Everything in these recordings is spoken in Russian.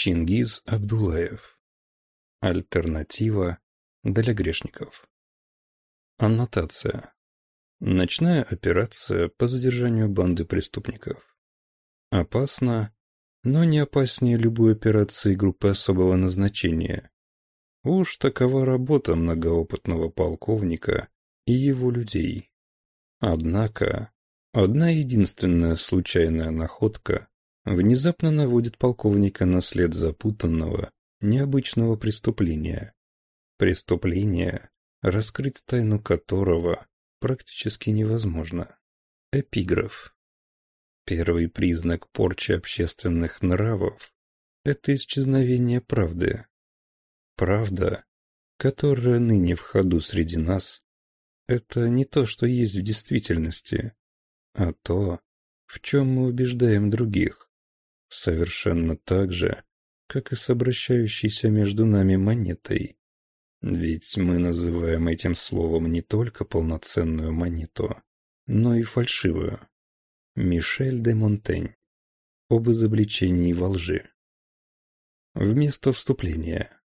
Чингиз Абдулаев. Альтернатива для грешников. Аннотация. Ночная операция по задержанию банды преступников. Опасно, но не опаснее любой операции группы особого назначения. Уж такова работа многоопытного полковника и его людей. Однако, одна единственная случайная находка внезапно наводит полковника на след запутанного, необычного преступления. Преступление, раскрыть тайну которого практически невозможно. Эпиграф. Первый признак порчи общественных нравов – это исчезновение правды. Правда, которая ныне в ходу среди нас, это не то, что есть в действительности, а то, в чем мы убеждаем других совершенно так же, как и с обращающейся между нами монетой. Ведь мы называем этим словом не только полноценную монету, но и фальшивую. Мишель де Монтень. Об изобличении во лжи. Вместо вступления.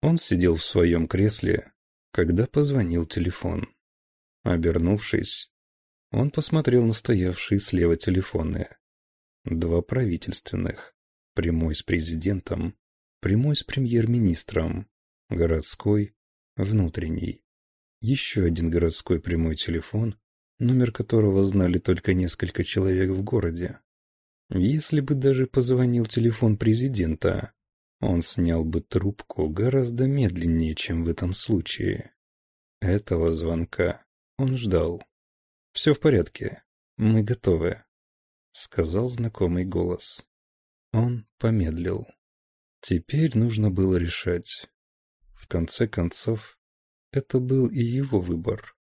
Он сидел в своем кресле, когда позвонил телефон. Обернувшись, он посмотрел на стоявшие слева телефоны два правительственных, прямой с президентом, прямой с премьер-министром, городской, внутренний. Еще один городской прямой телефон, номер которого знали только несколько человек в городе. Если бы даже позвонил телефон президента, он снял бы трубку гораздо медленнее, чем в этом случае. Этого звонка он ждал. «Все в порядке. Мы готовы», сказал знакомый голос. Он помедлил. Теперь нужно было решать. В конце концов, это был и его выбор.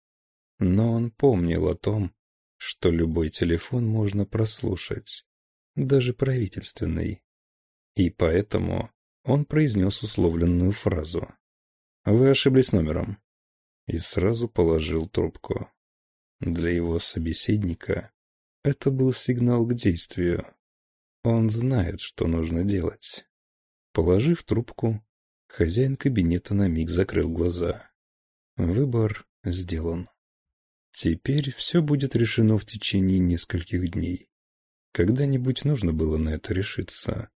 Но он помнил о том, что любой телефон можно прослушать, даже правительственный. И поэтому он произнес условленную фразу. «Вы ошиблись номером». И сразу положил трубку. Для его собеседника это был сигнал к действию. Он знает, что нужно делать. Положив трубку, хозяин кабинета на миг закрыл глаза. Выбор сделан. Теперь все будет решено в течение нескольких дней. Когда-нибудь нужно было на это решиться.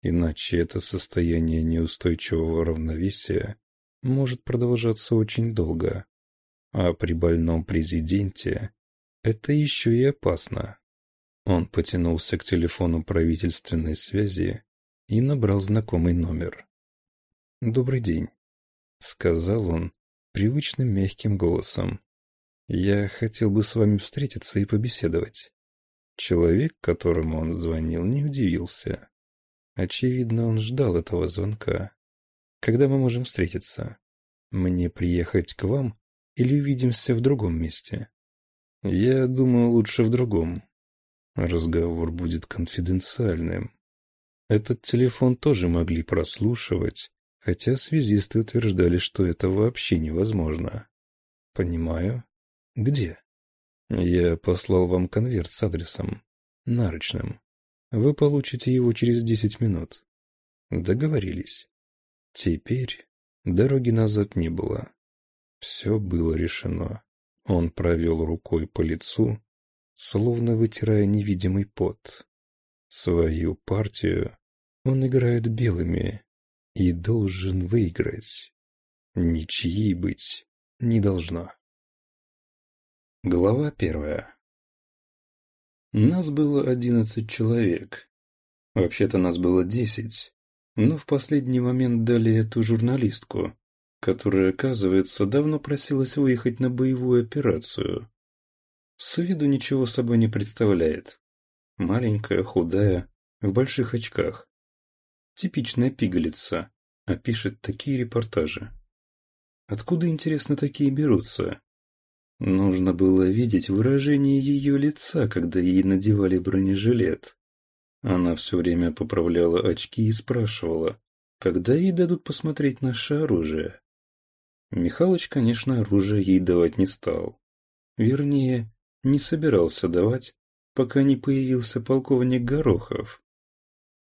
Иначе это состояние неустойчивого равновесия может продолжаться очень долго. А при больном президенте это еще и опасно. Он потянулся к телефону правительственной связи и набрал знакомый номер. «Добрый день», — сказал он привычным мягким голосом. «Я хотел бы с вами встретиться и побеседовать». Человек, которому он звонил, не удивился. Очевидно, он ждал этого звонка. «Когда мы можем встретиться? Мне приехать к вам или увидимся в другом месте?» Я думаю, лучше в другом. Разговор будет конфиденциальным. Этот телефон тоже могли прослушивать, хотя связисты утверждали, что это вообще невозможно. Понимаю. Где? Я послал вам конверт с адресом. Нарочным. Вы получите его через десять минут. Договорились. Теперь дороги назад не было. Все было решено. Он провел рукой по лицу, словно вытирая невидимый пот. Свою партию он играет белыми и должен выиграть. Ничьи быть не должна. Глава первая Нас было одиннадцать человек. Вообще-то нас было десять, но в последний момент дали эту журналистку, которая, оказывается, давно просилась выехать на боевую операцию. С виду ничего собой не представляет. Маленькая, худая, в больших очках. Типичная пигалица, а пишет такие репортажи. Откуда, интересно, такие берутся? Нужно было видеть выражение ее лица, когда ей надевали бронежилет. Она все время поправляла очки и спрашивала, когда ей дадут посмотреть наше оружие. Михалыч, конечно, оружие ей давать не стал. Вернее, не собирался давать, пока не появился полковник Горохов.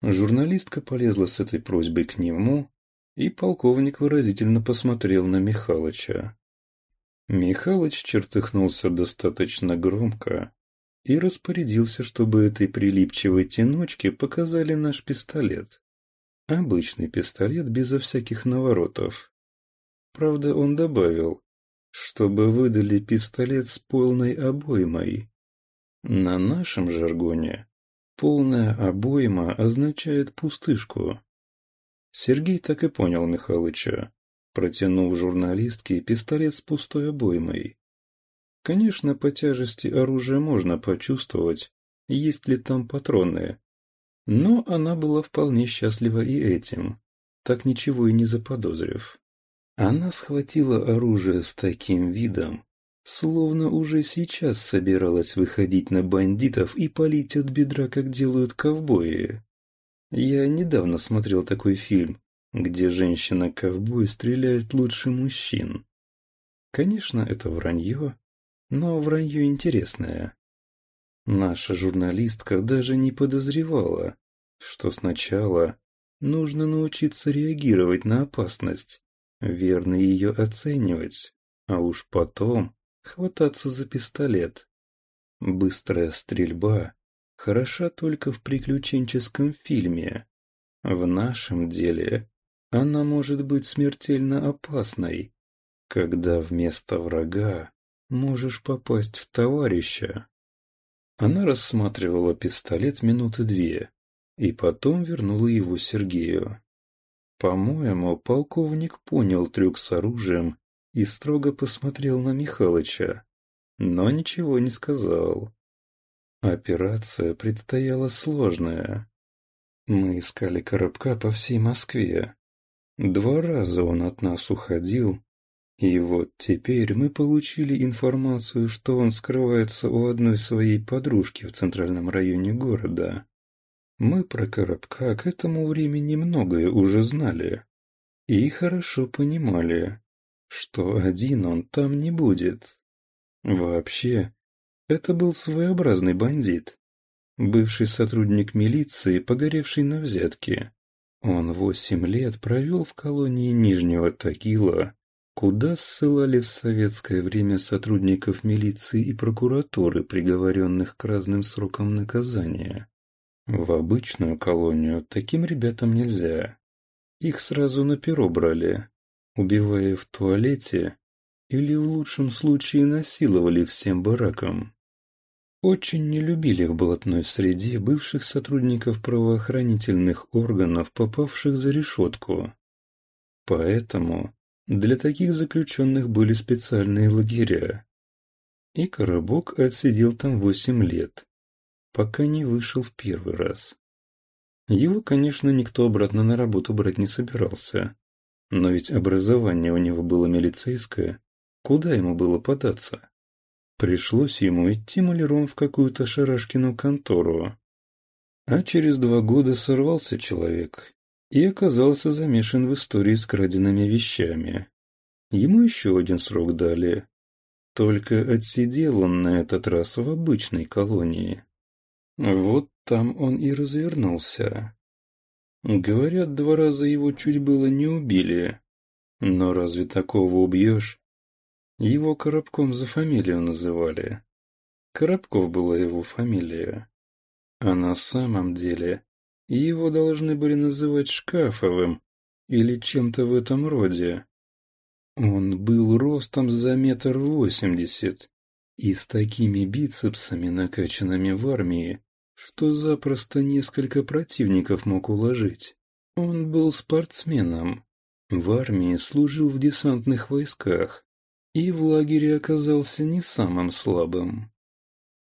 Журналистка полезла с этой просьбой к нему, и полковник выразительно посмотрел на Михалыча. Михалыч чертыхнулся достаточно громко и распорядился, чтобы этой прилипчивой тянучке показали наш пистолет. Обычный пистолет безо всяких наворотов. Правда, он добавил, чтобы выдали пистолет с полной обоймой. На нашем жаргоне полная обойма означает пустышку. Сергей так и понял Михалыча, протянул журналистке пистолет с пустой обоймой. Конечно, по тяжести оружия можно почувствовать, есть ли там патроны. Но она была вполне счастлива и этим, так ничего и не заподозрив. Она схватила оружие с таким видом, словно уже сейчас собиралась выходить на бандитов и палить от бедра, как делают ковбои. Я недавно смотрел такой фильм, где женщина-ковбой стреляет лучше мужчин. Конечно, это вранье, но вранье интересное. Наша журналистка даже не подозревала, что сначала нужно научиться реагировать на опасность, верно ее оценивать, а уж потом хвататься за пистолет. Быстрая стрельба хороша только в приключенческом фильме. В нашем деле она может быть смертельно опасной, когда вместо врага можешь попасть в товарища. Она рассматривала пистолет минуты две и потом вернула его Сергею. По-моему, полковник понял трюк с оружием и строго посмотрел на Михалыча, но ничего не сказал. Операция предстояла сложная. Мы искали коробка по всей Москве. Два раза он от нас уходил, и вот теперь мы получили информацию, что он скрывается у одной своей подружки в центральном районе города. Мы про Коробка к этому времени многое уже знали. И хорошо понимали, что один он там не будет. Вообще, это был своеобразный бандит. Бывший сотрудник милиции, погоревший на взятке. Он восемь лет провел в колонии Нижнего Тагила, куда ссылали в советское время сотрудников милиции и прокуратуры, приговоренных к разным срокам наказания. В обычную колонию таким ребятам нельзя. Их сразу на перо брали, убивая в туалете или в лучшем случае насиловали всем бараком. Очень не любили в блатной среде бывших сотрудников правоохранительных органов, попавших за решетку. Поэтому для таких заключенных были специальные лагеря. И Коробок отсидел там восемь лет, пока не вышел в первый раз. Его, конечно, никто обратно на работу брать не собирался, но ведь образование у него было милицейское, куда ему было податься? Пришлось ему идти маляром в какую-то шарашкину контору. А через два года сорвался человек и оказался замешан в истории с краденными вещами. Ему еще один срок дали. Только отсидел он на этот раз в обычной колонии. Вот там он и развернулся. Говорят, два раза его чуть было не убили. Но разве такого убьешь? Его Коробком за фамилию называли. Коробков была его фамилия. А на самом деле его должны были называть Шкафовым или чем-то в этом роде. Он был ростом за метр восемьдесят и с такими бицепсами, накачанными в армии, что запросто несколько противников мог уложить. Он был спортсменом. В армии служил в десантных войсках. И в лагере оказался не самым слабым.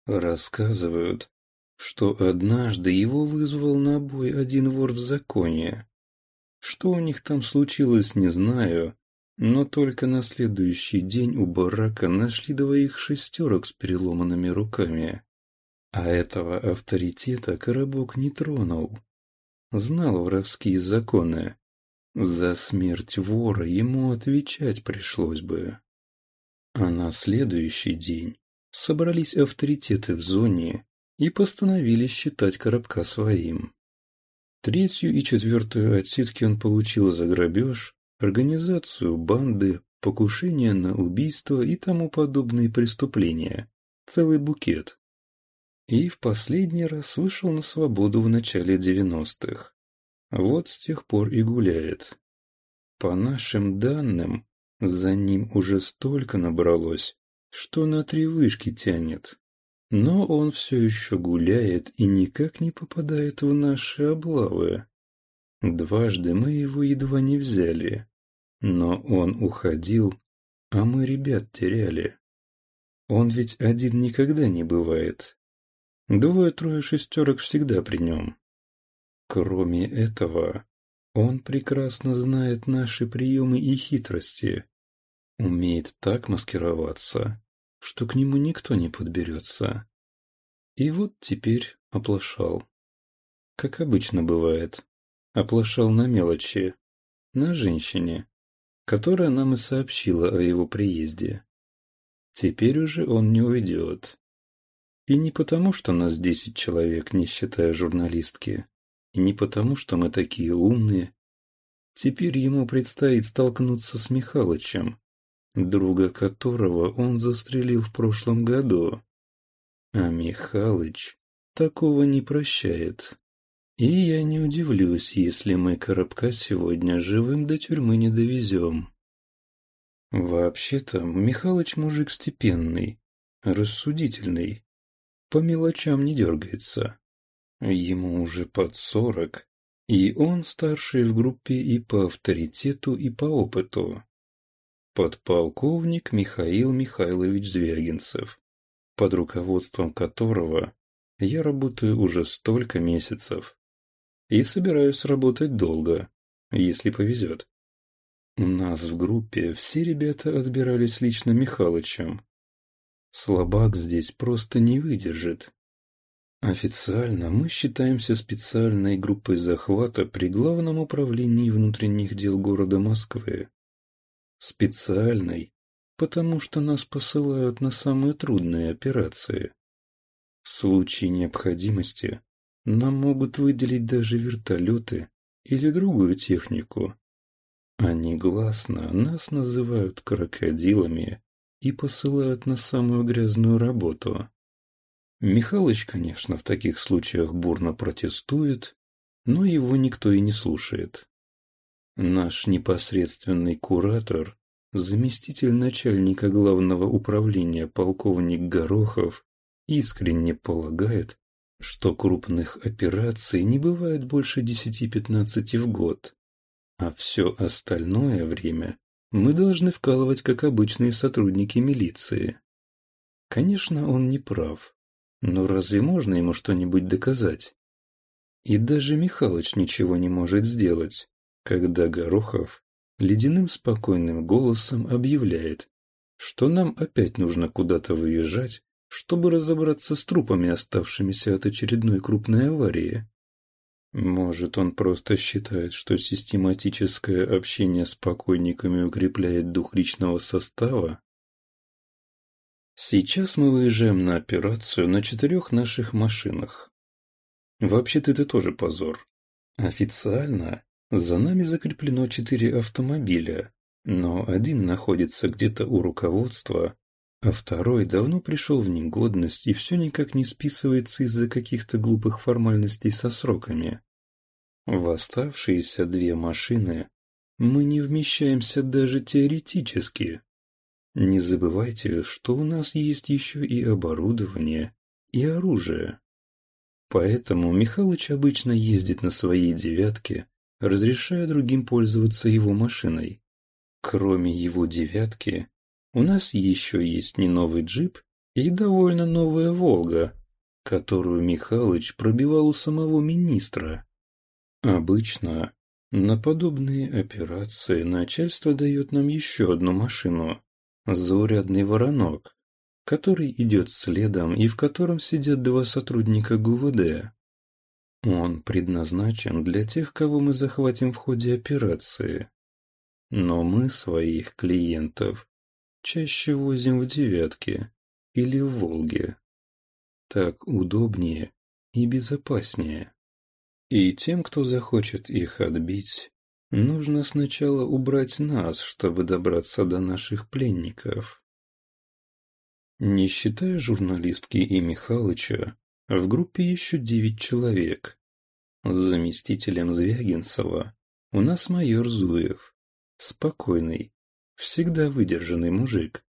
Рассказывают, что однажды его вызвал на бой один вор в законе. Что у них там случилось, не знаю, но только на следующий день у барака нашли двоих шестерок с переломанными руками. А этого авторитета Коробок не тронул. Знал воровские законы. За смерть вора ему отвечать пришлось бы. А на следующий день собрались авторитеты в зоне и постановили считать Коробка своим. Третью и четвертую отсидки он получил за грабеж, организацию банды, покушения на убийство и тому подобные преступления. Целый букет. И в последний раз вышел на свободу в начале 90-х. Вот с тех пор и гуляет. По нашим данным, за ним уже столько набралось, что на три вышки тянет. Но он все еще гуляет и никак не попадает в наши облавы. Дважды мы его едва не взяли. Но он уходил, а мы ребят теряли. Он ведь один никогда не бывает. Двое-трое шестерок всегда при нем. Кроме этого, он прекрасно знает наши приемы и хитрости. Умеет так маскироваться, что к нему никто не подберется. И вот теперь оплошал. Как обычно бывает, оплошал на мелочи, на женщине которая нам и сообщила о его приезде. Теперь уже он не уйдет. И не потому, что нас десять человек, не считая журналистки, и не потому, что мы такие умные. Теперь ему предстоит столкнуться с Михалычем, друга которого он застрелил в прошлом году. А Михалыч такого не прощает. И я не удивлюсь, если мы Коробка сегодня живым до тюрьмы не довезем. Вообще-то Михалыч мужик степенный, рассудительный, по мелочам не дергается. Ему уже под сорок, и он старший в группе и по авторитету, и по опыту. Подполковник Михаил Михайлович Звягинцев, под руководством которого я работаю уже столько месяцев и собираюсь работать долго, если повезет. У нас в группе все ребята отбирались лично Михалычем. Слабак здесь просто не выдержит. Официально мы считаемся специальной группой захвата при Главном управлении внутренних дел города Москвы. Специальной, потому что нас посылают на самые трудные операции. В случае необходимости нам могут выделить даже вертолеты или другую технику. Они гласно нас называют крокодилами и посылают на самую грязную работу. Михалыч, конечно, в таких случаях бурно протестует, но его никто и не слушает. Наш непосредственный куратор, заместитель начальника главного управления полковник Горохов, искренне полагает, что крупных операций не бывает больше 10-15 в год, а все остальное время мы должны вкалывать, как обычные сотрудники милиции. Конечно, он не прав, но разве можно ему что-нибудь доказать? И даже Михалыч ничего не может сделать, когда Горохов ледяным спокойным голосом объявляет, что нам опять нужно куда-то выезжать чтобы разобраться с трупами, оставшимися от очередной крупной аварии. Может, он просто считает, что систематическое общение с покойниками укрепляет дух личного состава? Сейчас мы выезжаем на операцию на четырех наших машинах. Вообще-то это тоже позор. Официально за нами закреплено четыре автомобиля, но один находится где-то у руководства, а второй давно пришел в негодность и все никак не списывается из-за каких-то глупых формальностей со сроками. В оставшиеся две машины мы не вмещаемся даже теоретически. Не забывайте, что у нас есть еще и оборудование, и оружие. Поэтому Михалыч обычно ездит на своей «девятке», разрешая другим пользоваться его машиной. Кроме его «девятки», у нас еще есть не новый джип и довольно новая «Волга», которую Михалыч пробивал у самого министра. Обычно на подобные операции начальство дает нам еще одну машину – заурядный воронок, который идет следом и в котором сидят два сотрудника ГУВД. Он предназначен для тех, кого мы захватим в ходе операции. Но мы своих клиентов чаще возим в «девятке» или в «Волге». Так удобнее и безопаснее. И тем, кто захочет их отбить, нужно сначала убрать нас, чтобы добраться до наших пленников. Не считая журналистки и Михалыча, в группе еще девять человек. С заместителем Звягинцева у нас майор Зуев, спокойный, всегда выдержанный мужик.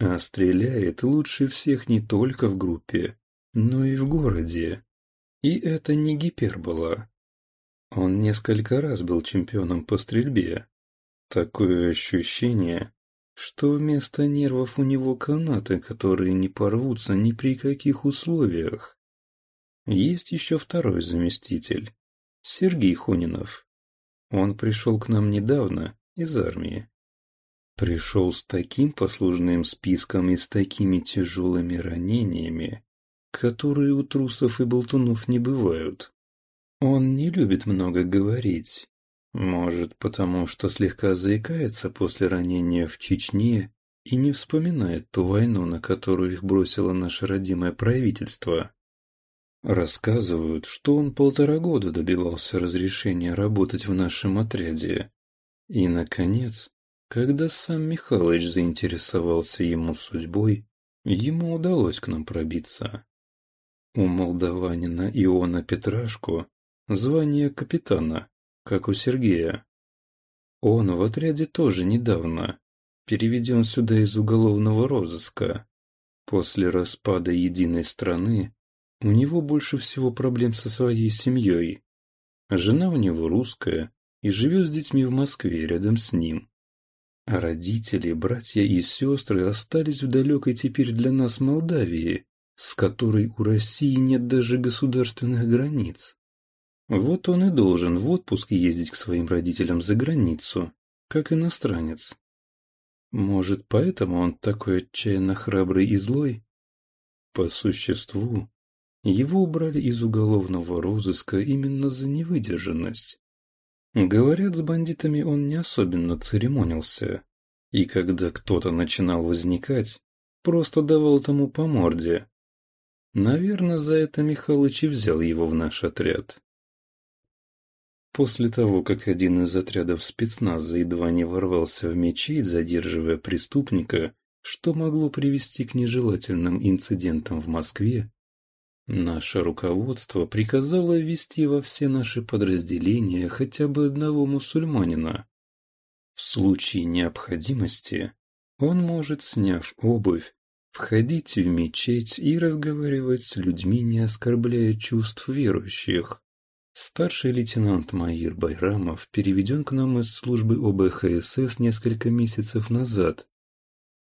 А стреляет лучше всех не только в группе, но и в городе. И это не гипербола. Он несколько раз был чемпионом по стрельбе. Такое ощущение, что вместо нервов у него канаты, которые не порвутся ни при каких условиях. Есть еще второй заместитель, Сергей Хонинов. Он пришел к нам недавно, из армии пришел с таким послужным списком и с такими тяжелыми ранениями, которые у трусов и болтунов не бывают. Он не любит много говорить. Может, потому что слегка заикается после ранения в Чечне и не вспоминает ту войну, на которую их бросило наше родимое правительство. Рассказывают, что он полтора года добивался разрешения работать в нашем отряде. И, наконец, когда сам Михалыч заинтересовался ему судьбой, ему удалось к нам пробиться. У молдаванина Иона Петрашку звание капитана, как у Сергея. Он в отряде тоже недавно, переведен сюда из уголовного розыска. После распада единой страны у него больше всего проблем со своей семьей. Жена у него русская и живет с детьми в Москве рядом с ним. Родители, братья и сестры остались в далекой теперь для нас Молдавии, с которой у России нет даже государственных границ. Вот он и должен в отпуск ездить к своим родителям за границу, как иностранец. Может, поэтому он такой отчаянно храбрый и злой? По существу, его убрали из уголовного розыска именно за невыдержанность. Говорят, с бандитами он не особенно церемонился. И когда кто-то начинал возникать, просто давал тому по морде. Наверное, за это Михалыч и взял его в наш отряд. После того, как один из отрядов спецназа едва не ворвался в мечеть, задерживая преступника, что могло привести к нежелательным инцидентам в Москве, Наше руководство приказало ввести во все наши подразделения хотя бы одного мусульманина. В случае необходимости он может, сняв обувь, входить в мечеть и разговаривать с людьми, не оскорбляя чувств верующих. Старший лейтенант Майир Байрамов переведен к нам из службы ОБХСС несколько месяцев назад.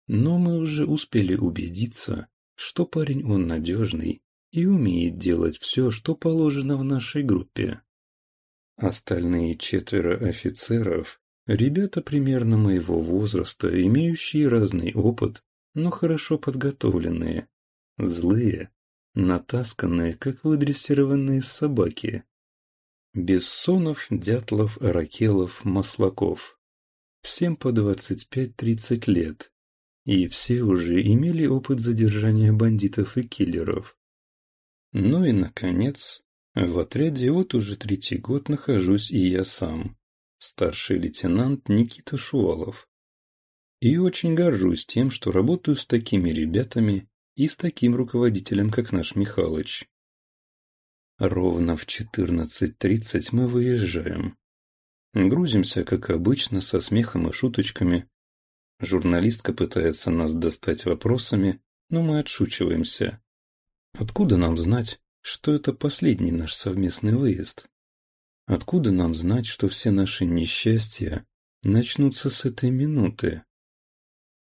Но мы уже успели убедиться, что парень он надежный и умеет делать все, что положено в нашей группе. Остальные четверо офицеров – ребята примерно моего возраста, имеющие разный опыт, но хорошо подготовленные, злые, натасканные, как выдрессированные собаки. Бессонов, Дятлов, Ракелов, Маслаков. Всем по 25-30 лет. И все уже имели опыт задержания бандитов и киллеров. Ну и, наконец, в отряде вот уже третий год нахожусь и я сам, старший лейтенант Никита Шувалов. И очень горжусь тем, что работаю с такими ребятами и с таким руководителем, как наш Михалыч. Ровно в 14.30 мы выезжаем. Грузимся, как обычно, со смехом и шуточками. Журналистка пытается нас достать вопросами, но мы отшучиваемся. Откуда нам знать, что это последний наш совместный выезд? Откуда нам знать, что все наши несчастья начнутся с этой минуты?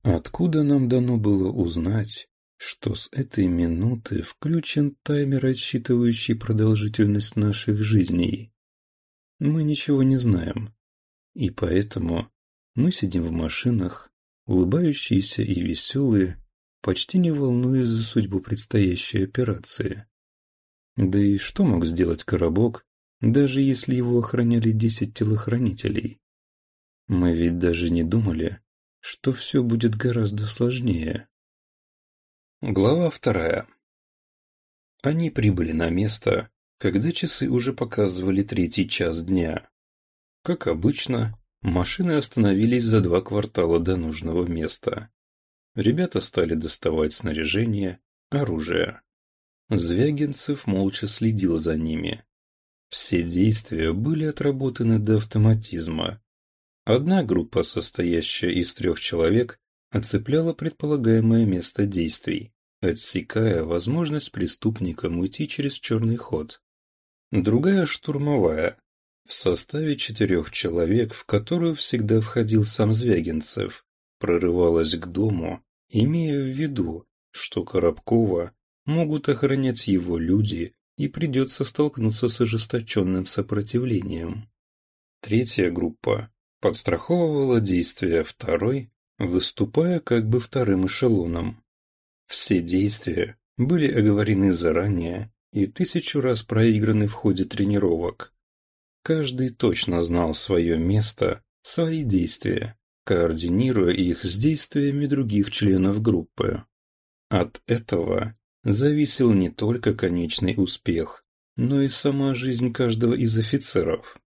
Откуда нам дано было узнать, что с этой минуты включен таймер, отсчитывающий продолжительность наших жизней? Мы ничего не знаем. И поэтому мы сидим в машинах, улыбающиеся и веселые, почти не волнуясь за судьбу предстоящей операции. Да и что мог сделать коробок, даже если его охраняли десять телохранителей? Мы ведь даже не думали, что все будет гораздо сложнее. Глава вторая. Они прибыли на место, когда часы уже показывали третий час дня. Как обычно, машины остановились за два квартала до нужного места. Ребята стали доставать снаряжение, оружие. Звягинцев молча следил за ними. Все действия были отработаны до автоматизма. Одна группа, состоящая из трех человек, оцепляла предполагаемое место действий, отсекая возможность преступникам уйти через черный ход. Другая штурмовая, в составе четырех человек, в которую всегда входил сам Звягинцев, прорывалась к дому, имея в виду, что Коробкова могут охранять его люди и придется столкнуться с ожесточенным сопротивлением. Третья группа подстраховывала действия второй, выступая как бы вторым эшелоном. Все действия были оговорены заранее и тысячу раз проиграны в ходе тренировок. Каждый точно знал свое место, свои действия координируя их с действиями других членов группы. От этого зависел не только конечный успех, но и сама жизнь каждого из офицеров.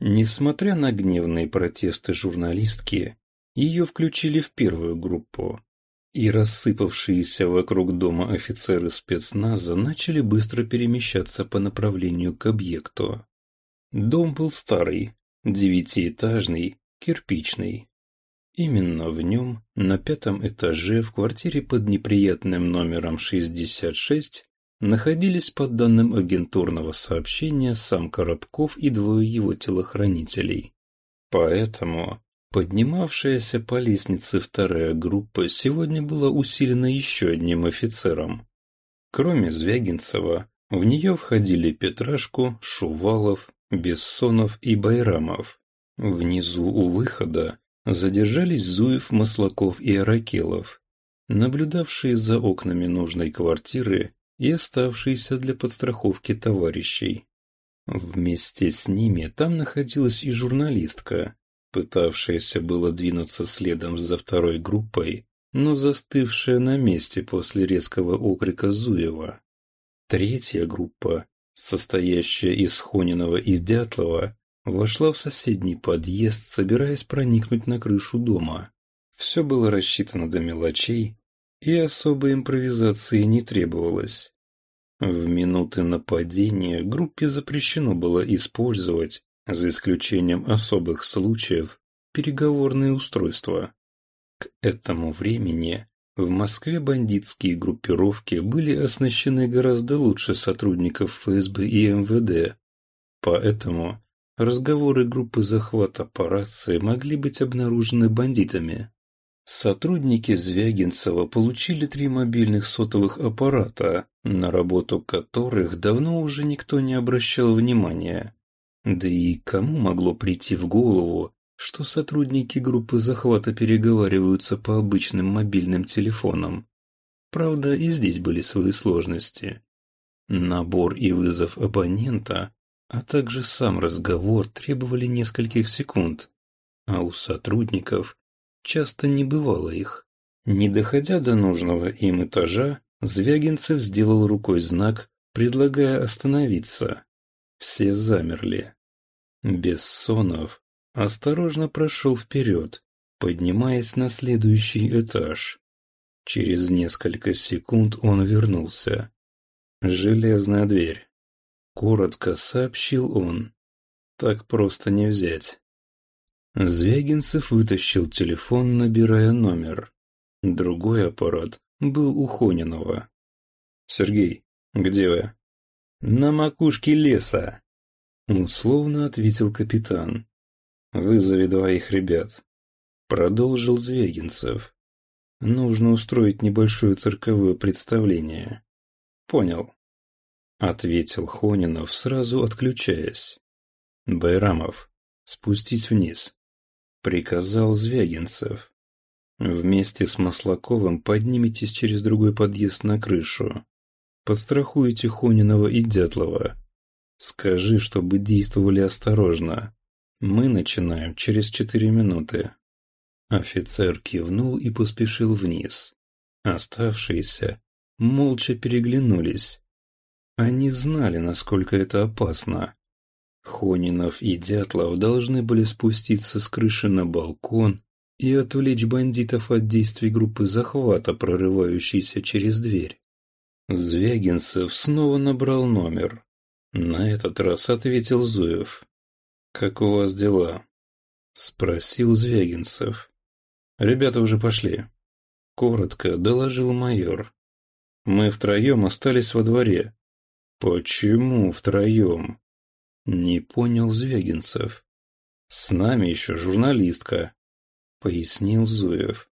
Несмотря на гневные протесты журналистки, ее включили в первую группу, и рассыпавшиеся вокруг дома офицеры спецназа начали быстро перемещаться по направлению к объекту. Дом был старый, девятиэтажный, кирпичный. Именно в нем, на пятом этаже, в квартире под неприятным номером 66, находились, по данным агентурного сообщения, сам Коробков и двое его телохранителей. Поэтому поднимавшаяся по лестнице вторая группа сегодня была усилена еще одним офицером. Кроме Звягинцева, в нее входили Петрашку, Шувалов, Бессонов и Байрамов. Внизу у выхода Задержались Зуев, Маслаков и Аракелов, наблюдавшие за окнами нужной квартиры и оставшиеся для подстраховки товарищей. Вместе с ними там находилась и журналистка, пытавшаяся было двинуться следом за второй группой, но застывшая на месте после резкого окрика Зуева. Третья группа, состоящая из Хонинова и Дятлова, вошла в соседний подъезд, собираясь проникнуть на крышу дома. Все было рассчитано до мелочей, и особой импровизации не требовалось. В минуты нападения группе запрещено было использовать, за исключением особых случаев, переговорные устройства. К этому времени в Москве бандитские группировки были оснащены гораздо лучше сотрудников ФСБ и МВД, поэтому разговоры группы захвата по рации могли быть обнаружены бандитами. Сотрудники Звягинцева получили три мобильных сотовых аппарата, на работу которых давно уже никто не обращал внимания. Да и кому могло прийти в голову, что сотрудники группы захвата переговариваются по обычным мобильным телефонам? Правда, и здесь были свои сложности. Набор и вызов абонента а также сам разговор требовали нескольких секунд, а у сотрудников часто не бывало их. Не доходя до нужного им этажа, Звягинцев сделал рукой знак, предлагая остановиться. Все замерли. Бессонов осторожно прошел вперед, поднимаясь на следующий этаж. Через несколько секунд он вернулся. Железная дверь. Коротко сообщил он. Так просто не взять. Звягинцев вытащил телефон, набирая номер. Другой аппарат был у Хонинова. «Сергей, где вы?» «На макушке леса», — условно ответил капитан. «Вызови двоих ребят», — продолжил Звягинцев. «Нужно устроить небольшое цирковое представление». «Понял», — ответил Хонинов, сразу отключаясь. «Байрамов, спустись вниз», — приказал Звягинцев. «Вместе с Маслаковым поднимитесь через другой подъезд на крышу. Подстрахуйте Хонинова и Дятлова. Скажи, чтобы действовали осторожно. Мы начинаем через четыре минуты». Офицер кивнул и поспешил вниз. Оставшиеся молча переглянулись они знали, насколько это опасно. Хонинов и Дятлов должны были спуститься с крыши на балкон и отвлечь бандитов от действий группы захвата, прорывающейся через дверь. Звягинцев снова набрал номер. На этот раз ответил Зуев. «Как у вас дела?» — спросил Звягинцев. «Ребята уже пошли», — коротко доложил майор. «Мы втроем остались во дворе. Почему втроем? Не понял Звягинцев. С нами еще журналистка, пояснил Зуев.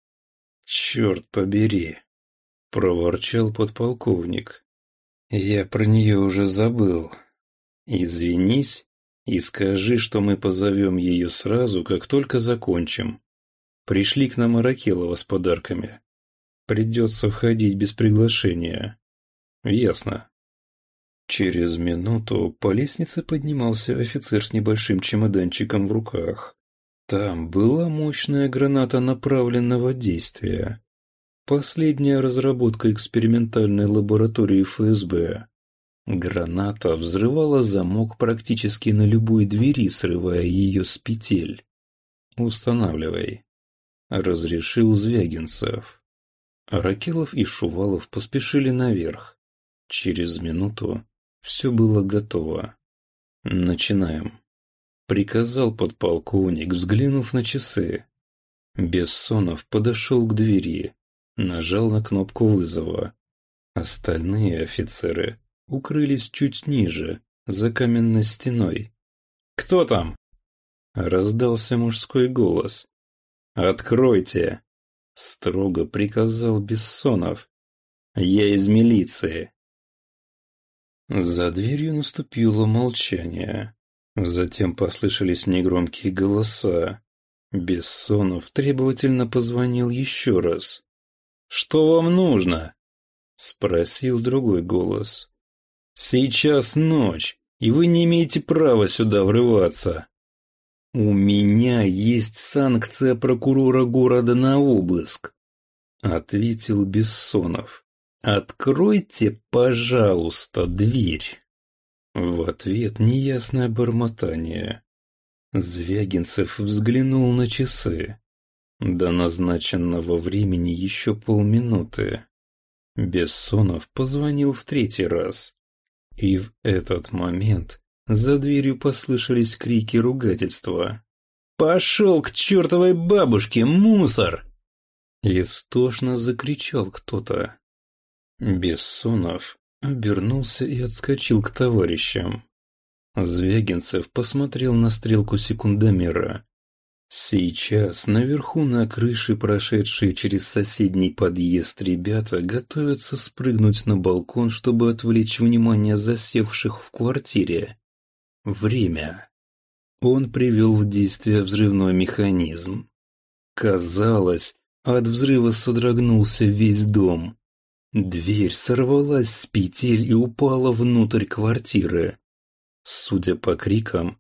Черт побери, проворчал подполковник. Я про нее уже забыл. Извинись и скажи, что мы позовем ее сразу, как только закончим. Пришли к нам Аракелова с подарками. Придется входить без приглашения. Ясно. Через минуту по лестнице поднимался офицер с небольшим чемоданчиком в руках. Там была мощная граната направленного действия. Последняя разработка экспериментальной лаборатории ФСБ. Граната взрывала замок практически на любой двери, срывая ее с петель. «Устанавливай», — разрешил Звягинцев. Ракелов и Шувалов поспешили наверх. Через минуту все было готово. Начинаем. Приказал подполковник, взглянув на часы. Бессонов подошел к двери, нажал на кнопку вызова. Остальные офицеры укрылись чуть ниже, за каменной стеной. «Кто там?» Раздался мужской голос. «Откройте!» Строго приказал Бессонов. «Я из милиции!» За дверью наступило молчание. Затем послышались негромкие голоса. Бессонов требовательно позвонил еще раз. «Что вам нужно?» — спросил другой голос. «Сейчас ночь, и вы не имеете права сюда врываться». «У меня есть санкция прокурора города на обыск», — ответил Бессонов. «Откройте, пожалуйста, дверь!» В ответ неясное бормотание. Звягинцев взглянул на часы. До назначенного времени еще полминуты. Бессонов позвонил в третий раз. И в этот момент за дверью послышались крики ругательства. «Пошел к чертовой бабушке, мусор!» Истошно закричал кто-то. Бессонов обернулся и отскочил к товарищам. Звягинцев посмотрел на стрелку секундомера. Сейчас наверху на крыше, прошедшие через соседний подъезд ребята, готовятся спрыгнуть на балкон, чтобы отвлечь внимание засевших в квартире. Время. Он привел в действие взрывной механизм. Казалось, от взрыва содрогнулся весь дом. Дверь сорвалась с петель и упала внутрь квартиры. Судя по крикам,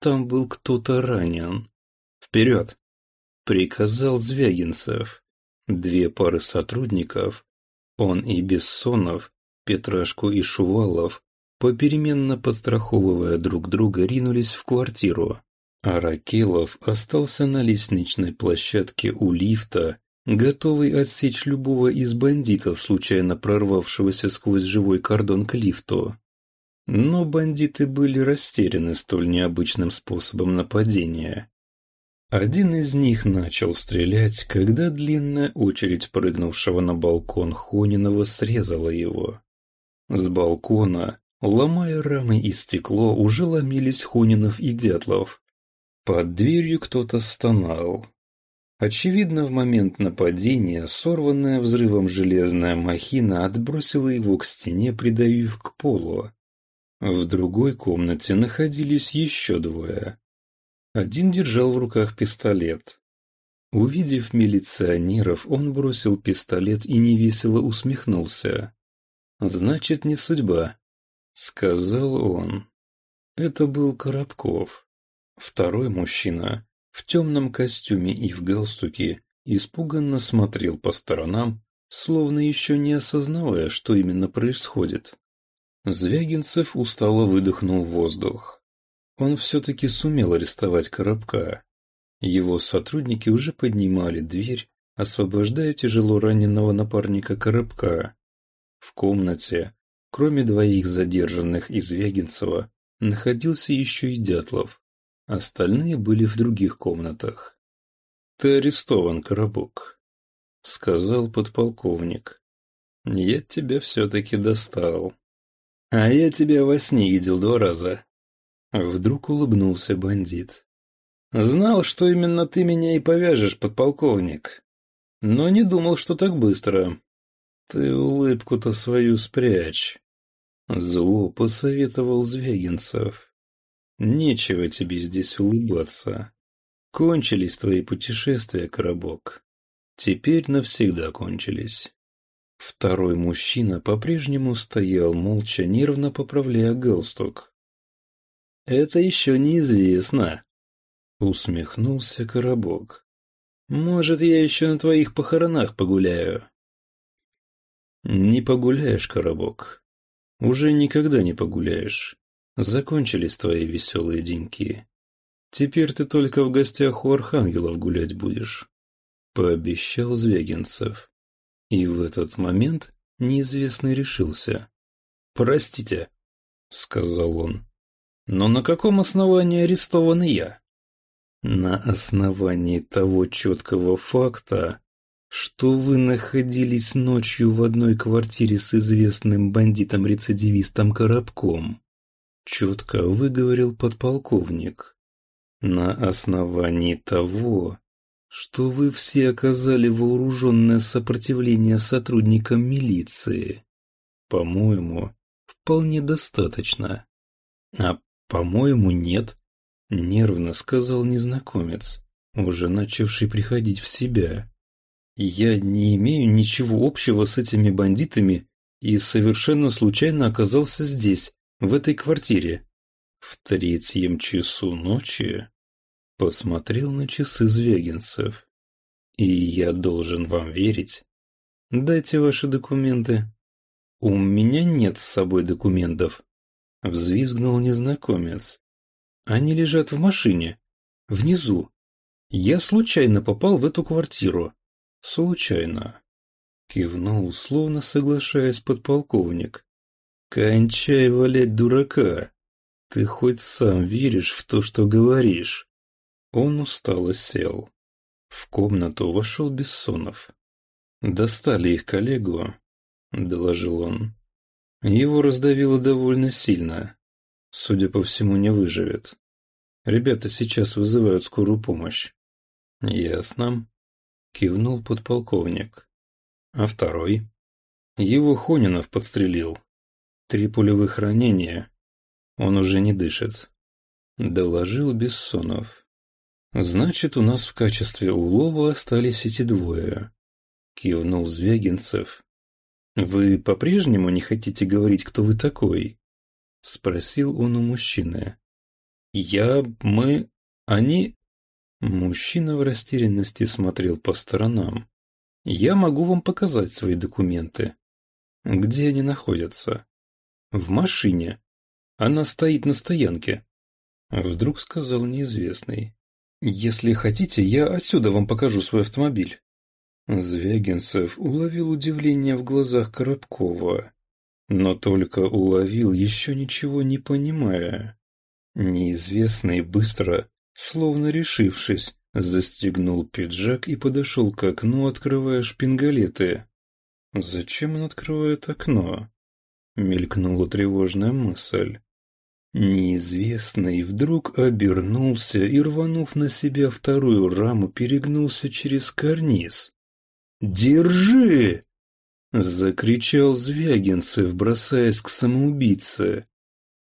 там был кто-то ранен. «Вперед!» — приказал Звягинцев. Две пары сотрудников, он и Бессонов, Петрашку и Шувалов, попеременно подстраховывая друг друга, ринулись в квартиру. А Ракелов остался на лестничной площадке у лифта готовый отсечь любого из бандитов, случайно прорвавшегося сквозь живой кордон к лифту. Но бандиты были растеряны столь необычным способом нападения. Один из них начал стрелять, когда длинная очередь прыгнувшего на балкон Хонинова срезала его. С балкона, ломая рамы и стекло, уже ломились Хонинов и Дятлов. Под дверью кто-то стонал, Очевидно, в момент нападения сорванная взрывом железная махина отбросила его к стене, придавив к полу. В другой комнате находились еще двое. Один держал в руках пистолет. Увидев милиционеров, он бросил пистолет и невесело усмехнулся. «Значит, не судьба», — сказал он. Это был Коробков. Второй мужчина, в темном костюме и в галстуке, испуганно смотрел по сторонам, словно еще не осознавая, что именно происходит. Звягинцев устало выдохнул воздух. Он все-таки сумел арестовать Коробка. Его сотрудники уже поднимали дверь, освобождая тяжело раненого напарника Коробка. В комнате, кроме двоих задержанных из Звягинцева, находился еще и Дятлов. Остальные были в других комнатах. «Ты арестован, Коробок», — сказал подполковник. «Я тебя все-таки достал». «А я тебя во сне видел два раза». Вдруг улыбнулся бандит. «Знал, что именно ты меня и повяжешь, подполковник. Но не думал, что так быстро. Ты улыбку-то свою спрячь». Зло посоветовал Звягинцев. Нечего тебе здесь улыбаться. Кончились твои путешествия, коробок. Теперь навсегда кончились. Второй мужчина по-прежнему стоял, молча, нервно поправляя галстук. «Это еще неизвестно», — усмехнулся коробок. «Может, я еще на твоих похоронах погуляю?» «Не погуляешь, коробок. Уже никогда не погуляешь. Закончились твои веселые деньки. Теперь ты только в гостях у архангелов гулять будешь», — пообещал Звегинцев. И в этот момент неизвестный решился. «Простите», — сказал он, — «но на каком основании арестован я?» «На основании того четкого факта, что вы находились ночью в одной квартире с известным бандитом-рецидивистом Коробком», Чутко выговорил подполковник. На основании того, что вы все оказали вооруженное сопротивление сотрудникам милиции. По-моему, вполне достаточно. А по-моему, нет, нервно сказал незнакомец, уже начавший приходить в себя. Я не имею ничего общего с этими бандитами и совершенно случайно оказался здесь, в этой квартире. В третьем часу ночи посмотрел на часы Звягинцев. И я должен вам верить. Дайте ваши документы. У меня нет с собой документов. Взвизгнул незнакомец. Они лежат в машине. Внизу. Я случайно попал в эту квартиру. Случайно. Кивнул, словно соглашаясь подполковник. Кончай валять дурака. Ты хоть сам веришь в то, что говоришь? Он устало сел. В комнату вошел Бессонов. «Достали их коллегу», — доложил он. Его раздавило довольно сильно. Судя по всему, не выживет. Ребята сейчас вызывают скорую помощь. Ясно. Кивнул подполковник. А второй? Его Хонинов подстрелил. Три пулевых ранения. Он уже не дышит. Доложил Бессонов. Значит, у нас в качестве улова остались эти двое. Кивнул Звягинцев. Вы по-прежнему не хотите говорить, кто вы такой? Спросил он у мужчины. Я, мы, они... Мужчина в растерянности смотрел по сторонам. Я могу вам показать свои документы. Где они находятся? В машине. Она стоит на стоянке. Вдруг сказал неизвестный. Если хотите, я отсюда вам покажу свой автомобиль. Звягинцев уловил удивление в глазах Коробкова. Но только уловил, еще ничего не понимая. Неизвестный быстро, словно решившись, застегнул пиджак и подошел к окну, открывая шпингалеты. Зачем он открывает окно? Мелькнула тревожная мысль. Неизвестный вдруг обернулся и, рванув на себя вторую раму, перегнулся через карниз. «Держи!» — закричал Звягинцев, бросаясь к самоубийце.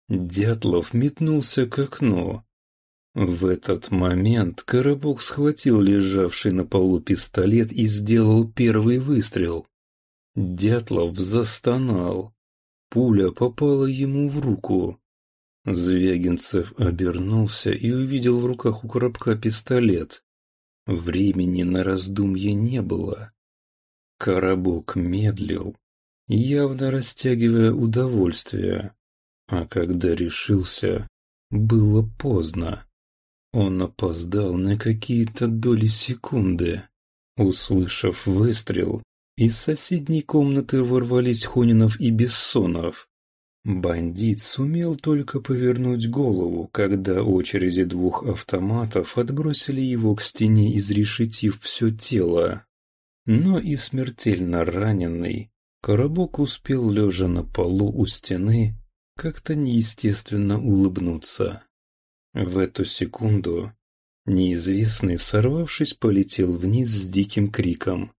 Дятлов метнулся к окну. В этот момент коробок схватил лежавший на полу пистолет и сделал первый выстрел. Дятлов застонал. Пуля попала ему в руку. Звягинцев обернулся и увидел в руках у коробка пистолет. Времени на раздумье не было. Коробок медлил, явно растягивая удовольствие. А когда решился, было поздно. Он опоздал на какие-то доли секунды. Услышав выстрел, из соседней комнаты ворвались Хунинов и Бессонов. Бандит сумел только повернуть голову, когда очереди двух автоматов отбросили его к стене, изрешетив все тело. Но и смертельно раненый, Коробок успел, лежа на полу у стены, как-то неестественно улыбнуться. В эту секунду неизвестный, сорвавшись, полетел вниз с диким криком.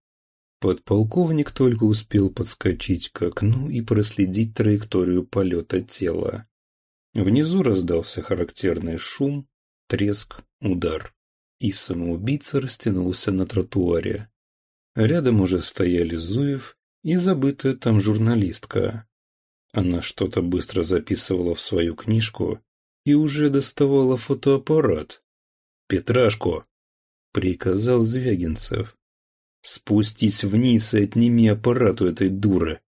Подполковник только успел подскочить к окну и проследить траекторию полета тела. Внизу раздался характерный шум, треск, удар. И самоубийца растянулся на тротуаре. Рядом уже стояли Зуев и забытая там журналистка. Она что-то быстро записывала в свою книжку и уже доставала фотоаппарат. «Петрашку!» — приказал Звягинцев. Спустись вниз и отними аппарат у этой дуры.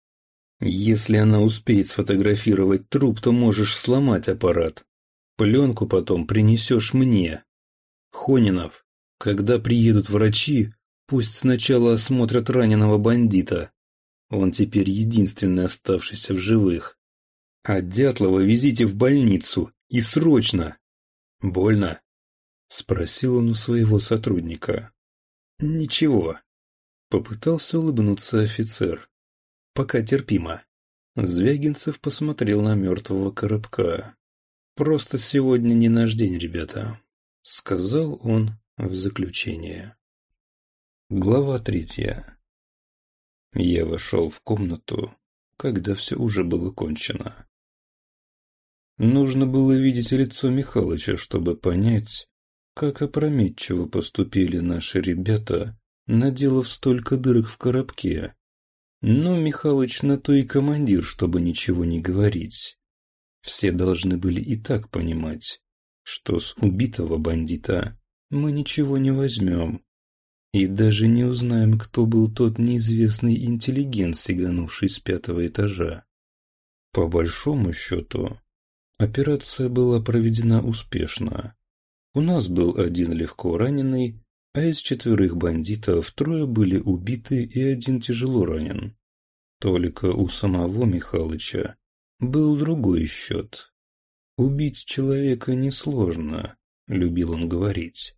Если она успеет сфотографировать труп, то можешь сломать аппарат. Пленку потом принесешь мне. Хонинов, когда приедут врачи, пусть сначала осмотрят раненого бандита. Он теперь единственный оставшийся в живых. А Дятлова везите в больницу. И срочно. Больно? Спросил он у своего сотрудника. Ничего. Попытался улыбнуться офицер. Пока терпимо. Звягинцев посмотрел на мертвого коробка. «Просто сегодня не наш день, ребята», — сказал он в заключение. Глава третья. Я вошел в комнату, когда все уже было кончено. Нужно было видеть лицо Михалыча, чтобы понять, как опрометчиво поступили наши ребята наделав столько дырок в коробке. Но Михалыч на то и командир, чтобы ничего не говорить. Все должны были и так понимать, что с убитого бандита мы ничего не возьмем. И даже не узнаем, кто был тот неизвестный интеллигент, сиганувший с пятого этажа. По большому счету, операция была проведена успешно. У нас был один легко раненый, а из четверых бандитов трое были убиты и один тяжело ранен. Только у самого Михалыча был другой счет. «Убить человека несложно», — любил он говорить.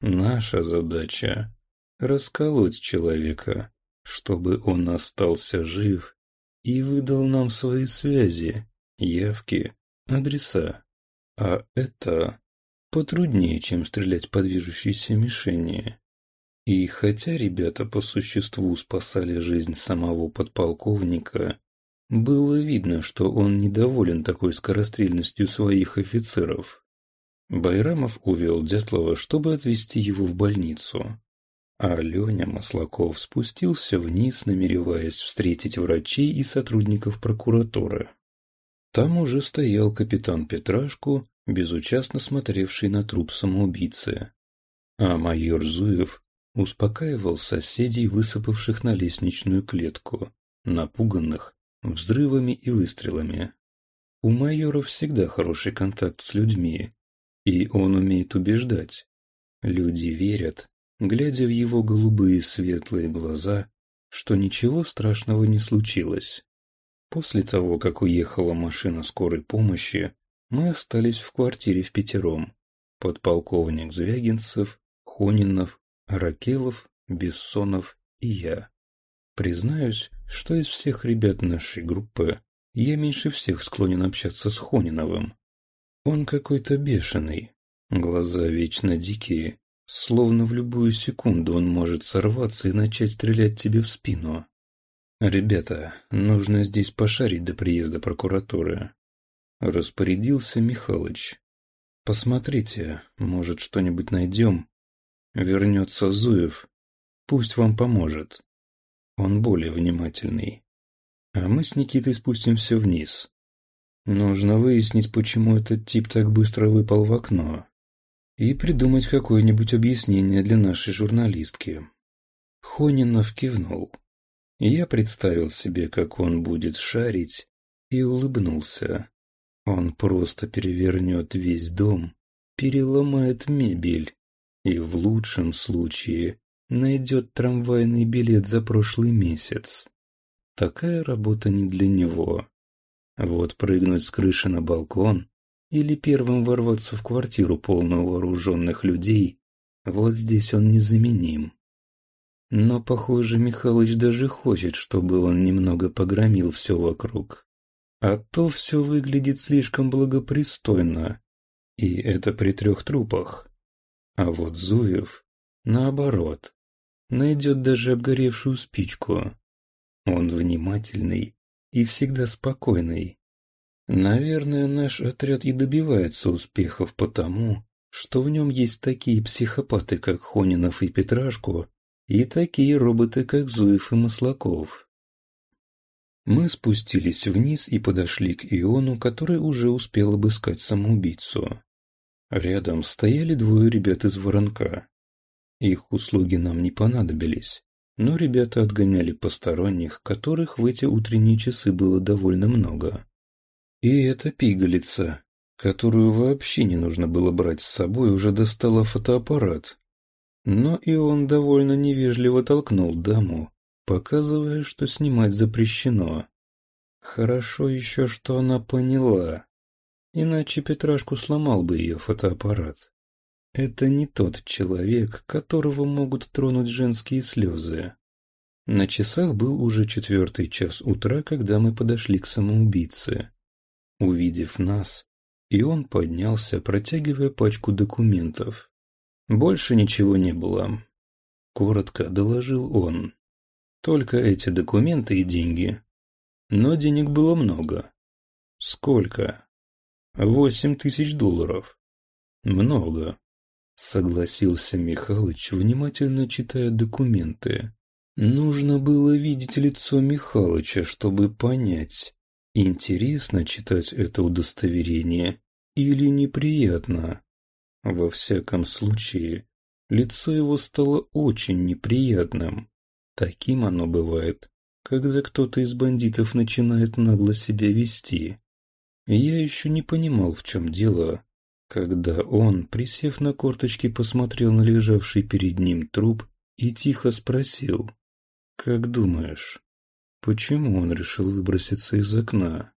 «Наша задача — расколоть человека, чтобы он остался жив и выдал нам свои связи, явки, адреса. А это потруднее, чем стрелять по движущейся мишени. И хотя ребята по существу спасали жизнь самого подполковника, было видно, что он недоволен такой скорострельностью своих офицеров. Байрамов увел Дятлова, чтобы отвезти его в больницу. А Леня Маслаков спустился вниз, намереваясь встретить врачей и сотрудников прокуратуры. Там уже стоял капитан Петрашку безучастно смотревший на труп самоубийцы. А майор Зуев успокаивал соседей, высыпавших на лестничную клетку, напуганных взрывами и выстрелами. У майора всегда хороший контакт с людьми, и он умеет убеждать. Люди верят, глядя в его голубые светлые глаза, что ничего страшного не случилось. После того, как уехала машина скорой помощи, мы остались в квартире в пятером. Подполковник Звягинцев, Хонинов, Ракелов, Бессонов и я. Признаюсь, что из всех ребят нашей группы я меньше всех склонен общаться с Хониновым. Он какой-то бешеный, глаза вечно дикие, словно в любую секунду он может сорваться и начать стрелять тебе в спину. «Ребята, нужно здесь пошарить до приезда прокуратуры. — распорядился Михалыч. «Посмотрите, может, что-нибудь найдем. Вернется Зуев. Пусть вам поможет. Он более внимательный. А мы с Никитой спустимся вниз. Нужно выяснить, почему этот тип так быстро выпал в окно. И придумать какое-нибудь объяснение для нашей журналистки». Хонинов кивнул. Я представил себе, как он будет шарить, и улыбнулся. Он просто перевернет весь дом, переломает мебель и в лучшем случае найдет трамвайный билет за прошлый месяц. Такая работа не для него. Вот прыгнуть с крыши на балкон или первым ворваться в квартиру, полную вооруженных людей, вот здесь он незаменим. Но, похоже, Михалыч даже хочет, чтобы он немного погромил все вокруг. А то все выглядит слишком благопристойно, и это при трех трупах. А вот Зуев, наоборот, найдет даже обгоревшую спичку. Он внимательный и всегда спокойный. Наверное, наш отряд и добивается успехов потому, что в нем есть такие психопаты, как Хонинов и Петрашку, и такие роботы, как Зуев и Маслаков. Мы спустились вниз и подошли к Иону, который уже успел обыскать самоубийцу. Рядом стояли двое ребят из Воронка. Их услуги нам не понадобились, но ребята отгоняли посторонних, которых в эти утренние часы было довольно много. И эта пигалица, которую вообще не нужно было брать с собой, уже достала фотоаппарат. Но и он довольно невежливо толкнул даму, показывая, что снимать запрещено. Хорошо еще, что она поняла, иначе Петрашку сломал бы ее фотоаппарат. Это не тот человек, которого могут тронуть женские слезы. На часах был уже четвертый час утра, когда мы подошли к самоубийце. Увидев нас, и он поднялся, протягивая пачку документов. Больше ничего не было. Коротко доложил он. Только эти документы и деньги. Но денег было много. Сколько? Восемь тысяч долларов. Много. Согласился Михалыч, внимательно читая документы. Нужно было видеть лицо Михалыча, чтобы понять, интересно читать это удостоверение или неприятно. Во всяком случае, лицо его стало очень неприятным. Таким оно бывает, когда кто-то из бандитов начинает нагло себя вести. Я еще не понимал, в чем дело, когда он, присев на корточки, посмотрел на лежавший перед ним труп и тихо спросил, «Как думаешь, почему он решил выброситься из окна?»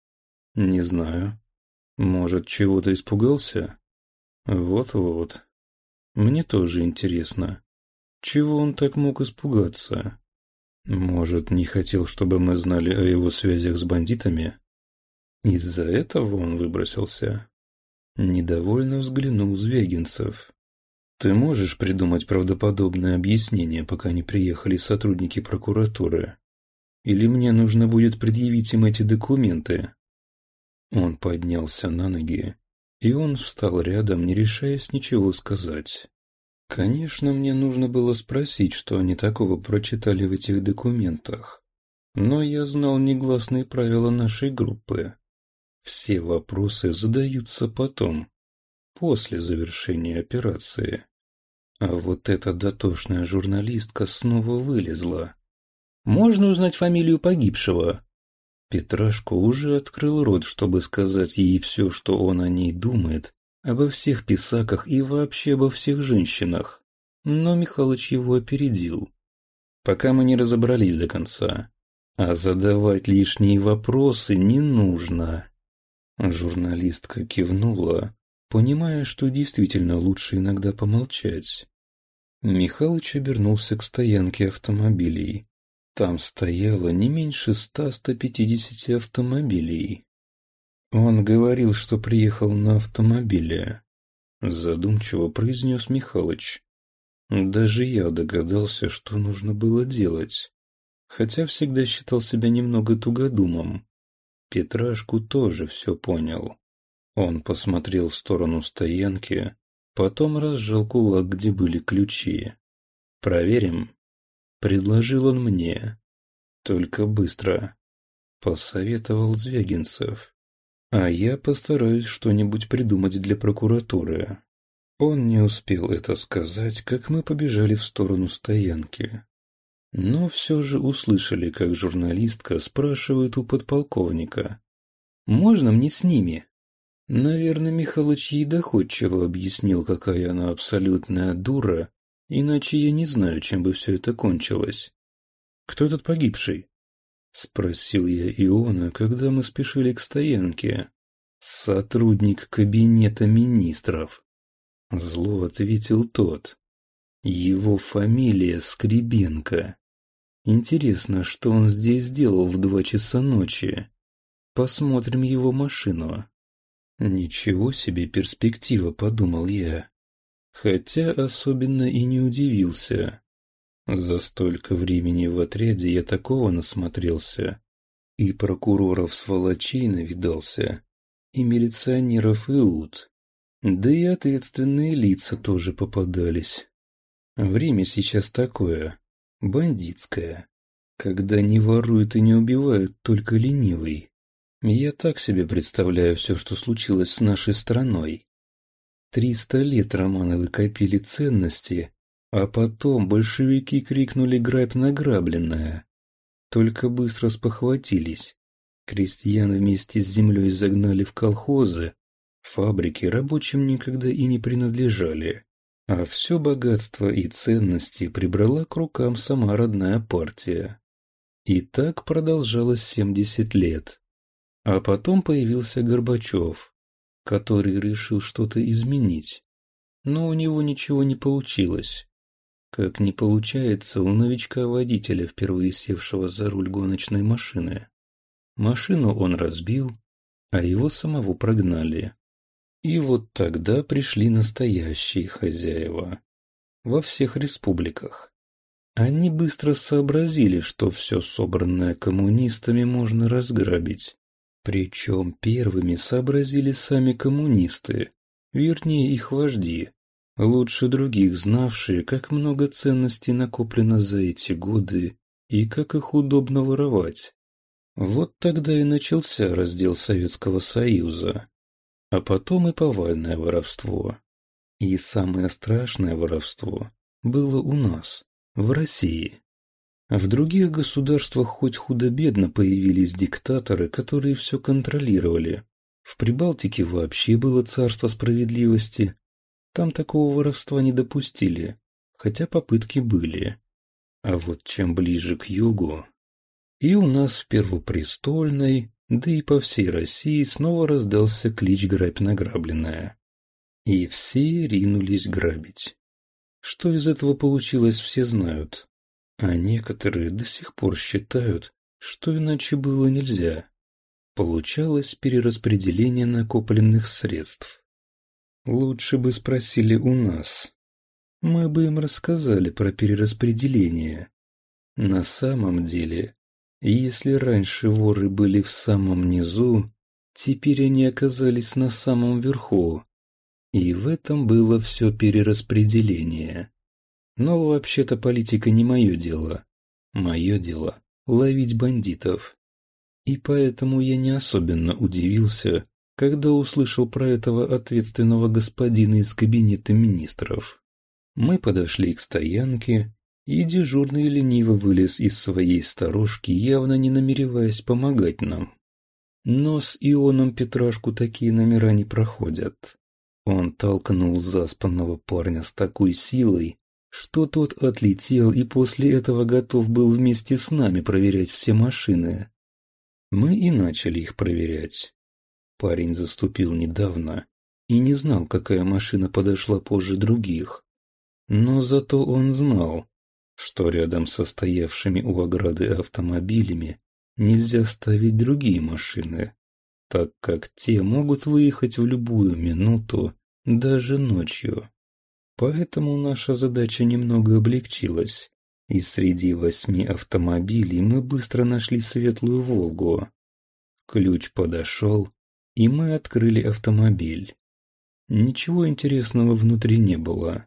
«Не знаю. Может, чего-то испугался?» «Вот-вот. Мне тоже интересно, чего он так мог испугаться?» Может, не хотел, чтобы мы знали о его связях с бандитами? Из-за этого он выбросился. Недовольно взглянул звегинцев. Ты можешь придумать правдоподобное объяснение, пока не приехали сотрудники прокуратуры? Или мне нужно будет предъявить им эти документы? Он поднялся на ноги, и он встал рядом, не решаясь ничего сказать. Конечно, мне нужно было спросить, что они такого прочитали в этих документах. Но я знал негласные правила нашей группы. Все вопросы задаются потом, после завершения операции. А вот эта дотошная журналистка снова вылезла. «Можно узнать фамилию погибшего?» Петрашко уже открыл рот, чтобы сказать ей все, что он о ней думает, обо всех писаках и вообще обо всех женщинах, но Михалыч его опередил. Пока мы не разобрались до конца. А задавать лишние вопросы не нужно. Журналистка кивнула, понимая, что действительно лучше иногда помолчать. Михалыч обернулся к стоянке автомобилей. Там стояло не меньше ста-ста пятидесяти автомобилей. Он говорил, что приехал на автомобиле. Задумчиво произнес Михалыч. Даже я догадался, что нужно было делать. Хотя всегда считал себя немного тугодумом. Петрашку тоже все понял. Он посмотрел в сторону стоянки, потом разжал кулак, где были ключи. «Проверим», — предложил он мне. «Только быстро», — посоветовал Звягинцев. А я постараюсь что-нибудь придумать для прокуратуры. Он не успел это сказать, как мы побежали в сторону стоянки. Но все же услышали, как журналистка спрашивает у подполковника. «Можно мне с ними?» Наверное, Михалыч ей доходчиво объяснил, какая она абсолютная дура, иначе я не знаю, чем бы все это кончилось. «Кто этот погибший?» — спросил я Иона, когда мы спешили к стоянке. «Сотрудник кабинета министров», — зло ответил тот. «Его фамилия Скребенко. Интересно, что он здесь сделал в два часа ночи. Посмотрим его машину». «Ничего себе перспектива», — подумал я. Хотя особенно и не удивился. За столько времени в отряде я такого насмотрелся. И прокуроров-сволочей навидался, и милиционеров иуд. Да и ответственные лица тоже попадались. Время сейчас такое, бандитское, когда не воруют и не убивают только ленивый. Я так себе представляю все, что случилось с нашей страной. Триста лет Романовы копили ценности, а потом большевики крикнули «Грабь награбленное!» Только быстро спохватились. Крестьян вместе с землей загнали в колхозы. Фабрики рабочим никогда и не принадлежали. А все богатство и ценности прибрала к рукам сама родная партия. И так продолжалось 70 лет. А потом появился Горбачев, который решил что-то изменить. Но у него ничего не получилось. Как не получается у новичка-водителя, впервые севшего за руль гоночной машины. Машину он разбил, а его самого прогнали. И вот тогда пришли настоящие хозяева. Во всех республиках. Они быстро сообразили, что все собранное коммунистами можно разграбить. Причем первыми сообразили сами коммунисты, вернее их вожди, лучше других знавшие, как много ценностей накоплено за эти годы и как их удобно воровать. Вот тогда и начался раздел Советского Союза, а потом и повальное воровство. И самое страшное воровство было у нас, в России. В других государствах хоть худо-бедно появились диктаторы, которые все контролировали. В Прибалтике вообще было царство справедливости, там такого воровства не допустили, хотя попытки были. А вот чем ближе к югу... И у нас в Первопрестольной, да и по всей России снова раздался клич «Грабь награбленное». И все ринулись грабить. Что из этого получилось, все знают. А некоторые до сих пор считают, что иначе было нельзя. Получалось перераспределение накопленных средств. Лучше бы спросили у нас. Мы бы им рассказали про перераспределение. На самом деле, если раньше воры были в самом низу, теперь они оказались на самом верху. И в этом было все перераспределение. Но вообще-то политика не мое дело. Мое дело – ловить бандитов. И поэтому я не особенно удивился, когда услышал про этого ответственного господина из кабинета министров. Мы подошли к стоянке, и дежурный лениво вылез из своей сторожки, явно не намереваясь помогать нам. Но с Ионом Петрашку такие номера не проходят. Он толкнул заспанного парня с такой силой, что тот отлетел и после этого готов был вместе с нами проверять все машины. Мы и начали их проверять. Парень заступил недавно и не знал, какая машина подошла позже других. Но зато он знал, что рядом со стоявшими у ограды автомобилями нельзя ставить другие машины, так как те могут выехать в любую минуту, даже ночью. Поэтому наша задача немного облегчилась, и среди восьми автомобилей мы быстро нашли светлую «Волгу». Ключ подошел, и мы открыли автомобиль. Ничего интересного внутри не было.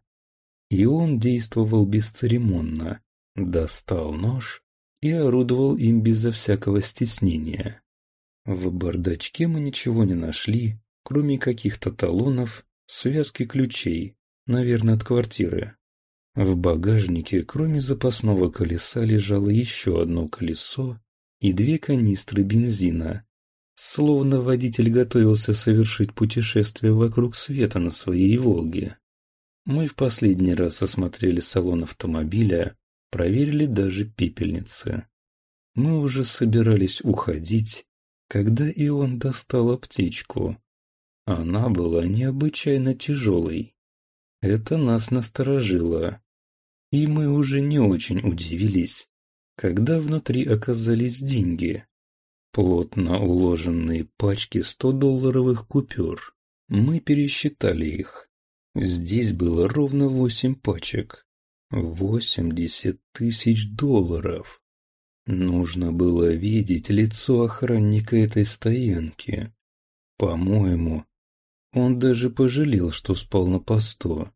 И он действовал бесцеремонно. Достал нож и орудовал им безо всякого стеснения. В бардачке мы ничего не нашли, кроме каких-то талонов, связки ключей, наверное, от квартиры. В багажнике, кроме запасного колеса, лежало еще одно колесо и две канистры бензина, Словно водитель готовился совершить путешествие вокруг света на своей «Волге». Мы в последний раз осмотрели салон автомобиля, проверили даже пепельницы. Мы уже собирались уходить, когда и он достал аптечку. Она была необычайно тяжелой. Это нас насторожило. И мы уже не очень удивились, когда внутри оказались деньги, Плотно уложенные пачки 100-долларовых купюр. Мы пересчитали их. Здесь было ровно восемь пачек. Восемьдесят тысяч долларов. Нужно было видеть лицо охранника этой стоянки. По-моему, он даже пожалел, что спал на посту.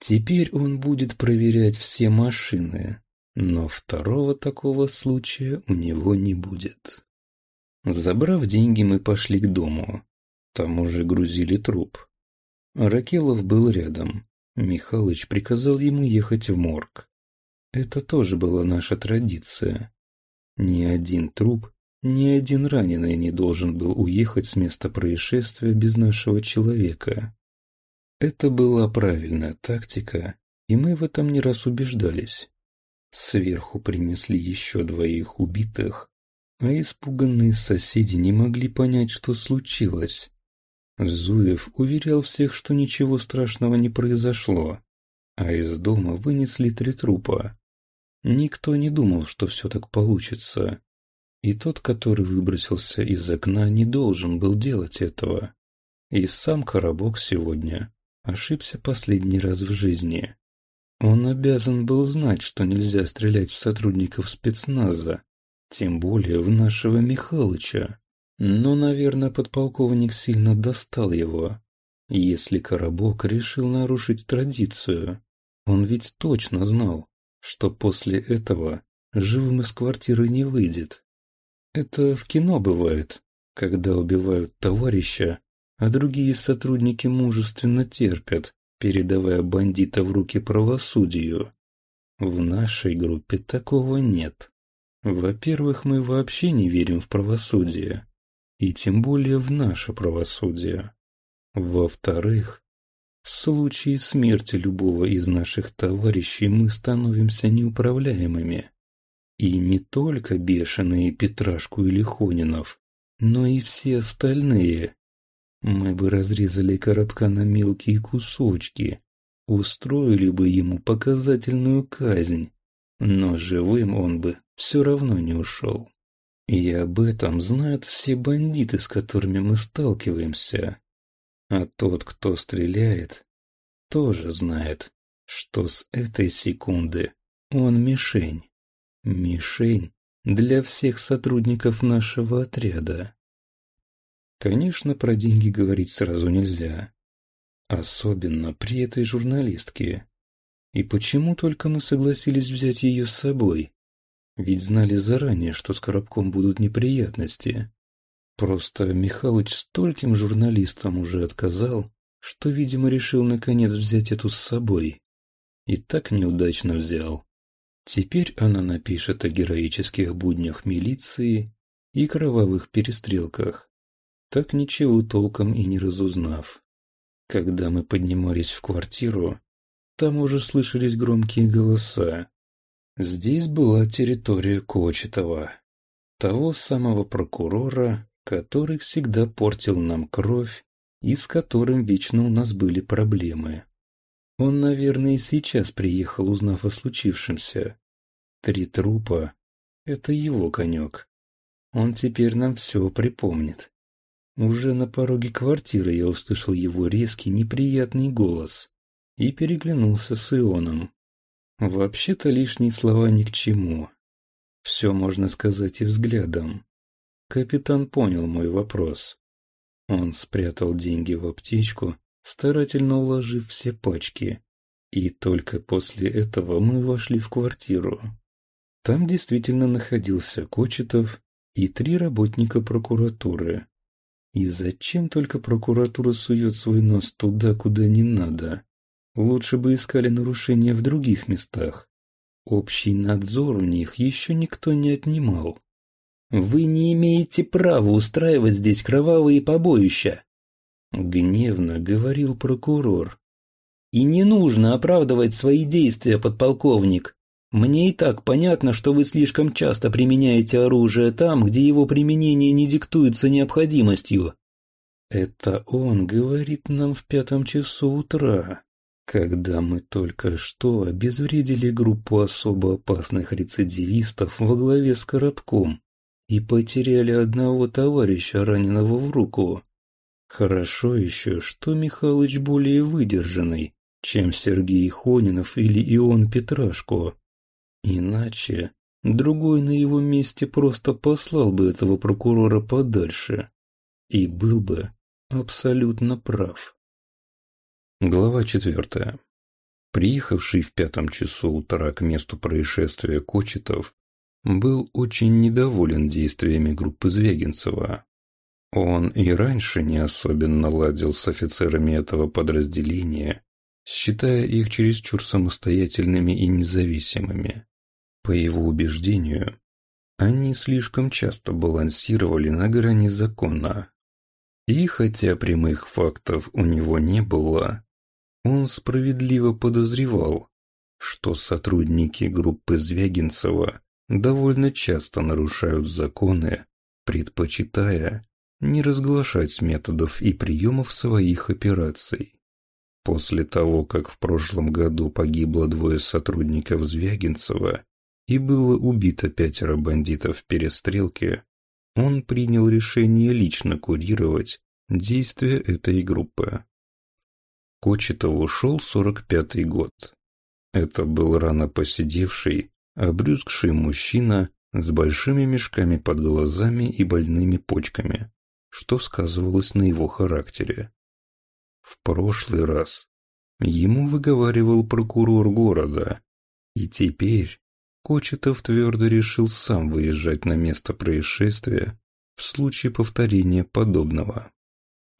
Теперь он будет проверять все машины, но второго такого случая у него не будет. Забрав деньги, мы пошли к дому. Там уже грузили труп. Ракелов был рядом. Михалыч приказал ему ехать в морг. Это тоже была наша традиция. Ни один труп, ни один раненый не должен был уехать с места происшествия без нашего человека. Это была правильная тактика, и мы в этом не раз убеждались. Сверху принесли еще двоих убитых, а испуганные соседи не могли понять, что случилось. Зуев уверял всех, что ничего страшного не произошло, а из дома вынесли три трупа. Никто не думал, что все так получится. И тот, который выбросился из окна, не должен был делать этого. И сам Коробок сегодня ошибся последний раз в жизни. Он обязан был знать, что нельзя стрелять в сотрудников спецназа, тем более в нашего Михалыча. Но, наверное, подполковник сильно достал его. Если Коробок решил нарушить традицию, он ведь точно знал, что после этого живым из квартиры не выйдет. Это в кино бывает, когда убивают товарища, а другие сотрудники мужественно терпят, передавая бандита в руки правосудию. В нашей группе такого нет. Во-первых, мы вообще не верим в правосудие, и тем более в наше правосудие. Во-вторых, в случае смерти любого из наших товарищей мы становимся неуправляемыми. И не только бешеные Петрашку или Хонинов, но и все остальные. Мы бы разрезали коробка на мелкие кусочки, устроили бы ему показательную казнь, но живым он бы все равно не ушел. И об этом знают все бандиты, с которыми мы сталкиваемся. А тот, кто стреляет, тоже знает, что с этой секунды он мишень. Мишень для всех сотрудников нашего отряда. Конечно, про деньги говорить сразу нельзя. Особенно при этой журналистке. И почему только мы согласились взять ее с собой? Ведь знали заранее, что с Коробком будут неприятности. Просто Михалыч стольким журналистам уже отказал, что, видимо, решил наконец взять эту с собой. И так неудачно взял. Теперь она напишет о героических буднях милиции и кровавых перестрелках, так ничего толком и не разузнав. Когда мы поднимались в квартиру, там уже слышались громкие голоса. Здесь была территория Кочетова, того самого прокурора, который всегда портил нам кровь и с которым вечно у нас были проблемы. Он, наверное, и сейчас приехал, узнав о случившемся. Три трупа — это его конек. Он теперь нам все припомнит. Уже на пороге квартиры я услышал его резкий неприятный голос и переглянулся с Ионом. Вообще-то лишние слова ни к чему. Все можно сказать и взглядом. Капитан понял мой вопрос. Он спрятал деньги в аптечку, старательно уложив все пачки. И только после этого мы вошли в квартиру. Там действительно находился Кочетов и три работника прокуратуры. И зачем только прокуратура сует свой нос туда, куда не надо? Лучше бы искали нарушения в других местах. Общий надзор у них еще никто не отнимал. «Вы не имеете права устраивать здесь кровавые побоища!» Гневно говорил прокурор. «И не нужно оправдывать свои действия, подполковник. Мне и так понятно, что вы слишком часто применяете оружие там, где его применение не диктуется необходимостью». «Это он говорит нам в пятом часу утра», когда мы только что обезвредили группу особо опасных рецидивистов во главе с Коробком и потеряли одного товарища, раненого в руку. Хорошо еще, что Михалыч более выдержанный, чем Сергей Хонинов или Ион Петрашко. Иначе другой на его месте просто послал бы этого прокурора подальше и был бы абсолютно прав. Глава четвертая. Приехавший в пятом часу утра к месту происшествия Кочетов был очень недоволен действиями группы Звягинцева. Он и раньше не особенно ладил с офицерами этого подразделения, считая их чересчур самостоятельными и независимыми. По его убеждению, они слишком часто балансировали на грани закона. И хотя прямых фактов у него не было, он справедливо подозревал, что сотрудники группы Звягинцева довольно часто нарушают законы, предпочитая не разглашать методов и приемов своих операций. После того, как в прошлом году погибло двое сотрудников Звягинцева и было убито пятеро бандитов в перестрелке, он принял решение лично курировать действия этой группы. Кочетов ушел сорок пятый год. Это был рано посидевший, обрюзгший мужчина с большими мешками под глазами и больными почками, что сказывалось на его характере. В прошлый раз ему выговаривал прокурор города, и теперь Кочетов твердо решил сам выезжать на место происшествия в случае повторения подобного.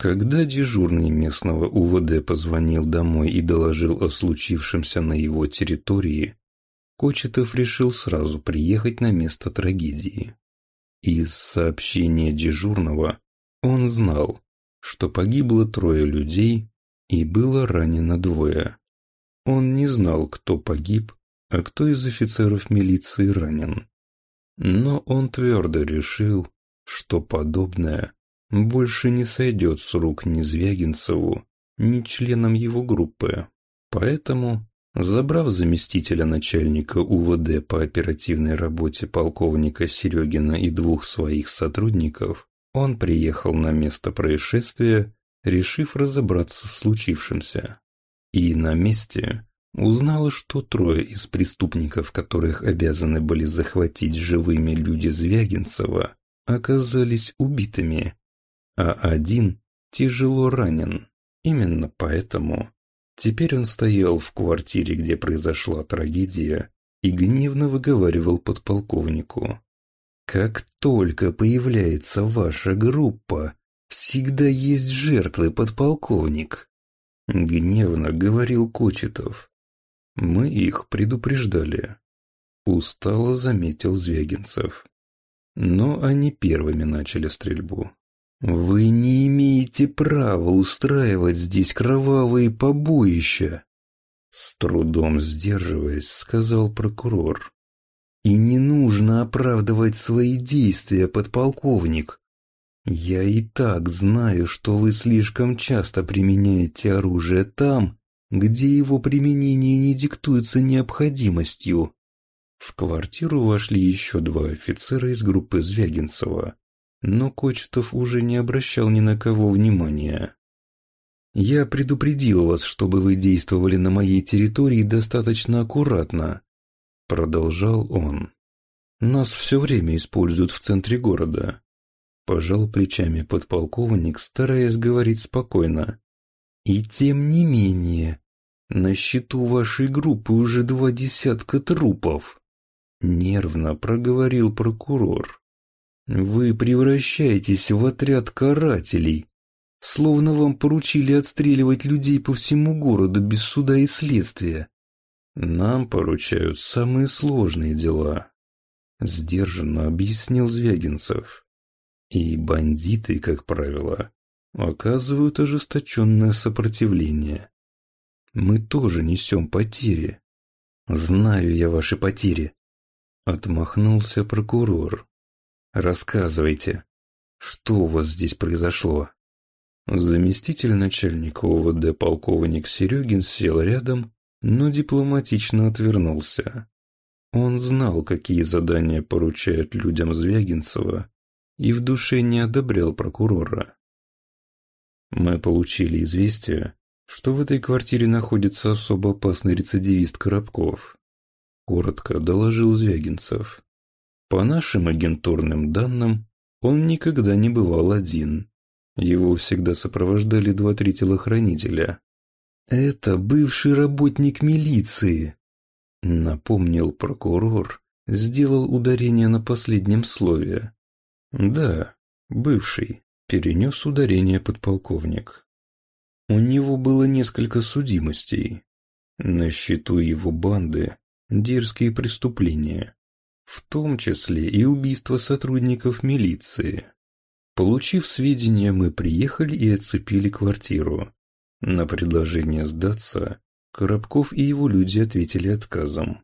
Когда дежурный местного УВД позвонил домой и доложил о случившемся на его территории, Кочетов решил сразу приехать на место трагедии. Из сообщения дежурного он знал, что погибло трое людей и было ранено двое. Он не знал, кто погиб, а кто из офицеров милиции ранен. Но он твердо решил, что подобное – больше не сойдет с рук ни Звягинцеву, ни членам его группы. Поэтому, забрав заместителя начальника УВД по оперативной работе полковника Серегина и двух своих сотрудников, он приехал на место происшествия, решив разобраться в случившемся. И на месте узнал, что трое из преступников, которых обязаны были захватить живыми люди Звягинцева, оказались убитыми а один тяжело ранен. Именно поэтому теперь он стоял в квартире, где произошла трагедия, и гневно выговаривал подполковнику. «Как только появляется ваша группа, всегда есть жертвы, подполковник!» Гневно говорил Кочетов. «Мы их предупреждали», — устало заметил Звягинцев. Но они первыми начали стрельбу. Вы не имеете права устраивать здесь кровавые побоища, с трудом сдерживаясь, сказал прокурор. И не нужно оправдывать свои действия, подполковник. Я и так знаю, что вы слишком часто применяете оружие там, где его применение не диктуется необходимостью. В квартиру вошли еще два офицера из группы Звягинцева но Кочетов уже не обращал ни на кого внимания. «Я предупредил вас, чтобы вы действовали на моей территории достаточно аккуратно», — продолжал он. «Нас все время используют в центре города», — пожал плечами подполковник, стараясь говорить спокойно. «И тем не менее, на счету вашей группы уже два десятка трупов», — нервно проговорил прокурор. Вы превращаетесь в отряд карателей, словно вам поручили отстреливать людей по всему городу без суда и следствия. Нам поручают самые сложные дела, — сдержанно объяснил Звягинцев. И бандиты, как правило, оказывают ожесточенное сопротивление. Мы тоже несем потери. Знаю я ваши потери, — отмахнулся прокурор. Рассказывайте, что у вас здесь произошло? Заместитель начальника ОВД полковник Серегин сел рядом, но дипломатично отвернулся. Он знал, какие задания поручают людям Звягинцева, и в душе не одобрял прокурора. Мы получили известие, что в этой квартире находится особо опасный рецидивист Коробков. Коротко доложил Звягинцев. По нашим агентурным данным, он никогда не бывал один. Его всегда сопровождали два-три телохранителя. «Это бывший работник милиции», — напомнил прокурор, сделал ударение на последнем слове. «Да, бывший», — перенес ударение подполковник. У него было несколько судимостей. На счету его банды дерзкие преступления в том числе и убийство сотрудников милиции. Получив сведения, мы приехали и оцепили квартиру. На предложение сдаться Коробков и его люди ответили отказом.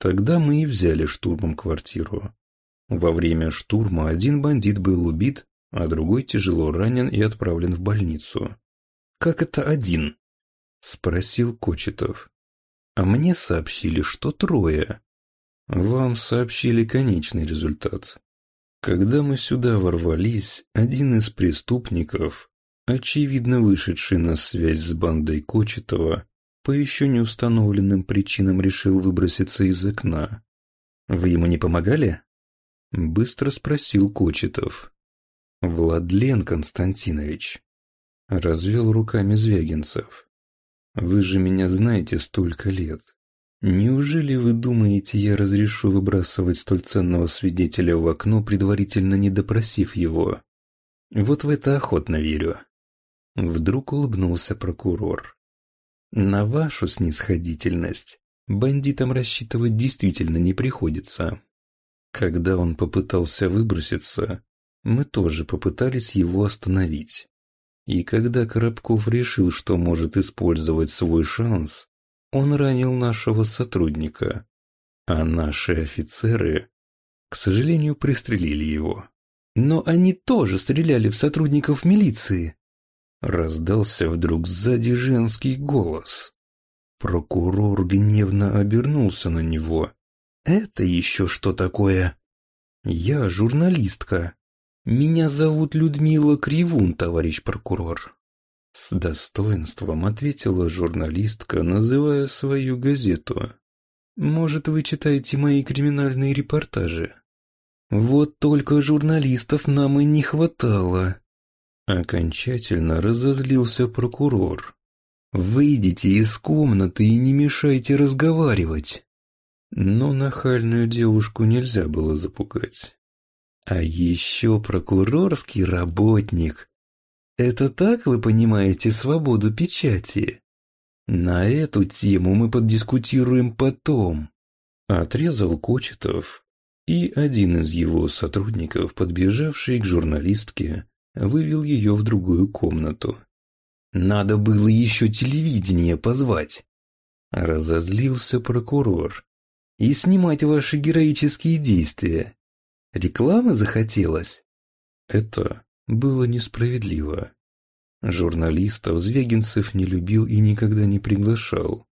Тогда мы и взяли штурмом квартиру. Во время штурма один бандит был убит, а другой тяжело ранен и отправлен в больницу. «Как это один?» – спросил Кочетов. «А мне сообщили, что трое», вам сообщили конечный результат. Когда мы сюда ворвались, один из преступников, очевидно вышедший на связь с бандой Кочетова, по еще не установленным причинам решил выброситься из окна. «Вы ему не помогали?» — быстро спросил Кочетов. «Владлен Константинович», — развел руками Звягинцев. «Вы же меня знаете столько лет. Неужели вы думаете, я разрешу выбрасывать столь ценного свидетеля в окно, предварительно не допросив его? Вот в это охотно верю. Вдруг улыбнулся прокурор. На вашу снисходительность бандитам рассчитывать действительно не приходится. Когда он попытался выброситься, мы тоже попытались его остановить. И когда Коробков решил, что может использовать свой шанс, он ранил нашего сотрудника, а наши офицеры, к сожалению, пристрелили его. Но они тоже стреляли в сотрудников милиции. Раздался вдруг сзади женский голос. Прокурор гневно обернулся на него. «Это еще что такое?» «Я журналистка. Меня зовут Людмила Кривун, товарищ прокурор». С достоинством ответила журналистка, называя свою газету. «Может, вы читаете мои криминальные репортажи?» «Вот только журналистов нам и не хватало!» Окончательно разозлился прокурор. «Выйдите из комнаты и не мешайте разговаривать!» Но нахальную девушку нельзя было запугать. «А еще прокурорский работник это так вы понимаете свободу печати? На эту тему мы подискутируем потом. Отрезал Кочетов, и один из его сотрудников, подбежавший к журналистке, вывел ее в другую комнату. «Надо было еще телевидение позвать!» Разозлился прокурор. «И снимать ваши героические действия. Рекламы захотелось?» «Это было несправедливо. Журналистов Звегинцев не любил и никогда не приглашал.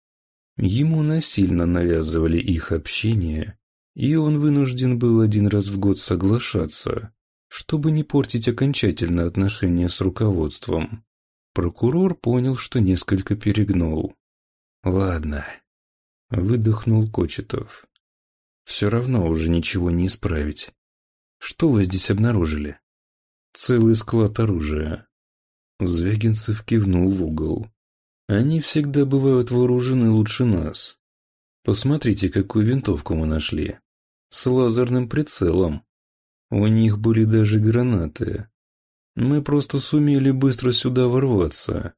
Ему насильно навязывали их общение, и он вынужден был один раз в год соглашаться, чтобы не портить окончательно отношения с руководством. Прокурор понял, что несколько перегнул. «Ладно», — выдохнул Кочетов. «Все равно уже ничего не исправить. Что вы здесь обнаружили?» целый склад оружия. Звягинцев кивнул в угол. Они всегда бывают вооружены лучше нас. Посмотрите, какую винтовку мы нашли. С лазерным прицелом. У них были даже гранаты. Мы просто сумели быстро сюда ворваться.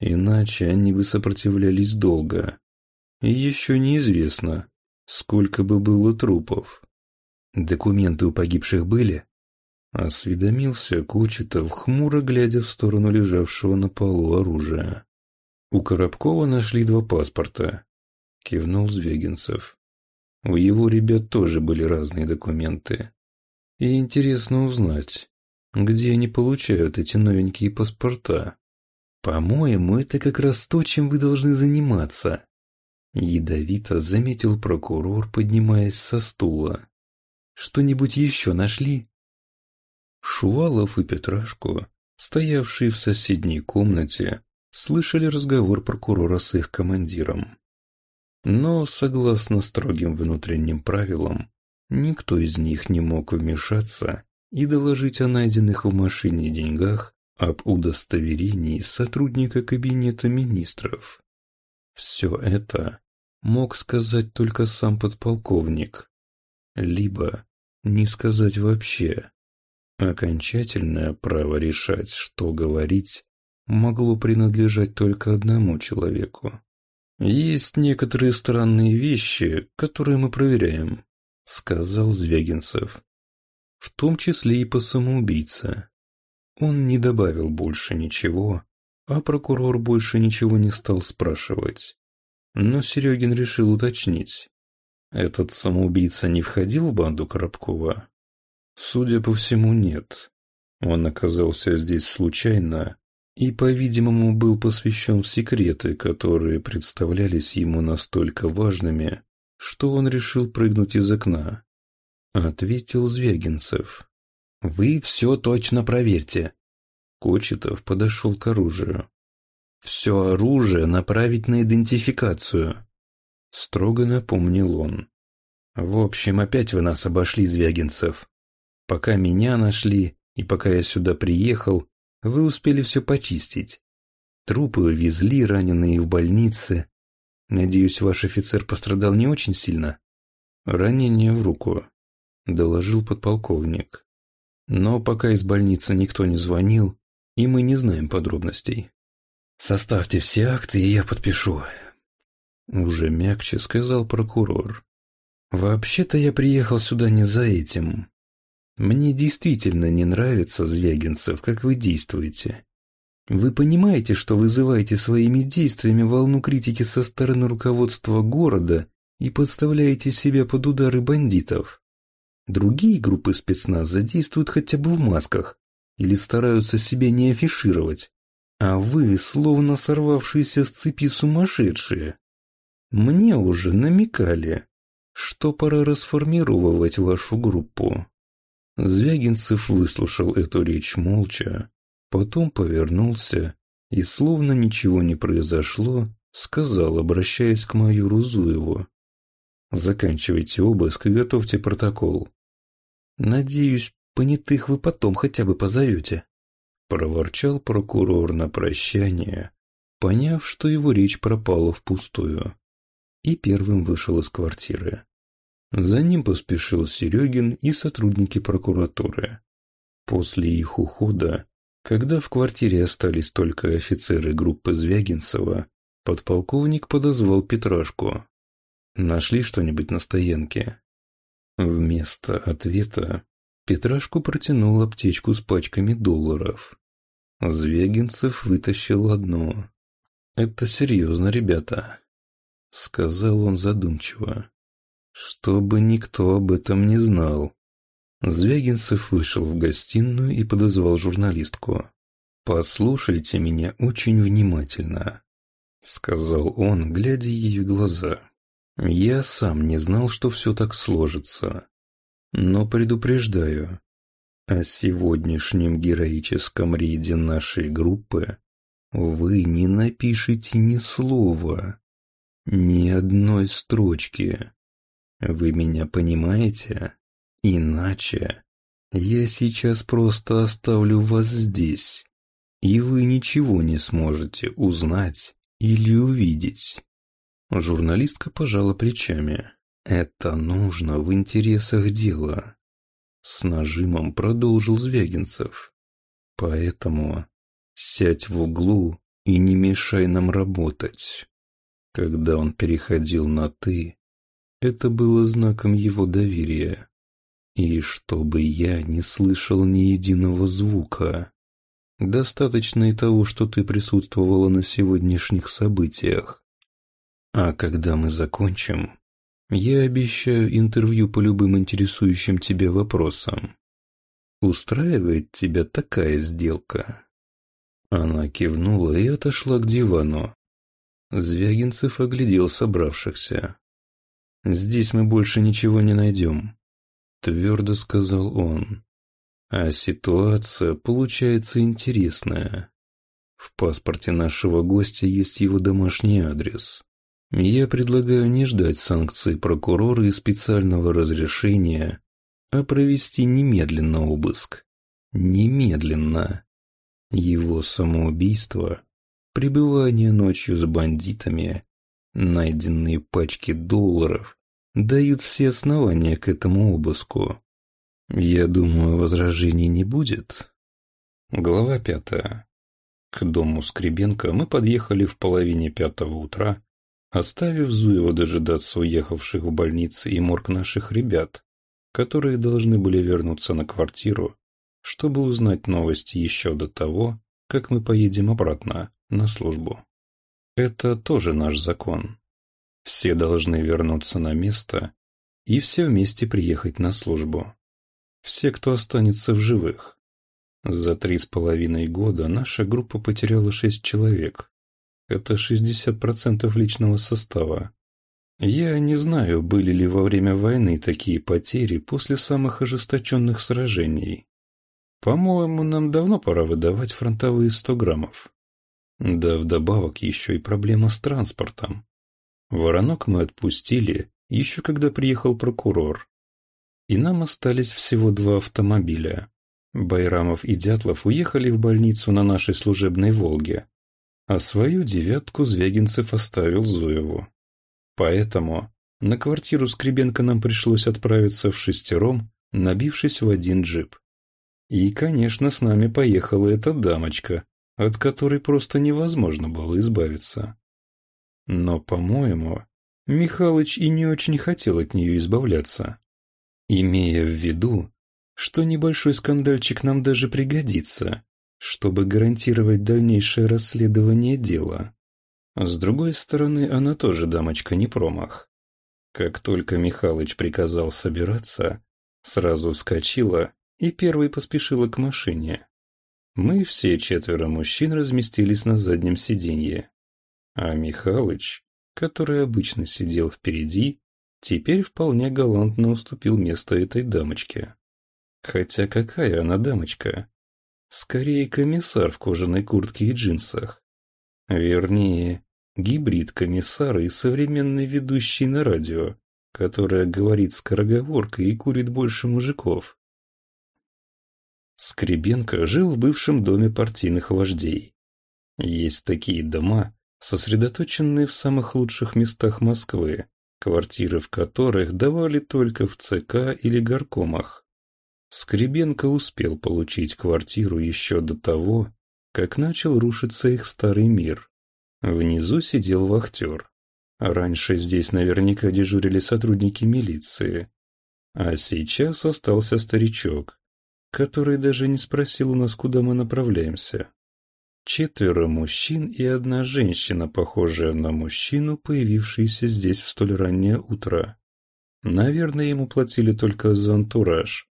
Иначе они бы сопротивлялись долго. И еще неизвестно, сколько бы было трупов. Документы у погибших были? Осведомился Кучетов, хмуро глядя в сторону лежавшего на полу оружия. У Коробкова нашли два паспорта. Кивнул Звегинцев. У его ребят тоже были разные документы. И интересно узнать, где они получают эти новенькие паспорта. По-моему, это как раз то, чем вы должны заниматься. Ядовито заметил прокурор, поднимаясь со стула. Что-нибудь еще нашли? Шувалов и Петрашко, стоявшие в соседней комнате, слышали разговор прокурора с их командиром. Но, согласно строгим внутренним правилам, никто из них не мог вмешаться и доложить о найденных в машине деньгах об удостоверении сотрудника кабинета министров. Все это мог сказать только сам подполковник, либо не сказать вообще. Окончательное право решать, что говорить, могло принадлежать только одному человеку. «Есть некоторые странные вещи, которые мы проверяем», — сказал Звягинцев. «В том числе и по самоубийце». Он не добавил больше ничего, а прокурор больше ничего не стал спрашивать. Но Серегин решил уточнить. «Этот самоубийца не входил в банду Коробкова?» Судя по всему, нет. Он оказался здесь случайно и, по-видимому, был посвящен в секреты, которые представлялись ему настолько важными, что он решил прыгнуть из окна. Ответил Звягинцев. «Вы все точно проверьте». Кочетов подошел к оружию. «Все оружие направить на идентификацию», — строго напомнил он. «В общем, опять вы нас обошли, Звягинцев. Пока меня нашли и пока я сюда приехал, вы успели все почистить. Трупы увезли, раненые в больнице. Надеюсь, ваш офицер пострадал не очень сильно? Ранение в руку, доложил подполковник. Но пока из больницы никто не звонил, и мы не знаем подробностей. Составьте все акты, и я подпишу. Уже мягче сказал прокурор. Вообще-то я приехал сюда не за этим. Мне действительно не нравится, Звягинцев, как вы действуете. Вы понимаете, что вызываете своими действиями волну критики со стороны руководства города и подставляете себя под удары бандитов. Другие группы спецназа действуют хотя бы в масках или стараются себя не афишировать, а вы словно сорвавшиеся с цепи сумасшедшие. Мне уже намекали, что пора расформировать вашу группу. Звягинцев выслушал эту речь молча, потом повернулся и, словно ничего не произошло, сказал, обращаясь к майору Зуеву. «Заканчивайте обыск и готовьте протокол». «Надеюсь, понятых вы потом хотя бы позовете», — проворчал прокурор на прощание, поняв, что его речь пропала впустую, и первым вышел из квартиры. За ним поспешил Серегин и сотрудники прокуратуры. После их ухода, когда в квартире остались только офицеры группы Звягинцева, подполковник подозвал Петрашку. «Нашли что-нибудь на стоянке?» Вместо ответа Петрашку протянул аптечку с пачками долларов. Звягинцев вытащил одну. «Это серьезно, ребята», — сказал он задумчиво чтобы никто об этом не знал. Звягинцев вышел в гостиную и подозвал журналистку. «Послушайте меня очень внимательно», — сказал он, глядя ей в глаза. «Я сам не знал, что все так сложится. Но предупреждаю, о сегодняшнем героическом рейде нашей группы вы не напишите ни слова, ни одной строчки. Вы меня понимаете? Иначе я сейчас просто оставлю вас здесь, и вы ничего не сможете узнать или увидеть. Журналистка пожала плечами. Это нужно в интересах дела. С нажимом продолжил Звягинцев. Поэтому сядь в углу и не мешай нам работать. Когда он переходил на «ты», это было знаком его доверия. И чтобы я не слышал ни единого звука. Достаточно и того, что ты присутствовала на сегодняшних событиях. А когда мы закончим, я обещаю интервью по любым интересующим тебя вопросам. Устраивает тебя такая сделка?» Она кивнула и отошла к дивану. Звягинцев оглядел собравшихся. «Здесь мы больше ничего не найдем», — твердо сказал он. «А ситуация получается интересная. В паспорте нашего гостя есть его домашний адрес. Я предлагаю не ждать санкции прокурора и специального разрешения, а провести немедленно обыск. Немедленно. Его самоубийство, пребывание ночью с бандитами, найденные пачки долларов, дают все основания к этому обыску. Я думаю, возражений не будет. Глава пятая. К дому Скребенко мы подъехали в половине пятого утра, оставив Зуева дожидаться уехавших в больницы и морг наших ребят, которые должны были вернуться на квартиру, чтобы узнать новости еще до того, как мы поедем обратно на службу. Это тоже наш закон все должны вернуться на место и все вместе приехать на службу. Все, кто останется в живых. За три с половиной года наша группа потеряла шесть человек. Это 60% личного состава. Я не знаю, были ли во время войны такие потери после самых ожесточенных сражений. По-моему, нам давно пора выдавать фронтовые 100 граммов. Да вдобавок еще и проблема с транспортом. Воронок мы отпустили, еще когда приехал прокурор. И нам остались всего два автомобиля. Байрамов и Дятлов уехали в больницу на нашей служебной «Волге», а свою девятку Звягинцев оставил Зуеву. Поэтому на квартиру Скребенко нам пришлось отправиться в шестером, набившись в один джип. И, конечно, с нами поехала эта дамочка, от которой просто невозможно было избавиться. Но, по-моему, Михалыч и не очень хотел от нее избавляться. Имея в виду, что небольшой скандальчик нам даже пригодится, чтобы гарантировать дальнейшее расследование дела. С другой стороны, она тоже дамочка не промах. Как только Михалыч приказал собираться, сразу вскочила и первой поспешила к машине. Мы все четверо мужчин разместились на заднем сиденье а Михалыч, который обычно сидел впереди, теперь вполне галантно уступил место этой дамочке. Хотя какая она дамочка? Скорее комиссар в кожаной куртке и джинсах. Вернее, гибрид комиссара и современный ведущий на радио, которая говорит скороговоркой и курит больше мужиков. Скребенко жил в бывшем доме партийных вождей. Есть такие дома, сосредоточенные в самых лучших местах Москвы, квартиры в которых давали только в ЦК или горкомах. Скребенко успел получить квартиру еще до того, как начал рушиться их старый мир. Внизу сидел вахтер. Раньше здесь наверняка дежурили сотрудники милиции. А сейчас остался старичок, который даже не спросил у нас, куда мы направляемся. Четверо мужчин и одна женщина, похожая на мужчину, появившиеся здесь в столь раннее утро. Наверное, ему платили только за антураж,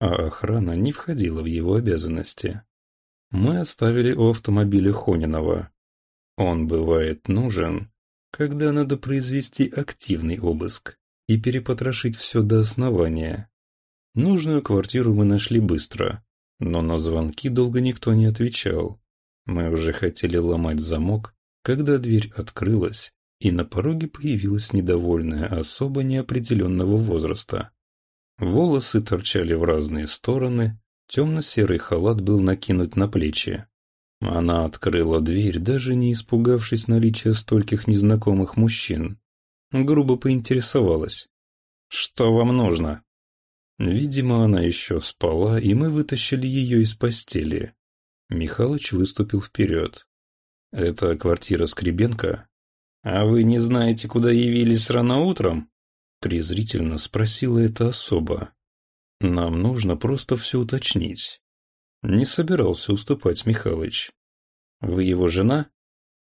а охрана не входила в его обязанности. Мы оставили у автомобиля Хонинова. Он бывает нужен, когда надо произвести активный обыск и перепотрошить все до основания. Нужную квартиру мы нашли быстро, но на звонки долго никто не отвечал. Мы уже хотели ломать замок, когда дверь открылась, и на пороге появилась недовольная особа неопределенного возраста. Волосы торчали в разные стороны, темно-серый халат был накинут на плечи. Она открыла дверь, даже не испугавшись наличия стольких незнакомых мужчин. Грубо поинтересовалась. «Что вам нужно?» Видимо, она еще спала, и мы вытащили ее из постели. Михалыч выступил вперед. «Это квартира Скребенко?» «А вы не знаете, куда явились рано утром?» Презрительно спросила эта особа. «Нам нужно просто все уточнить». Не собирался уступать Михалыч. «Вы его жена?»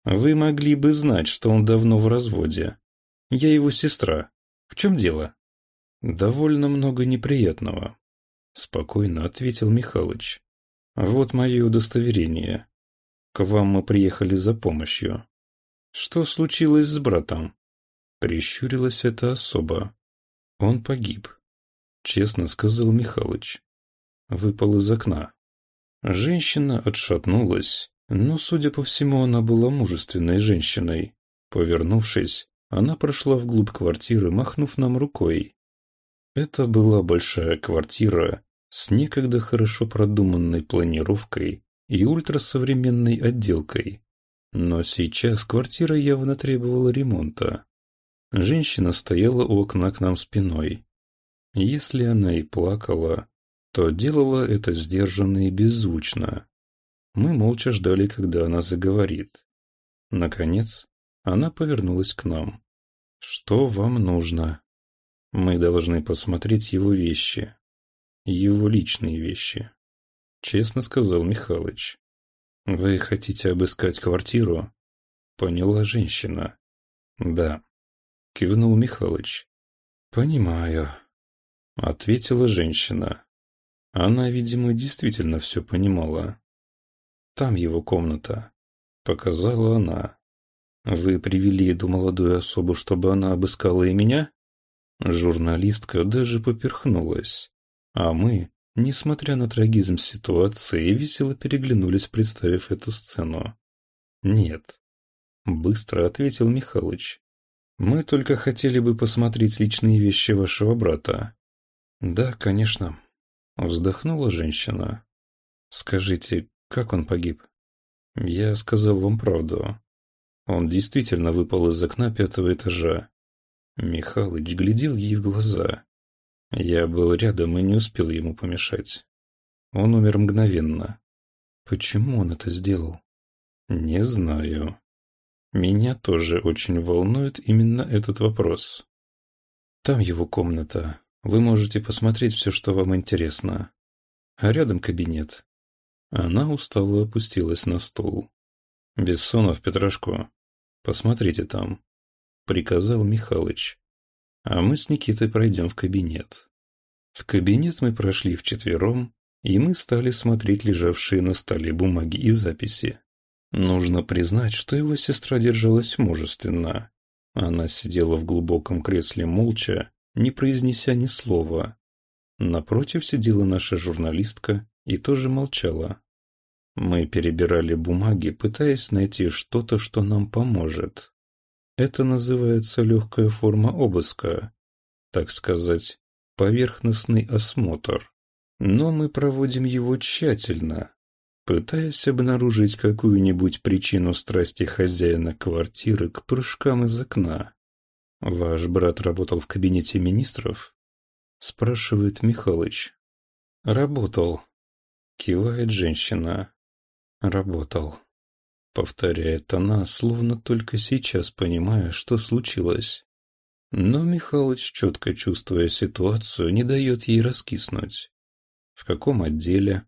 «Вы могли бы знать, что он давно в разводе. Я его сестра. В чем дело?» «Довольно много неприятного», — спокойно ответил Михалыч. Вот мое удостоверение. К вам мы приехали за помощью. Что случилось с братом? Прищурилась эта особа. Он погиб. Честно сказал Михалыч. Выпал из окна. Женщина отшатнулась, но, судя по всему, она была мужественной женщиной. Повернувшись, она прошла вглубь квартиры, махнув нам рукой. Это была большая квартира, с некогда хорошо продуманной планировкой и ультрасовременной отделкой. Но сейчас квартира явно требовала ремонта. Женщина стояла у окна к нам спиной. Если она и плакала, то делала это сдержанно и беззвучно. Мы молча ждали, когда она заговорит. Наконец, она повернулась к нам. «Что вам нужно?» «Мы должны посмотреть его вещи», его личные вещи», — честно сказал Михалыч. «Вы хотите обыскать квартиру?» — поняла женщина. «Да», — кивнул Михалыч. «Понимаю», — ответила женщина. Она, видимо, действительно все понимала. «Там его комната», — показала она. «Вы привели эту молодую особу, чтобы она обыскала и меня?» Журналистка даже поперхнулась. А мы, несмотря на трагизм ситуации, весело переглянулись, представив эту сцену. «Нет», — быстро ответил Михалыч. «Мы только хотели бы посмотреть личные вещи вашего брата». «Да, конечно», — вздохнула женщина. «Скажите, как он погиб?» «Я сказал вам правду. Он действительно выпал из окна пятого этажа». Михалыч глядел ей в глаза. Я был рядом и не успел ему помешать. Он умер мгновенно. Почему он это сделал? Не знаю. Меня тоже очень волнует именно этот вопрос. Там его комната. Вы можете посмотреть все, что вам интересно. А рядом кабинет. Она устало опустилась на стул. Бессонов, Петрашко, посмотрите там, — приказал Михалыч а мы с Никитой пройдем в кабинет. В кабинет мы прошли вчетвером, и мы стали смотреть лежавшие на столе бумаги и записи. Нужно признать, что его сестра держалась мужественно. Она сидела в глубоком кресле молча, не произнеся ни слова. Напротив сидела наша журналистка и тоже молчала. Мы перебирали бумаги, пытаясь найти что-то, что нам поможет. Это называется легкая форма обыска, так сказать, поверхностный осмотр. Но мы проводим его тщательно, пытаясь обнаружить какую-нибудь причину страсти хозяина квартиры к прыжкам из окна. «Ваш брат работал в кабинете министров?» — спрашивает Михалыч. «Работал», — кивает женщина. «Работал». Повторяет она, словно только сейчас понимая, что случилось. Но Михалыч, четко чувствуя ситуацию, не дает ей раскиснуть. В каком отделе?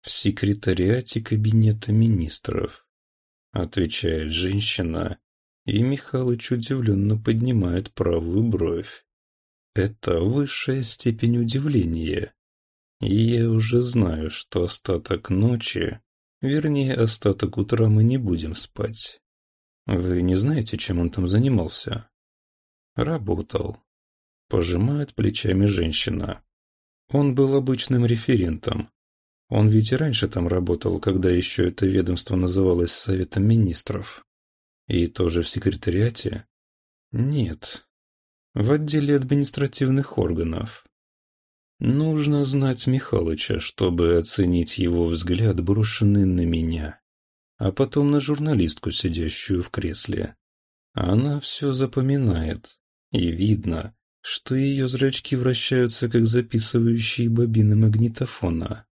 В секретариате кабинета министров. Отвечает женщина, и Михалыч удивленно поднимает правую бровь. Это высшая степень удивления. И я уже знаю, что остаток ночи Вернее, остаток утра мы не будем спать. Вы не знаете, чем он там занимался? Работал. Пожимает плечами женщина. Он был обычным референтом. Он ведь и раньше там работал, когда еще это ведомство называлось Советом Министров. И тоже в секретариате? Нет. В отделе административных органов. Нужно знать Михалыча, чтобы оценить его взгляд, брошенный на меня, а потом на журналистку, сидящую в кресле. Она все запоминает, и видно, что ее зрачки вращаются, как записывающие бобины магнитофона.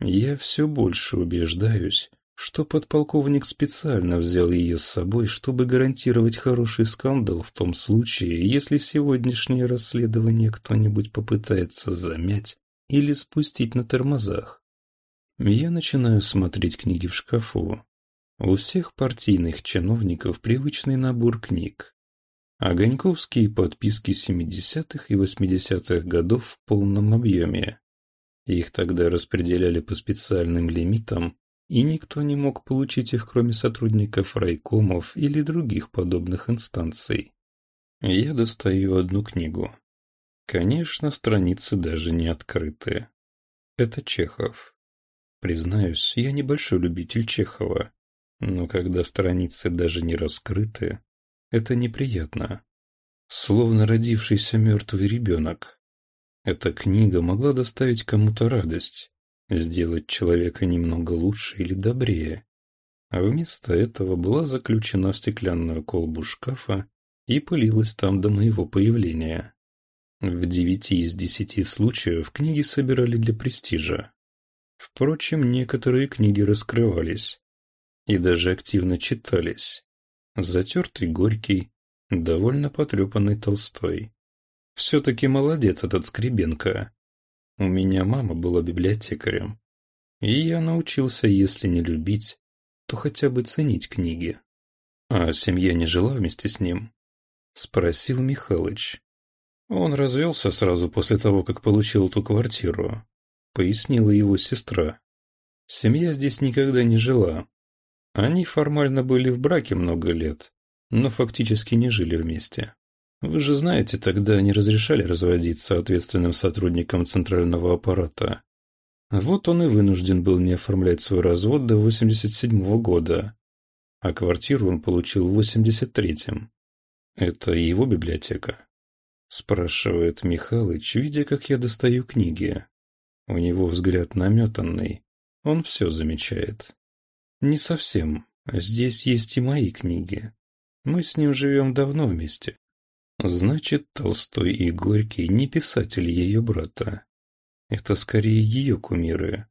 Я все больше убеждаюсь, что подполковник специально взял ее с собой, чтобы гарантировать хороший скандал в том случае, если сегодняшнее расследование кто-нибудь попытается замять или спустить на тормозах. Я начинаю смотреть книги в шкафу. У всех партийных чиновников привычный набор книг. Огоньковские подписки 70-х и 80-х годов в полном объеме. Их тогда распределяли по специальным лимитам, и никто не мог получить их, кроме сотрудников райкомов или других подобных инстанций. Я достаю одну книгу. Конечно, страницы даже не открыты. Это Чехов. Признаюсь, я небольшой любитель Чехова, но когда страницы даже не раскрыты, это неприятно. Словно родившийся мертвый ребенок. Эта книга могла доставить кому-то радость, сделать человека немного лучше или добрее, а вместо этого была заключена в стеклянную колбу шкафа и пылилась там до моего появления. В девяти из десяти случаев книги собирали для престижа. Впрочем, некоторые книги раскрывались и даже активно читались. Затертый Горький, довольно потрепанный Толстой. Все-таки молодец этот Скребенка. У меня мама была библиотекарем, и я научился, если не любить, то хотя бы ценить книги. А семья не жила вместе с ним? Спросил Михалыч. Он развелся сразу после того, как получил ту квартиру, пояснила его сестра. Семья здесь никогда не жила. Они формально были в браке много лет, но фактически не жили вместе. Вы же знаете, тогда не разрешали разводиться ответственным сотрудникам центрального аппарата. Вот он и вынужден был не оформлять свой развод до 87 -го года, а квартиру он получил в 83-м. Это его библиотека. Спрашивает Михалыч, видя, как я достаю книги. У него взгляд наметанный. Он все замечает. Не совсем. Здесь есть и мои книги. Мы с ним живем давно вместе. Значит, Толстой и Горький не писатели ее брата. Это скорее ее кумиры.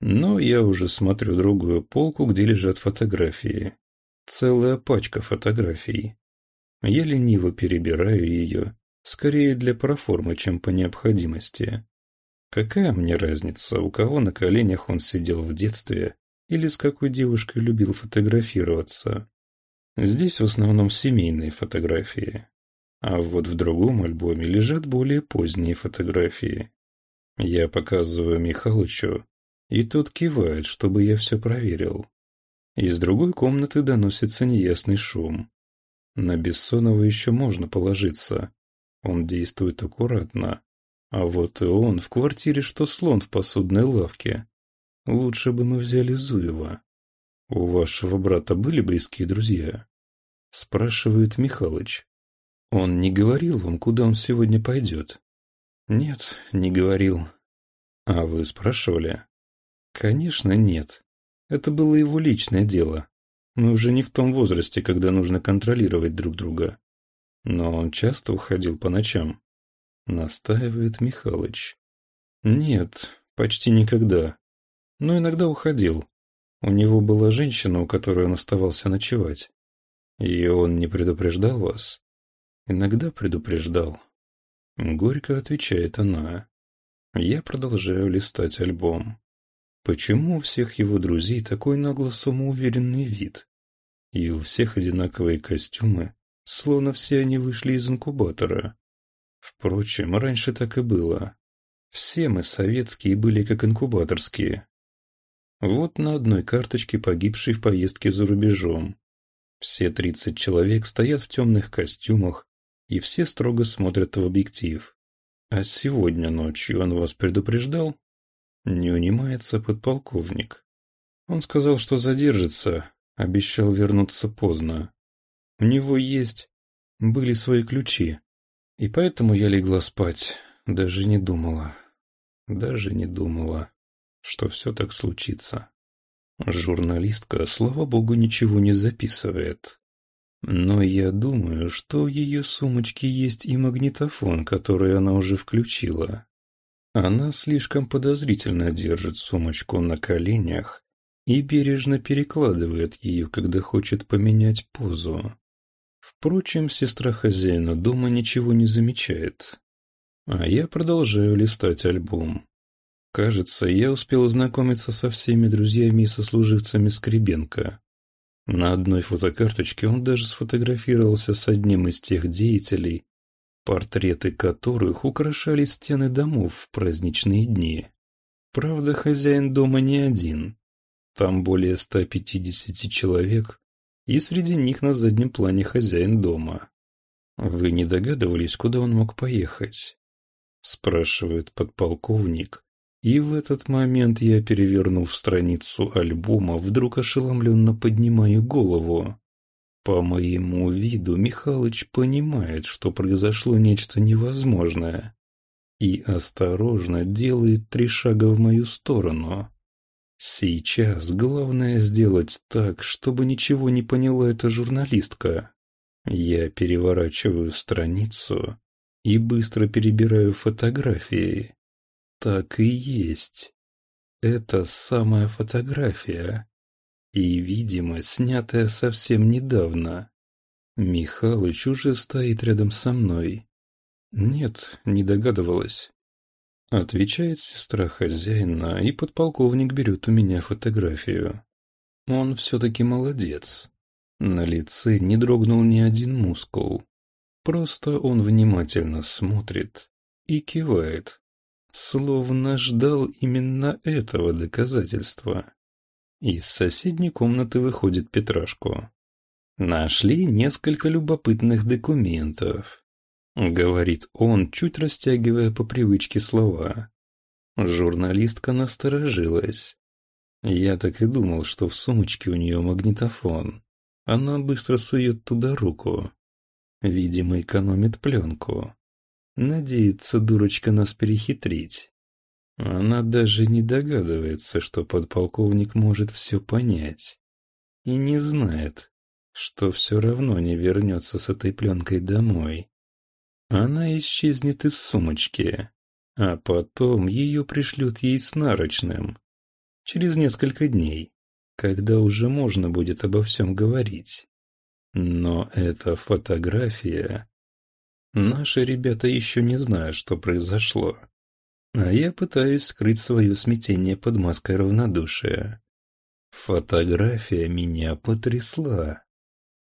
Но я уже смотрю другую полку, где лежат фотографии. Целая пачка фотографий. Я лениво перебираю ее, скорее для проформы, чем по необходимости. Какая мне разница, у кого на коленях он сидел в детстве или с какой девушкой любил фотографироваться? Здесь в основном семейные фотографии, а вот в другом альбоме лежат более поздние фотографии. Я показываю Михалычу, и тот кивает, чтобы я все проверил. Из другой комнаты доносится неясный шум. На Бессонова еще можно положиться. Он действует аккуратно. А вот и он в квартире, что слон в посудной лавке. Лучше бы мы взяли Зуева. У вашего брата были близкие друзья? Спрашивает Михалыч. Он не говорил вам, куда он сегодня пойдет? Нет, не говорил. А вы спрашивали? Конечно, нет. Это было его личное дело. Мы уже не в том возрасте, когда нужно контролировать друг друга. Но он часто уходил по ночам. Настаивает Михалыч. Нет, почти никогда. Но иногда уходил. У него была женщина, у которой он оставался ночевать. И он не предупреждал вас? Иногда предупреждал. Горько отвечает она. Я продолжаю листать альбом. Почему у всех его друзей такой нагло самоуверенный вид? И у всех одинаковые костюмы, словно все они вышли из инкубатора. Впрочем, раньше так и было. Все мы советские были как инкубаторские. Вот на одной карточке погибший в поездке за рубежом. Все 30 человек стоят в темных костюмах, и все строго смотрят в объектив. А сегодня ночью он вас предупреждал? Не унимается подполковник. Он сказал, что задержится, обещал вернуться поздно. У него есть... были свои ключи. И поэтому я легла спать, даже не думала. Даже не думала, что все так случится. Журналистка, слава богу, ничего не записывает. Но я думаю, что в ее сумочке есть и магнитофон, который она уже включила. Она слишком подозрительно держит сумочку на коленях и бережно перекладывает ее, когда хочет поменять позу. Впрочем, сестра хозяина дома ничего не замечает. А я продолжаю листать альбом. Кажется, я успел ознакомиться со всеми друзьями и сослуживцами Скребенко. На одной фотокарточке он даже сфотографировался с одним из тех деятелей, портреты которых украшали стены домов в праздничные дни. Правда, хозяин дома не один. Там более 150 человек, и среди них на заднем плане хозяин дома. Вы не догадывались, куда он мог поехать? Спрашивает подполковник, и в этот момент я, перевернув страницу альбома, вдруг ошеломленно поднимаю голову. По моему виду Михалыч понимает, что произошло нечто невозможное. И осторожно делает три шага в мою сторону. Сейчас главное сделать так, чтобы ничего не поняла эта журналистка. Я переворачиваю страницу и быстро перебираю фотографии. Так и есть. Это самая фотография. И, видимо, снятая совсем недавно. Михалыч уже стоит рядом со мной. Нет, не догадывалась. Отвечает сестра хозяина, и подполковник берет у меня фотографию. Он все-таки молодец. На лице не дрогнул ни один мускул. Просто он внимательно смотрит и кивает, словно ждал именно этого доказательства. Из соседней комнаты выходит Петрашко. Нашли несколько любопытных документов. Говорит он, чуть растягивая по привычке слова. Журналистка насторожилась. Я так и думал, что в сумочке у нее магнитофон. Она быстро сует туда руку. Видимо, экономит пленку. Надеется дурочка нас перехитрить. Она даже не догадывается, что подполковник может все понять. И не знает, что все равно не вернется с этой пленкой домой. Она исчезнет из сумочки, а потом ее пришлют ей с нарочным. Через несколько дней, когда уже можно будет обо всем говорить. Но эта фотография Наши ребята еще не знают, что произошло. А я пытаюсь скрыть свое смятение под маской равнодушия. Фотография меня потрясла.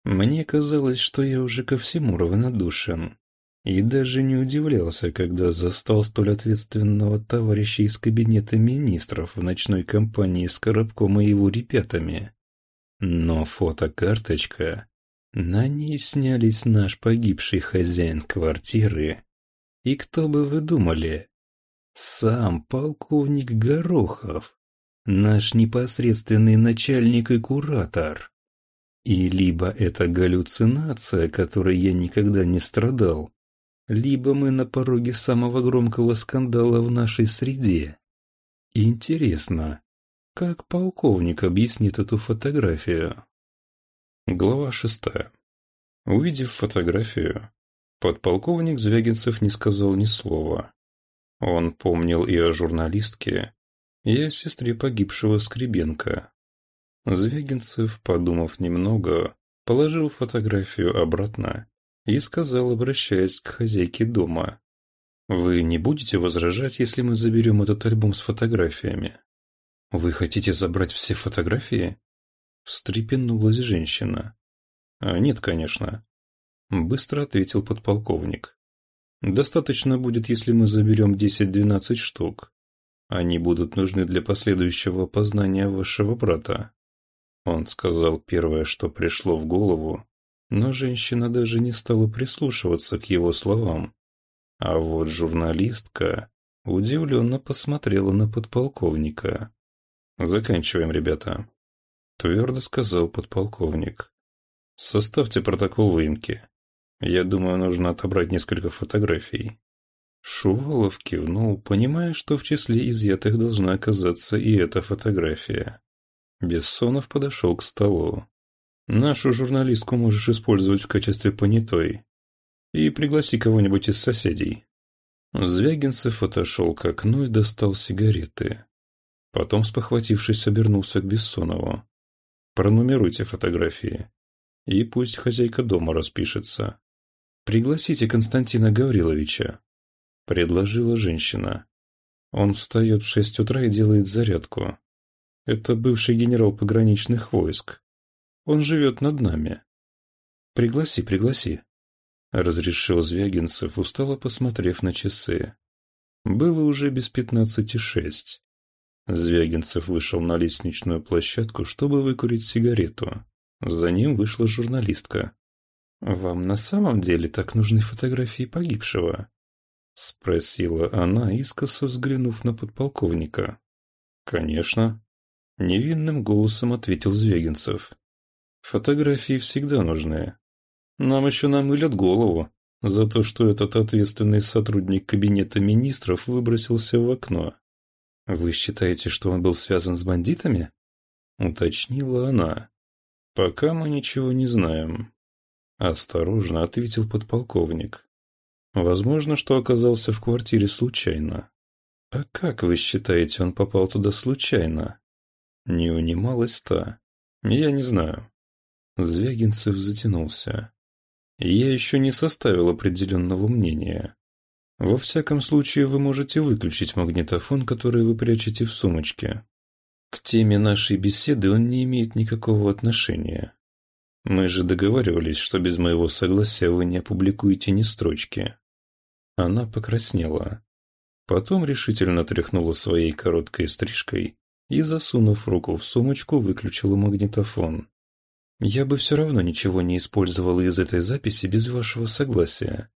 Мне казалось, что я уже ко всему равнодушен. И даже не удивлялся, когда застал столь ответственного товарища из кабинета министров в ночной компании с Коробком и его ребятами. Но фотокарточка на ней снялись наш погибший хозяин квартиры. И кто бы вы думали? Сам полковник Горохов, наш непосредственный начальник и куратор. И либо это галлюцинация, которой я никогда не страдал, либо мы на пороге самого громкого скандала в нашей среде. Интересно, как полковник объяснит эту фотографию? Глава шестая. Увидев фотографию, подполковник Звягинцев не сказал ни слова. Он помнил и о журналистке, и о сестре погибшего Скребенко. Звягинцев, подумав немного, положил фотографию обратно и сказал, обращаясь к хозяйке дома, «Вы не будете возражать, если мы заберем этот альбом с фотографиями? Вы хотите забрать все фотографии?» — встрепенулась женщина. «А, «Нет, конечно», — быстро ответил подполковник. «Достаточно будет, если мы заберем 10-12 штук. Они будут нужны для последующего познания вашего брата». Он сказал первое, что пришло в голову, но женщина даже не стала прислушиваться к его словам. А вот журналистка удивленно посмотрела на подполковника. «Заканчиваем, ребята». — твердо сказал подполковник. «Составьте протокол выемки. Я думаю, нужно отобрать несколько фотографий». Шувалов кивнул, понимая, что в числе изъятых должна оказаться и эта фотография. Бессонов подошел к столу. «Нашу журналистку можешь использовать в качестве понятой. И пригласи кого-нибудь из соседей». Звягинцев отошел к окну и достал сигареты. Потом, спохватившись, обернулся к Бессонову. Пронумеруйте фотографии. И пусть хозяйка дома распишется. «Пригласите Константина Гавриловича», — предложила женщина. «Он встает в шесть утра и делает зарядку. Это бывший генерал пограничных войск. Он живет над нами». «Пригласи, пригласи», — разрешил Звягинцев, устало посмотрев на часы. Было уже без пятнадцати шесть. Звягинцев вышел на лестничную площадку, чтобы выкурить сигарету. За ним вышла журналистка. «Вам на самом деле так нужны фотографии погибшего?» — спросила она, искоса взглянув на подполковника. «Конечно», — невинным голосом ответил Звягинцев. «Фотографии всегда нужны. Нам еще намылят голову за то, что этот ответственный сотрудник кабинета министров выбросился в окно. «Вы считаете, что он был связан с бандитами?» — уточнила она. «Пока мы ничего не знаем», — осторожно ответил подполковник. «Возможно, что оказался в квартире случайно». «А как вы считаете, он попал туда случайно?» Не унималась та. «Я не знаю». Звягинцев затянулся. «Я еще не составил определенного мнения. Во всяком случае, вы можете выключить магнитофон, который вы прячете в сумочке. К теме нашей беседы он не имеет никакого отношения. Мы же договаривались, что без моего согласия вы не опубликуете ни строчки. Она покраснела. Потом решительно тряхнула своей короткой стрижкой и, засунув руку в сумочку, выключила магнитофон. «Я бы все равно ничего не использовала из этой записи без вашего согласия»,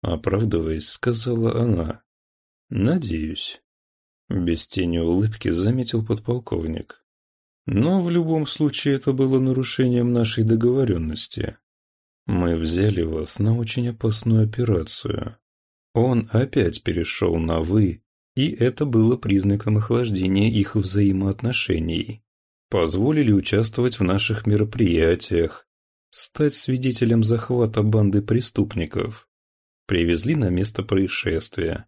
Оправдываясь, сказала она. «Надеюсь», — без тени улыбки заметил подполковник. «Но в любом случае это было нарушением нашей договоренности. Мы взяли вас на очень опасную операцию». Он опять перешел на «вы», и это было признаком охлаждения их взаимоотношений. Позволили участвовать в наших мероприятиях, стать свидетелем захвата банды преступников привезли на место происшествия,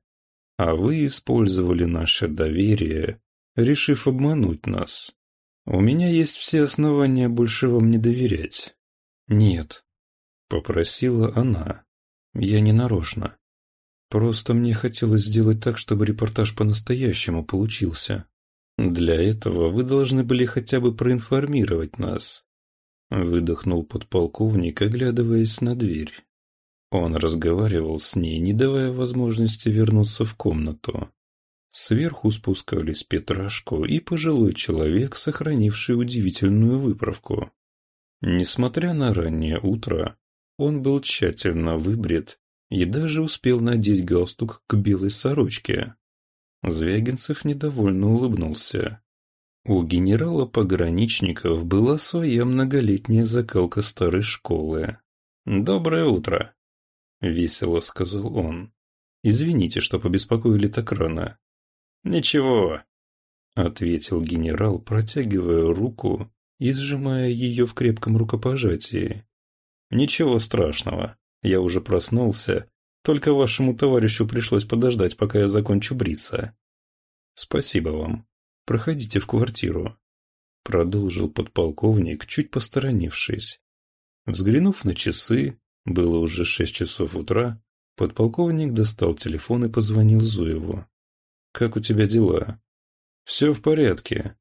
а вы использовали наше доверие, решив обмануть нас. У меня есть все основания больше вам не доверять. Нет, попросила она. Я не нарочно. Просто мне хотелось сделать так, чтобы репортаж по-настоящему получился. Для этого вы должны были хотя бы проинформировать нас. Выдохнул подполковник, оглядываясь на дверь. Он разговаривал с ней, не давая возможности вернуться в комнату. Сверху спускались Петрашко и пожилой человек, сохранивший удивительную выправку. Несмотря на раннее утро, он был тщательно выбрит и даже успел надеть галстук к белой сорочке. Звягинцев недовольно улыбнулся. У генерала пограничников была своя многолетняя закалка старой школы. «Доброе утро!» — весело сказал он. «Извините, что побеспокоили так рано». «Ничего», — ответил генерал, протягивая руку и сжимая ее в крепком рукопожатии. «Ничего страшного. Я уже проснулся. Только вашему товарищу пришлось подождать, пока я закончу бриться». «Спасибо вам. Проходите в квартиру», — продолжил подполковник, чуть посторонившись. Взглянув на часы, было уже шесть часов утра. Подполковник достал телефон и позвонил Зуеву. «Как у тебя дела?» «Все в порядке.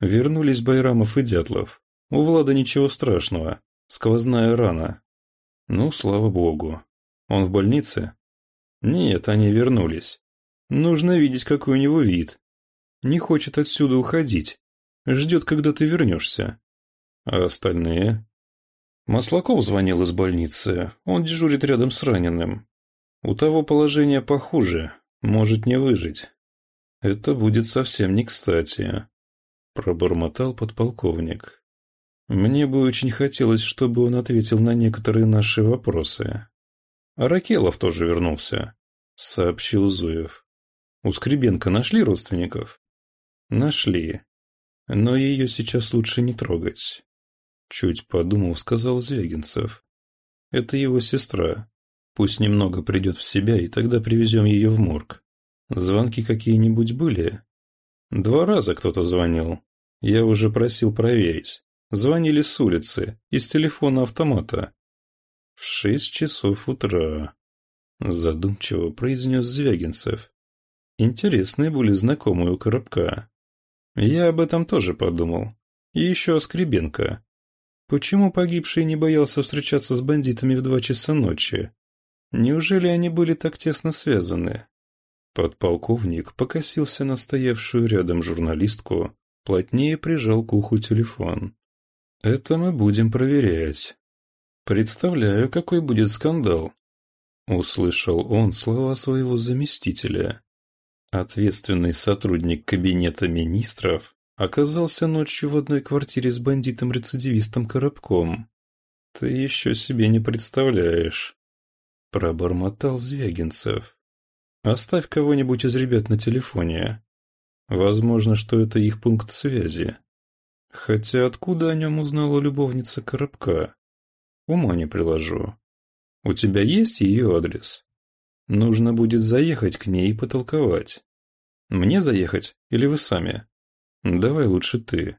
Вернулись Байрамов и Дятлов. У Влада ничего страшного. Сквозная рана». «Ну, слава богу. Он в больнице?» «Нет, они вернулись. Нужно видеть, какой у него вид. Не хочет отсюда уходить. Ждет, когда ты вернешься». «А остальные?» Маслаков звонил из больницы, он дежурит рядом с раненым. У того положение похуже, может не выжить. Это будет совсем не кстати, пробормотал подполковник. Мне бы очень хотелось, чтобы он ответил на некоторые наши вопросы. А Ракелов тоже вернулся, сообщил Зуев. У Скребенко нашли родственников? Нашли. Но ее сейчас лучше не трогать. — чуть подумав, сказал Звягинцев. «Это его сестра. Пусть немного придет в себя, и тогда привезем ее в морг. Звонки какие-нибудь были?» «Два раза кто-то звонил. Я уже просил проверить. Звонили с улицы, из телефона автомата». «В шесть часов утра», — задумчиво произнес Звягинцев. «Интересные были знакомые у Коробка. Я об этом тоже подумал. И еще о Скребенко. Почему погибший не боялся встречаться с бандитами в два часа ночи? Неужели они были так тесно связаны? Подполковник покосился на стоявшую рядом журналистку, плотнее прижал к уху телефон. «Это мы будем проверять. Представляю, какой будет скандал», — услышал он слова своего заместителя. Ответственный сотрудник кабинета министров Оказался ночью в одной квартире с бандитом-рецидивистом Коробком. Ты еще себе не представляешь. Пробормотал Звягинцев. Оставь кого-нибудь из ребят на телефоне. Возможно, что это их пункт связи. Хотя откуда о нем узнала любовница Коробка? Ума не приложу. У тебя есть ее адрес? Нужно будет заехать к ней и потолковать. Мне заехать или вы сами? «Давай лучше ты.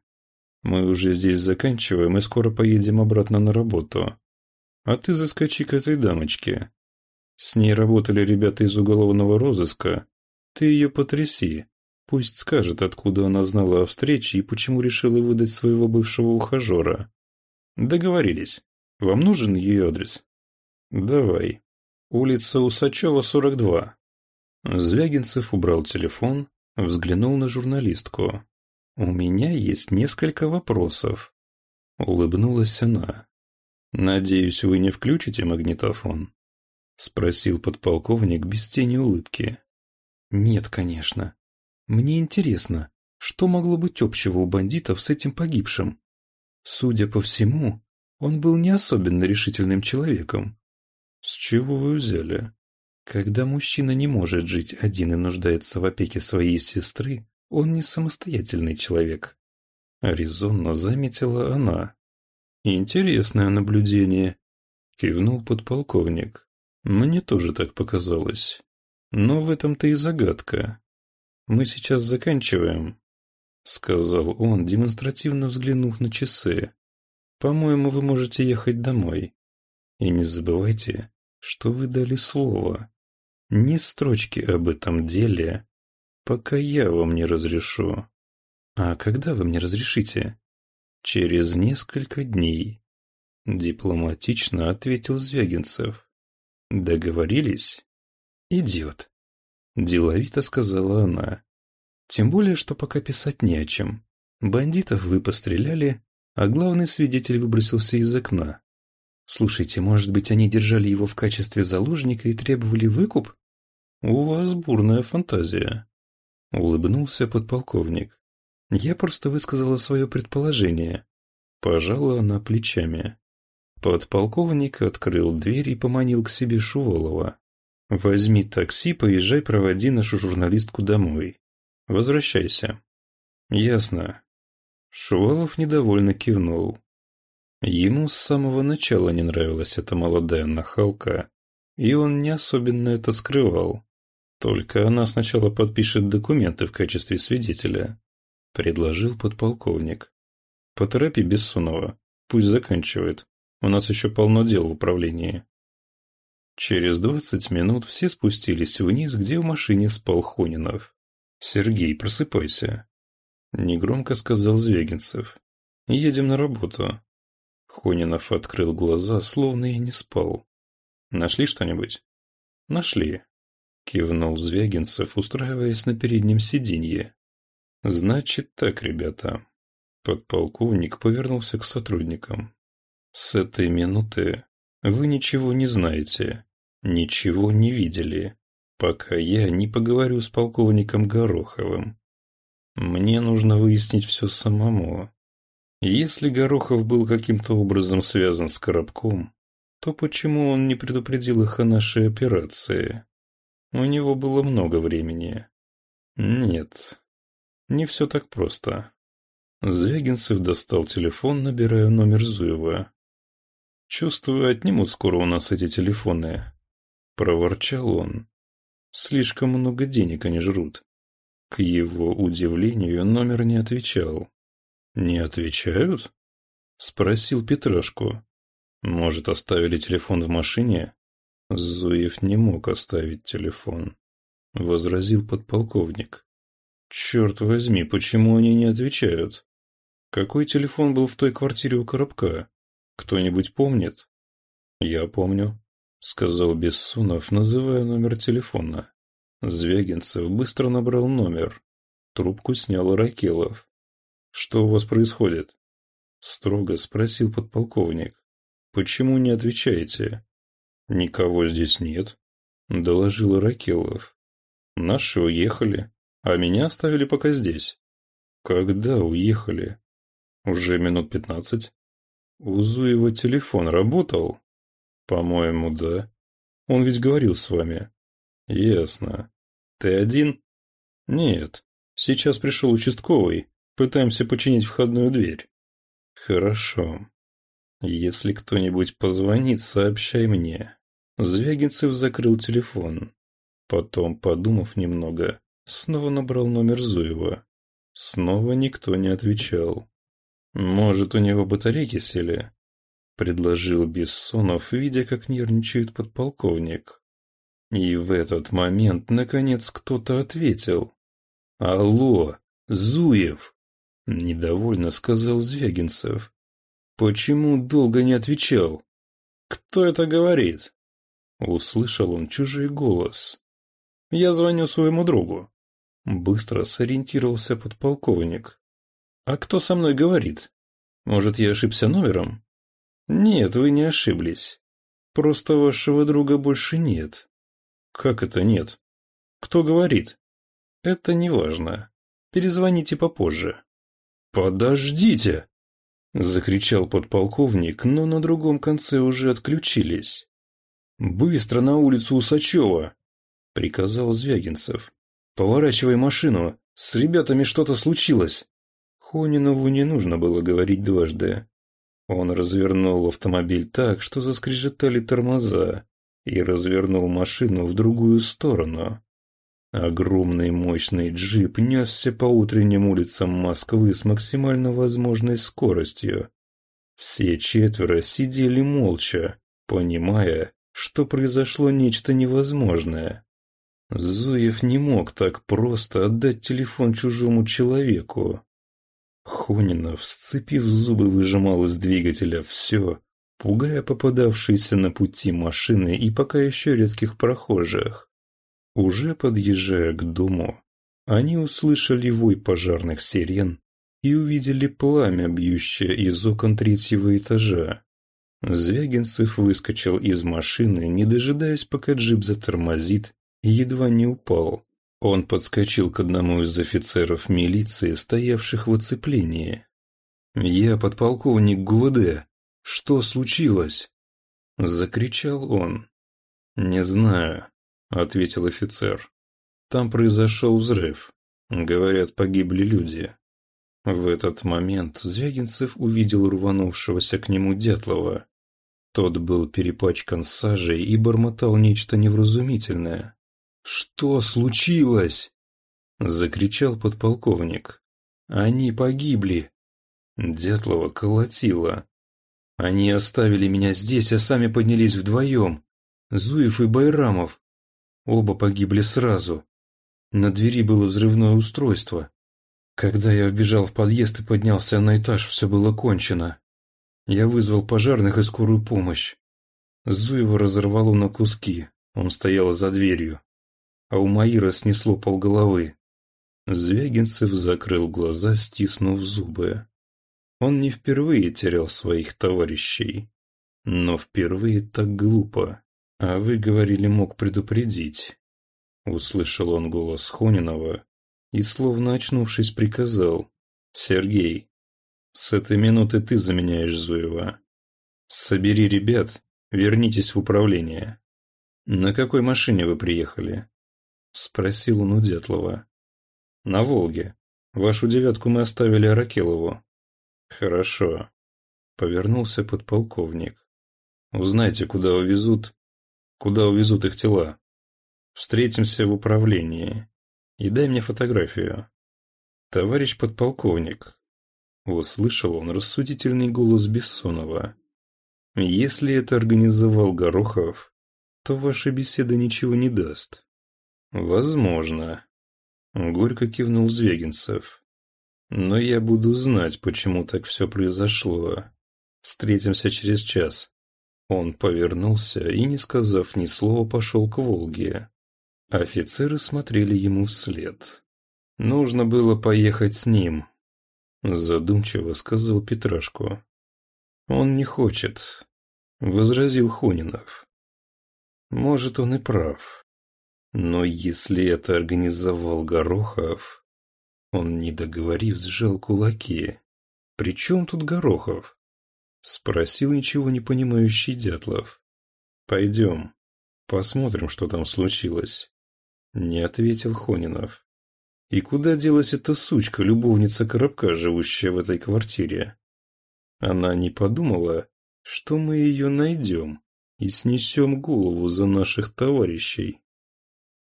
Мы уже здесь заканчиваем и скоро поедем обратно на работу. А ты заскочи к этой дамочке. С ней работали ребята из уголовного розыска. Ты ее потряси. Пусть скажет, откуда она знала о встрече и почему решила выдать своего бывшего ухажера. Договорились. Вам нужен ее адрес? Давай. Улица Усачева, 42. Звягинцев убрал телефон, взглянул на журналистку. «У меня есть несколько вопросов», — улыбнулась она. «Надеюсь, вы не включите магнитофон?» — спросил подполковник без тени улыбки. «Нет, конечно. Мне интересно, что могло быть общего у бандитов с этим погибшим? Судя по всему, он был не особенно решительным человеком. С чего вы взяли? Когда мужчина не может жить один и нуждается в опеке своей сестры, он не самостоятельный человек. Резонно заметила она. Интересное наблюдение. Кивнул подполковник. Мне тоже так показалось. Но в этом-то и загадка. Мы сейчас заканчиваем, сказал он, демонстративно взглянув на часы. По-моему, вы можете ехать домой. И не забывайте, что вы дали слово. Ни строчки об этом деле пока я вам не разрешу. А когда вы мне разрешите? Через несколько дней. Дипломатично ответил Звягинцев. Договорились? Идет. Деловито сказала она. Тем более, что пока писать не о чем. Бандитов вы постреляли, а главный свидетель выбросился из окна. Слушайте, может быть, они держали его в качестве заложника и требовали выкуп? У вас бурная фантазия. Улыбнулся подполковник. Я просто высказала свое предположение. Пожала она плечами. Подполковник открыл дверь и поманил к себе Шувалова. «Возьми такси, поезжай, проводи нашу журналистку домой. Возвращайся». «Ясно». Шувалов недовольно кивнул. Ему с самого начала не нравилась эта молодая нахалка, и он не особенно это скрывал. Только она сначала подпишет документы в качестве свидетеля, — предложил подполковник. Поторопи Бессунова, пусть заканчивает. У нас еще полно дел в управлении. Через двадцать минут все спустились вниз, где в машине спал Хонинов. «Сергей, просыпайся», — негромко сказал Звегинцев. «Едем на работу». Хонинов открыл глаза, словно и не спал. «Нашли что-нибудь?» «Нашли», кивнул Звягинцев, устраиваясь на переднем сиденье. Значит так, ребята. Подполковник повернулся к сотрудникам. С этой минуты вы ничего не знаете, ничего не видели, пока я не поговорю с полковником Гороховым. Мне нужно выяснить все самому. Если Горохов был каким-то образом связан с Коробком, то почему он не предупредил их о нашей операции? У него было много времени. Нет, не все так просто. Звягинцев достал телефон, набирая номер Зуева. «Чувствую, отнимут скоро у нас эти телефоны», — проворчал он. «Слишком много денег они жрут». К его удивлению номер не отвечал. «Не отвечают?» — спросил Петрашку. «Может, оставили телефон в машине?» Зуев не мог оставить телефон, — возразил подполковник. «Черт возьми, почему они не отвечают? Какой телефон был в той квартире у Коробка? Кто-нибудь помнит?» «Я помню», — сказал Бессунов, называя номер телефона. Звягинцев быстро набрал номер. Трубку снял Ракелов. «Что у вас происходит?» — строго спросил подполковник. «Почему не отвечаете?» «Никого здесь нет», — доложил Ракелов. «Наши уехали, а меня оставили пока здесь». «Когда уехали?» «Уже минут пятнадцать». «У Зуева телефон работал?» «По-моему, да. Он ведь говорил с вами». «Ясно. Ты один?» «Нет. Сейчас пришел участковый. Пытаемся починить входную дверь». «Хорошо. Если кто-нибудь позвонит, сообщай мне». Звягинцев закрыл телефон. Потом, подумав немного, снова набрал номер Зуева. Снова никто не отвечал. «Может, у него батарейки сели?» — предложил Бессонов, видя, как нервничает подполковник. И в этот момент, наконец, кто-то ответил. «Алло, Зуев!» — недовольно сказал Звягинцев. «Почему долго не отвечал?» «Кто это говорит?» Услышал он чужой голос. «Я звоню своему другу». Быстро сориентировался подполковник. «А кто со мной говорит? Может, я ошибся номером?» «Нет, вы не ошиблись. Просто вашего друга больше нет». «Как это нет? Кто говорит?» «Это не важно. Перезвоните попозже». «Подождите!» — закричал подполковник, но на другом конце уже отключились. «Быстро на улицу Усачева!» — приказал Звягинцев. «Поворачивай машину! С ребятами что-то случилось!» Хонинову не нужно было говорить дважды. Он развернул автомобиль так, что заскрежетали тормоза, и развернул машину в другую сторону. Огромный мощный джип несся по утренним улицам Москвы с максимально возможной скоростью. Все четверо сидели молча, понимая, что произошло нечто невозможное. Зуев не мог так просто отдать телефон чужому человеку. Хонинов, сцепив зубы, выжимал из двигателя все, пугая попадавшиеся на пути машины и пока еще редких прохожих. Уже подъезжая к дому, они услышали вой пожарных сирен и увидели пламя, бьющее из окон третьего этажа. Звягинцев выскочил из машины, не дожидаясь, пока джип затормозит, и едва не упал. Он подскочил к одному из офицеров милиции, стоявших в оцеплении. «Я подполковник ГУВД. Что случилось?» Закричал он. «Не знаю», — ответил офицер. «Там произошел взрыв. Говорят, погибли люди». В этот момент Звягинцев увидел рванувшегося к нему Дятлова. Тот был перепачкан сажей и бормотал нечто невразумительное. «Что случилось?» — закричал подполковник. «Они погибли!» Дятлова колотила. «Они оставили меня здесь, а сами поднялись вдвоем. Зуев и Байрамов. Оба погибли сразу. На двери было взрывное устройство. Когда я вбежал в подъезд и поднялся на этаж, все было кончено. Я вызвал пожарных и скорую помощь. Зуева разорвало на куски, он стоял за дверью. А у Маира снесло полголовы. Звягинцев закрыл глаза, стиснув зубы. Он не впервые терял своих товарищей. Но впервые так глупо. А вы говорили, мог предупредить. Услышал он голос Хонинова и, словно очнувшись, приказал. «Сергей, с этой минуты ты заменяешь Зуева. Собери ребят, вернитесь в управление. На какой машине вы приехали? Спросил он у Дятлова. На Волге. Вашу девятку мы оставили Аракелову. Хорошо. Повернулся подполковник. Узнайте, куда увезут, куда увезут их тела. Встретимся в управлении. И дай мне фотографию. Товарищ подполковник, Услышал он рассудительный голос Бессонова. «Если это организовал Горохов, то ваша беседа ничего не даст». «Возможно», — горько кивнул Звегинцев. «Но я буду знать, почему так все произошло. Встретимся через час». Он повернулся и, не сказав ни слова, пошел к Волге. Офицеры смотрели ему вслед. Нужно было поехать с ним, Задумчиво сказал Петрашко. Он не хочет, возразил Хунинов. Может, он и прав. Но если это организовал Горохов... Он, не договорив, сжал кулаки. «При чем тут Горохов?» Спросил ничего не понимающий Дятлов. «Пойдем, посмотрим, что там случилось». Не ответил Хонинов. И куда делась эта сучка, любовница коробка, живущая в этой квартире? Она не подумала, что мы ее найдем и снесем голову за наших товарищей.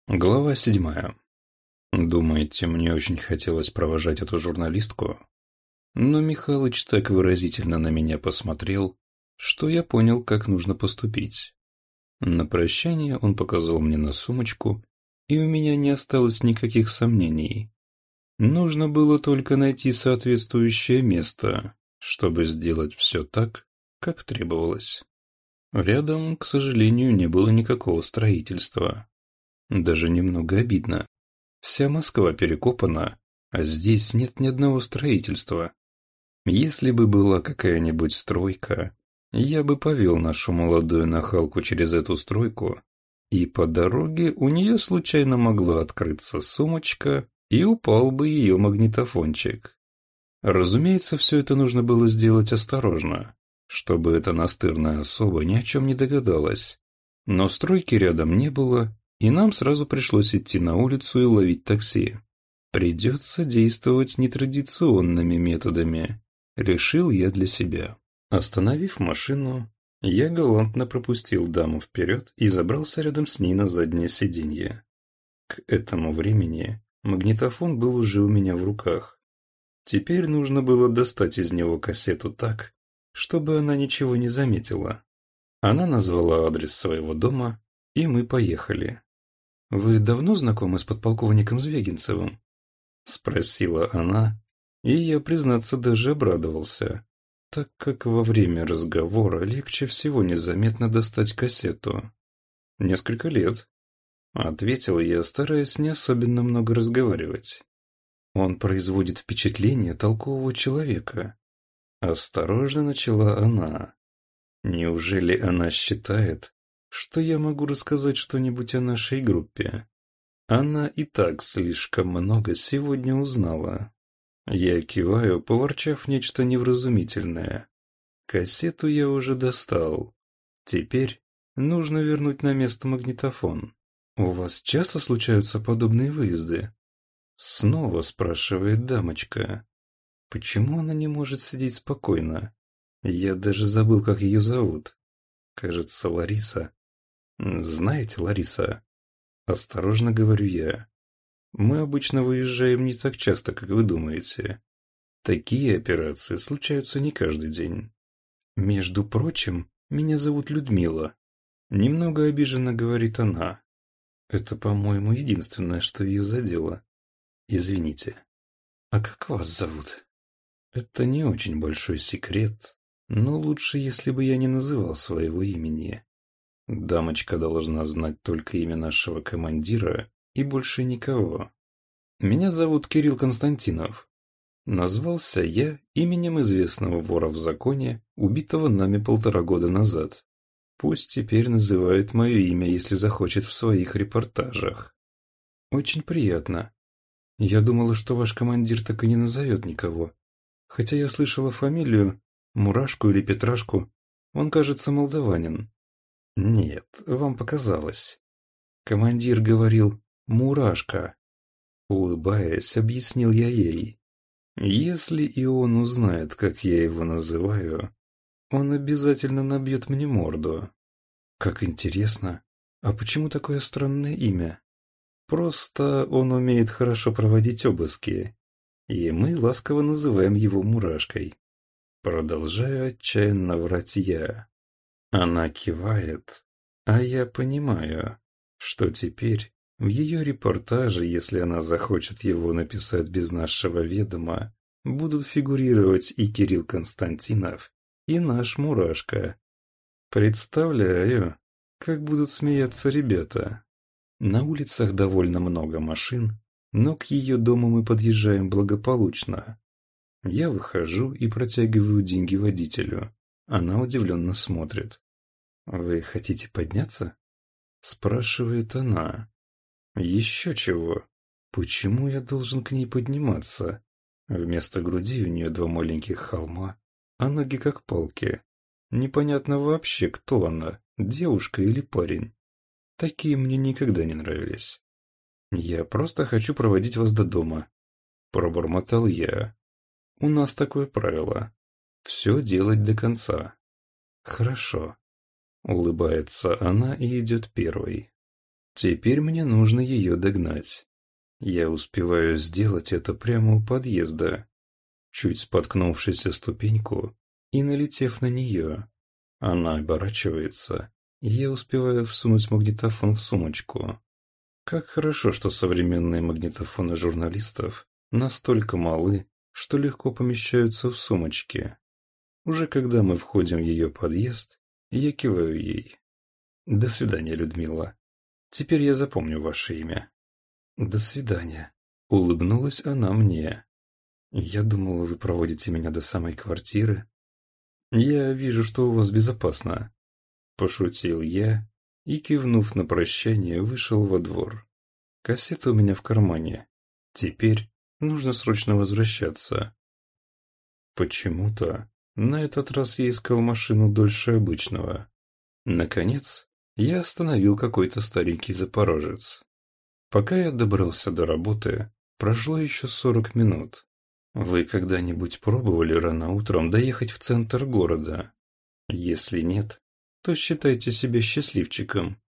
Глава седьмая. Думаете, мне очень хотелось провожать эту журналистку? Но Михалыч так выразительно на меня посмотрел, что я понял, как нужно поступить. На прощание он показал мне на сумочку, и у меня не осталось никаких сомнений. Нужно было только найти соответствующее место, чтобы сделать все так, как требовалось. Рядом, к сожалению, не было никакого строительства. Даже немного обидно. Вся Москва перекопана, а здесь нет ни одного строительства. Если бы была какая-нибудь стройка, я бы повел нашу молодую нахалку через эту стройку и по дороге у нее случайно могла открыться сумочка, и упал бы ее магнитофончик. Разумеется, все это нужно было сделать осторожно, чтобы эта настырная особа ни о чем не догадалась. Но стройки рядом не было, и нам сразу пришлось идти на улицу и ловить такси. Придется действовать нетрадиционными методами, решил я для себя. Остановив машину, я галантно пропустил даму вперед и забрался рядом с ней на заднее сиденье. К этому времени магнитофон был уже у меня в руках. Теперь нужно было достать из него кассету так, чтобы она ничего не заметила. Она назвала адрес своего дома, и мы поехали. «Вы давно знакомы с подполковником Звегинцевым?» Спросила она, и я, признаться, даже обрадовался, так как во время разговора легче всего незаметно достать кассету. «Несколько лет», — ответил я, стараясь не особенно много разговаривать. «Он производит впечатление толкового человека». Осторожно начала она. «Неужели она считает, что я могу рассказать что-нибудь о нашей группе?» Она и так слишком много сегодня узнала. Я киваю, поворчав нечто невразумительное. Кассету я уже достал. Теперь нужно вернуть на место магнитофон. У вас часто случаются подобные выезды? Снова спрашивает дамочка. Почему она не может сидеть спокойно? Я даже забыл, как ее зовут. Кажется, Лариса. Знаете, Лариса? Осторожно говорю я. Мы обычно выезжаем не так часто, как вы думаете. Такие операции случаются не каждый день. Между прочим, меня зовут Людмила. Немного обиженно говорит она. Это, по-моему, единственное, что ее задело. Извините. А как вас зовут? Это не очень большой секрет, но лучше, если бы я не называл своего имени. Дамочка должна знать только имя нашего командира и больше никого. Меня зовут Кирилл Константинов. Назвался я именем известного вора в законе, убитого нами полтора года назад. Пусть теперь называет мое имя, если захочет в своих репортажах. Очень приятно. Я думала, что ваш командир так и не назовет никого. Хотя я слышала фамилию, Мурашку или Петрашку, он, кажется, молдаванин. Нет, вам показалось. Командир говорил, мурашка. Улыбаясь, объяснил я ей. Если и он узнает, как я его называю, он обязательно набьет мне морду. Как интересно, а почему такое странное имя? Просто он умеет хорошо проводить обыски, и мы ласково называем его мурашкой. Продолжаю отчаянно врать я. Она кивает, а я понимаю, что теперь в Ее репортаже, если она захочет его написать без нашего ведома, будут фигурировать и Кирилл Константинов, и наш Мурашка. Представляю, как будут смеяться ребята. На улицах довольно много машин, но к ее дому мы подъезжаем благополучно. Я выхожу и протягиваю деньги водителю. Она удивленно смотрит. «Вы хотите подняться?» Спрашивает она. Еще чего? Почему я должен к ней подниматься? Вместо груди у нее два маленьких холма, а ноги как палки. Непонятно вообще, кто она, девушка или парень. Такие мне никогда не нравились. Я просто хочу проводить вас до дома. Пробормотал я. У нас такое правило. Все делать до конца. Хорошо. Улыбается она и идет первой. Теперь мне нужно ее догнать. Я успеваю сделать это прямо у подъезда, чуть споткнувшись о ступеньку и налетев на нее. Она оборачивается, и я успеваю всунуть магнитофон в сумочку. Как хорошо, что современные магнитофоны журналистов настолько малы, что легко помещаются в сумочке. Уже когда мы входим в ее подъезд, я киваю ей. «До свидания, Людмила. Теперь я запомню ваше имя. До свидания. Улыбнулась она мне. Я думала, вы проводите меня до самой квартиры. Я вижу, что у вас безопасно. Пошутил я и, кивнув на прощание, вышел во двор. Кассета у меня в кармане. Теперь нужно срочно возвращаться. Почему-то на этот раз я искал машину дольше обычного. Наконец, я остановил какой-то старенький запорожец. Пока я добрался до работы, прошло еще сорок минут. Вы когда-нибудь пробовали рано утром доехать в центр города? Если нет, то считайте себя счастливчиком.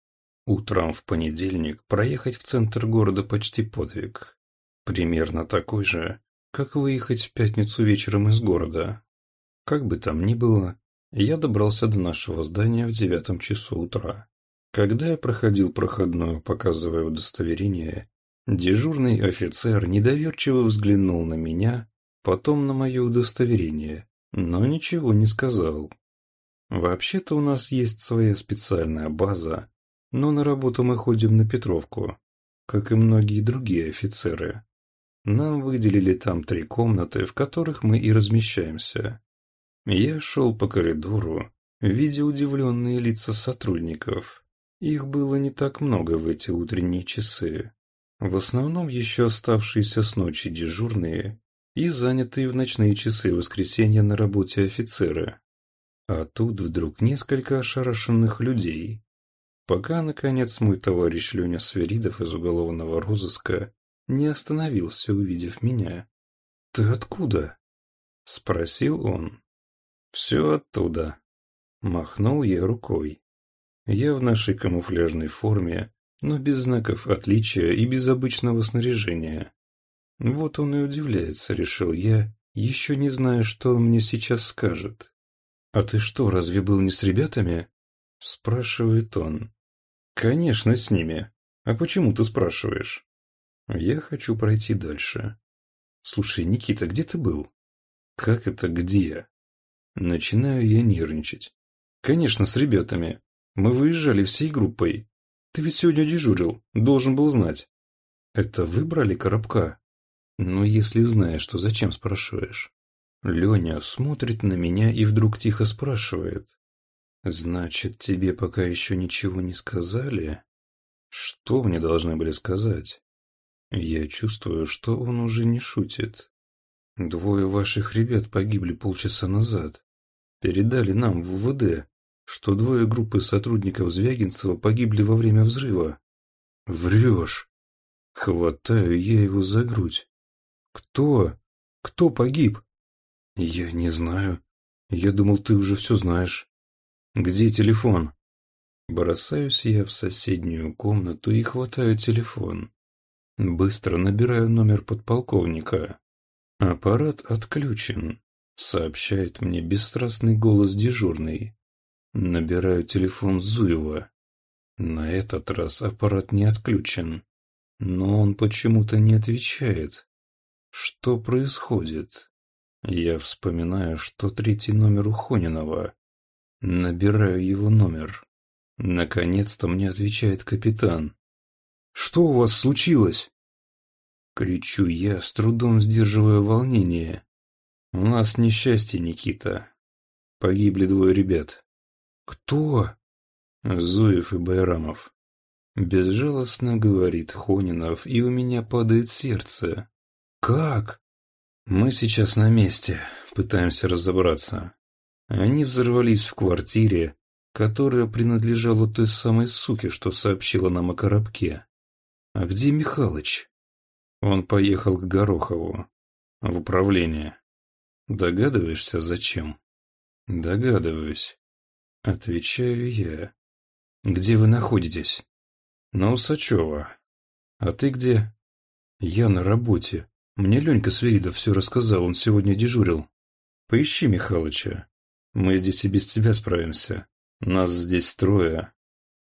Утром в понедельник проехать в центр города почти подвиг. Примерно такой же, как выехать в пятницу вечером из города. Как бы там ни было, я добрался до нашего здания в девятом часу утра. Когда я проходил проходную, показывая удостоверение, дежурный офицер недоверчиво взглянул на меня, потом на мое удостоверение, но ничего не сказал. Вообще-то у нас есть своя специальная база, но на работу мы ходим на Петровку, как и многие другие офицеры. Нам выделили там три комнаты, в которых мы и размещаемся. Я шел по коридору, видя удивленные лица сотрудников. Их было не так много в эти утренние часы. В основном еще оставшиеся с ночи дежурные и занятые в ночные часы воскресенья на работе офицеры. А тут вдруг несколько ошарашенных людей. Пока, наконец, мой товарищ Леня Сверидов из уголовного розыска не остановился, увидев меня. «Ты откуда?» — спросил он. «Все оттуда». Махнул я рукой. Я в нашей камуфляжной форме, но без знаков отличия и без обычного снаряжения. Вот он и удивляется, решил я, еще не зная, что он мне сейчас скажет. «А ты что, разве был не с ребятами?» — спрашивает он. «Конечно, с ними. А почему ты спрашиваешь?» «Я хочу пройти дальше». «Слушай, Никита, где ты был?» «Как это где?» Начинаю я нервничать. «Конечно, с ребятами. Мы выезжали всей группой. Ты ведь сегодня дежурил, должен был знать. Это выбрали коробка? Ну, если знаешь, то зачем спрашиваешь? Леня смотрит на меня и вдруг тихо спрашивает. Значит, тебе пока еще ничего не сказали? Что мне должны были сказать? Я чувствую, что он уже не шутит. Двое ваших ребят погибли полчаса назад. Передали нам в ВВД что двое группы сотрудников Звягинцева погибли во время взрыва. Врешь. Хватаю я его за грудь. Кто? Кто погиб? Я не знаю. Я думал, ты уже все знаешь. Где телефон? Бросаюсь я в соседнюю комнату и хватаю телефон. Быстро набираю номер подполковника. Аппарат отключен, сообщает мне бесстрастный голос дежурный. Набираю телефон Зуева. На этот раз аппарат не отключен. Но он почему-то не отвечает. Что происходит? Я вспоминаю, что третий номер у Хонинова. Набираю его номер. Наконец-то мне отвечает капитан. «Что у вас случилось?» Кричу я, с трудом сдерживая волнение. «У нас несчастье, Никита. Погибли двое ребят. «Кто?» «Зуев и Байрамов». Безжалостно говорит Хонинов, и у меня падает сердце. «Как?» «Мы сейчас на месте, пытаемся разобраться». Они взорвались в квартире, которая принадлежала той самой суке, что сообщила нам о коробке. «А где Михалыч?» Он поехал к Горохову. В управление. Догадываешься, зачем? Догадываюсь. Отвечаю я. Где вы находитесь? На Усачева. А ты где? Я на работе. Мне Ленька Свиридов все рассказал, он сегодня дежурил. Поищи Михалыча. Мы здесь и без тебя справимся. Нас здесь трое.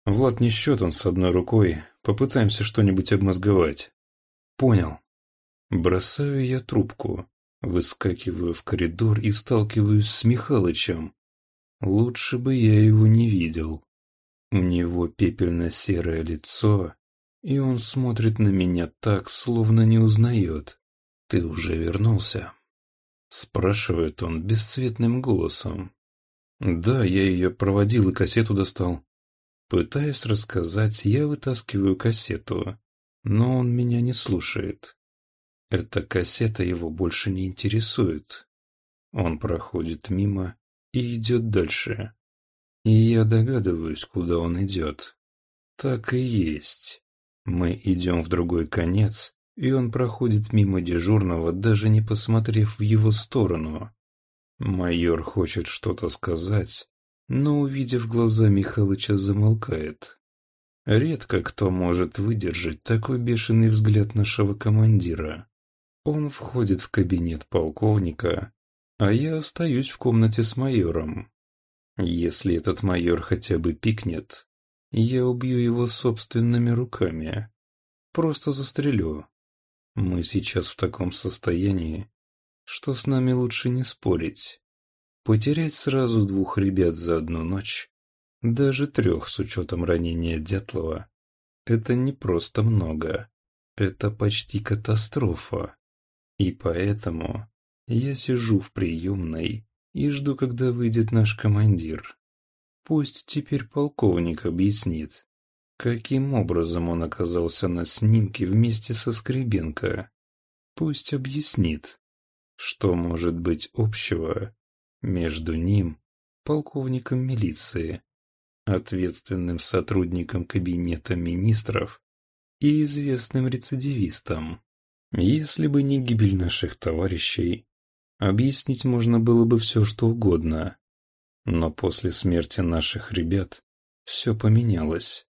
Влад не счет, он с одной рукой. Попытаемся что-нибудь обмозговать. Понял. Бросаю я трубку. Выскакиваю в коридор и сталкиваюсь с Михалычем. Лучше бы я его не видел. У него пепельно-серое лицо, и он смотрит на меня так, словно не узнает. «Ты уже вернулся?» Спрашивает он бесцветным голосом. «Да, я ее проводил и кассету достал». Пытаюсь рассказать, я вытаскиваю кассету, но он меня не слушает. Эта кассета его больше не интересует. Он проходит мимо, и идет дальше. И я догадываюсь, куда он идет. Так и есть. Мы идем в другой конец, и он проходит мимо дежурного, даже не посмотрев в его сторону. Майор хочет что-то сказать, но, увидев глаза Михалыча, замолкает. Редко кто может выдержать такой бешеный взгляд нашего командира. Он входит в кабинет полковника, а я остаюсь в комнате с майором. Если этот майор хотя бы пикнет, я убью его собственными руками. Просто застрелю. Мы сейчас в таком состоянии, что с нами лучше не спорить. Потерять сразу двух ребят за одну ночь, даже трех с учетом ранения Дятлова, это не просто много. Это почти катастрофа. И поэтому я сижу в приемной и жду, когда выйдет наш командир. Пусть теперь полковник объяснит, каким образом он оказался на снимке вместе со Скребенко. Пусть объяснит, что может быть общего между ним, полковником милиции, ответственным сотрудником кабинета министров и известным рецидивистом. Если бы не гибель наших товарищей, Объяснить можно было бы все, что угодно. Но после смерти наших ребят все поменялось.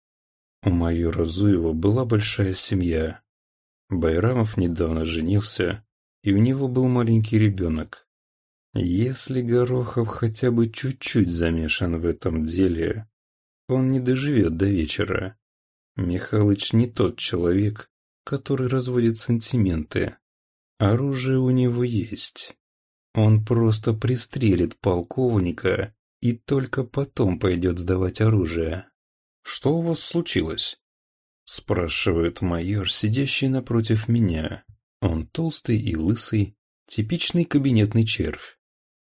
У майора Зуева была большая семья. Байрамов недавно женился, и у него был маленький ребенок. Если Горохов хотя бы чуть-чуть замешан в этом деле, он не доживет до вечера. Михалыч не тот человек, который разводит сантименты. Оружие у него есть. Он просто пристрелит полковника и только потом пойдет сдавать оружие. «Что у вас случилось?» Спрашивает майор, сидящий напротив меня. Он толстый и лысый, типичный кабинетный червь.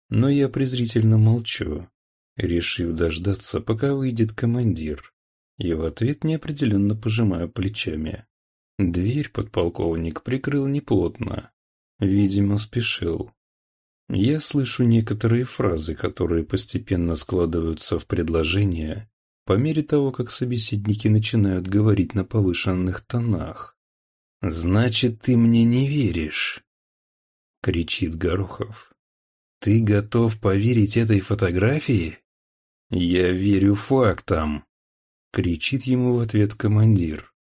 Но я презрительно молчу, решив дождаться, пока выйдет командир. И в ответ неопределенно пожимаю плечами. Дверь подполковник прикрыл неплотно. Видимо, спешил. Я слышу некоторые фразы, которые постепенно складываются в предложения, по мере того, как собеседники начинают говорить на повышенных тонах. «Значит, ты мне не веришь!» — кричит Горохов. «Ты готов поверить этой фотографии?» «Я верю фактам!» — кричит ему в ответ командир.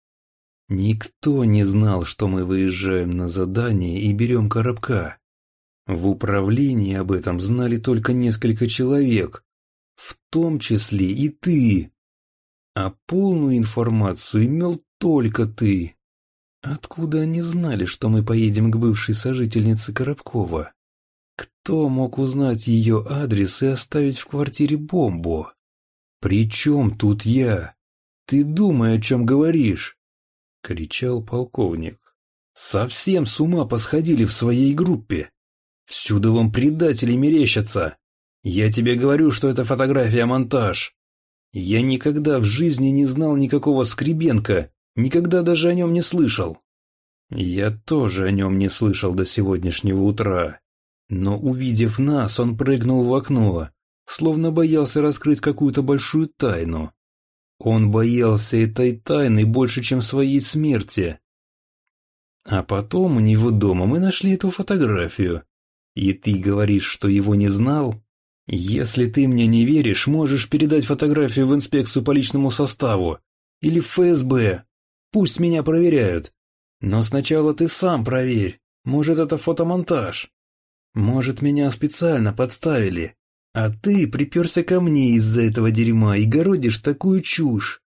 «Никто не знал, что мы выезжаем на задание и берем коробка. В управлении об этом знали только несколько человек, в том числе и ты. А полную информацию имел только ты. Откуда они знали, что мы поедем к бывшей сожительнице Коробкова? Кто мог узнать ее адрес и оставить в квартире бомбу? «При чем тут я? Ты думай, о чем говоришь!» — кричал полковник. «Совсем с ума посходили в своей группе!» Всюду вам предатели мерещатся. Я тебе говорю, что это фотография-монтаж. Я никогда в жизни не знал никакого Скребенко, никогда даже о нем не слышал. Я тоже о нем не слышал до сегодняшнего утра. Но увидев нас, он прыгнул в окно, словно боялся раскрыть какую-то большую тайну. Он боялся этой тайны больше, чем своей смерти. А потом у него дома мы нашли эту фотографию. И ты говоришь, что его не знал? Если ты мне не веришь, можешь передать фотографию в инспекцию по личному составу. Или в ФСБ. Пусть меня проверяют. Но сначала ты сам проверь. Может, это фотомонтаж. Может, меня специально подставили. А ты приперся ко мне из-за этого дерьма и городишь такую чушь.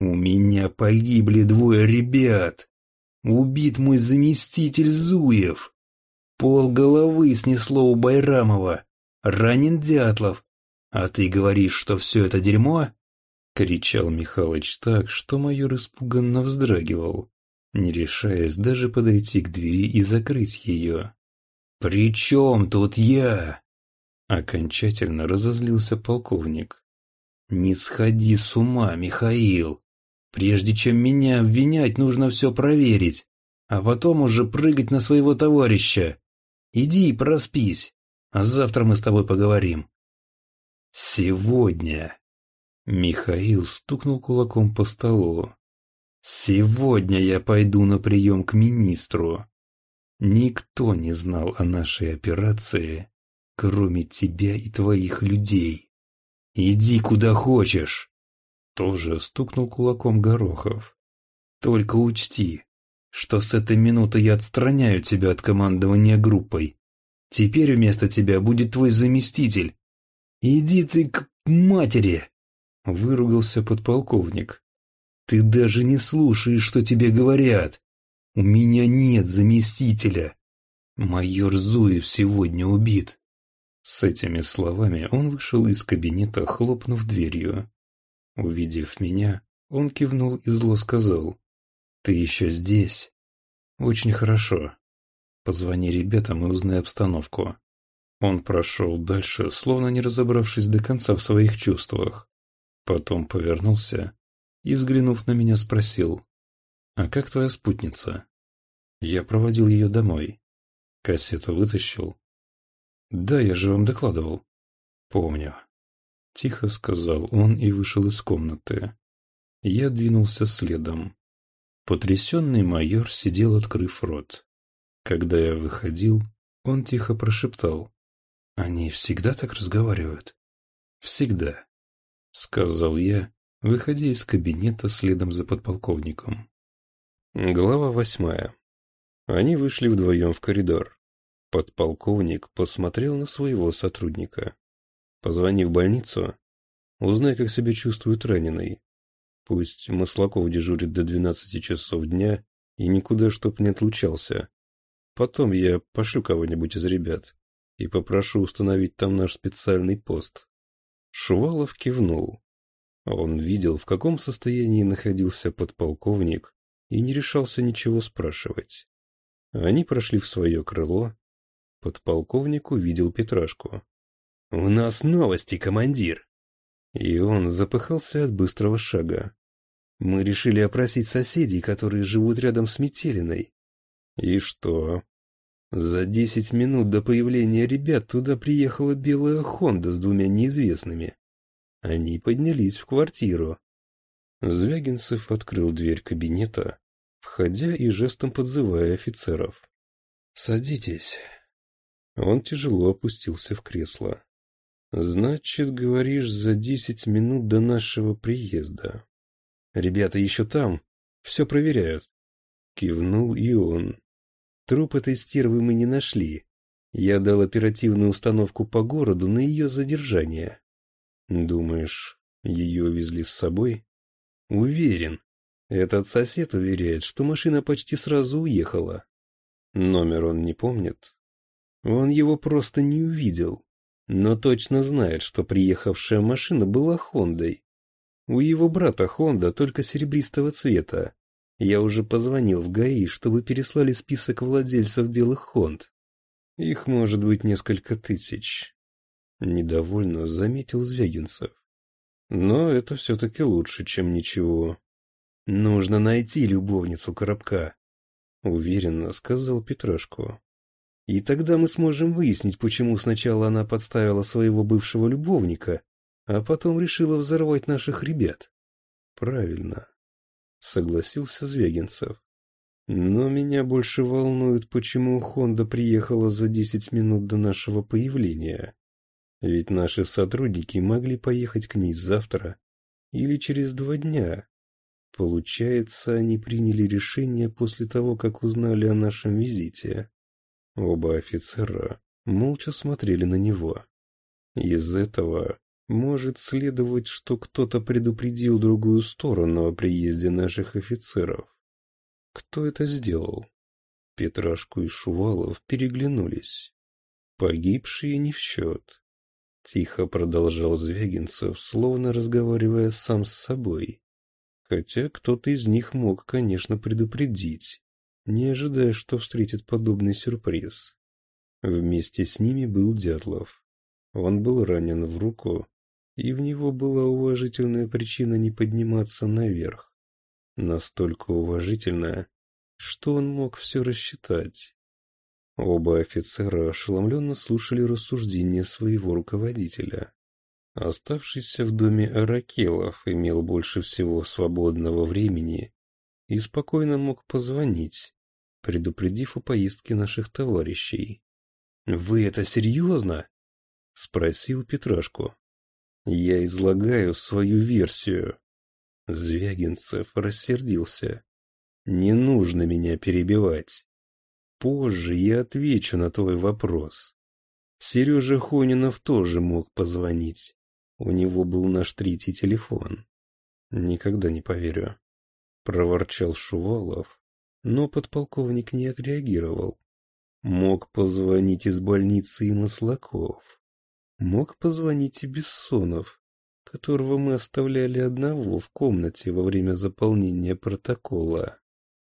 У меня погибли двое ребят. Убит мой заместитель Зуев. Пол головы снесло у Байрамова. Ранен Дятлов. А ты говоришь, что все это дерьмо? Кричал Михалыч так, что майор испуганно вздрагивал, не решаясь даже подойти к двери и закрыть ее. «При чем тут я?» Окончательно разозлился полковник. «Не сходи с ума, Михаил. Прежде чем меня обвинять, нужно все проверить, а потом уже прыгать на своего товарища. Иди и проспись, а завтра мы с тобой поговорим». «Сегодня!» Михаил стукнул кулаком по столу. «Сегодня я пойду на прием к министру. Никто не знал о нашей операции, кроме тебя и твоих людей. Иди куда хочешь!» Тоже стукнул кулаком Горохов. «Только учти, что с этой минуты я отстраняю тебя от командования группой. Теперь вместо тебя будет твой заместитель. Иди ты к матери!» — выругался подполковник. «Ты даже не слушаешь, что тебе говорят. У меня нет заместителя. Майор Зуев сегодня убит». С этими словами он вышел из кабинета, хлопнув дверью. Увидев меня, он кивнул и зло сказал. Ты еще здесь? Очень хорошо. Позвони ребятам и узнай обстановку. Он прошел дальше, словно не разобравшись до конца в своих чувствах. Потом повернулся и, взглянув на меня, спросил. «А как твоя спутница?» Я проводил ее домой. Кассету вытащил. «Да, я же вам докладывал». «Помню». Тихо сказал он и вышел из комнаты. Я двинулся следом. Потрясенный майор сидел, открыв рот. Когда я выходил, он тихо прошептал. «Они всегда так разговаривают?» «Всегда», — сказал я, выходя из кабинета следом за подполковником. Глава восьмая. Они вышли вдвоем в коридор. Подполковник посмотрел на своего сотрудника. «Позвони в больницу. Узнай, как себя чувствует раненый. Пусть Маслаков дежурит до 12 часов дня и никуда чтоб не отлучался. Потом я пошлю кого-нибудь из ребят и попрошу установить там наш специальный пост. Шувалов кивнул. Он видел, в каком состоянии находился подполковник и не решался ничего спрашивать. Они прошли в свое крыло. Подполковник увидел Петрашку. «У нас новости, командир!» И он запыхался от быстрого шага. Мы решили опросить соседей, которые живут рядом с Метелиной. И что? За десять минут до появления ребят туда приехала белая Хонда с двумя неизвестными. Они поднялись в квартиру. Звягинцев открыл дверь кабинета, входя и жестом подзывая офицеров. «Садитесь». Он тяжело опустился в кресло. «Значит, говоришь, за десять минут до нашего приезда», Ребята еще там, все проверяют. Кивнул и он. Труп этой стервы мы не нашли. Я дал оперативную установку по городу на ее задержание. Думаешь, ее везли с собой? Уверен. Этот сосед уверяет, что машина почти сразу уехала. Номер он не помнит. Он его просто не увидел, но точно знает, что приехавшая машина была Хондой. У его брата Хонда только серебристого цвета. Я уже позвонил в ГАИ, чтобы переслали список владельцев белых Хонд. Их может быть несколько тысяч. Недовольно заметил Звягинцев. Но это все-таки лучше, чем ничего. Нужно найти любовницу Коробка, уверенно сказал Петрашко. И тогда мы сможем выяснить, почему сначала она подставила своего бывшего любовника, а потом решила взорвать наших ребят. Правильно, согласился Звегинцев. Но меня больше волнует, почему Хонда приехала за десять минут до нашего появления. Ведь наши сотрудники могли поехать к ней завтра или через два дня. Получается, они приняли решение после того, как узнали о нашем визите. Оба офицера молча смотрели на него. Из этого может следовать, что кто-то предупредил другую сторону о приезде наших офицеров. Кто это сделал? Петрашку и Шувалов переглянулись. Погибшие не в счет. Тихо продолжал Звягинцев, словно разговаривая сам с собой. Хотя кто-то из них мог, конечно, предупредить, не ожидая, что встретит подобный сюрприз. Вместе с ними был Дятлов. Он был ранен в руку, и в него была уважительная причина не подниматься наверх. Настолько уважительная, что он мог все рассчитать. Оба офицера ошеломленно слушали рассуждения своего руководителя. Оставшийся в доме Аракелов имел больше всего свободного времени и спокойно мог позвонить, предупредив о поездке наших товарищей. «Вы это серьезно?» — спросил Петрашку. Я излагаю свою версию. Звягинцев рассердился. Не нужно меня перебивать. Позже я отвечу на твой вопрос. Сережа Хонинов тоже мог позвонить. У него был наш третий телефон. Никогда не поверю. Проворчал Шувалов, но подполковник не отреагировал. Мог позвонить из больницы и Маслаков мог позвонить и Бессонов, которого мы оставляли одного в комнате во время заполнения протокола.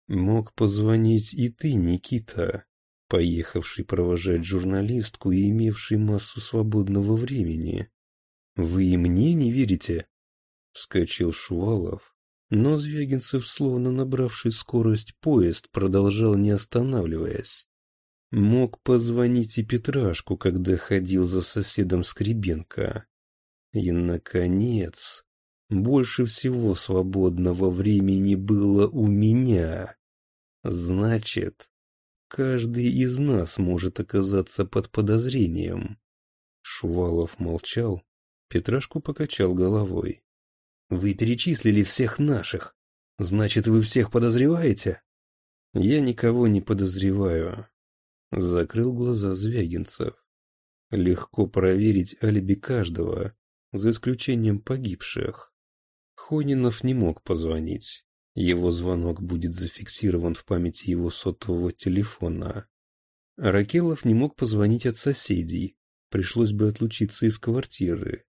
Мог позвонить и ты, Никита, поехавший провожать журналистку и имевший массу свободного времени. Вы и мне не верите? Вскочил Шувалов. Но Звягинцев, словно набравший скорость, поезд продолжал не останавливаясь. Мог позвонить и Петрашку, когда ходил за соседом Скребенко. И, наконец, больше всего свободного времени было у меня. Значит, каждый из нас может оказаться под подозрением. Шувалов молчал, Петрашку покачал головой. «Вы перечислили всех наших. Значит, вы всех подозреваете?» «Я никого не подозреваю», Закрыл глаза Звягинцев. Легко проверить алиби каждого, за исключением погибших. Хонинов не мог позвонить. Его звонок будет зафиксирован в памяти его сотового телефона. Ракелов не мог позвонить от соседей. Пришлось бы отлучиться из квартиры.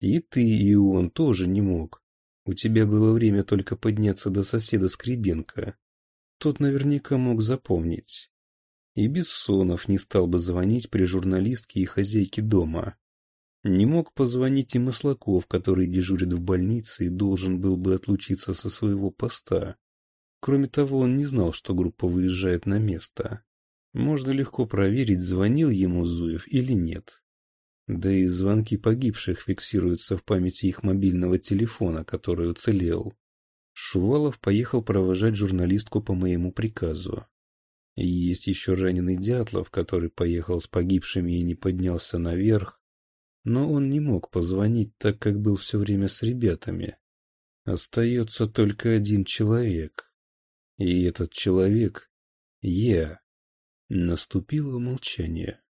И ты, и он тоже не мог. У тебя было время только подняться до соседа Скребенко. Тот наверняка мог запомнить. И Бессонов не стал бы звонить при журналистке и хозяйке дома. Не мог позвонить и Маслаков, который дежурит в больнице и должен был бы отлучиться со своего поста. Кроме того, он не знал, что группа выезжает на место. Можно легко проверить, звонил ему Зуев или нет. Да и звонки погибших фиксируются в памяти их мобильного телефона, который уцелел. Шувалов поехал провожать журналистку по моему приказу. И есть еще раненый Дятлов, который поехал с погибшими и не поднялся наверх. Но он не мог позвонить, так как был все время с ребятами. Остается только один человек. И этот человек — я. Наступило молчание.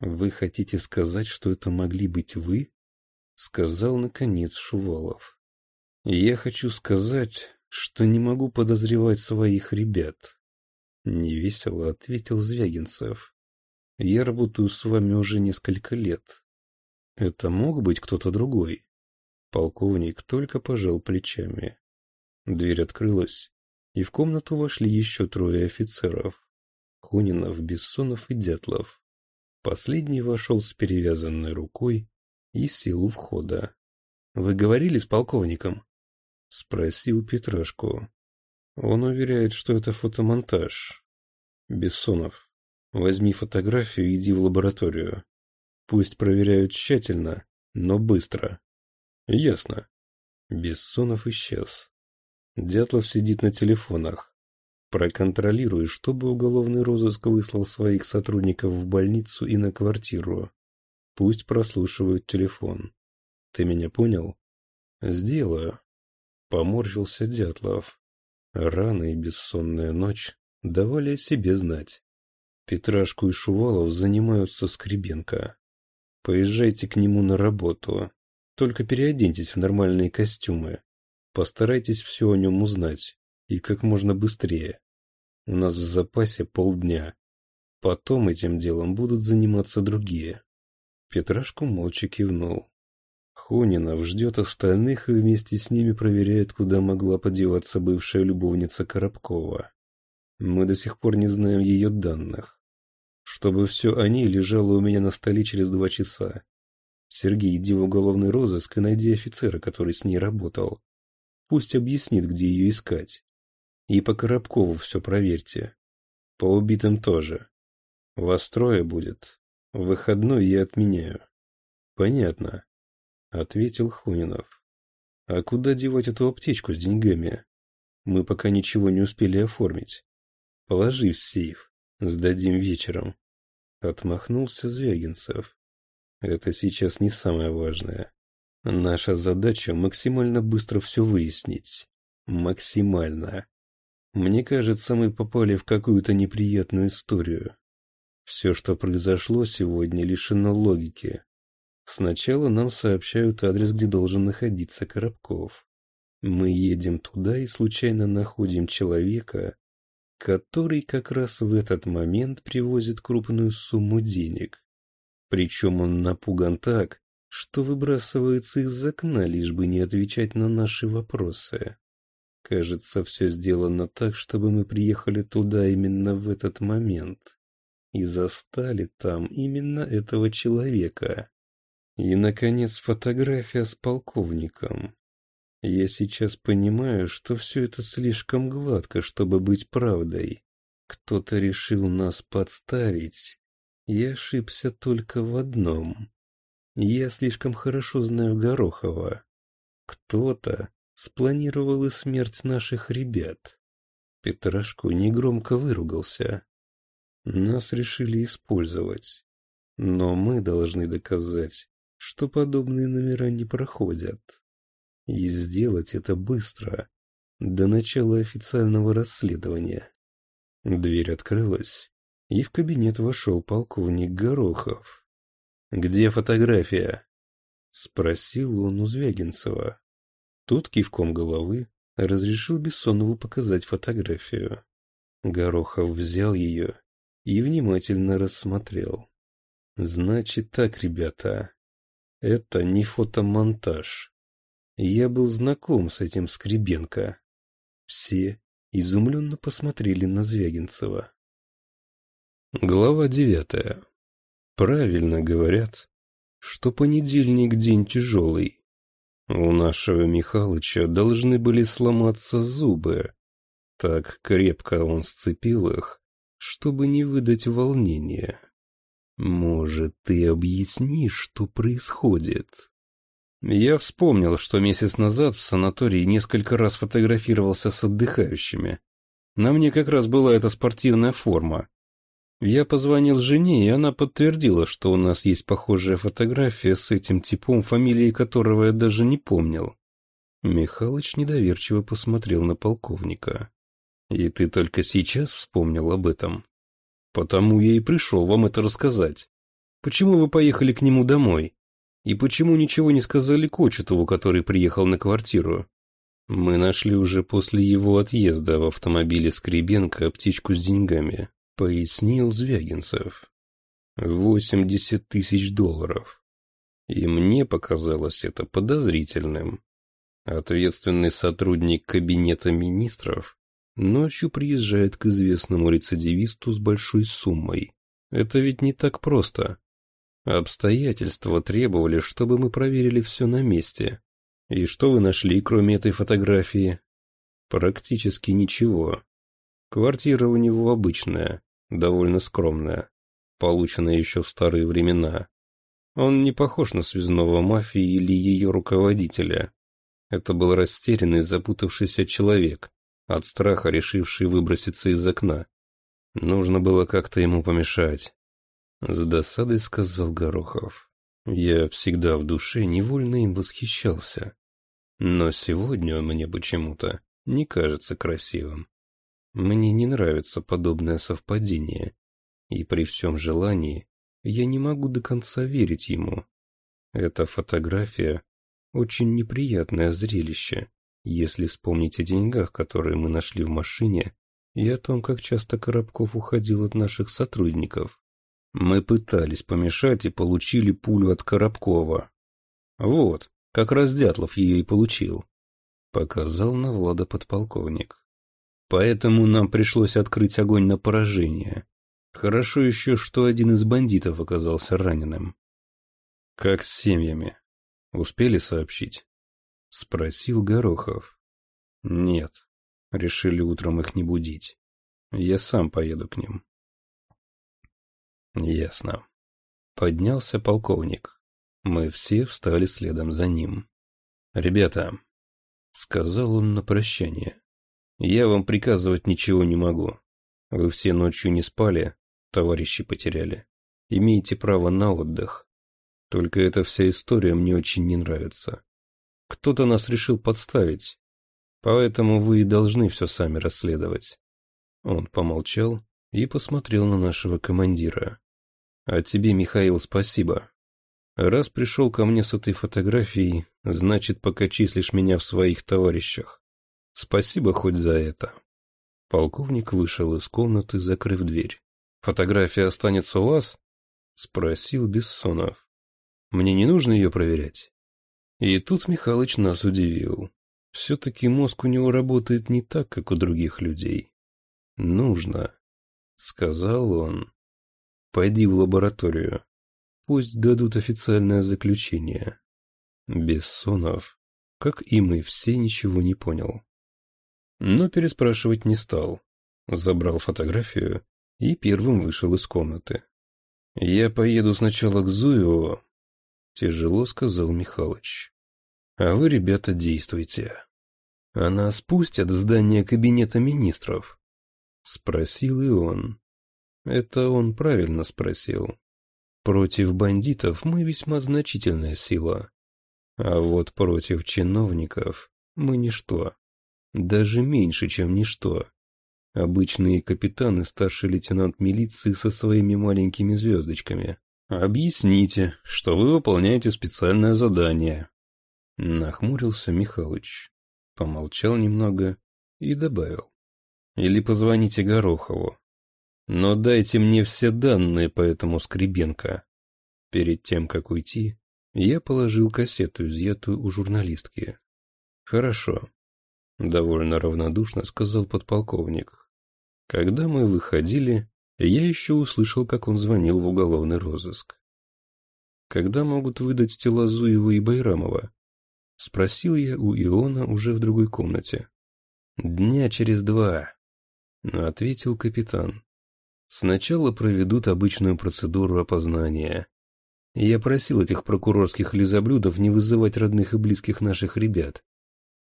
«Вы хотите сказать, что это могли быть вы?» — сказал, наконец, Шувалов. «Я хочу сказать, что не могу подозревать своих ребят невесело ответил Звягинцев. Я работаю с вами уже несколько лет. Это мог быть кто-то другой? Полковник только пожал плечами. Дверь открылась, и в комнату вошли еще трое офицеров. Хонинов, Бессонов и Дятлов. Последний вошел с перевязанной рукой и сел у входа. — Вы говорили с полковником? — спросил Петрашку. Он уверяет, что это фотомонтаж. Бессонов, возьми фотографию и иди в лабораторию. Пусть проверяют тщательно, но быстро. Ясно. Бессонов исчез. Дятлов сидит на телефонах. Проконтролируй, чтобы уголовный розыск выслал своих сотрудников в больницу и на квартиру. Пусть прослушивают телефон. Ты меня понял? Сделаю. Поморщился Дятлов. Рано и бессонная ночь давали о себе знать. Петрашку и Шувалов занимаются Скребенко. Поезжайте к нему на работу. Только переоденьтесь в нормальные костюмы. Постарайтесь все о нем узнать. И как можно быстрее. У нас в запасе полдня. Потом этим делом будут заниматься другие. Петрашку молча кивнул. Хонинов ждет остальных и вместе с ними проверяет, куда могла подеваться бывшая любовница Коробкова. Мы до сих пор не знаем ее данных. Чтобы все они лежало у меня на столе через два часа. Сергей, иди в уголовный розыск и найди офицера, который с ней работал. Пусть объяснит, где ее искать. И по Коробкову все проверьте. По убитым тоже. Вас трое будет. Выходной я отменяю. Понятно. — ответил Хунинов. «А куда девать эту аптечку с деньгами? Мы пока ничего не успели оформить. Положи в сейф, сдадим вечером». Отмахнулся Звягинцев. «Это сейчас не самое важное. Наша задача — максимально быстро все выяснить. Максимально. Мне кажется, мы попали в какую-то неприятную историю. Все, что произошло сегодня, лишено логики. Сначала нам сообщают адрес, где должен находиться Коробков. Мы едем туда и случайно находим человека, который как раз в этот момент привозит крупную сумму денег. Причем он напуган так, что выбрасывается из окна, лишь бы не отвечать на наши вопросы. Кажется, все сделано так, чтобы мы приехали туда именно в этот момент и застали там именно этого человека. И, наконец, фотография с полковником. Я сейчас понимаю, что все это слишком гладко, чтобы быть правдой. Кто-то решил нас подставить. Я ошибся только в одном. Я слишком хорошо знаю Горохова. Кто-то спланировал и смерть наших ребят. Петрашку негромко выругался. Нас решили использовать. Но мы должны доказать, что подобные номера не проходят. И сделать это быстро, до начала официального расследования. Дверь открылась, и в кабинет вошел полковник Горохов. «Где фотография?» — спросил он у Звягинцева. Тот кивком головы разрешил Бессонову показать фотографию. Горохов взял ее и внимательно рассмотрел. «Значит так, ребята, это не фотомонтаж. Я был знаком с этим Скребенко. Все изумленно посмотрели на Звягинцева. Глава девятая. Правильно говорят, что понедельник день тяжелый. У нашего Михалыча должны были сломаться зубы. Так крепко он сцепил их, чтобы не выдать волнения. «Может, ты объяснишь, что происходит?» Я вспомнил, что месяц назад в санатории несколько раз фотографировался с отдыхающими. На мне как раз была эта спортивная форма. Я позвонил жене, и она подтвердила, что у нас есть похожая фотография с этим типом, фамилии которого я даже не помнил. Михалыч недоверчиво посмотрел на полковника. «И ты только сейчас вспомнил об этом?» Потому я и пришел вам это рассказать. Почему вы поехали к нему домой? И почему ничего не сказали Кочетову, который приехал на квартиру? Мы нашли уже после его отъезда в автомобиле Скребенко птичку с деньгами, пояснил Звягинцев. Восемьдесят тысяч долларов. И мне показалось это подозрительным. Ответственный сотрудник кабинета министров Ночью приезжает к известному рецидивисту с большой суммой. Это ведь не так просто. Обстоятельства требовали, чтобы мы проверили все на месте. И что вы нашли, кроме этой фотографии? Практически ничего. Квартира у него обычная, довольно скромная, полученная еще в старые времена. Он не похож на связного мафии или ее руководителя. Это был растерянный, запутавшийся человек, от страха решивший выброситься из окна. Нужно было как-то ему помешать. С досадой сказал Горохов. Я всегда в душе невольно им восхищался. Но сегодня он мне почему-то не кажется красивым. Мне не нравится подобное совпадение, и при всем желании я не могу до конца верить ему. Эта фотография — очень неприятное зрелище. Если вспомнить о деньгах, которые мы нашли в машине, и о том, как часто Коробков уходил от наших сотрудников. Мы пытались помешать и получили пулю от Коробкова. Вот, как раз Дятлов ее и получил. Показал на Влада подполковник. Поэтому нам пришлось открыть огонь на поражение. Хорошо еще, что один из бандитов оказался раненым. Как с семьями. Успели сообщить? — спросил Горохов. «Нет», — решили утром их не будить. «Я сам поеду к ним». «Ясно». Поднялся полковник. Мы все встали следом за ним. «Ребята», — сказал он на прощание, — «я вам приказывать ничего не могу. Вы все ночью не спали, товарищи потеряли. Имеете право на отдых. Только эта вся история мне очень не нравится. Кто-то нас решил подставить. Поэтому вы и должны все сами расследовать. Он помолчал и посмотрел на нашего командира. А тебе, Михаил, спасибо. Раз пришел ко мне с этой фотографией, значит, пока числишь меня в своих товарищах. Спасибо хоть за это. Полковник вышел из комнаты, закрыв дверь. «Фотография останется у вас?» — спросил Бессонов. «Мне не нужно ее проверять?» И тут Михалыч нас удивил. Все-таки мозг у него работает не так, как у других людей. «Нужно», — сказал он. «Пойди в лабораторию. Пусть дадут официальное заключение». Бессонов, как и мы все, ничего не понял. Но переспрашивать не стал. Забрал фотографию и первым вышел из комнаты. «Я поеду сначала к Зуеву, тяжело сказал Михалыч. А вы, ребята, действуйте. Она спустят в здание кабинета министров? Спросил и он. Это он правильно спросил. Против бандитов мы весьма значительная сила. А вот против чиновников мы ничто. Даже меньше, чем ничто. Обычные капитаны, старший лейтенант милиции со своими маленькими звездочками. «Объясните, что вы выполняете специальное задание», — нахмурился Михалыч, помолчал немного и добавил. «Или позвоните Горохову. Но дайте мне все данные по этому Скребенко». Перед тем, как уйти, я положил кассету, изъятую у журналистки. «Хорошо», — довольно равнодушно сказал подполковник. Когда мы выходили, я еще услышал, как он звонил в уголовный розыск. «Когда могут выдать тела Зуева и Байрамова?» — спросил я у Иона уже в другой комнате. «Дня через два», — ответил капитан. «Сначала проведут обычную процедуру опознания. Я просил этих прокурорских лизоблюдов не вызывать родных и близких наших ребят.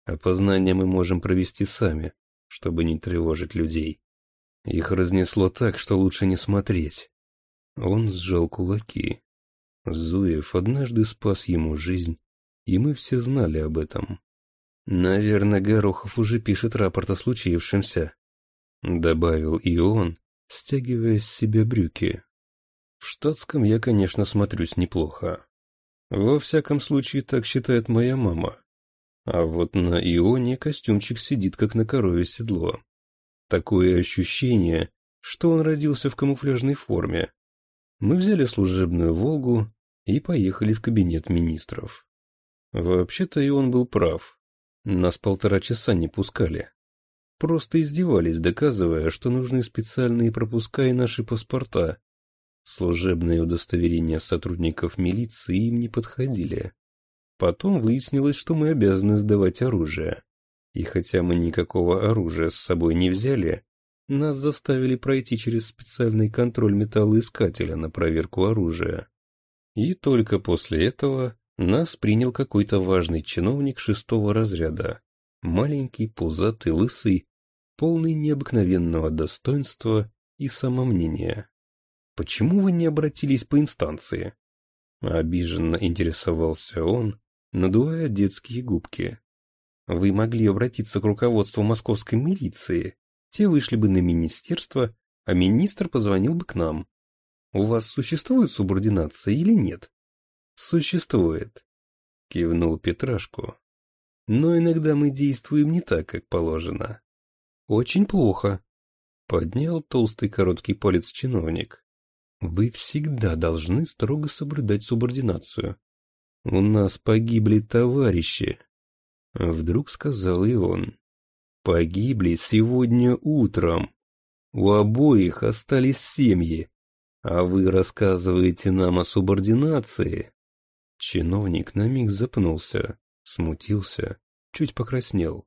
Опознание мы можем провести сами, чтобы не тревожить людей. Их разнесло так, что лучше не смотреть. Он сжал кулаки. Зуев однажды спас ему жизнь, и мы все знали об этом. «Наверное, Горохов уже пишет рапорт о случившемся», — добавил и он, стягивая с себя брюки. «В штатском я, конечно, смотрюсь неплохо. Во всяком случае, так считает моя мама. А вот на Ионе костюмчик сидит, как на корове седло. Такое ощущение, что он родился в камуфляжной форме. Мы взяли служебную «Волгу» и поехали в кабинет министров. Вообще-то и он был прав. Нас полтора часа не пускали. Просто издевались, доказывая, что нужны специальные пропуска и наши паспорта. Служебные удостоверения сотрудников милиции им не подходили. Потом выяснилось, что мы обязаны сдавать оружие. И хотя мы никакого оружия с собой не взяли, нас заставили пройти через специальный контроль металлоискателя на проверку оружия. И только после этого нас принял какой-то важный чиновник шестого разряда. Маленький, пузатый, лысый, полный необыкновенного достоинства и самомнения. «Почему вы не обратились по инстанции?» Обиженно интересовался он, надувая детские губки. Вы могли обратиться к руководству московской милиции, те вышли бы на министерство, а министр позвонил бы к нам. У вас существует субординация или нет? Существует, кивнул Петрашку. Но иногда мы действуем не так, как положено. Очень плохо, поднял толстый короткий палец чиновник. Вы всегда должны строго соблюдать субординацию. У нас погибли товарищи, Вдруг сказал и он. Погибли сегодня утром. У обоих остались семьи. А вы рассказываете нам о субординации. Чиновник на миг запнулся, смутился, чуть покраснел,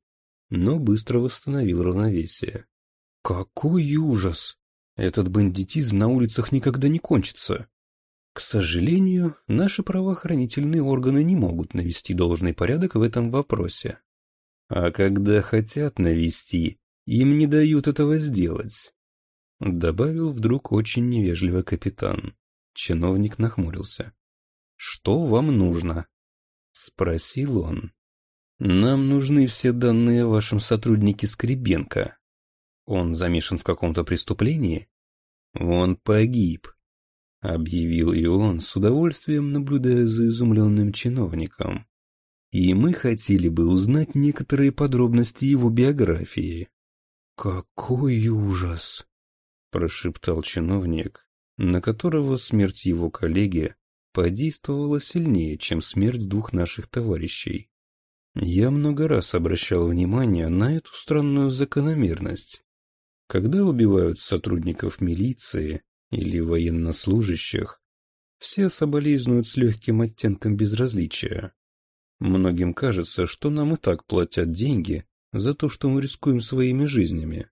но быстро восстановил равновесие. Какой ужас! Этот бандитизм на улицах никогда не кончится. К сожалению, наши правоохранительные органы не могут навести должный порядок в этом вопросе. А когда хотят навести, им не дают этого сделать. Добавил вдруг очень невежливо капитан. Чиновник нахмурился. «Что вам нужно?» Спросил он. «Нам нужны все данные о вашем сотруднике Скребенко. Он замешан в каком-то преступлении? Он погиб, — объявил и он с удовольствием, наблюдая за изумленным чиновником. «И мы хотели бы узнать некоторые подробности его биографии». «Какой ужас!» — прошептал чиновник, на которого смерть его коллеги подействовала сильнее, чем смерть двух наших товарищей. Я много раз обращал внимание на эту странную закономерность. Когда убивают сотрудников милиции, или военнослужащих, все соболезнуют с легким оттенком безразличия. Многим кажется, что нам и так платят деньги за то, что мы рискуем своими жизнями.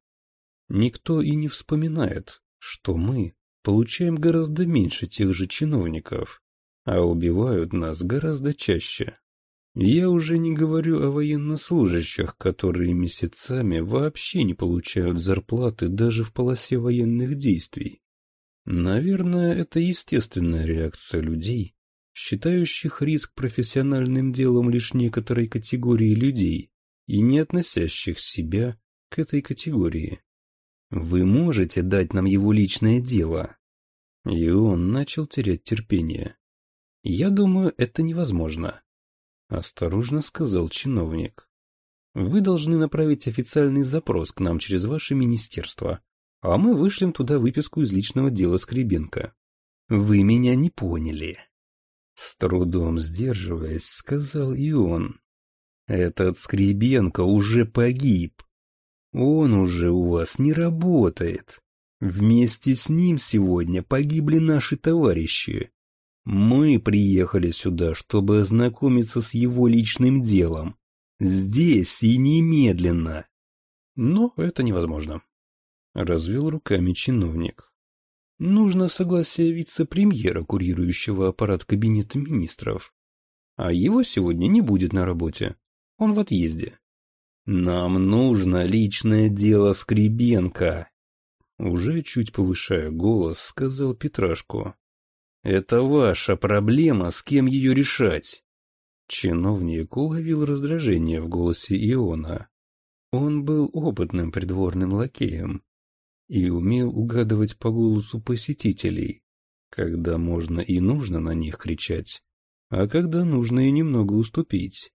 Никто и не вспоминает, что мы получаем гораздо меньше тех же чиновников, а убивают нас гораздо чаще. Я уже не говорю о военнослужащих, которые месяцами вообще не получают зарплаты даже в полосе военных действий. Наверное, это естественная реакция людей, считающих риск профессиональным делом лишь некоторой категории людей и не относящих себя к этой категории. Вы можете дать нам его личное дело? И он начал терять терпение. Я думаю, это невозможно. Осторожно сказал чиновник. Вы должны направить официальный запрос к нам через ваше министерство а мы вышлем туда выписку из личного дела Скребенко. Вы меня не поняли. С трудом сдерживаясь, сказал и он. Этот Скребенко уже погиб. Он уже у вас не работает. Вместе с ним сегодня погибли наши товарищи. Мы приехали сюда, чтобы ознакомиться с его личным делом. Здесь и немедленно. Но это невозможно развел руками чиновник. Нужно согласие вице-премьера, курирующего аппарат кабинета министров. А его сегодня не будет на работе. Он в отъезде. Нам нужно личное дело Скребенко. Уже чуть повышая голос, сказал Петрашку. Это ваша проблема, с кем ее решать. Чиновник уловил раздражение в голосе Иона. Он был опытным придворным лакеем, и умел угадывать по голосу посетителей, когда можно и нужно на них кричать, а когда нужно и немного уступить.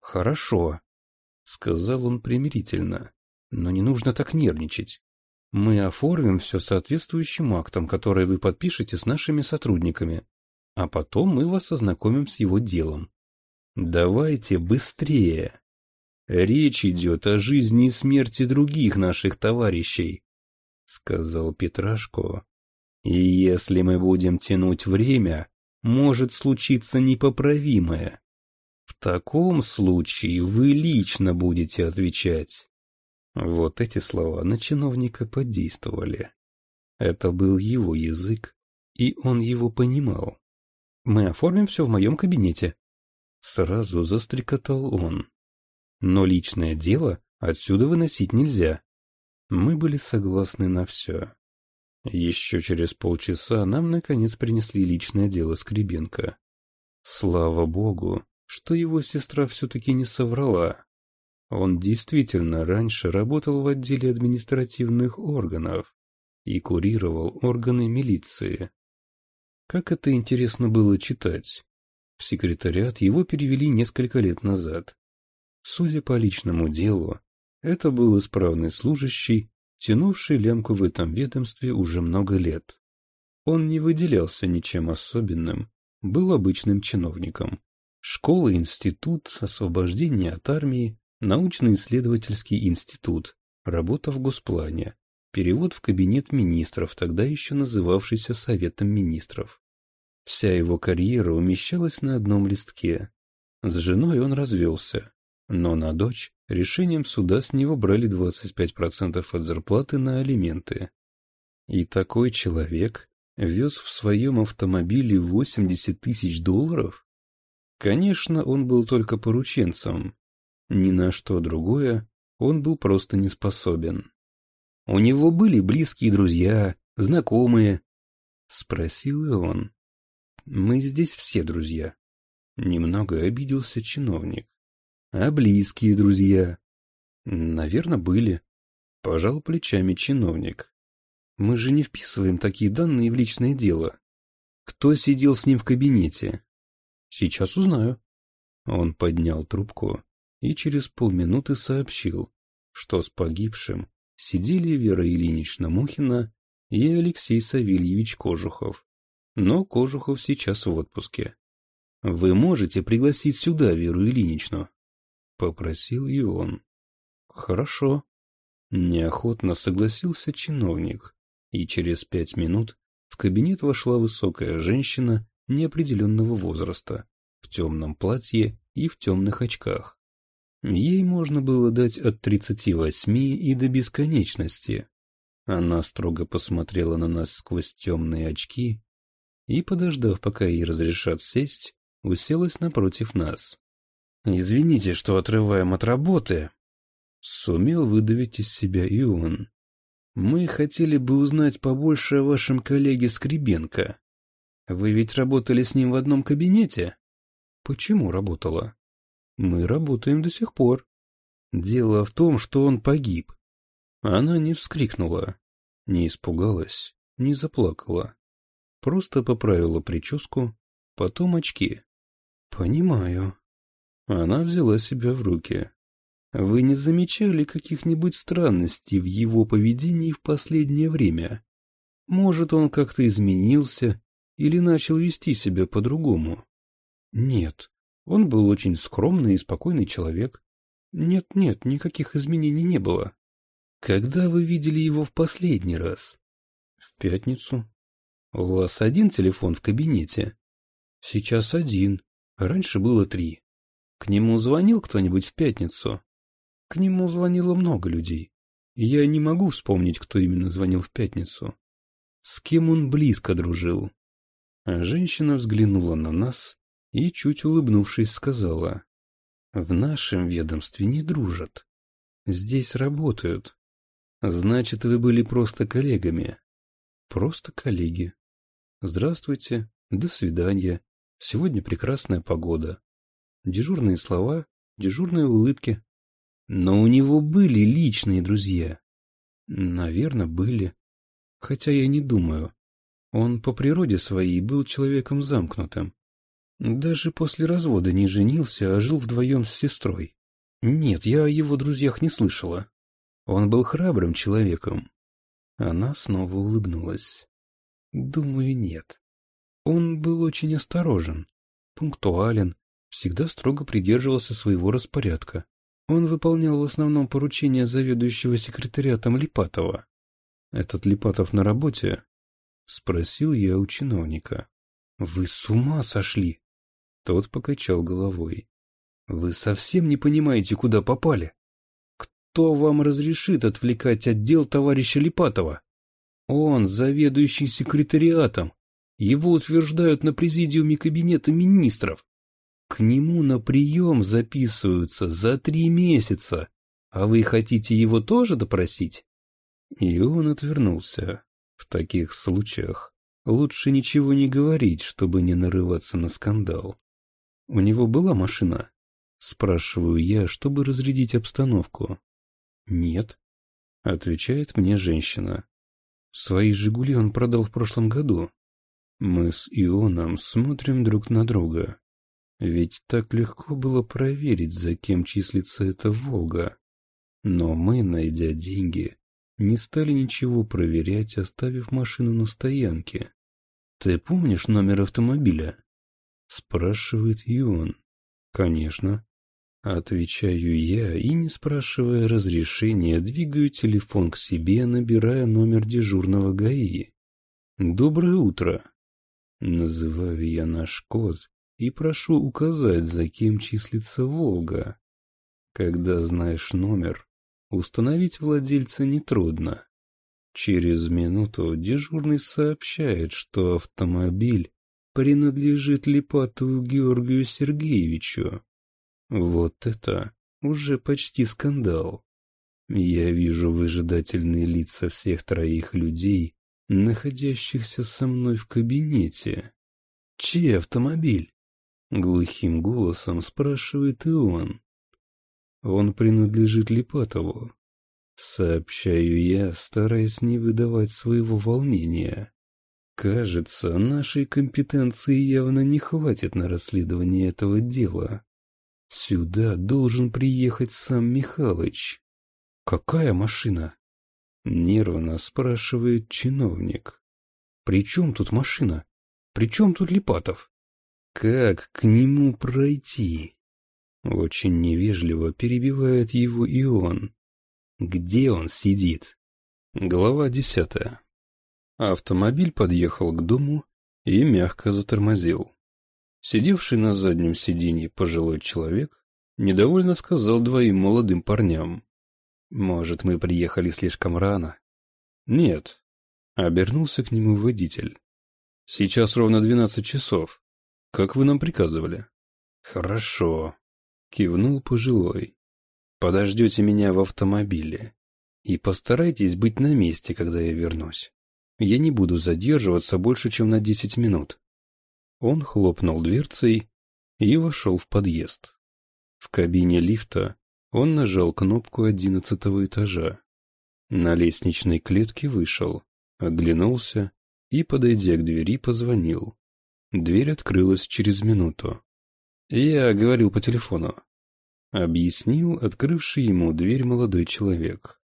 «Хорошо», — сказал он примирительно, — «но не нужно так нервничать. Мы оформим все соответствующим актом, который вы подпишете с нашими сотрудниками, а потом мы вас ознакомим с его делом. Давайте быстрее. Речь идет о жизни и смерти других наших товарищей. — сказал Петрашко. «И если мы будем тянуть время, может случиться непоправимое. В таком случае вы лично будете отвечать». Вот эти слова на чиновника подействовали. Это был его язык, и он его понимал. «Мы оформим все в моем кабинете», — сразу застрекотал он. «Но личное дело отсюда выносить нельзя. Мы были согласны на все. Еще через полчаса нам, наконец, принесли личное дело Скребенко. Слава богу, что его сестра все-таки не соврала. Он действительно раньше работал в отделе административных органов и курировал органы милиции. Как это интересно было читать. В секретариат его перевели несколько лет назад. Судя по личному делу, это был исправный служащий, тянувший лямку в этом ведомстве уже много лет. Он не выделялся ничем особенным, был обычным чиновником. Школа, институт, освобождение от армии, научно-исследовательский институт, работа в Госплане, перевод в кабинет министров, тогда еще называвшийся Советом министров. Вся его карьера умещалась на одном листке. С женой он развелся, но на дочь Решением суда с него брали 25% от зарплаты на алименты. И такой человек вез в своем автомобиле 80 тысяч долларов? Конечно, он был только порученцем. Ни на что другое он был просто не способен. У него были близкие друзья, знакомые. Спросил и он. Мы здесь все друзья. Немного обиделся чиновник. А близкие друзья? Наверное, были. Пожал плечами чиновник. Мы же не вписываем такие данные в личное дело. Кто сидел с ним в кабинете? Сейчас узнаю. Он поднял трубку и через полминуты сообщил, что с погибшим сидели Вера Ильинична Мухина и Алексей Савельевич Кожухов. Но Кожухов сейчас в отпуске. Вы можете пригласить сюда Веру Ильиничну? попросил и он. Хорошо. Неохотно согласился чиновник, и через пять минут в кабинет вошла высокая женщина неопределенного возраста, в темном платье и в темных очках. Ей можно было дать от 38 и до бесконечности. Она строго посмотрела на нас сквозь темные очки и, подождав, пока ей разрешат сесть, уселась напротив нас. «Извините, что отрываем от работы», — сумел выдавить из себя Юн. «Мы хотели бы узнать побольше о вашем коллеге Скребенко. Вы ведь работали с ним в одном кабинете?» «Почему работала?» «Мы работаем до сих пор. Дело в том, что он погиб». Она не вскрикнула, не испугалась, не заплакала. Просто поправила прическу, потом очки. «Понимаю», она взяла себя в руки. «Вы не замечали каких-нибудь странностей в его поведении в последнее время? Может, он как-то изменился или начал вести себя по-другому?» «Нет. Он был очень скромный и спокойный человек. Нет-нет, никаких изменений не было». «Когда вы видели его в последний раз?» «В пятницу». «У вас один телефон в кабинете?» «Сейчас один. Раньше было три». К нему звонил кто-нибудь в пятницу? К нему звонило много людей. Я не могу вспомнить, кто именно звонил в пятницу. С кем он близко дружил. А женщина взглянула на нас и, чуть улыбнувшись, сказала. В нашем ведомстве не дружат. Здесь работают. Значит, вы были просто коллегами. Просто коллеги. Здравствуйте, до свидания. Сегодня прекрасная погода. Дежурные слова, дежурные улыбки. Но у него были личные друзья. Наверное, были. Хотя я не думаю. Он по природе своей был человеком замкнутым. Даже после развода не женился, а жил вдвоем с сестрой. Нет, я о его друзьях не слышала. Он был храбрым человеком. Она снова улыбнулась. Думаю, нет. Он был очень осторожен, пунктуален, всегда строго придерживался своего распорядка. Он выполнял в основном поручения заведующего секретариатом Липатова. «Этот Липатов на работе?» — спросил я у чиновника. «Вы с ума сошли!» Тот покачал головой. «Вы совсем не понимаете, куда попали? Кто вам разрешит отвлекать отдел товарища Липатова? Он заведующий секретариатом. Его утверждают на президиуме кабинета министров. К нему на прием записываются за три месяца. А вы хотите его тоже допросить? И он отвернулся. В таких случаях лучше ничего не говорить, чтобы не нарываться на скандал. У него была машина? Спрашиваю я, чтобы разрядить обстановку. Нет, отвечает мне женщина. Свои «Жигули» он продал в прошлом году. Мы с Ионом смотрим друг на друга. Ведь так легко было проверить, за кем числится эта «Волга». Но мы, найдя деньги, не стали ничего проверять, оставив машину на стоянке. «Ты помнишь номер автомобиля?» Спрашивает Юн. «Конечно». Отвечаю я и, не спрашивая разрешения, двигаю телефон к себе, набирая номер дежурного ГАИ. «Доброе утро!» Называю я наш код и прошу указать, за кем числится «Волга». Когда знаешь номер, установить владельца нетрудно. Через минуту дежурный сообщает, что автомобиль принадлежит Липатову Георгию Сергеевичу. Вот это уже почти скандал. Я вижу выжидательные лица всех троих людей, находящихся со мной в кабинете. «Чей автомобиль?» Глухим голосом спрашивает и он. Он принадлежит Липатову. Сообщаю я, стараясь не выдавать своего волнения. Кажется, нашей компетенции явно не хватит на расследование этого дела. Сюда должен приехать сам Михалыч. Какая машина? Нервно спрашивает чиновник. При чем тут машина? При чем тут Липатов? Как к нему пройти? Очень невежливо перебивает его и он. Где он сидит? Глава десятая. Автомобиль подъехал к дому и мягко затормозил. Сидевший на заднем сиденье пожилой человек недовольно сказал двоим молодым парням. «Может, мы приехали слишком рано?» «Нет», — обернулся к нему водитель. «Сейчас ровно двенадцать часов как вы нам приказывали». «Хорошо», — кивнул пожилой. «Подождете меня в автомобиле и постарайтесь быть на месте, когда я вернусь. Я не буду задерживаться больше, чем на десять минут». Он хлопнул дверцей и вошел в подъезд. В кабине лифта он нажал кнопку одиннадцатого этажа. На лестничной клетке вышел, оглянулся и, подойдя к двери, позвонил. Дверь открылась через минуту. «Я говорил по телефону», — объяснил открывший ему дверь молодой человек.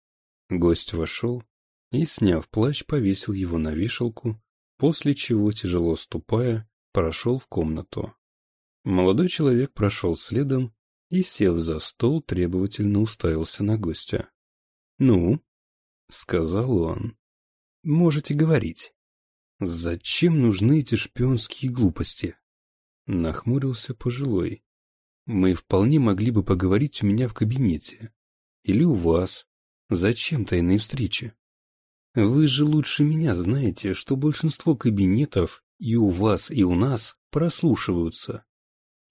Гость вошел и, сняв плащ, повесил его на вешалку, после чего, тяжело ступая, прошел в комнату. Молодой человек прошел следом и, сев за стол, требовательно уставился на гостя. «Ну?» — сказал он. «Можете говорить». «Зачем нужны эти шпионские глупости?» Нахмурился пожилой. «Мы вполне могли бы поговорить у меня в кабинете. Или у вас. Зачем тайные встречи? Вы же лучше меня знаете, что большинство кабинетов и у вас, и у нас прослушиваются.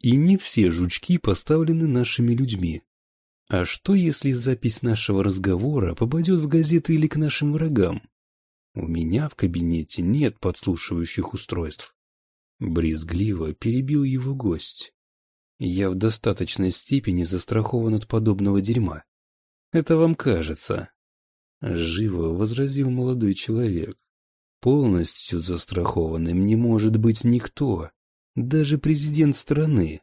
И не все жучки поставлены нашими людьми. А что, если запись нашего разговора попадет в газеты или к нашим врагам?» У меня в кабинете нет подслушивающих устройств. Брезгливо перебил его гость. Я в достаточной степени застрахован от подобного дерьма. Это вам кажется. Живо возразил молодой человек. Полностью застрахованным не может быть никто, даже президент страны.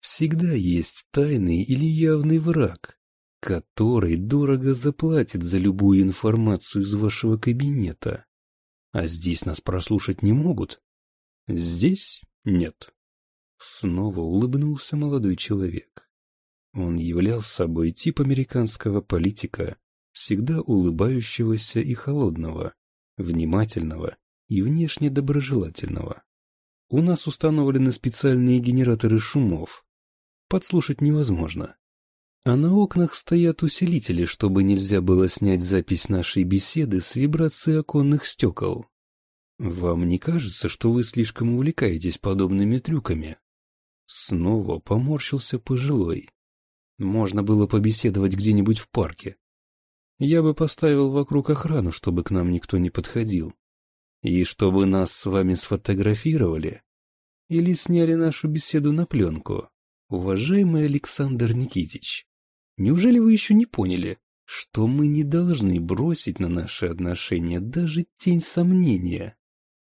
Всегда есть тайный или явный враг, который дорого заплатит за любую информацию из вашего кабинета. А здесь нас прослушать не могут? Здесь нет. Снова улыбнулся молодой человек. Он являл собой тип американского политика, всегда улыбающегося и холодного, внимательного и внешне доброжелательного. У нас установлены специальные генераторы шумов. Подслушать невозможно. А на окнах стоят усилители, чтобы нельзя было снять запись нашей беседы с вибрации оконных стекол. Вам не кажется, что вы слишком увлекаетесь подобными трюками? Снова поморщился пожилой. Можно было побеседовать где-нибудь в парке. Я бы поставил вокруг охрану, чтобы к нам никто не подходил. И чтобы нас с вами сфотографировали. Или сняли нашу беседу на пленку, уважаемый Александр Никитич. Неужели вы еще не поняли, что мы не должны бросить на наши отношения даже тень сомнения?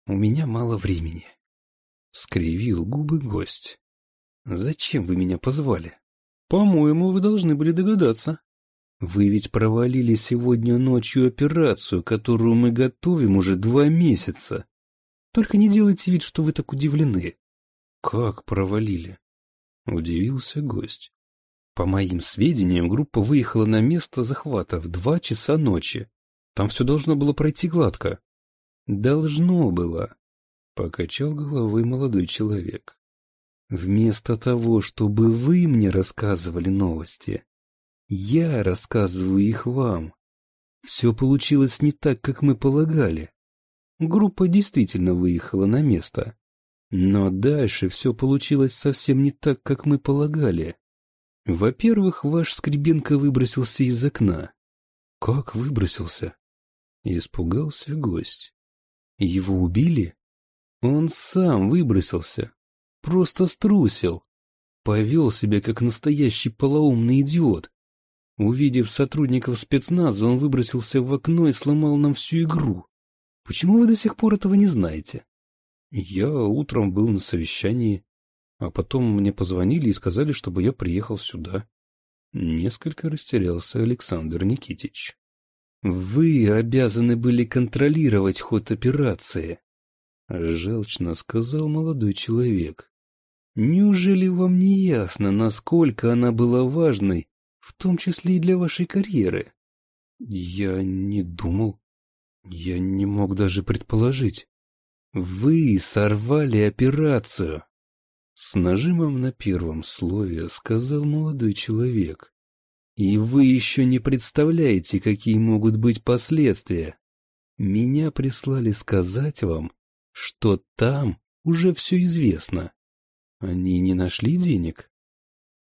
У меня мало времени. Скривил губы гость. Зачем вы меня позвали? По-моему, вы должны были догадаться. Вы ведь провалили сегодня ночью операцию, которую мы готовим уже два месяца. Только не делайте вид, что вы так удивлены. Как провалили? Удивился гость. По моим сведениям, группа выехала на место захвата в два часа ночи. Там все должно было пройти гладко. Должно было, покачал головой молодой человек. Вместо того, чтобы вы мне рассказывали новости, я рассказываю их вам. Все получилось не так, как мы полагали. Группа действительно выехала на место. Но дальше все получилось совсем не так, как мы полагали. Во-первых, ваш скребенка выбросился из окна. Как выбросился? Испугался гость. Его убили? Он сам выбросился. Просто струсил. Повел себя как настоящий полоумный идиот. Увидев сотрудников спецназа, он выбросился в окно и сломал нам всю игру. Почему вы до сих пор этого не знаете? Я утром был на совещании. А потом мне позвонили и сказали, чтобы я приехал сюда. Несколько растерялся Александр Никитич. «Вы обязаны были контролировать ход операции», — желчно сказал молодой человек. «Неужели вам не ясно, насколько она была важной, в том числе и для вашей карьеры?» «Я не думал. Я не мог даже предположить». «Вы сорвали операцию», с нажимом на первом слове сказал молодой человек. «И вы еще не представляете, какие могут быть последствия. Меня прислали сказать вам, что там уже все известно. Они не нашли денег.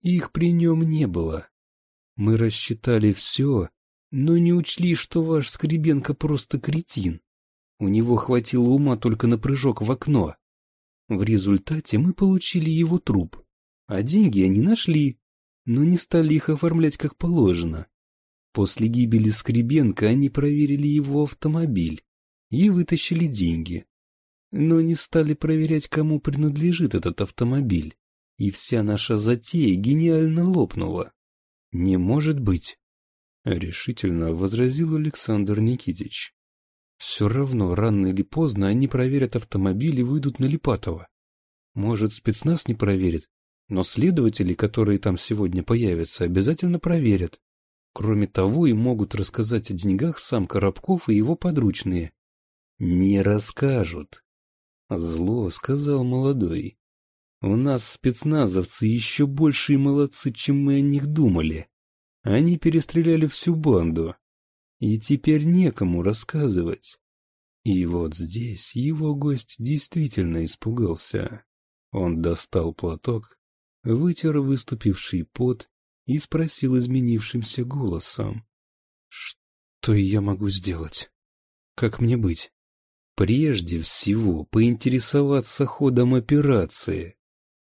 Их при нем не было. Мы рассчитали все, но не учли, что ваш Скребенко просто кретин. У него хватило ума только на прыжок в окно. В результате мы получили его труп, а деньги они нашли, но не стали их оформлять как положено. После гибели Скребенко они проверили его автомобиль и вытащили деньги, но не стали проверять, кому принадлежит этот автомобиль, и вся наша затея гениально лопнула. «Не может быть!» — решительно возразил Александр Никитич. Все равно, рано или поздно они проверят автомобиль и выйдут на Липатова. Может, спецназ не проверит, но следователи, которые там сегодня появятся, обязательно проверят. Кроме того, и могут рассказать о деньгах сам Коробков и его подручные. Не расскажут. Зло сказал молодой. У нас спецназовцы еще большие молодцы, чем мы о них думали. Они перестреляли всю банду, и теперь некому рассказывать. И вот здесь его гость действительно испугался. Он достал платок, вытер выступивший пот и спросил изменившимся голосом. «Что я могу сделать? Как мне быть?» «Прежде всего поинтересоваться ходом операции,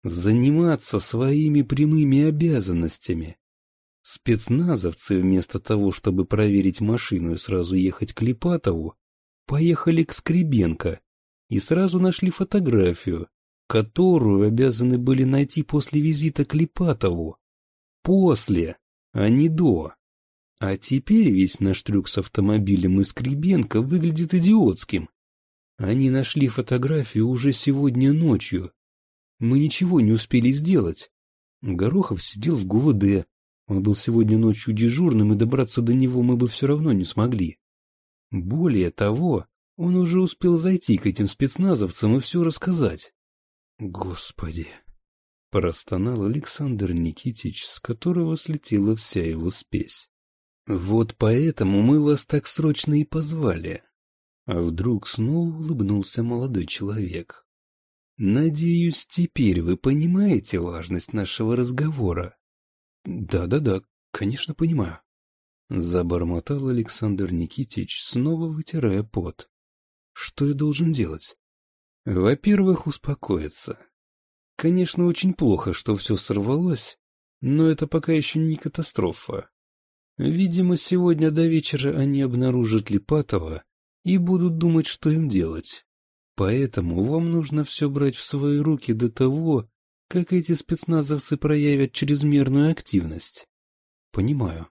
заниматься своими прямыми обязанностями, Спецназовцы вместо того, чтобы проверить машину и сразу ехать к Липатову, поехали к Скребенко и сразу нашли фотографию, которую обязаны были найти после визита к Липатову. После, а не до. А теперь весь наш трюк с автомобилем и Скребенко выглядит идиотским. Они нашли фотографию уже сегодня ночью. Мы ничего не успели сделать. Горохов сидел в ГУВД, он был сегодня ночью дежурным, и добраться до него мы бы все равно не смогли. Более того, он уже успел зайти к этим спецназовцам и все рассказать. Господи! Простонал Александр Никитич, с которого слетела вся его спесь. Вот поэтому мы вас так срочно и позвали. А вдруг снова улыбнулся молодой человек. Надеюсь, теперь вы понимаете важность нашего разговора. «Да-да-да, конечно, понимаю». Забормотал Александр Никитич, снова вытирая пот. «Что я должен делать?» «Во-первых, успокоиться. Конечно, очень плохо, что все сорвалось, но это пока еще не катастрофа. Видимо, сегодня до вечера они обнаружат Липатова и будут думать, что им делать. Поэтому вам нужно все брать в свои руки до того, как эти спецназовцы проявят чрезмерную активность? Понимаю.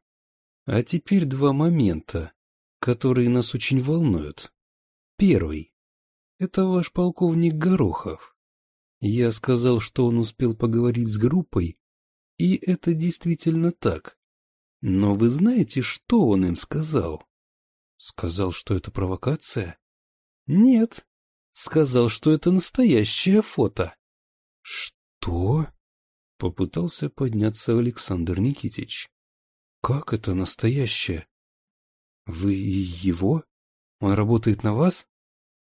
А теперь два момента, которые нас очень волнуют. Первый. Это ваш полковник Горохов. Я сказал, что он успел поговорить с группой, и это действительно так. Но вы знаете, что он им сказал? Сказал, что это провокация? Нет. Сказал, что это настоящее фото. Что? «Что?» — попытался подняться Александр Никитич. «Как это настоящее? Вы и его? Он работает на вас?»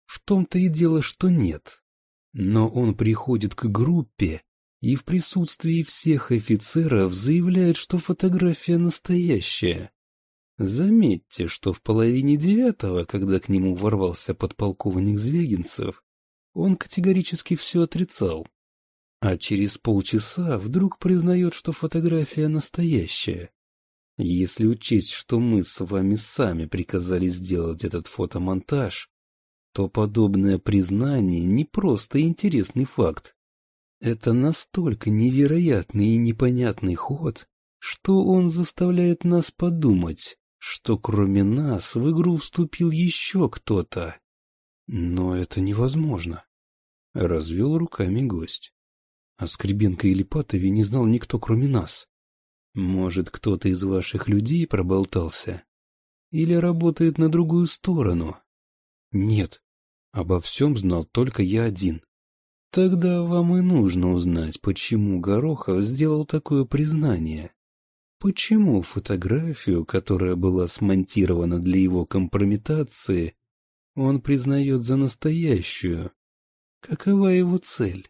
«В том-то и дело, что нет. Но он приходит к группе и в присутствии всех офицеров заявляет, что фотография настоящая». Заметьте, что в половине девятого, когда к нему ворвался подполковник Звягинцев, он категорически все отрицал а через полчаса вдруг признает, что фотография настоящая. Если учесть, что мы с вами сами приказали сделать этот фотомонтаж, то подобное признание не просто интересный факт. Это настолько невероятный и непонятный ход, что он заставляет нас подумать, что кроме нас в игру вступил еще кто-то. Но это невозможно. Развел руками гость. О а Скребенко или Патове не знал никто, кроме нас. Может, кто-то из ваших людей проболтался? Или работает на другую сторону? Нет, обо всем знал только я один. Тогда вам и нужно узнать, почему Горохов сделал такое признание. Почему фотографию, которая была смонтирована для его компрометации, он признает за настоящую? Какова его цель?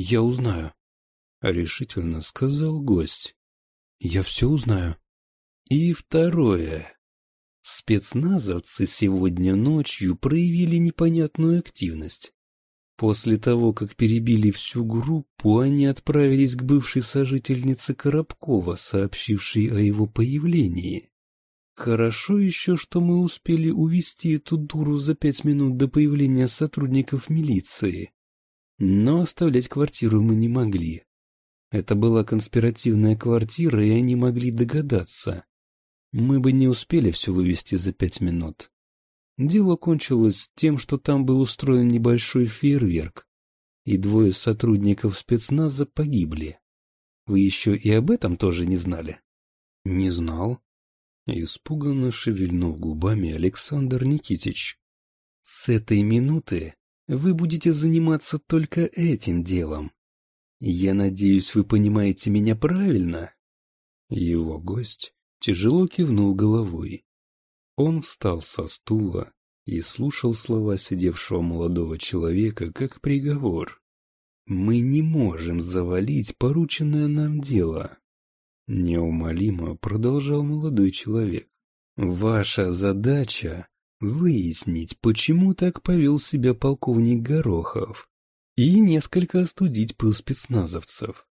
Я узнаю, — решительно сказал гость. Я все узнаю. И второе. Спецназовцы сегодня ночью проявили непонятную активность. После того, как перебили всю группу, они отправились к бывшей сожительнице Коробкова, сообщившей о его появлении. Хорошо еще, что мы успели увести эту дуру за пять минут до появления сотрудников милиции. Но оставлять квартиру мы не могли. Это была конспиративная квартира, и они могли догадаться. Мы бы не успели все вывести за пять минут. Дело кончилось тем, что там был устроен небольшой фейерверк, и двое сотрудников спецназа погибли. Вы еще и об этом тоже не знали? Не знал. Испуганно шевельнул губами Александр Никитич. С этой минуты вы будете заниматься только этим делом. Я надеюсь, вы понимаете меня правильно?» Его гость тяжело кивнул головой. Он встал со стула и слушал слова сидевшего молодого человека как приговор. «Мы не можем завалить порученное нам дело», — неумолимо продолжал молодой человек. «Ваша задача выяснить, почему так повел себя полковник Горохов, и несколько остудить пыл спецназовцев.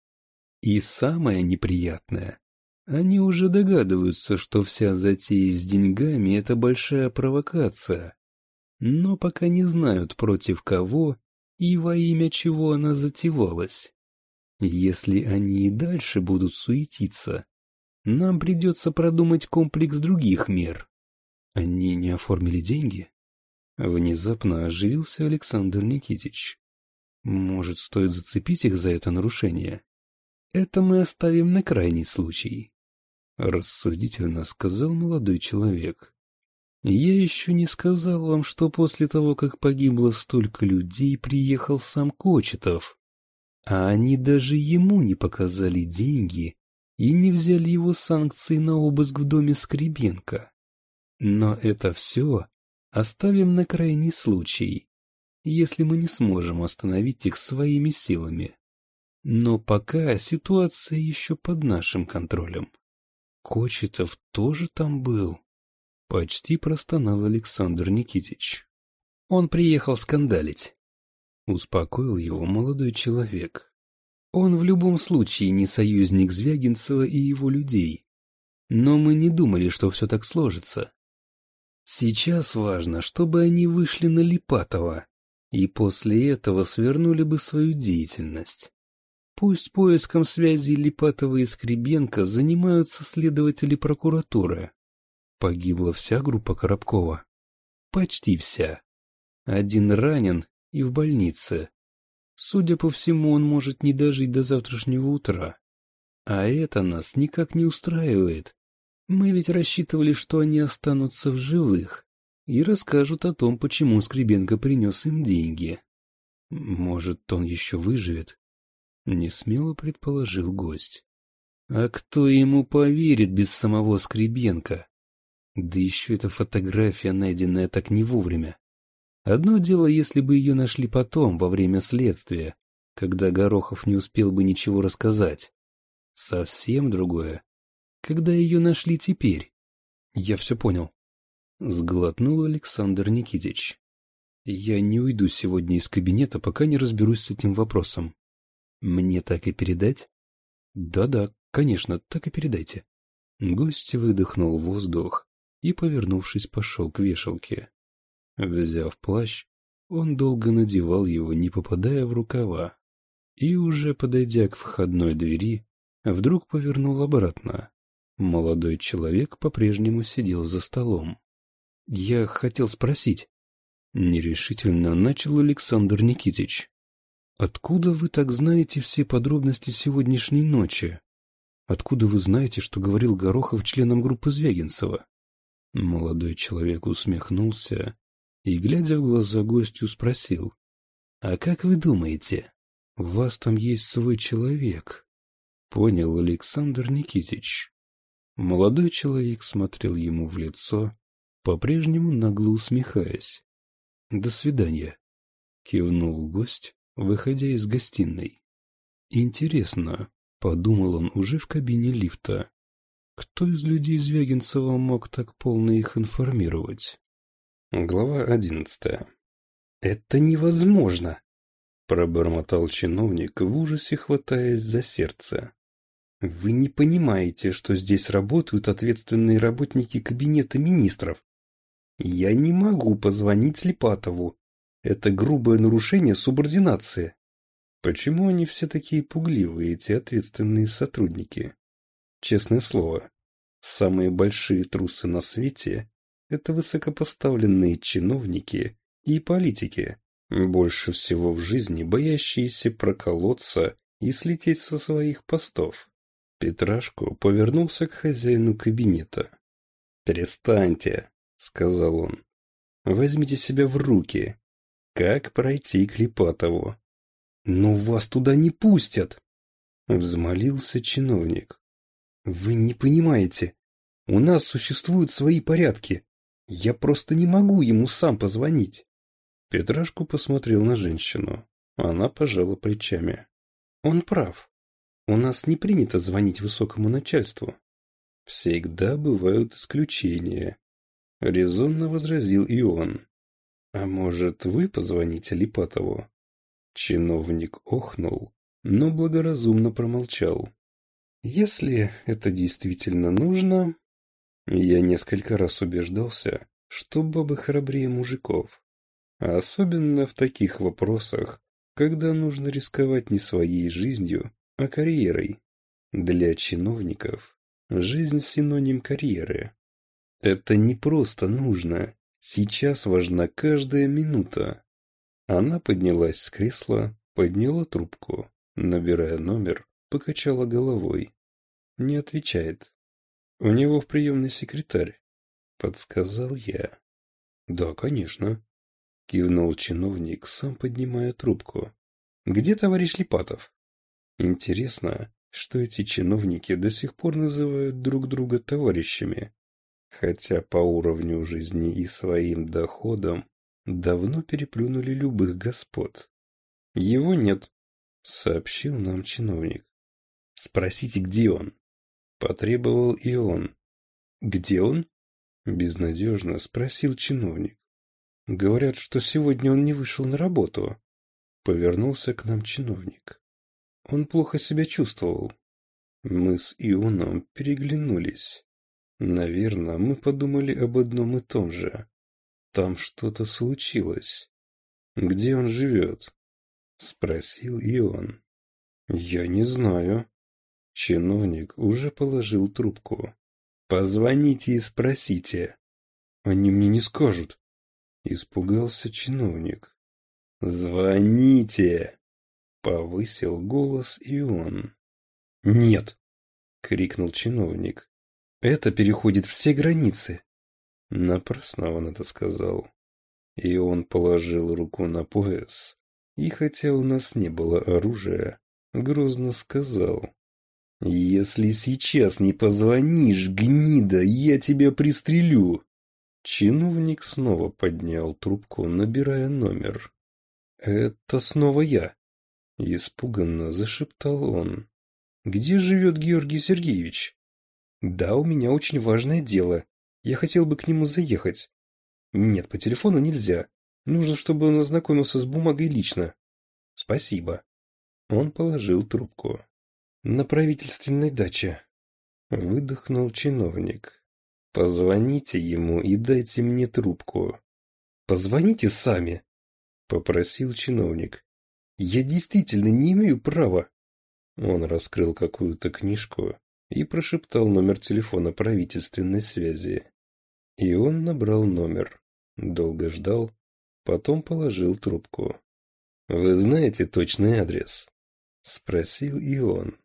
И самое неприятное, они уже догадываются, что вся затея с деньгами – это большая провокация, но пока не знают против кого и во имя чего она затевалась. Если они и дальше будут суетиться, нам придется продумать комплекс других мер, они не оформили деньги? Внезапно оживился Александр Никитич. Может, стоит зацепить их за это нарушение? Это мы оставим на крайний случай. Рассудительно сказал молодой человек. Я еще не сказал вам, что после того, как погибло столько людей, приехал сам Кочетов. А они даже ему не показали деньги и не взяли его санкции на обыск в доме Скребенко. Но это все оставим на крайний случай, если мы не сможем остановить их своими силами. Но пока ситуация еще под нашим контролем. Кочетов тоже там был. Почти простонал Александр Никитич. Он приехал скандалить. Успокоил его молодой человек. Он в любом случае не союзник Звягинцева и его людей. Но мы не думали, что все так сложится. Сейчас важно, чтобы они вышли на Липатова, и после этого свернули бы свою деятельность. Пусть поиском связи Липатова и Скребенко занимаются следователи прокуратуры. Погибла вся группа Коробкова. Почти вся. Один ранен и в больнице. Судя по всему, он может не дожить до завтрашнего утра. А это нас никак не устраивает. Мы ведь рассчитывали, что они останутся в живых и расскажут о том, почему Скребенко принес им деньги. Может, он еще выживет? Несмело предположил гость. А кто ему поверит без самого Скребенко? Да еще эта фотография, найденная так не вовремя. Одно дело, если бы ее нашли потом, во время следствия, когда Горохов не успел бы ничего рассказать. Совсем другое, когда ее нашли теперь? Я все понял. Сглотнул Александр Никитич. Я не уйду сегодня из кабинета, пока не разберусь с этим вопросом. Мне так и передать? Да-да, конечно, так и передайте. Гость выдохнул воздух и, повернувшись, пошел к вешалке. Взяв плащ, он долго надевал его, не попадая в рукава, и уже, подойдя к входной двери, вдруг повернул обратно. Молодой человек по-прежнему сидел за столом. «Я хотел спросить». Нерешительно начал Александр Никитич. «Откуда вы так знаете все подробности сегодняшней ночи? Откуда вы знаете, что говорил Горохов членом группы Звягинцева?» Молодой человек усмехнулся и, глядя в глаза гостю, спросил. «А как вы думаете? У вас там есть свой человек?» Понял Александр Никитич. Молодой человек смотрел ему в лицо, по-прежнему нагло усмехаясь. «До свидания», — кивнул гость, выходя из гостиной. «Интересно», — подумал он уже в кабине лифта, — «кто из людей Звягинцева мог так полно их информировать?» Глава одиннадцатая. «Это невозможно!» — пробормотал чиновник в ужасе, хватаясь за сердце. Вы не понимаете, что здесь работают ответственные работники кабинета министров. Я не могу позвонить Слепатову. Это грубое нарушение субординации. Почему они все такие пугливые, эти ответственные сотрудники? Честное слово, самые большие трусы на свете – это высокопоставленные чиновники и политики, больше всего в жизни боящиеся проколоться и слететь со своих постов. Петрашко повернулся к хозяину кабинета. «Перестаньте», — сказал он. «Возьмите себя в руки. Как пройти к Липатову?» «Но вас туда не пустят», — взмолился чиновник. «Вы не понимаете. У нас существуют свои порядки. Я просто не могу ему сам позвонить». Петрашку посмотрел на женщину. Она пожала плечами. «Он прав. У нас не принято звонить высокому начальству. Всегда бывают исключения. Резонно возразил и он. А может, вы позвоните Липатову? Чиновник охнул, но благоразумно промолчал. Если это действительно нужно... Я несколько раз убеждался, что бабы храбрее мужиков. особенно в таких вопросах, когда нужно рисковать не своей жизнью, а карьерой. Для чиновников жизнь синоним карьеры. Это не просто нужно, сейчас важна каждая минута. Она поднялась с кресла, подняла трубку, набирая номер, покачала головой. Не отвечает. У него в приемной секретарь. Подсказал я. Да, конечно. Кивнул чиновник, сам поднимая трубку. Где товарищ Липатов? Интересно, что эти чиновники до сих пор называют друг друга товарищами, хотя по уровню жизни и своим доходам давно переплюнули любых господ. «Его нет», — сообщил нам чиновник. «Спросите, где он?» — потребовал и он. «Где он?» — безнадежно спросил чиновник. «Говорят, что сегодня он не вышел на работу», — повернулся к нам чиновник. Он плохо себя чувствовал. Мы с Ионом переглянулись. Наверное, мы подумали об одном и том же. Там что-то случилось. Где он живет? Спросил Ион. Я не знаю. Чиновник уже положил трубку. Позвоните и спросите. Они мне не скажут. Испугался чиновник. Звоните. Повысил голос и он. «Нет!» — крикнул чиновник. «Это переходит все границы!» Напрасно он это сказал. И он положил руку на пояс. И хотя у нас не было оружия, грозно сказал. «Если сейчас не позвонишь, гнида, я тебя пристрелю!» Чиновник снова поднял трубку, набирая номер. «Это снова я», — испуганно зашептал он. «Где живет Георгий Сергеевич?» «Да, у меня очень важное дело. Я хотел бы к нему заехать». «Нет, по телефону нельзя. Нужно, чтобы он ознакомился с бумагой лично». «Спасибо». Он положил трубку. «На правительственной даче», — выдохнул чиновник. «Позвоните ему и дайте мне трубку». «Позвоните сами», — попросил чиновник. Я действительно не имею права. Он раскрыл какую-то книжку и прошептал номер телефона правительственной связи. И он набрал номер. Долго ждал, потом положил трубку. «Вы знаете точный адрес?» — спросил и он.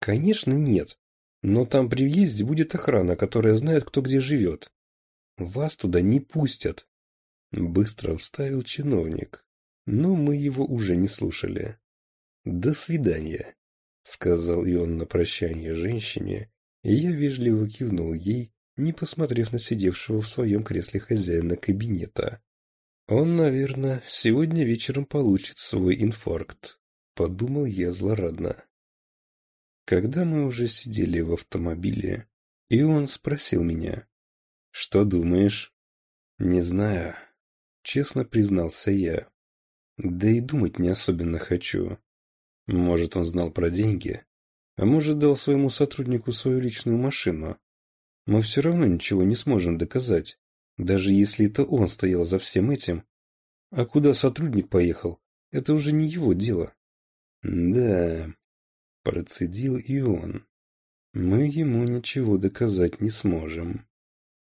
«Конечно нет, но там при въезде будет охрана, которая знает, кто где живет. Вас туда не пустят», — быстро вставил чиновник но мы его уже не слушали. «До свидания», — сказал и он на прощание женщине, и я вежливо кивнул ей, не посмотрев на сидевшего в своем кресле хозяина кабинета. «Он, наверное, сегодня вечером получит свой инфаркт», — подумал я злорадно. Когда мы уже сидели в автомобиле, и он спросил меня, «Что думаешь?» «Не знаю», — честно признался я. Да и думать не особенно хочу. Может, он знал про деньги, а может, дал своему сотруднику свою личную машину. Мы все равно ничего не сможем доказать, даже если это он стоял за всем этим. А куда сотрудник поехал, это уже не его дело. Да, процедил и он. Мы ему ничего доказать не сможем.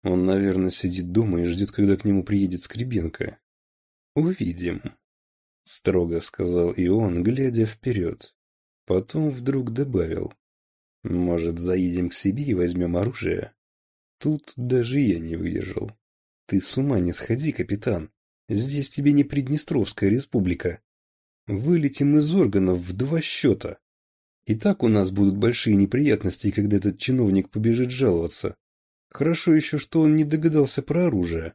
Он, наверное, сидит дома и ждет, когда к нему приедет Скребенко. Увидим. — строго сказал и он, глядя вперед. Потом вдруг добавил. «Может, заедем к себе и возьмем оружие?» Тут даже я не выдержал. «Ты с ума не сходи, капитан. Здесь тебе не Приднестровская республика. Вылетим из органов в два счета. И так у нас будут большие неприятности, когда этот чиновник побежит жаловаться. Хорошо еще, что он не догадался про оружие.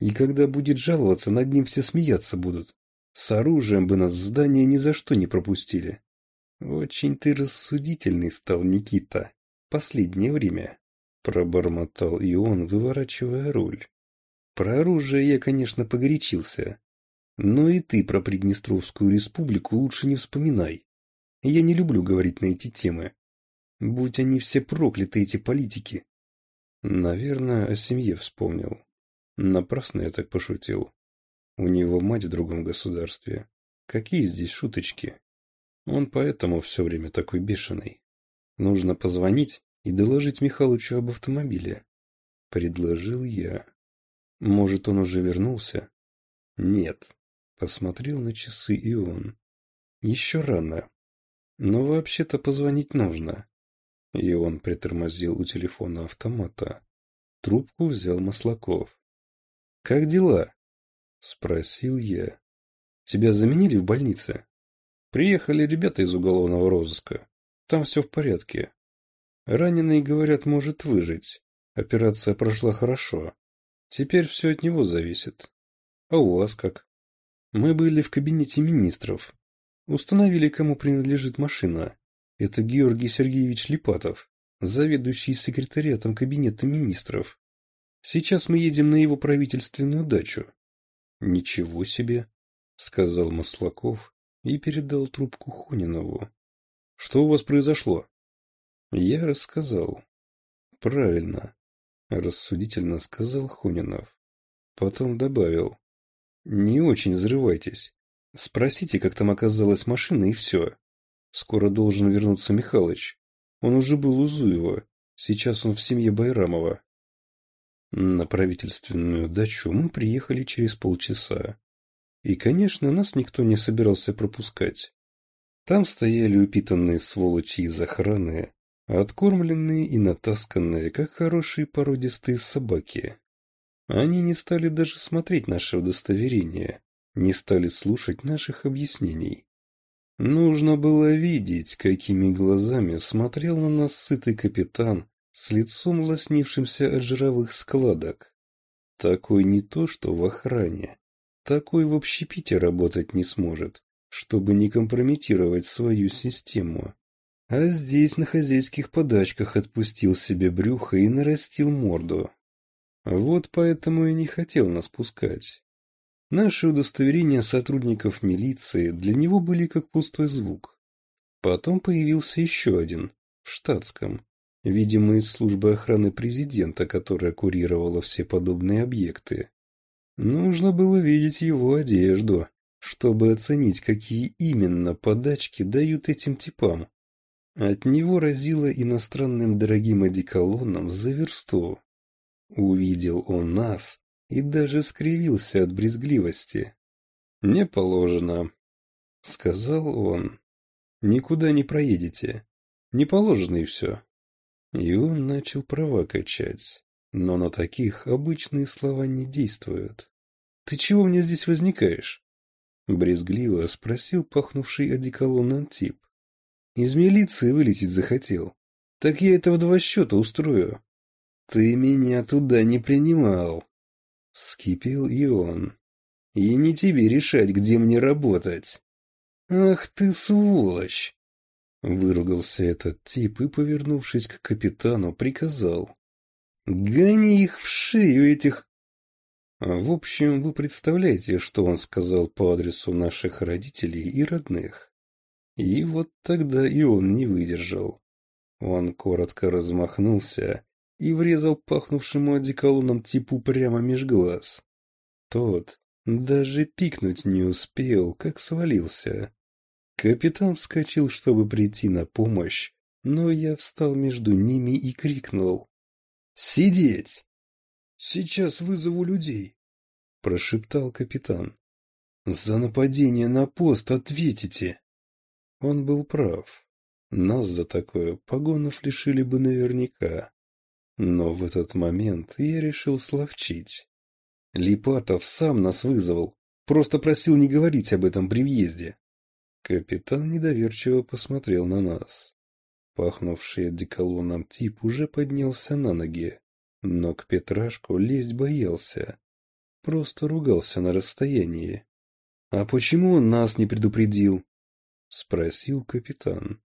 И когда будет жаловаться, над ним все смеяться будут. С оружием бы нас в здание ни за что не пропустили. Очень ты рассудительный стал, Никита. Последнее время. Пробормотал и он, выворачивая руль. Про оружие я, конечно, погорячился. Но и ты про Приднестровскую республику лучше не вспоминай. Я не люблю говорить на эти темы. Будь они все прокляты, эти политики. Наверное, о семье вспомнил. Напрасно я так пошутил. У него мать в другом государстве. Какие здесь шуточки? Он поэтому все время такой бешеный. Нужно позвонить и доложить Михалычу об автомобиле. Предложил я. Может, он уже вернулся? Нет. Посмотрел на часы и он. Еще рано. Но вообще-то позвонить нужно. И он притормозил у телефона автомата. Трубку взял Маслаков. «Как дела?» — спросил я. «Тебя заменили в больнице?» «Приехали ребята из уголовного розыска. Там все в порядке. Раненый, говорят, может выжить. Операция прошла хорошо. Теперь все от него зависит. А у вас как?» «Мы были в кабинете министров. Установили, кому принадлежит машина. Это Георгий Сергеевич Липатов, заведующий секретариатом кабинета министров. Сейчас мы едем на его правительственную дачу. «Ничего себе!» — сказал Маслаков и передал трубку Хунинову. «Что у вас произошло?» «Я рассказал». «Правильно», — рассудительно сказал Хунинов. Потом добавил. «Не очень взрывайтесь. Спросите, как там оказалась машина, и все. Скоро должен вернуться Михалыч. Он уже был у Зуева. Сейчас он в семье Байрамова». На правительственную дачу мы приехали через полчаса. И, конечно, нас никто не собирался пропускать. Там стояли упитанные сволочи из охраны, откормленные и натасканные, как хорошие породистые собаки. Они не стали даже смотреть наше удостоверение, не стали слушать наших объяснений. Нужно было видеть, какими глазами смотрел на нас сытый капитан, с лицом лоснившимся от жировых складок. Такой не то, что в охране. Такой в общепите работать не сможет, чтобы не компрометировать свою систему. А здесь на хозяйских подачках отпустил себе брюхо и нарастил морду. Вот поэтому и не хотел нас пускать. Наши удостоверения сотрудников милиции для него были как пустой звук. Потом появился еще один, в штатском, видимо, из службы охраны президента, которая курировала все подобные объекты. Нужно было видеть его одежду, чтобы оценить, какие именно подачки дают этим типам. От него разило иностранным дорогим одеколоном за версту. Увидел он нас и даже скривился от брезгливости. «Не положено», — сказал он. «Никуда не проедете. Не положено и все и он начал права качать. Но на таких обычные слова не действуют. «Ты чего мне здесь возникаешь?» Брезгливо спросил пахнувший одеколоном тип. «Из милиции вылететь захотел. Так я этого два счета устрою». «Ты меня туда не принимал!» Вскипел и он. «И не тебе решать, где мне работать!» «Ах ты сволочь!» Выругался этот тип и, повернувшись к капитану, приказал. «Гони их в шею, этих...» а, В общем, вы представляете, что он сказал по адресу наших родителей и родных. И вот тогда и он не выдержал. Он коротко размахнулся и врезал пахнувшему одеколоном типу прямо меж глаз. Тот даже пикнуть не успел, как свалился. Капитан вскочил, чтобы прийти на помощь, но я встал между ними и крикнул. «Сидеть!» «Сейчас вызову людей!» – прошептал капитан. «За нападение на пост ответите!» Он был прав. Нас за такое погонов лишили бы наверняка. Но в этот момент я решил словчить. Липатов сам нас вызвал, просто просил не говорить об этом при въезде. Капитан недоверчиво посмотрел на нас. Пахнувший одеколоном тип уже поднялся на ноги, но к Петрашку лезть боялся. Просто ругался на расстоянии. «А почему он нас не предупредил?» — спросил капитан.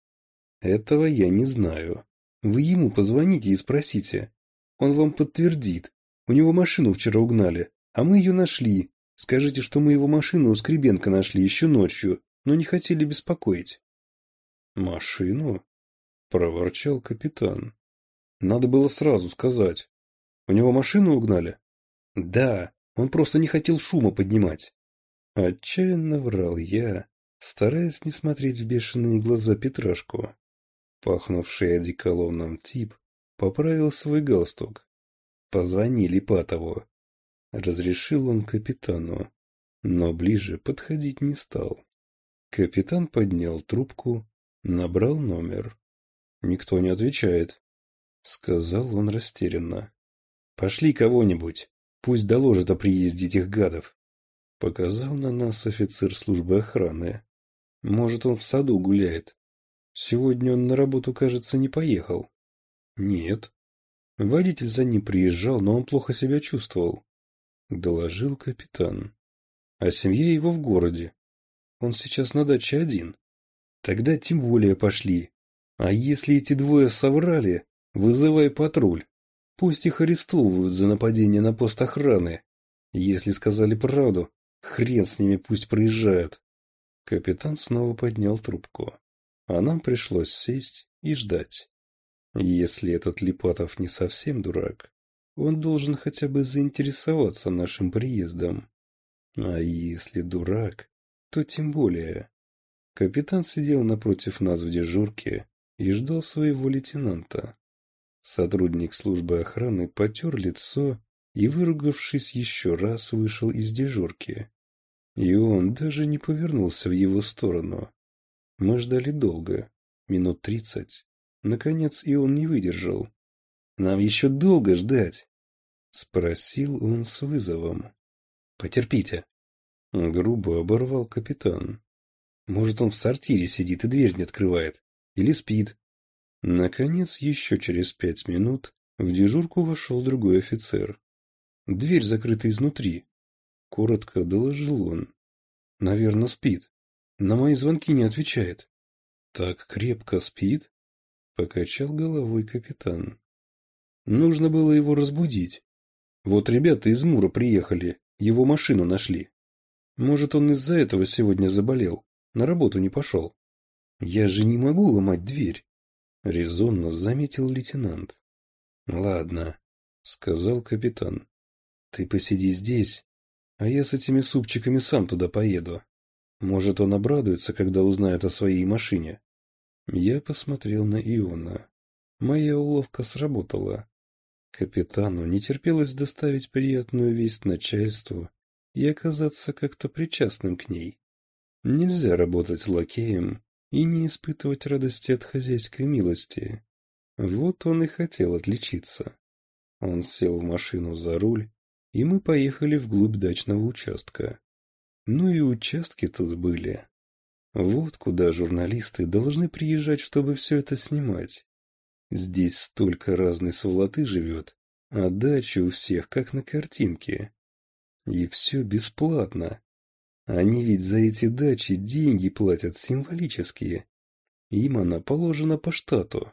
«Этого я не знаю. Вы ему позвоните и спросите. Он вам подтвердит. У него машину вчера угнали, а мы ее нашли. Скажите, что мы его машину у Скребенко нашли еще ночью но не хотели беспокоить. «Машину?» — проворчал капитан. «Надо было сразу сказать. У него машину угнали?» «Да, он просто не хотел шума поднимать». Отчаянно врал я, стараясь не смотреть в бешеные глаза Петрашку. Пахнувший одеколоном тип поправил свой галстук. «Позвони Липатову», — разрешил он капитану, но ближе подходить не стал. Капитан поднял трубку, набрал номер. «Никто не отвечает», — сказал он растерянно. «Пошли кого-нибудь, пусть доложат о приезде этих гадов», — показал на нас офицер службы охраны. «Может, он в саду гуляет. Сегодня он на работу, кажется, не поехал». «Нет». Водитель за ним приезжал, но он плохо себя чувствовал, — доложил капитан. «А семья его в городе, он сейчас на даче один. Тогда тем более пошли. А если эти двое соврали, вызывай патруль. Пусть их арестовывают за нападение на пост охраны. Если сказали правду, хрен с ними пусть проезжают. Капитан снова поднял трубку. А нам пришлось сесть и ждать. Если этот Липатов не совсем дурак, он должен хотя бы заинтересоваться нашим приездом. А если дурак, то тем более. Капитан сидел напротив нас в дежурке и ждал своего лейтенанта. Сотрудник службы охраны потер лицо и, выругавшись еще раз, вышел из дежурки. И он даже не повернулся в его сторону. Мы ждали долго, минут тридцать. Наконец и он не выдержал. «Нам еще долго ждать?» — спросил он с вызовом. «Потерпите», Грубо оборвал капитан. Может, он в сортире сидит и дверь не открывает. Или спит. Наконец, еще через пять минут в дежурку вошел другой офицер. Дверь закрыта изнутри. Коротко доложил он. Наверное, спит. На мои звонки не отвечает. Так крепко спит? Покачал головой капитан. Нужно было его разбудить. Вот ребята из Мура приехали, его машину нашли. Может, он из-за этого сегодня заболел, на работу не пошел. Я же не могу ломать дверь, — резонно заметил лейтенант. Ладно, — сказал капитан. Ты посиди здесь, а я с этими супчиками сам туда поеду. Может, он обрадуется, когда узнает о своей машине. Я посмотрел на Иона. Моя уловка сработала. Капитану не терпелось доставить приятную весть начальству и оказаться как-то причастным к ней. Нельзя работать лакеем и не испытывать радости от хозяйской милости. Вот он и хотел отличиться. Он сел в машину за руль, и мы поехали вглубь дачного участка. Ну и участки тут были. Вот куда журналисты должны приезжать, чтобы все это снимать. Здесь столько разной сволоты живет, а дачи у всех как на картинке. И все бесплатно. Они ведь за эти дачи деньги платят символические. Им она положена по штату.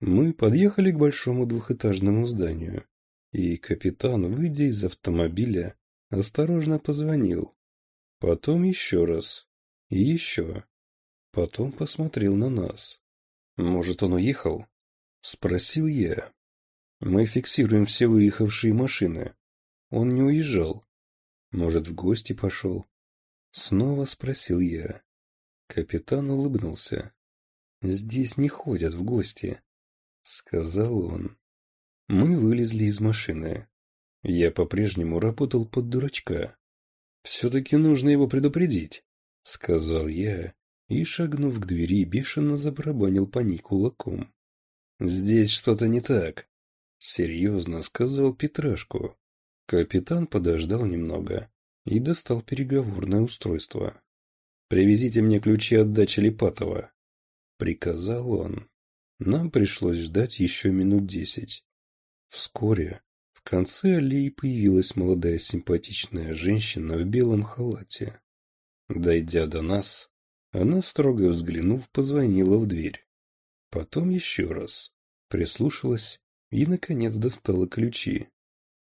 Мы подъехали к большому двухэтажному зданию, и капитан, выйдя из автомобиля, осторожно позвонил. Потом еще раз. И еще. Потом посмотрел на нас. «Может, он уехал?» — спросил я. «Мы фиксируем все выехавшие машины. Он не уезжал. Может, в гости пошел? Снова спросил я. Капитан улыбнулся. «Здесь не ходят в гости», — сказал он. Мы вылезли из машины. Я по-прежнему работал под дурачка. «Все-таки нужно его предупредить», — сказал я, и, шагнув к двери, бешено забарабанил по ней кулаком. «Здесь что-то не так», — серьезно сказал Петрашку. Капитан подождал немного и достал переговорное устройство. «Привезите мне ключи от дачи Липатова», — приказал он. Нам пришлось ждать еще минут десять. Вскоре в конце аллеи появилась молодая симпатичная женщина в белом халате. Дойдя до нас, она, строго взглянув, позвонила в дверь. Потом еще раз, прислушалась и, наконец, достала ключи.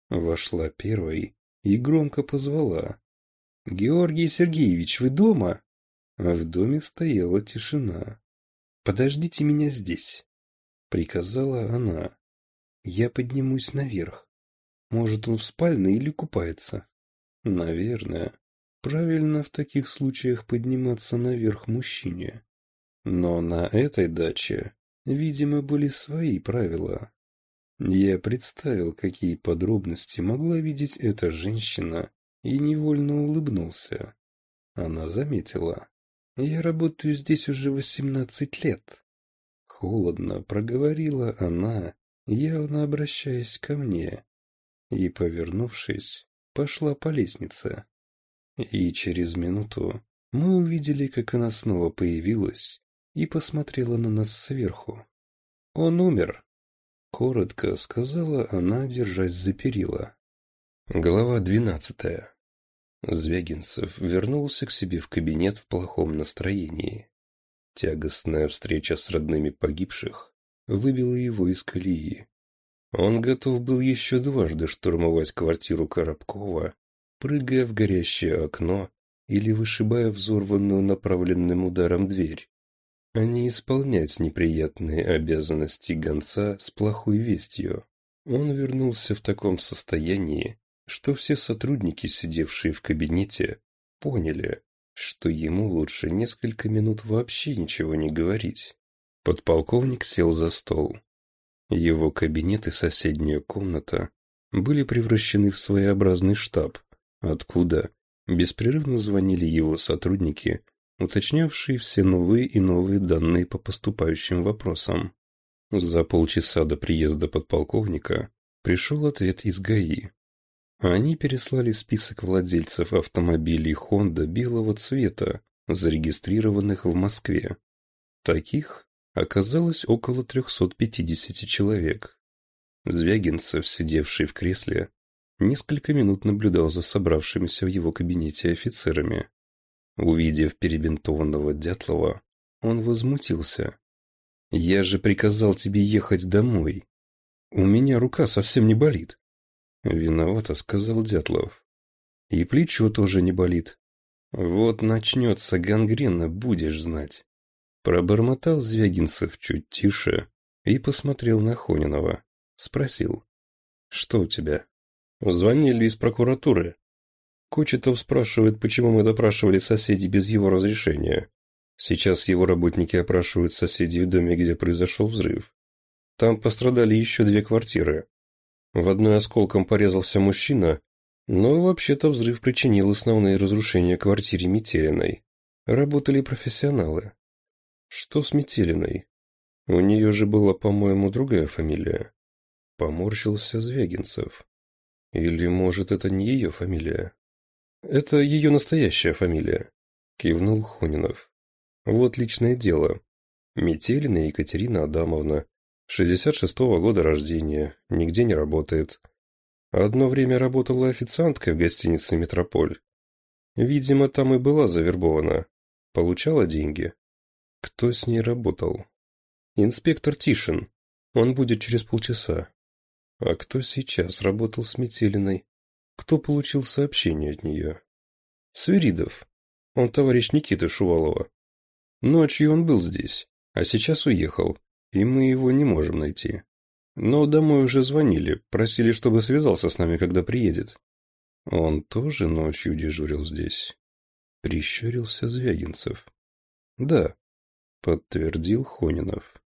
Вошла первой и громко позвала. «Георгий Сергеевич, вы дома?» а В доме стояла тишина. «Подождите меня здесь», — приказала она. «Я поднимусь наверх. Может, он в спальне или купается?» «Наверное. Правильно в таких случаях подниматься наверх мужчине. Но на этой даче, видимо, были свои правила». Я представил, какие подробности могла видеть эта женщина, и невольно улыбнулся. Она заметила. «Я работаю здесь уже восемнадцать лет». Холодно проговорила она, явно обращаясь ко мне. И, повернувшись, пошла по лестнице. И через минуту мы увидели, как она снова появилась и посмотрела на нас сверху. «Он умер», — коротко сказала она, держась за перила. Глава двенадцатая. Звягинцев вернулся к себе в кабинет в плохом настроении. Тягостная встреча с родными погибших выбила его из колеи. Он готов был еще дважды штурмовать квартиру Коробкова, прыгая в горящее окно или вышибая взорванную направленным ударом дверь а не исполнять неприятные обязанности гонца с плохой вестью. Он вернулся в таком состоянии, что все сотрудники, сидевшие в кабинете, поняли, что ему лучше несколько минут вообще ничего не говорить. Подполковник сел за стол. Его кабинет и соседняя комната были превращены в своеобразный штаб, откуда беспрерывно звонили его сотрудники уточнявший все новые и новые данные по поступающим вопросам. За полчаса до приезда подполковника пришел ответ из ГАИ. Они переслали список владельцев автомобилей Honda белого цвета, зарегистрированных в Москве. Таких оказалось около 350 человек. Звягинцев, сидевший в кресле, несколько минут наблюдал за собравшимися в его кабинете офицерами. Увидев перебинтованного Дятлова, он возмутился. «Я же приказал тебе ехать домой. У меня рука совсем не болит». «Виновато», — сказал Дятлов. «И плечо тоже не болит. Вот начнется гангрена, будешь знать». Пробормотал Звягинцев чуть тише и посмотрел на Хонинова. Спросил. «Что у тебя?» «Звонили из прокуратуры. Кочетов спрашивает, почему мы допрашивали соседей без его разрешения. Сейчас его работники опрашивают соседей в доме, где произошел взрыв. Там пострадали еще две квартиры. В одной осколком порезался мужчина, но вообще-то взрыв причинил основные разрушения квартире Метелиной. Работали профессионалы. Что с Метелиной? У нее же была, по-моему, другая фамилия. Поморщился Звегинцев. Или, может, это не ее фамилия? «Это ее настоящая фамилия», – кивнул Хонинов. «Вот личное дело. Метелина Екатерина Адамовна, 66-го года рождения, нигде не работает. Одно время работала официанткой в гостинице «Метрополь». Видимо, там и была завербована. Получала деньги. Кто с ней работал? Инспектор Тишин. Он будет через полчаса. А кто сейчас работал с Метелиной? кто получил сообщение от нее. Свиридов. Он товарищ Никиты Шувалова. Ночью он был здесь, а сейчас уехал, и мы его не можем найти. Но домой уже звонили, просили, чтобы связался с нами, когда приедет. Он тоже ночью дежурил здесь. Прищурился Звягинцев. Да, подтвердил Хонинов.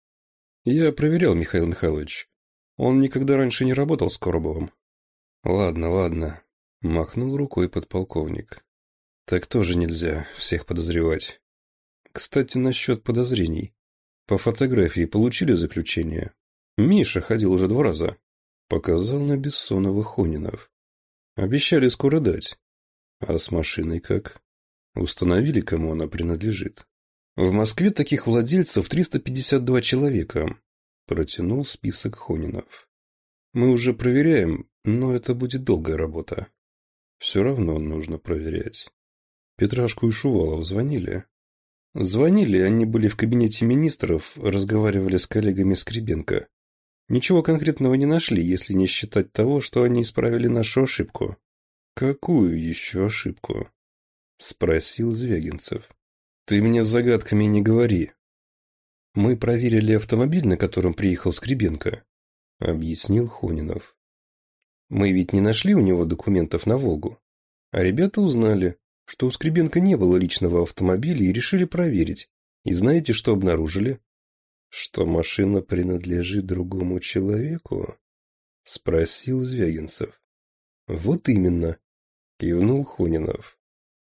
Я проверял, Михаил Михайлович. Он никогда раньше не работал с Коробовым. «Ладно, ладно», — махнул рукой подполковник. «Так тоже нельзя всех подозревать. Кстати, насчет подозрений. По фотографии получили заключение? Миша ходил уже два раза. Показал на Бессонова Хонинов. Обещали скоро дать. А с машиной как? Установили, кому она принадлежит. В Москве таких владельцев 352 человека. Протянул список Хонинов. Мы уже проверяем, но это будет долгая работа. Все равно нужно проверять. Петрашку и Шувалов звонили. Звонили, они были в кабинете министров, разговаривали с коллегами Скребенко. Ничего конкретного не нашли, если не считать того, что они исправили нашу ошибку. Какую еще ошибку? Спросил Звягинцев. Ты мне загадками не говори. Мы проверили автомобиль, на котором приехал Скребенко, объяснил Хонинов. Мы ведь не нашли у него документов на «Волгу». А ребята узнали, что у Скребенко не было личного автомобиля и решили проверить. И знаете, что обнаружили? Что машина принадлежит другому человеку? Спросил Звягинцев. Вот именно, кивнул Хонинов.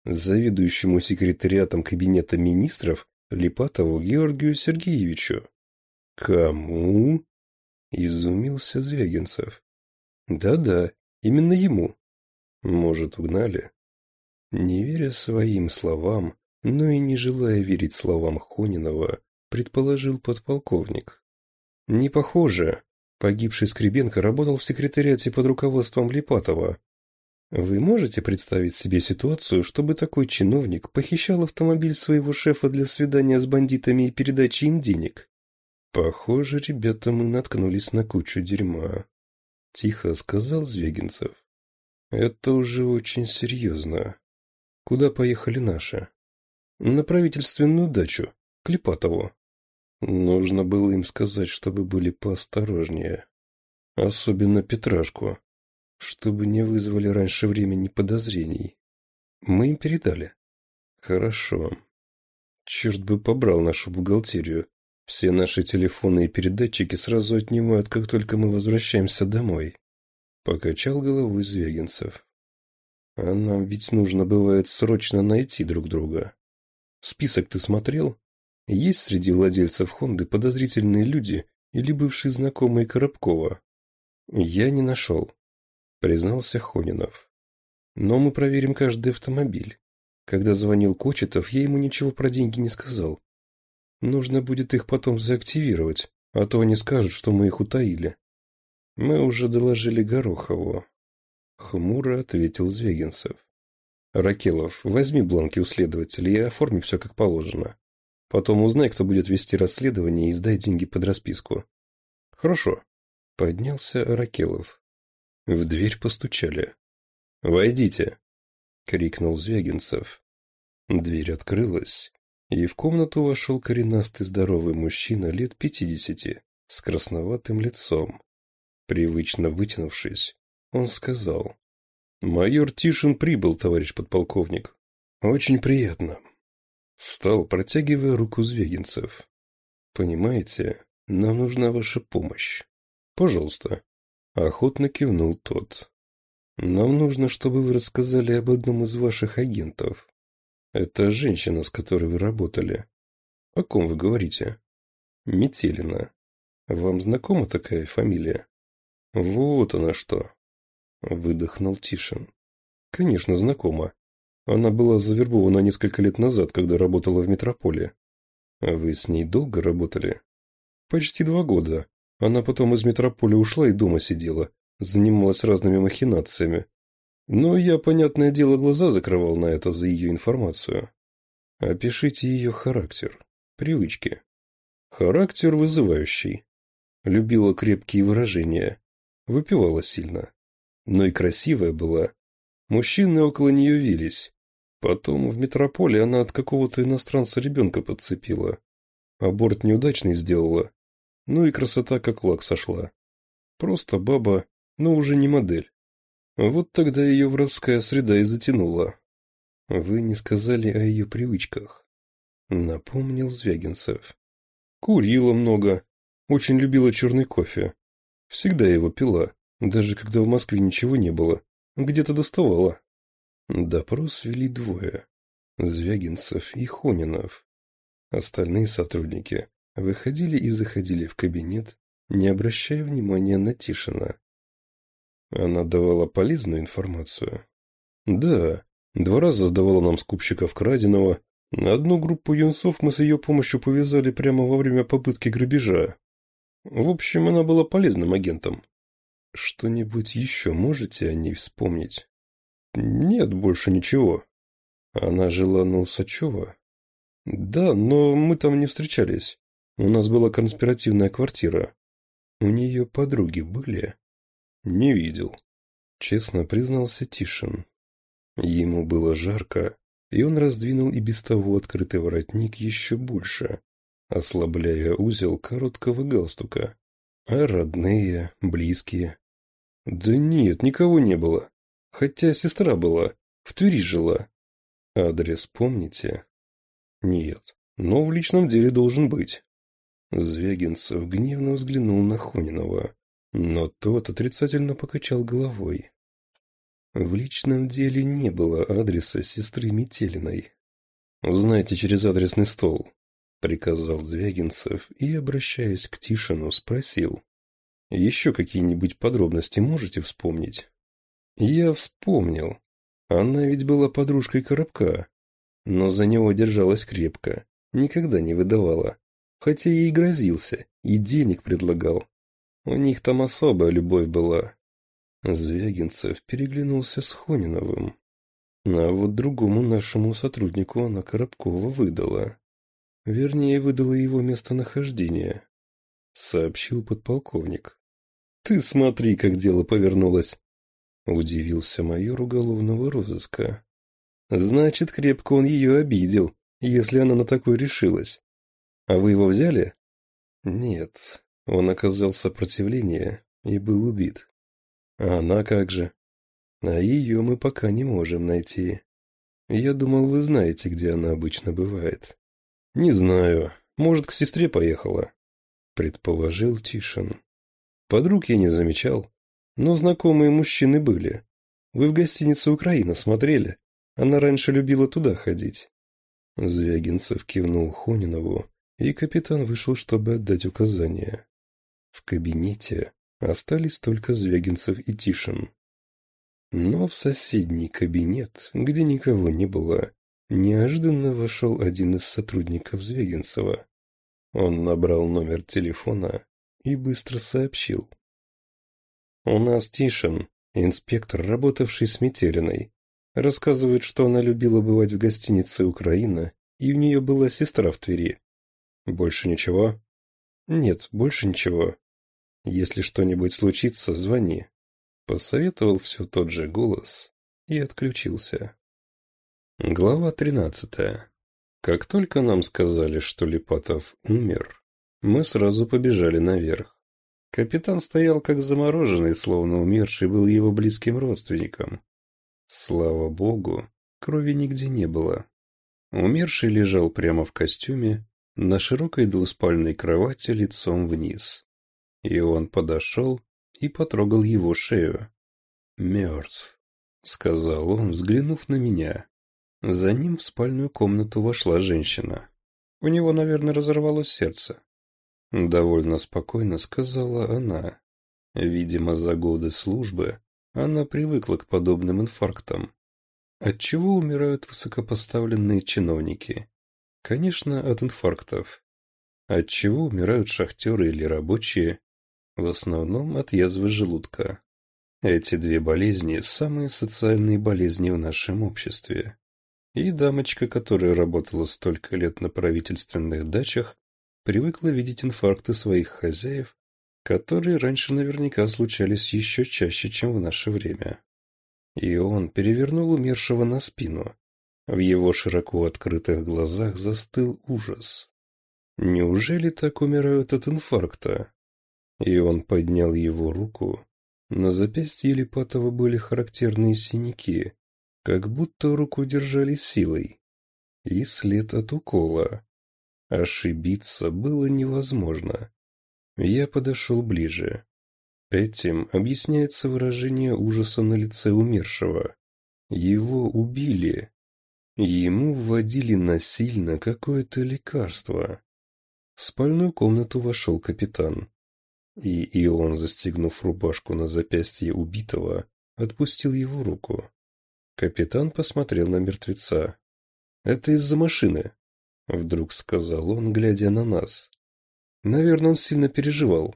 Заведующему секретариатом кабинета министров Липатову Георгию Сергеевичу. Кому? Изумился Звягинцев. Да-да, именно ему. Может, угнали? Не веря своим словам, но и не желая верить словам Хонинова, предположил подполковник. Не похоже. Погибший Скребенко работал в секретариате под руководством Липатова. Вы можете представить себе ситуацию, чтобы такой чиновник похищал автомобиль своего шефа для свидания с бандитами и передачи им денег? Похоже, ребята, мы наткнулись на кучу дерьма. — тихо сказал Звегинцев. «Это уже очень серьезно. Куда поехали наши?» «На правительственную дачу, к Липатову». Нужно было им сказать, чтобы были поосторожнее. Особенно Петрашку, чтобы не вызвали раньше времени подозрений. Мы им передали. Хорошо. Черт бы побрал нашу бухгалтерию. Все наши телефоны и передатчики сразу отнимают, как только мы возвращаемся домой. Покачал головой Звегинцев. А нам ведь нужно бывает срочно найти друг друга. Список ты смотрел? Есть среди владельцев Хонды подозрительные люди или бывшие знакомые Коробкова? Я не нашел, признался Хонинов. Но мы проверим каждый автомобиль. Когда звонил Кочетов, я ему ничего про деньги не сказал. Нужно будет их потом заактивировать, а то они скажут, что мы их утаили. Мы уже доложили Горохову. Хмуро ответил Звегинцев. Ракелов, возьми бланки у следователя и оформи все как положено. Потом узнай, кто будет вести расследование и сдай деньги под расписку. Хорошо. Поднялся Ракелов. В дверь постучали. «Войдите!» — крикнул Звягинцев. Дверь открылась, и в комнату вошел коренастый здоровый мужчина лет пятидесяти с красноватым лицом. Привычно вытянувшись, он сказал. «Майор Тишин прибыл, товарищ подполковник. Очень приятно». Встал, протягивая руку Звегинцев. «Понимаете, нам нужна ваша помощь. Пожалуйста». Охотно кивнул тот. «Нам нужно, чтобы вы рассказали об одном из ваших агентов, это женщина, с которой вы работали. О ком вы говорите? Метелина. Вам знакома такая фамилия? Вот она что. Выдохнул Тишин. Конечно, знакома. Она была завербована несколько лет назад, когда работала в метрополе. А вы с ней долго работали? Почти два года. Она потом из метрополя ушла и дома сидела. Занималась разными махинациями, но я, понятное дело, глаза закрывал на это за ее информацию. Опишите ее характер, привычки. Характер вызывающий. Любила крепкие выражения. Выпивала сильно. Но и красивая была. Мужчины около нее вились. Потом в метрополе она от какого-то иностранца ребенка подцепила. Аборт неудачный сделала. Ну и красота как лак сошла. Просто баба, но уже не модель. Вот тогда ее воровская среда и затянула. Вы не сказали о ее привычках. Напомнил Звягинцев. Курила много. Очень любила черный кофе. Всегда его пила, даже когда в Москве ничего не было. Где-то доставала. Допрос вели двое. Звягинцев и Хонинов. Остальные сотрудники выходили и заходили в кабинет, не обращая внимания на Тишина. Она давала полезную информацию. Да, два раза сдавала нам скупщиков краденого. Одну группу юнцов мы с ее помощью повязали прямо во время попытки грабежа. В общем, она была полезным агентом. Что-нибудь еще можете о ней вспомнить? Нет, больше ничего. Она жила на Усачева? Да, но мы там не встречались. У нас была конспиративная квартира. У нее подруги были? Не видел. Честно признался Тишин. Ему было жарко, и он раздвинул и без того открытый воротник еще больше, ослабляя узел короткого галстука. А родные, близкие. Да нет, никого не было. Хотя сестра была, в Твери жила. Адрес помните? Нет, но в личном деле должен быть. Звягинцев гневно взглянул на Хонинова. Но тот отрицательно покачал головой. В личном деле не было адреса сестры Метелиной. «Узнайте через адресный стол», — приказал Звягинцев и, обращаясь к Тишину, спросил. «Еще какие-нибудь подробности можете вспомнить?» «Я вспомнил. Она ведь была подружкой Коробка, но за него держалась крепко, никогда не выдавала, хотя и грозился, и денег предлагал, у них там особая любовь была. Звягинцев переглянулся с Хониновым. А вот другому нашему сотруднику она Коробкова выдала. Вернее, выдала его местонахождение, — сообщил подполковник. — Ты смотри, как дело повернулось! — удивился майор уголовного розыска. — Значит, крепко он ее обидел, если она на такое решилась. А вы его взяли? — Нет, он оказал сопротивление и был убит. А она как же? А ее мы пока не можем найти. Я думал, вы знаете, где она обычно бывает. Не знаю. Может, к сестре поехала? Предположил Тишин. Подруг я не замечал, но знакомые мужчины были. Вы в гостинице «Украина» смотрели? Она раньше любила туда ходить. Звягинцев кивнул Хонинову, и капитан вышел, чтобы отдать указания. В кабинете остались только Звягинцев и Тишин. Но в соседний кабинет, где никого не было, неожиданно вошел один из сотрудников Звягинцева. Он набрал номер телефона и быстро сообщил. «У нас Тишин, инспектор, работавший с Метериной. Рассказывает, что она любила бывать в гостинице «Украина», и у нее была сестра в Твери. Больше ничего?» «Нет, больше ничего. Если что-нибудь случится, звони», — посоветовал все тот же голос и отключился. Глава тринадцатая. Как только нам сказали, что Липатов умер, мы сразу побежали наверх. Капитан стоял как замороженный, словно умерший был его близким родственником. Слава богу, крови нигде не было. Умерший лежал прямо в костюме, на широкой двуспальной кровати лицом вниз. И он подошел и потрогал его шею. «Мертв», — сказал он, взглянув на меня. За ним в спальную комнату вошла женщина. У него, наверное, разорвалось сердце. Довольно спокойно сказала она. Видимо, за годы службы она привыкла к подобным инфарктам. Отчего умирают высокопоставленные чиновники? Конечно, от инфарктов. От чего умирают шахтеры или рабочие? В основном от язвы желудка. Эти две болезни – самые социальные болезни в нашем обществе. И дамочка, которая работала столько лет на правительственных дачах, привыкла видеть инфаркты своих хозяев, которые раньше наверняка случались еще чаще, чем в наше время. И он перевернул умершего на спину, в его широко открытых глазах застыл ужас. Неужели так умирают от инфаркта? И он поднял его руку. На запястье Липатова были характерные синяки, как будто руку держали силой. И след от укола. Ошибиться было невозможно. Я подошел ближе. Этим объясняется выражение ужаса на лице умершего. Его убили. Ему вводили насильно какое-то лекарство. В спальную комнату вошел капитан. И Ион, застегнув рубашку на запястье убитого, отпустил его руку. Капитан посмотрел на мертвеца. «Это из-за машины», — вдруг сказал он, глядя на нас. «Наверное, он сильно переживал.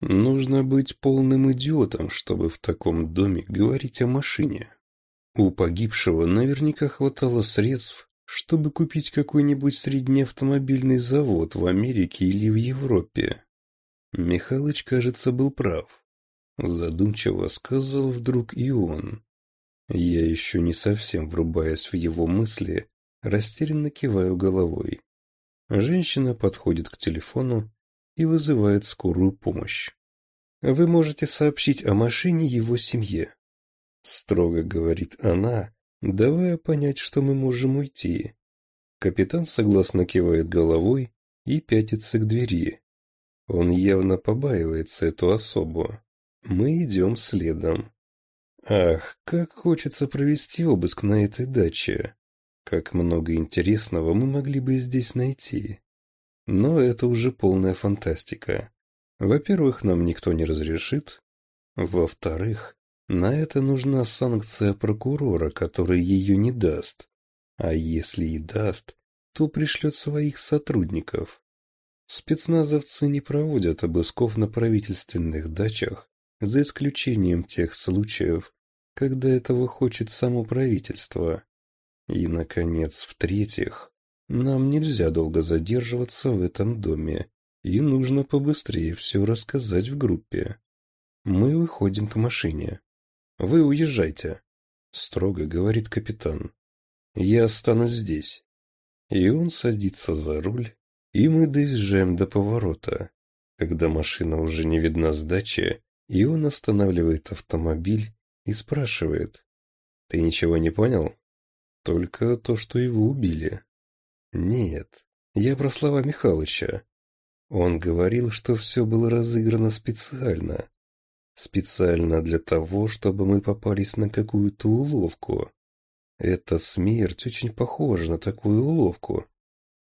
Нужно быть полным идиотом, чтобы в таком доме говорить о машине». У погибшего наверняка хватало средств, чтобы купить какой-нибудь среднеавтомобильный завод в Америке или в Европе. Михалыч, кажется, был прав. Задумчиво сказал вдруг и он. Я еще не совсем врубаясь в его мысли, растерянно киваю головой. Женщина подходит к телефону и вызывает скорую помощь. Вы можете сообщить о машине его семье строго говорит она, давая понять, что мы можем уйти. Капитан согласно кивает головой и пятится к двери. Он явно побаивается эту особу. Мы идем следом. Ах, как хочется провести обыск на этой даче. Как много интересного мы могли бы здесь найти. Но это уже полная фантастика. Во-первых, нам никто не разрешит. Во-вторых, на это нужна санкция прокурора, который ее не даст. А если и даст, то пришлет своих сотрудников. Спецназовцы не проводят обысков на правительственных дачах, за исключением тех случаев, когда этого хочет само правительство. И, наконец, в-третьих, нам нельзя долго задерживаться в этом доме, и нужно побыстрее все рассказать в группе. Мы выходим к машине. «Вы уезжайте», — строго говорит капитан. «Я останусь здесь». И он садится за руль, и мы доезжаем до поворота, когда машина уже не видна с дачи, и он останавливает автомобиль и спрашивает. «Ты ничего не понял?» «Только то, что его убили». «Нет, я про слова Михалыча. Он говорил, что все было разыграно специально, Специально для того, чтобы мы попались на какую-то уловку. Эта смерть очень похожа на такую уловку.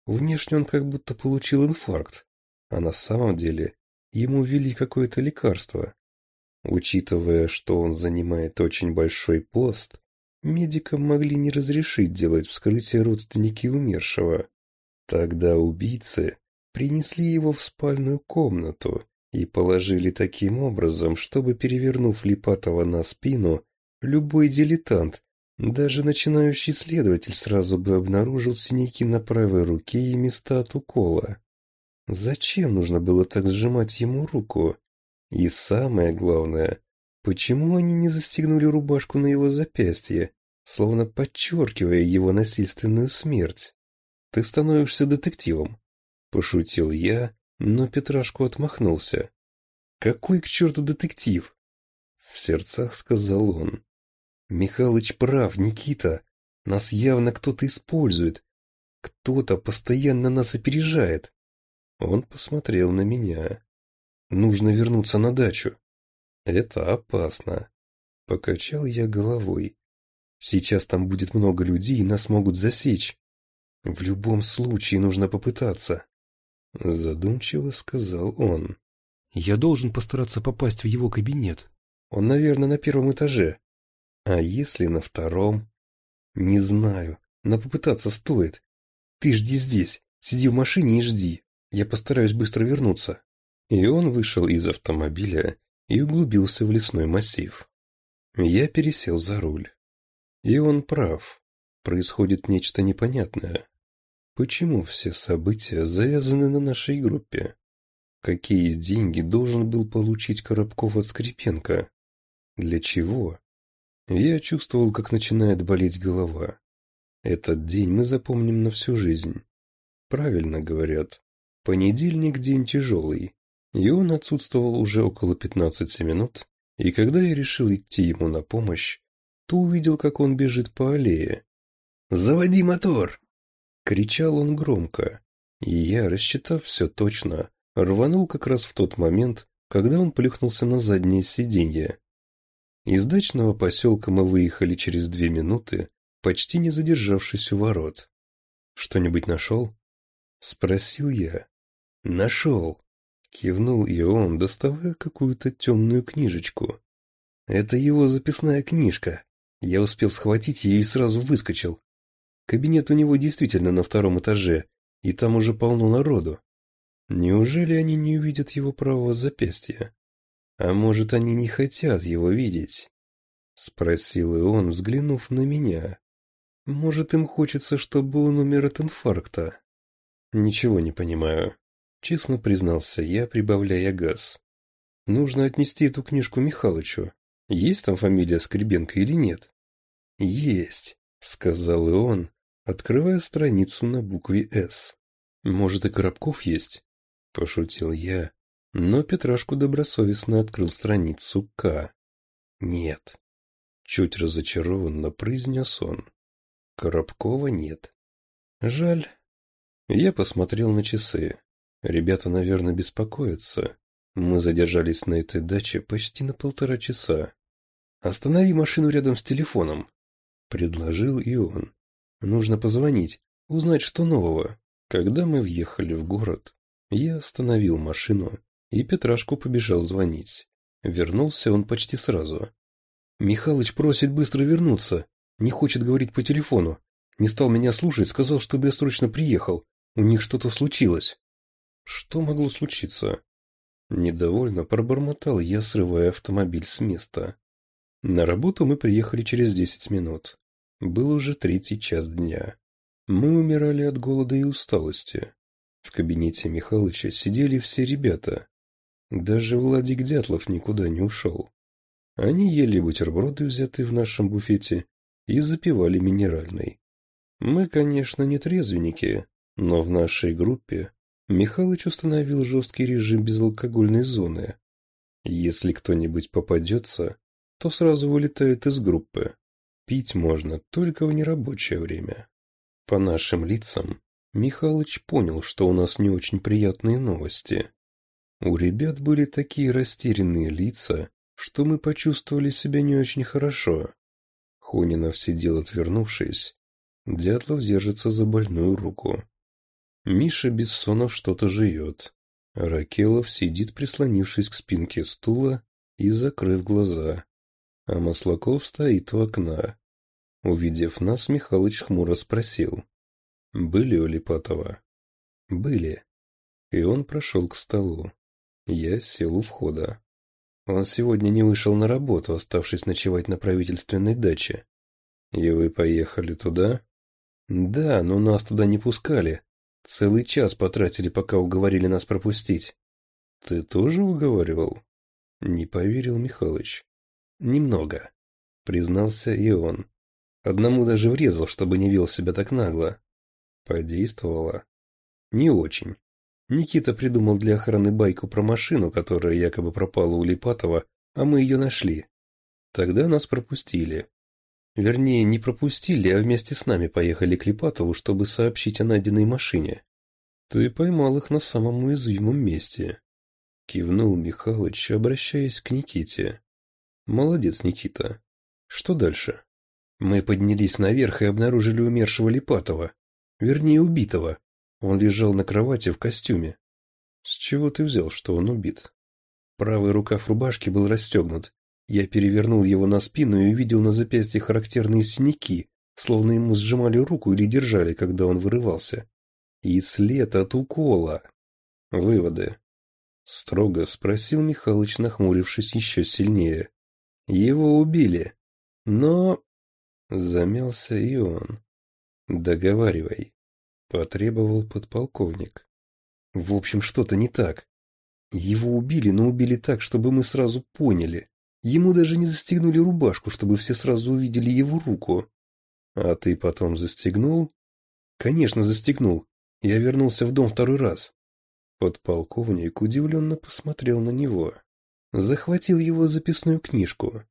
Внешне он как будто получил инфаркт, а на самом деле ему ввели какое-то лекарство. Учитывая, что он занимает очень большой пост, медикам могли не разрешить делать вскрытие родственники умершего. Тогда убийцы принесли его в спальную комнату и положили таким образом, чтобы, перевернув Липатова на спину, любой дилетант, даже начинающий следователь, сразу бы обнаружил синяки на правой руке и места от укола. Зачем нужно было так сжимать ему руку? И самое главное, почему они не застегнули рубашку на его запястье, словно подчеркивая его насильственную смерть? Ты становишься детективом, пошутил я, но Петрашку отмахнулся. «Какой к черту детектив?» В сердцах сказал он. «Михалыч прав, Никита. Нас явно кто-то использует. Кто-то постоянно нас опережает». Он посмотрел на меня. «Нужно вернуться на дачу». «Это опасно», — покачал я головой. «Сейчас там будет много людей, и нас могут засечь. В любом случае нужно попытаться». Задумчиво сказал он. Я должен постараться попасть в его кабинет. Он, наверное, на первом этаже. А если на втором? Не знаю, но попытаться стоит. Ты жди здесь, сиди в машине и жди. Я постараюсь быстро вернуться. И он вышел из автомобиля и углубился в лесной массив. Я пересел за руль. И он прав. Происходит нечто непонятное. Почему все события завязаны на нашей группе? Какие деньги должен был получить Коробков от Скрипенко? Для чего? Я чувствовал, как начинает болеть голова. Этот день мы запомним на всю жизнь. Правильно говорят. Понедельник день тяжелый. И он отсутствовал уже около 15 минут, и когда я решил идти ему на помощь, то увидел, как он бежит по аллее. «Заводи мотор!» Кричал он громко, и я, рассчитав все точно, рванул как раз в тот момент, когда он плюхнулся на заднее сиденье. Из дачного поселка мы выехали через две минуты, почти не задержавшись у ворот. «Что-нибудь нашел?» — спросил я. «Нашел!» — кивнул и он, доставая какую-то темную книжечку. «Это его записная книжка. Я успел схватить ее и сразу выскочил. Кабинет у него действительно на втором этаже, и там уже полно народу. Неужели они не увидят его правого запястья? А может, они не хотят его видеть? Спросил и он, взглянув на меня. Может, им хочется, чтобы он умер от инфаркта? Ничего не понимаю. Честно признался я, прибавляя газ. Нужно отнести эту книжку Михалычу. Есть там фамилия Скребенко или нет? Есть, сказал и он, открывая страницу на букве «С». «Может, и Коробков есть?» – пошутил я, но Петрашку добросовестно открыл страницу «К». «Нет», – чуть разочарованно произнес он. «Коробкова нет». «Жаль». Я посмотрел на часы. Ребята, наверное, беспокоятся. Мы задержались на этой даче почти на полтора часа. «Останови машину рядом с телефоном», — предложил и он. Нужно позвонить, узнать, что нового. Когда мы въехали в город, я остановил машину, и Петрашку побежал звонить. Вернулся он почти сразу. Михалыч просит быстро вернуться, не хочет говорить по телефону. Не стал меня слушать, сказал, чтобы я срочно приехал. У них что-то случилось. Что могло случиться? Недовольно пробормотал я, срывая автомобиль с места. На работу мы приехали через десять минут. Был уже третий час дня. Мы умирали от голода и усталости. В кабинете Михалыча сидели все ребята. Даже Владик Дятлов никуда не ушел. Они ели бутерброды, взятые в нашем буфете, и запивали минеральной. Мы, конечно, не трезвенники, но в нашей группе Михалыч установил жесткий режим безалкогольной зоны. Если кто-нибудь попадется, то сразу вылетает из группы. Пить можно только в нерабочее время. По нашим лицам Михалыч понял, что у нас не очень приятные новости. У ребят были такие растерянные лица, что мы почувствовали себя не очень хорошо. Хонинов сидел отвернувшись. Дятлов держится за больную руку. Миша Бессонов что-то жует. Ракелов сидит, прислонившись к спинке стула и закрыв глаза а Маслаков стоит у окна. Увидев нас, Михалыч хмуро спросил. «Были у Липатова?» «Были». И он прошел к столу. Я сел у входа. Он сегодня не вышел на работу, оставшись ночевать на правительственной даче. И вы поехали туда? Да, но нас туда не пускали. Целый час потратили, пока уговорили нас пропустить. Ты тоже уговаривал? Не поверил Михалыч. «Немного», — признался и он. Одному даже врезал, чтобы не вел себя так нагло. Подействовало. Не очень. Никита придумал для охраны байку про машину, которая якобы пропала у Липатова, а мы ее нашли. Тогда нас пропустили. Вернее, не пропустили, а вместе с нами поехали к Липатову, чтобы сообщить о найденной машине. Ты поймал их на самом уязвимом месте. Кивнул Михалыч, обращаясь к Никите. Молодец, Никита. Что дальше? Мы поднялись наверх и обнаружили умершего Липатова. Вернее, убитого. Он лежал на кровати в костюме. С чего ты взял, что он убит? Правый рукав рубашки был расстегнут. Я перевернул его на спину и увидел на запястье характерные синяки, словно ему сжимали руку или держали, когда он вырывался. И след от укола. Выводы. Строго спросил Михалыч, нахмурившись еще сильнее. Его убили. Но... Замялся и он. Договаривай. Потребовал подполковник. В общем, что-то не так. Его убили, но убили так, чтобы мы сразу поняли. Ему даже не застегнули рубашку, чтобы все сразу увидели его руку. А ты потом застегнул? Конечно, застегнул. Я вернулся в дом второй раз. Подполковник удивленно посмотрел на него захватил его записную книжку.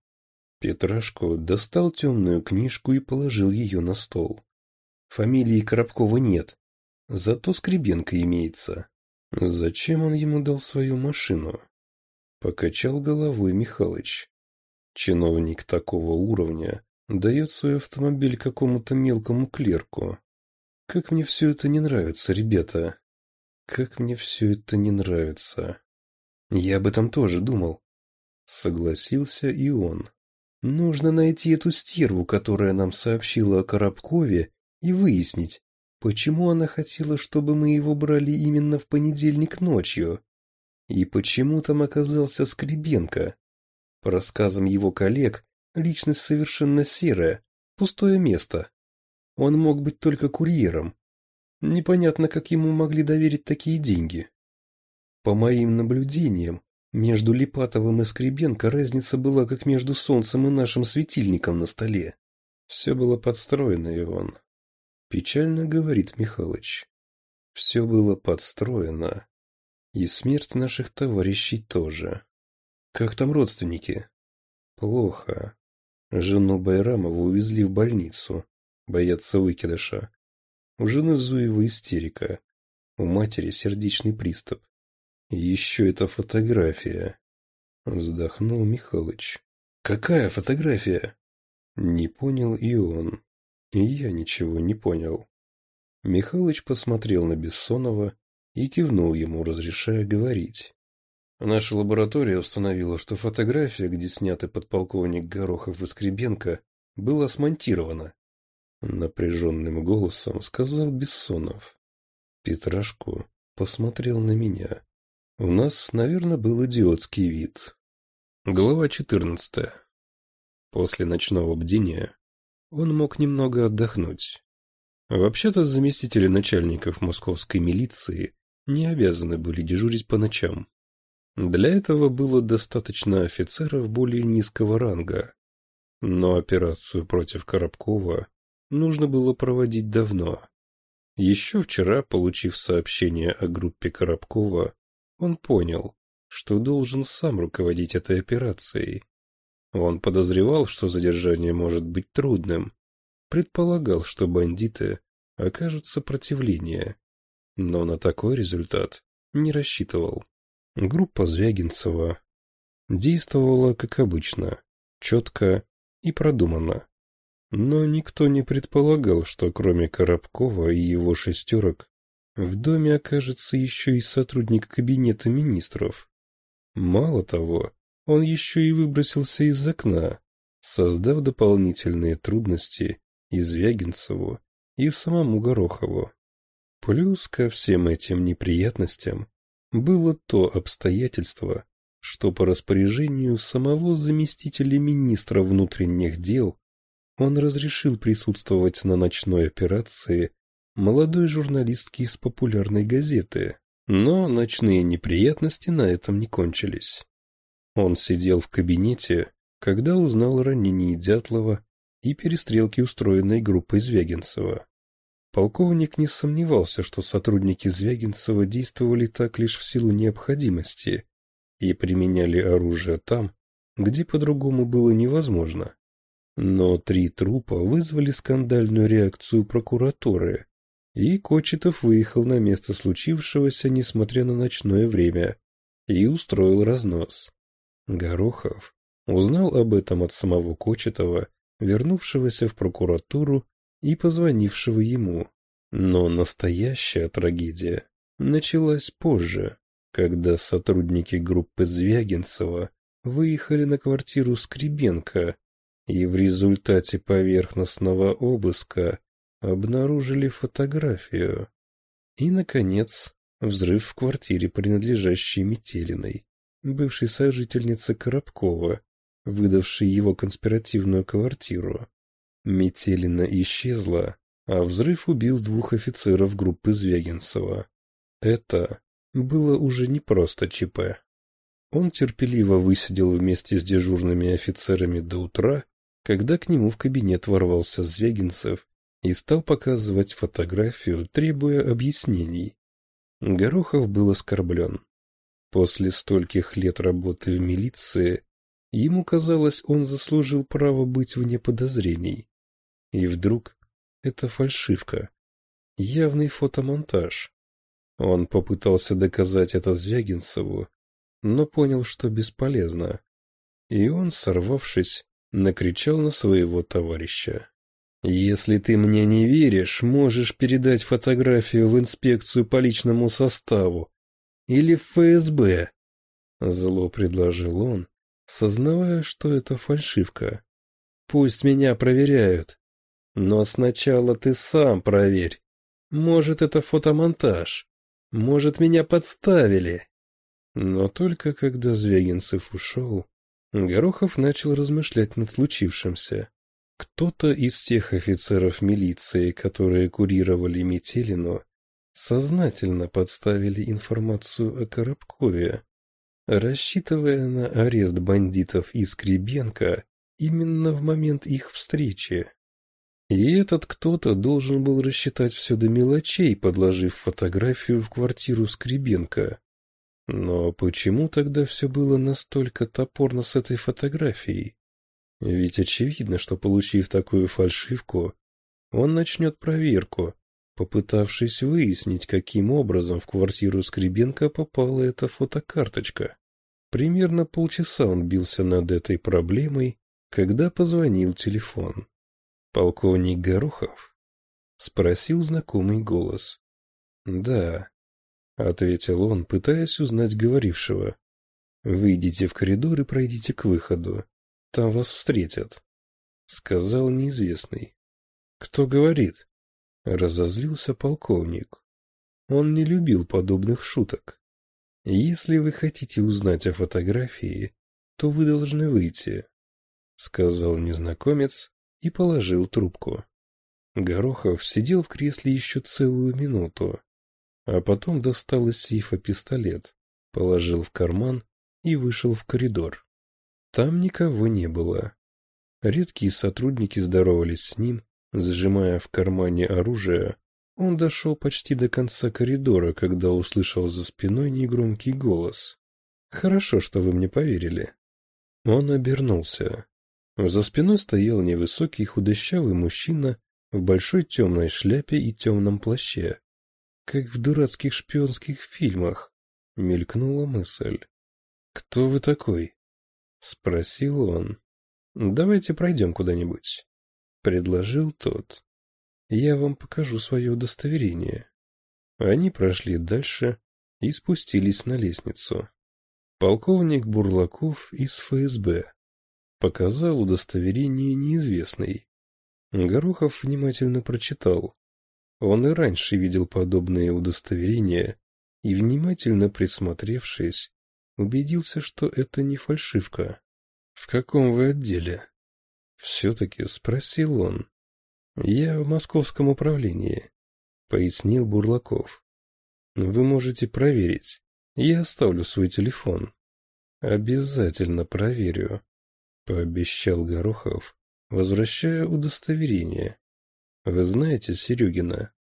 Петрашко достал темную книжку и положил ее на стол. Фамилии Коробкова нет, зато Скребенко имеется. Зачем он ему дал свою машину? Покачал головой Михалыч. Чиновник такого уровня дает свой автомобиль какому-то мелкому клерку. Как мне все это не нравится, ребята. Как мне все это не нравится. Я об этом тоже думал. Согласился и он. Нужно найти эту стерву, которая нам сообщила о Коробкове, и выяснить, почему она хотела, чтобы мы его брали именно в понедельник ночью. И почему там оказался Скребенко. По рассказам его коллег, личность совершенно серая, пустое место. Он мог быть только курьером. Непонятно, как ему могли доверить такие деньги. По моим наблюдениям, между Липатовым и Скребенко разница была как между солнцем и нашим светильником на столе. Все было подстроено, Иван. Печально говорит Михалыч. Все было подстроено. И смерть наших товарищей тоже. Как там родственники? Плохо. Жену Байрамова увезли в больницу. Боятся выкидыша. У жены Зуева истерика. У матери сердечный приступ. Еще эта фотография. Вздохнул Михалыч. Какая фотография? Не понял и он. И я ничего не понял. Михалыч посмотрел на Бессонова и кивнул ему, разрешая говорить. Наша лаборатория установила, что фотография, где снятый подполковник Горохов и Скребенко, была смонтирована. Напряженным голосом сказал Бессонов. Петрашку посмотрел на меня. У нас, наверное, был идиотский вид. Глава 14. После ночного бдения он мог немного отдохнуть. Вообще-то заместители начальников московской милиции не обязаны были дежурить по ночам. Для этого было достаточно офицеров более низкого ранга. Но операцию против Коробкова нужно было проводить давно. Еще вчера, получив сообщение о группе Коробкова, он понял, что должен сам руководить этой операцией. Он подозревал, что задержание может быть трудным, предполагал, что бандиты окажут сопротивление, но на такой результат не рассчитывал. Группа Звягинцева действовала, как обычно, четко и продуманно. Но никто не предполагал, что кроме Коробкова и его шестерок в доме окажется еще и сотрудник кабинета министров. Мало того, он еще и выбросился из окна, создав дополнительные трудности и Звягинцеву, и самому Горохову. Плюс ко всем этим неприятностям было то обстоятельство, что по распоряжению самого заместителя министра внутренних дел он разрешил присутствовать на ночной операции молодой журналистки из популярной газеты, но ночные неприятности на этом не кончились. Он сидел в кабинете, когда узнал о Дятлова и перестрелки, устроенной группой Звягинцева. Полковник не сомневался, что сотрудники Звягинцева действовали так лишь в силу необходимости и применяли оружие там, где по-другому было невозможно. Но три трупа вызвали скандальную реакцию прокуратуры, и Кочетов выехал на место случившегося, несмотря на ночное время, и устроил разнос. Горохов узнал об этом от самого Кочетова, вернувшегося в прокуратуру и позвонившего ему. Но настоящая трагедия началась позже, когда сотрудники группы Звягинцева выехали на квартиру Скребенко, и в результате поверхностного обыска обнаружили фотографию. И, наконец, взрыв в квартире, принадлежащей Метелиной, бывшей сожительнице Коробкова, выдавшей его конспиративную квартиру. Метелина исчезла, а взрыв убил двух офицеров группы Звягинцева. Это было уже не просто ЧП. Он терпеливо высидел вместе с дежурными офицерами до утра, когда к нему в кабинет ворвался Звягинцев и стал показывать фотографию, требуя объяснений. Горохов был оскорблен. После стольких лет работы в милиции ему казалось, он заслужил право быть вне подозрений. И вдруг это фальшивка, явный фотомонтаж. Он попытался доказать это Звягинцеву, но понял, что бесполезно. И он, сорвавшись, накричал на своего товарища. Если ты мне не веришь, можешь передать фотографию в инспекцию по личному составу. Или в ФСБ. Зло предложил он, сознавая, что это фальшивка. Пусть меня проверяют. Но сначала ты сам проверь. Может, это фотомонтаж. Может, меня подставили. Но только когда Звягинцев ушел, Горохов начал размышлять над случившимся. Кто-то из тех офицеров милиции, которые курировали Метелину, сознательно подставили информацию о Коробкове, рассчитывая на арест бандитов из Кребенко именно в момент их встречи. И этот кто-то должен был рассчитать все до мелочей, подложив фотографию в квартиру Скребенко. Но почему тогда все было настолько топорно с этой фотографией? Ведь очевидно, что, получив такую фальшивку, он начнет проверку, попытавшись выяснить, каким образом в квартиру Скребенко попала эта фотокарточка. Примерно полчаса он бился над этой проблемой, когда позвонил телефон. «Полковник Горохов?» — спросил знакомый голос. «Да», — ответил он, пытаясь узнать говорившего. «Выйдите в коридор и пройдите к выходу. Там вас встретят, — сказал неизвестный. — Кто говорит? — разозлился полковник. Он не любил подобных шуток. Если вы хотите узнать о фотографии, то вы должны выйти, — сказал незнакомец и положил трубку. Горохов сидел в кресле еще целую минуту, а потом достал из сейфа пистолет, положил в карман и вышел в коридор. Там никого не было. Редкие сотрудники здоровались с ним, сжимая в кармане оружие. Он дошел почти до конца коридора, когда услышал за спиной негромкий голос. «Хорошо, что вы мне поверили». Он обернулся. За спиной стоял невысокий худощавый мужчина в большой темной шляпе и темном плаще. Как в дурацких шпионских фильмах, мелькнула мысль. «Кто вы такой?» — спросил он. «Давайте пройдем куда-нибудь», — предложил тот. «Я вам покажу свое удостоверение». Они прошли дальше и спустились на лестницу. Полковник Бурлаков из ФСБ показал удостоверение неизвестный. Горохов внимательно прочитал. Он и раньше видел подобные удостоверения и, внимательно присмотревшись, убедился, что это не фальшивка. «В каком вы отделе?» Все-таки спросил он. «Я в московском управлении», — пояснил Бурлаков. «Вы можете проверить. Я оставлю свой телефон». «Обязательно проверю», — пообещал Горохов, возвращая удостоверение. «Вы знаете Серегина?»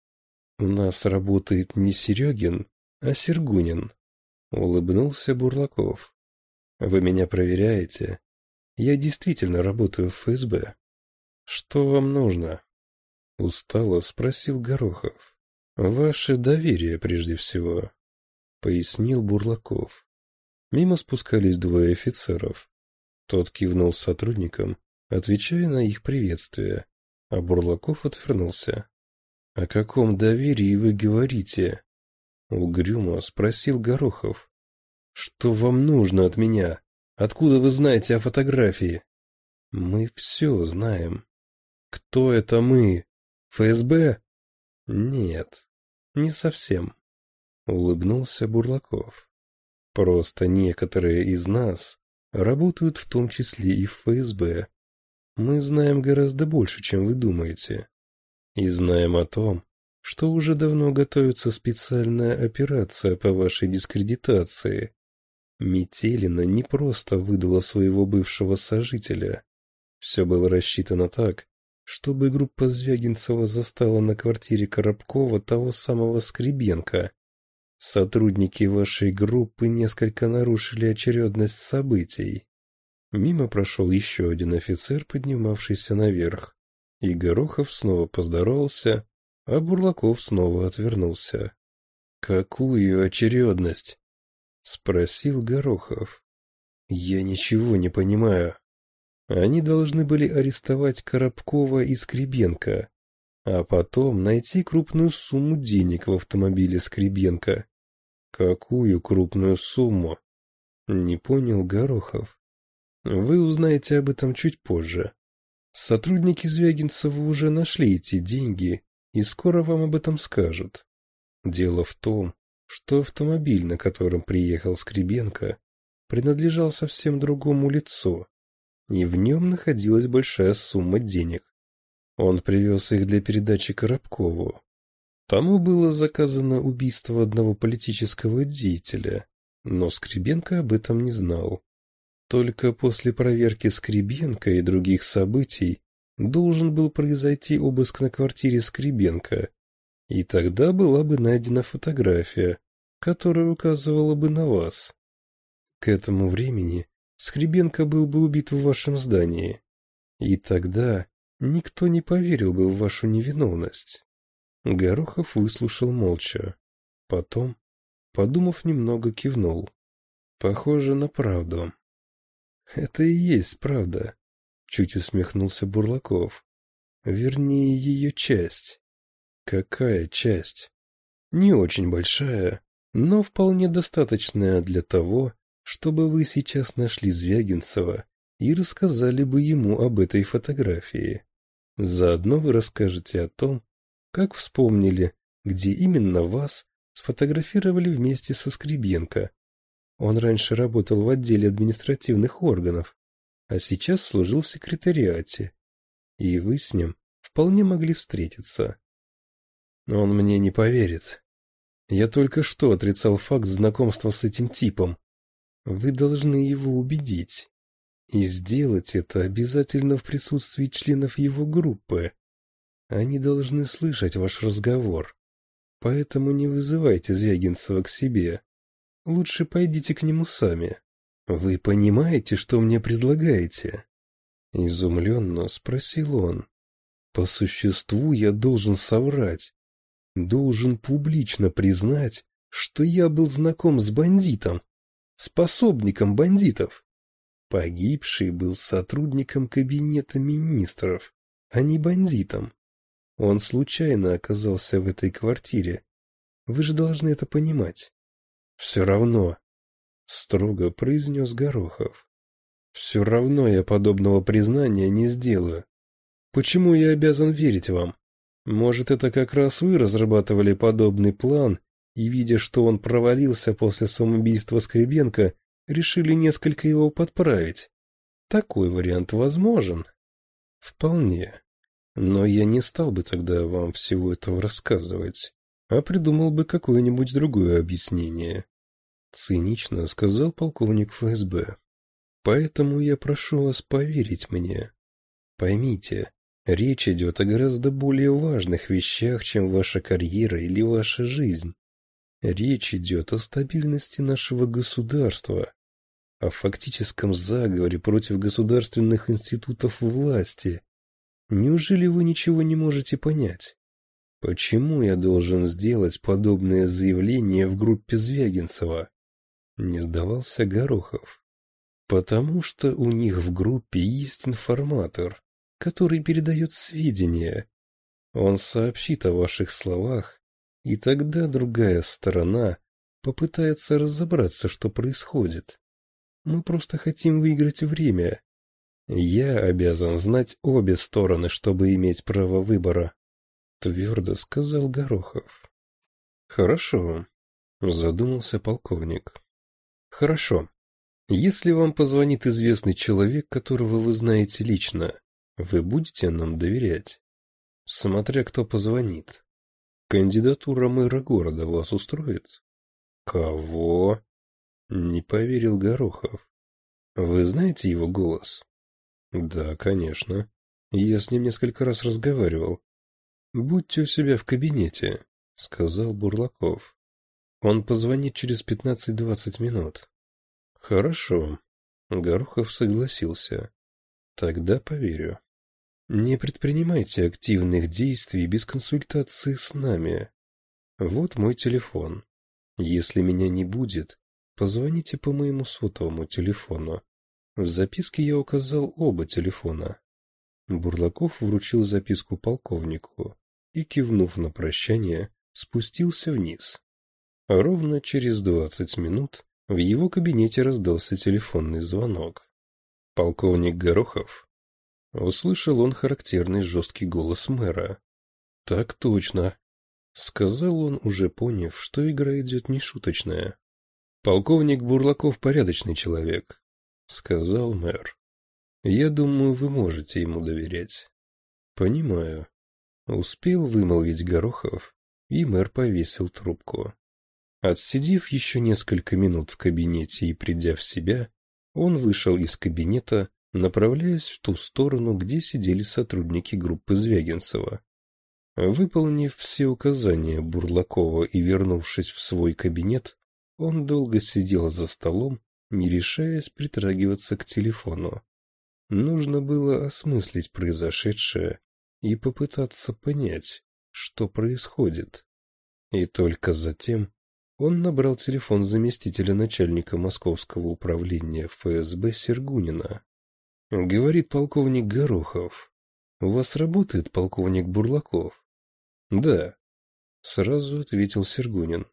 «У нас работает не Серегин, а Сергунин», Улыбнулся Бурлаков. Вы меня проверяете. Я действительно работаю в ФСБ. Что вам нужно? Устало спросил Горохов. Ваше доверие прежде всего, пояснил Бурлаков. Мимо спускались двое офицеров. Тот кивнул сотрудникам, отвечая на их приветствие, а Бурлаков отвернулся. «О каком доверии вы говорите?» — угрюмо спросил Горохов. «Что вам нужно от меня? Откуда вы знаете о фотографии?» «Мы все знаем». «Кто это мы? ФСБ?» «Нет, не совсем», — улыбнулся Бурлаков. «Просто некоторые из нас работают в том числе и в ФСБ. Мы знаем гораздо больше, чем вы думаете. И знаем о том, что уже давно готовится специальная операция по вашей дискредитации. Метелина не просто выдала своего бывшего сожителя. Все было рассчитано так, чтобы группа Звягинцева застала на квартире Коробкова того самого Скребенко. Сотрудники вашей группы несколько нарушили очередность событий. Мимо прошел еще один офицер, поднимавшийся наверх, и Горохов снова поздоровался, а Бурлаков снова отвернулся. «Какую очередность?» — спросил Горохов. «Я ничего не понимаю. Они должны были арестовать Коробкова и Скребенко, а потом найти крупную сумму денег в автомобиле Скребенко. Какую крупную сумму?» Не понял Горохов. Вы узнаете об этом чуть позже. Сотрудники Звягинцева уже нашли эти деньги и скоро вам об этом скажут. Дело в том, что автомобиль, на котором приехал Скребенко, принадлежал совсем другому лицу, и в нем находилась большая сумма денег. Он привез их для передачи Коробкову. Тому было заказано убийство одного политического деятеля, но Скребенко об этом не знал. Только после проверки Скребенко и других событий должен был произойти обыск на квартире Скребенко, и тогда была бы найдена фотография, которая указывала бы на вас. К этому времени Скребенко был бы убит в вашем здании, и тогда никто не поверил бы в вашу невиновность. Горохов выслушал молча. Потом, подумав немного, кивнул. Похоже на правду. Это и есть правда. Чуть усмехнулся Бурлаков. Вернее, ее часть. Какая часть? Не очень большая, но вполне достаточная для того, чтобы вы сейчас нашли Звягинцева и рассказали бы ему об этой фотографии. Заодно вы расскажете о том, как вспомнили, где именно вас сфотографировали вместе со Скребенко. Он раньше работал в отделе административных органов, а сейчас служил в секретариате, и вы с ним вполне могли встретиться. Но Он мне не поверит. Я только что отрицал факт знакомства с этим типом. Вы должны его убедить. И сделать это обязательно в присутствии членов его группы. Они должны слышать ваш разговор. Поэтому не вызывайте Звягинцева к себе. Лучше пойдите к нему сами. «Вы понимаете, что мне предлагаете?» Изумленно спросил он. «По существу я должен соврать, должен публично признать, что я был знаком с бандитом, способником бандитов. Погибший был сотрудником кабинета министров, а не бандитом. Он случайно оказался в этой квартире. Вы же должны это понимать. Все равно, строго произнес Горохов. Все равно я подобного признания не сделаю. Почему я обязан верить вам? Может, это как раз вы разрабатывали подобный план и, видя, что он провалился после самоубийства Скребенко, решили несколько его подправить. Такой вариант возможен. Вполне. Но я не стал бы тогда вам всего этого рассказывать, а придумал бы какое-нибудь другое объяснение. Цинично сказал полковник ФСБ. Поэтому я прошу вас поверить мне. Поймите, речь идет о гораздо более важных вещах, чем ваша карьера или ваша жизнь. Речь идет о стабильности нашего государства, о фактическом заговоре против государственных институтов власти. Неужели вы ничего не можете понять? Почему я должен сделать подобное заявление в группе Звягинцева? не сдавался Горохов. Потому что у них в группе есть информатор, который передает сведения. Он сообщит о ваших словах, и тогда другая сторона попытается разобраться, что происходит. Мы просто хотим выиграть время. Я обязан знать обе стороны, чтобы иметь право выбора, — твердо сказал Горохов. — Хорошо, — задумался полковник. Хорошо. Если вам позвонит известный человек, которого вы знаете лично, вы будете нам доверять? Смотря кто позвонит. Кандидатура мэра города вас устроит? Кого? Не поверил Горохов. Вы знаете его голос? Да, конечно. Я с ним несколько раз разговаривал. Будьте у себя в кабинете, сказал Бурлаков. Он позвонит через пятнадцать-двадцать минут. Хорошо. Горохов согласился. Тогда поверю. Не предпринимайте активных действий без консультации с нами. Вот мой телефон. Если меня не будет, позвоните по моему сотовому телефону. В записке я указал оба телефона. Бурлаков вручил записку полковнику и, кивнув на прощание, спустился вниз. Ровно через двадцать минут в его кабинете раздался телефонный звонок. «Полковник Горохов?» Услышал он характерный жесткий голос мэра. «Так точно», — сказал он, уже поняв, что игра идет нешуточная. «Полковник Бурлаков порядочный человек», — сказал мэр. «Я думаю, вы можете ему доверять». «Понимаю», — успел вымолвить Горохов, и мэр повесил трубку. Отсидев еще несколько минут в кабинете и придя в себя, он вышел из кабинета, направляясь в ту сторону, где сидели сотрудники группы Звягинцева. Выполнив все указания Бурлакова и вернувшись в свой кабинет, он долго сидел за столом, не решаясь притрагиваться к телефону. Нужно было осмыслить произошедшее и попытаться понять, что происходит. И только затем он набрал телефон заместителя начальника Московского управления ФСБ Сергунина. «Говорит полковник Горохов. У вас работает полковник Бурлаков?» «Да», — сразу ответил Сергунин.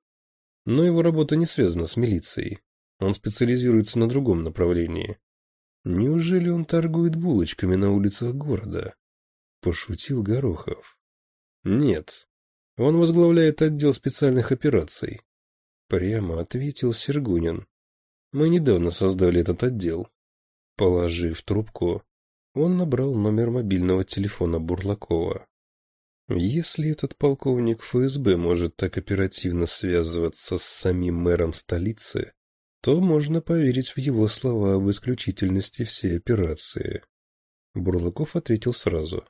«Но его работа не связана с милицией. Он специализируется на другом направлении. Неужели он торгует булочками на улицах города?» Пошутил Горохов. «Нет. Он возглавляет отдел специальных операций. Прямо ответил Сергунин. Мы недавно создали этот отдел. Положив трубку, он набрал номер мобильного телефона Бурлакова. Если этот полковник ФСБ может так оперативно связываться с самим мэром столицы, то можно поверить в его слова об исключительности всей операции. Бурлаков ответил сразу.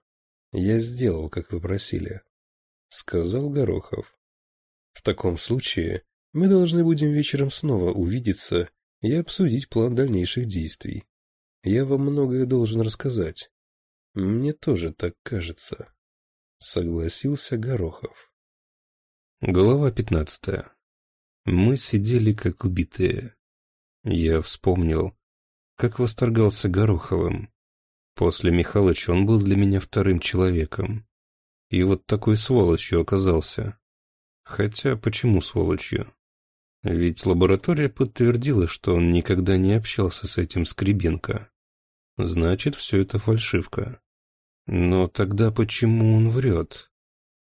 «Я сделал, как вы просили», — сказал Горохов. «В таком случае мы должны будем вечером снова увидеться и обсудить план дальнейших действий. Я вам многое должен рассказать. Мне тоже так кажется. Согласился Горохов. Глава пятнадцатая. Мы сидели как убитые. Я вспомнил, как восторгался Гороховым. После Михалыча он был для меня вторым человеком. И вот такой сволочью оказался. Хотя почему сволочью? Ведь лаборатория подтвердила, что он никогда не общался с этим Скребенко. Значит, все это фальшивка. Но тогда почему он врет?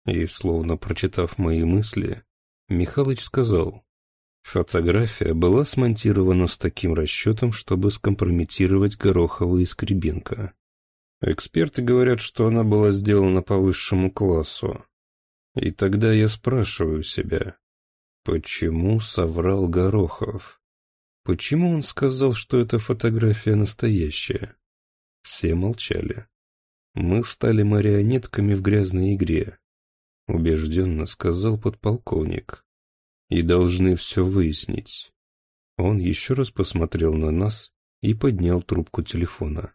И, словно прочитав мои мысли, Михалыч сказал, фотография была смонтирована с таким расчетом, чтобы скомпрометировать Горохова и Скребенко. Эксперты говорят, что она была сделана по высшему классу. И тогда я спрашиваю себя, Почему соврал Горохов? Почему он сказал, что эта фотография настоящая? Все молчали. Мы стали марионетками в грязной игре, убежденно сказал подполковник. И должны все выяснить. Он еще раз посмотрел на нас и поднял трубку телефона.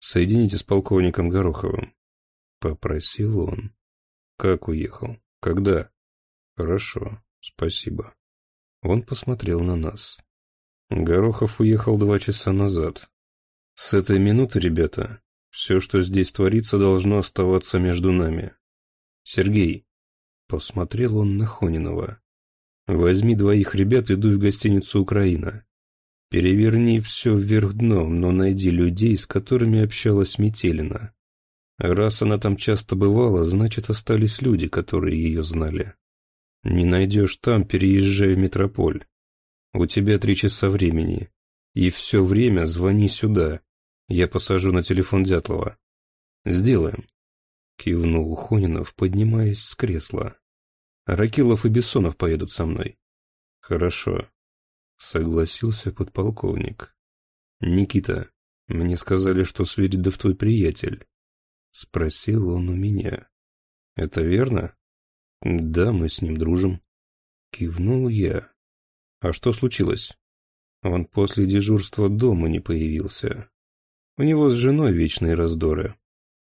«Соедините с полковником Гороховым», — попросил он. «Как уехал? Когда?» «Хорошо. Спасибо. Он посмотрел на нас. Горохов уехал два часа назад. С этой минуты, ребята, все, что здесь творится, должно оставаться между нами. Сергей, посмотрел он на Хонинова. Возьми двоих ребят иду в гостиницу «Украина». Переверни все вверх дном, но найди людей, с которыми общалась Метелина. Раз она там часто бывала, значит, остались люди, которые ее знали. Не найдешь там, переезжай в метрополь. У тебя три часа времени. И все время звони сюда. Я посажу на телефон Дятлова. Сделаем. Кивнул Хонинов, поднимаясь с кресла. Ракилов и Бессонов поедут со мной. Хорошо. Согласился подполковник. Никита, мне сказали, что Свиридов твой приятель. Спросил он у меня. Это верно? «Да, мы с ним дружим». Кивнул я. «А что случилось?» Он после дежурства дома не появился. У него с женой вечные раздоры.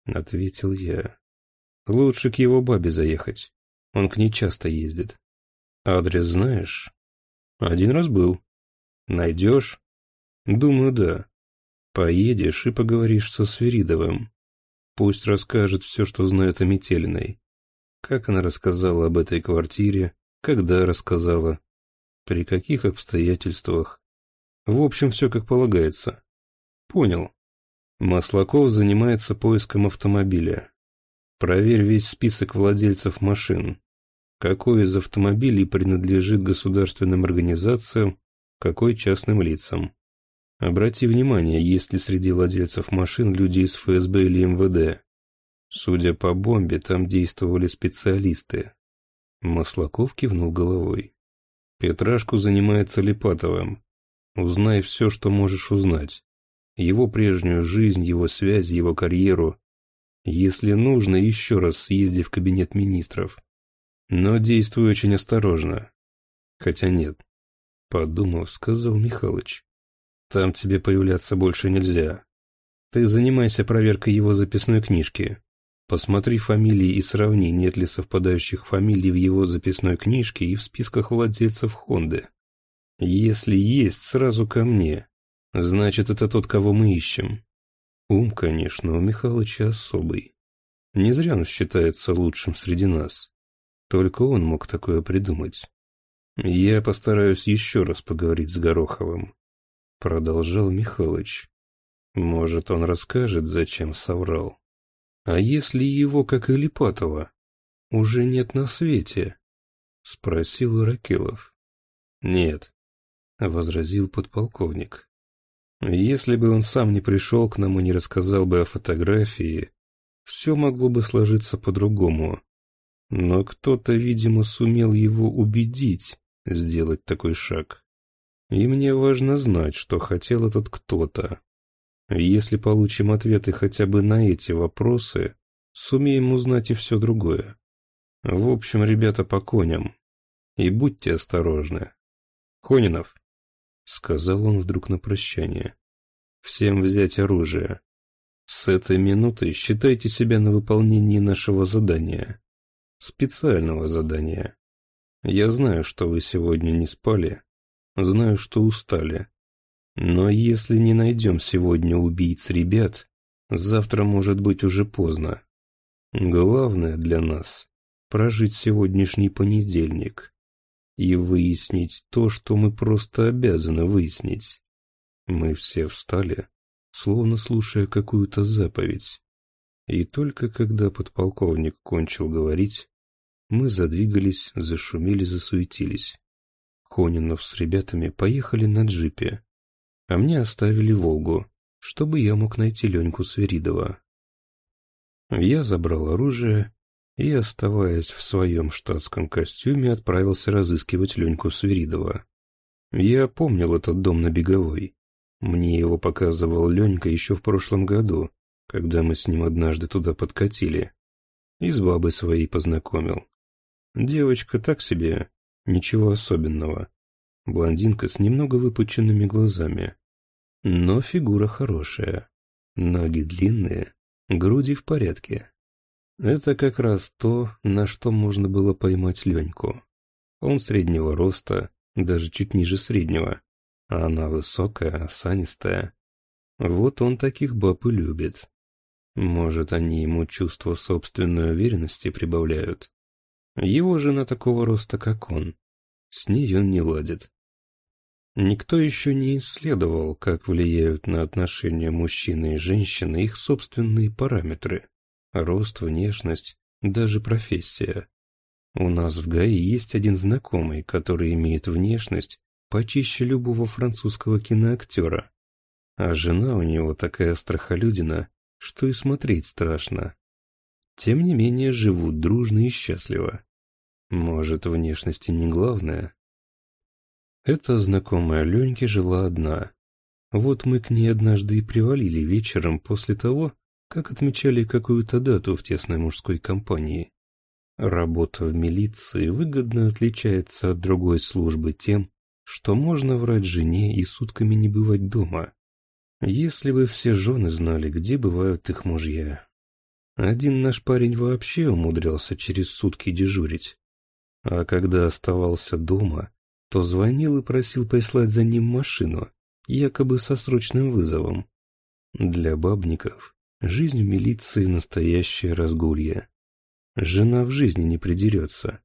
Ответил я. Лучше к его бабе заехать. Он к ней часто ездит. Адрес знаешь? Один раз был. Найдешь? Думаю, да. Поедешь и поговоришь со Сверидовым. Пусть расскажет все, что знает о Метелиной. Как она рассказала об этой квартире, когда рассказала, при каких обстоятельствах. В общем, все как полагается. Понял. Маслаков занимается поиском автомобиля. Проверь весь список владельцев машин. Какой из автомобилей принадлежит государственным организациям, какой частным лицам. Обрати внимание, есть ли среди владельцев машин люди из ФСБ или МВД. Судя по бомбе, там действовали специалисты. Маслаков кивнул головой. Петрашку занимается Липатовым. Узнай все, что можешь узнать. Его прежнюю жизнь, его связь, его карьеру. Если нужно, еще раз съезди в кабинет министров. Но действуй очень осторожно. Хотя нет. Подумав, сказал Михалыч. Там тебе появляться больше нельзя. Ты занимайся проверкой его записной книжки. Посмотри фамилии и сравни, нет ли совпадающих фамилий в его записной книжке и в списках владельцев Хонды. Если есть, сразу ко мне. Значит, это тот, кого мы ищем. Ум, конечно, у Михалыча особый. Не зря он считается лучшим среди нас. Только он мог такое придумать. Я постараюсь еще раз поговорить с Гороховым. Продолжал Михалыч. Может, он расскажет, зачем соврал. «А если его, как и Липатова, уже нет на свете?» — спросил Ракелов. «Нет», — возразил подполковник. «Если бы он сам не пришел к нам и не рассказал бы о фотографии, все могло бы сложиться по-другому. Но кто-то, видимо, сумел его убедить сделать такой шаг. И мне важно знать, что хотел этот кто-то. Если получим ответы хотя бы на эти вопросы, сумеем узнать и все другое. В общем, ребята, по коням. И будьте осторожны. Конинов, — сказал он вдруг на прощание, — всем взять оружие. С этой минуты считайте себя на выполнении нашего задания. Специального задания. Я знаю, что вы сегодня не спали. Знаю, что устали. Но если не найдем сегодня убийц ребят, завтра может быть уже поздно. Главное для нас – прожить сегодняшний понедельник и выяснить то, что мы просто обязаны выяснить. Мы все встали, словно слушая какую-то заповедь. И только когда подполковник кончил говорить, мы задвигались, зашумели, засуетились. Конинов с ребятами поехали на джипе, а мне оставили «Волгу», чтобы я мог найти Леньку Свиридова. Я забрал оружие и, оставаясь в своем штатском костюме, отправился разыскивать Леньку Свиридова. Я помнил этот дом на Беговой. Мне его показывал Ленька еще в прошлом году, когда мы с ним однажды туда подкатили. И с бабой своей познакомил. Девочка так себе, ничего особенного. Блондинка с немного выпученными глазами. Но фигура хорошая. Ноги длинные, груди в порядке. Это как раз то, на что можно было поймать Леньку. Он среднего роста, даже чуть ниже среднего. А она высокая, осанистая. Вот он таких баб и любит. Может, они ему чувство собственной уверенности прибавляют. Его жена такого роста, как он. С ней он не ладит. Никто еще не исследовал, как влияют на отношения мужчины и женщины их собственные параметры – рост, внешность, даже профессия. У нас в ГАИ есть один знакомый, который имеет внешность почище любого французского киноактера, а жена у него такая страхолюдина, что и смотреть страшно. Тем не менее живут дружно и счастливо. Может, внешность и не главное? Эта знакомая Леньки жила одна. Вот мы к ней однажды и привалили вечером после того, как отмечали какую-то дату в тесной мужской компании. Работа в милиции выгодно отличается от другой службы тем, что можно врать жене и сутками не бывать дома. Если бы все жены знали, где бывают их мужья. Один наш парень вообще умудрялся через сутки дежурить. А когда оставался дома, то звонил и просил прислать за ним машину, якобы со срочным вызовом. Для бабников жизнь в милиции – настоящее разгулье. Жена в жизни не придерется.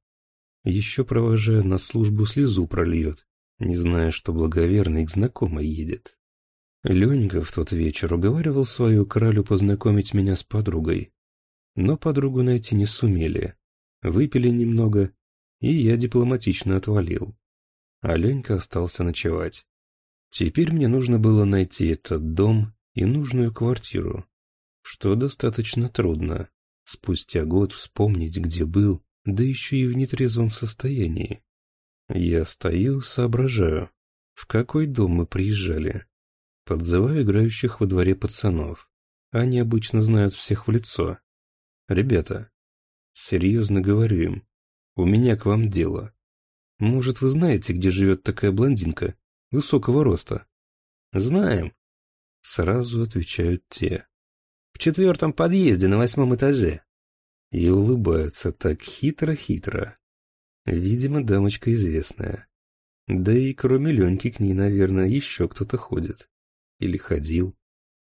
Еще провожая на службу слезу прольет, не зная, что благоверный к знакомой едет. Ленька в тот вечер уговаривал свою кралю познакомить меня с подругой. Но подругу найти не сумели. Выпили немного, и я дипломатично отвалил. А Ленька остался ночевать. Теперь мне нужно было найти этот дом и нужную квартиру, что достаточно трудно. Спустя год вспомнить, где был, да еще и в нетрезвом состоянии. Я стою, соображаю, в какой дом мы приезжали. Подзываю играющих во дворе пацанов. Они обычно знают всех в лицо. Ребята, серьезно говорю им, у меня к вам дело. Может, вы знаете, где живет такая блондинка, высокого роста? Знаем. Сразу отвечают те. В четвертом подъезде на восьмом этаже. И улыбаются так хитро-хитро. Видимо, дамочка известная. Да и кроме Леньки к ней, наверное, еще кто-то ходит. Или ходил.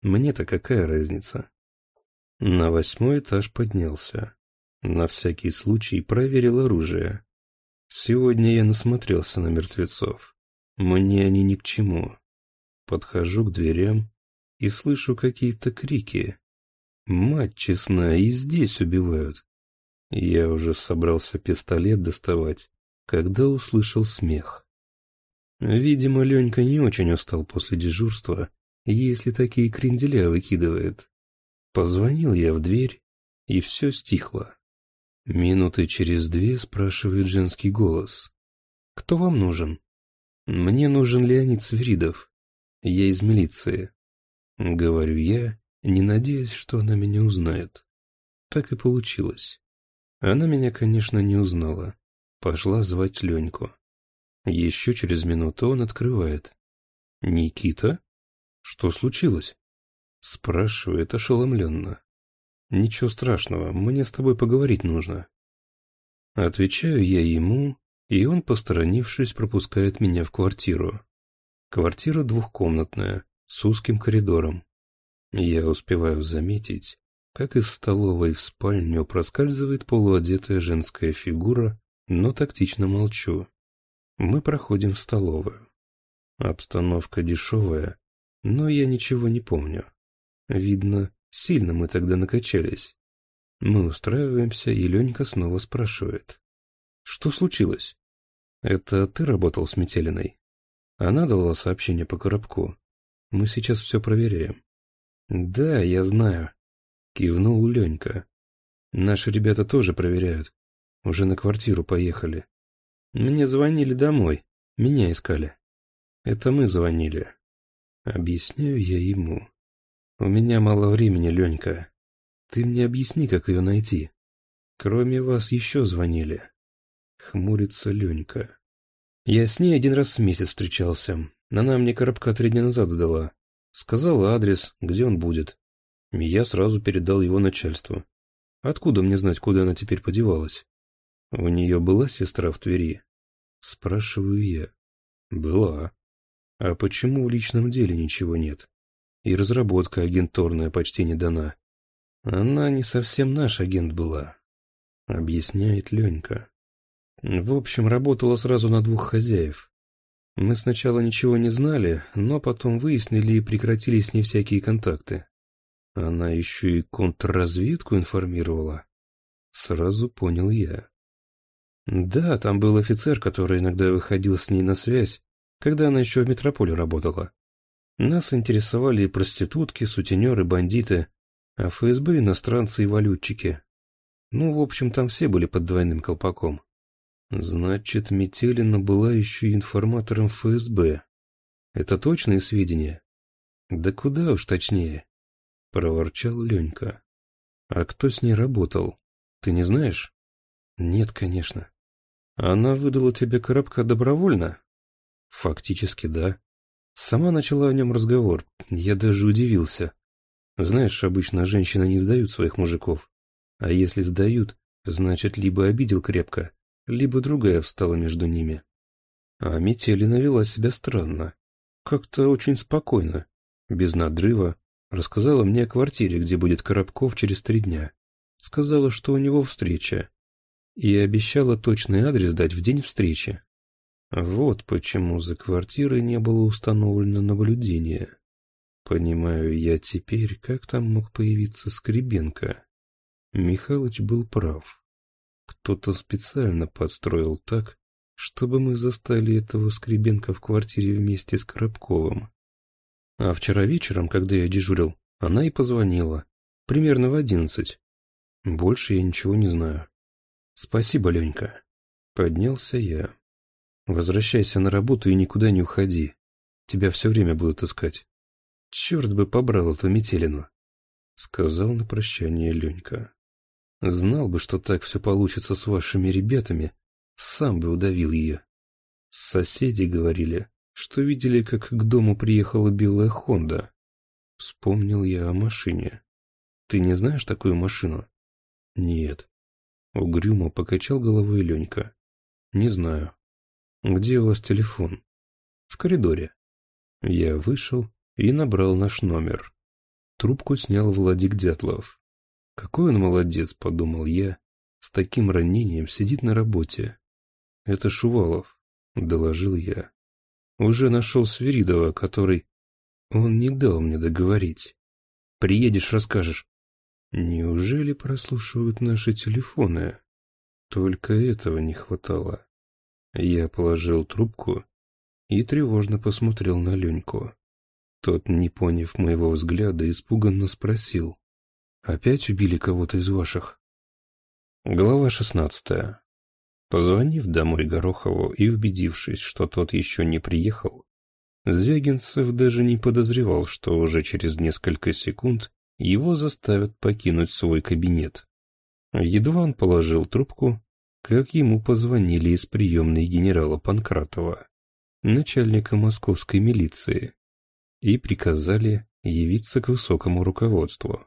Мне-то какая разница? На восьмой этаж поднялся. На всякий случай проверил оружие. Сегодня я насмотрелся на мертвецов. Мне они ни к чему. Подхожу к дверям и слышу какие-то крики. Мать честная, и здесь убивают. Я уже собрался пистолет доставать, когда услышал смех. Видимо, Ленька не очень устал после дежурства, если такие кренделя выкидывает. Позвонил я в дверь, и все стихло. Минуты через две спрашивает женский голос. «Кто вам нужен?» «Мне нужен Леонид Сверидов. Я из милиции». Говорю я, не надеясь, что она меня узнает. Так и получилось. Она меня, конечно, не узнала. Пошла звать Леньку. Еще через минуту он открывает. «Никита? Что случилось?» Спрашивает ошеломленно. «Ничего страшного, мне с тобой поговорить нужно». Отвечаю я ему, и он, посторонившись, пропускает меня в квартиру. Квартира двухкомнатная, с узким коридором. Я успеваю заметить, как из столовой в спальню проскальзывает полуодетая женская фигура, но тактично молчу. Мы проходим в столовую. Обстановка дешевая, но я ничего не помню. Видно, Сильно мы тогда накачались. Мы устраиваемся, и Ленька снова спрашивает. «Что случилось?» «Это ты работал с Метелиной?» Она дала сообщение по коробку. Мы сейчас все проверяем. «Да, я знаю», — кивнул Ленька. «Наши ребята тоже проверяют. Уже на квартиру поехали. Мне звонили домой, меня искали. Это мы звонили». Объясняю я ему. «У меня мало времени, Ленька. Ты мне объясни, как ее найти. Кроме вас еще звонили». Хмурится Ленька. «Я с ней один раз в месяц встречался. Она мне коробка три дня назад сдала. Сказала адрес, где он будет. И я сразу передал его начальству. Откуда мне знать, куда она теперь подевалась? У нее была сестра в Твери?» Спрашиваю я. «Была. А почему в личном деле ничего нет?» И разработка агентурная почти не дана. Она не совсем наш агент была, объясняет Ленька. В общем, работала сразу на двух хозяев. Мы сначала ничего не знали, но потом выяснили и прекратили с ней всякие контакты. Она еще и контрразведку информировала. Сразу понял я. Да, там был офицер, который иногда выходил с ней на связь, когда она еще в метрополе работала. Нас интересовали и проститутки, сутенеры, бандиты, а ФСБ иностранцы и валютчики. Ну, в общем, там все были под двойным колпаком. Значит, Метелина была еще и информатором ФСБ. Это точные сведения? Да куда уж точнее, — проворчал Ленька. А кто с ней работал? Ты не знаешь? Нет, конечно. Она выдала тебе коробка добровольно? Фактически, да. Сама начала о нем разговор. Я даже удивился. Знаешь, обычно женщины не сдают своих мужиков. А если сдают, значит, либо обидел крепко, либо другая встала между ними. А метели навела себя странно. Как-то очень спокойно, без надрыва, рассказала мне о квартире, где будет Коробков через три дня. Сказала, что у него встреча. И обещала точный адрес дать в день встречи. Вот почему за квартирой не было установлено наблюдение. Понимаю я теперь, как там мог появиться Скребенко. Михалыч был прав. Кто-то специально подстроил так, чтобы мы застали этого Скребенко в квартире вместе с Коробковым. А вчера вечером, когда я дежурил, она и позвонила. Примерно в одиннадцать. Больше я ничего не знаю. Спасибо, Ленька. Поднялся я. Возвращайся на работу и никуда не уходи. Тебя все время будут искать. Черт бы побрал эту метелину, — сказал на прощание Ленька. Знал бы, что так все получится с вашими ребятами, сам бы удавил ее. Соседи говорили, что видели, как к дому приехала белая Хонда. Вспомнил я о машине. Ты не знаешь такую машину? Нет. Угрюмо покачал головой Ленька. Не знаю. «Где у вас телефон?» «В коридоре». Я вышел и набрал наш номер. Трубку снял Владик Дятлов. «Какой он молодец», — подумал я. «С таким ранением сидит на работе». «Это Шувалов», — доложил я. «Уже нашел Свиридова, который...» Он не дал мне договорить. «Приедешь, расскажешь». «Неужели прослушивают наши телефоны?» Только этого не хватало. Я положил трубку и тревожно посмотрел на Леньку. Тот, не поняв моего взгляда, испуганно спросил. «Опять убили кого-то из ваших?» Глава шестнадцатая. Позвонив домой Горохову и убедившись, что тот еще не приехал, Звягинцев даже не подозревал, что уже через несколько секунд его заставят покинуть свой кабинет. Едва он положил трубку, как ему позвонили из приемной генерала Панкратова, начальника московской милиции, и приказали явиться к высокому руководству.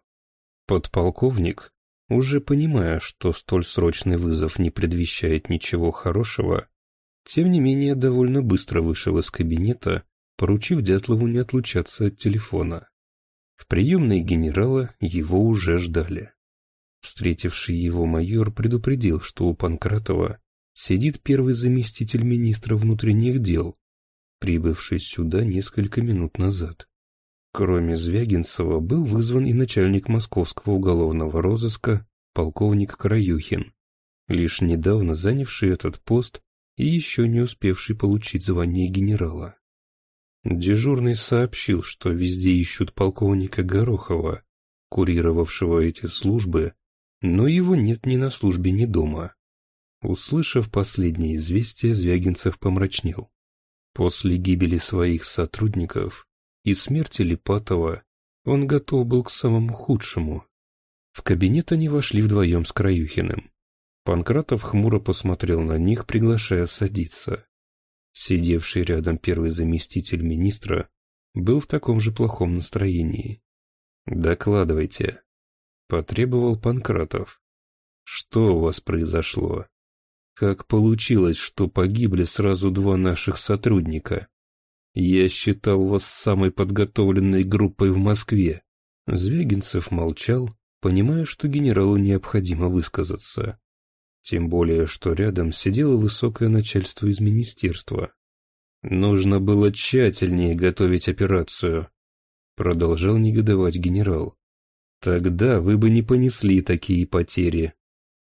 Подполковник, уже понимая, что столь срочный вызов не предвещает ничего хорошего, тем не менее довольно быстро вышел из кабинета, поручив Дятлову не отлучаться от телефона. В приемной генерала его уже ждали. Встретивший его майор предупредил, что у Панкратова сидит первый заместитель министра внутренних дел, прибывший сюда несколько минут назад. Кроме Звягинцева был вызван и начальник московского уголовного розыска полковник Краюхин, лишь недавно занявший этот пост и еще не успевший получить звание генерала. Дежурный сообщил, что везде ищут полковника Горохова, курировавшего эти службы но его нет ни на службе, ни дома. Услышав последнее известие, Звягинцев помрачнел. После гибели своих сотрудников и смерти Липатова он готов был к самому худшему. В кабинет они вошли вдвоем с Краюхиным. Панкратов хмуро посмотрел на них, приглашая садиться. Сидевший рядом первый заместитель министра был в таком же плохом настроении. «Докладывайте», Потребовал Панкратов. Что у вас произошло? Как получилось, что погибли сразу два наших сотрудника? Я считал вас самой подготовленной группой в Москве. Звягинцев молчал, понимая, что генералу необходимо высказаться. Тем более, что рядом сидело высокое начальство из министерства. «Нужно было тщательнее готовить операцию», — продолжал негодовать генерал. Тогда вы бы не понесли такие потери.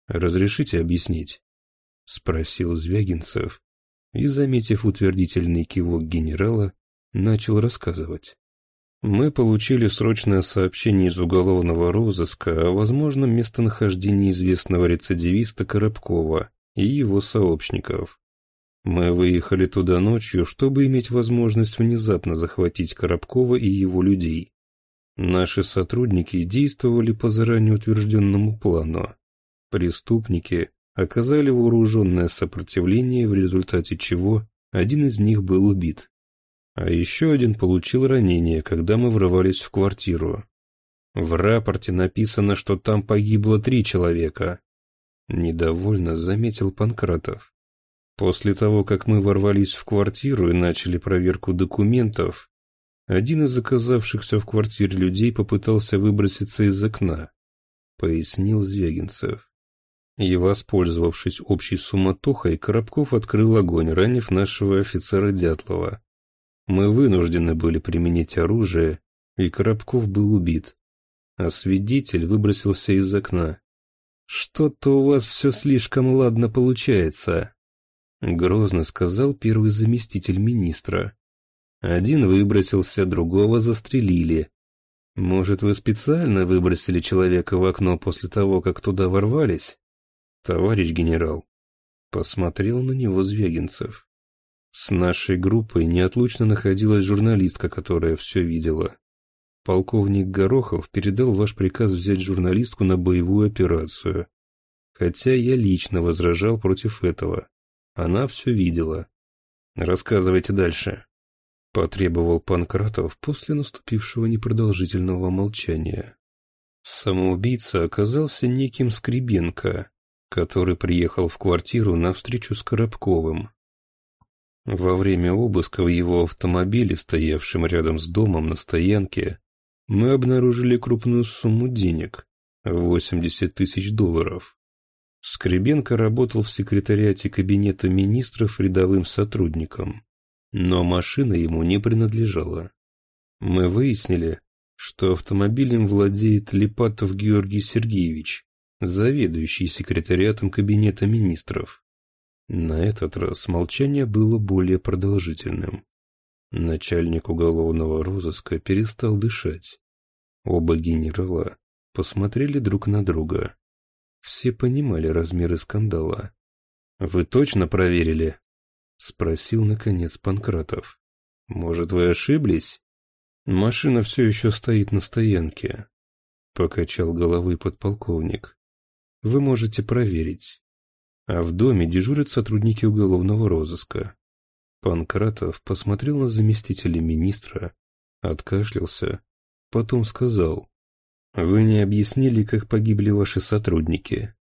Разрешите объяснить? Спросил Звягинцев и, заметив утвердительный кивок генерала, начал рассказывать. Мы получили срочное сообщение из уголовного розыска о возможном местонахождении известного рецидивиста Коробкова и его сообщников. Мы выехали туда ночью, чтобы иметь возможность внезапно захватить Коробкова и его людей. Наши сотрудники действовали по заранее утвержденному плану. Преступники оказали вооруженное сопротивление, в результате чего один из них был убит. А еще один получил ранение, когда мы врывались в квартиру. В рапорте написано, что там погибло три человека. Недовольно заметил Панкратов. После того, как мы ворвались в квартиру и начали проверку документов, один из оказавшихся в квартире людей попытался выброситься из окна, пояснил Звягинцев. И, воспользовавшись общей суматохой, Коробков открыл огонь, ранив нашего офицера Дятлова. Мы вынуждены были применить оружие, и Коробков был убит. А свидетель выбросился из окна. «Что-то у вас все слишком ладно получается», — грозно сказал первый заместитель министра. Один выбросился, другого застрелили. Может, вы специально выбросили человека в окно после того, как туда ворвались? Товарищ генерал. Посмотрел на него Звегинцев. С нашей группой неотлучно находилась журналистка, которая все видела. Полковник Горохов передал ваш приказ взять журналистку на боевую операцию. Хотя я лично возражал против этого. Она все видела. Рассказывайте дальше. — потребовал Панкратов после наступившего непродолжительного молчания. Самоубийца оказался неким Скребенко, который приехал в квартиру на встречу с Коробковым. Во время обыска в его автомобиле, стоявшем рядом с домом на стоянке, мы обнаружили крупную сумму денег — 80 тысяч долларов. Скребенко работал в секретариате кабинета министров рядовым сотрудником. Но машина ему не принадлежала. Мы выяснили, что автомобилем владеет Липатов Георгий Сергеевич, заведующий секретариатом Кабинета министров. На этот раз молчание было более продолжительным. Начальник уголовного розыска перестал дышать. Оба генерала посмотрели друг на друга. Все понимали размеры скандала. «Вы точно проверили?» — спросил, наконец, Панкратов. «Может, вы ошиблись?» «Машина все еще стоит на стоянке», — покачал головой подполковник. «Вы можете проверить. А в доме дежурят сотрудники уголовного розыска». Панкратов посмотрел на заместителя министра, откашлялся, потом сказал. «Вы не объяснили, как погибли ваши сотрудники.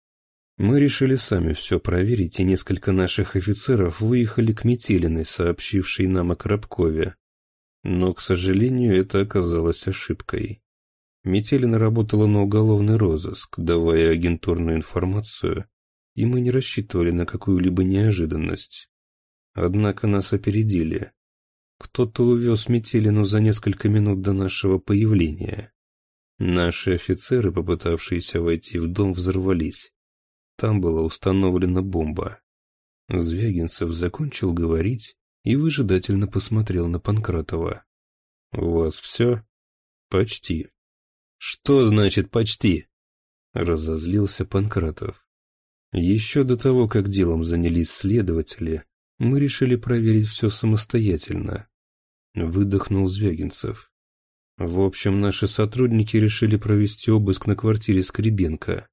Мы решили сами все проверить, и несколько наших офицеров выехали к Метелиной, сообщившей нам о Коробкове. Но, к сожалению, это оказалось ошибкой. Метелина работала на уголовный розыск, давая агентурную информацию, и мы не рассчитывали на какую-либо неожиданность. Однако нас опередили. Кто-то увез Метелину за несколько минут до нашего появления. Наши офицеры, попытавшиеся войти в дом, взорвались. Там была установлена бомба. Звягинцев закончил говорить и выжидательно посмотрел на Панкратова. «У вас все?» «Почти». «Что значит «почти»?» Разозлился Панкратов. «Еще до того, как делом занялись следователи, мы решили проверить все самостоятельно», — выдохнул Звягинцев. «В общем, наши сотрудники решили провести обыск на квартире Скребенко.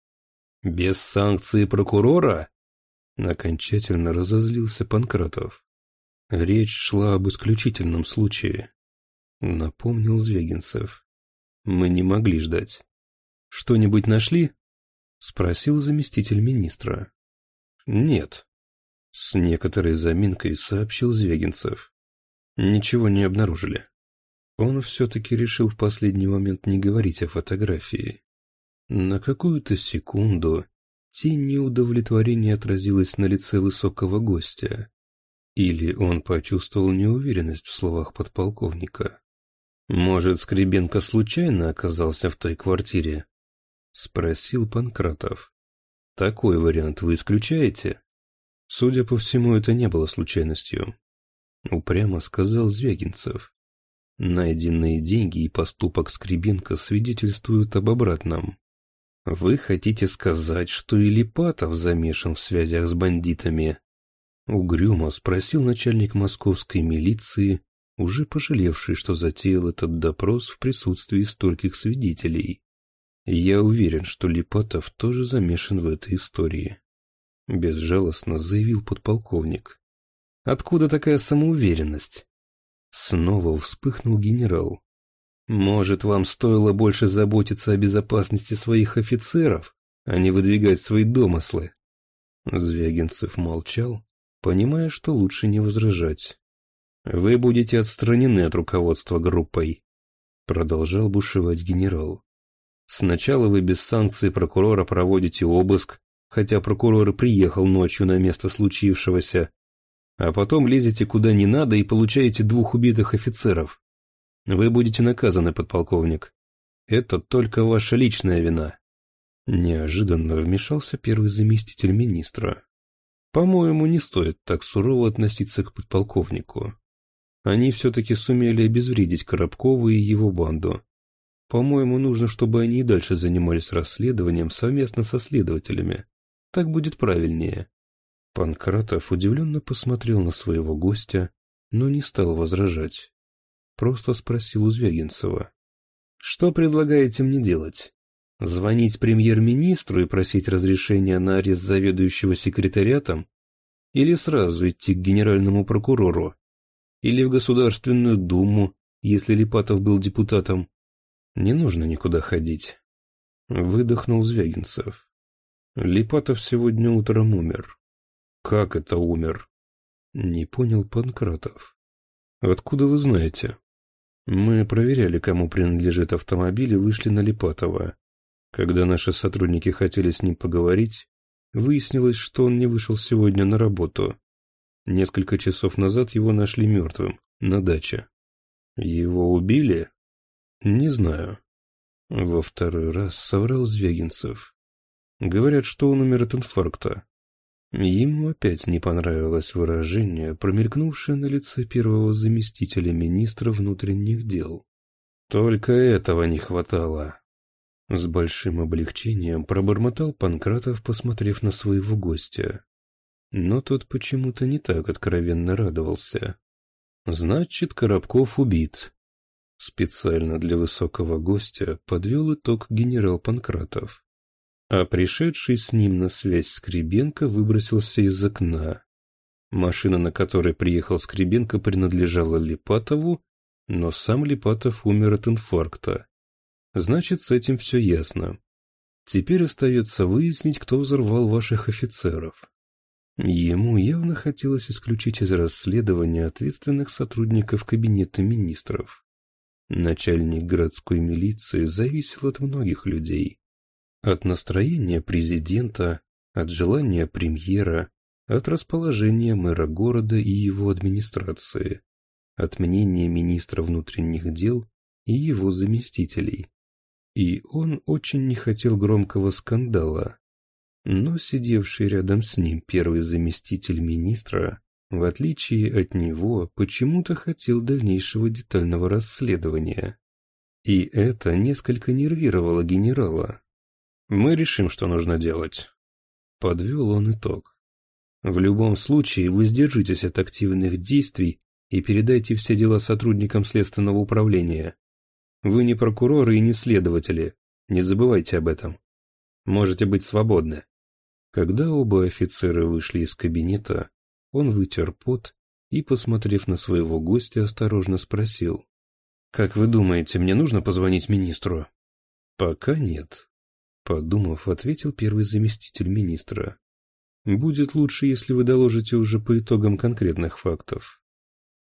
Без санкции прокурора? Окончательно разозлился Панкратов. Речь шла об исключительном случае. Напомнил Звегинцев. Мы не могли ждать. Что-нибудь нашли? Спросил заместитель министра. Нет. С некоторой заминкой сообщил Звегинцев. Ничего не обнаружили. Он все-таки решил в последний момент не говорить о фотографии. На какую-то секунду тень неудовлетворения отразилась на лице высокого гостя. Или он почувствовал неуверенность в словах подполковника. «Может, Скребенко случайно оказался в той квартире?» — спросил Панкратов. «Такой вариант вы исключаете?» Судя по всему, это не было случайностью. Упрямо сказал Звягинцев. Найденные деньги и поступок Скребенко свидетельствуют об обратном. Вы хотите сказать, что и Липатов замешан в связях с бандитами? Угрюмо спросил начальник московской милиции, уже пожалевший, что затеял этот допрос в присутствии стольких свидетелей. Я уверен, что Липатов тоже замешан в этой истории. Безжалостно заявил подполковник. Откуда такая самоуверенность? Снова вспыхнул генерал. Может, вам стоило больше заботиться о безопасности своих офицеров, а не выдвигать свои домыслы? Звягинцев молчал, понимая, что лучше не возражать. «Вы будете отстранены от руководства группой», — продолжал бушевать генерал. «Сначала вы без санкции прокурора проводите обыск, хотя прокурор приехал ночью на место случившегося, а потом лезете куда не надо и получаете двух убитых офицеров. Вы будете наказаны, подполковник. Это только ваша личная вина. Неожиданно вмешался первый заместитель министра. По-моему, не стоит так сурово относиться к подполковнику. Они все-таки сумели обезвредить Коробкову и его банду. По-моему, нужно, чтобы они и дальше занимались расследованием совместно со следователями. Так будет правильнее. Панкратов удивленно посмотрел на своего гостя, но не стал возражать. Просто спросил у Звягинцева. «Что предлагаете мне делать? Звонить премьер-министру и просить разрешения на арест заведующего секретариатом? Или сразу идти к генеральному прокурору? Или в Государственную Думу, если Липатов был депутатом? Не нужно никуда ходить». Выдохнул Звягинцев. Липатов сегодня утром умер. Как это умер? Не понял Панкратов. Откуда вы знаете? Мы проверяли, кому принадлежит автомобиль и вышли на Липатова. Когда наши сотрудники хотели с ним поговорить, выяснилось, что он не вышел сегодня на работу. Несколько часов назад его нашли мертвым, на даче. Его убили? Не знаю. Во второй раз соврал Звегинцев. Говорят, что он умер от инфаркта. Ему опять не понравилось выражение, промелькнувшее на лице первого заместителя министра внутренних дел. Только этого не хватало. С большим облегчением пробормотал Панкратов, посмотрев на своего гостя. Но тот почему-то не так откровенно радовался. Значит, Коробков убит. Специально для высокого гостя подвел итог генерал Панкратов а пришедший с ним на связь Скребенко выбросился из окна. Машина, на которой приехал Скребенко, принадлежала Липатову, но сам Липатов умер от инфаркта. Значит, с этим все ясно. Теперь остается выяснить, кто взорвал ваших офицеров. Ему явно хотелось исключить из расследования ответственных сотрудников Кабинета министров. Начальник городской милиции зависел от многих людей от настроения президента, от желания премьера, от расположения мэра города и его администрации, от мнения министра внутренних дел и его заместителей. И он очень не хотел громкого скандала. Но сидевший рядом с ним первый заместитель министра, в отличие от него, почему-то хотел дальнейшего детального расследования. И это несколько нервировало генерала. Мы решим, что нужно делать. Подвел он итог. В любом случае, вы сдержитесь от активных действий и передайте все дела сотрудникам следственного управления. Вы не прокуроры и не следователи, не забывайте об этом. Можете быть свободны. Когда оба офицера вышли из кабинета, он вытер пот и, посмотрев на своего гостя, осторожно спросил. «Как вы думаете, мне нужно позвонить министру?» «Пока нет», Подумав, ответил первый заместитель министра. «Будет лучше, если вы доложите уже по итогам конкретных фактов.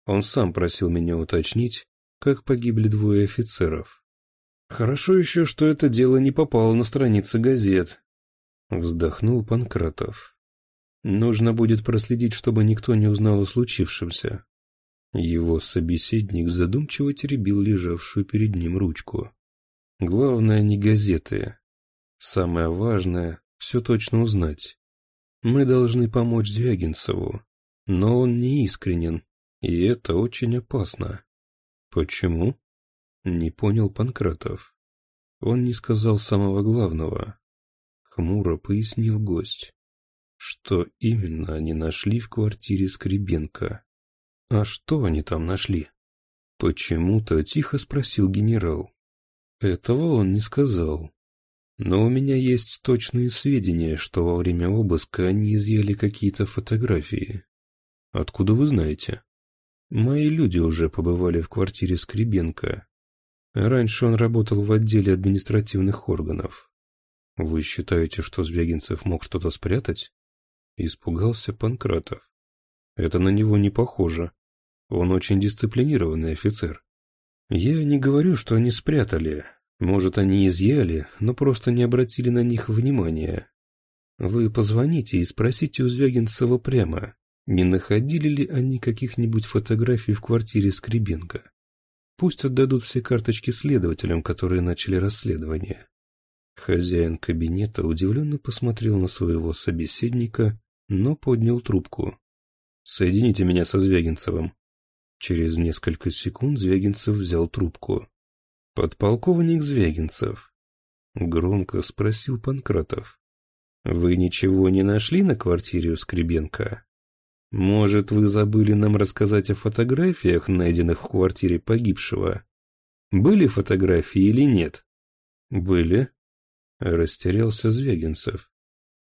Он сам просил меня уточнить, как погибли двое офицеров. Хорошо еще, что это дело не попало на страницы газет», — вздохнул Панкратов. «Нужно будет проследить, чтобы никто не узнал о случившемся». Его собеседник задумчиво теребил лежавшую перед ним ручку. «Главное, не газеты». Самое важное – все точно узнать. Мы должны помочь Звягинцеву, но он не искренен, и это очень опасно. Почему? Не понял Панкратов. Он не сказал самого главного. Хмуро пояснил гость, что именно они нашли в квартире Скребенко. А что они там нашли? Почему-то тихо спросил генерал. Этого он не сказал. Но у меня есть точные сведения, что во время обыска они изъяли какие-то фотографии. Откуда вы знаете? Мои люди уже побывали в квартире Скребенко. Раньше он работал в отделе административных органов. Вы считаете, что Звягинцев мог что-то спрятать? Испугался Панкратов. Это на него не похоже. Он очень дисциплинированный офицер. Я не говорю, что они спрятали, может, они изъяли, но просто не обратили на них внимания. Вы позвоните и спросите у Звягинцева прямо, не находили ли они каких-нибудь фотографий в квартире Скребинка. Пусть отдадут все карточки следователям, которые начали расследование. Хозяин кабинета удивленно посмотрел на своего собеседника, но поднял трубку. «Соедините меня со Звягинцевым». Через несколько секунд Звягинцев взял трубку. «Подполковник Звягинцев», — громко спросил Панкратов, — «вы ничего не нашли на квартире у Скребенко? Может, вы забыли нам рассказать о фотографиях, найденных в квартире погибшего? Были фотографии или нет?» «Были», — растерялся Звягинцев.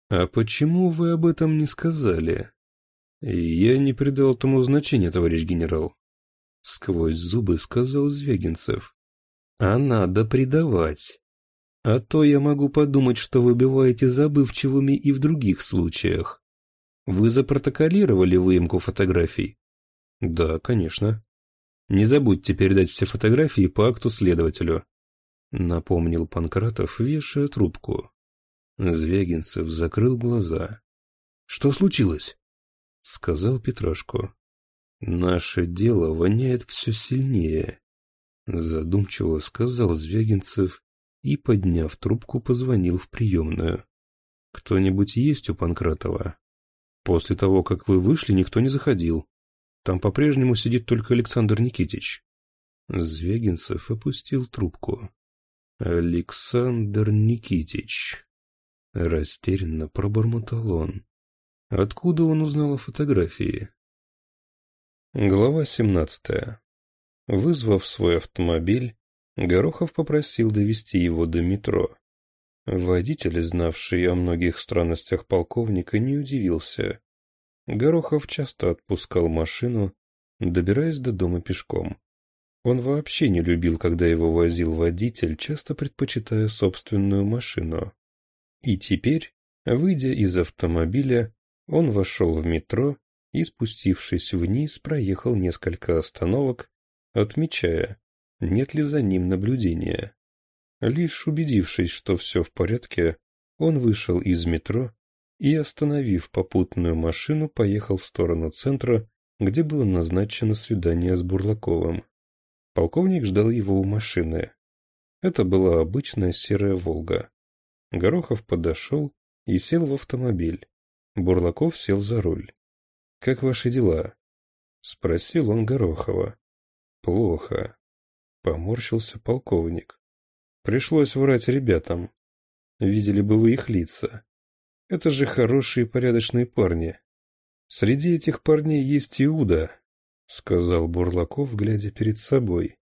«А почему вы об этом не сказали?» «Я не придал тому значения, товарищ генерал», — сквозь зубы сказал Звягинцев. А надо предавать. А то я могу подумать, что вы бываете забывчивыми и в других случаях. Вы запротоколировали выемку фотографий? Да, конечно. Не забудьте передать все фотографии по акту следователю. Напомнил Панкратов, вешая трубку. Звягинцев закрыл глаза. Что случилось? Сказал Петрашку. Наше дело воняет все сильнее. Задумчиво сказал Звягинцев и, подняв трубку, позвонил в приемную. «Кто-нибудь есть у Панкратова?» «После того, как вы вышли, никто не заходил. Там по-прежнему сидит только Александр Никитич». Звягинцев опустил трубку. «Александр Никитич», — растерянно пробормотал он. «Откуда он узнал о фотографии?» Глава семнадцатая Вызвав свой автомобиль, Горохов попросил довести его до метро. Водитель, знавший о многих странностях полковника, не удивился. Горохов часто отпускал машину, добираясь до дома пешком. Он вообще не любил, когда его возил водитель, часто предпочитая собственную машину. И теперь, выйдя из автомобиля, он вошел в метро и, спустившись вниз, проехал несколько остановок, отмечая, нет ли за ним наблюдения. Лишь убедившись, что все в порядке, он вышел из метро и, остановив попутную машину, поехал в сторону центра, где было назначено свидание с Бурлаковым. Полковник ждал его у машины. Это была обычная серая «Волга». Горохов подошел и сел в автомобиль. Бурлаков сел за руль. «Как ваши дела?» — спросил он Горохова. Плохо. Поморщился полковник. Пришлось врать ребятам. Видели бы вы их лица. Это же хорошие порядочные парни. Среди этих парней есть Иуда, сказал Бурлаков, глядя перед собой.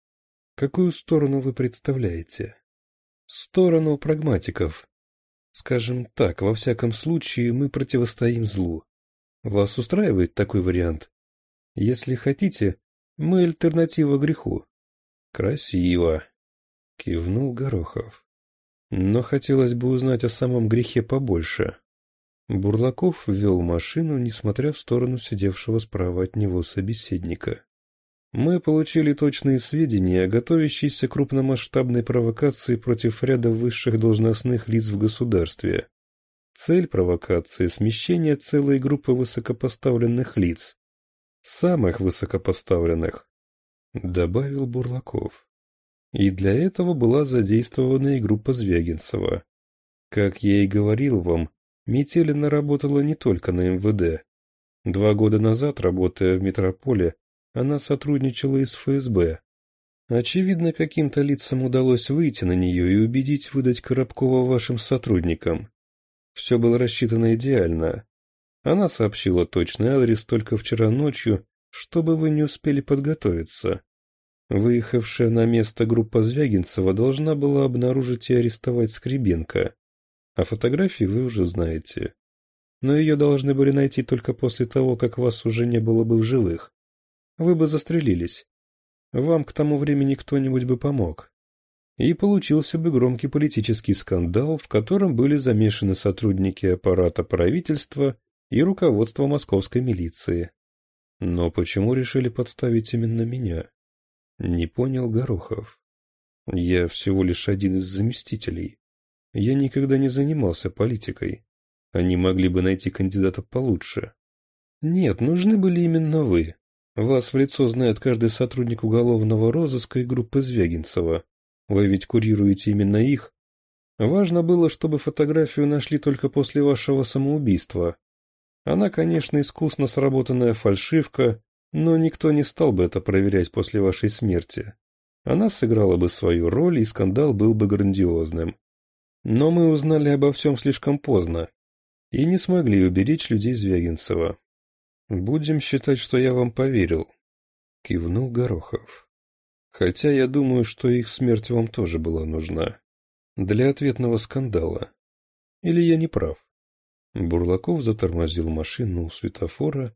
Какую сторону вы представляете? Сторону прагматиков. Скажем так, во всяком случае мы противостоим злу. Вас устраивает такой вариант? Если хотите, мы альтернатива греху. Красиво, кивнул Горохов. Но хотелось бы узнать о самом грехе побольше. Бурлаков вел машину, несмотря в сторону сидевшего справа от него собеседника. Мы получили точные сведения о готовящейся крупномасштабной провокации против ряда высших должностных лиц в государстве. Цель провокации – смещение целой группы высокопоставленных лиц, самых высокопоставленных», — добавил Бурлаков. И для этого была задействована и группа Звягинцева. Как я и говорил вам, Метелина работала не только на МВД. Два года назад, работая в метрополе, она сотрудничала и с ФСБ. Очевидно, каким-то лицам удалось выйти на нее и убедить выдать Коробкова вашим сотрудникам. Все было рассчитано идеально. Она сообщила точный адрес только вчера ночью, чтобы вы не успели подготовиться. Выехавшая на место группа Звягинцева должна была обнаружить и арестовать Скребенко. А фотографии вы уже знаете. Но ее должны были найти только после того, как вас уже не было бы в живых. Вы бы застрелились. Вам к тому времени кто-нибудь бы помог. И получился бы громкий политический скандал, в котором были замешаны сотрудники аппарата правительства и руководство московской милиции. Но почему решили подставить именно меня? Не понял Горохов. Я всего лишь один из заместителей. Я никогда не занимался политикой. Они могли бы найти кандидата получше. Нет, нужны были именно вы. Вас в лицо знает каждый сотрудник уголовного розыска и группы Звягинцева. Вы ведь курируете именно их. Важно было, чтобы фотографию нашли только после вашего самоубийства, она, конечно, искусно сработанная фальшивка, но никто не стал бы это проверять после вашей смерти. Она сыграла бы свою роль, и скандал был бы грандиозным. Но мы узнали обо всем слишком поздно и не смогли уберечь людей Звягинцева. Будем считать, что я вам поверил, — кивнул Горохов. Хотя я думаю, что их смерть вам тоже была нужна. Для ответного скандала. Или я не прав? Бурлаков затормозил машину у светофора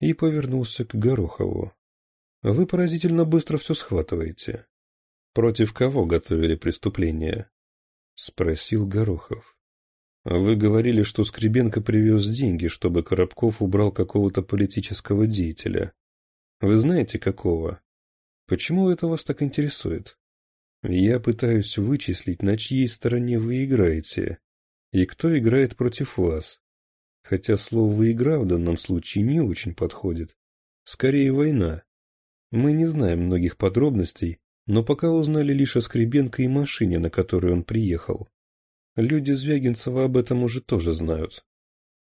и повернулся к Горохову. — Вы поразительно быстро все схватываете. — Против кого готовили преступление? — спросил Горохов. — Вы говорили, что Скребенко привез деньги, чтобы Коробков убрал какого-то политического деятеля. Вы знаете, какого? Почему это вас так интересует? Я пытаюсь вычислить, на чьей стороне вы играете и кто играет против вас. Хотя слово «игра» в данном случае не очень подходит. Скорее, война. Мы не знаем многих подробностей, но пока узнали лишь о Скребенко и машине, на которой он приехал. Люди Звягинцева об этом уже тоже знают.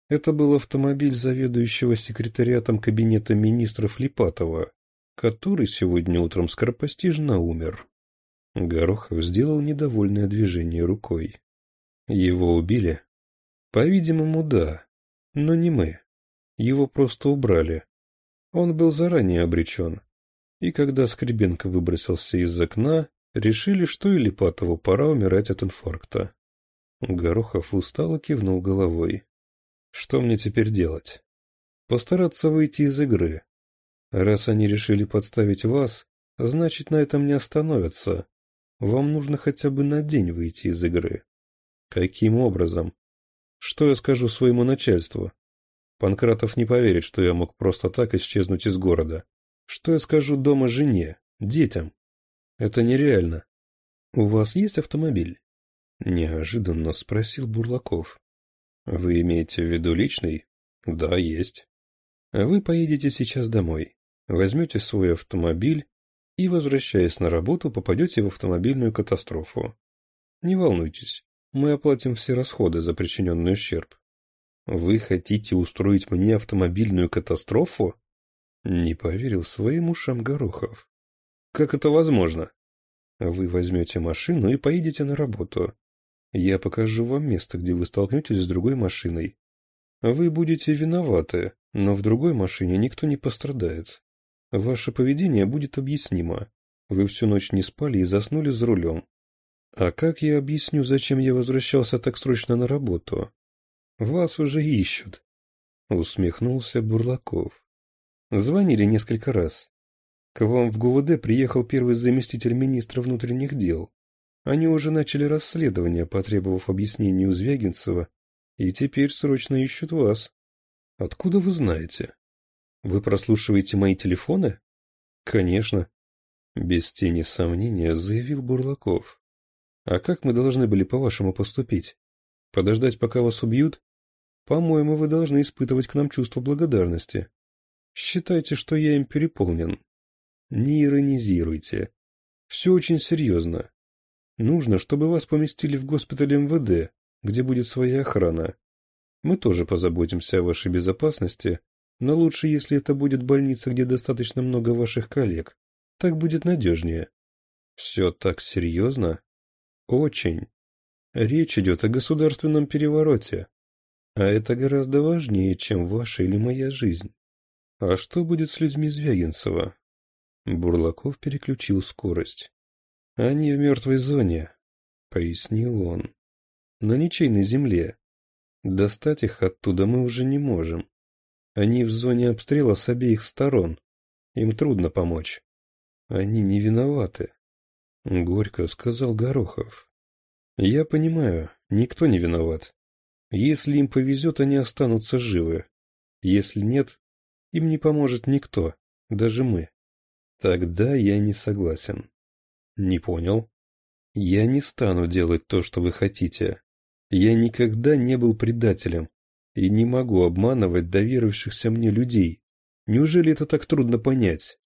Это был автомобиль заведующего секретариатом кабинета министров Липатова, который сегодня утром скоропостижно умер. Горохов сделал недовольное движение рукой. Его убили? По-видимому, да. Но не мы. Его просто убрали. Он был заранее обречен. И когда Скребенко выбросился из окна, решили, что и Липатову пора умирать от инфаркта. Горохов устало кивнул головой. Что мне теперь делать? Постараться выйти из игры. Раз они решили подставить вас, значит на этом не остановятся. Вам нужно хотя бы на день выйти из игры. Каким образом? Что я скажу своему начальству? Панкратов не поверит, что я мог просто так исчезнуть из города. Что я скажу дома жене, детям? Это нереально. У вас есть автомобиль? Неожиданно спросил Бурлаков. Вы имеете в виду личный? Да, есть. Вы поедете сейчас домой, возьмете свой автомобиль и, возвращаясь на работу, попадете в автомобильную катастрофу. Не волнуйтесь, мы оплатим все расходы за причиненный ущерб. Вы хотите устроить мне автомобильную катастрофу? Не поверил своим ушам Горохов. Как это возможно? Вы возьмете машину и поедете на работу. Я покажу вам место, где вы столкнетесь с другой машиной. Вы будете виноваты, но в другой машине никто не пострадает. Ваше поведение будет объяснимо. Вы всю ночь не спали и заснули за рулем. А как я объясню, зачем я возвращался так срочно на работу? Вас уже ищут. Усмехнулся Бурлаков. Звонили несколько раз. К вам в ГУВД приехал первый заместитель министра внутренних дел. Они уже начали расследование, потребовав объяснений у Звягинцева, и теперь срочно ищут вас. Откуда вы знаете? Вы прослушиваете мои телефоны? Конечно. Без тени сомнения заявил Бурлаков. А как мы должны были по-вашему поступить? Подождать, пока вас убьют? По-моему, вы должны испытывать к нам чувство благодарности. Считайте, что я им переполнен. Не иронизируйте. Все очень серьезно. Нужно, чтобы вас поместили в госпиталь МВД, где будет своя охрана. Мы тоже позаботимся о вашей безопасности, но лучше, если это будет больница, где достаточно много ваших коллег. Так будет надежнее. Все так серьезно? Очень. Речь идет о государственном перевороте. А это гораздо важнее, чем ваша или моя жизнь. А что будет с людьми Звягинцева? Бурлаков переключил скорость. Они в мертвой зоне, пояснил он. На ничейной земле. Достать их оттуда мы уже не можем. Они в зоне обстрела с обеих сторон. Им трудно помочь. Они не виноваты. Горько сказал Горохов. Я понимаю, никто не виноват. Если им повезет, они останутся живы. Если нет, им не поможет никто, даже мы. Тогда я не согласен. Не понял. Я не стану делать то, что вы хотите. Я никогда не был предателем и не могу обманывать доверившихся мне людей. Неужели это так трудно понять?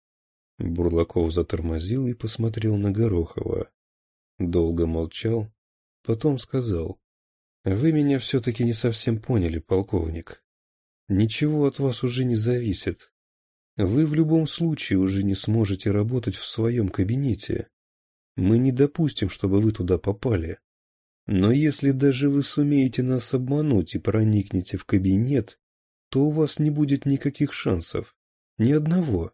Бурлаков затормозил и посмотрел на Горохова. Долго молчал, потом сказал. «Вы меня все-таки не совсем поняли, полковник. Ничего от вас уже не зависит. Вы в любом случае уже не сможете работать в своем кабинете. Мы не допустим, чтобы вы туда попали. Но если даже вы сумеете нас обмануть и проникнете в кабинет, то у вас не будет никаких шансов. Ни одного.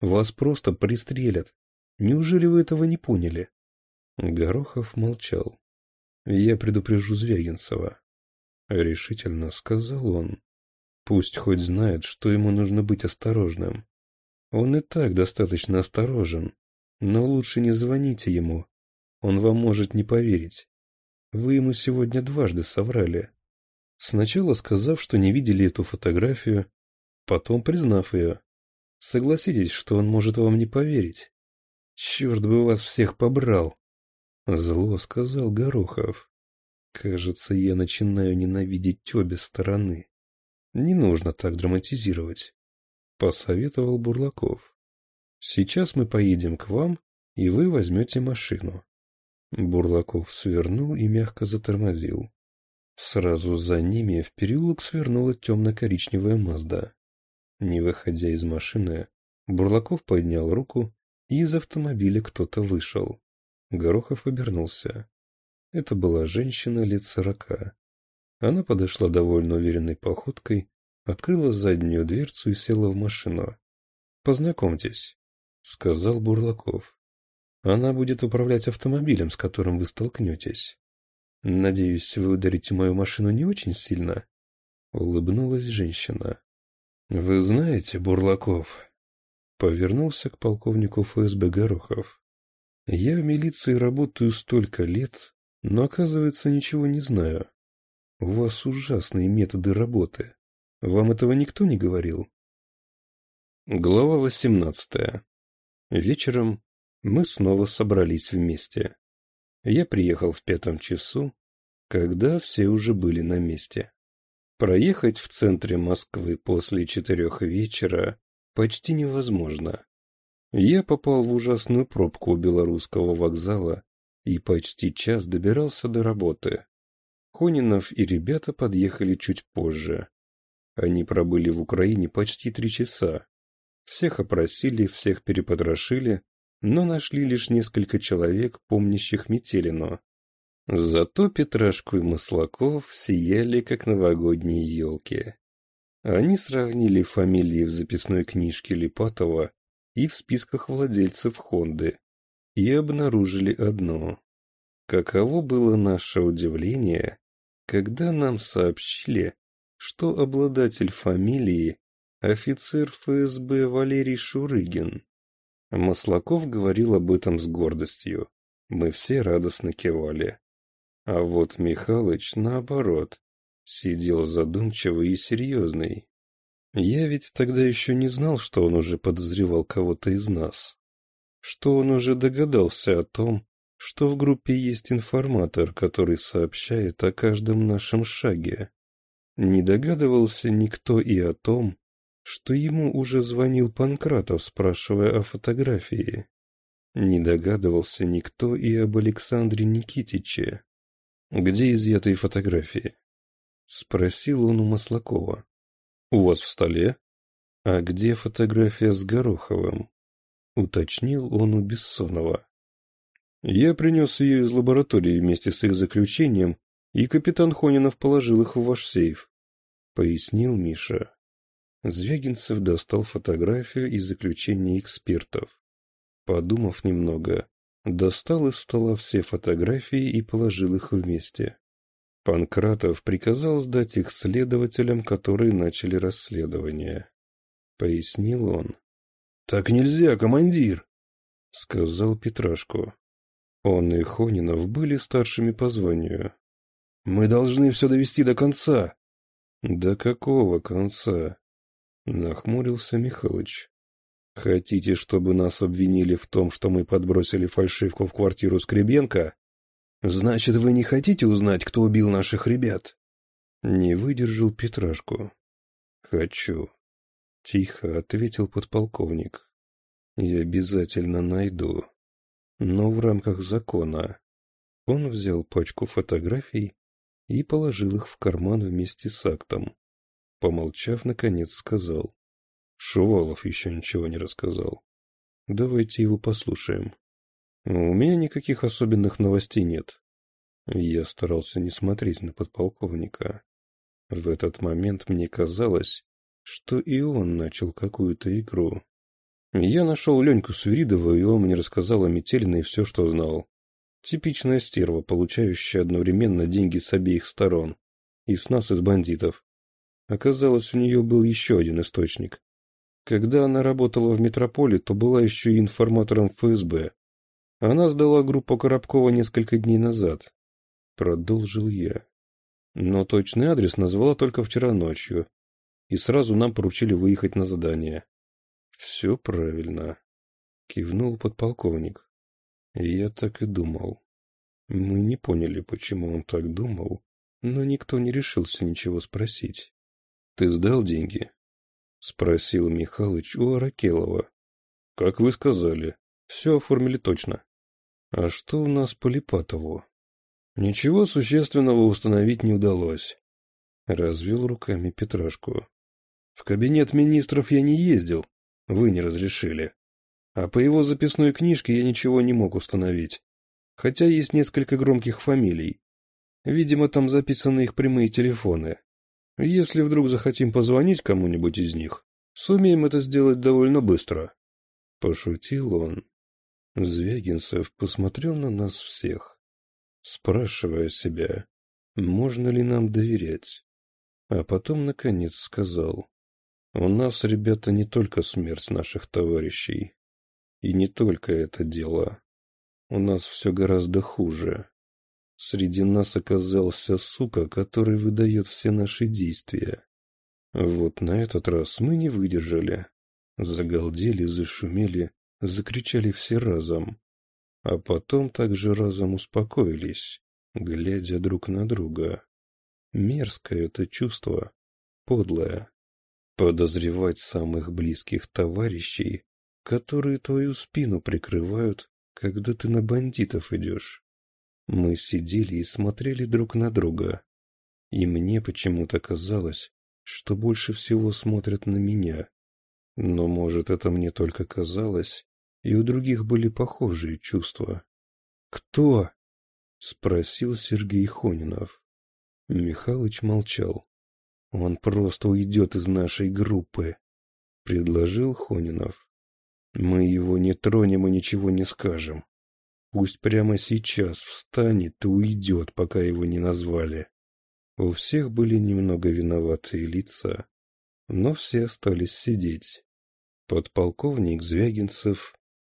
Вас просто пристрелят. Неужели вы этого не поняли?» Горохов молчал. «Я предупрежу Звягинцева», — решительно сказал он. «Пусть хоть знает, что ему нужно быть осторожным. Он и так достаточно осторожен, но лучше не звоните ему. Он вам может не поверить. Вы ему сегодня дважды соврали. Сначала сказав, что не видели эту фотографию, потом признав ее. Согласитесь, что он может вам не поверить. Черт бы вас всех побрал. Зло сказал Горохов. Кажется, я начинаю ненавидеть обе стороны. Не нужно так драматизировать. Посоветовал Бурлаков. Сейчас мы поедем к вам, и вы возьмете машину. Бурлаков свернул и мягко затормозил. Сразу за ними в переулок свернула темно-коричневая Мазда. Не выходя из машины, Бурлаков поднял руку, и из автомобиля кто-то вышел. Горохов обернулся. Это была женщина лет сорока. Она подошла довольно уверенной походкой, открыла заднюю дверцу и села в машину. «Познакомьтесь», — сказал Бурлаков. «Она будет управлять автомобилем, с которым вы столкнетесь. Надеюсь, вы ударите мою машину не очень сильно?» Улыбнулась женщина. «Вы знаете, Бурлаков...» Повернулся к полковнику ФСБ Горохов. «Я в милиции работаю столько лет, но, оказывается, ничего не знаю. У вас ужасные методы работы. Вам этого никто не говорил?» Глава восемнадцатая. Вечером мы снова собрались вместе. Я приехал в пятом часу, когда все уже были на месте. Проехать в центре Москвы после четырех вечера почти невозможно. Я попал в ужасную пробку у Белорусского вокзала и почти час добирался до работы. Хонинов и ребята подъехали чуть позже. Они пробыли в Украине почти три часа. Всех опросили, всех перепотрошили, но нашли лишь несколько человек, помнящих Метелину. Зато Петрашку и Маслаков сияли, как новогодние елки. Они сравнили фамилии в записной книжке Липатова и в списках владельцев «Хонды» и обнаружили одно. Каково было наше удивление, когда нам сообщили, что обладатель фамилии – офицер ФСБ Валерий Шурыгин. Маслаков говорил об этом с гордостью. Мы все радостно кивали. А вот Михалыч, наоборот, сидел задумчивый и серьезный. Я ведь тогда еще не знал, что он уже подозревал кого-то из нас. Что он уже догадался о том, что в группе есть информатор, который сообщает о каждом нашем шаге. Не догадывался никто и о том, что ему уже звонил Панкратов, спрашивая о фотографии. Не догадывался никто и об Александре Никитиче, где изъятые фотографии. Спросил он у Маслакова. «У вас в столе?» «А где фотография с Гороховым?» Уточнил он у Бессонова. «Я принес ее из лаборатории вместе с их заключением, и капитан Хонинов положил их в ваш сейф», — пояснил Миша. Звягинцев достал фотографию из заключения экспертов. Подумав немного, достал из стола все фотографии и положил их вместе. Панкратов приказал сдать их следователям, которые начали расследование. Пояснил он. — Так нельзя, командир! — сказал Петрашку. Он и Хонинов были старшими по званию. — Мы должны все довести до конца! — До какого конца? — нахмурился Михалыч. Хотите, чтобы нас обвинили в том, что мы подбросили фальшивку в квартиру Скребенко? Значит, вы не хотите узнать, кто убил наших ребят? Не выдержал Петрашку. Хочу. Тихо ответил подполковник. Я обязательно найду. Но в рамках закона. Он взял пачку фотографий и положил их в карман вместе с актом. Помолчав, наконец сказал. Шувалов еще ничего не рассказал. Давайте его послушаем. У меня никаких особенных новостей нет. Я старался не смотреть на подполковника. В этот момент мне казалось, что и он начал какую-то игру. Я нашел Леньку Свиридова, и он мне рассказал о метельной все, что знал. Типичная стерва, получающая одновременно деньги с обеих сторон. И с нас, из бандитов. Оказалось, у нее был еще один источник. Когда она работала в метрополе, то была еще и информатором ФСБ. Она сдала группу Коробкова несколько дней назад. Продолжил я. Но точный адрес назвала только вчера ночью. И сразу нам поручили выехать на задание. Все правильно. Кивнул подполковник. Я так и думал. Мы не поняли, почему он так думал, но никто не решился ничего спросить. Ты сдал деньги? — спросил Михалыч у Аракелова. — Как вы сказали, все оформили точно. — А что у нас по Липатову? — Ничего существенного установить не удалось. — развел руками Петрашку. — В кабинет министров я не ездил, вы не разрешили. А по его записной книжке я ничего не мог установить, хотя есть несколько громких фамилий. Видимо, там записаны их прямые телефоны. Если вдруг захотим позвонить кому-нибудь из них, сумеем это сделать довольно быстро. Пошутил он. Звягинцев посмотрел на нас всех, спрашивая себя, можно ли нам доверять. А потом, наконец, сказал. У нас, ребята, не только смерть наших товарищей. И не только это дело. У нас все гораздо хуже. Среди нас оказался сука, который выдает все наши действия. Вот на этот раз мы не выдержали. Загалдели, зашумели, закричали все разом. А потом также разом успокоились, глядя друг на друга. Мерзкое это чувство, подлое. Подозревать самых близких товарищей, которые твою спину прикрывают, когда ты на бандитов идешь. Мы сидели и смотрели друг на друга. И мне почему-то казалось, что больше всего смотрят на меня. Но, может, это мне только казалось, и у других были похожие чувства. «Кто?» — спросил Сергей Хонинов. Михалыч молчал. «Он просто уйдет из нашей группы», — предложил Хонинов. «Мы его не тронем и ничего не скажем. Пусть прямо сейчас встанет и уйдет, пока его не назвали. У всех были немного виноватые лица, но все остались сидеть. Подполковник Звягинцев,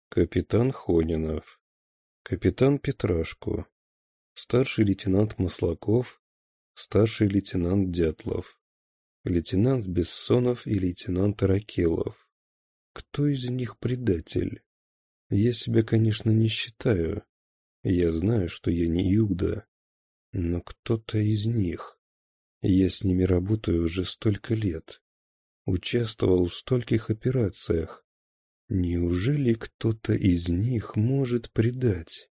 капитан Хонинов, капитан Петрашко, старший лейтенант Маслаков, старший лейтенант Дятлов, лейтенант Бессонов и лейтенант Ракелов. Кто из них предатель? Я себя, конечно, не считаю. Я знаю, что я не Югда, но кто-то из них. Я с ними работаю уже столько лет. Участвовал в стольких операциях. Неужели кто-то из них может предать?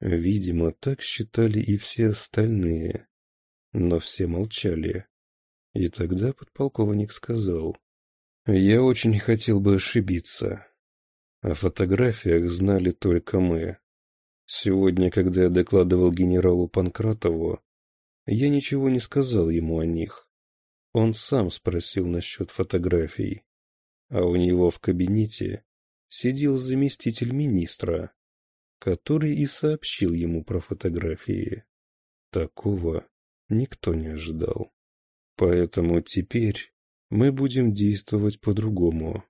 Видимо, так считали и все остальные. Но все молчали. И тогда подполковник сказал. «Я очень хотел бы ошибиться. О фотографиях знали только мы. Сегодня, когда я докладывал генералу Панкратову, я ничего не сказал ему о них. Он сам спросил насчет фотографий. А у него в кабинете сидел заместитель министра, который и сообщил ему про фотографии. Такого никто не ожидал. Поэтому теперь мы будем действовать по-другому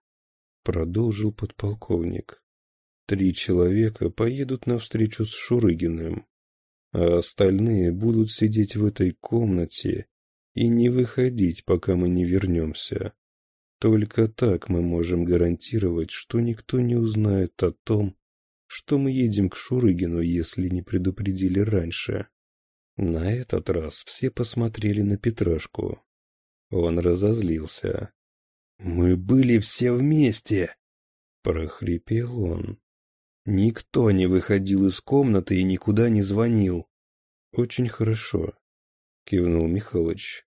продолжил подполковник. Три человека поедут навстречу с Шурыгиным, а остальные будут сидеть в этой комнате и не выходить, пока мы не вернемся. Только так мы можем гарантировать, что никто не узнает о том, что мы едем к Шурыгину, если не предупредили раньше. На этот раз все посмотрели на Петрашку. Он разозлился. «Мы были все вместе!» — прохрипел он. Никто не выходил из комнаты и никуда не звонил. «Очень хорошо», — кивнул Михалыч.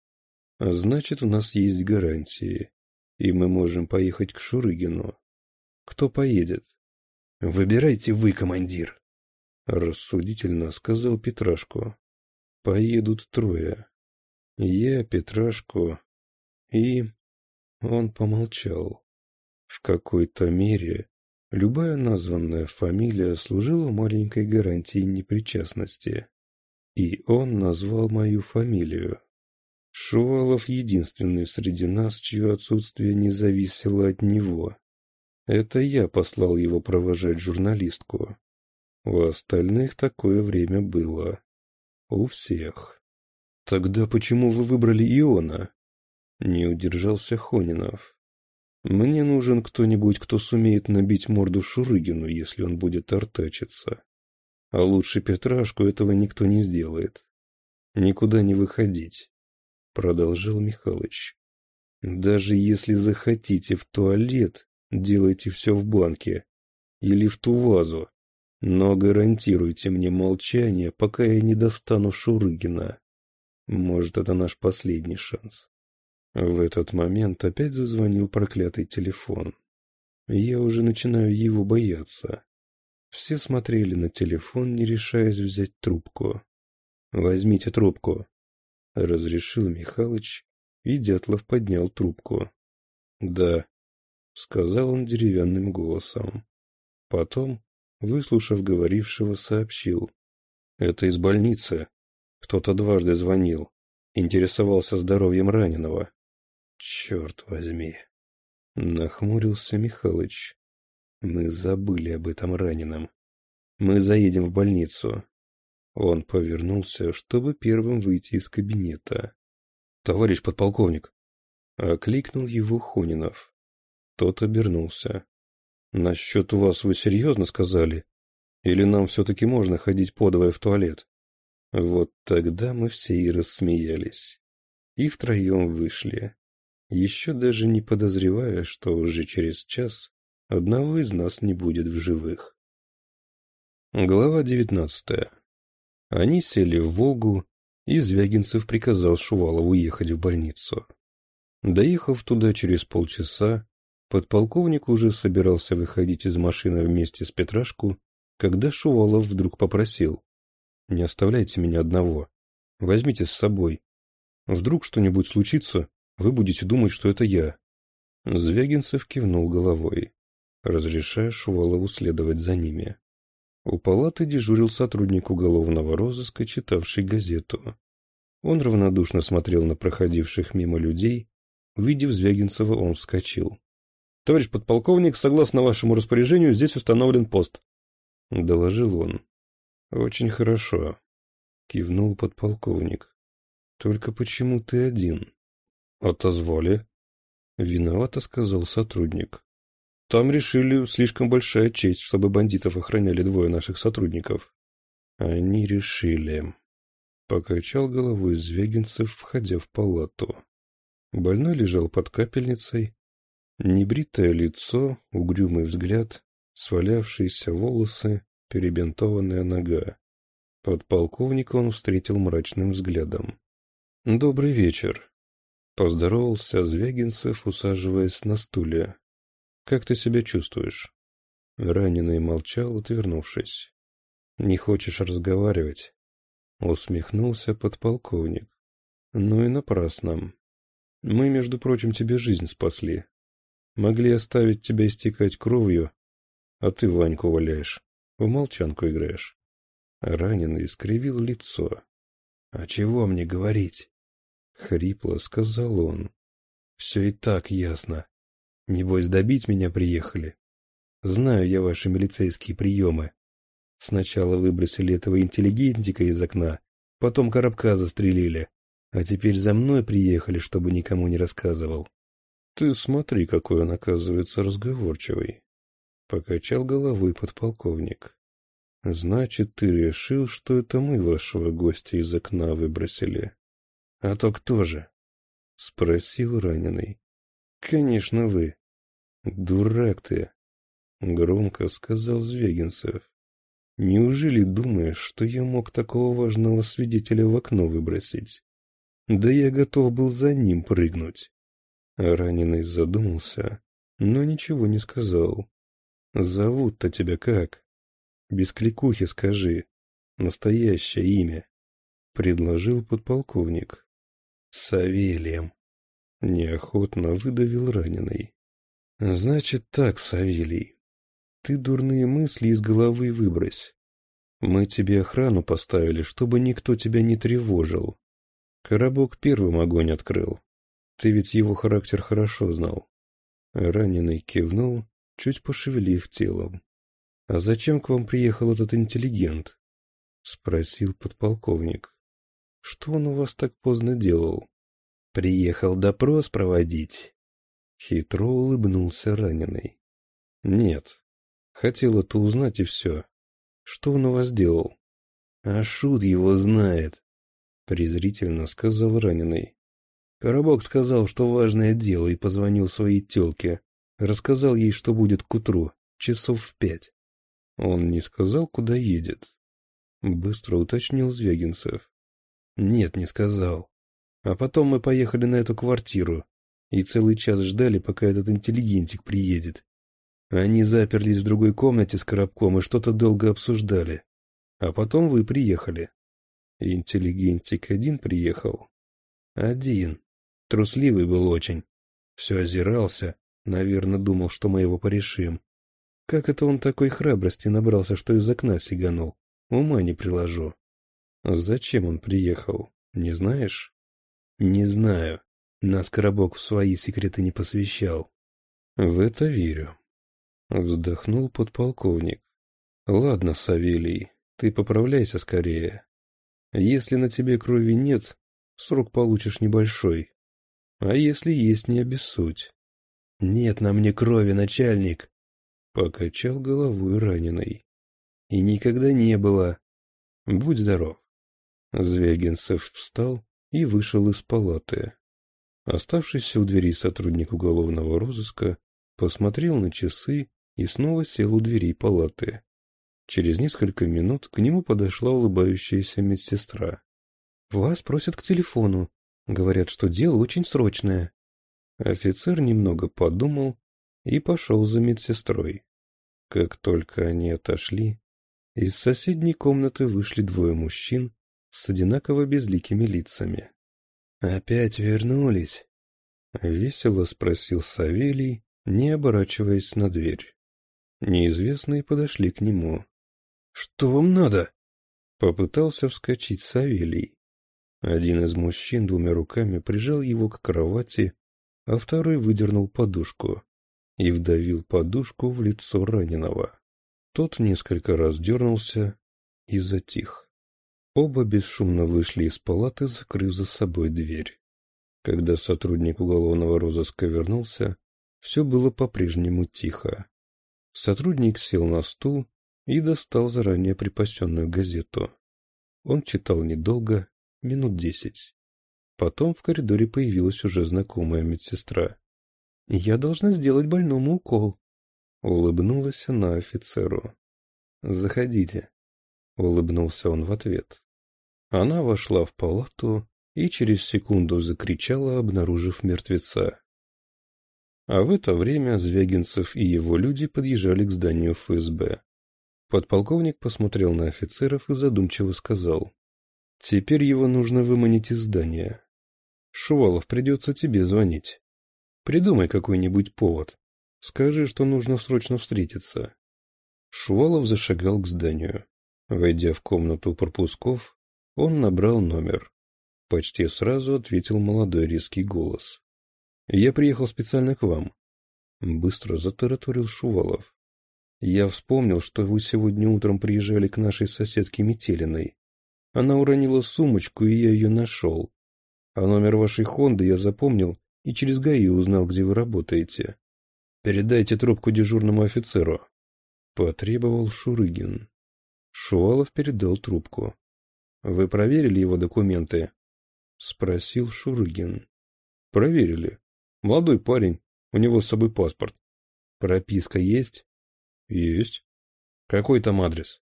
«А значит, у нас есть гарантии, и мы можем поехать к Шурыгину. Кто поедет?» «Выбирайте вы, командир», — рассудительно сказал Петрашку. «Поедут трое. Я, Петрашку и он помолчал. В какой-то мере любая названная фамилия служила маленькой гарантией непричастности. И он назвал мою фамилию. Шувалов единственный среди нас, чье отсутствие не зависело от него. Это я послал его провожать журналистку. У остальных такое время было. У всех. Тогда почему вы выбрали Иона? Не удержался Хонинов. Мне нужен кто-нибудь, кто сумеет набить морду Шурыгину, если он будет артачиться. А лучше Петрашку этого никто не сделает. Никуда не выходить, — продолжил Михалыч. Даже если захотите в туалет, делайте все в банке или в ту вазу, но гарантируйте мне молчание, пока я не достану Шурыгина. Может, это наш последний шанс. В этот момент опять зазвонил проклятый телефон. Я уже начинаю его бояться. Все смотрели на телефон, не решаясь взять трубку. «Возьмите трубку», — разрешил Михалыч, и Дятлов поднял трубку. «Да», — сказал он деревянным голосом. Потом, выслушав говорившего, сообщил. «Это из больницы. Кто-то дважды звонил. Интересовался здоровьем раненого. Черт возьми. Нахмурился Михалыч. Мы забыли об этом раненом. Мы заедем в больницу. Он повернулся, чтобы первым выйти из кабинета. «Товарищ подполковник!» Окликнул его Хонинов. Тот обернулся. «Насчет вас вы серьезно сказали? Или нам все-таки можно ходить подавая в туалет?» Вот тогда мы все и рассмеялись. И втроем вышли еще даже не подозревая, что уже через час одного из нас не будет в живых. Глава девятнадцатая. Они сели в «Волгу», и Звягинцев приказал Шувалову ехать в больницу. Доехав туда через полчаса, подполковник уже собирался выходить из машины вместе с Петрашку, когда Шувалов вдруг попросил. «Не оставляйте меня одного. Возьмите с собой. Вдруг что-нибудь случится, вы будете думать, что это я. Звягинцев кивнул головой, разрешая Шувалову следовать за ними. У палаты дежурил сотрудник уголовного розыска, читавший газету. Он равнодушно смотрел на проходивших мимо людей. Увидев Звягинцева, он вскочил. — Товарищ подполковник, согласно вашему распоряжению, здесь установлен пост. — доложил он. — Очень хорошо, — кивнул подполковник. — Только почему ты один? Отозвали. Виновато сказал сотрудник. Там решили, слишком большая честь, чтобы бандитов охраняли двое наших сотрудников. Они решили. Покачал головой Звягинцев, входя в палату. Больной лежал под капельницей. Небритое лицо, угрюмый взгляд, свалявшиеся волосы, перебинтованная нога. Подполковника он встретил мрачным взглядом. «Добрый вечер», — поздоровался Звягинцев, усаживаясь на стуле. — Как ты себя чувствуешь? Раненый молчал, отвернувшись. — Не хочешь разговаривать? — усмехнулся подполковник. — Ну и напрасно. Мы, между прочим, тебе жизнь спасли. Могли оставить тебя истекать кровью, а ты Ваньку валяешь, в молчанку играешь. Раненый скривил лицо. — А чего мне говорить? — хрипло сказал он. «Все и так ясно. Небось, добить меня приехали. Знаю я ваши милицейские приемы. Сначала выбросили этого интеллигентика из окна, потом коробка застрелили, а теперь за мной приехали, чтобы никому не рассказывал». «Ты смотри, какой он, оказывается, разговорчивый», — покачал головой подполковник. «Значит, ты решил, что это мы вашего гостя из окна выбросили?» — А то кто же? — спросил раненый. — Конечно, вы. — Дурак ты, — громко сказал Звегинцев. — Неужели думаешь, что я мог такого важного свидетеля в окно выбросить? Да я готов был за ним прыгнуть. Раненый задумался, но ничего не сказал. — Зовут-то тебя как? — Без кликухи скажи. Настоящее имя, — предложил подполковник. Савелием. Неохотно выдавил раненый. Значит так, Савелий. Ты дурные мысли из головы выбрось. Мы тебе охрану поставили, чтобы никто тебя не тревожил. Коробок первым огонь открыл. Ты ведь его характер хорошо знал. Раненый кивнул, чуть пошевелив телом. — А зачем к вам приехал этот интеллигент? — спросил подполковник. Что он у вас так поздно делал? Приехал допрос проводить. Хитро улыбнулся раненый. Нет. Хотел это узнать и все. Что он у вас делал? А шут его знает. Презрительно сказал раненый. Коробок сказал, что важное дело, и позвонил своей телке. Рассказал ей, что будет к утру, часов в пять. Он не сказал, куда едет. Быстро уточнил Звягинцев. Нет, не сказал. А потом мы поехали на эту квартиру и целый час ждали, пока этот интеллигентик приедет. Они заперлись в другой комнате с коробком и что-то долго обсуждали. А потом вы приехали. Интеллигентик один приехал? Один. Трусливый был очень. Все озирался, наверное, думал, что мы его порешим. Как это он такой храбрости набрался, что из окна сиганул? Ума не приложу. Зачем он приехал, не знаешь? Не знаю. Нас Коробок в свои секреты не посвящал. В это верю. Вздохнул подполковник. Ладно, Савелий, ты поправляйся скорее. Если на тебе крови нет, срок получишь небольшой. А если есть, не обессудь. Нет на мне крови, начальник. Покачал головой раненый. И никогда не было. Будь здоров. Звягинцев встал и вышел из палаты. Оставшийся у двери сотрудник уголовного розыска посмотрел на часы и снова сел у двери палаты. Через несколько минут к нему подошла улыбающаяся медсестра. «Вас просят к телефону. Говорят, что дело очень срочное». Офицер немного подумал и пошел за медсестрой. Как только они отошли, из соседней комнаты вышли двое мужчин с одинаково безликими лицами. «Опять вернулись?» — весело спросил Савелий, не оборачиваясь на дверь. Неизвестные подошли к нему. «Что вам надо?» — попытался вскочить Савелий. Один из мужчин двумя руками прижал его к кровати, а второй выдернул подушку и вдавил подушку в лицо раненого. Тот несколько раз дернулся и затих. Оба бесшумно вышли из палаты, закрыв за собой дверь. Когда сотрудник уголовного розыска вернулся, все было по-прежнему тихо. Сотрудник сел на стул и достал заранее припасенную газету. Он читал недолго, минут десять. Потом в коридоре появилась уже знакомая медсестра. «Я должна сделать больному укол», — улыбнулась она офицеру. «Заходите», — улыбнулся он в ответ. Она вошла в палату и через секунду закричала, обнаружив мертвеца. А в это время Звягинцев и его люди подъезжали к зданию ФСБ. Подполковник посмотрел на офицеров и задумчиво сказал. «Теперь его нужно выманить из здания. Шувалов, придется тебе звонить. Придумай какой-нибудь повод. Скажи, что нужно срочно встретиться». Шувалов зашагал к зданию. Войдя в комнату пропусков, он набрал номер. Почти сразу ответил молодой резкий голос. «Я приехал специально к вам», — быстро затараторил Шувалов. «Я вспомнил, что вы сегодня утром приезжали к нашей соседке Метелиной. Она уронила сумочку, и я ее нашел. А номер вашей Хонды я запомнил и через ГАИ узнал, где вы работаете. Передайте трубку дежурному офицеру», — потребовал Шурыгин. Шувалов передал трубку. Вы проверили его документы? Спросил Шурыгин. Проверили. Молодой парень, у него с собой паспорт. Прописка есть? Есть. Какой там адрес?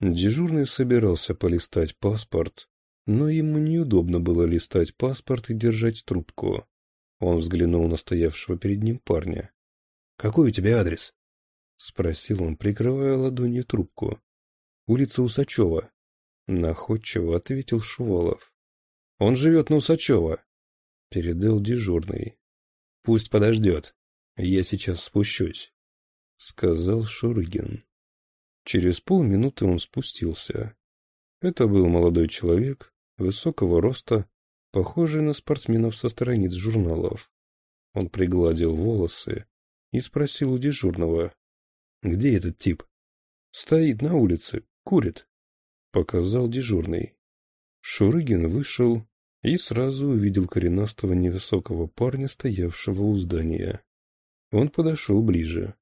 Дежурный собирался полистать паспорт, но ему неудобно было листать паспорт и держать трубку. Он взглянул на стоявшего перед ним парня. «Какой у тебя адрес?» — спросил он, прикрывая ладонью трубку. «Улица Усачева». Находчиво ответил Шувалов. Он живет на Усачева. Передал дежурный. Пусть подождет. Я сейчас спущусь. Сказал Шурыгин. Через полминуты он спустился. Это был молодой человек, высокого роста, похожий на спортсменов со страниц журналов. Он пригладил волосы и спросил у дежурного. «Где этот тип?» «Стоит на улице, курит» показал дежурный. Шурыгин вышел и сразу увидел коренастого невысокого парня, стоявшего у здания. Он подошел ближе.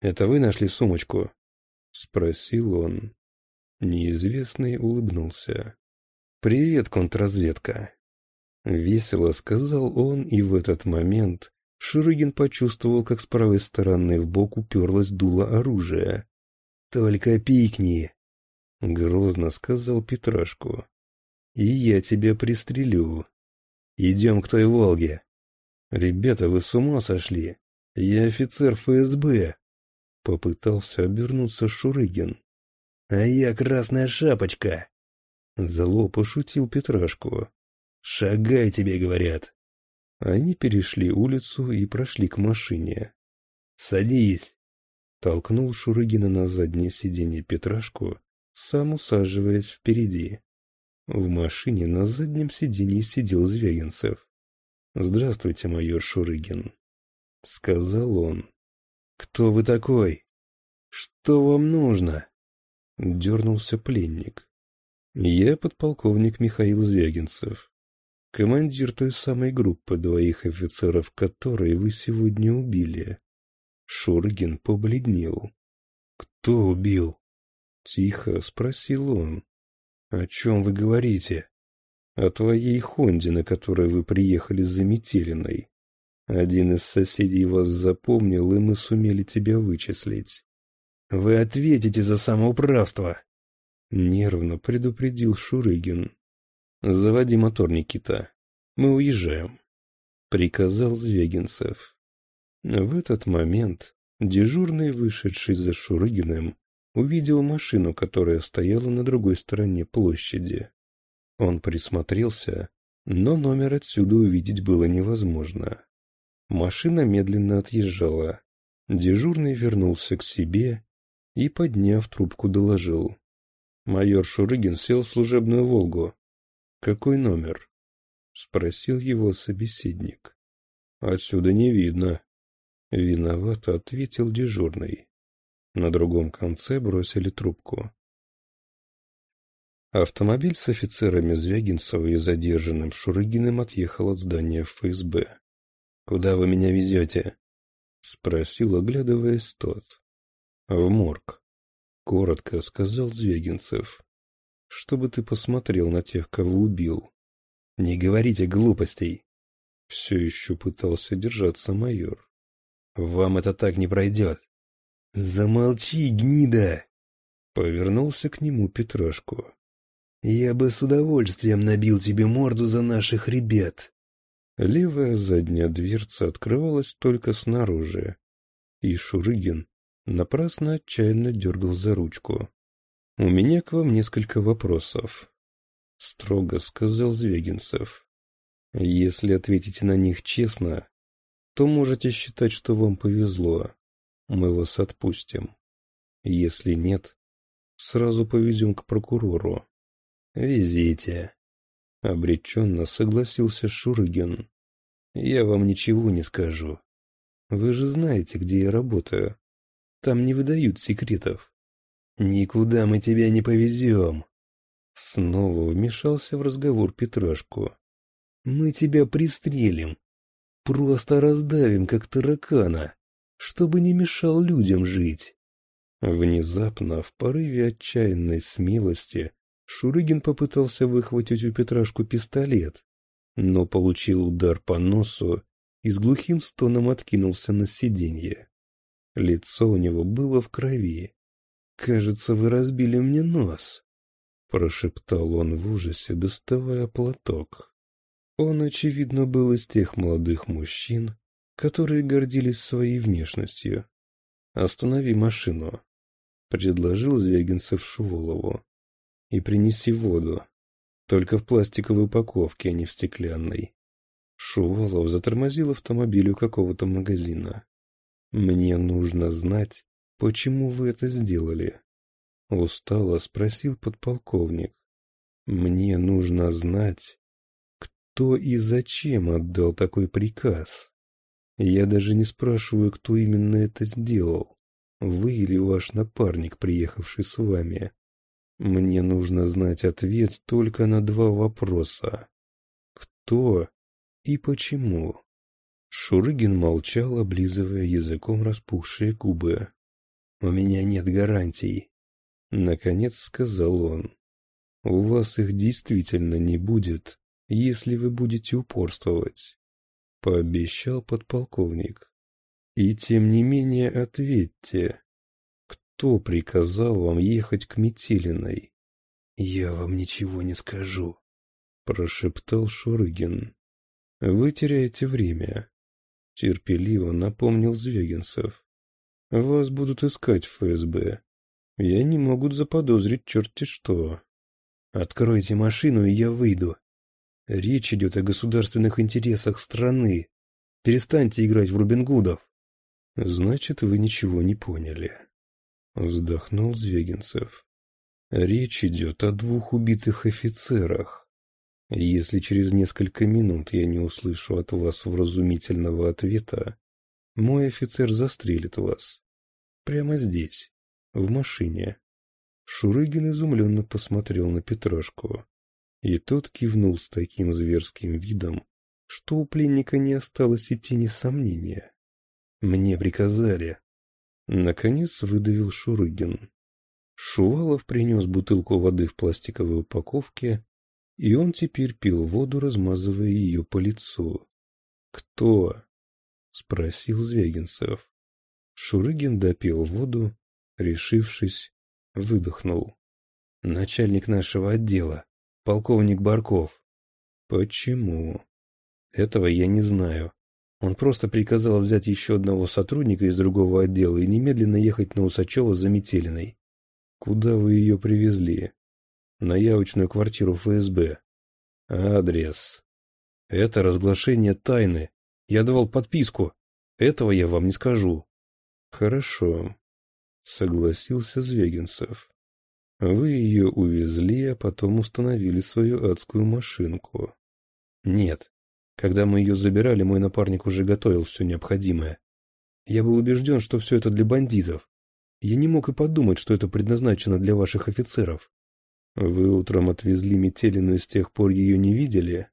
«Это вы нашли сумочку?» — спросил он. Неизвестный улыбнулся. «Привет, контрразведка!» Весело сказал он, и в этот момент Шурыгин почувствовал, как с правой стороны в бок уперлось дуло оружия. «Только пикни!» — грозно сказал Петрашку. «И я тебя пристрелю. Идем к той Волге. Ребята, вы с ума сошли? Я офицер ФСБ!» Попытался обернуться Шурыгин. «А я красная шапочка!» Зло пошутил Петрашку. «Шагай тебе, говорят!» Они перешли улицу и прошли к машине. «Садись!» Толкнул Шурыгина на заднее сиденье Петрашку сам усаживаясь впереди. В машине на заднем сиденье сидел Звягинцев. «Здравствуйте, майор Шурыгин», — сказал он. «Кто вы такой? Что вам нужно?» — дернулся пленник. «Я подполковник Михаил Звягинцев, командир той самой группы двоих офицеров, которые вы сегодня убили». Шурыгин побледнел. «Кто убил?» Тихо спросил он. «О чем вы говорите?» «О твоей Хонде, на которой вы приехали за Метелиной. Один из соседей вас запомнил, и мы сумели тебя вычислить». «Вы ответите за самоуправство!» Нервно предупредил Шурыгин. «Заводи мотор, Никита. Мы уезжаем», — приказал Звегинцев. В этот момент дежурный, вышедший за Шурыгиным, увидел машину, которая стояла на другой стороне площади. Он присмотрелся, но номер отсюда увидеть было невозможно. Машина медленно отъезжала. Дежурный вернулся к себе и, подняв трубку, доложил. Майор Шурыгин сел в служебную «Волгу». «Какой номер?» — спросил его собеседник. «Отсюда не видно». «Виновато», — ответил дежурный. На другом конце бросили трубку. Автомобиль с офицерами Звягинцева и задержанным Шурыгиным отъехал от здания ФСБ. «Куда вы меня везете?» — спросил, оглядываясь тот. «В морг», — коротко сказал Звягинцев. «Чтобы ты посмотрел на тех, кого убил». «Не говорите глупостей!» Все еще пытался держаться майор. «Вам это так не пройдет. Замолчи, гнида! Повернулся к нему Петрошку. Я бы с удовольствием набил тебе морду за наших ребят. Левая задняя дверца открывалась только снаружи, и Шурыгин напрасно отчаянно дергал за ручку. — У меня к вам несколько вопросов, — строго сказал Звегинцев. — Если ответите на них честно, то можете считать, что вам повезло мы вас отпустим. Если нет, сразу повезем к прокурору. Везите. Обреченно согласился Шурыгин. Я вам ничего не скажу. Вы же знаете, где я работаю. Там не выдают секретов. Никуда мы тебя не повезем. Снова вмешался в разговор Петрашку. Мы тебя пристрелим. Просто раздавим, как таракана чтобы не мешал людям жить. Внезапно, в порыве отчаянной смелости, Шурыгин попытался выхватить у Петрашку пистолет, но получил удар по носу и с глухим стоном откинулся на сиденье. Лицо у него было в крови. «Кажется, вы разбили мне нос», — прошептал он в ужасе, доставая платок. Он, очевидно, был из тех молодых мужчин, которые гордились своей внешностью. «Останови машину», — предложил Звягинцев Шуволову. «И принеси воду. Только в пластиковой упаковке, а не в стеклянной». Шувалов затормозил автомобиль у какого-то магазина. «Мне нужно знать, почему вы это сделали?» Устало спросил подполковник. «Мне нужно знать, кто и зачем отдал такой приказ?» Я даже не спрашиваю, кто именно это сделал. Вы или ваш напарник, приехавший с вами. Мне нужно знать ответ только на два вопроса. Кто и почему? Шурыгин молчал, облизывая языком распухшие губы. «У меня нет гарантий», — наконец сказал он. «У вас их действительно не будет, если вы будете упорствовать. — пообещал подполковник. «И тем не менее ответьте, кто приказал вам ехать к Метелиной?» «Я вам ничего не скажу», — прошептал Шурыгин. «Вы теряете время», — терпеливо напомнил Звегинцев. «Вас будут искать в ФСБ, и они могут заподозрить черти что». «Откройте машину, и я выйду», Речь идет о государственных интересах страны. Перестаньте играть в Рубин Гудов. Значит, вы ничего не поняли. Вздохнул Звегинцев. Речь идет о двух убитых офицерах. Если через несколько минут я не услышу от вас вразумительного ответа, мой офицер застрелит вас. Прямо здесь, в машине. Шурыгин изумленно посмотрел на Петрашку. И тот кивнул с таким зверским видом, что у пленника не осталось и тени сомнения. «Мне приказали». Наконец выдавил Шурыгин. Шувалов принес бутылку воды в пластиковой упаковке, и он теперь пил воду, размазывая ее по лицу. «Кто?» — спросил Звягинцев. Шурыгин допил воду, решившись, выдохнул. «Начальник нашего отдела» полковник Барков. Почему? Этого я не знаю. Он просто приказал взять еще одного сотрудника из другого отдела и немедленно ехать на Усачева за Метелиной. Куда вы ее привезли? На явочную квартиру ФСБ. Адрес. Это разглашение тайны. Я давал подписку. Этого я вам не скажу. Хорошо. Согласился Звегинцев. Вы ее увезли, а потом установили свою адскую машинку. Нет. Когда мы ее забирали, мой напарник уже готовил все необходимое. Я был убежден, что все это для бандитов. Я не мог и подумать, что это предназначено для ваших офицеров. Вы утром отвезли Метелину и с тех пор ее не видели?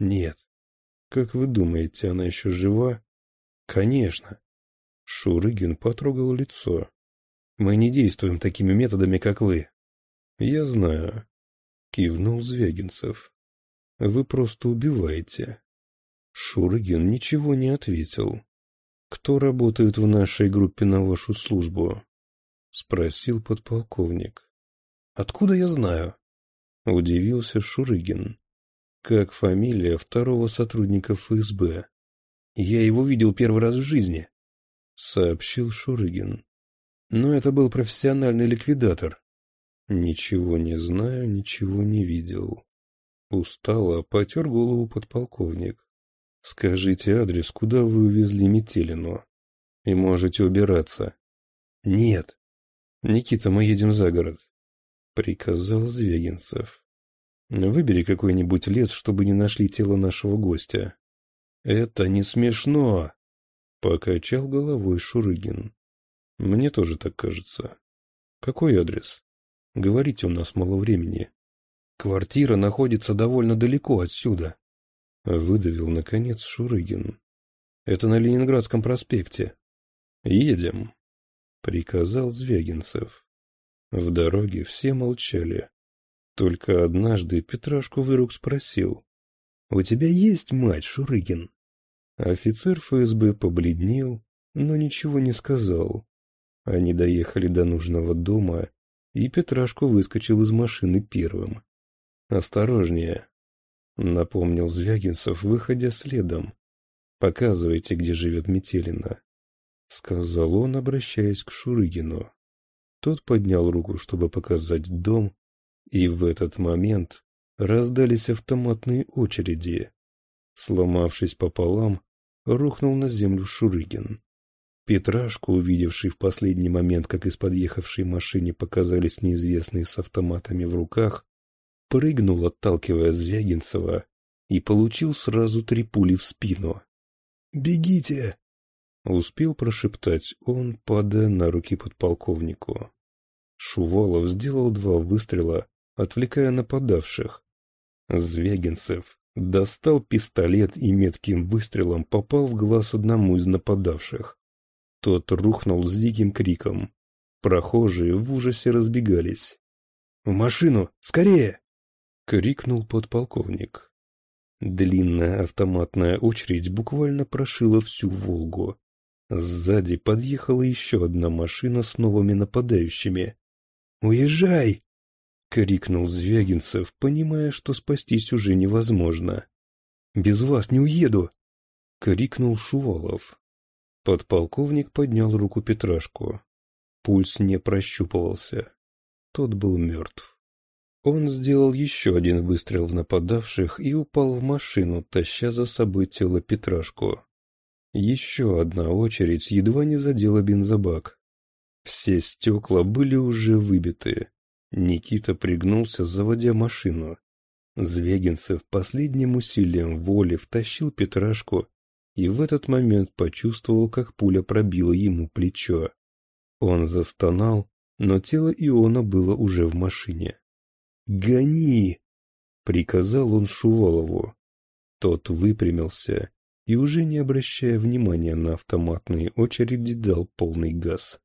Нет. Как вы думаете, она еще жива? Конечно. Шурыгин потрогал лицо. Мы не действуем такими методами, как вы. Я знаю. Кивнул Звягинцев. Вы просто убиваете. Шурыгин ничего не ответил. Кто работает в нашей группе на вашу службу? Спросил подполковник. Откуда я знаю? Удивился Шурыгин. Как фамилия второго сотрудника ФСБ? Я его видел первый раз в жизни. Сообщил Шурыгин. Но это был профессиональный ликвидатор. Ничего не знаю, ничего не видел. Устало потер голову подполковник. Скажите адрес, куда вы увезли Метелину. И можете убираться. Нет. Никита, мы едем за город. Приказал Звегинцев. Выбери какой-нибудь лес, чтобы не нашли тело нашего гостя. Это не смешно. Покачал головой Шурыгин. Мне тоже так кажется. Какой адрес? Говорите, у нас мало времени. Квартира находится довольно далеко отсюда. Выдавил, наконец, Шурыгин. Это на Ленинградском проспекте. Едем. Приказал Звягинцев. В дороге все молчали. Только однажды Петрашку вдруг спросил. «У тебя есть мать, Шурыгин?» Офицер ФСБ побледнел, но ничего не сказал. Они доехали до нужного дома, и Петрашку выскочил из машины первым. «Осторожнее», — напомнил Звягинцев, выходя следом. «Показывайте, где живет Метелина», — сказал он, обращаясь к Шурыгину. Тот поднял руку, чтобы показать дом, и в этот момент раздались автоматные очереди. Сломавшись пополам, рухнул на землю Шурыгин. Петрашку, увидевший в последний момент, как из подъехавшей машины показались неизвестные с автоматами в руках, прыгнул, отталкивая Звягинцева, и получил сразу три пули в спину. «Бегите!» — успел прошептать он, падая на руки подполковнику. Шувалов сделал два выстрела, отвлекая нападавших. Звягинцев достал пистолет и метким выстрелом попал в глаз одному из нападавших. Тот рухнул с диким криком. Прохожие в ужасе разбегались. «В машину! Скорее!» — крикнул подполковник. Длинная автоматная очередь буквально прошила всю «Волгу». Сзади подъехала еще одна машина с новыми нападающими. «Уезжай!» — крикнул Звягинцев, понимая, что спастись уже невозможно. «Без вас не уеду!» — крикнул Шувалов. Подполковник поднял руку Петрашку. Пульс не прощупывался. Тот был мертв. Он сделал еще один выстрел в нападавших и упал в машину, таща за собой тело Петрашку. Еще одна очередь едва не задела бензобак. Все стекла были уже выбиты. Никита пригнулся, заводя машину. Звегинцев последним усилием воли втащил Петрашку и в этот момент почувствовал, как пуля пробила ему плечо. Он застонал, но тело Иона было уже в машине. «Гони!» — приказал он Шувалову. Тот выпрямился и, уже не обращая внимания на автоматные очереди, дал полный газ.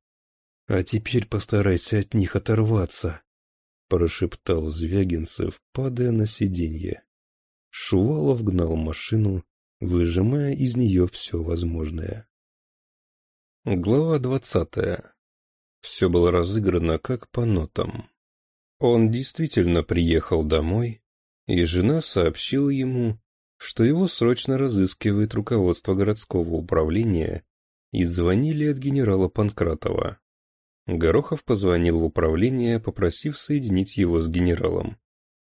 «А теперь постарайся от них оторваться», — прошептал Звягинцев, падая на сиденье. Шувалов гнал машину, выжимая из нее все возможное. Глава двадцатая. Все было разыграно как по нотам. Он действительно приехал домой, и жена сообщила ему, что его срочно разыскивает руководство городского управления, и звонили от генерала Панкратова. Горохов позвонил в управление, попросив соединить его с генералом.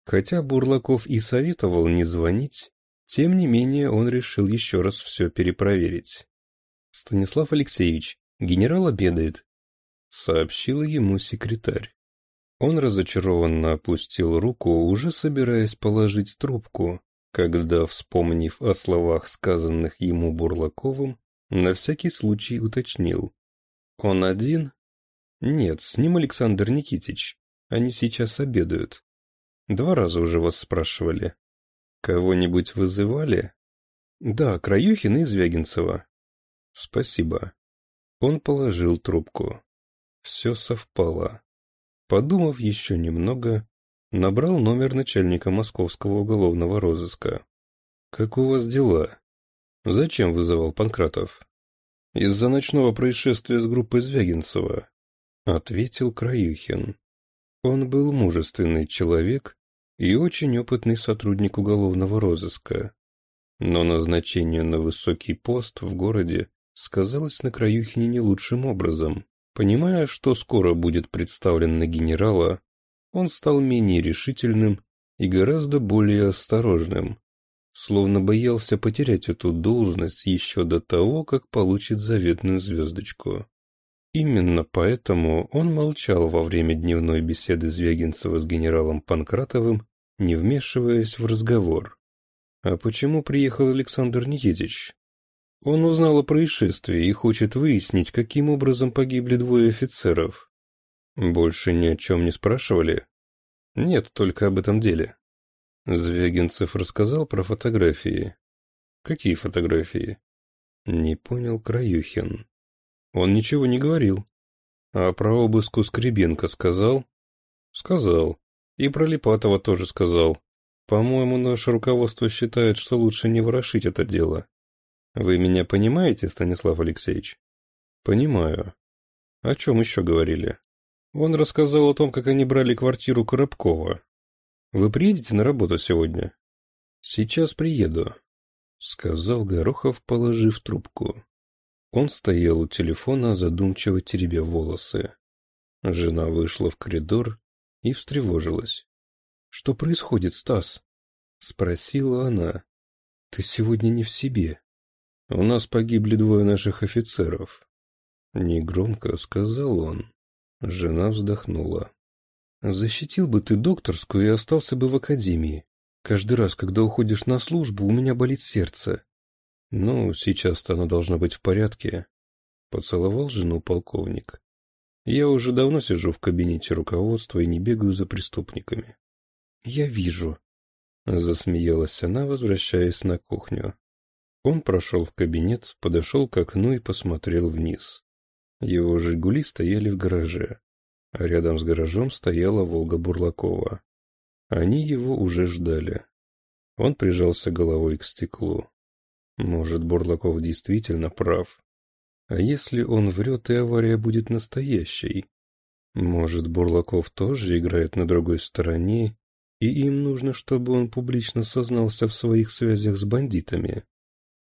Хотя Бурлаков и советовал не звонить, тем не менее, он решил еще раз все перепроверить. «Станислав Алексеевич, генерал обедает», — сообщила ему секретарь. Он разочарованно опустил руку, уже собираясь положить трубку, когда, вспомнив о словах, сказанных ему Бурлаковым, на всякий случай уточнил. «Он один?» «Нет, с ним Александр Никитич. Они сейчас обедают. Два раза уже вас спрашивали». Кого-нибудь вызывали? Да, Краюхин и Звягинцева. Спасибо. Он положил трубку. Все совпало. Подумав еще немного, набрал номер начальника московского уголовного розыска. «Как у вас дела?» «Зачем вызывал Панкратов?» «Из-за ночного происшествия с группой Звягинцева», — ответил Краюхин. Он был мужественный человек и очень опытный сотрудник уголовного розыска. Но назначение на высокий пост в городе сказалось на Краюхине не лучшим образом. Понимая, что скоро будет представлен на генерала, он стал менее решительным и гораздо более осторожным, словно боялся потерять эту должность еще до того, как получит заветную звездочку. Именно поэтому он молчал во время дневной беседы Звягинцева с генералом Панкратовым, не вмешиваясь в разговор. А почему приехал Александр Никитич? Он узнал о происшествии и хочет выяснить, каким образом погибли двое офицеров. Больше ни о чем не спрашивали? Нет, только об этом деле. Звягинцев рассказал про фотографии. Какие фотографии? Не понял Краюхин. Он ничего не говорил. А про обыск у Скребенко сказал? Сказал. И про Липатова тоже сказал. По-моему, наше руководство считает, что лучше не ворошить это дело. Вы меня понимаете, Станислав Алексеевич? Понимаю. О чем еще говорили? Он рассказал о том, как они брали квартиру Коробкова. Вы приедете на работу сегодня? Сейчас приеду, сказал Горохов, положив трубку. Он стоял у телефона, задумчиво теребя волосы. Жена вышла в коридор и встревожилась. — Что происходит, Стас? — спросила она. — Ты сегодня не в себе. — У нас погибли двое наших офицеров. Негромко сказал он. Жена вздохнула. — Защитил бы ты докторскую и остался бы в академии. Каждый раз, когда уходишь на службу, у меня болит сердце. Ну, сейчас-то оно должно быть в порядке. Поцеловал жену полковник. Я уже давно сижу в кабинете руководства и не бегаю за преступниками. Я вижу. Засмеялась она, возвращаясь на кухню. Он прошел в кабинет, подошел к окну и посмотрел вниз. Его «Жигули» стояли в гараже, а рядом с гаражом стояла «Волга» Бурлакова. Они его уже ждали. Он прижался головой к стеклу. Может, Бурлаков действительно прав. А если он врет, и авария будет настоящей? Может, Бурлаков тоже играет на другой стороне, и им нужно, чтобы он публично сознался в своих связях с бандитами.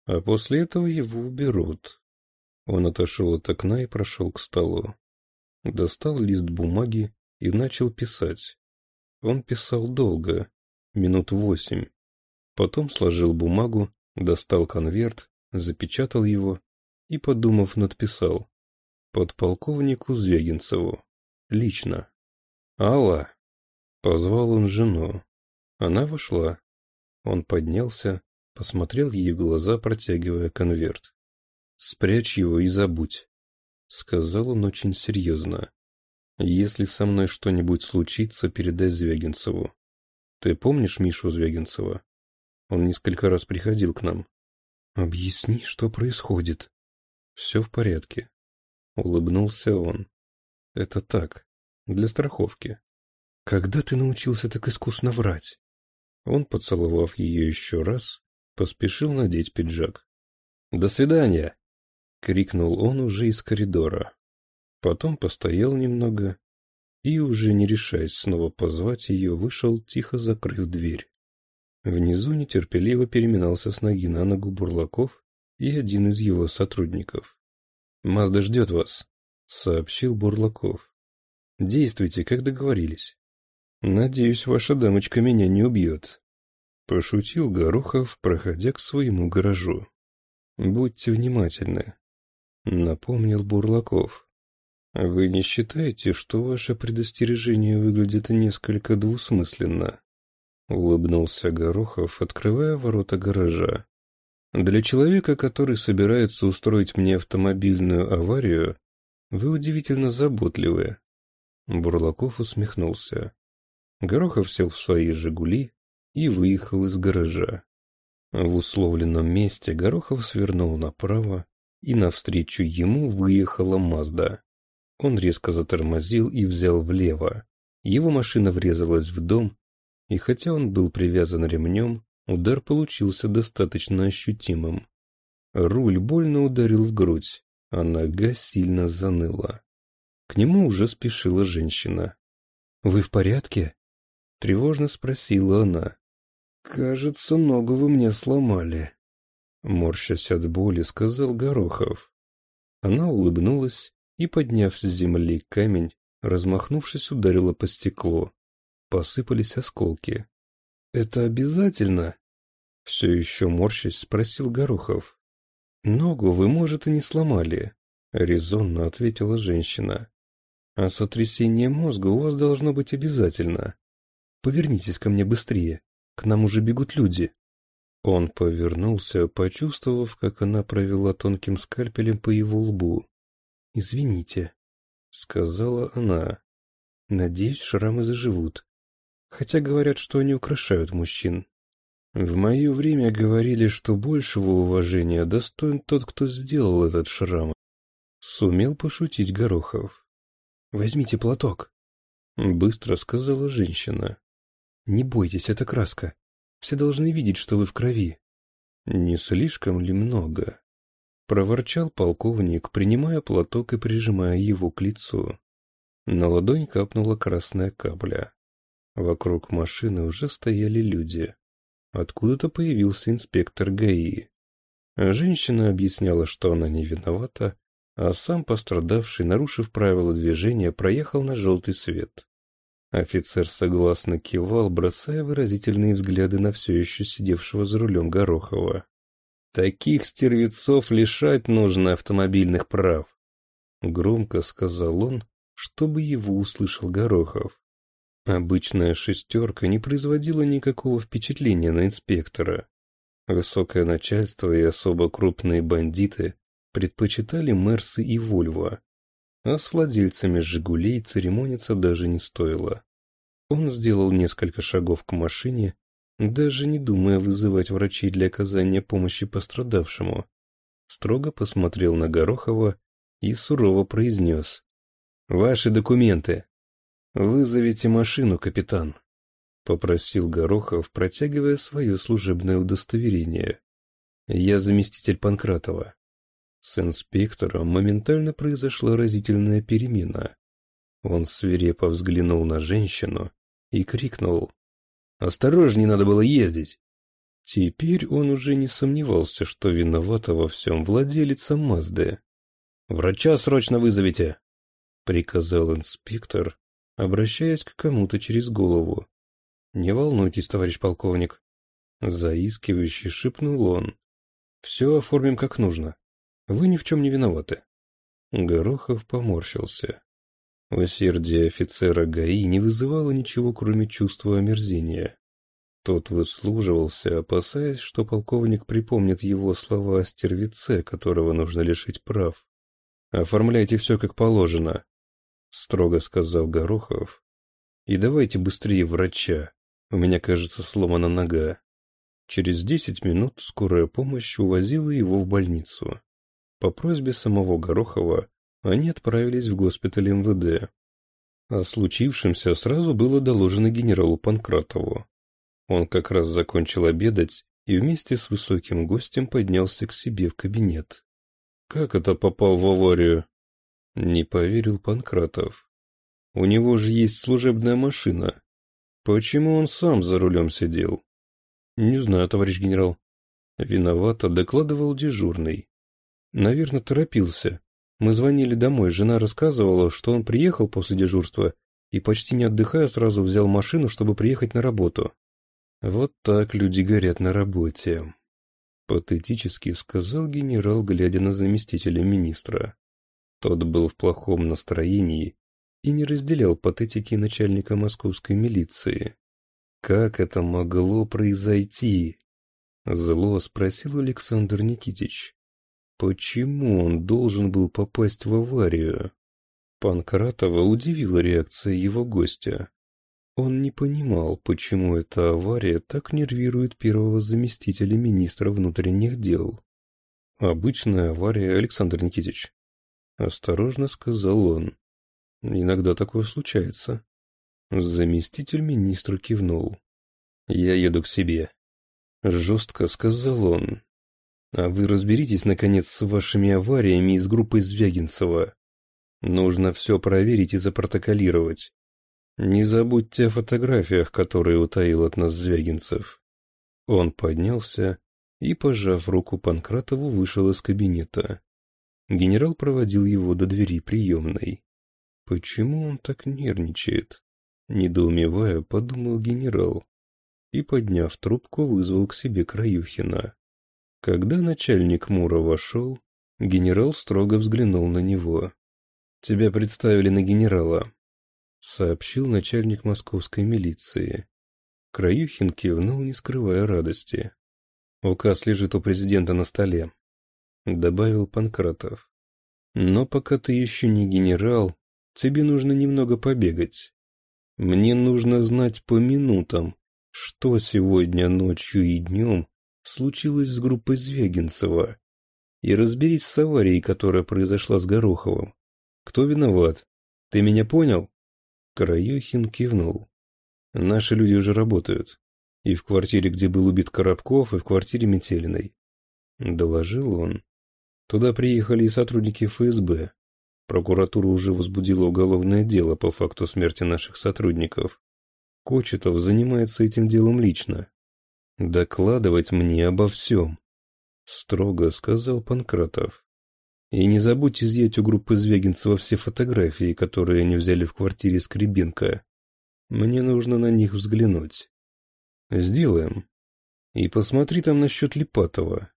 А после этого его уберут. Он отошел от окна и прошел к столу. Достал лист бумаги и начал писать. Он писал долго, минут восемь. Потом сложил бумагу Достал конверт, запечатал его и, подумав, надписал. Подполковнику Звягинцеву. Лично. «Алла!» Позвал он жену. Она вошла. Он поднялся, посмотрел ей в глаза, протягивая конверт. «Спрячь его и забудь», — сказал он очень серьезно. «Если со мной что-нибудь случится, передай Звягинцеву. Ты помнишь Мишу Звягинцева?» Он несколько раз приходил к нам. «Объясни, что происходит». «Все в порядке», — улыбнулся он. «Это так, для страховки». «Когда ты научился так искусно врать?» Он, поцеловав ее еще раз, поспешил надеть пиджак. «До свидания!» — крикнул он уже из коридора. Потом постоял немного и, уже не решаясь снова позвать ее, вышел, тихо закрыв дверь. Внизу нетерпеливо переминался с ноги на ногу Бурлаков и один из его сотрудников. «Мазда ждет вас», — сообщил Бурлаков. «Действуйте, как договорились. Надеюсь, ваша дамочка меня не убьет», — пошутил Горохов, проходя к своему гаражу. «Будьте внимательны», — напомнил Бурлаков. «Вы не считаете, что ваше предостережение выглядит несколько двусмысленно?» улыбнулся Горохов, открывая ворота гаража. Для человека, который собирается устроить мне автомобильную аварию, вы удивительно заботливы. Бурлаков усмехнулся. Горохов сел в свои «Жигули» и выехал из гаража. В условленном месте Горохов свернул направо, и навстречу ему выехала «Мазда». Он резко затормозил и взял влево. Его машина врезалась в дом, и хотя он был привязан ремнем, удар получился достаточно ощутимым. Руль больно ударил в грудь, а нога сильно заныла. К нему уже спешила женщина. «Вы в порядке?» — тревожно спросила она. «Кажется, ногу вы мне сломали», — морщась от боли, сказал Горохов. Она улыбнулась и, подняв с земли камень, размахнувшись, ударила по стеклу посыпались осколки. «Это обязательно?» Все еще морщись спросил Горохов. «Ногу вы, может, и не сломали», — резонно ответила женщина. «А сотрясение мозга у вас должно быть обязательно. Повернитесь ко мне быстрее, к нам уже бегут люди». Он повернулся, почувствовав, как она провела тонким скальпелем по его лбу. «Извините», — сказала она. «Надеюсь, шрамы заживут хотя говорят, что они украшают мужчин. В мое время говорили, что большего уважения достоин тот, кто сделал этот шрам. Сумел пошутить Горохов. «Возьмите платок», — быстро сказала женщина. «Не бойтесь, это краска. Все должны видеть, что вы в крови». «Не слишком ли много?» — проворчал полковник, принимая платок и прижимая его к лицу. На ладонь капнула красная капля. Вокруг машины уже стояли люди. Откуда-то появился инспектор ГАИ. Женщина объясняла, что она не виновата, а сам пострадавший, нарушив правила движения, проехал на желтый свет. Офицер согласно кивал, бросая выразительные взгляды на все еще сидевшего за рулем Горохова. «Таких стервецов лишать нужно автомобильных прав», — громко сказал он, чтобы его услышал Горохов. Обычная шестерка не производила никакого впечатления на инспектора. Высокое начальство и особо крупные бандиты предпочитали Мерсы и Вольво, а с владельцами «Жигулей» церемониться даже не стоило. Он сделал несколько шагов к машине, даже не думая вызывать врачей для оказания помощи пострадавшему. Строго посмотрел на Горохова и сурово произнес. «Ваши документы!» «Вызовите машину, капитан», — попросил Горохов, протягивая свое служебное удостоверение. «Я заместитель Панкратова». С инспектором моментально произошла разительная перемена. Он свирепо взглянул на женщину и крикнул. «Осторожней надо было ездить!» Теперь он уже не сомневался, что виновата во всем владелица Мазды. «Врача срочно вызовите!» — приказал инспектор, обращаясь к кому-то через голову. «Не волнуйтесь, товарищ полковник», — заискивающе шепнул он. «Все оформим как нужно. Вы ни в чем не виноваты». Горохов поморщился. Усердие офицера ГАИ не вызывало ничего, кроме чувства омерзения. Тот выслуживался, опасаясь, что полковник припомнит его слова о стервице, которого нужно лишить прав. «Оформляйте все как положено», строго сказал Горохов. И давайте быстрее врача. У меня, кажется, сломана нога. Через десять минут скорая помощь увозила его в больницу. По просьбе самого Горохова они отправились в госпиталь МВД. О случившемся сразу было доложено генералу Панкратову. Он как раз закончил обедать и вместе с высоким гостем поднялся к себе в кабинет. «Как это попал в аварию?» Не поверил Панкратов. У него же есть служебная машина. Почему он сам за рулем сидел? Не знаю, товарищ генерал. Виновато докладывал дежурный. Наверное, торопился. Мы звонили домой, жена рассказывала, что он приехал после дежурства и почти не отдыхая сразу взял машину, чтобы приехать на работу. Вот так люди горят на работе. Патетически сказал генерал, глядя на заместителя министра. Тот был в плохом настроении и не разделял патетики начальника московской милиции. «Как это могло произойти?» — зло спросил Александр Никитич. «Почему он должен был попасть в аварию?» Панкратова удивила реакция его гостя. Он не понимал, почему эта авария так нервирует первого заместителя министра внутренних дел. «Обычная авария, Александр Никитич», осторожно сказал он. Иногда такое случается. Заместитель министра кивнул. Я еду к себе. Жестко сказал он. А вы разберитесь, наконец, с вашими авариями из группы Звягинцева. Нужно все проверить и запротоколировать. Не забудьте о фотографиях, которые утаил от нас Звягинцев. Он поднялся и, пожав руку Панкратову, вышел из кабинета. Генерал проводил его до двери приемной. Почему он так нервничает? Недоумевая, подумал генерал и, подняв трубку, вызвал к себе Краюхина. Когда начальник Мура вошел, генерал строго взглянул на него. «Тебя представили на генерала», — сообщил начальник московской милиции. Краюхин кивнул, не скрывая радости. «Указ лежит у президента на столе», добавил Панкратов. Но пока ты еще не генерал, тебе нужно немного побегать. Мне нужно знать по минутам, что сегодня ночью и днем случилось с группой Звягинцева. И разберись с аварией, которая произошла с Гороховым. Кто виноват? Ты меня понял? Краюхин кивнул. Наши люди уже работают. И в квартире, где был убит Коробков, и в квартире Метелиной. Доложил он. Туда приехали и сотрудники ФСБ. Прокуратура уже возбудила уголовное дело по факту смерти наших сотрудников. Кочетов занимается этим делом лично. «Докладывать мне обо всем», — строго сказал Панкратов. «И не забудь изъять у группы Звягинцева все фотографии, которые они взяли в квартире Скребенко. Мне нужно на них взглянуть». «Сделаем. И посмотри там насчет Липатова.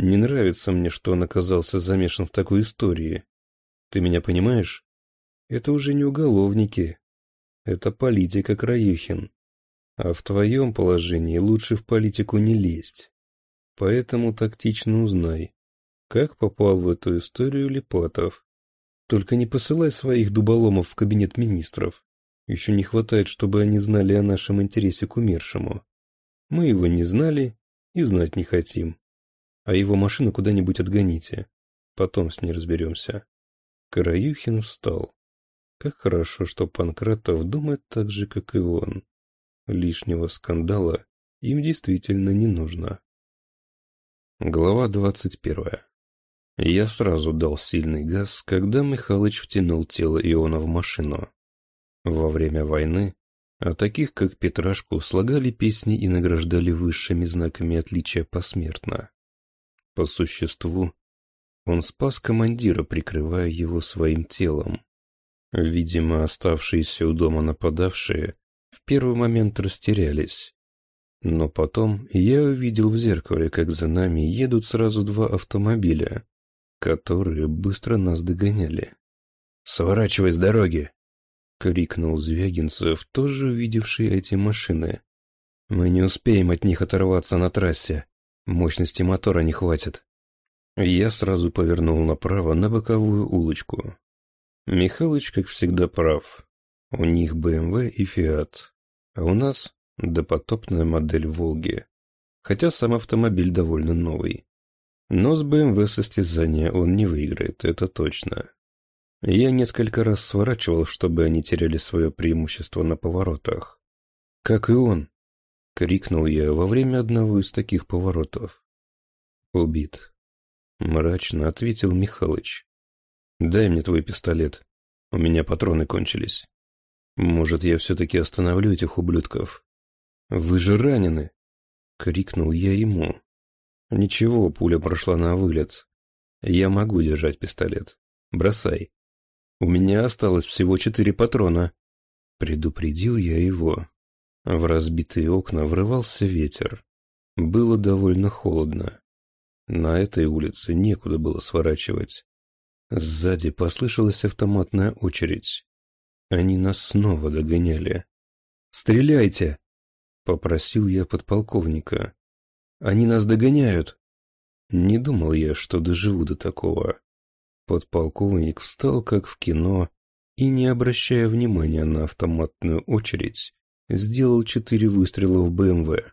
Не нравится мне, что он оказался замешан в такой истории. Ты меня понимаешь? Это уже не уголовники. Это политика Краюхин. А в твоем положении лучше в политику не лезть. Поэтому тактично узнай, как попал в эту историю Липатов. Только не посылай своих дуболомов в кабинет министров. Еще не хватает, чтобы они знали о нашем интересе к умершему. Мы его не знали и знать не хотим а его машину куда-нибудь отгоните. Потом с ней разберемся. Караюхин встал. Как хорошо, что Панкратов думает так же, как и он. Лишнего скандала им действительно не нужно. Глава двадцать первая. Я сразу дал сильный газ, когда Михалыч втянул тело Иона в машину. Во время войны о таких, как Петрашку, слагали песни и награждали высшими знаками отличия посмертно. По существу, он спас командира, прикрывая его своим телом. Видимо, оставшиеся у дома нападавшие в первый момент растерялись. Но потом я увидел в зеркале, как за нами едут сразу два автомобиля, которые быстро нас догоняли. «Сворачивай с дороги!» — крикнул Звягинцев, тоже увидевший эти машины. «Мы не успеем от них оторваться на трассе. Мощности мотора не хватит. Я сразу повернул направо на боковую улочку. Михалыч, как всегда, прав. У них БМВ и Фиат, а у нас допотопная модель «Волги». Хотя сам автомобиль довольно новый. Но с БМВ состязания он не выиграет, это точно. Я несколько раз сворачивал, чтобы они теряли свое преимущество на поворотах. Как и он, — крикнул я во время одного из таких поворотов. «Убит», — мрачно ответил Михалыч. «Дай мне твой пистолет. У меня патроны кончились. Может, я все-таки остановлю этих ублюдков?» «Вы же ранены!» — крикнул я ему. «Ничего, пуля прошла на вылет. Я могу держать пистолет. Бросай. У меня осталось всего четыре патрона». Предупредил я его. В разбитые окна врывался ветер. Было довольно холодно. На этой улице некуда было сворачивать. Сзади послышалась автоматная очередь. Они нас снова догоняли. «Стреляйте!» — попросил я подполковника. «Они нас догоняют!» Не думал я, что доживу до такого. Подполковник встал, как в кино, и, не обращая внимания на автоматную очередь, сделал четыре выстрела в БМВ. Эм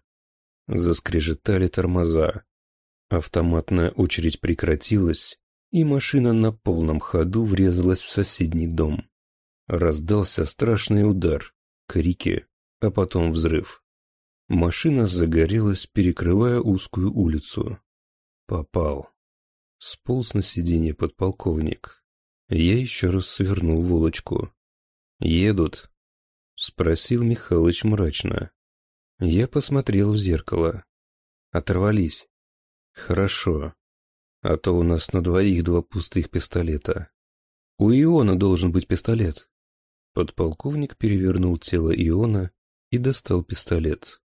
Заскрежетали тормоза. Автоматная очередь прекратилась, и машина на полном ходу врезалась в соседний дом. Раздался страшный удар, крики, а потом взрыв. Машина загорелась, перекрывая узкую улицу. Попал. Сполз на сиденье подполковник. Я еще раз свернул в улочку. «Едут», — спросил Михалыч мрачно. Я посмотрел в зеркало. Оторвались. Хорошо. А то у нас на двоих два пустых пистолета. У Иона должен быть пистолет. Подполковник перевернул тело Иона и достал пистолет.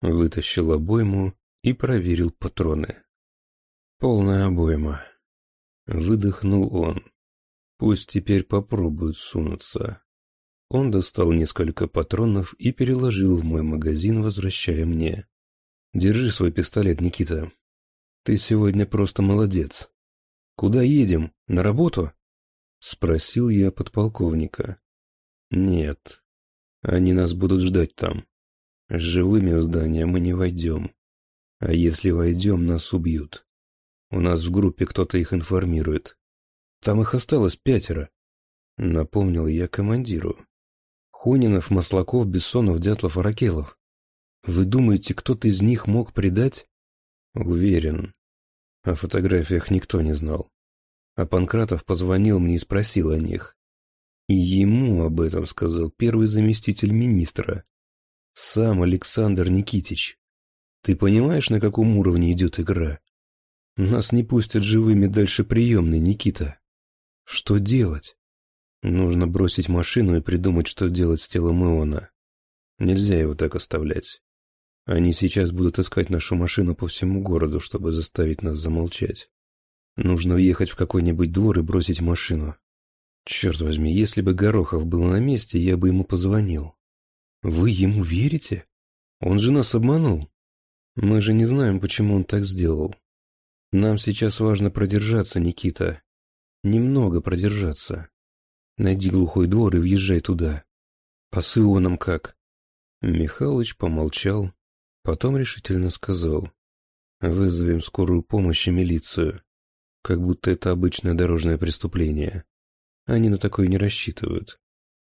Вытащил обойму и проверил патроны. Полная обойма. Выдохнул он. Пусть теперь попробуют сунуться. Он достал несколько патронов и переложил в мой магазин, возвращая мне. «Держи свой пистолет, Никита. Ты сегодня просто молодец. Куда едем? На работу?» Спросил я подполковника. «Нет. Они нас будут ждать там. С Живыми в здание мы не войдем. А если войдем, нас убьют. У нас в группе кто-то их информирует. Там их осталось пятеро», — напомнил я командиру. Хонинов, Маслаков, Бессонов, Дятлов, Аракелов. Вы думаете, кто-то из них мог предать? Уверен. О фотографиях никто не знал. А Панкратов позвонил мне и спросил о них. И ему об этом сказал первый заместитель министра. Сам Александр Никитич. Ты понимаешь, на каком уровне идет игра? Нас не пустят живыми дальше приемной, Никита. Что делать? Нужно бросить машину и придумать, что делать с телом Иона. Нельзя его так оставлять. Они сейчас будут искать нашу машину по всему городу, чтобы заставить нас замолчать. Нужно въехать в какой-нибудь двор и бросить машину. Черт возьми, если бы Горохов был на месте, я бы ему позвонил. Вы ему верите? Он же нас обманул. Мы же не знаем, почему он так сделал. Нам сейчас важно продержаться, Никита. Немного продержаться. Найди глухой двор и въезжай туда. А с Ионом как? Михалыч помолчал, потом решительно сказал. Вызовем скорую помощь и милицию. Как будто это обычное дорожное преступление. Они на такое не рассчитывают.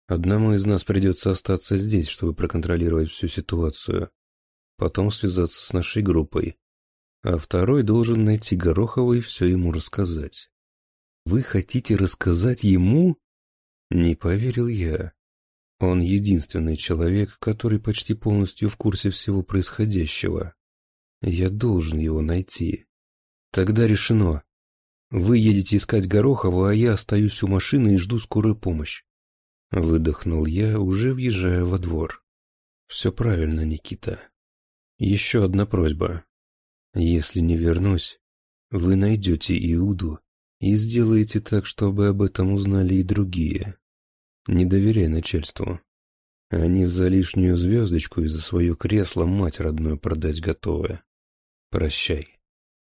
Одному из нас придется остаться здесь, чтобы проконтролировать всю ситуацию. Потом связаться с нашей группой. А второй должен найти Горохова и все ему рассказать. «Вы хотите рассказать ему?» Не поверил я. Он единственный человек, который почти полностью в курсе всего происходящего. Я должен его найти. Тогда решено. Вы едете искать Горохова, а я остаюсь у машины и жду скорую помощь. Выдохнул я, уже въезжая во двор. Все правильно, Никита. Еще одна просьба. Если не вернусь, вы найдете Иуду и сделаете так, чтобы об этом узнали и другие не доверяй начальству. Они за лишнюю звездочку и за свое кресло мать родную продать готовы. Прощай.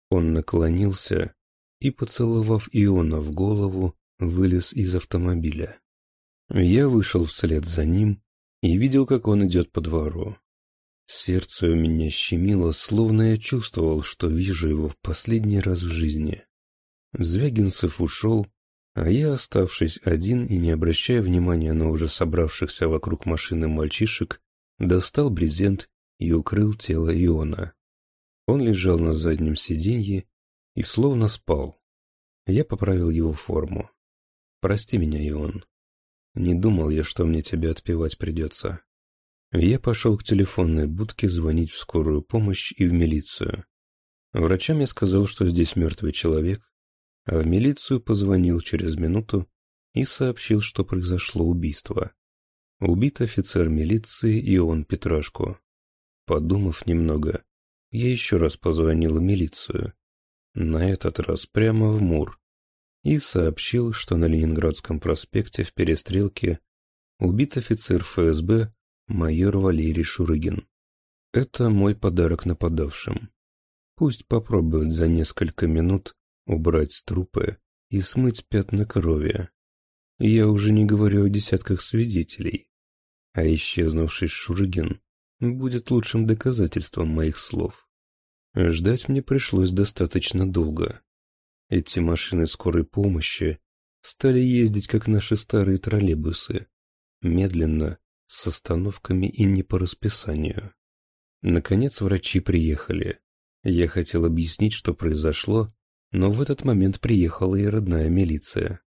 Он наклонился и, поцеловав Иона в голову, вылез из автомобиля. Я вышел вслед за ним и видел, как он идет по двору. Сердце у меня щемило, словно я чувствовал, что вижу его в последний раз в жизни. Звягинцев ушел, а я, оставшись один и не обращая внимания на уже собравшихся вокруг машины мальчишек, достал брезент и укрыл тело Иона. Он лежал на заднем сиденье и словно спал. Я поправил его форму. «Прости меня, Ион. Не думал я, что мне тебя отпевать придется». Я пошел к телефонной будке звонить в скорую помощь и в милицию. Врачам я сказал, что здесь мертвый человек, а в милицию позвонил через минуту и сообщил, что произошло убийство. Убит офицер милиции Ион Петрашко. Подумав немного, я еще раз позвонил в милицию, на этот раз прямо в МУР, и сообщил, что на Ленинградском проспекте в перестрелке убит офицер ФСБ майор Валерий Шурыгин. Это мой подарок нападавшим. Пусть попробуют за несколько минут убрать с и смыть пятна крови. Я уже не говорю о десятках свидетелей. А исчезнувший Шурыгин будет лучшим доказательством моих слов. Ждать мне пришлось достаточно долго. Эти машины скорой помощи стали ездить, как наши старые троллейбусы, медленно, с остановками и не по расписанию. Наконец врачи приехали. Я хотел объяснить, что произошло, но в этот момент приехала и родная милиция.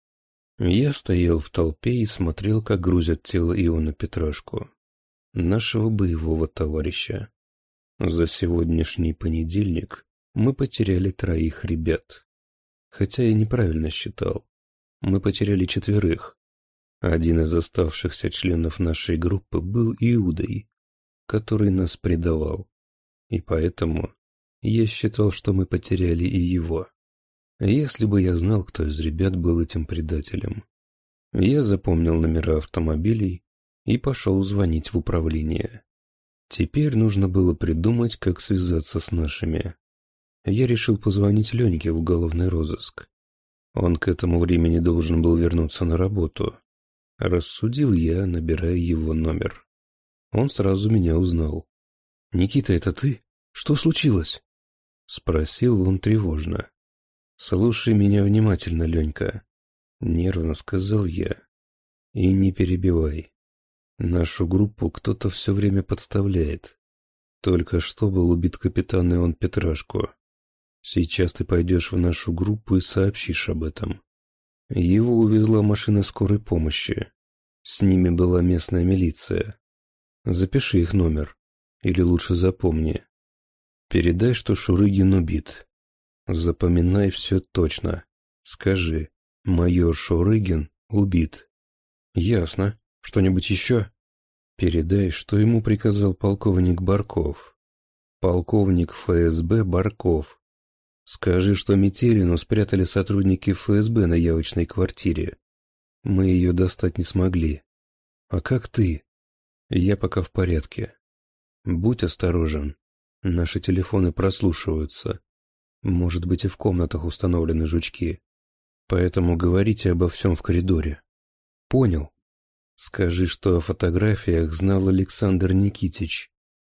Я стоял в толпе и смотрел, как грузят тело Иона Петрашку, нашего боевого товарища. За сегодняшний понедельник мы потеряли троих ребят. Хотя я неправильно считал. Мы потеряли четверых. Один из оставшихся членов нашей группы был Иудой, который нас предавал. И поэтому я считал, что мы потеряли и его. Если бы я знал, кто из ребят был этим предателем. Я запомнил номера автомобилей и пошел звонить в управление. Теперь нужно было придумать, как связаться с нашими. Я решил позвонить Леньке в уголовный розыск. Он к этому времени должен был вернуться на работу. Рассудил я, набирая его номер. Он сразу меня узнал. «Никита, это ты? Что случилось?» Спросил он тревожно. «Слушай меня внимательно, Ленька», — нервно сказал я. «И не перебивай. Нашу группу кто-то все время подставляет. Только что был убит капитан Ион Петрашко. Сейчас ты пойдешь в нашу группу и сообщишь об этом». Его увезла машина скорой помощи. С ними была местная милиция. Запиши их номер. Или лучше запомни. Передай, что Шурыгин убит. Запоминай все точно. Скажи, майор Шурыгин убит. Ясно. Что-нибудь еще? Передай, что ему приказал полковник Барков. Полковник ФСБ Барков. Скажи, что Метелину спрятали сотрудники ФСБ на явочной квартире. Мы ее достать не смогли. А как ты? Я пока в порядке. Будь осторожен. Наши телефоны прослушиваются. Может быть, и в комнатах установлены жучки. Поэтому говорите обо всем в коридоре. Понял. Скажи, что о фотографиях знал Александр Никитич,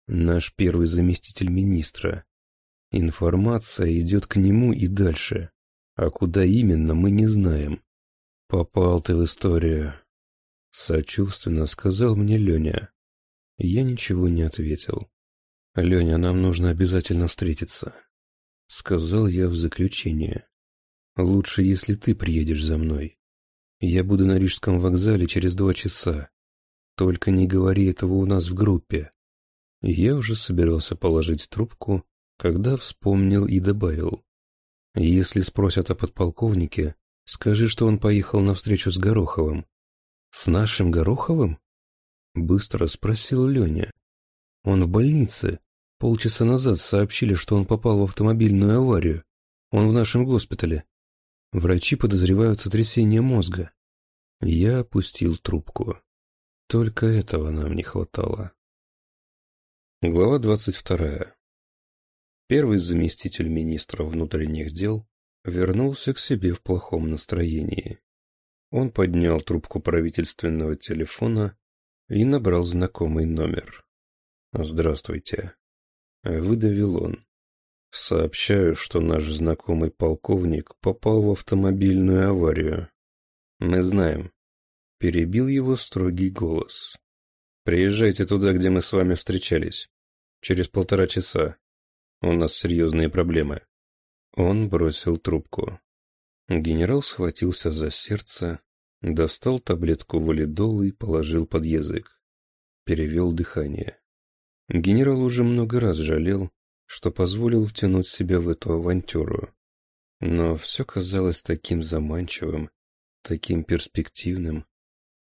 наш первый заместитель министра. Информация идет к нему и дальше. А куда именно, мы не знаем. Попал ты в историю. Сочувственно сказал мне Леня. Я ничего не ответил. Леня, нам нужно обязательно встретиться. — сказал я в заключение. «Лучше, если ты приедешь за мной. Я буду на Рижском вокзале через два часа. Только не говори этого у нас в группе». Я уже собирался положить трубку, когда вспомнил и добавил. «Если спросят о подполковнике, скажи, что он поехал на встречу с Гороховым». «С нашим Гороховым?» — быстро спросил Леня. «Он в больнице. Полчаса назад сообщили, что он попал в автомобильную аварию. Он в нашем госпитале. Врачи подозревают сотрясение мозга. Я опустил трубку. Только этого нам не хватало. Глава 22. Первый заместитель министра внутренних дел вернулся к себе в плохом настроении. Он поднял трубку правительственного телефона и набрал знакомый номер. «Здравствуйте», Выдавил он. Сообщаю, что наш знакомый полковник попал в автомобильную аварию. Мы знаем. Перебил его строгий голос. Приезжайте туда, где мы с вами встречались. Через полтора часа. У нас серьезные проблемы. Он бросил трубку. Генерал схватился за сердце, достал таблетку валидола и положил под язык. Перевел дыхание. Генерал уже много раз жалел, что позволил втянуть себя в эту авантюру. Но все казалось таким заманчивым, таким перспективным.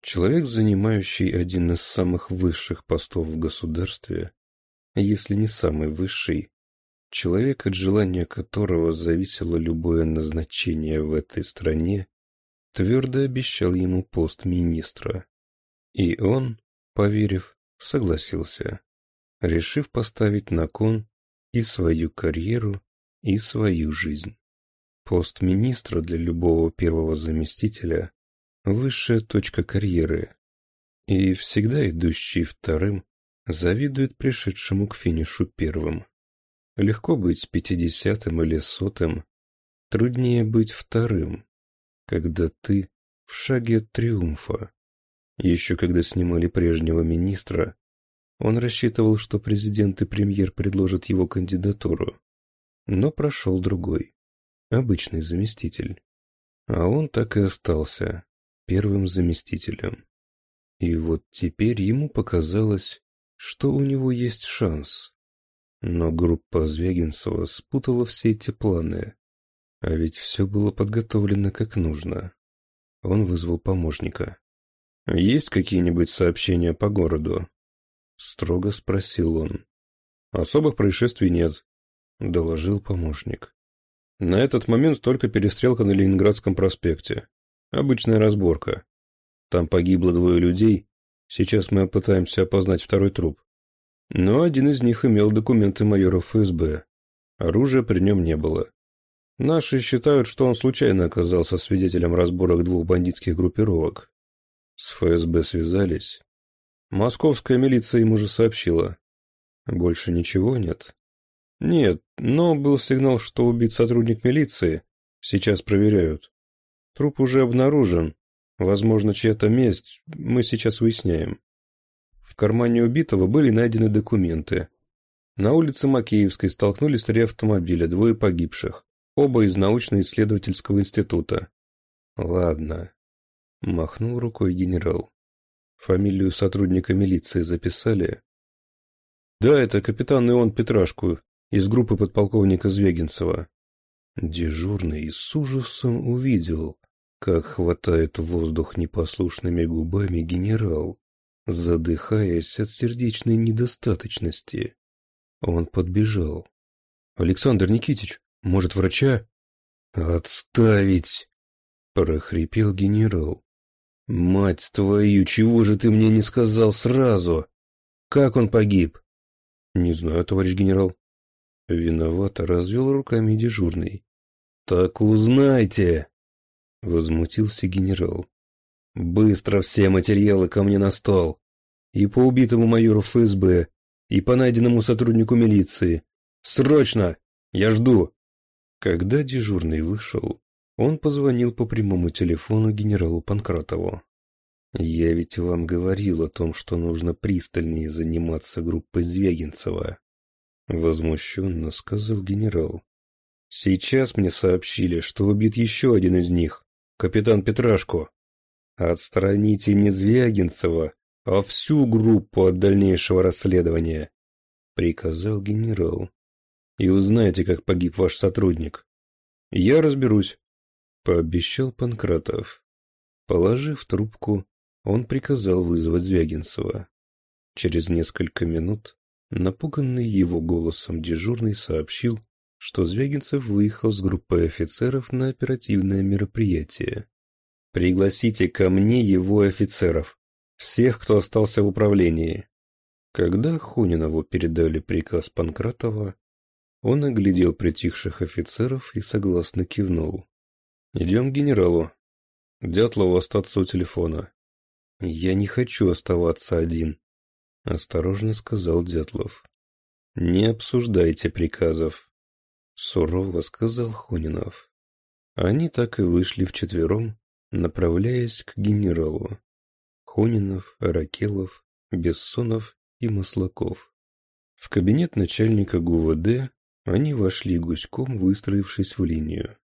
Человек, занимающий один из самых высших постов в государстве, если не самый высший, человек, от желания которого зависело любое назначение в этой стране, твердо обещал ему пост министра. И он, поверив, согласился решив поставить на кон и свою карьеру, и свою жизнь. Пост министра для любого первого заместителя – высшая точка карьеры, и всегда идущий вторым завидует пришедшему к финишу первым. Легко быть пятидесятым или сотым, труднее быть вторым, когда ты в шаге от триумфа. Еще когда снимали прежнего министра, он рассчитывал, что президент и премьер предложат его кандидатуру. Но прошел другой. Обычный заместитель. А он так и остался первым заместителем. И вот теперь ему показалось, что у него есть шанс. Но группа Звягинцева спутала все эти планы. А ведь все было подготовлено как нужно. Он вызвал помощника. «Есть какие-нибудь сообщения по городу?» строго спросил он. «Особых происшествий нет», — доложил помощник. «На этот момент только перестрелка на Ленинградском проспекте. Обычная разборка. Там погибло двое людей, сейчас мы пытаемся опознать второй труп. Но один из них имел документы майора ФСБ. Оружия при нем не было. Наши считают, что он случайно оказался свидетелем разборок двух бандитских группировок. С ФСБ связались, Московская милиция ему же сообщила. Больше ничего нет? Нет, но был сигнал, что убит сотрудник милиции. Сейчас проверяют. Труп уже обнаружен. Возможно, чья-то месть. Мы сейчас выясняем. В кармане убитого были найдены документы. На улице Макеевской столкнулись три автомобиля, двое погибших. Оба из научно-исследовательского института. Ладно. Махнул рукой генерал. Фамилию сотрудника милиции записали? Да, это капитан Ион Петрашку из группы подполковника Звегинцева. Дежурный с ужасом увидел, как хватает воздух непослушными губами генерал, задыхаясь от сердечной недостаточности. Он подбежал. «Александр Никитич, может, врача?» «Отставить!» — прохрипел генерал. «Мать твою, чего же ты мне не сказал сразу? Как он погиб?» «Не знаю, товарищ генерал». Виновато развел руками дежурный. «Так узнайте!» Возмутился генерал. «Быстро все материалы ко мне на стол. И по убитому майору ФСБ, и по найденному сотруднику милиции. Срочно! Я жду!» Когда дежурный вышел, он позвонил по прямому телефону генералу Панкратову. «Я ведь вам говорил о том, что нужно пристальнее заниматься группой Звягинцева», — возмущенно сказал генерал. «Сейчас мне сообщили, что убит еще один из них, капитан Петрашко. Отстраните не Звягинцева, а всю группу от дальнейшего расследования», — приказал генерал. «И узнайте, как погиб ваш сотрудник. Я разберусь» пообещал Панкратов. Положив трубку, он приказал вызвать Звягинцева. Через несколько минут, напуганный его голосом дежурный сообщил, что Звягинцев выехал с группой офицеров на оперативное мероприятие. «Пригласите ко мне его офицеров, всех, кто остался в управлении». Когда Хунинову передали приказ Панкратова, он оглядел притихших офицеров и согласно кивнул. Идем к генералу. Дятлову остаться у телефона. Я не хочу оставаться один, осторожно сказал Дятлов. Не обсуждайте приказов, сурово сказал Хунинов. Они так и вышли вчетвером, направляясь к генералу. Хунинов, Ракелов, Бессонов и Маслаков. В кабинет начальника ГУВД они вошли гуськом, выстроившись в линию.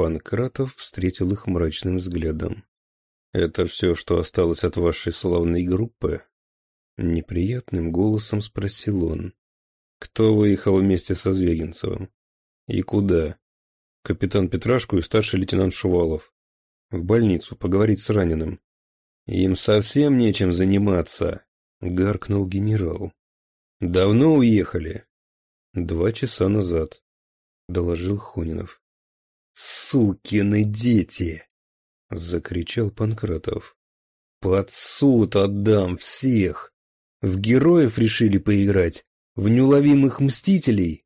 Панкратов встретил их мрачным взглядом. «Это все, что осталось от вашей славной группы?» Неприятным голосом спросил он. «Кто выехал вместе со Звегинцевым? И куда?» «Капитан Петрашку и старший лейтенант Шувалов. В больницу, поговорить с раненым». «Им совсем нечем заниматься», — гаркнул генерал. «Давно уехали?» «Два часа назад», — доложил Хонинов. «Сукины дети!» — закричал Панкратов. «Под суд отдам всех! В героев решили поиграть? В неуловимых мстителей?»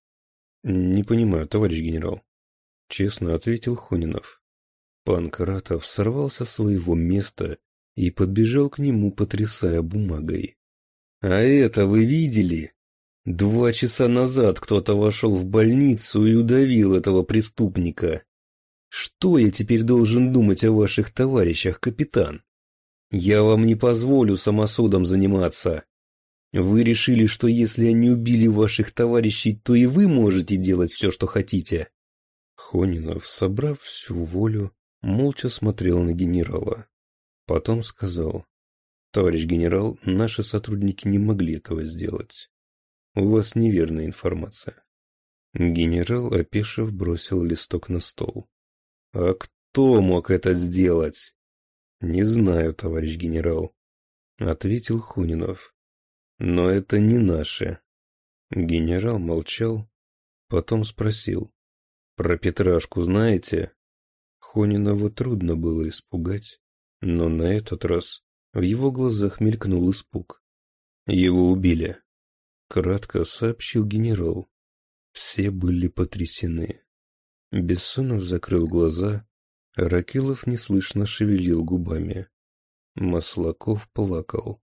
«Не понимаю, товарищ генерал», — честно ответил Хунинов. Панкратов сорвался с своего места и подбежал к нему, потрясая бумагой. «А это вы видели? Два часа назад кто-то вошел в больницу и удавил этого преступника. Что я теперь должен думать о ваших товарищах, капитан? Я вам не позволю самосудом заниматься. Вы решили, что если они убили ваших товарищей, то и вы можете делать все, что хотите. Хонинов, собрав всю волю, молча смотрел на генерала. Потом сказал, «Товарищ генерал, наши сотрудники не могли этого сделать. У вас неверная информация». Генерал, опешив, бросил листок на стол. А кто мог это сделать? Не знаю, товарищ генерал, ответил Хунинов. Но это не наши. Генерал молчал, потом спросил. Про Петрашку знаете? Хонинова трудно было испугать, но на этот раз в его глазах мелькнул испуг. Его убили, кратко сообщил генерал. Все были потрясены. Бессонов закрыл глаза, Ракилов неслышно шевелил губами. Маслаков плакал.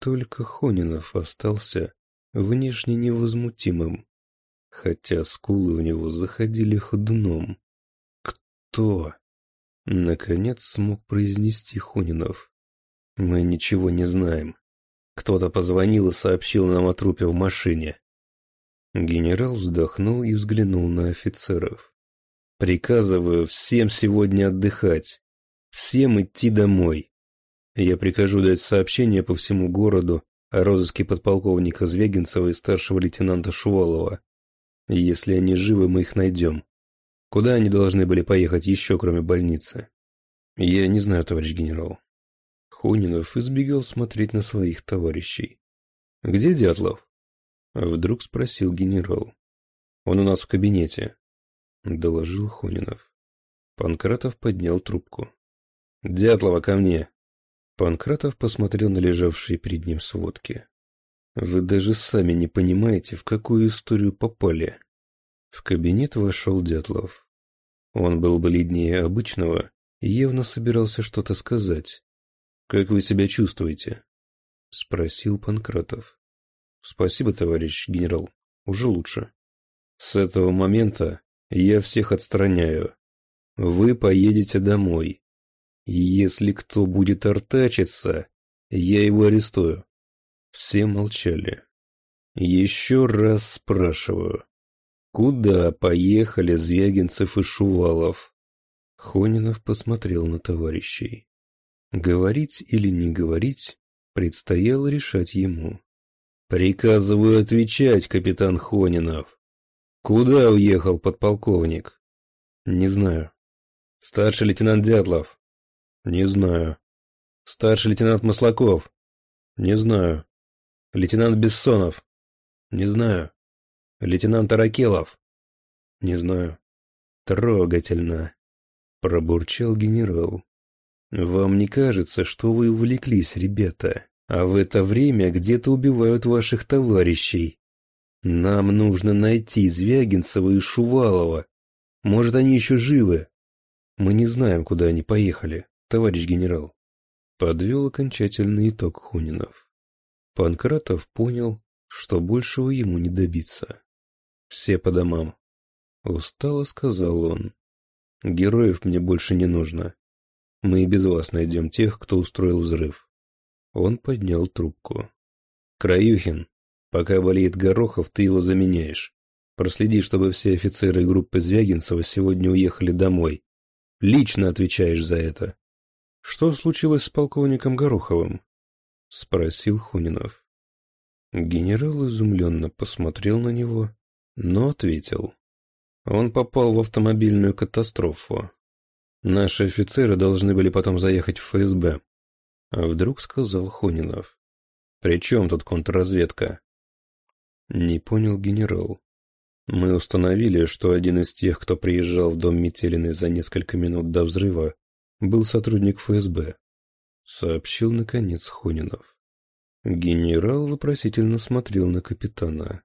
Только Хонинов остался внешне невозмутимым, хотя скулы у него заходили ходуном. «Кто?» — наконец смог произнести Хонинов. «Мы ничего не знаем. Кто-то позвонил и сообщил нам о трупе в машине». Генерал вздохнул и взглянул на офицеров. Приказываю всем сегодня отдыхать. Всем идти домой. Я прикажу дать сообщение по всему городу о розыске подполковника Звегинцева и старшего лейтенанта Шувалова. Если они живы, мы их найдем. Куда они должны были поехать еще, кроме больницы? Я не знаю, товарищ генерал. Хунинов избегал смотреть на своих товарищей. «Где Дятлов?» Вдруг спросил генерал. «Он у нас в кабинете. — доложил Хонинов. Панкратов поднял трубку. «Дятлова, ко мне!» Панкратов посмотрел на лежавшие перед ним сводки. «Вы даже сами не понимаете, в какую историю попали». В кабинет вошел Дятлов. Он был бледнее обычного и явно собирался что-то сказать. «Как вы себя чувствуете?» — спросил Панкратов. «Спасибо, товарищ генерал. Уже лучше. С этого момента я всех отстраняю. Вы поедете домой. Если кто будет артачиться, я его арестую. Все молчали. Еще раз спрашиваю. Куда поехали Звягинцев и Шувалов? Хонинов посмотрел на товарищей. Говорить или не говорить, предстояло решать ему. «Приказываю отвечать, капитан Хонинов!» Куда уехал подполковник? Не знаю. Старший лейтенант Дятлов? Не знаю. Старший лейтенант Маслаков? Не знаю. Лейтенант Бессонов? Не знаю. Лейтенант Аракелов? Не знаю. Трогательно. Пробурчал генерал. Вам не кажется, что вы увлеклись, ребята? А в это время где-то убивают ваших товарищей, нам нужно найти Звягинцева и Шувалова. Может, они еще живы? Мы не знаем, куда они поехали, товарищ генерал. Подвел окончательный итог Хунинов. Панкратов понял, что большего ему не добиться. Все по домам. Устало сказал он. Героев мне больше не нужно. Мы и без вас найдем тех, кто устроил взрыв. Он поднял трубку. Краюхин, Пока болеет Горохов, ты его заменяешь. Проследи, чтобы все офицеры группы Звягинцева сегодня уехали домой. Лично отвечаешь за это. — Что случилось с полковником Гороховым? — спросил Хунинов. Генерал изумленно посмотрел на него, но ответил. Он попал в автомобильную катастрофу. Наши офицеры должны были потом заехать в ФСБ. А вдруг сказал Хунинов. «При чем тут контрразведка?» Не понял генерал. Мы установили, что один из тех, кто приезжал в дом Метелиной за несколько минут до взрыва, был сотрудник ФСБ, сообщил наконец Хонинов. Генерал вопросительно смотрел на капитана.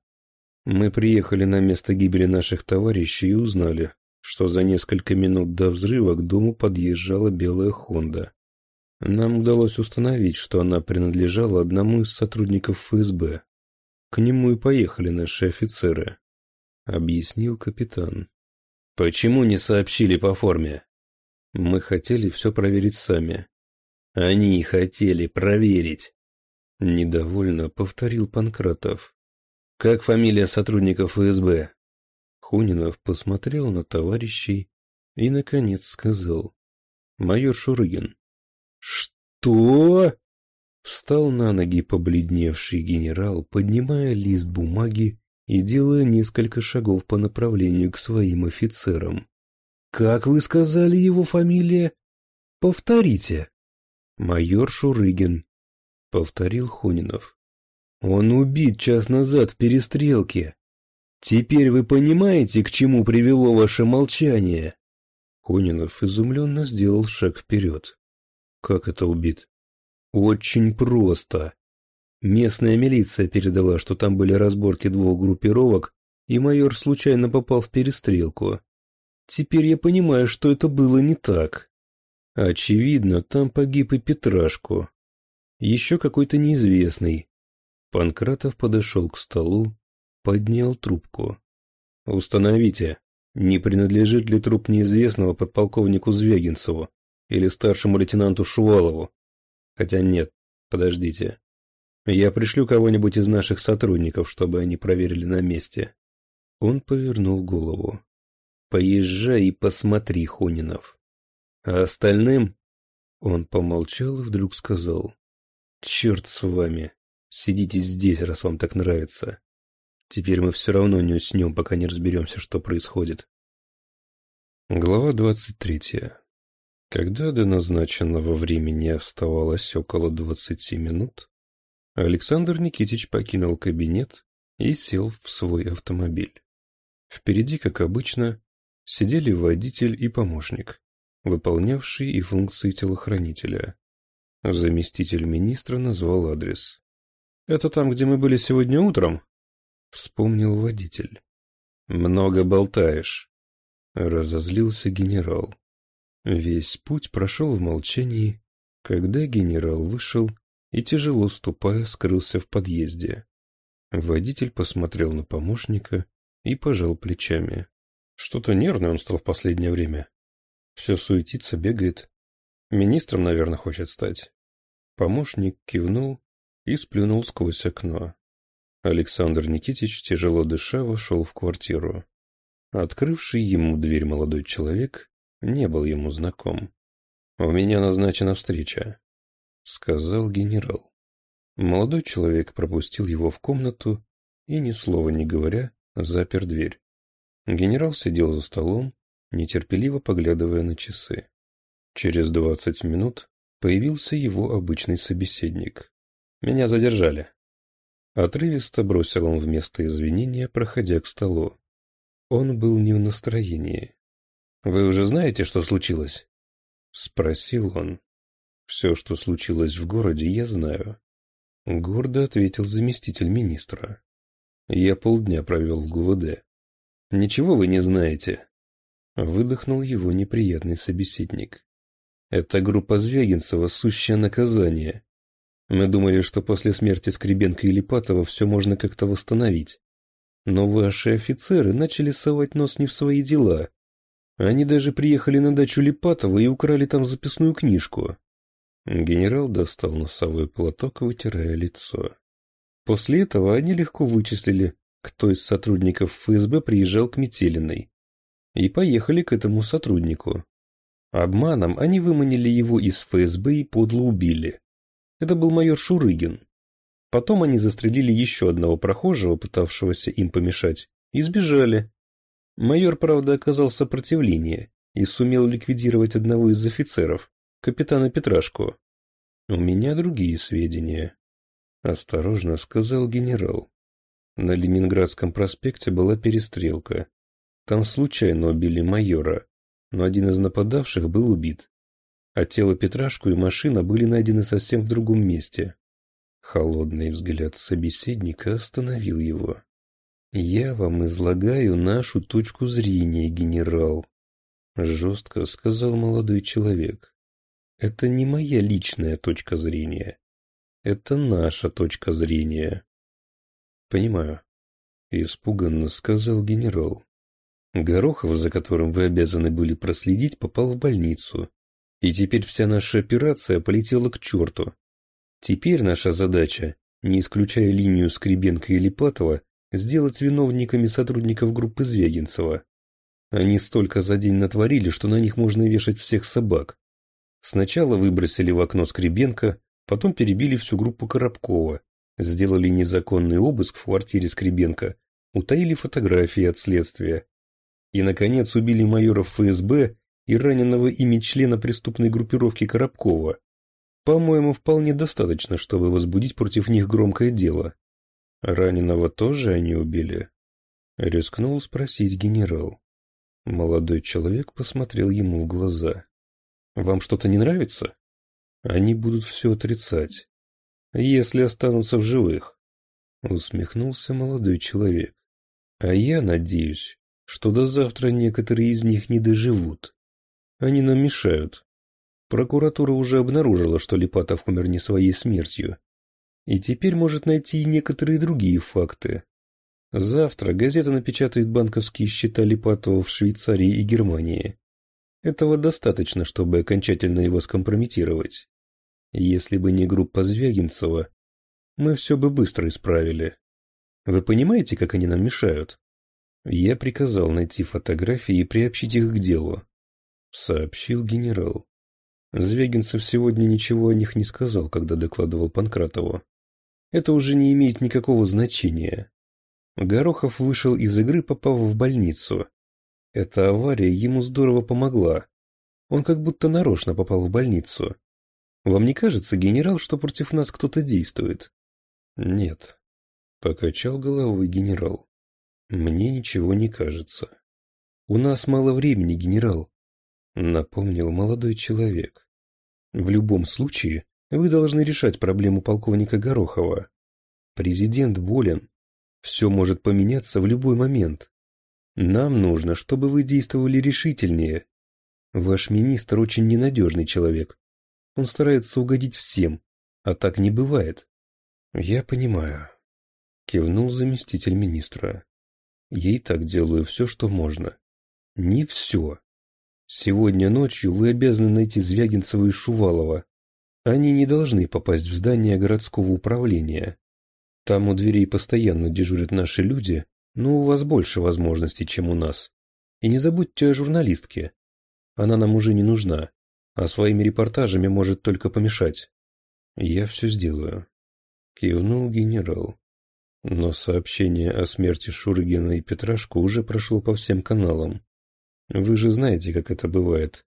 Мы приехали на место гибели наших товарищей и узнали, что за несколько минут до взрыва к дому подъезжала белая «Хонда». Нам удалось установить, что она принадлежала одному из сотрудников ФСБ, к нему и поехали наши офицеры, — объяснил капитан. «Почему не сообщили по форме?» «Мы хотели все проверить сами». «Они хотели проверить!» Недовольно повторил Панкратов. «Как фамилия сотрудников ФСБ?» Хунинов посмотрел на товарищей и, наконец, сказал. «Майор Шурыгин». «Что?» Встал на ноги побледневший генерал, поднимая лист бумаги и делая несколько шагов по направлению к своим офицерам. «Как вы сказали его фамилия? Повторите!» «Майор Шурыгин», — повторил Хонинов. «Он убит час назад в перестрелке. Теперь вы понимаете, к чему привело ваше молчание?» Хонинов изумленно сделал шаг вперед. «Как это убит?» Очень просто. Местная милиция передала, что там были разборки двух группировок, и майор случайно попал в перестрелку. Теперь я понимаю, что это было не так. Очевидно, там погиб и Петрашку. Еще какой-то неизвестный. Панкратов подошел к столу, поднял трубку. «Установите, не принадлежит ли труп неизвестного подполковнику Звягинцеву или старшему лейтенанту Шувалову?» Хотя нет, подождите. Я пришлю кого-нибудь из наших сотрудников, чтобы они проверили на месте. Он повернул голову. Поезжай и посмотри, Хонинов. А остальным... Он помолчал и вдруг сказал. Черт с вами. Сидите здесь, раз вам так нравится. Теперь мы все равно не уснем, пока не разберемся, что происходит. Глава двадцать третья. Когда до назначенного времени оставалось около двадцати минут, Александр Никитич покинул кабинет и сел в свой автомобиль. Впереди, как обычно, сидели водитель и помощник, выполнявший и функции телохранителя. Заместитель министра назвал адрес. «Это там, где мы были сегодня утром?» — вспомнил водитель. «Много болтаешь», — разозлился генерал. Весь путь прошел в молчании, когда генерал вышел и, тяжело ступая, скрылся в подъезде. Водитель посмотрел на помощника и пожал плечами. Что-то нервный он стал в последнее время. Все суетится, бегает. Министром, наверное, хочет стать. Помощник кивнул и сплюнул сквозь окно. Александр Никитич, тяжело дыша, вошел в квартиру. Открывший ему дверь молодой человек не был ему знаком. «У меня назначена встреча», — сказал генерал. Молодой человек пропустил его в комнату и, ни слова не говоря, запер дверь. Генерал сидел за столом, нетерпеливо поглядывая на часы. Через двадцать минут появился его обычный собеседник. «Меня задержали». Отрывисто бросил он вместо извинения, проходя к столу. Он был не в настроении. Вы уже знаете, что случилось? Спросил он. Все, что случилось в городе, я знаю. Гордо ответил заместитель министра. Я полдня провел в ГУВД. Ничего вы не знаете. Выдохнул его неприятный собеседник. Эта группа Звягинцева — сущее наказание. Мы думали, что после смерти Скребенко и Липатова все можно как-то восстановить. Но ваши офицеры начали совать нос не в свои дела, они даже приехали на дачу Липатова и украли там записную книжку. Генерал достал носовой платок, вытирая лицо. После этого они легко вычислили, кто из сотрудников ФСБ приезжал к Метелиной. И поехали к этому сотруднику. Обманом они выманили его из ФСБ и подло убили. Это был майор Шурыгин. Потом они застрелили еще одного прохожего, пытавшегося им помешать, и сбежали. Майор, правда, оказал сопротивление и сумел ликвидировать одного из офицеров, капитана Петрашку. «У меня другие сведения», — осторожно сказал генерал. На Ленинградском проспекте была перестрелка. Там случайно убили майора, но один из нападавших был убит. А тело Петрашку и машина были найдены совсем в другом месте. Холодный взгляд собеседника остановил его. «Я вам излагаю нашу точку зрения, генерал», — жестко сказал молодой человек. «Это не моя личная точка зрения. Это наша точка зрения». «Понимаю», — испуганно сказал генерал. «Горохов, за которым вы обязаны были проследить, попал в больницу. И теперь вся наша операция полетела к черту. Теперь наша задача, не исключая линию Скребенко и Липатова, сделать виновниками сотрудников группы Звягинцева. Они столько за день натворили, что на них можно вешать всех собак. Сначала выбросили в окно Скребенко, потом перебили всю группу Коробкова, сделали незаконный обыск в квартире Скребенко, утаили фотографии от следствия. И, наконец, убили майоров ФСБ и раненого ими члена преступной группировки Коробкова. По-моему, вполне достаточно, чтобы возбудить против них громкое дело. «Раненого тоже они убили?» — рискнул спросить генерал. Молодой человек посмотрел ему в глаза. «Вам что-то не нравится?» «Они будут все отрицать, если останутся в живых», — усмехнулся молодой человек. «А я надеюсь, что до завтра некоторые из них не доживут. Они нам мешают. Прокуратура уже обнаружила, что Липатов умер не своей смертью, и теперь может найти и некоторые другие факты. Завтра газета напечатает банковские счета Липатова в Швейцарии и Германии. Этого достаточно, чтобы окончательно его скомпрометировать. Если бы не группа Звягинцева, мы все бы быстро исправили. Вы понимаете, как они нам мешают? Я приказал найти фотографии и приобщить их к делу. Сообщил генерал. Звягинцев сегодня ничего о них не сказал, когда докладывал Панкратову это уже не имеет никакого значения. Горохов вышел из игры, попав в больницу. Эта авария ему здорово помогла. Он как будто нарочно попал в больницу. Вам не кажется, генерал, что против нас кто-то действует? Нет. Покачал головой генерал. Мне ничего не кажется. У нас мало времени, генерал. Напомнил молодой человек. В любом случае, вы должны решать проблему полковника Горохова. Президент болен. Все может поменяться в любой момент. Нам нужно, чтобы вы действовали решительнее. Ваш министр очень ненадежный человек. Он старается угодить всем, а так не бывает. Я понимаю. Кивнул заместитель министра. Я и так делаю все, что можно. Не все. Сегодня ночью вы обязаны найти Звягинцева и Шувалова. Они не должны попасть в здание городского управления. Там у дверей постоянно дежурят наши люди, но у вас больше возможностей, чем у нас. И не забудьте о журналистке. Она нам уже не нужна, а своими репортажами может только помешать. Я все сделаю. Кивнул генерал. Но сообщение о смерти Шурыгина и Петрашку уже прошло по всем каналам. Вы же знаете, как это бывает.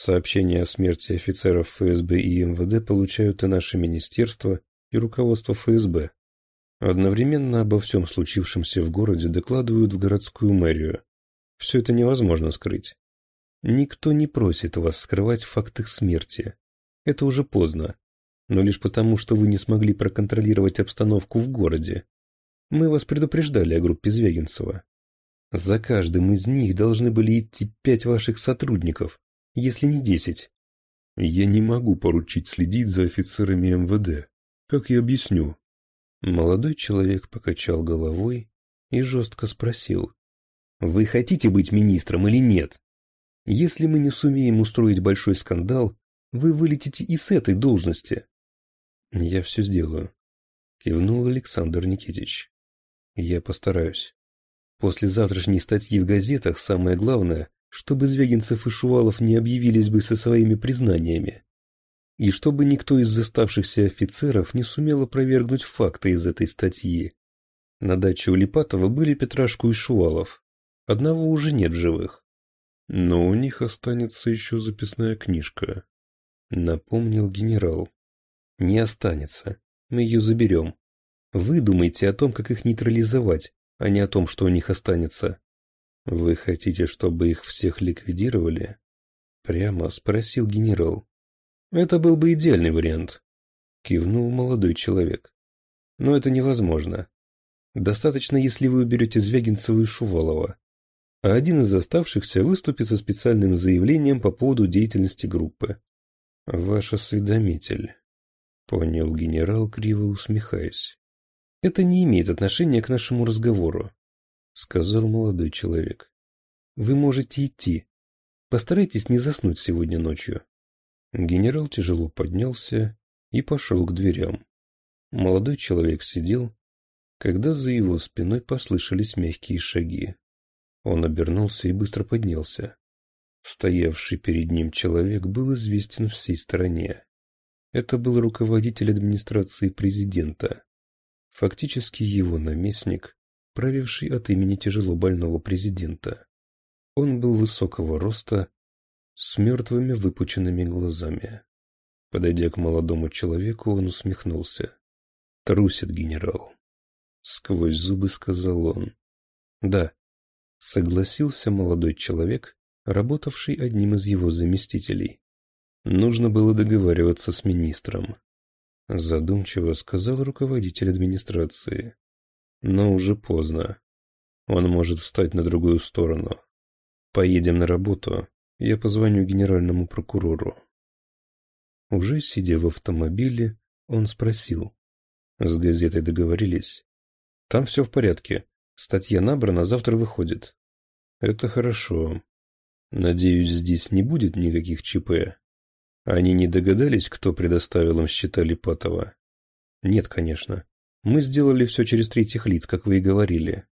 Сообщения о смерти офицеров ФСБ и МВД получают и наше министерство, и руководство ФСБ. Одновременно обо всем случившемся в городе докладывают в городскую мэрию. Все это невозможно скрыть. Никто не просит вас скрывать факт их смерти. Это уже поздно. Но лишь потому, что вы не смогли проконтролировать обстановку в городе. Мы вас предупреждали о группе Звягинцева. За каждым из них должны были идти пять ваших сотрудников, если не десять. Я не могу поручить следить за офицерами МВД. Как я объясню? Молодой человек покачал головой и жестко спросил. Вы хотите быть министром или нет? Если мы не сумеем устроить большой скандал, вы вылетите и с этой должности. Я все сделаю. Кивнул Александр Никитич. Я постараюсь. После завтрашней статьи в газетах самое главное чтобы Звягинцев и Шувалов не объявились бы со своими признаниями, и чтобы никто из заставшихся офицеров не сумел опровергнуть факты из этой статьи. На даче у Липатова были Петрашку и Шувалов. Одного уже нет в живых. Но у них останется еще записная книжка, — напомнил генерал. Не останется. Мы ее заберем. Вы думаете о том, как их нейтрализовать, а не о том, что у них останется. Вы хотите, чтобы их всех ликвидировали? Прямо спросил генерал. Это был бы идеальный вариант. Кивнул молодой человек. Но это невозможно. Достаточно, если вы уберете Звягинцева и Шувалова. А один из оставшихся выступит со специальным заявлением по поводу деятельности группы. Ваш осведомитель. Понял генерал, криво усмехаясь. Это не имеет отношения к нашему разговору. — сказал молодой человек. — Вы можете идти. Постарайтесь не заснуть сегодня ночью. Генерал тяжело поднялся и пошел к дверям. Молодой человек сидел, когда за его спиной послышались мягкие шаги. Он обернулся и быстро поднялся. Стоявший перед ним человек был известен всей стране. Это был руководитель администрации президента, фактически его наместник – правивший от имени тяжело больного президента. Он был высокого роста, с мертвыми выпученными глазами. Подойдя к молодому человеку, он усмехнулся. «Трусит генерал», — сквозь зубы сказал он. «Да», — согласился молодой человек, работавший одним из его заместителей. Нужно было договариваться с министром. Задумчиво сказал руководитель администрации. Но уже поздно. Он может встать на другую сторону. Поедем на работу, я позвоню генеральному прокурору. Уже сидя в автомобиле, он спросил. С газетой договорились. Там все в порядке. Статья набрана, завтра выходит. Это хорошо. Надеюсь, здесь не будет никаких ЧП. Они не догадались, кто предоставил им счета Липатова? Нет, конечно. Мы сделали все через третьих лиц, как вы и говорили.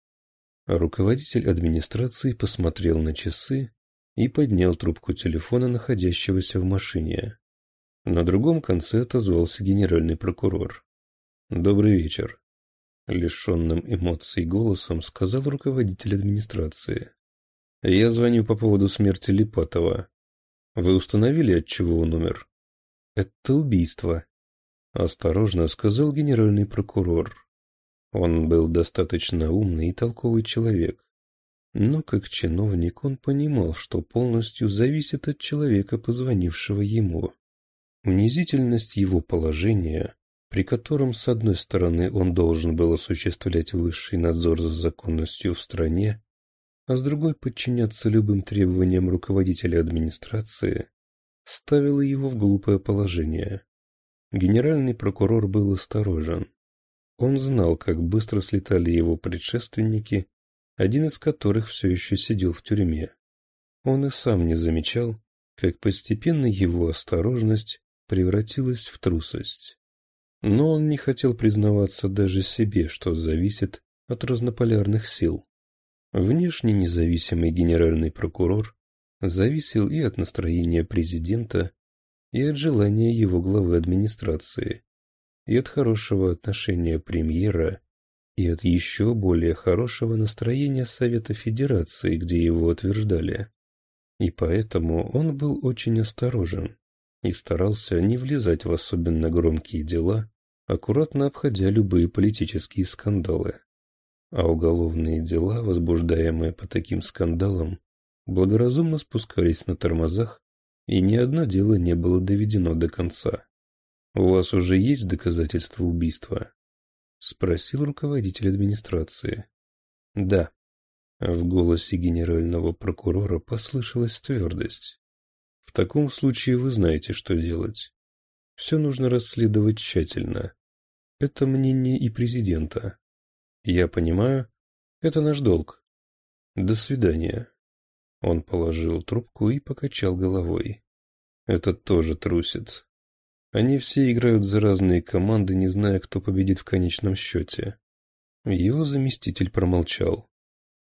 Руководитель администрации посмотрел на часы и поднял трубку телефона, находящегося в машине. На другом конце отозвался генеральный прокурор. «Добрый вечер», — лишенным эмоций голосом сказал руководитель администрации. «Я звоню по поводу смерти Липатова. Вы установили, от чего он умер?» «Это убийство», осторожно сказал генеральный прокурор. Он был достаточно умный и толковый человек, но как чиновник он понимал, что полностью зависит от человека, позвонившего ему. Унизительность его положения, при котором, с одной стороны, он должен был осуществлять высший надзор за законностью в стране, а с другой подчиняться любым требованиям руководителя администрации, ставила его в глупое положение. Генеральный прокурор был осторожен. Он знал, как быстро слетали его предшественники, один из которых все еще сидел в тюрьме. Он и сам не замечал, как постепенно его осторожность превратилась в трусость. Но он не хотел признаваться даже себе, что зависит от разнополярных сил. Внешне независимый генеральный прокурор зависел и от настроения президента, и от желания его главы администрации, и от хорошего отношения премьера, и от еще более хорошего настроения Совета Федерации, где его утверждали. И поэтому он был очень осторожен и старался не влезать в особенно громкие дела, аккуратно обходя любые политические скандалы. А уголовные дела, возбуждаемые по таким скандалам, благоразумно спускались на тормозах и ни одно дело не было доведено до конца. «У вас уже есть доказательства убийства?» — спросил руководитель администрации. «Да». В голосе генерального прокурора послышалась твердость. «В таком случае вы знаете, что делать. Все нужно расследовать тщательно. Это мнение и президента. Я понимаю, это наш долг. До свидания». Он положил трубку и покачал головой. Это тоже трусит. Они все играют за разные команды, не зная, кто победит в конечном счете. Его заместитель промолчал.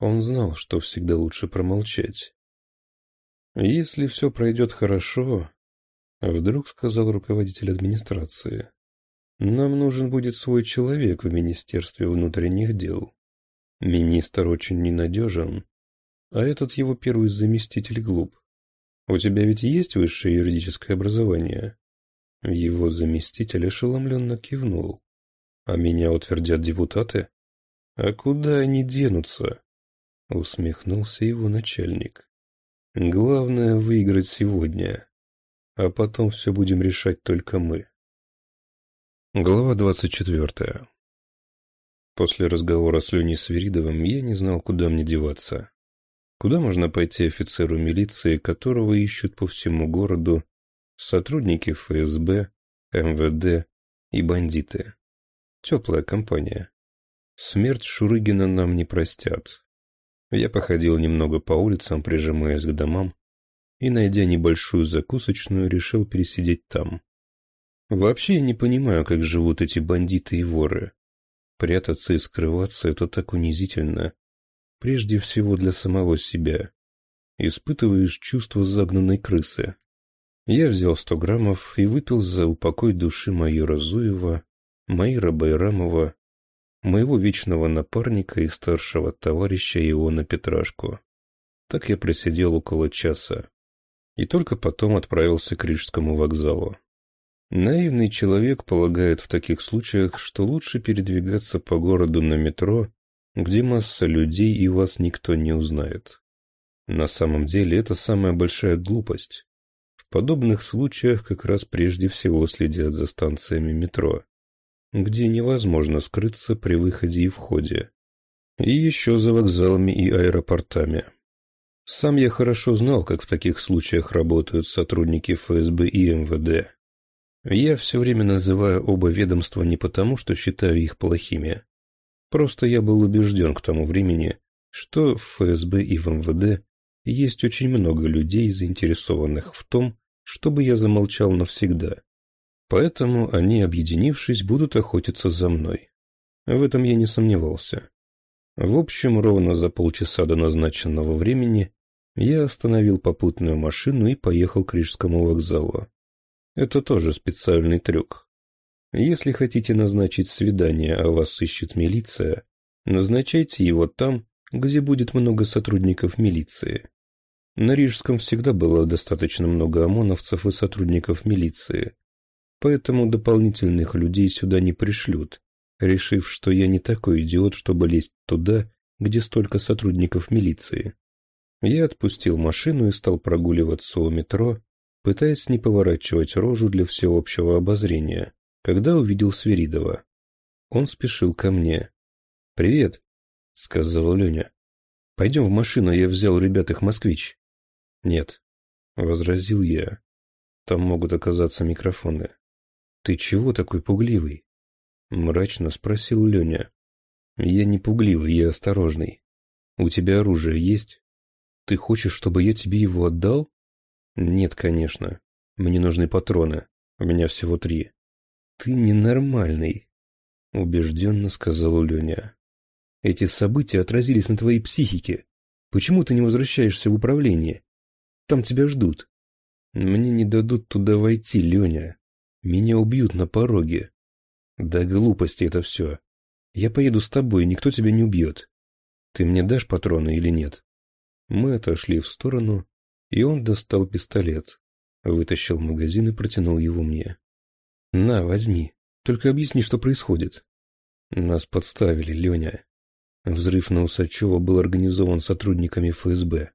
Он знал, что всегда лучше промолчать. «Если все пройдет хорошо», — вдруг сказал руководитель администрации, — «нам нужен будет свой человек в Министерстве внутренних дел. Министр очень ненадежен, а этот его первый заместитель глуп. У тебя ведь есть высшее юридическое образование? Его заместитель ошеломленно кивнул. А меня утвердят депутаты? А куда они денутся? Усмехнулся его начальник. Главное выиграть сегодня, а потом все будем решать только мы. Глава двадцать четвертая. После разговора с Леней Свиридовым я не знал, куда мне деваться. Куда можно пойти офицеру милиции, которого ищут по всему городу сотрудники ФСБ, МВД и бандиты? Теплая компания. Смерть Шурыгина нам не простят. Я походил немного по улицам, прижимаясь к домам, и, найдя небольшую закусочную, решил пересидеть там. Вообще я не понимаю, как живут эти бандиты и воры. Прятаться и скрываться — это так унизительно прежде всего для самого себя. Испытываешь чувство загнанной крысы. Я взял сто граммов и выпил за упокой души майора Зуева, майора Байрамова, моего вечного напарника и старшего товарища Иона Петрашку. Так я просидел около часа. И только потом отправился к Рижскому вокзалу. Наивный человек полагает в таких случаях, что лучше передвигаться по городу на метро где масса людей и вас никто не узнает. На самом деле это самая большая глупость. В подобных случаях как раз прежде всего следят за станциями метро, где невозможно скрыться при выходе и входе. И еще за вокзалами и аэропортами. Сам я хорошо знал, как в таких случаях работают сотрудники ФСБ и МВД. Я все время называю оба ведомства не потому, что считаю их плохими, Просто я был убежден к тому времени, что в ФСБ и в МВД есть очень много людей, заинтересованных в том, чтобы я замолчал навсегда. Поэтому они, объединившись, будут охотиться за мной. В этом я не сомневался. В общем, ровно за полчаса до назначенного времени я остановил попутную машину и поехал к Рижскому вокзалу. Это тоже специальный трюк. Если хотите назначить свидание, а вас ищет милиция, назначайте его там, где будет много сотрудников милиции. На Рижском всегда было достаточно много ОМОНовцев и сотрудников милиции, поэтому дополнительных людей сюда не пришлют, решив, что я не такой идиот, чтобы лезть туда, где столько сотрудников милиции. Я отпустил машину и стал прогуливаться у метро, пытаясь не поворачивать рожу для всеобщего обозрения когда увидел Сверидова. Он спешил ко мне. «Привет», — сказал Леня. «Пойдем в машину, я взял у ребят их москвич». «Нет», — возразил я. «Там могут оказаться микрофоны». «Ты чего такой пугливый?» — мрачно спросил Леня. «Я не пугливый, я осторожный. У тебя оружие есть? Ты хочешь, чтобы я тебе его отдал?» «Нет, конечно. Мне нужны патроны. У меня всего три. «Ты ненормальный», — убежденно сказала Леня. «Эти события отразились на твоей психике. Почему ты не возвращаешься в управление? Там тебя ждут». «Мне не дадут туда войти, Леня. Меня убьют на пороге». «Да глупости это все. Я поеду с тобой, никто тебя не убьет. Ты мне дашь патроны или нет?» Мы отошли в сторону, и он достал пистолет, вытащил магазин и протянул его мне. «На, возьми. Только объясни, что происходит». Нас подставили, Леня. Взрыв на Усачева был организован сотрудниками ФСБ.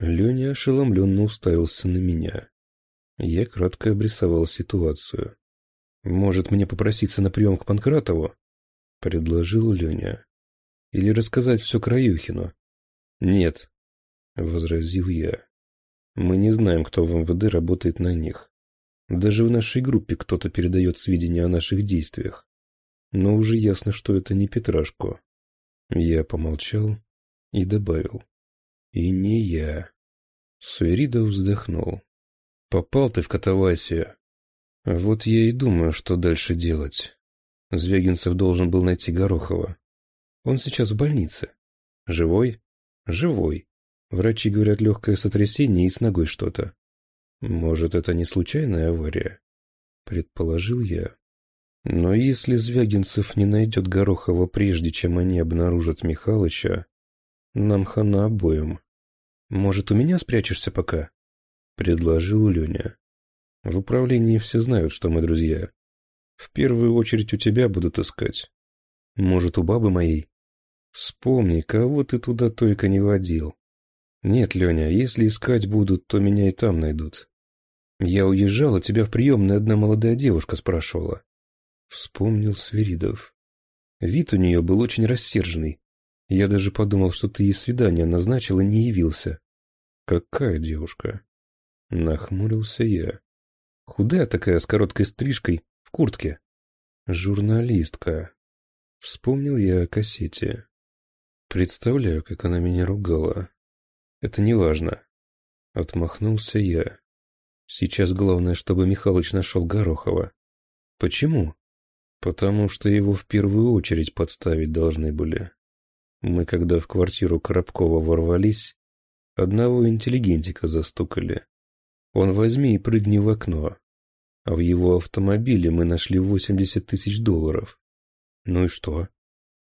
Леня ошеломленно уставился на меня. Я кратко обрисовал ситуацию. «Может, мне попроситься на прием к Панкратову?» — предложил Леня. «Или рассказать все Краюхину?» «Нет», — возразил я. «Мы не знаем, кто в МВД работает на них. Даже в нашей группе кто-то передает сведения о наших действиях. Но уже ясно, что это не Петрашко. Я помолчал и добавил. И не я. Суэрида вздохнул. Попал ты в Катавасию. Вот я и думаю, что дальше делать. Звягинцев должен был найти Горохова. Он сейчас в больнице. Живой? Живой. Врачи говорят легкое сотрясение и с ногой что-то. Может, это не случайная авария? Предположил я. Но если Звягинцев не найдет Горохова прежде, чем они обнаружат Михалыча, нам хана обоим. Может, у меня спрячешься пока? Предложил Леня. В управлении все знают, что мы друзья. В первую очередь у тебя будут искать. Может, у бабы моей? Вспомни, кого ты туда только не водил. «Нет, Леня, если искать будут, то меня и там найдут. Я уезжал, а тебя в приемной одна молодая девушка спрашивала». Вспомнил Свиридов. Вид у нее был очень рассерженный. Я даже подумал, что ты ей свидание назначил и не явился. «Какая девушка?» Нахмурился я. Худая такая, с короткой стрижкой, в куртке. «Журналистка». Вспомнил я о кассете. Представляю, как она меня ругала. Это не важно. Отмахнулся я. Сейчас главное, чтобы Михалыч нашел Горохова. Почему? Потому что его в первую очередь подставить должны были. Мы, когда в квартиру Коробкова ворвались, одного интеллигентика застукали. Он возьми и прыгни в окно. А в его автомобиле мы нашли 80 тысяч долларов. Ну и что?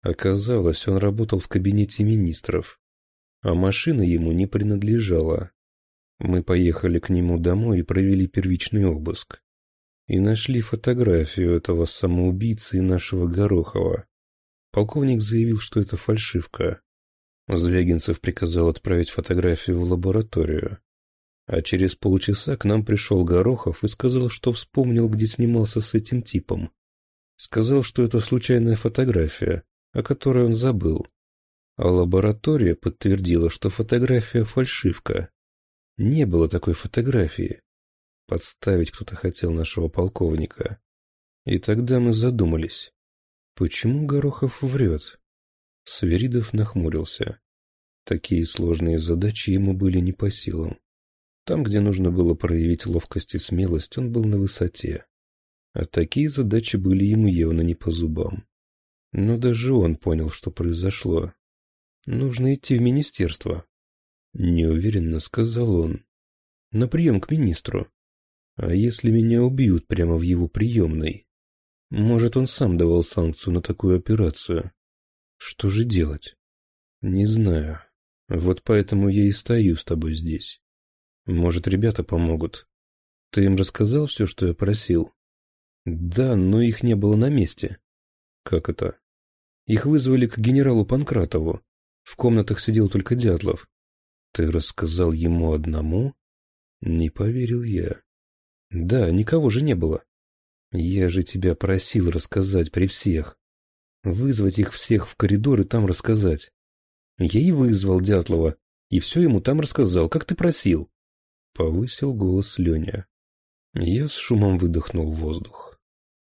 Оказалось, он работал в кабинете министров а машина ему не принадлежала. Мы поехали к нему домой и провели первичный обыск. И нашли фотографию этого самоубийцы и нашего Горохова. Полковник заявил, что это фальшивка. Звягинцев приказал отправить фотографию в лабораторию. А через полчаса к нам пришел Горохов и сказал, что вспомнил, где снимался с этим типом. Сказал, что это случайная фотография, о которой он забыл, а лаборатория подтвердила, что фотография фальшивка. Не было такой фотографии. Подставить кто-то хотел нашего полковника. И тогда мы задумались. Почему Горохов врет? Сверидов нахмурился. Такие сложные задачи ему были не по силам. Там, где нужно было проявить ловкость и смелость, он был на высоте. А такие задачи были ему явно не по зубам. Но даже он понял, что произошло. Нужно идти в министерство. Неуверенно сказал он. На прием к министру. А если меня убьют прямо в его приемной? Может, он сам давал санкцию на такую операцию? Что же делать? Не знаю. Вот поэтому я и стою с тобой здесь. Может, ребята помогут. Ты им рассказал все, что я просил? Да, но их не было на месте. Как это? Их вызвали к генералу Панкратову. В комнатах сидел только Дятлов. Ты рассказал ему одному? Не поверил я. Да, никого же не было. Я же тебя просил рассказать при всех. Вызвать их всех в коридор и там рассказать. Я и вызвал Дятлова, и все ему там рассказал, как ты просил. Повысил голос Леня. Я с шумом выдохнул воздух.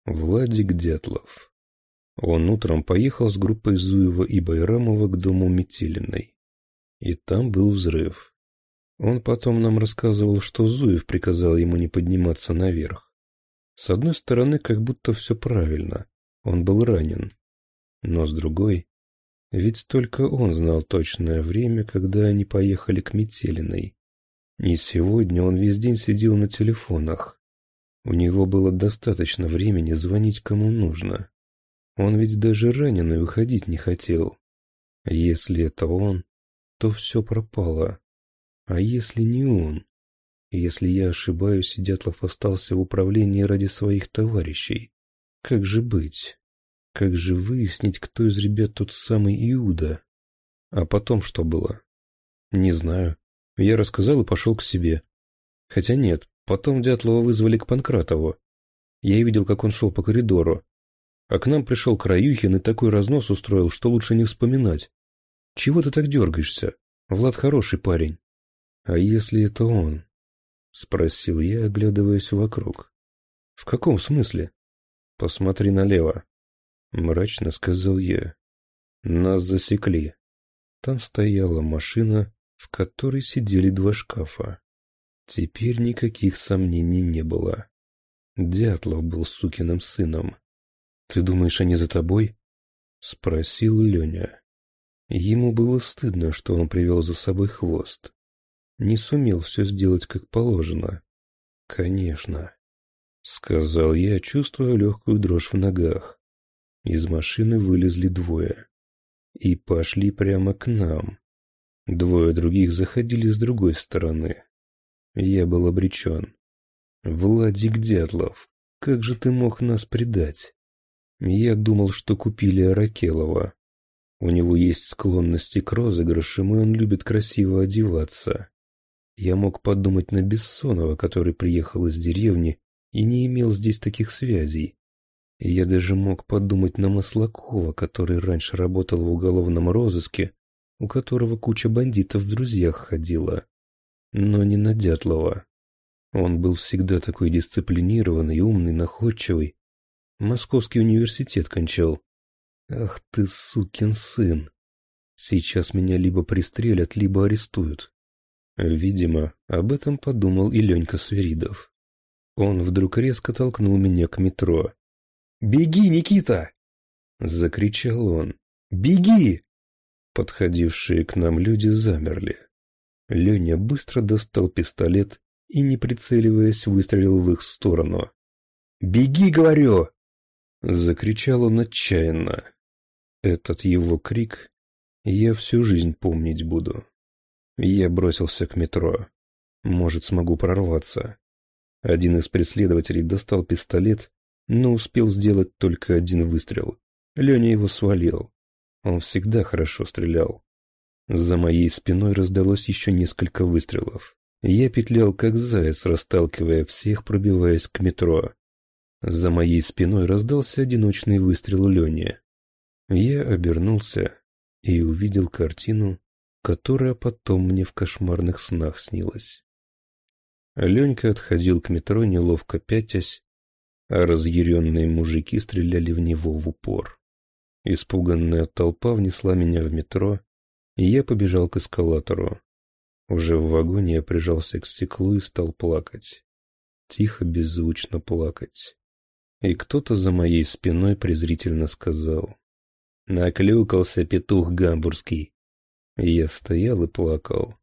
Владик Дятлов. Он утром поехал с группой Зуева и Байрамова к дому Метелиной. И там был взрыв. Он потом нам рассказывал, что Зуев приказал ему не подниматься наверх. С одной стороны, как будто все правильно, он был ранен. Но с другой, ведь только он знал точное время, когда они поехали к Метелиной. И сегодня он весь день сидел на телефонах. У него было достаточно времени звонить кому нужно. Он ведь даже раненый выходить не хотел. Если это он, то все пропало. А если не он? Если я ошибаюсь, Дятлов остался в управлении ради своих товарищей. Как же быть? Как же выяснить, кто из ребят тот самый Иуда? А потом что было? Не знаю. Я рассказал и пошел к себе. Хотя нет, потом Дятлова вызвали к Панкратову. Я видел, как он шел по коридору. А к нам пришел Краюхин и такой разнос устроил, что лучше не вспоминать. Чего ты так дергаешься? Влад хороший парень. А если это он? Спросил я, оглядываясь вокруг. В каком смысле? Посмотри налево. Мрачно сказал я. Нас засекли. Там стояла машина, в которой сидели два шкафа. Теперь никаких сомнений не было. Дятлов был сукиным сыном. «Ты думаешь, они за тобой?» — спросил Леня. Ему было стыдно, что он привел за собой хвост. Не сумел все сделать как положено. «Конечно», — сказал я, чувствуя легкую дрожь в ногах. Из машины вылезли двое. И пошли прямо к нам. Двое других заходили с другой стороны. Я был обречен. «Владик Дятлов, как же ты мог нас предать?» Я думал, что купили Ракелова. У него есть склонности к розыгрышам, и он любит красиво одеваться. Я мог подумать на Бессонова, который приехал из деревни и не имел здесь таких связей. Я даже мог подумать на Маслакова, который раньше работал в уголовном розыске, у которого куча бандитов в друзьях ходила. Но не на Дятлова. Он был всегда такой дисциплинированный, умный, находчивый, Московский университет кончал. Ах ты, сукин сын. Сейчас меня либо пристрелят, либо арестуют. Видимо, об этом подумал и Ленька Свиридов. Он вдруг резко толкнул меня к метро. «Беги, Никита!» — закричал он. «Беги!» Подходившие к нам люди замерли. Леня быстро достал пистолет и, не прицеливаясь, выстрелил в их сторону. «Беги, говорю!» Закричал он отчаянно. Этот его крик я всю жизнь помнить буду. Я бросился к метро. Может, смогу прорваться. Один из преследователей достал пистолет, но успел сделать только один выстрел. Леня его свалил. Он всегда хорошо стрелял. За моей спиной раздалось еще несколько выстрелов. Я петлял, как заяц, расталкивая всех, пробиваясь к метро. За моей спиной раздался одиночный выстрел Лени. Я обернулся и увидел картину, которая потом мне в кошмарных снах снилась. Ленька отходил к метро, неловко пятясь, а разъяренные мужики стреляли в него в упор. Испуганная толпа внесла меня в метро, и я побежал к эскалатору. Уже в вагоне я прижался к стеклу и стал плакать. Тихо, беззвучно плакать и кто-то за моей спиной презрительно сказал. Наклюкался петух гамбургский. Я стоял и плакал.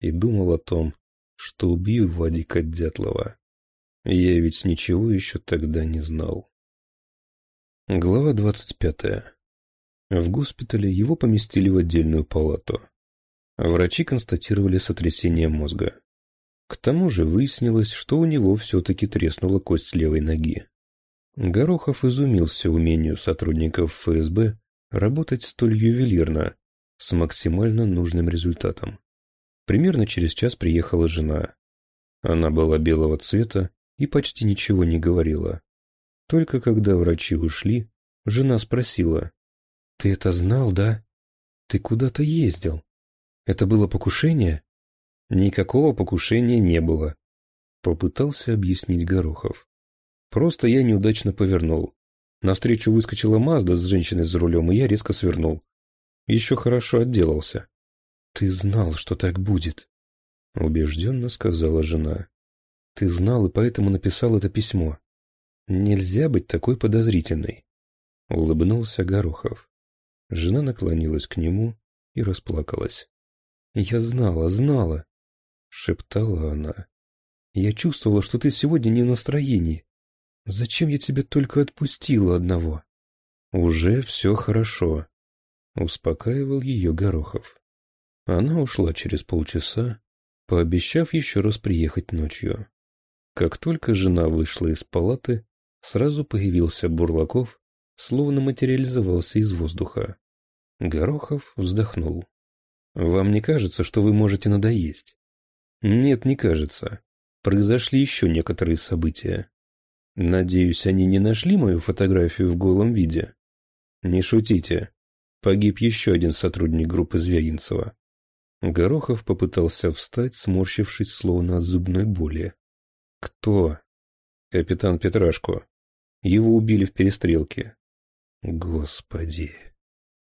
И думал о том, что убью Вадика Дятлова. Я ведь ничего еще тогда не знал. Глава двадцать пятая. В госпитале его поместили в отдельную палату. Врачи констатировали сотрясение мозга. К тому же выяснилось, что у него все-таки треснула кость левой ноги. Горохов изумился умению сотрудников ФСБ работать столь ювелирно, с максимально нужным результатом. Примерно через час приехала жена. Она была белого цвета и почти ничего не говорила. Только когда врачи ушли, жена спросила. «Ты это знал, да? Ты куда-то ездил? Это было покушение?» «Никакого покушения не было», — попытался объяснить Горохов. Просто я неудачно повернул. Навстречу выскочила Мазда с женщиной за рулем, и я резко свернул. Еще хорошо отделался. «Ты знал, что так будет», — убежденно сказала жена. «Ты знал и поэтому написал это письмо. Нельзя быть такой подозрительной», — улыбнулся Горохов. Жена наклонилась к нему и расплакалась. «Я знала, знала», — шептала она. «Я чувствовала, что ты сегодня не в настроении. Зачем я тебя только отпустила одного? Уже все хорошо. Успокаивал ее Горохов. Она ушла через полчаса, пообещав еще раз приехать ночью. Как только жена вышла из палаты, сразу появился Бурлаков, словно материализовался из воздуха. Горохов вздохнул. «Вам не кажется, что вы можете надоесть?» «Нет, не кажется. Произошли еще некоторые события. Надеюсь, они не нашли мою фотографию в голом виде? Не шутите. Погиб еще один сотрудник группы Звягинцева. Горохов попытался встать, сморщившись словно от зубной боли. Кто? Капитан Петрашко. Его убили в перестрелке. Господи.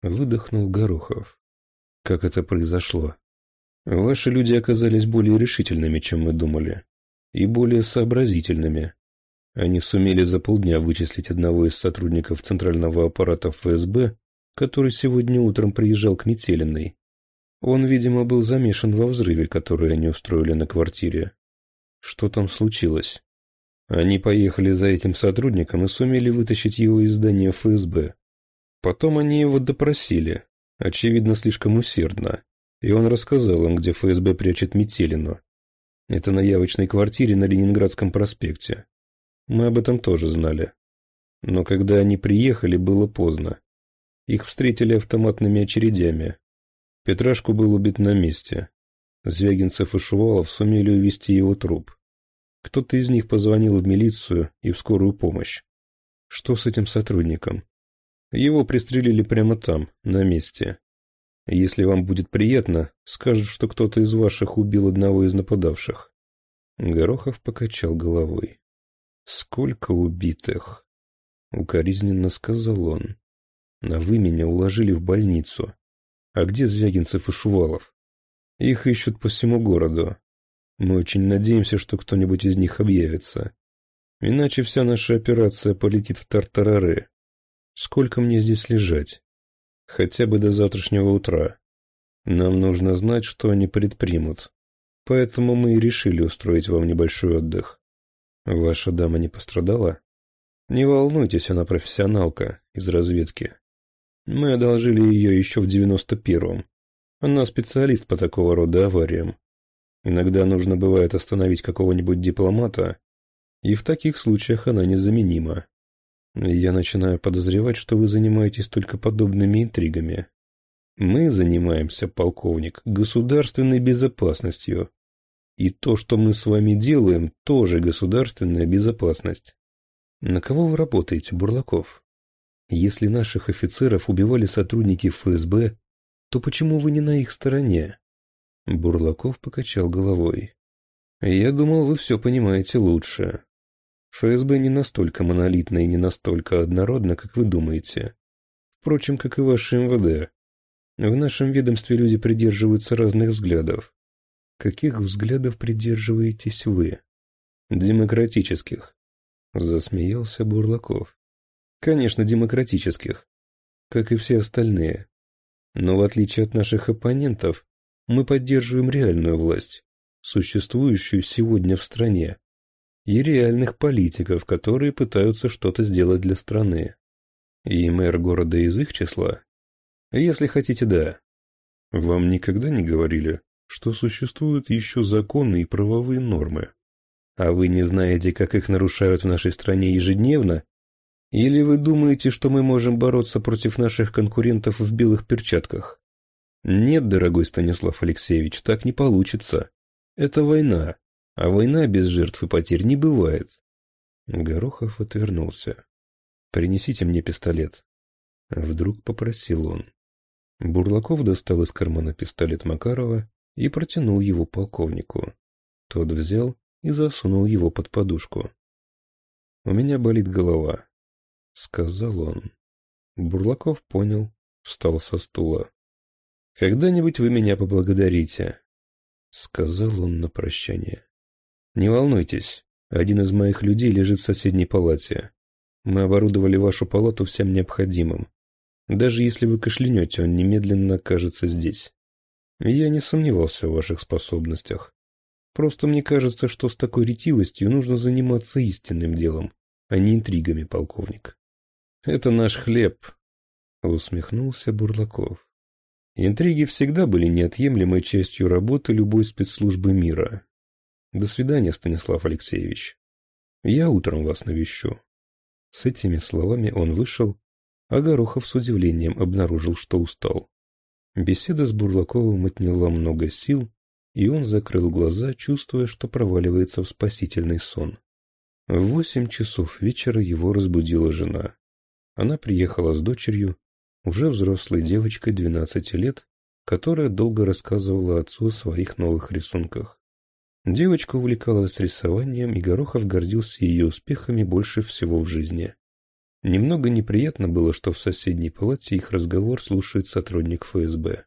Выдохнул Горохов. Как это произошло? Ваши люди оказались более решительными, чем мы думали. И более сообразительными. Они сумели за полдня вычислить одного из сотрудников центрального аппарата ФСБ, который сегодня утром приезжал к Метелиной. Он, видимо, был замешан во взрыве, который они устроили на квартире. Что там случилось? Они поехали за этим сотрудником и сумели вытащить его из здания ФСБ. Потом они его допросили, очевидно, слишком усердно, и он рассказал им, где фсб прячет метелину это на явочной квартире на ленинградском проспекте мы об этом тоже знали. Но когда они приехали, было поздно. Их встретили автоматными очередями. Петрашку был убит на месте. Звягинцев и Шувалов сумели увести его труп. Кто-то из них позвонил в милицию и в скорую помощь. Что с этим сотрудником? Его пристрелили прямо там, на месте. Если вам будет приятно, скажут, что кто-то из ваших убил одного из нападавших. Горохов покачал головой. «Сколько убитых?» — укоризненно сказал он. «На вы меня уложили в больницу. А где Звягинцев и Шувалов? Их ищут по всему городу. Мы очень надеемся, что кто-нибудь из них объявится. Иначе вся наша операция полетит в тартарары. Сколько мне здесь лежать? Хотя бы до завтрашнего утра. Нам нужно знать, что они предпримут. Поэтому мы и решили устроить вам небольшой отдых. Ваша дама не пострадала? Не волнуйтесь, она профессионалка из разведки. Мы одолжили ее еще в девяносто первом. Она специалист по такого рода авариям. Иногда нужно бывает остановить какого-нибудь дипломата, и в таких случаях она незаменима. Я начинаю подозревать, что вы занимаетесь только подобными интригами. Мы занимаемся, полковник, государственной безопасностью, и то, что мы с вами делаем, тоже государственная безопасность. На кого вы работаете, Бурлаков? Если наших офицеров убивали сотрудники ФСБ, то почему вы не на их стороне? Бурлаков покачал головой. Я думал, вы все понимаете лучше. ФСБ не настолько монолитно и не настолько однородно, как вы думаете. Впрочем, как и ваше МВД. В нашем ведомстве люди придерживаются разных взглядов. Каких взглядов придерживаетесь вы? Демократических. Засмеялся Бурлаков. Конечно, демократических. Как и все остальные. Но в отличие от наших оппонентов, мы поддерживаем реальную власть, существующую сегодня в стране, и реальных политиков, которые пытаются что-то сделать для страны. И мэр города из их числа? Если хотите, да. Вам никогда не говорили, что существуют еще законы и правовые нормы. А вы не знаете, как их нарушают в нашей стране ежедневно? Или вы думаете, что мы можем бороться против наших конкурентов в белых перчатках? Нет, дорогой Станислав Алексеевич, так не получится. Это война, а война без жертв и потерь не бывает. Горохов отвернулся. «Принесите мне пистолет», — вдруг попросил он. Бурлаков достал из кармана пистолет Макарова и протянул его полковнику. Тот взял и засунул его под подушку. «У меня болит голова», — сказал он. Бурлаков понял, встал со стула. «Когда-нибудь вы меня поблагодарите», — сказал он на прощание. «Не волнуйтесь, один из моих людей лежит в соседней палате. Мы оборудовали вашу палату всем необходимым. Даже если вы кашлянете, он немедленно окажется здесь». Я не сомневался в ваших способностях. Просто мне кажется, что с такой ретивостью нужно заниматься истинным делом, а не интригами, полковник. Это наш хлеб, — усмехнулся Бурлаков. Интриги всегда были неотъемлемой частью работы любой спецслужбы мира. До свидания, Станислав Алексеевич. Я утром вас навещу. С этими словами он вышел, а Горохов с удивлением обнаружил, что устал. Беседа с Бурлаковым отняла много сил, и он закрыл глаза, чувствуя, что проваливается в спасительный сон. В восемь часов вечера его разбудила жена. Она приехала с дочерью, уже взрослой девочкой 12 лет, которая долго рассказывала отцу о своих новых рисунках. Девочка увлекалась рисованием, и Горохов гордился ее успехами больше всего в жизни. Немного неприятно было, что в соседней палате их разговор слушает сотрудник ФСБ.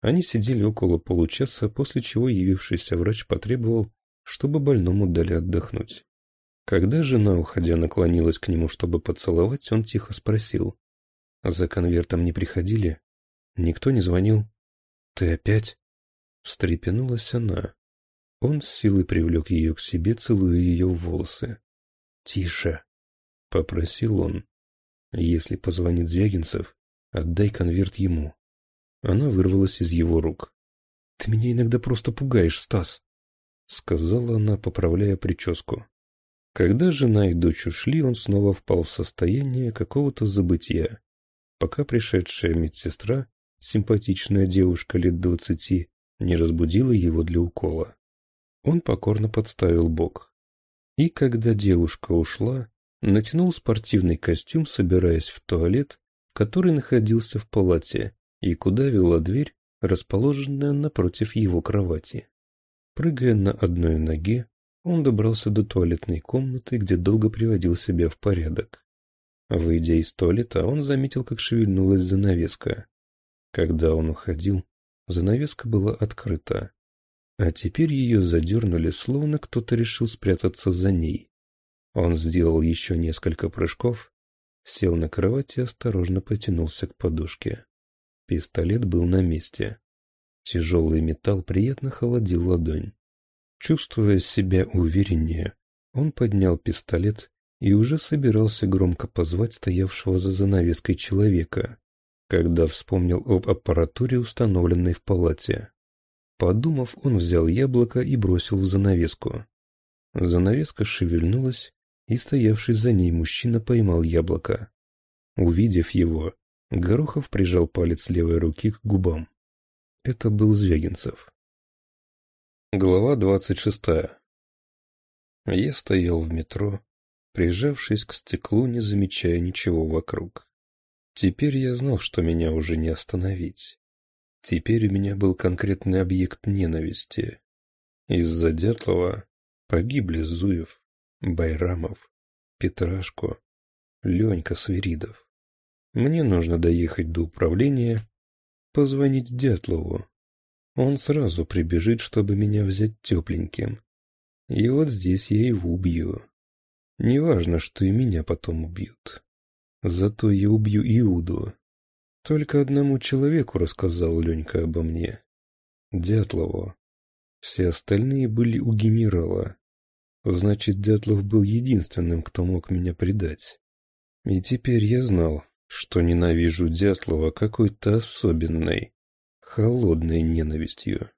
Они сидели около получаса, после чего явившийся врач потребовал, чтобы больному дали отдохнуть. Когда жена, уходя, наклонилась к нему, чтобы поцеловать, он тихо спросил. «За конвертом не приходили? Никто не звонил? Ты опять?» Встрепенулась она. Он с силой привлек ее к себе, целуя ее в волосы. «Тише!» Попросил он. Если позвонит Звягинцев, отдай конверт ему. Она вырвалась из его рук. — Ты меня иногда просто пугаешь, Стас, — сказала она, поправляя прическу. Когда жена и дочь ушли, он снова впал в состояние какого-то забытия, пока пришедшая медсестра, симпатичная девушка лет двадцати, не разбудила его для укола. Он покорно подставил бок. И когда девушка ушла, натянул спортивный костюм, собираясь в туалет, который находился в палате и куда вела дверь, расположенная напротив его кровати. Прыгая на одной ноге, он добрался до туалетной комнаты, где долго приводил себя в порядок. Выйдя из туалета, он заметил, как шевельнулась занавеска. Когда он уходил, занавеска была открыта, а теперь ее задернули, словно кто-то решил спрятаться за ней. Он сделал еще несколько прыжков, сел на кровать и осторожно потянулся к подушке. Пистолет был на месте. Тяжелый металл приятно холодил ладонь. Чувствуя себя увереннее, он поднял пистолет и уже собирался громко позвать стоявшего за занавеской человека, когда вспомнил об аппаратуре, установленной в палате. Подумав, он взял яблоко и бросил в занавеску. Занавеска шевельнулась, и стоявший за ней мужчина поймал яблоко. Увидев его, Горохов прижал палец левой руки к губам. Это был Звягинцев. Глава двадцать шестая. Я стоял в метро, прижавшись к стеклу, не замечая ничего вокруг. Теперь я знал, что меня уже не остановить. Теперь у меня был конкретный объект ненависти. Из-за Дятлова погибли Зуев, Байрамов, Петрашко, Ленька Свиридов. Мне нужно доехать до управления, позвонить Дятлову. Он сразу прибежит, чтобы меня взять тепленьким. И вот здесь я его убью. Неважно, что и меня потом убьют. Зато я убью Иуду. Только одному человеку рассказал Ленька обо мне. Дятлову. Все остальные были у генерала. Значит, Дятлов был единственным, кто мог меня предать. И теперь я знал, что ненавижу Дятлова какой-то особенной, холодной ненавистью.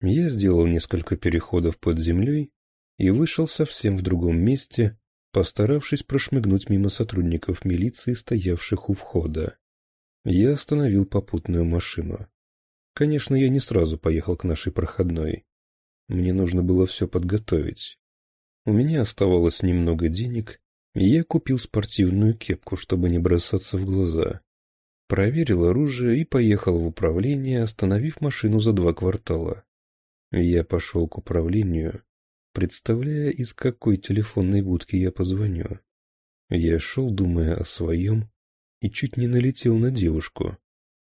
Я сделал несколько переходов под землей и вышел совсем в другом месте, постаравшись прошмыгнуть мимо сотрудников милиции, стоявших у входа. Я остановил попутную машину. Конечно, я не сразу поехал к нашей проходной. Мне нужно было все подготовить. У меня оставалось немного денег, и я купил спортивную кепку, чтобы не бросаться в глаза. Проверил оружие и поехал в управление, остановив машину за два квартала. Я пошел к управлению, представляя, из какой телефонной будки я позвоню. Я шел, думая о своем, и чуть не налетел на девушку.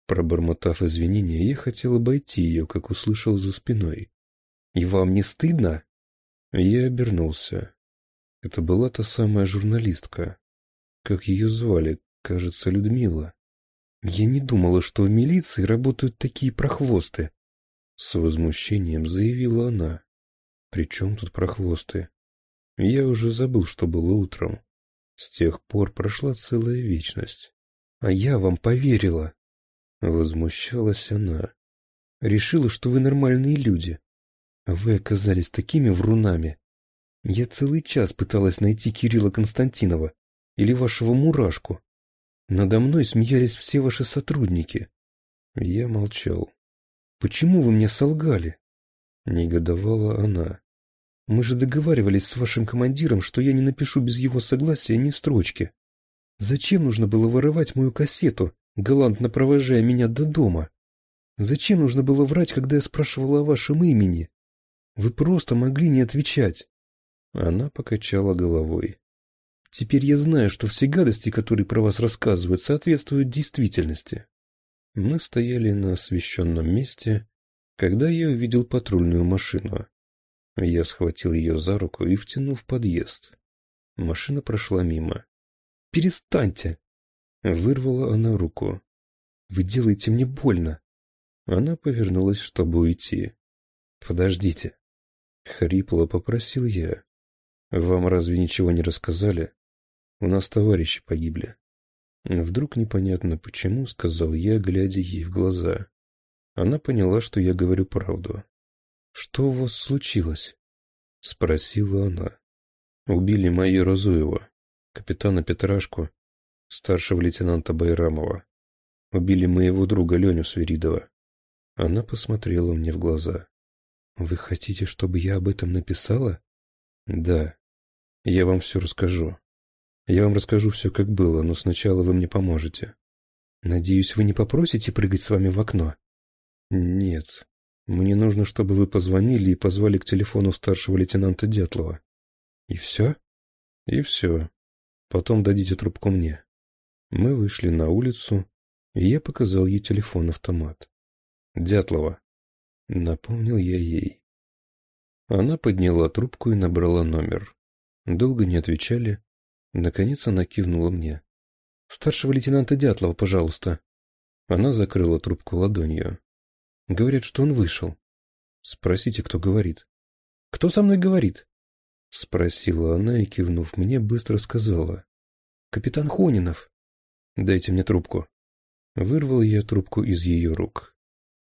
Пробормотав извинения, я хотел обойти ее, как услышал за спиной. «И вам не стыдно?» Я обернулся. Это была та самая журналистка. Как ее звали? Кажется, Людмила. Я не думала, что в милиции работают такие прохвосты. С возмущением заявила она. При чем тут прохвосты? Я уже забыл, что было утром. С тех пор прошла целая вечность. А я вам поверила. Возмущалась она. Решила, что вы нормальные люди. А вы оказались такими врунами. Я целый час пыталась найти Кирилла Константинова или вашего мурашку. Надо мной смеялись все ваши сотрудники. Я молчал. Почему вы мне солгали? Негодовала она. Мы же договаривались с вашим командиром, что я не напишу без его согласия ни строчки. Зачем нужно было вырывать мою кассету, галантно провожая меня до дома? Зачем нужно было врать, когда я спрашивала о вашем имени? Вы просто могли не отвечать. Она покачала головой. Теперь я знаю, что все гадости, которые про вас рассказывают, соответствуют действительности. Мы стояли на освещенном месте, когда я увидел патрульную машину. Я схватил ее за руку и втянул в подъезд. Машина прошла мимо. «Перестаньте!» Вырвала она руку. «Вы делаете мне больно!» Она повернулась, чтобы уйти. «Подождите!» — хрипло попросил я. «Вам разве ничего не рассказали? У нас товарищи погибли». Вдруг непонятно почему, — сказал я, глядя ей в глаза. Она поняла, что я говорю правду. «Что у вас случилось?» — спросила она. «Убили майора Зуева, капитана Петрашку, старшего лейтенанта Байрамова. Убили моего друга Леню Свиридова». Она посмотрела мне в глаза. Вы хотите, чтобы я об этом написала? Да. Я вам все расскажу. Я вам расскажу все, как было, но сначала вы мне поможете. Надеюсь, вы не попросите прыгать с вами в окно? Нет. Мне нужно, чтобы вы позвонили и позвали к телефону старшего лейтенанта Дятлова. И все? И все. Потом дадите трубку мне. Мы вышли на улицу, и я показал ей телефон-автомат. Дятлова. Напомнил я ей. Она подняла трубку и набрала номер. Долго не отвечали. Наконец она кивнула мне. «Старшего лейтенанта Дятлова, пожалуйста». Она закрыла трубку ладонью. «Говорят, что он вышел». «Спросите, кто говорит». «Кто со мной говорит?» Спросила она и, кивнув мне, быстро сказала. «Капитан Хонинов». «Дайте мне трубку». Вырвал я трубку из ее рук.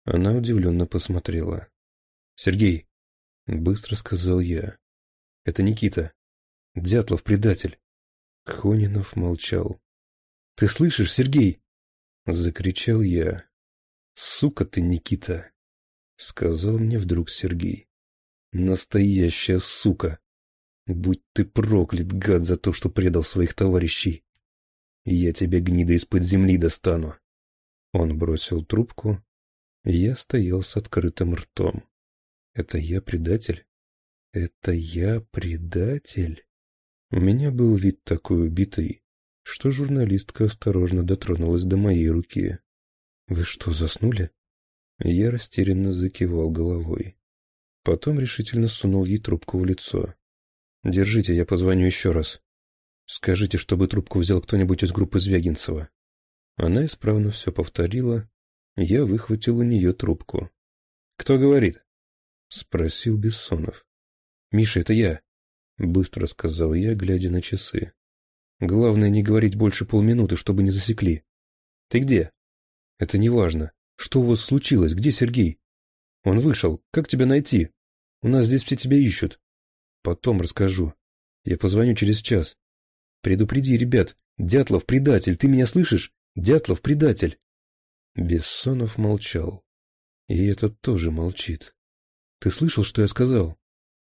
Она удивленно посмотрела. «Сергей!» — быстро сказал я. «Это Никита. Дятлов предатель!» Хонинов молчал. «Ты слышишь, Сергей?» — закричал я. «Сука ты, Никита!» — сказал мне вдруг Сергей. «Настоящая сука! Будь ты проклят, гад, за то, что предал своих товарищей! Я тебе гнида, из-под земли достану!» Он бросил трубку я стоял с открытым ртом. Это я предатель? Это я предатель? У меня был вид такой убитый, что журналистка осторожно дотронулась до моей руки. «Вы что, заснули?» Я растерянно закивал головой. Потом решительно сунул ей трубку в лицо. «Держите, я позвоню еще раз. Скажите, чтобы трубку взял кто-нибудь из группы Звягинцева». Она исправно все повторила, я выхватил у нее трубку. «Кто говорит?» — спросил Бессонов. «Миша, это я», — быстро сказал я, глядя на часы. «Главное не говорить больше полминуты, чтобы не засекли. Ты где?» «Это не важно. Что у вас случилось? Где Сергей?» «Он вышел. Как тебя найти? У нас здесь все тебя ищут». «Потом расскажу. Я позвоню через час. Предупреди ребят. Дятлов предатель. Ты меня слышишь? Дятлов предатель». Бессонов молчал. И этот тоже молчит. Ты слышал, что я сказал?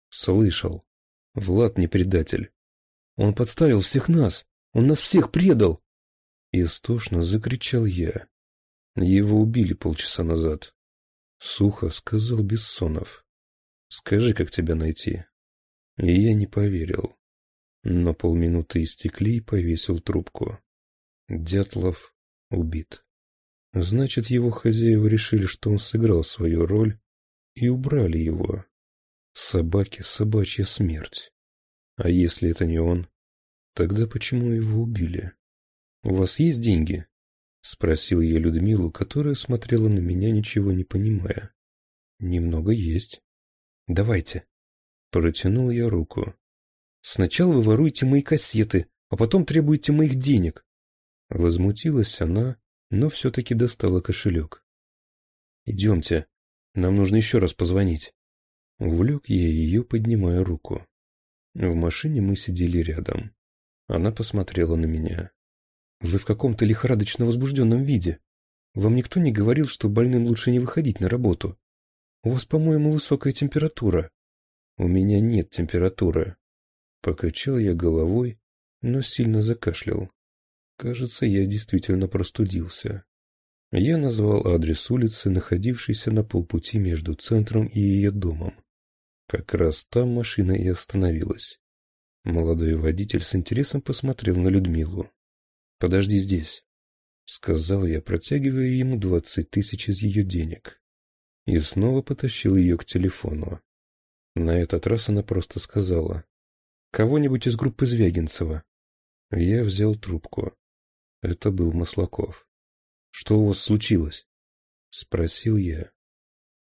Слышал. Влад не предатель. Он подставил всех нас. Он нас всех предал. Истошно закричал я. Его убили полчаса назад. Сухо сказал Бессонов. Скажи, как тебя найти. И я не поверил. Но полминуты истекли и повесил трубку. Дятлов убит. Значит, его хозяева решили, что он сыграл свою роль, и убрали его. Собаки, собачья смерть. А если это не он, тогда почему его убили? «У вас есть деньги?» — спросил я Людмилу, которая смотрела на меня, ничего не понимая. «Немного есть. Давайте». Протянул я руку. «Сначала вы воруете мои кассеты, а потом требуете моих денег». Возмутилась она, но все-таки достала кошелек. «Идемте, нам нужно еще раз позвонить». Увлек я ее, поднимая руку. В машине мы сидели рядом. Она посмотрела на меня. «Вы в каком-то лихорадочно возбужденном виде. Вам никто не говорил, что больным лучше не выходить на работу. У вас, по-моему, высокая температура». «У меня нет температуры». Покачал я головой, но сильно закашлял. Кажется, я действительно простудился. Я назвал адрес улицы, находившейся на полпути между центром и ее домом. Как раз там машина и остановилась. Молодой водитель с интересом посмотрел на Людмилу. «Подожди здесь», — сказал я, протягивая ему двадцать тысяч из ее денег. И снова потащил ее к телефону. На этот раз она просто сказала. «Кого-нибудь из группы Звягинцева». Я взял трубку. Это был Маслаков. «Что у вас случилось?» — спросил я.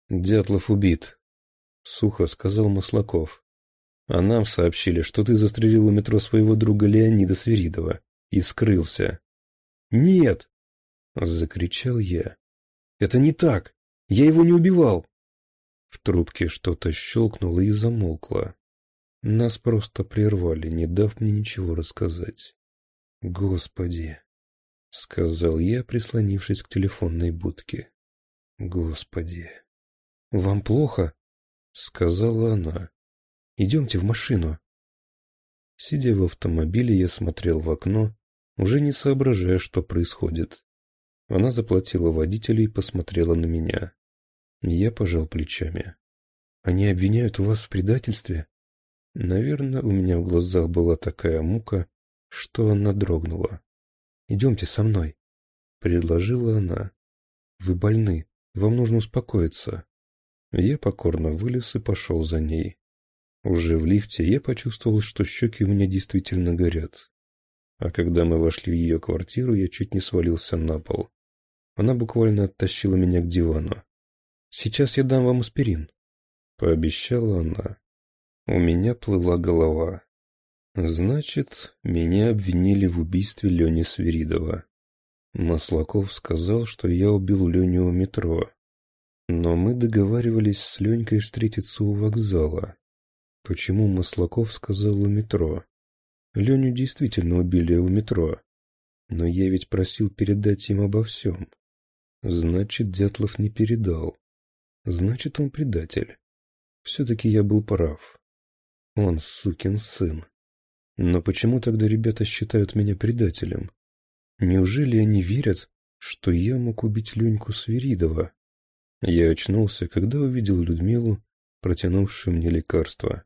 «Дятлов убит», — сухо сказал Маслаков. «А нам сообщили, что ты застрелил у метро своего друга Леонида Свиридова и скрылся». «Нет!» — закричал я. «Это не так! Я его не убивал!» В трубке что-то щелкнуло и замолкло. Нас просто прервали, не дав мне ничего рассказать. «Господи!» — сказал я, прислонившись к телефонной будке. «Господи!» «Вам плохо?» — сказала она. «Идемте в машину». Сидя в автомобиле, я смотрел в окно, уже не соображая, что происходит. Она заплатила водителю и посмотрела на меня. Я пожал плечами. «Они обвиняют вас в предательстве?» Наверное, у меня в глазах была такая мука, что она дрогнула. Идемте со мной», — предложила она. «Вы больны, вам нужно успокоиться». Я покорно вылез и пошел за ней. Уже в лифте я почувствовал, что щеки у меня действительно горят. А когда мы вошли в ее квартиру, я чуть не свалился на пол. Она буквально оттащила меня к дивану. «Сейчас я дам вам аспирин», — пообещала она. У меня плыла голова. Значит, меня обвинили в убийстве Лени Свиридова. Маслаков сказал, что я убил Леню у метро. Но мы договаривались с Ленькой встретиться у вокзала. Почему Маслаков сказал у метро? Леню действительно убили у метро. Но я ведь просил передать им обо всем. Значит, Дятлов не передал. Значит, он предатель. Все-таки я был прав. Он сукин сын. Но почему тогда ребята считают меня предателем? Неужели они верят, что я мог убить Леньку Свиридова? Я очнулся, когда увидел Людмилу, протянувшую мне лекарство.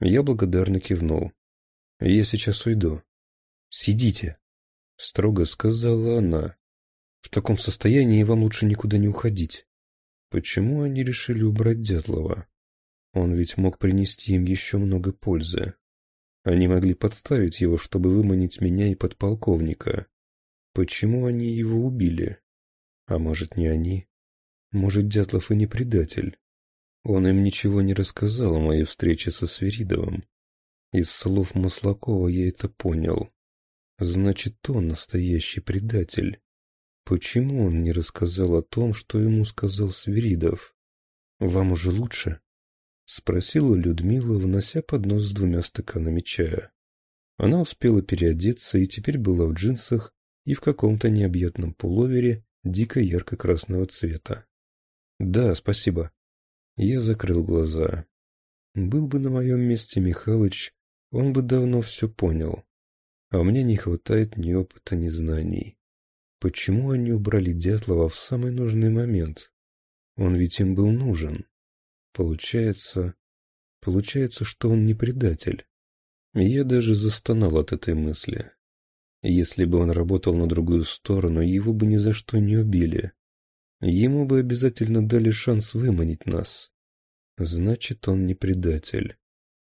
Я благодарно кивнул. «Я сейчас уйду». «Сидите», — строго сказала она. «В таком состоянии вам лучше никуда не уходить». Почему они решили убрать Дятлова? Он ведь мог принести им еще много пользы. Они могли подставить его, чтобы выманить меня и подполковника. Почему они его убили? А может, не они? Может, Дятлов и не предатель? Он им ничего не рассказал о моей встрече со Свиридовым. Из слов Маслакова я это понял. Значит, он настоящий предатель. Почему он не рассказал о том, что ему сказал Свиридов? Вам уже лучше? спросила Людмила, внося поднос с двумя стаканами чая. Она успела переодеться и теперь была в джинсах и в каком-то необъятном пуловере дико ярко-красного цвета. «Да, спасибо». Я закрыл глаза. Был бы на моем месте Михалыч, он бы давно все понял. А мне не хватает ни опыта, ни знаний. Почему они убрали Дятлова в самый нужный момент? Он ведь им был нужен. Получается... Получается, что он не предатель. Я даже застонал от этой мысли. Если бы он работал на другую сторону, его бы ни за что не убили. Ему бы обязательно дали шанс выманить нас. Значит, он не предатель.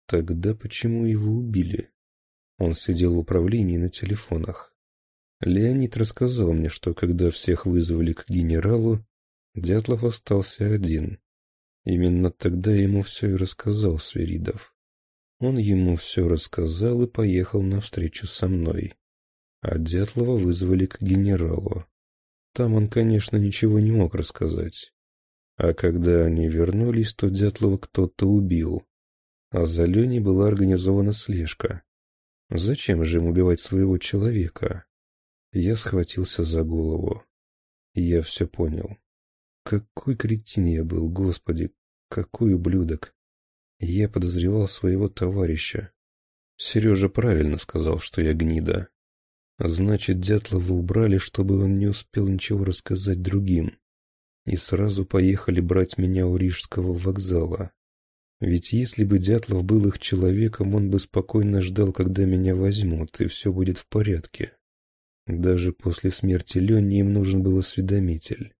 Тогда почему его убили? Он сидел в управлении на телефонах. Леонид рассказал мне, что когда всех вызвали к генералу, Дятлов остался один. Именно тогда ему все и рассказал Сверидов. Он ему все рассказал и поехал навстречу со мной. А Дятлова вызвали к генералу. Там он, конечно, ничего не мог рассказать. А когда они вернулись, то Дятлова кто-то убил. А за Леней была организована слежка. Зачем же им убивать своего человека? Я схватился за голову. Я все понял. Какой кретин я был, господи, какой ублюдок. Я подозревал своего товарища. Сережа правильно сказал, что я гнида. Значит, Дятлова убрали, чтобы он не успел ничего рассказать другим. И сразу поехали брать меня у Рижского вокзала. Ведь если бы Дятлов был их человеком, он бы спокойно ждал, когда меня возьмут, и все будет в порядке. Даже после смерти Лени им нужен был осведомитель.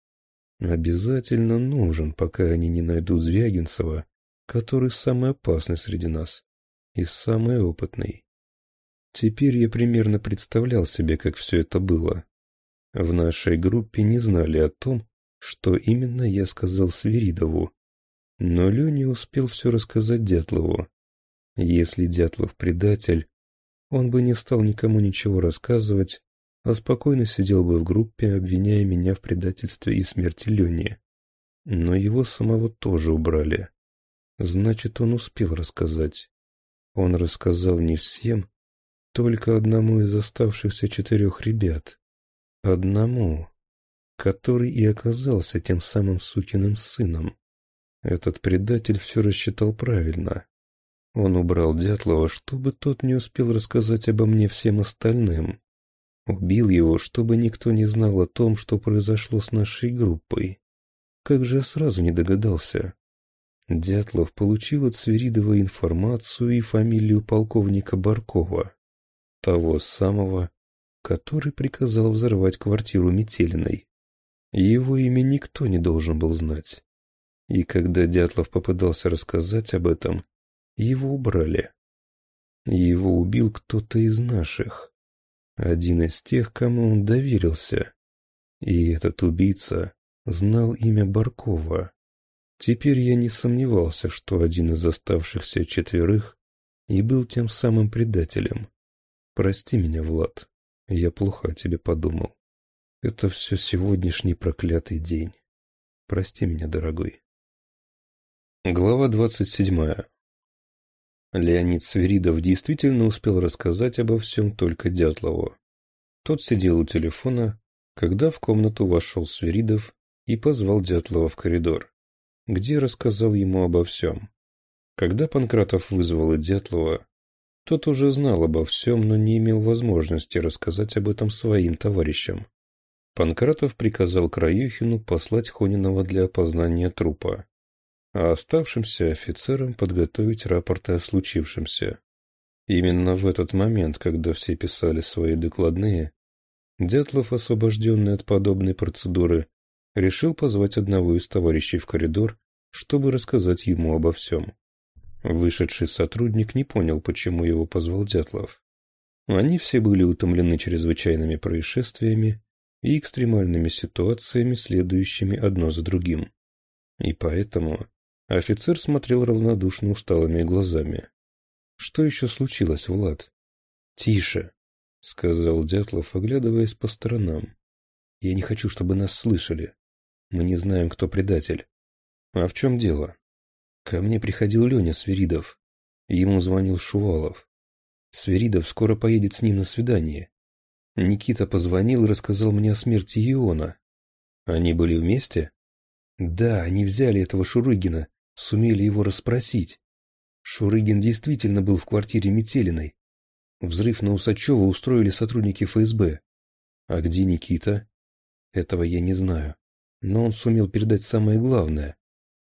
Обязательно нужен, пока они не найдут Звягинцева, который самый опасный среди нас и самый опытный. Теперь я примерно представлял себе, как все это было. В нашей группе не знали о том, что именно я сказал Свиридову. Но Леня успел все рассказать Дятлову. Если Дятлов предатель, он бы не стал никому ничего рассказывать а спокойно сидел бы в группе, обвиняя меня в предательстве и смерти Лени. Но его самого тоже убрали. Значит, он успел рассказать. Он рассказал не всем, только одному из оставшихся четырех ребят. Одному, который и оказался тем самым сукиным сыном. Этот предатель все рассчитал правильно. Он убрал Дятлова, чтобы тот не успел рассказать обо мне всем остальным. Убил его, чтобы никто не знал о том, что произошло с нашей группой. Как же я сразу не догадался. Дятлов получил от Сверидова информацию и фамилию полковника Баркова, того самого, который приказал взорвать квартиру Метелиной. Его имя никто не должен был знать. И когда Дятлов попытался рассказать об этом, его убрали. Его убил кто-то из наших. Один из тех, кому он доверился. И этот убийца знал имя Баркова. Теперь я не сомневался, что один из оставшихся четверых и был тем самым предателем. Прости меня, Влад, я плохо о тебе подумал. Это все сегодняшний проклятый день. Прости меня, дорогой. Глава двадцать седьмая. Леонид Свиридов действительно успел рассказать обо всем только Дятлову. Тот сидел у телефона, когда в комнату вошел Свиридов и позвал Дятлова в коридор, где рассказал ему обо всем. Когда Панкратов вызвал и Дятлова, тот уже знал обо всем, но не имел возможности рассказать об этом своим товарищам. Панкратов приказал Краюхину послать Хониного для опознания трупа а оставшимся офицерам подготовить рапорты о случившемся. Именно в этот момент, когда все писали свои докладные, Дятлов, освобожденный от подобной процедуры, решил позвать одного из товарищей в коридор, чтобы рассказать ему обо всем. Вышедший сотрудник не понял, почему его позвал Дятлов. Они все были утомлены чрезвычайными происшествиями и экстремальными ситуациями, следующими одно за другим. И поэтому офицер смотрел равнодушно усталыми глазами. «Что еще случилось, Влад?» «Тише», — сказал Дятлов, оглядываясь по сторонам. «Я не хочу, чтобы нас слышали. Мы не знаем, кто предатель». «А в чем дело?» «Ко мне приходил Леня Свиридов. Ему звонил Шувалов. Свиридов скоро поедет с ним на свидание. Никита позвонил и рассказал мне о смерти Иона. Они были вместе?» «Да, они взяли этого Шурыгина сумели его расспросить. Шурыгин действительно был в квартире Метелиной. Взрыв на Усачева устроили сотрудники ФСБ. А где Никита? Этого я не знаю. Но он сумел передать самое главное.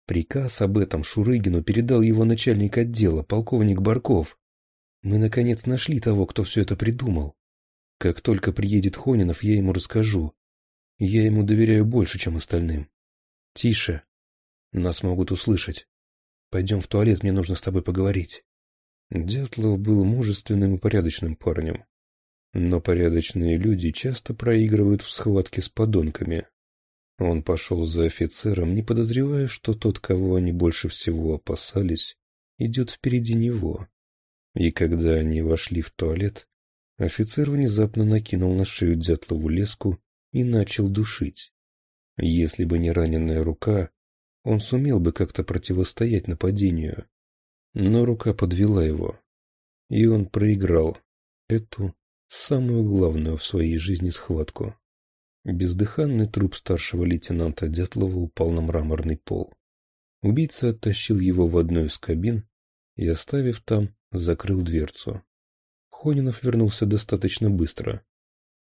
Приказ об этом Шурыгину передал его начальник отдела, полковник Барков. Мы, наконец, нашли того, кто все это придумал. Как только приедет Хонинов, я ему расскажу. Я ему доверяю больше, чем остальным. Тише, нас могут услышать. Пойдем в туалет, мне нужно с тобой поговорить. Дятлов был мужественным и порядочным парнем. Но порядочные люди часто проигрывают в схватке с подонками. Он пошел за офицером, не подозревая, что тот, кого они больше всего опасались, идет впереди него. И когда они вошли в туалет, офицер внезапно накинул на шею Дятлову леску и начал душить. Если бы не раненная рука, он сумел бы как-то противостоять нападению. Но рука подвела его. И он проиграл эту самую главную в своей жизни схватку. Бездыханный труп старшего лейтенанта Дятлова упал на мраморный пол. Убийца оттащил его в одну из кабин и, оставив там, закрыл дверцу. Хонинов вернулся достаточно быстро.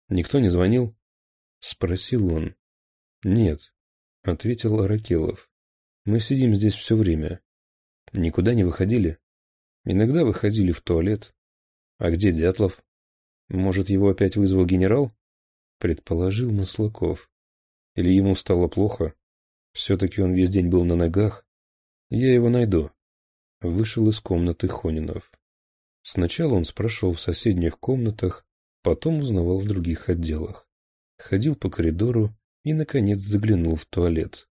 «Никто не звонил?» — спросил он. «Нет», — ответил Аракелов. Мы сидим здесь все время. Никуда не выходили. Иногда выходили в туалет. А где Дятлов? Может, его опять вызвал генерал? Предположил Маслаков. Или ему стало плохо? Все-таки он весь день был на ногах. Я его найду. Вышел из комнаты Хонинов. Сначала он спрашивал в соседних комнатах, потом узнавал в других отделах. Ходил по коридору и, наконец, заглянул в туалет.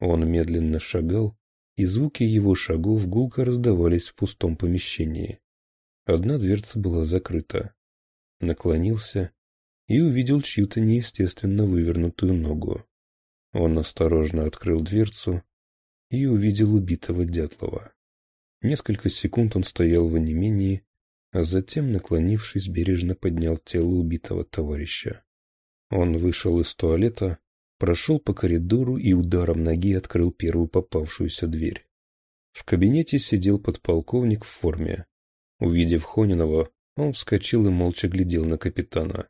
Он медленно шагал, и звуки его шагов гулко раздавались в пустом помещении. Одна дверца была закрыта. Наклонился и увидел чью-то неестественно вывернутую ногу. Он осторожно открыл дверцу и увидел убитого Дятлова. Несколько секунд он стоял в онемении, а затем, наклонившись, бережно поднял тело убитого товарища. Он вышел из туалета, прошел по коридору и ударом ноги открыл первую попавшуюся дверь. В кабинете сидел подполковник в форме. Увидев Хонинова, он вскочил и молча глядел на капитана.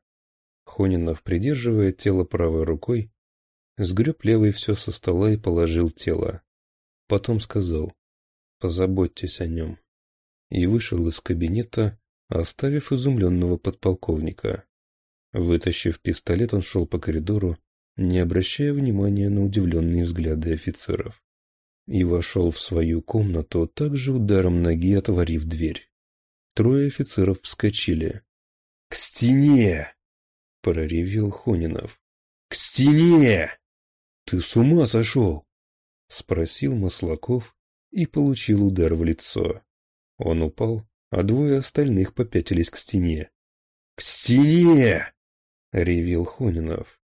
Хонинов, придерживая тело правой рукой, сгреб левой все со стола и положил тело. Потом сказал «Позаботьтесь о нем» и вышел из кабинета, оставив изумленного подполковника. Вытащив пистолет, он шел по коридору, не обращая внимания на удивленные взгляды офицеров. И вошел в свою комнату, также ударом ноги отворив дверь. Трое офицеров вскочили. «К стене!» — проревел Хонинов. «К стене!» «Ты с ума сошел?» — спросил Маслаков и получил удар в лицо. Он упал, а двое остальных попятились к стене. «К стене!» — ревел Хонинов.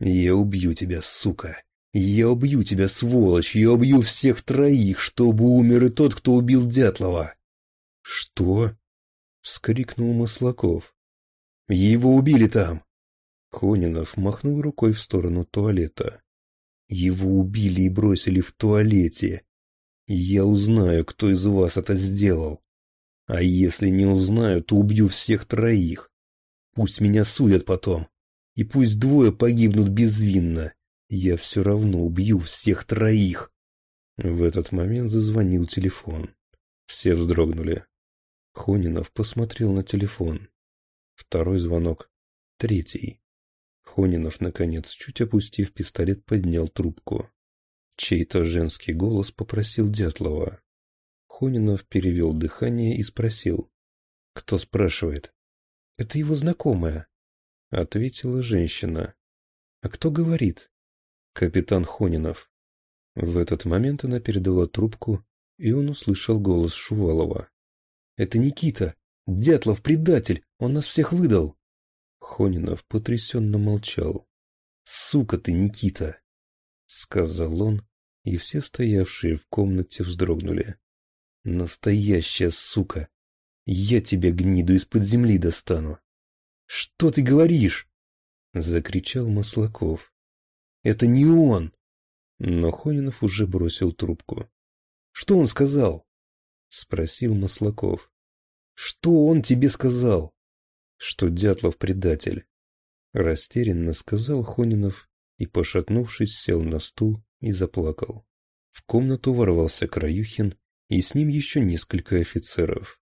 «Я убью тебя, сука! Я убью тебя, сволочь! Я убью всех троих, чтобы умер и тот, кто убил Дятлова!» «Что?» — вскрикнул Маслаков. «Его убили там!» Конинов махнул рукой в сторону туалета. «Его убили и бросили в туалете. Я узнаю, кто из вас это сделал. А если не узнаю, то убью всех троих. Пусть меня судят потом и пусть двое погибнут безвинно, я все равно убью всех троих. В этот момент зазвонил телефон. Все вздрогнули. Хонинов посмотрел на телефон. Второй звонок. Третий. Хонинов, наконец, чуть опустив пистолет, поднял трубку. Чей-то женский голос попросил Дятлова. Хонинов перевел дыхание и спросил. «Кто спрашивает?» «Это его знакомая», — ответила женщина. «А кто говорит?» «Капитан Хонинов». В этот момент она передала трубку, и он услышал голос Шувалова. «Это Никита! Дятлов предатель! Он нас всех выдал!» Хонинов потрясенно молчал. «Сука ты, Никита!» — сказал он, и все стоявшие в комнате вздрогнули. «Настоящая сука! Я тебя, гниду, из-под земли достану!» Что ты говоришь? Закричал Маслаков. Это не он! Но Хонинов уже бросил трубку. Что он сказал? Спросил Маслаков. Что он тебе сказал? Что Дятлов предатель. Растерянно сказал Хонинов и, пошатнувшись, сел на стул и заплакал. В комнату ворвался Краюхин и с ним еще несколько офицеров.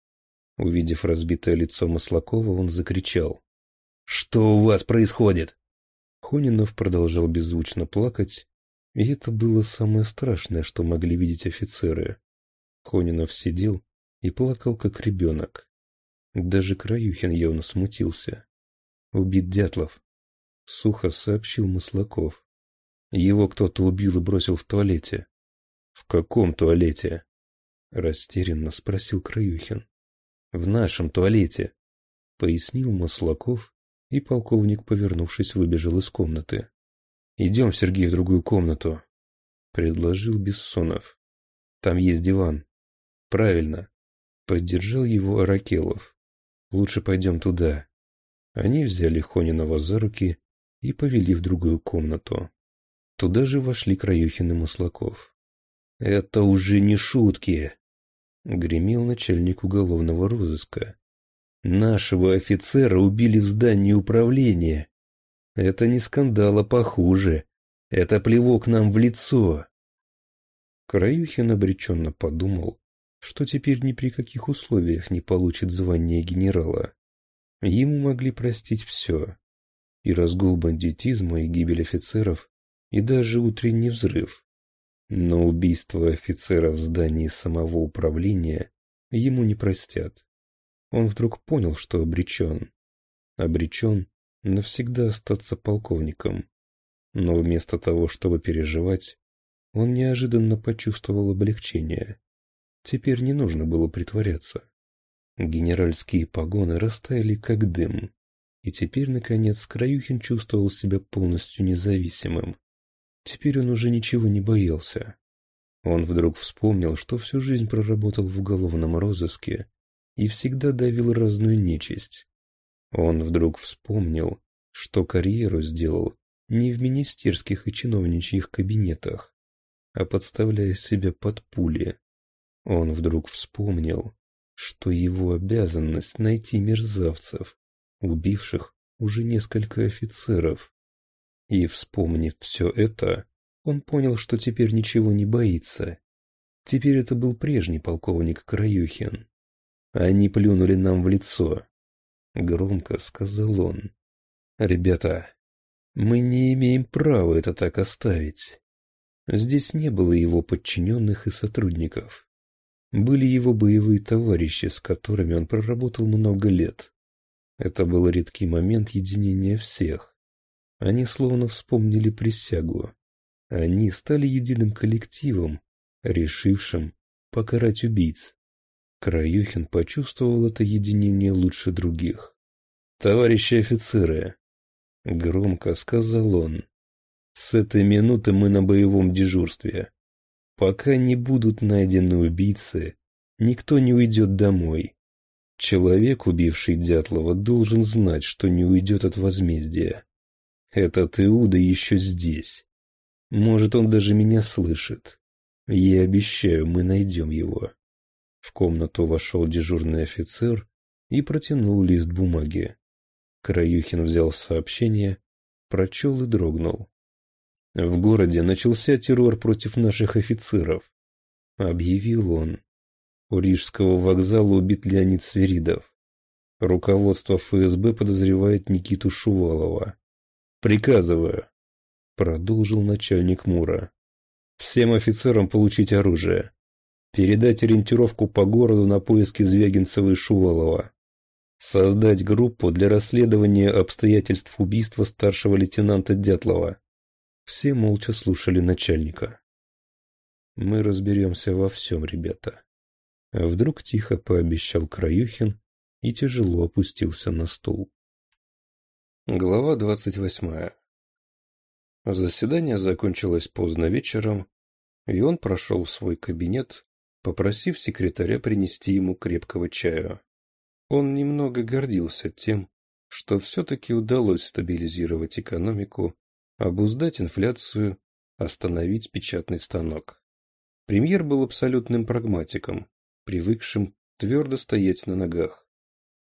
Увидев разбитое лицо Маслакова, он закричал. Что у вас происходит?» Хонинов продолжал беззвучно плакать, и это было самое страшное, что могли видеть офицеры. Хонинов сидел и плакал, как ребенок. Даже Краюхин явно смутился. «Убит Дятлов», — сухо сообщил Маслаков. «Его кто-то убил и бросил в туалете». «В каком туалете?» — растерянно спросил Краюхин. «В нашем туалете», — пояснил Маслаков и полковник, повернувшись, выбежал из комнаты. «Идем, Сергей, в другую комнату», — предложил Бессонов. «Там есть диван». «Правильно», — поддержал его Аракелов. «Лучше пойдем туда». Они взяли Хонинова за руки и повели в другую комнату. Туда же вошли Краюхин и Муслаков. «Это уже не шутки!» — гремел начальник уголовного розыска. Нашего офицера убили в здании управления. Это не скандала похуже. Это плевок нам в лицо. Краюхин обреченно подумал, что теперь ни при каких условиях не получит звание генерала. Ему могли простить все. И разгул бандитизма, и гибель офицеров, и даже утренний взрыв. Но убийство офицера в здании самого управления ему не простят он вдруг понял, что обречен. Обречен навсегда остаться полковником. Но вместо того, чтобы переживать, он неожиданно почувствовал облегчение. Теперь не нужно было притворяться. Генеральские погоны растаяли как дым, и теперь, наконец, Краюхин чувствовал себя полностью независимым. Теперь он уже ничего не боялся. Он вдруг вспомнил, что всю жизнь проработал в уголовном розыске и всегда давил разную нечисть. Он вдруг вспомнил, что карьеру сделал не в министерских и чиновничьих кабинетах, а подставляя себя под пули. Он вдруг вспомнил, что его обязанность найти мерзавцев, убивших уже несколько офицеров. И, вспомнив все это, он понял, что теперь ничего не боится. Теперь это был прежний полковник Краюхин. Они плюнули нам в лицо. Громко сказал он. Ребята, мы не имеем права это так оставить. Здесь не было его подчиненных и сотрудников. Были его боевые товарищи, с которыми он проработал много лет. Это был редкий момент единения всех. Они словно вспомнили присягу. Они стали единым коллективом, решившим покарать убийц. Краюхин почувствовал это единение лучше других. «Товарищи офицеры!» — громко сказал он. «С этой минуты мы на боевом дежурстве. Пока не будут найдены убийцы, никто не уйдет домой. Человек, убивший Дятлова, должен знать, что не уйдет от возмездия. Этот Иуда еще здесь. Может, он даже меня слышит. Я обещаю, мы найдем его». В комнату вошел дежурный офицер и протянул лист бумаги. Краюхин взял сообщение, прочел и дрогнул. «В городе начался террор против наших офицеров», — объявил он. У Рижского вокзала убит Леонид Свиридов. Руководство ФСБ подозревает Никиту Шувалова. «Приказываю», — продолжил начальник Мура. «Всем офицерам получить оружие. Передать ориентировку по городу на поиски Звягинцева и Шувалова. Создать группу для расследования обстоятельств убийства старшего лейтенанта Дятлова. Все молча слушали начальника. «Мы разберемся во всем, ребята». вдруг тихо пообещал Краюхин и тяжело опустился на стул. Глава двадцать восьмая Заседание закончилось поздно вечером, и он прошел в свой кабинет, попросив секретаря принести ему крепкого чаю. Он немного гордился тем, что все-таки удалось стабилизировать экономику, обуздать инфляцию, остановить печатный станок. Премьер был абсолютным прагматиком, привыкшим твердо стоять на ногах.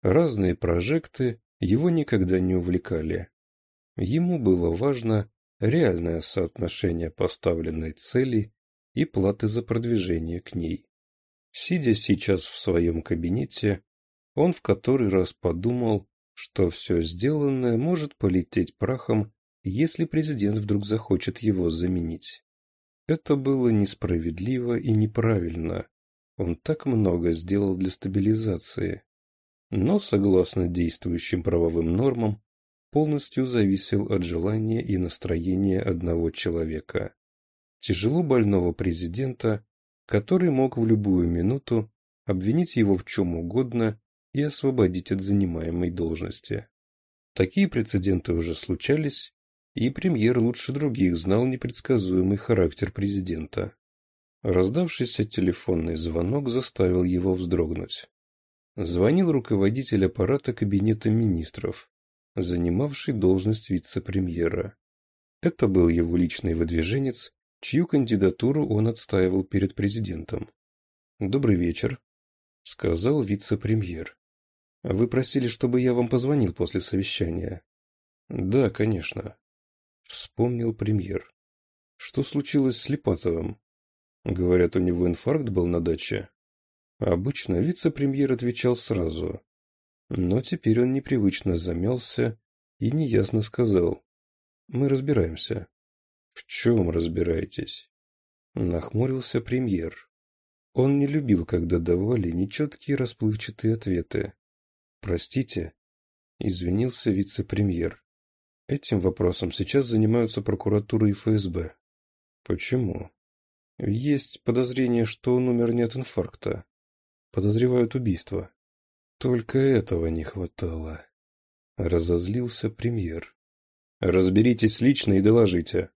Разные прожекты его никогда не увлекали. Ему было важно реальное соотношение поставленной цели и платы за продвижение к ней. Сидя сейчас в своем кабинете, он в который раз подумал, что все сделанное может полететь прахом, если президент вдруг захочет его заменить. Это было несправедливо и неправильно. Он так много сделал для стабилизации. Но, согласно действующим правовым нормам, полностью зависел от желания и настроения одного человека тяжело больного президента, который мог в любую минуту обвинить его в чем угодно и освободить от занимаемой должности. Такие прецеденты уже случались, и премьер лучше других знал непредсказуемый характер президента. Раздавшийся телефонный звонок заставил его вздрогнуть. Звонил руководитель аппарата кабинета министров, занимавший должность вице-премьера. Это был его личный выдвиженец чью кандидатуру он отстаивал перед президентом. «Добрый вечер», — сказал вице-премьер. «Вы просили, чтобы я вам позвонил после совещания?» «Да, конечно», — вспомнил премьер. «Что случилось с Липатовым?» «Говорят, у него инфаркт был на даче». Обычно вице-премьер отвечал сразу. Но теперь он непривычно замялся и неясно сказал. «Мы разбираемся». «В чем разбираетесь?» Нахмурился премьер. Он не любил, когда давали нечеткие расплывчатые ответы. «Простите», — извинился вице-премьер. «Этим вопросом сейчас занимаются прокуратура и ФСБ». «Почему?» «Есть подозрение, что он умер не от инфаркта. Подозревают убийство». «Только этого не хватало», — разозлился премьер. «Разберитесь лично и доложите»,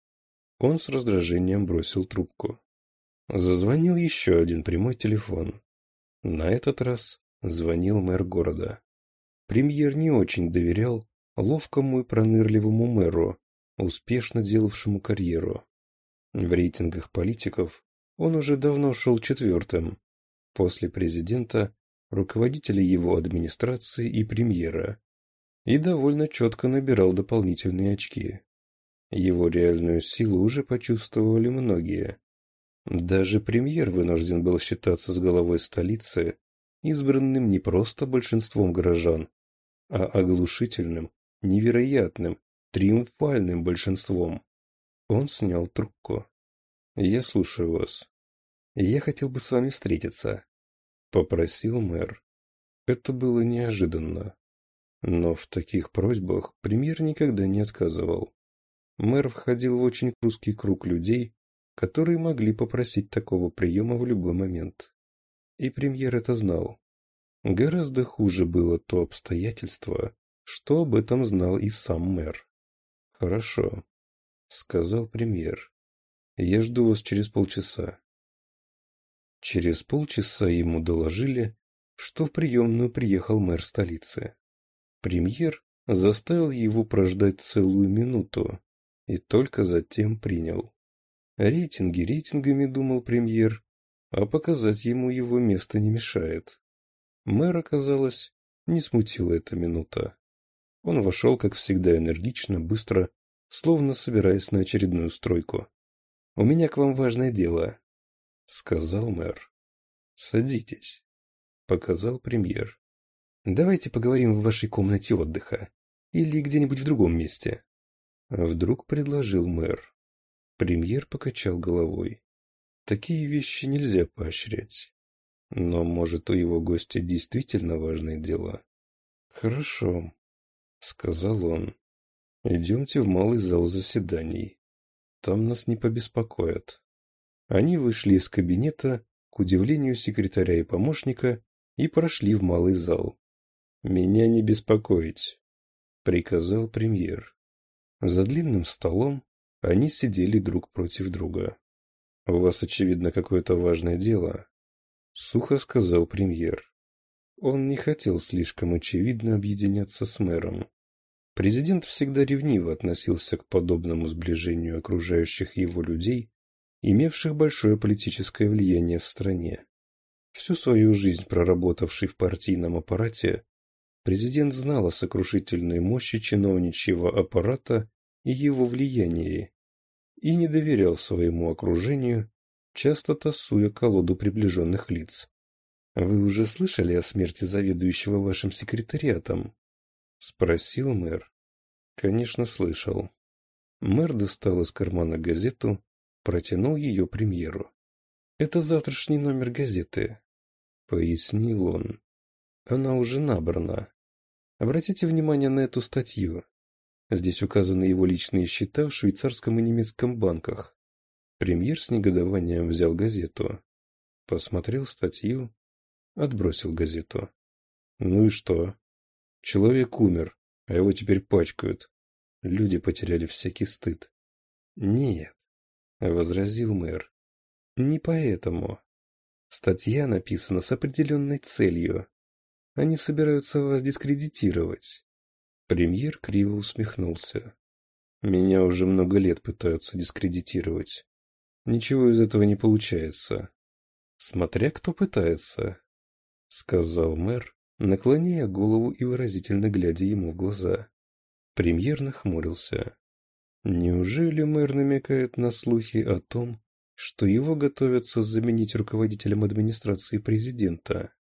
он с раздражением бросил трубку. Зазвонил еще один прямой телефон. На этот раз звонил мэр города. Премьер не очень доверял ловкому и пронырливому мэру, успешно делавшему карьеру. В рейтингах политиков он уже давно шел четвертым, после президента, руководителя его администрации и премьера, и довольно четко набирал дополнительные очки. Его реальную силу уже почувствовали многие. Даже премьер вынужден был считаться с головой столицы, избранным не просто большинством горожан, а оглушительным, невероятным, триумфальным большинством. Он снял трубку. «Я слушаю вас. Я хотел бы с вами встретиться», — попросил мэр. Это было неожиданно. Но в таких просьбах премьер никогда не отказывал мэр входил в очень узкий круг людей, которые могли попросить такого приема в любой момент. И премьер это знал. Гораздо хуже было то обстоятельство, что об этом знал и сам мэр. «Хорошо», — сказал премьер. «Я жду вас через полчаса». Через полчаса ему доложили, что в приемную приехал мэр столицы. Премьер заставил его прождать целую минуту, и только затем принял. Рейтинги рейтингами, думал премьер, а показать ему его место не мешает. Мэр, казалось, не смутила эта минута. Он вошел, как всегда, энергично, быстро, словно собираясь на очередную стройку. «У меня к вам важное дело», — сказал мэр. «Садитесь», — показал премьер. «Давайте поговорим в вашей комнате отдыха или где-нибудь в другом месте». Вдруг предложил мэр. Премьер покачал головой. Такие вещи нельзя поощрять. Но, может, у его гостя действительно важные дела. Хорошо, сказал он. Идемте в малый зал заседаний. Там нас не побеспокоят. Они вышли из кабинета, к удивлению секретаря и помощника, и прошли в малый зал. «Меня не беспокоить», — приказал премьер. За длинным столом они сидели друг против друга. «У вас, очевидно, какое-то важное дело», — сухо сказал премьер. Он не хотел слишком очевидно объединяться с мэром. Президент всегда ревниво относился к подобному сближению окружающих его людей, имевших большое политическое влияние в стране. Всю свою жизнь проработавший в партийном аппарате, Президент знал о сокрушительной мощи чиновничьего аппарата и его влиянии, и не доверял своему окружению, часто тасуя колоду приближенных лиц. «Вы уже слышали о смерти заведующего вашим секретариатом?» — спросил мэр. «Конечно, слышал». Мэр достал из кармана газету, протянул ее премьеру. «Это завтрашний номер газеты», — пояснил он. Она уже набрана. Обратите внимание на эту статью. Здесь указаны его личные счета в швейцарском и немецком банках. Премьер с негодованием взял газету. Посмотрел статью, отбросил газету. Ну и что? Человек умер, а его теперь пачкают. Люди потеряли всякий стыд. Нет, возразил мэр. Не поэтому. Статья написана с определенной целью. Они собираются вас дискредитировать. Премьер криво усмехнулся. Меня уже много лет пытаются дискредитировать. Ничего из этого не получается. Смотря кто пытается, сказал мэр, наклоняя голову и выразительно глядя ему в глаза. Премьер нахмурился. Неужели мэр намекает на слухи о том, что его готовятся заменить руководителем администрации президента?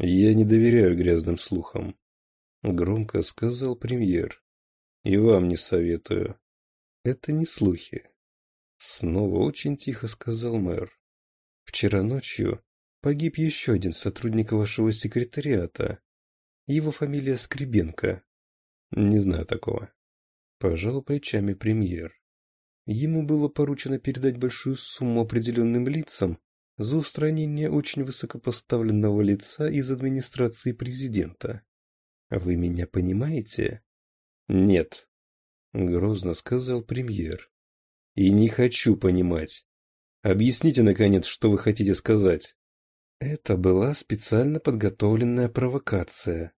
«Я не доверяю грязным слухам», — громко сказал премьер. «И вам не советую». «Это не слухи», — снова очень тихо сказал мэр. «Вчера ночью погиб еще один сотрудник вашего секретариата. Его фамилия Скребенко». «Не знаю такого». Пожал плечами премьер. Ему было поручено передать большую сумму определенным лицам, за устранение очень высокопоставленного лица из администрации президента. Вы меня понимаете? Нет, грозно сказал премьер. И не хочу понимать. Объясните, наконец, что вы хотите сказать. Это была специально подготовленная провокация.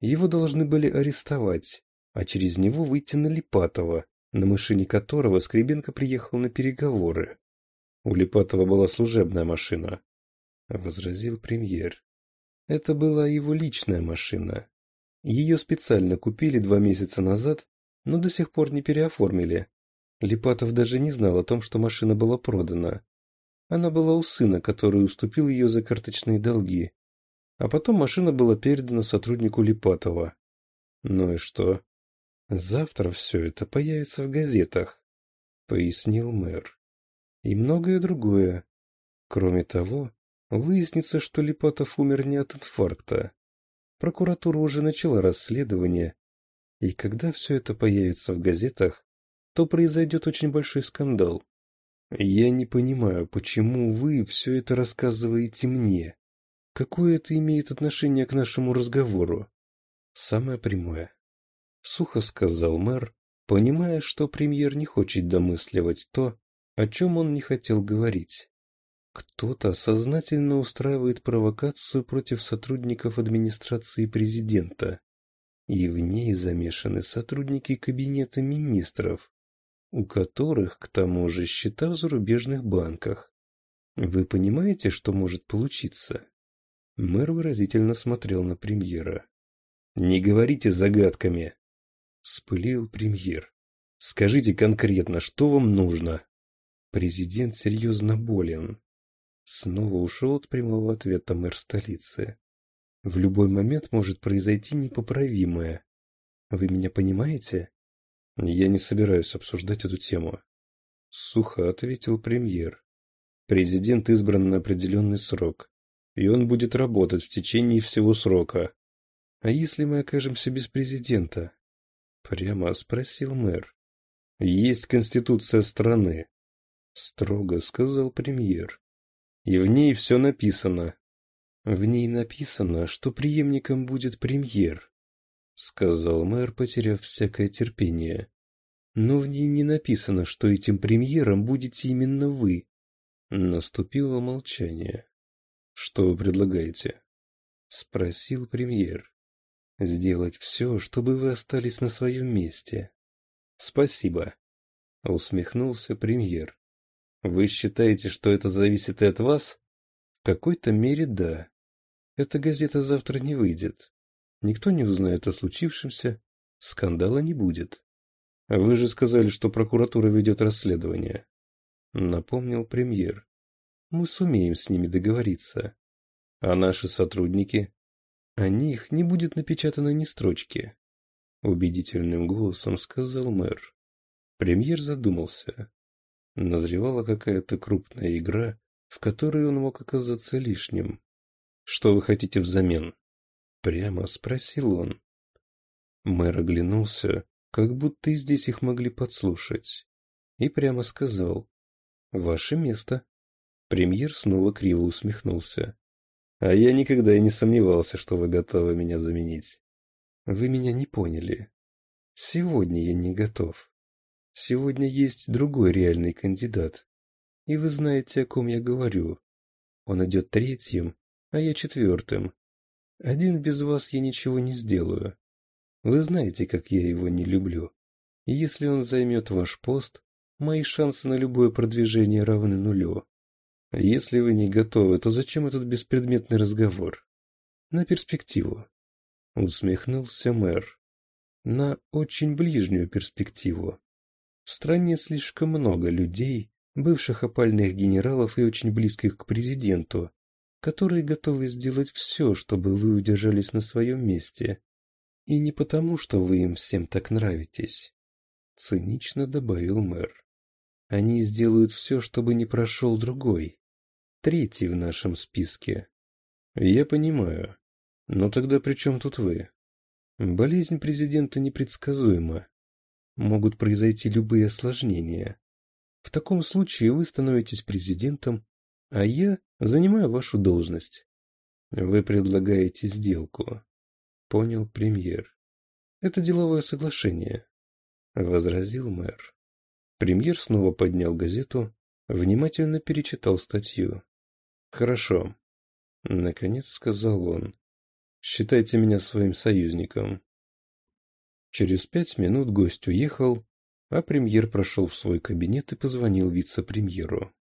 Его должны были арестовать, а через него выйти на Липатова, на машине которого Скребенко приехал на переговоры. У Липатова была служебная машина, — возразил премьер. Это была его личная машина. Ее специально купили два месяца назад, но до сих пор не переоформили. Липатов даже не знал о том, что машина была продана. Она была у сына, который уступил ее за карточные долги. А потом машина была передана сотруднику Липатова. Ну и что? Завтра все это появится в газетах, — пояснил мэр и многое другое. Кроме того, выяснится, что Липатов умер не от инфаркта. Прокуратура уже начала расследование, и когда все это появится в газетах, то произойдет очень большой скандал. Я не понимаю, почему вы все это рассказываете мне. Какое это имеет отношение к нашему разговору? Самое прямое. Сухо сказал мэр, понимая, что премьер не хочет домысливать то, о чем он не хотел говорить. Кто-то сознательно устраивает провокацию против сотрудников администрации президента, и в ней замешаны сотрудники кабинета министров, у которых, к тому же, счета в зарубежных банках. Вы понимаете, что может получиться? Мэр выразительно смотрел на премьера. «Не говорите загадками!» — вспылил премьер. «Скажите конкретно, что вам нужно?» Президент серьезно болен. Снова ушел от прямого ответа мэр столицы. В любой момент может произойти непоправимое. Вы меня понимаете? Я не собираюсь обсуждать эту тему. Сухо ответил премьер. Президент избран на определенный срок, и он будет работать в течение всего срока. А если мы окажемся без президента? Прямо спросил мэр. Есть конституция страны, строго сказал премьер. И в ней все написано. В ней написано, что преемником будет премьер, сказал мэр, потеряв всякое терпение. Но в ней не написано, что этим премьером будете именно вы. Наступило молчание. Что вы предлагаете? спросил премьер. Сделать все, чтобы вы остались на своем месте. Спасибо, усмехнулся премьер. Вы считаете, что это зависит и от вас? В какой-то мере да. Эта газета завтра не выйдет. Никто не узнает о случившемся, скандала не будет. Вы же сказали, что прокуратура ведет расследование. Напомнил премьер. Мы сумеем с ними договориться. А наши сотрудники? О них не будет напечатано ни строчки. Убедительным голосом сказал мэр. Премьер задумался назревала какая-то крупная игра, в которой он мог оказаться лишним. «Что вы хотите взамен?» — прямо спросил он. Мэр оглянулся, как будто здесь их могли подслушать, и прямо сказал «Ваше место». Премьер снова криво усмехнулся. «А я никогда и не сомневался, что вы готовы меня заменить». «Вы меня не поняли. Сегодня я не готов. Сегодня есть другой реальный кандидат. И вы знаете, о ком я говорю. Он идет третьим, а я четвертым. Один без вас я ничего не сделаю. Вы знаете, как я его не люблю. И если он займет ваш пост, мои шансы на любое продвижение равны нулю. Если вы не готовы, то зачем этот беспредметный разговор? На перспективу. Усмехнулся мэр. На очень ближнюю перспективу. В стране слишком много людей, бывших опальных генералов и очень близких к президенту, которые готовы сделать все, чтобы вы удержались на своем месте. И не потому, что вы им всем так нравитесь, — цинично добавил мэр. Они сделают все, чтобы не прошел другой, третий в нашем списке. Я понимаю. Но тогда при чем тут вы? Болезнь президента непредсказуема, могут произойти любые осложнения. В таком случае вы становитесь президентом, а я занимаю вашу должность. Вы предлагаете сделку. Понял премьер. Это деловое соглашение. Возразил мэр. Премьер снова поднял газету, внимательно перечитал статью. Хорошо. Наконец сказал он. Считайте меня своим союзником. Через пять минут гость уехал, а премьер прошел в свой кабинет и позвонил вице-премьеру.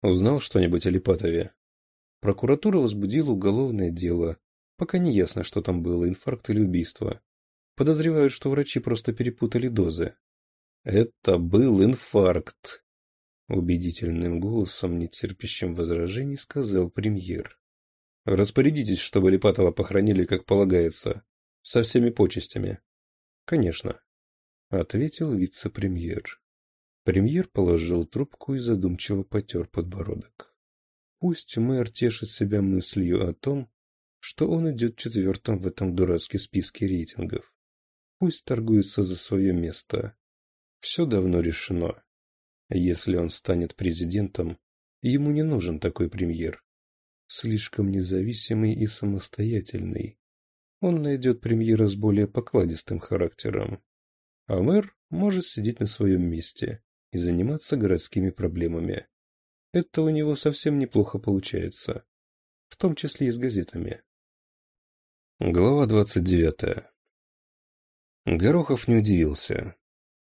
Узнал что-нибудь о Липатове? Прокуратура возбудила уголовное дело. Пока не ясно, что там было, инфаркт или убийство. Подозревают, что врачи просто перепутали дозы. «Это был инфаркт», — убедительным голосом, нетерпящим возражений, сказал премьер. «Распорядитесь, чтобы Липатова похоронили, как полагается, со всеми почестями». «Конечно», — ответил вице-премьер. Премьер положил трубку и задумчиво потер подбородок. Пусть мэр тешит себя мыслью о том, что он идет четвертым в этом дурацком списке рейтингов. Пусть торгуется за свое место. Все давно решено. Если он станет президентом, ему не нужен такой премьер. Слишком независимый и самостоятельный он найдет премьера с более покладистым характером. А мэр может сидеть на своем месте и заниматься городскими проблемами. Это у него совсем неплохо получается, в том числе и с газетами. Глава 29. Горохов не удивился.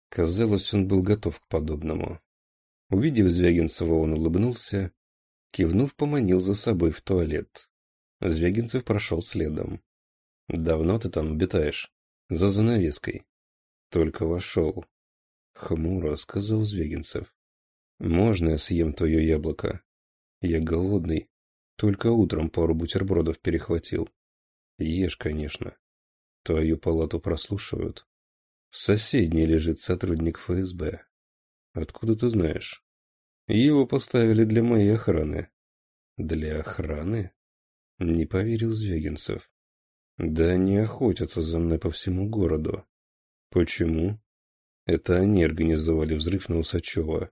Казалось, он был готов к подобному. Увидев Звягинцева, он улыбнулся, кивнув, поманил за собой в туалет. Звягинцев прошел следом. Давно ты там обитаешь? За занавеской. Только вошел. Хмуро сказал Звегинцев. Можно я съем твое яблоко? Я голодный. Только утром пару бутербродов перехватил. Ешь, конечно. Твою палату прослушивают. В соседней лежит сотрудник ФСБ. Откуда ты знаешь? Его поставили для моей охраны. Для охраны? Не поверил Звегинцев. Да они охотятся за мной по всему городу. Почему? Это они организовали взрыв на Усачева.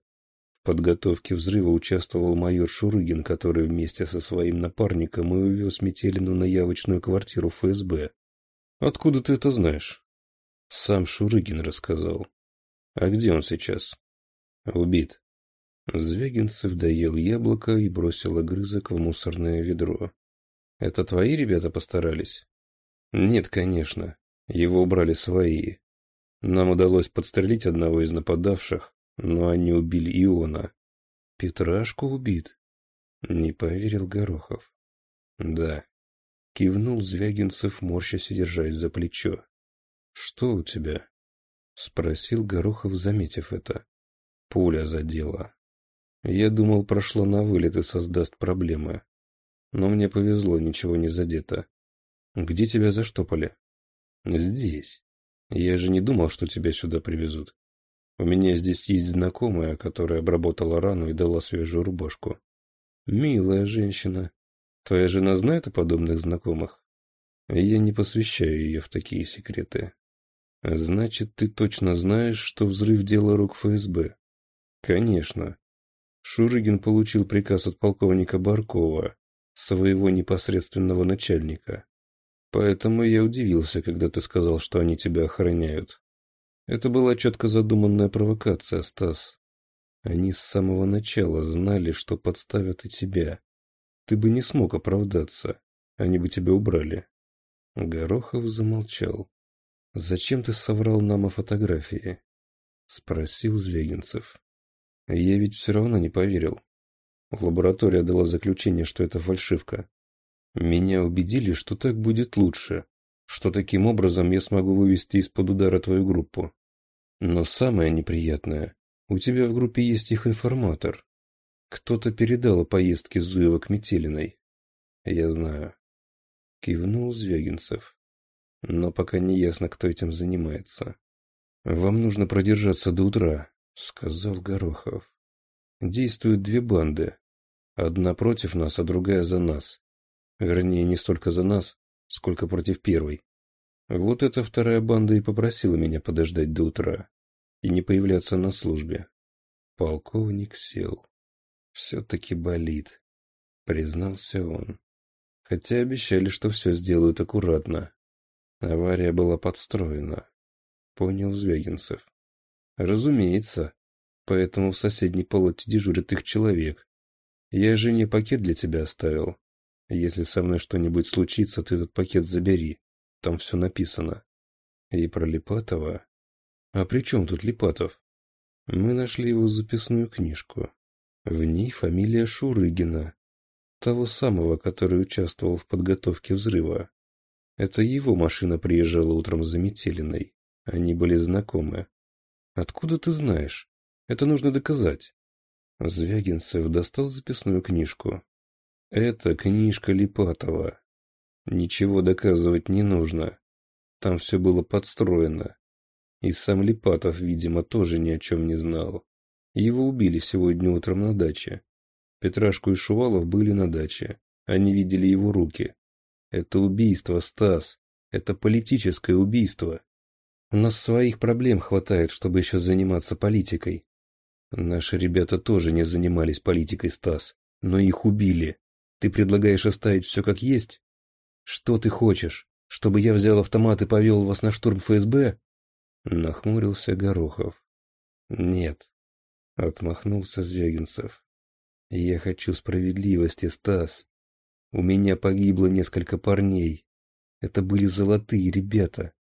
В подготовке взрыва участвовал майор Шурыгин, который вместе со своим напарником и увез Метелину на явочную квартиру ФСБ. Откуда ты это знаешь? Сам Шурыгин рассказал. А где он сейчас? Убит. Звягинцев доел яблоко и бросил огрызок в мусорное ведро. Это твои ребята постарались? Нет, конечно, его убрали свои. Нам удалось подстрелить одного из нападавших, но они убили Иона. Петрашку убит? Не поверил Горохов. Да. Кивнул Звягинцев, морщася держась за плечо. Что у тебя? Спросил Горохов, заметив это. Пуля задела. Я думал, прошла на вылет и создаст проблемы. Но мне повезло, ничего не задето. «Где тебя заштопали?» «Здесь. Я же не думал, что тебя сюда привезут. У меня здесь есть знакомая, которая обработала рану и дала свежую рубашку. Милая женщина. Твоя жена знает о подобных знакомых? Я не посвящаю ее в такие секреты. Значит, ты точно знаешь, что взрыв – дело рук ФСБ? Конечно. Шурыгин получил приказ от полковника Баркова, своего непосредственного начальника. Поэтому я удивился, когда ты сказал, что они тебя охраняют. Это была четко задуманная провокация, Стас. Они с самого начала знали, что подставят и тебя. Ты бы не смог оправдаться. Они бы тебя убрали. Горохов замолчал. «Зачем ты соврал нам о фотографии?» — спросил Звегинцев. «Я ведь все равно не поверил. Лаборатория дала заключение, что это фальшивка. Меня убедили, что так будет лучше, что таким образом я смогу вывести из-под удара твою группу. Но самое неприятное, у тебя в группе есть их информатор. Кто-то передал о поездке Зуева к Метелиной. Я знаю. Кивнул Звягинцев. Но пока не ясно, кто этим занимается. Вам нужно продержаться до утра, сказал Горохов. Действуют две банды. Одна против нас, а другая за нас. Вернее, не столько за нас, сколько против первой. Вот эта вторая банда и попросила меня подождать до утра и не появляться на службе. Полковник сел. Все-таки болит, признался он. Хотя обещали, что все сделают аккуратно. Авария была подстроена. Понял Звягинцев. Разумеется. Поэтому в соседней палате дежурит их человек. Я жене пакет для тебя оставил. Если со мной что-нибудь случится, ты этот пакет забери. Там все написано. И про Липатова. А при чем тут Липатов? Мы нашли его записную книжку. В ней фамилия Шурыгина. Того самого, который участвовал в подготовке взрыва. Это его машина приезжала утром за Метелиной. Они были знакомы. Откуда ты знаешь? Это нужно доказать. Звягинцев достал записную книжку, это книжка Липатова. Ничего доказывать не нужно. Там все было подстроено. И сам Липатов, видимо, тоже ни о чем не знал. Его убили сегодня утром на даче. Петрашку и Шувалов были на даче. Они видели его руки. Это убийство, Стас. Это политическое убийство. У нас своих проблем хватает, чтобы еще заниматься политикой. Наши ребята тоже не занимались политикой, Стас, но их убили. Ты предлагаешь оставить все как есть? Что ты хочешь? Чтобы я взял автомат и повел вас на штурм ФСБ? Нахмурился Горохов. Нет. Отмахнулся Звягинцев. Я хочу справедливости, Стас. У меня погибло несколько парней. Это были золотые ребята.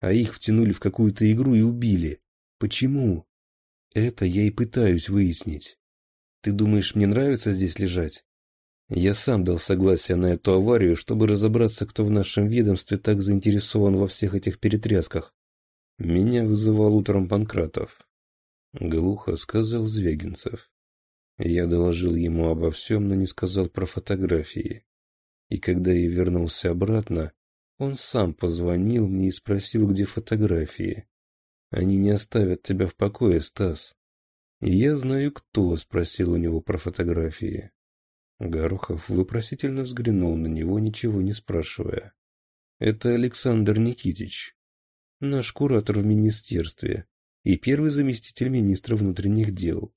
А их втянули в какую-то игру и убили. Почему? Это я и пытаюсь выяснить. Ты думаешь, мне нравится здесь лежать? Я сам дал согласие на эту аварию, чтобы разобраться, кто в нашем ведомстве так заинтересован во всех этих перетрясках. Меня вызывал утром Панкратов. Глухо сказал Звегинцев. Я доложил ему обо всем, но не сказал про фотографии. И когда я вернулся обратно, он сам позвонил мне и спросил, где фотографии. Они не оставят тебя в покое, Стас. И я знаю, кто спросил у него про фотографии. Горохов вопросительно взглянул на него, ничего не спрашивая. «Это Александр Никитич, наш куратор в министерстве и первый заместитель министра внутренних дел.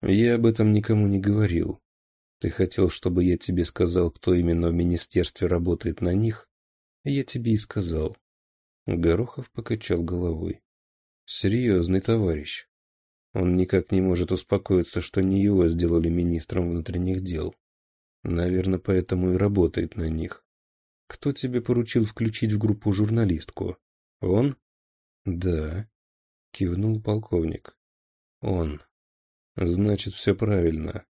Я об этом никому не говорил. Ты хотел, чтобы я тебе сказал, кто именно в министерстве работает на них? Я тебе и сказал». Горохов покачал головой. «Серьезный товарищ. Он никак не может успокоиться, что не его сделали министром внутренних дел. Наверное, поэтому и работает на них. Кто тебе поручил включить в группу журналистку? Он? Да. Кивнул полковник. Он. Значит, все правильно.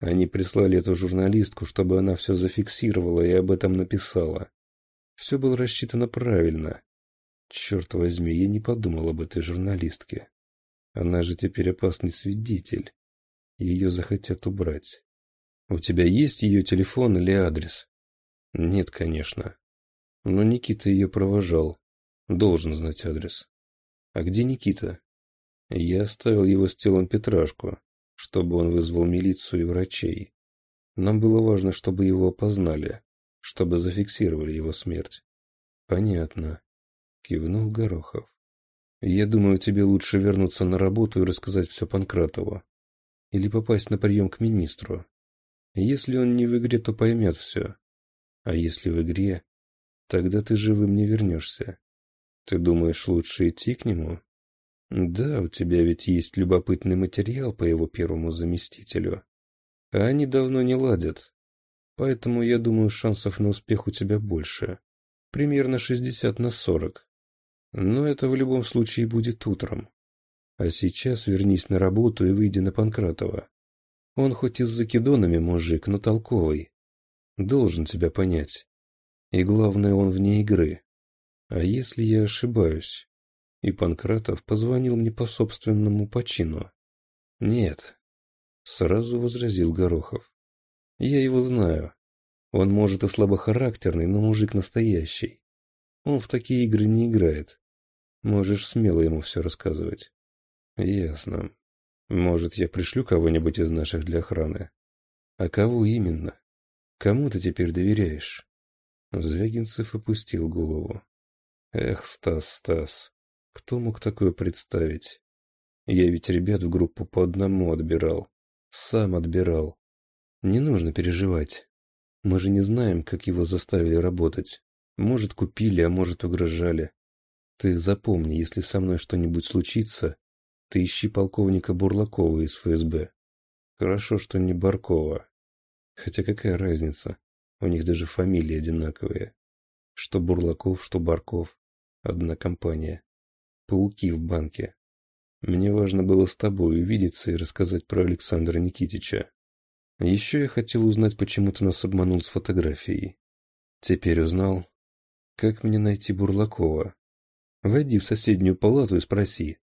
Они прислали эту журналистку, чтобы она все зафиксировала и об этом написала. Все было рассчитано правильно. Черт возьми, я не подумал об этой журналистке. Она же теперь опасный свидетель. Ее захотят убрать. У тебя есть ее телефон или адрес? Нет, конечно. Но Никита ее провожал. Должен знать адрес. А где Никита? Я оставил его с телом Петрашку, чтобы он вызвал милицию и врачей. Нам было важно, чтобы его опознали, чтобы зафиксировали его смерть. Понятно. Кивнул Горохов. Я думаю, тебе лучше вернуться на работу и рассказать все Панкратову. Или попасть на прием к министру. Если он не в игре, то поймет все. А если в игре, тогда ты живым не вернешься. Ты думаешь, лучше идти к нему? Да, у тебя ведь есть любопытный материал по его первому заместителю. А они давно не ладят. Поэтому, я думаю, шансов на успех у тебя больше. Примерно 60 на 40. Но это в любом случае будет утром. А сейчас вернись на работу и выйди на Панкратова. Он хоть и с закидонами мужик, но толковый. Должен тебя понять. И главное, он вне игры. А если я ошибаюсь? И Панкратов позвонил мне по собственному почину. Нет. Сразу возразил Горохов. Я его знаю. Он, может, и слабохарактерный, но мужик настоящий. Он в такие игры не играет. Можешь смело ему все рассказывать. Ясно. Может, я пришлю кого-нибудь из наших для охраны? А кого именно? Кому ты теперь доверяешь? Звягинцев опустил голову. Эх, Стас, Стас, кто мог такое представить? Я ведь ребят в группу по одному отбирал. Сам отбирал. Не нужно переживать. Мы же не знаем, как его заставили работать. Может, купили, а может, угрожали. Ты запомни, если со мной что-нибудь случится, ты ищи полковника Бурлакова из ФСБ. Хорошо, что не Баркова. Хотя какая разница? У них даже фамилии одинаковые. Что Бурлаков, что Барков. Одна компания. Пауки в банке. Мне важно было с тобой увидеться и рассказать про Александра Никитича. Еще я хотел узнать, почему ты нас обманул с фотографией. Теперь узнал. Как мне найти Бурлакова? Войди в соседнюю палату и спроси,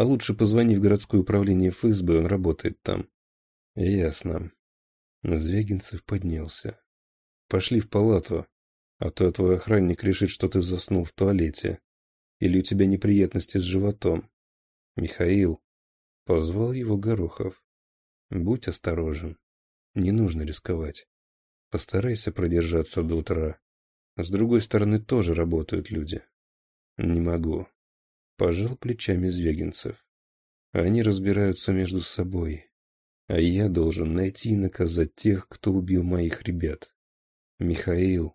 а лучше позвони в городское управление ФСБ, он работает там. Ясно. Звягинцев поднялся. Пошли в палату, а то твой охранник решит, что ты заснул в туалете. Или у тебя неприятности с животом. Михаил. Позвал его Горохов. Будь осторожен. Не нужно рисковать. Постарайся продержаться до утра. С другой стороны тоже работают люди. Не могу. Пожал плечами Звягинцев. Они разбираются между собой. А я должен найти и наказать тех, кто убил моих ребят. Михаил.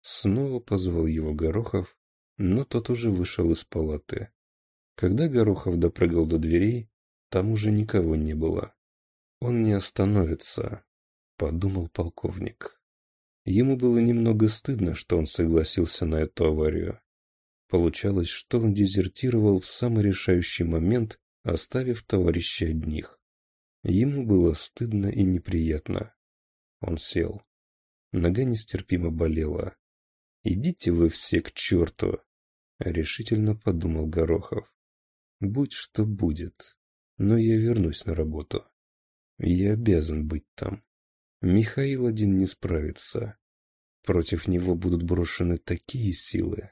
Снова позвал его Горохов, но тот уже вышел из палаты. Когда Горохов допрыгал до дверей, там уже никого не было. Он не остановится, подумал полковник. Ему было немного стыдно, что он согласился на эту аварию. Получалось, что он дезертировал в самый решающий момент, оставив товарища одних. Ему было стыдно и неприятно. Он сел. Нога нестерпимо болела. «Идите вы все к черту!» — решительно подумал Горохов. «Будь что будет, но я вернусь на работу. Я обязан быть там. Михаил один не справится. Против него будут брошены такие силы,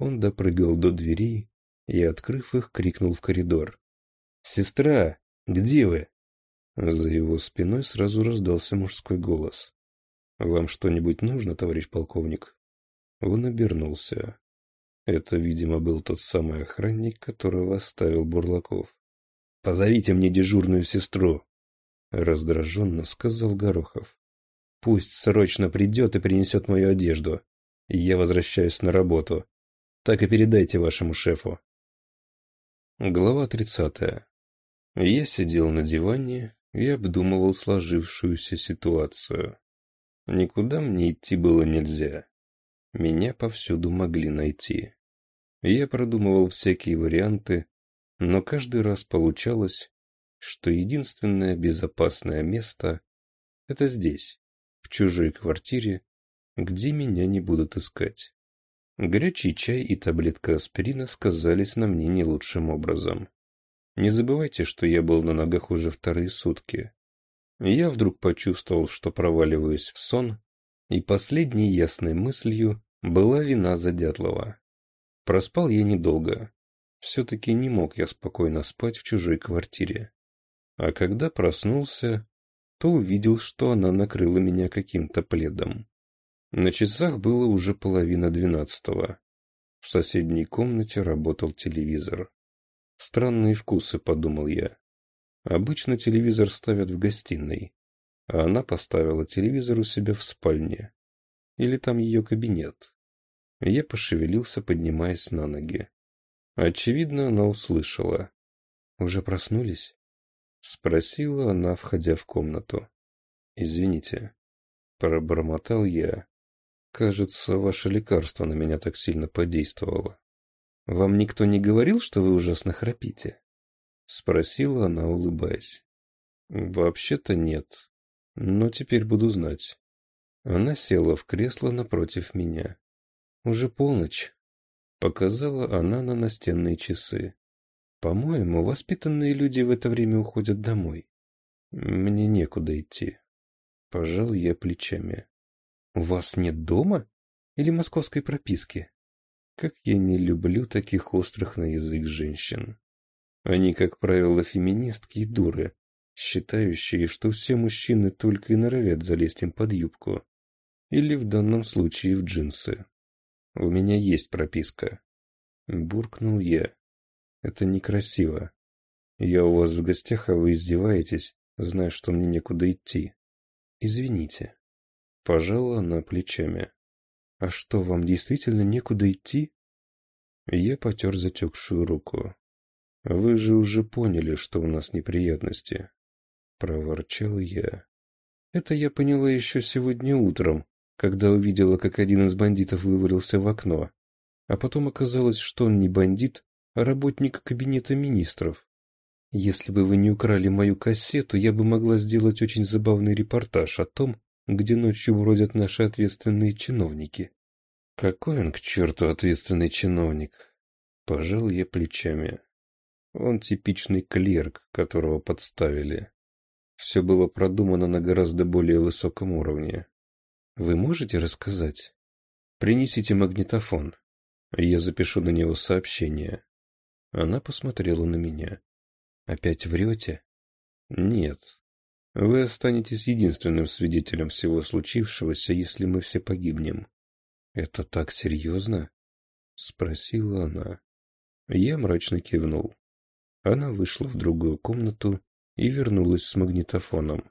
он допрыгал до дверей и, открыв их, крикнул в коридор. «Сестра, где вы?» За его спиной сразу раздался мужской голос. «Вам что-нибудь нужно, товарищ полковник?» Он обернулся. Это, видимо, был тот самый охранник, которого оставил Бурлаков. «Позовите мне дежурную сестру!» Раздраженно сказал Горохов. «Пусть срочно придет и принесет мою одежду. Я возвращаюсь на работу так и передайте вашему шефу. Глава 30. Я сидел на диване и обдумывал сложившуюся ситуацию. Никуда мне идти было нельзя. Меня повсюду могли найти. Я продумывал всякие варианты, но каждый раз получалось, что единственное безопасное место — это здесь, в чужой квартире, где меня не будут искать. Горячий чай и таблетка аспирина сказались на мне не лучшим образом. Не забывайте, что я был на ногах уже вторые сутки. Я вдруг почувствовал, что проваливаюсь в сон, и последней ясной мыслью была вина за Дятлова. Проспал я недолго. Все-таки не мог я спокойно спать в чужой квартире. А когда проснулся, то увидел, что она накрыла меня каким-то пледом. На часах было уже половина двенадцатого. В соседней комнате работал телевизор. Странные вкусы, подумал я. Обычно телевизор ставят в гостиной, а она поставила телевизор у себя в спальне. Или там ее кабинет. Я пошевелился, поднимаясь на ноги. Очевидно, она услышала. «Уже проснулись?» Спросила она, входя в комнату. «Извините». Пробормотал я, Кажется, ваше лекарство на меня так сильно подействовало. Вам никто не говорил, что вы ужасно храпите? Спросила она, улыбаясь. Вообще-то нет. Но теперь буду знать. Она села в кресло напротив меня. Уже полночь. Показала она на настенные часы. По-моему, воспитанные люди в это время уходят домой. Мне некуда идти. Пожал я плечами. У вас нет дома или московской прописки? Как я не люблю таких острых на язык женщин. Они, как правило, феминистки и дуры, считающие, что все мужчины только и норовят залезть им под юбку. Или в данном случае в джинсы. У меня есть прописка. Буркнул я. Это некрасиво. Я у вас в гостях, а вы издеваетесь, зная, что мне некуда идти. Извините. Пожала она плечами. «А что, вам действительно некуда идти?» Я потер затекшую руку. «Вы же уже поняли, что у нас неприятности», — проворчал я. «Это я поняла еще сегодня утром, когда увидела, как один из бандитов вывалился в окно. А потом оказалось, что он не бандит, а работник кабинета министров. Если бы вы не украли мою кассету, я бы могла сделать очень забавный репортаж о том, где ночью бродят наши ответственные чиновники. Какой он к черту ответственный чиновник? Пожал я плечами. Он типичный клерк, которого подставили. Все было продумано на гораздо более высоком уровне. Вы можете рассказать? Принесите магнитофон. Я запишу на него сообщение. Она посмотрела на меня. Опять врете? Нет, вы останетесь единственным свидетелем всего случившегося, если мы все погибнем. — Это так серьезно? — спросила она. Я мрачно кивнул. Она вышла в другую комнату и вернулась с магнитофоном.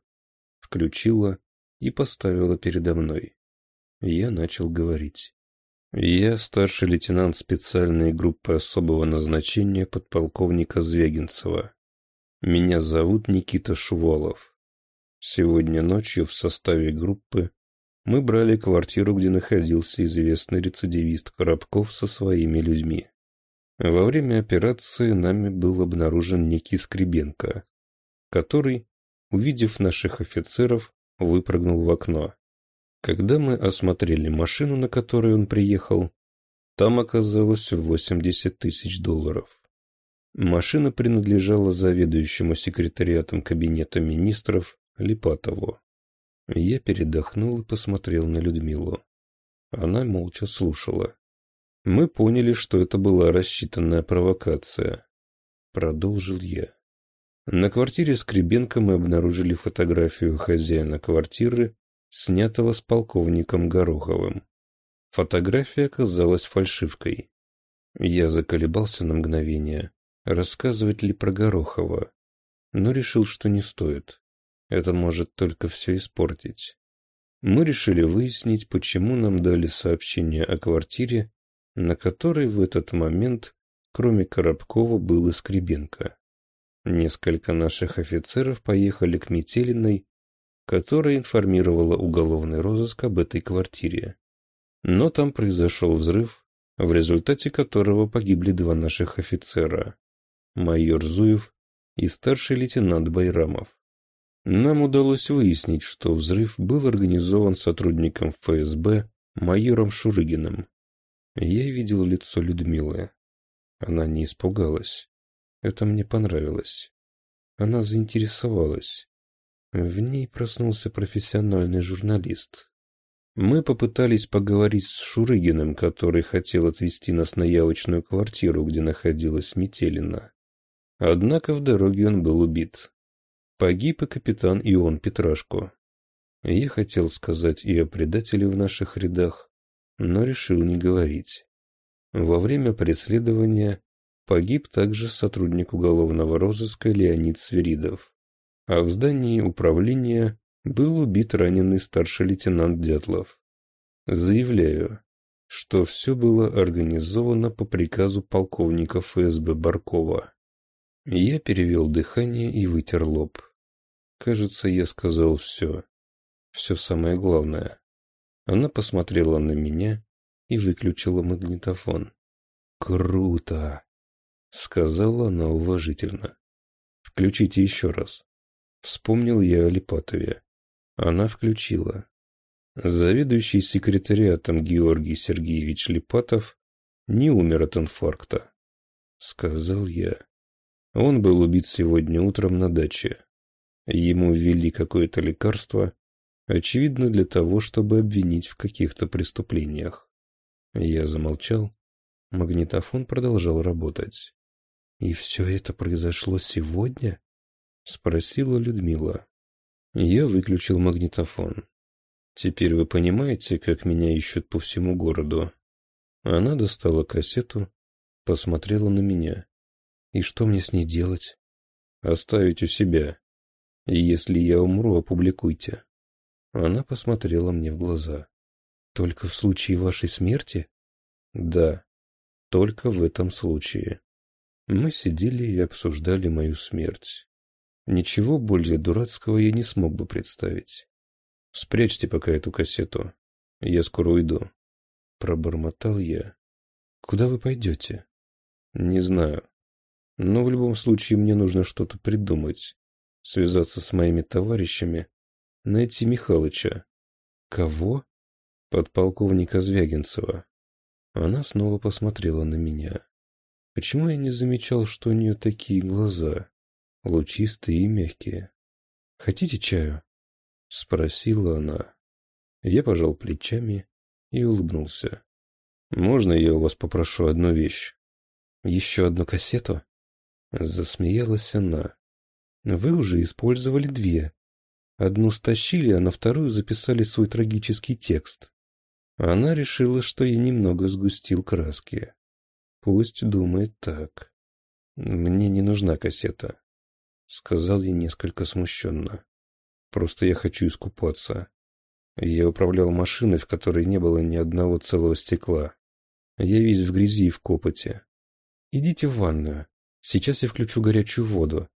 Включила и поставила передо мной. Я начал говорить. Я старший лейтенант специальной группы особого назначения подполковника Звягинцева. Меня зовут Никита Шувалов. Сегодня ночью в составе группы мы брали квартиру, где находился известный рецидивист Коробков со своими людьми. Во время операции нами был обнаружен некий Скребенко, который, увидев наших офицеров, выпрыгнул в окно. Когда мы осмотрели машину, на которой он приехал, там оказалось 80 тысяч долларов. Машина принадлежала заведующему секретариатом кабинета министров Липатову. Я передохнул и посмотрел на Людмилу. Она молча слушала. Мы поняли, что это была рассчитанная провокация. Продолжил я. На квартире Скребенко мы обнаружили фотографию хозяина квартиры, снятого с полковником Гороховым. Фотография оказалась фальшивкой. Я заколебался на мгновение, рассказывать ли про Горохова, но решил, что не стоит. Это может только все испортить. Мы решили выяснить, почему нам дали сообщение о квартире, на которой в этот момент, кроме Коробкова, был и Скребенко. Несколько наших офицеров поехали к Метелиной, которая информировала уголовный розыск об этой квартире. Но там произошел взрыв, в результате которого погибли два наших офицера – майор Зуев и старший лейтенант Байрамов. Нам удалось выяснить, что взрыв был организован сотрудником ФСБ майором Шурыгиным. Я видел лицо Людмилы. Она не испугалась. Это мне понравилось. Она заинтересовалась. В ней проснулся профессиональный журналист. Мы попытались поговорить с Шурыгиным, который хотел отвезти нас на явочную квартиру, где находилась Метелина. Однако в дороге он был убит. Погиб и капитан Ион Петрашко. Я хотел сказать и о предателе в наших рядах, но решил не говорить. Во время преследования погиб также сотрудник уголовного розыска Леонид Свиридов, а в здании управления был убит раненый старший лейтенант Дятлов. Заявляю, что все было организовано по приказу полковника ФСБ Баркова. Я перевел дыхание и вытер лоб. Кажется, я сказал все. Все самое главное. Она посмотрела на меня и выключила магнитофон. «Круто!» — сказала она уважительно. «Включите еще раз». Вспомнил я о Липатове. Она включила. Заведующий секретариатом Георгий Сергеевич Липатов не умер от инфаркта. Сказал я. Он был убит сегодня утром на даче. Ему ввели какое-то лекарство, очевидно, для того, чтобы обвинить в каких-то преступлениях. Я замолчал. Магнитофон продолжал работать. «И все это произошло сегодня?» — спросила Людмила. Я выключил магнитофон. «Теперь вы понимаете, как меня ищут по всему городу?» Она достала кассету, посмотрела на меня. «И что мне с ней делать?» «Оставить у себя», если я умру, опубликуйте. Она посмотрела мне в глаза. Только в случае вашей смерти? Да, только в этом случае. Мы сидели и обсуждали мою смерть. Ничего более дурацкого я не смог бы представить. Спрячьте пока эту кассету. Я скоро уйду. Пробормотал я. Куда вы пойдете? Не знаю. Но в любом случае мне нужно что-то придумать связаться с моими товарищами, найти Михалыча. Кого? Подполковника Звягинцева. Она снова посмотрела на меня. Почему я не замечал, что у нее такие глаза? Лучистые и мягкие. «Хотите чаю?» — спросила она. Я пожал плечами и улыбнулся. «Можно я у вас попрошу одну вещь?» «Еще одну кассету?» Засмеялась она. Вы уже использовали две. Одну стащили, а на вторую записали свой трагический текст. Она решила, что я немного сгустил краски. Пусть думает так. Мне не нужна кассета. Сказал я несколько смущенно. Просто я хочу искупаться. Я управлял машиной, в которой не было ни одного целого стекла. Я весь в грязи и в копоте. Идите в ванную. Сейчас я включу горячую воду.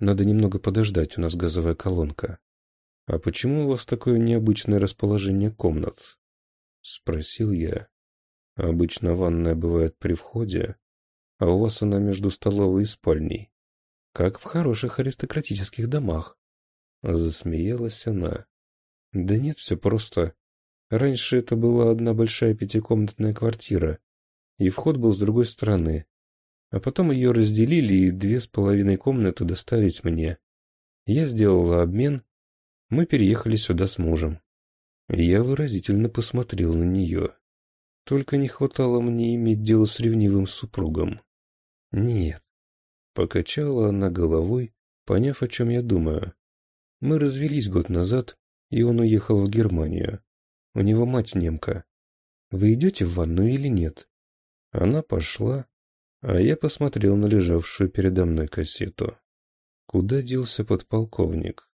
Надо немного подождать, у нас газовая колонка. А почему у вас такое необычное расположение комнат? Спросил я. Обычно ванная бывает при входе, а у вас она между столовой и спальней. Как в хороших аристократических домах. Засмеялась она. Да нет, все просто. Раньше это была одна большая пятикомнатная квартира, и вход был с другой стороны, а потом ее разделили и две с половиной комнаты доставить мне. Я сделала обмен. Мы переехали сюда с мужем. Я выразительно посмотрел на нее. Только не хватало мне иметь дело с ревнивым супругом. Нет. Покачала она головой, поняв, о чем я думаю. Мы развелись год назад, и он уехал в Германию. У него мать немка. Вы идете в ванну или нет? Она пошла, а я посмотрел на лежавшую передо мной кассету. Куда делся подполковник?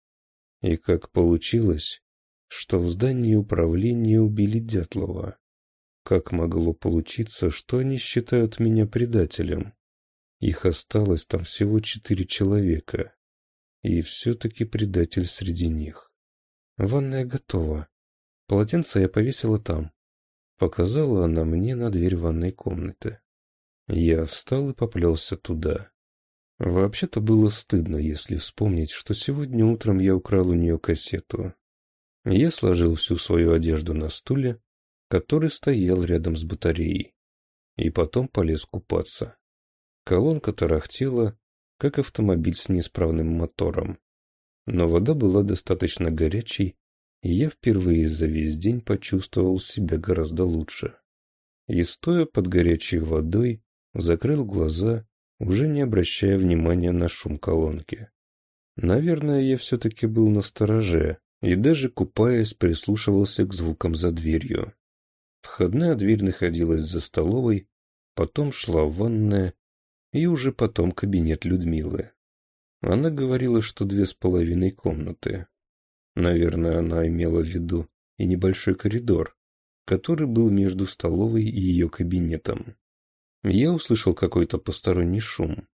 И как получилось, что в здании управления убили Дятлова? Как могло получиться, что они считают меня предателем? Их осталось там всего четыре человека. И все-таки предатель среди них. Ванная готова. Полотенце я повесила там. Показала она мне на дверь ванной комнаты. Я встал и поплелся туда. Вообще-то было стыдно, если вспомнить, что сегодня утром я украл у нее кассету. Я сложил всю свою одежду на стуле, который стоял рядом с батареей, и потом полез купаться. Колонка тарахтела, как автомобиль с неисправным мотором. Но вода была достаточно горячей, и я впервые за весь день почувствовал себя гораздо лучше. И стоя под горячей водой, Закрыл глаза, уже не обращая внимания на шум колонки. Наверное, я все-таки был на стороже и даже купаясь прислушивался к звукам за дверью. Входная дверь находилась за столовой, потом шла ванная и уже потом кабинет Людмилы. Она говорила, что две с половиной комнаты. Наверное, она имела в виду и небольшой коридор, который был между столовой и ее кабинетом. Я услышал какой-то посторонний шум,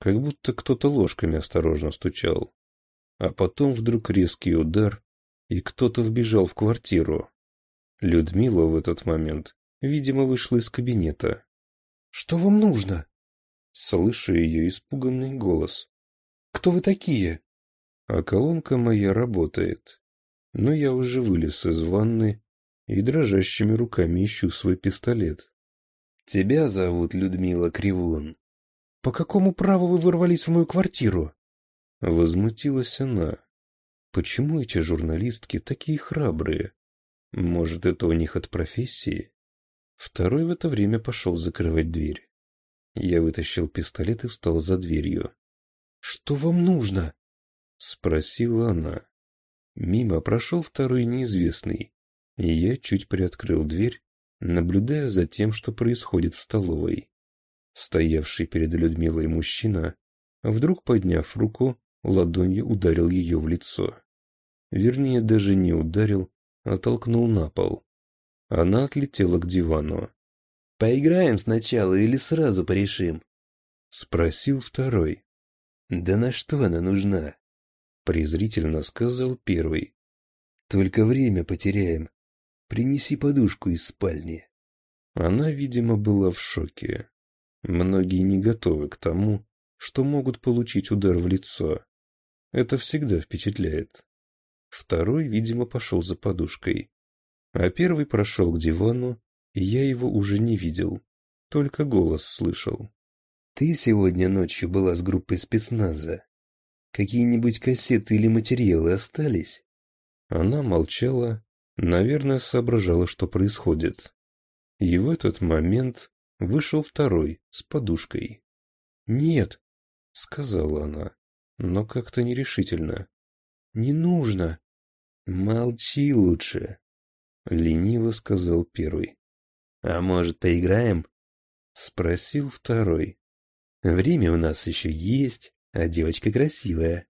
как будто кто-то ложками осторожно стучал. А потом вдруг резкий удар, и кто-то вбежал в квартиру. Людмила в этот момент, видимо, вышла из кабинета. «Что вам нужно?» Слышу ее испуганный голос. «Кто вы такие?» А колонка моя работает. Но я уже вылез из ванны и дрожащими руками ищу свой пистолет. Тебя зовут Людмила Кривун. По какому праву вы ворвались в мою квартиру? Возмутилась она. Почему эти журналистки такие храбрые? Может, это у них от профессии? Второй в это время пошел закрывать дверь. Я вытащил пистолет и встал за дверью. «Что вам нужно?» — спросила она. Мимо прошел второй неизвестный, и я чуть приоткрыл дверь, наблюдая за тем, что происходит в столовой. Стоявший перед Людмилой мужчина, вдруг подняв руку, ладонью ударил ее в лицо. Вернее, даже не ударил, а толкнул на пол. Она отлетела к дивану. «Поиграем сначала или сразу порешим?» Спросил второй. «Да на что она нужна?» Презрительно сказал первый. «Только время потеряем. Принеси подушку из спальни». Она, видимо, была в шоке. Многие не готовы к тому, что могут получить удар в лицо. Это всегда впечатляет. Второй, видимо, пошел за подушкой. А первый прошел к дивану, и я его уже не видел, только голос слышал. «Ты сегодня ночью была с группой спецназа? Какие-нибудь кассеты или материалы остались?» Она молчала, наверное, соображала, что происходит. И в этот момент вышел второй с подушкой. «Нет», — сказала она, но как-то нерешительно. «Не нужно». «Молчи лучше», — лениво сказал первый. «А может, поиграем?» — спросил второй. «Время у нас еще есть, а девочка красивая».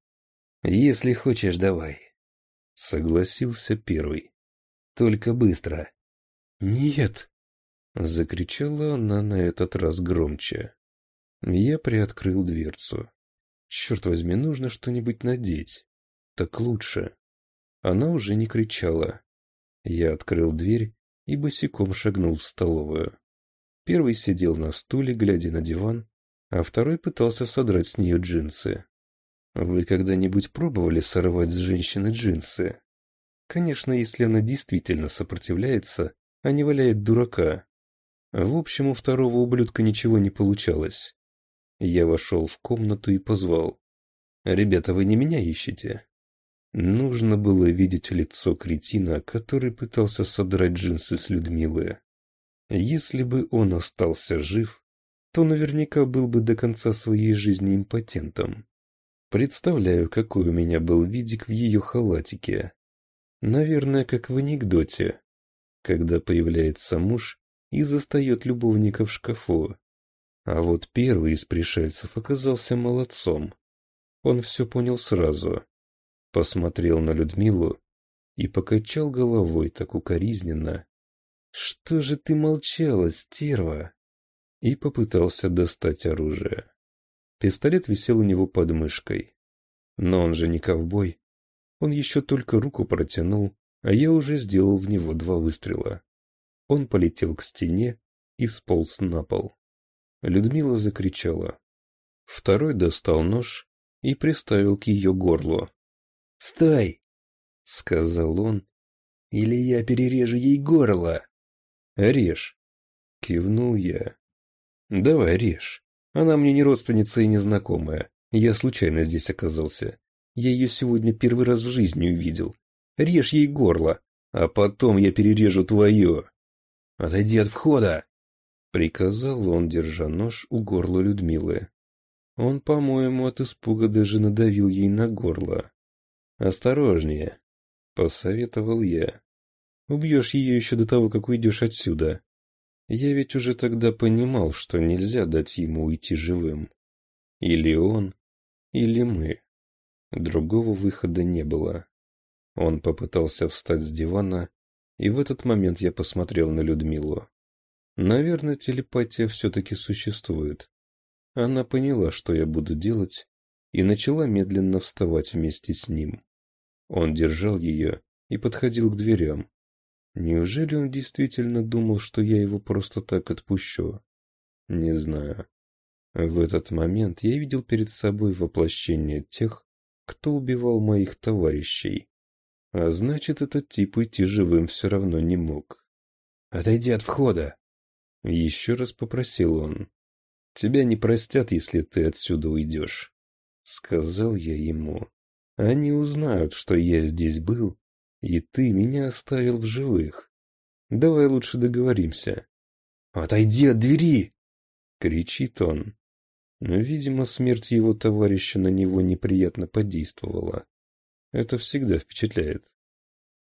«Если хочешь, давай», — согласился первый. Только быстро. «Нет!» — закричала она на этот раз громче. Я приоткрыл дверцу. Черт возьми, нужно что-нибудь надеть. Так лучше. Она уже не кричала. Я открыл дверь и босиком шагнул в столовую. Первый сидел на стуле, глядя на диван, а второй пытался содрать с нее джинсы. Вы когда-нибудь пробовали сорвать с женщины джинсы? Конечно, если она действительно сопротивляется, а не валяет дурака. В общем, у второго ублюдка ничего не получалось. Я вошел в комнату и позвал. «Ребята, вы не меня ищете?» Нужно было видеть лицо кретина, который пытался содрать джинсы с Людмилы. Если бы он остался жив, то наверняка был бы до конца своей жизни импотентом. Представляю, какой у меня был видик в ее халатике. Наверное, как в анекдоте, когда появляется муж и застает любовника в шкафу. А вот первый из пришельцев оказался молодцом. Он все понял сразу. Посмотрел на Людмилу и покачал головой так укоризненно. «Что же ты молчала, стерва?» И попытался достать оружие. Пистолет висел у него под мышкой. Но он же не ковбой. Он еще только руку протянул, а я уже сделал в него два выстрела. Он полетел к стене и сполз на пол. Людмила закричала. Второй достал нож и приставил к ее горлу. «Стой!» — сказал он. «Или я перережу ей горло!» «Режь!» — кивнул я. «Давай, режь. Она мне не родственница и не знакомая. Я случайно здесь оказался. Я ее сегодня первый раз в жизни увидел. Режь ей горло, а потом я перережу твое. Отойди от входа!» Приказал он, держа нож у горла Людмилы. Он, по-моему, от испуга даже надавил ей на горло. «Осторожнее!» — посоветовал я. «Убьешь ее еще до того, как уйдешь отсюда. Я ведь уже тогда понимал, что нельзя дать ему уйти живым. Или он, или мы». Другого выхода не было. Он попытался встать с дивана, и в этот момент я посмотрел на Людмилу. Наверное, телепатия все-таки существует. Она поняла, что я буду делать, и начала медленно вставать вместе с ним. Он держал ее и подходил к дверям. Неужели он действительно думал, что я его просто так отпущу? Не знаю. В этот момент я видел перед собой воплощение тех, кто убивал моих товарищей. А значит, этот тип идти живым все равно не мог. «Отойди от входа!» — еще раз попросил он. «Тебя не простят, если ты отсюда уйдешь», — сказал я ему. «Они узнают, что я здесь был, и ты меня оставил в живых. Давай лучше договоримся». «Отойди от двери!» — кричит он. Видимо, смерть его товарища на него неприятно подействовала. Это всегда впечатляет.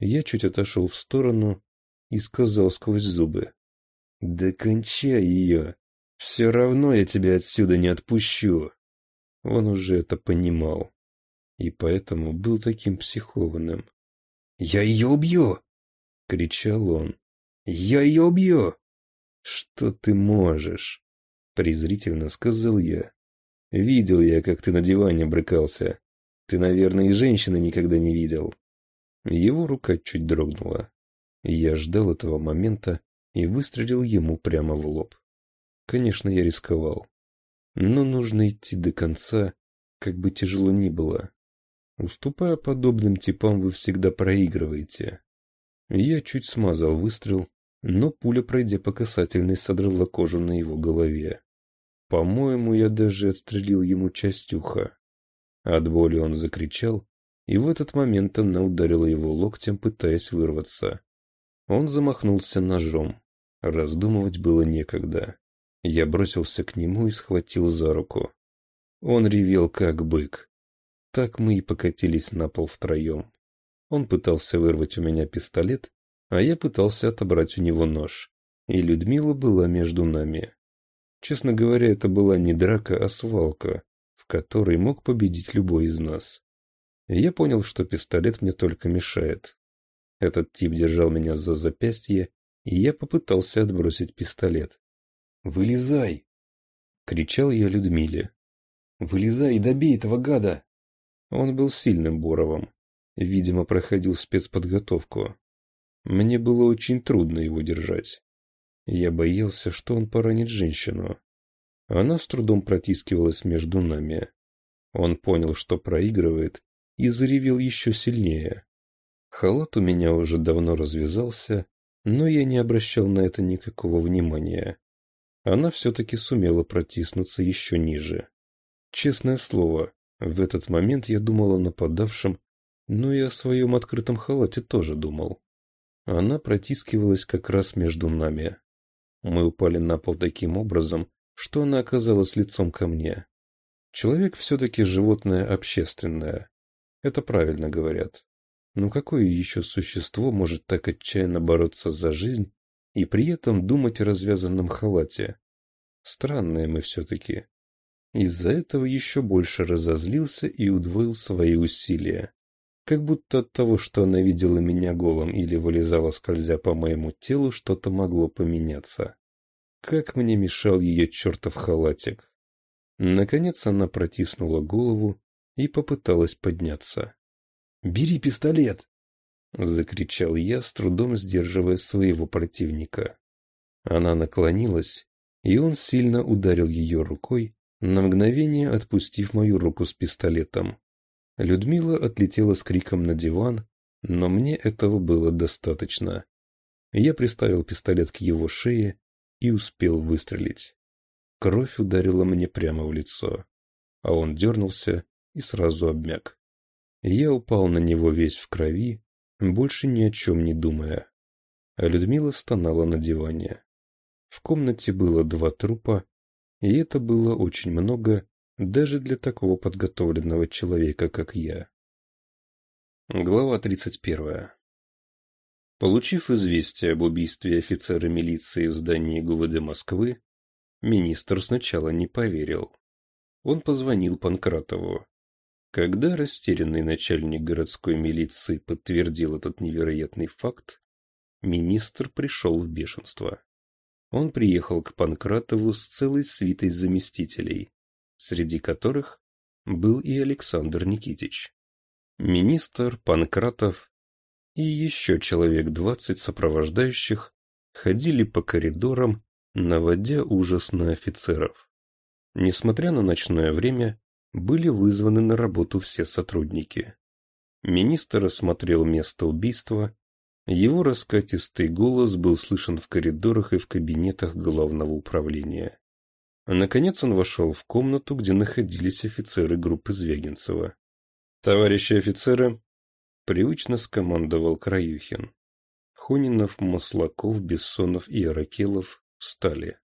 Я чуть отошел в сторону и сказал сквозь зубы. «Да кончай ее! Все равно я тебя отсюда не отпущу!» Он уже это понимал. И поэтому был таким психованным. «Я ее убью!» — кричал он. «Я ее убью!» «Что ты можешь?» — презрительно сказал я. «Видел я, как ты на диване брыкался. Ты, наверное, и женщины никогда не видел». Его рука чуть дрогнула. Я ждал этого момента и выстрелил ему прямо в лоб. Конечно, я рисковал. Но нужно идти до конца, как бы тяжело ни было. Уступая подобным типам, вы всегда проигрываете. Я чуть смазал выстрел, но пуля, пройдя по касательной, содрала кожу на его голове. По-моему, я даже отстрелил ему часть уха. От боли он закричал, и в этот момент она ударила его локтем, пытаясь вырваться. Он замахнулся ножом. Раздумывать было некогда. Я бросился к нему и схватил за руку. Он ревел, как бык. Так мы и покатились на пол втроем. Он пытался вырвать у меня пистолет, а я пытался отобрать у него нож. И Людмила была между нами. Честно говоря, это была не драка, а свалка, в которой мог победить любой из нас. И я понял, что пистолет мне только мешает. Этот тип держал меня за запястье, и я попытался отбросить пистолет. «Вылезай!» — кричал я Людмиле. «Вылезай и добей этого гада!» Он был сильным Боровым. Видимо, проходил спецподготовку. Мне было очень трудно его держать. Я боялся, что он поранит женщину. Она с трудом протискивалась между нами. Он понял, что проигрывает, и заревел еще сильнее. Халат у меня уже давно развязался, но я не обращал на это никакого внимания. Она все-таки сумела протиснуться еще ниже. Честное слово, в этот момент я думал о нападавшем, но и о своем открытом халате тоже думал. Она протискивалась как раз между нами. Мы упали на пол таким образом, что она оказалась лицом ко мне. Человек все-таки животное общественное. Это правильно говорят. Но какое еще существо может так отчаянно бороться за жизнь и при этом думать о развязанном халате? Странные мы все-таки. Из-за этого еще больше разозлился и удвоил свои усилия. Как будто от того, что она видела меня голым или вылезала, скользя по моему телу, что-то могло поменяться. Как мне мешал ее чертов халатик. Наконец она протиснула голову и попыталась подняться. «Бери пистолет!» — закричал я, с трудом сдерживая своего противника. Она наклонилась, и он сильно ударил ее рукой, на мгновение отпустив мою руку с пистолетом. Людмила отлетела с криком на диван, но мне этого было достаточно. Я приставил пистолет к его шее и успел выстрелить. Кровь ударила мне прямо в лицо, а он дернулся и сразу обмяк. Я упал на него весь в крови, больше ни о чем не думая. А Людмила стонала на диване. В комнате было два трупа, и это было очень много даже для такого подготовленного человека, как я. Глава 31. Получив известие об убийстве офицера милиции в здании ГУВД Москвы, министр сначала не поверил. Он позвонил Панкратову. Когда растерянный начальник городской милиции подтвердил этот невероятный факт, министр пришел в бешенство. Он приехал к Панкратову с целой свитой заместителей, среди которых был и Александр Никитич. Министр, Панкратов и еще человек двадцать сопровождающих ходили по коридорам, наводя ужас на офицеров. Несмотря на ночное время, были вызваны на работу все сотрудники. Министр осмотрел место убийства, его раскатистый голос был слышен в коридорах и в кабинетах главного управления. А, наконец он вошел в комнату, где находились офицеры группы Звегинцева. «Товарищи офицеры!» — привычно скомандовал Краюхин. Хунинов, Маслаков, Бессонов и Аракелов встали.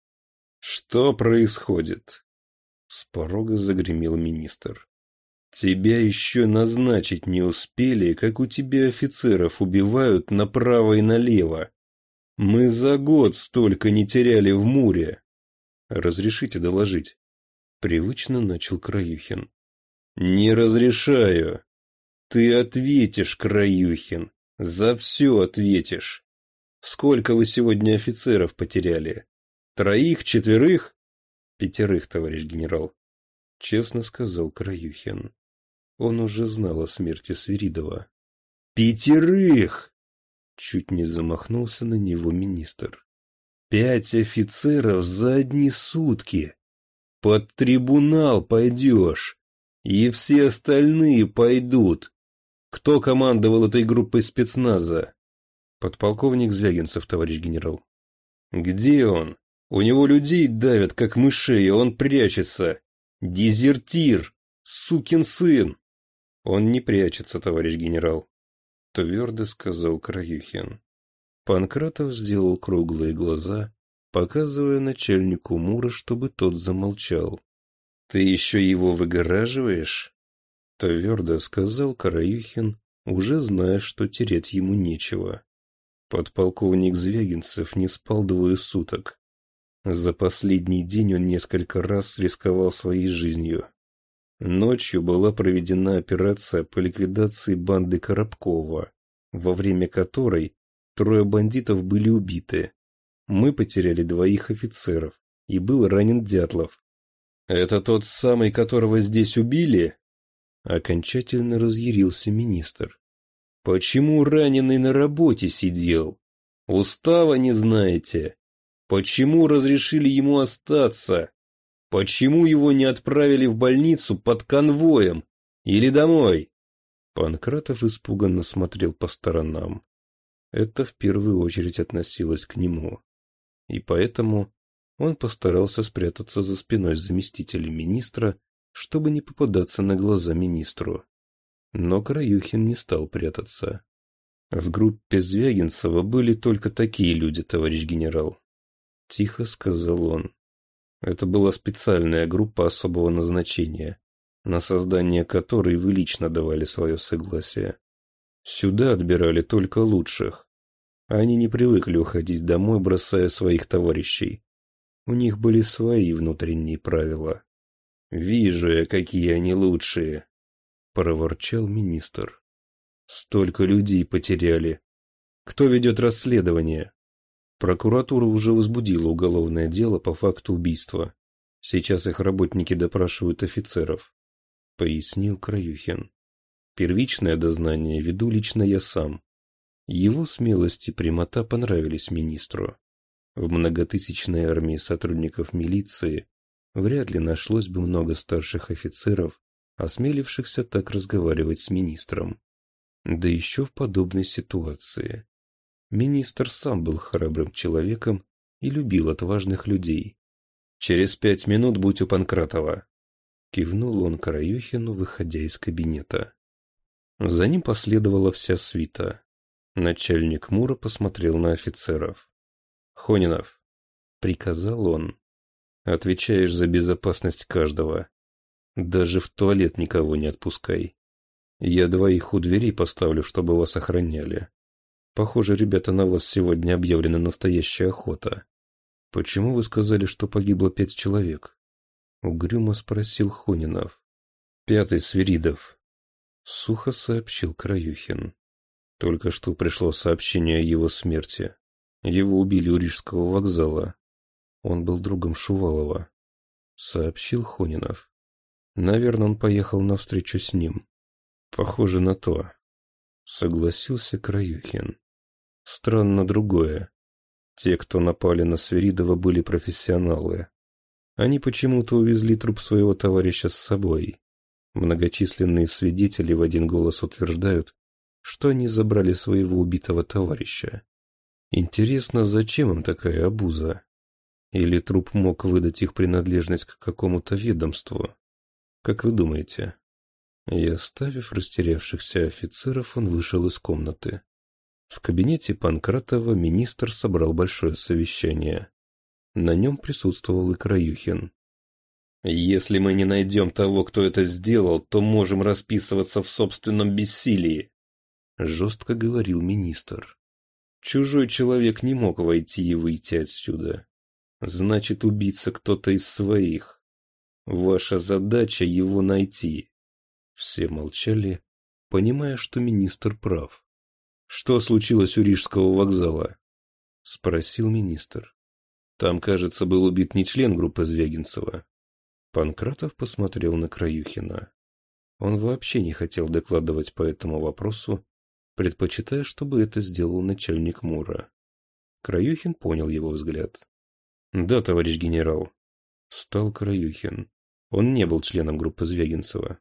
«Что происходит?» С порога загремел министр. «Тебя еще назначить не успели, как у тебя офицеров убивают направо и налево. Мы за год столько не теряли в Муре. Разрешите доложить?» Привычно начал Краюхин. «Не разрешаю. Ты ответишь, Краюхин. За все ответишь. Сколько вы сегодня офицеров потеряли? Троих, четверых?» «Пятерых, товарищ генерал», — честно сказал Краюхин. Он уже знал о смерти Свиридова. «Пятерых!» Чуть не замахнулся на него министр. Пять офицеров за одни сутки. Под трибунал пойдешь. И все остальные пойдут. Кто командовал этой группой спецназа? Подполковник Звягинцев, товарищ генерал. Где он? У него людей давят, как мышей, а он прячется. Дезертир! Сукин сын! Он не прячется, товарищ генерал, твердо сказал Краюхин. Панкратов сделал круглые глаза, показывая начальнику Мура, чтобы тот замолчал. — Ты еще его выгораживаешь? — твердо сказал Караюхин, уже зная, что терять ему нечего. Подполковник Звягинцев не спал двое суток. За последний день он несколько раз рисковал своей жизнью. Ночью была проведена операция по ликвидации банды Коробкова, во время которой Трое бандитов были убиты. Мы потеряли двоих офицеров. И был ранен Дятлов. «Это тот самый, которого здесь убили?» Окончательно разъярился министр. «Почему раненый на работе сидел? Устава не знаете? Почему разрешили ему остаться? Почему его не отправили в больницу под конвоем? Или домой?» Панкратов испуганно смотрел по сторонам. Это в первую очередь относилось к нему. И поэтому он постарался спрятаться за спиной заместителя министра, чтобы не попадаться на глаза министру. Но Краюхин не стал прятаться. В группе Звягинцева были только такие люди, товарищ генерал. Тихо сказал он. Это была специальная группа особого назначения, на создание которой вы лично давали свое согласие. Сюда отбирали только лучших. Они не привыкли уходить домой, бросая своих товарищей. У них были свои внутренние правила. «Вижу я, какие они лучшие!» — проворчал министр. «Столько людей потеряли. Кто ведет расследование?» Прокуратура уже возбудила уголовное дело по факту убийства. Сейчас их работники допрашивают офицеров, — пояснил Краюхин. Первичное дознание веду лично я сам. Его смелость и прямота понравились министру. В многотысячной армии сотрудников милиции вряд ли нашлось бы много старших офицеров, осмелившихся так разговаривать с министром. Да еще в подобной ситуации. Министр сам был храбрым человеком и любил отважных людей. «Через пять минут будь у Панкратова!» Кивнул он Караюхину, выходя из кабинета. За ним последовала вся свита. Начальник Мура посмотрел на офицеров. «Хонинов», — приказал он, — «отвечаешь за безопасность каждого. Даже в туалет никого не отпускай. Я двоих у дверей поставлю, чтобы вас охраняли. Похоже, ребята, на вас сегодня объявлена настоящая охота. Почему вы сказали, что погибло пять человек? Угрюмо спросил Хонинов. Пятый Свиридов, сухо сообщил Краюхин. Только что пришло сообщение о его смерти. Его убили у Рижского вокзала. Он был другом Шувалова, сообщил Хонинов. Наверное, он поехал навстречу с ним. Похоже на то, согласился Краюхин. Странно другое. Те, кто напали на Сверидова, были профессионалы. Они почему-то увезли труп своего товарища с собой. Многочисленные свидетели в один голос утверждают, что они забрали своего убитого товарища. Интересно, зачем им такая обуза? Или труп мог выдать их принадлежность к какому-то ведомству? Как вы думаете? И оставив растерявшихся офицеров, он вышел из комнаты. В кабинете Панкратова министр собрал большое совещание. На нем присутствовал и Краюхин. Если мы не найдем того, кто это сделал, то можем расписываться в собственном бессилии. Жестко говорил министр. Чужой человек не мог войти и выйти отсюда. Значит, убийца кто-то из своих. Ваша задача его найти. Все молчали, понимая, что министр прав. «Что случилось у Рижского вокзала?» — спросил министр. «Там, кажется, был убит не член группы Звягинцева, Панкратов посмотрел на Краюхина. Он вообще не хотел докладывать по этому вопросу, предпочитая, чтобы это сделал начальник Мура. Краюхин понял его взгляд. «Да, товарищ генерал», — стал Краюхин. Он не был членом группы Звягинцева.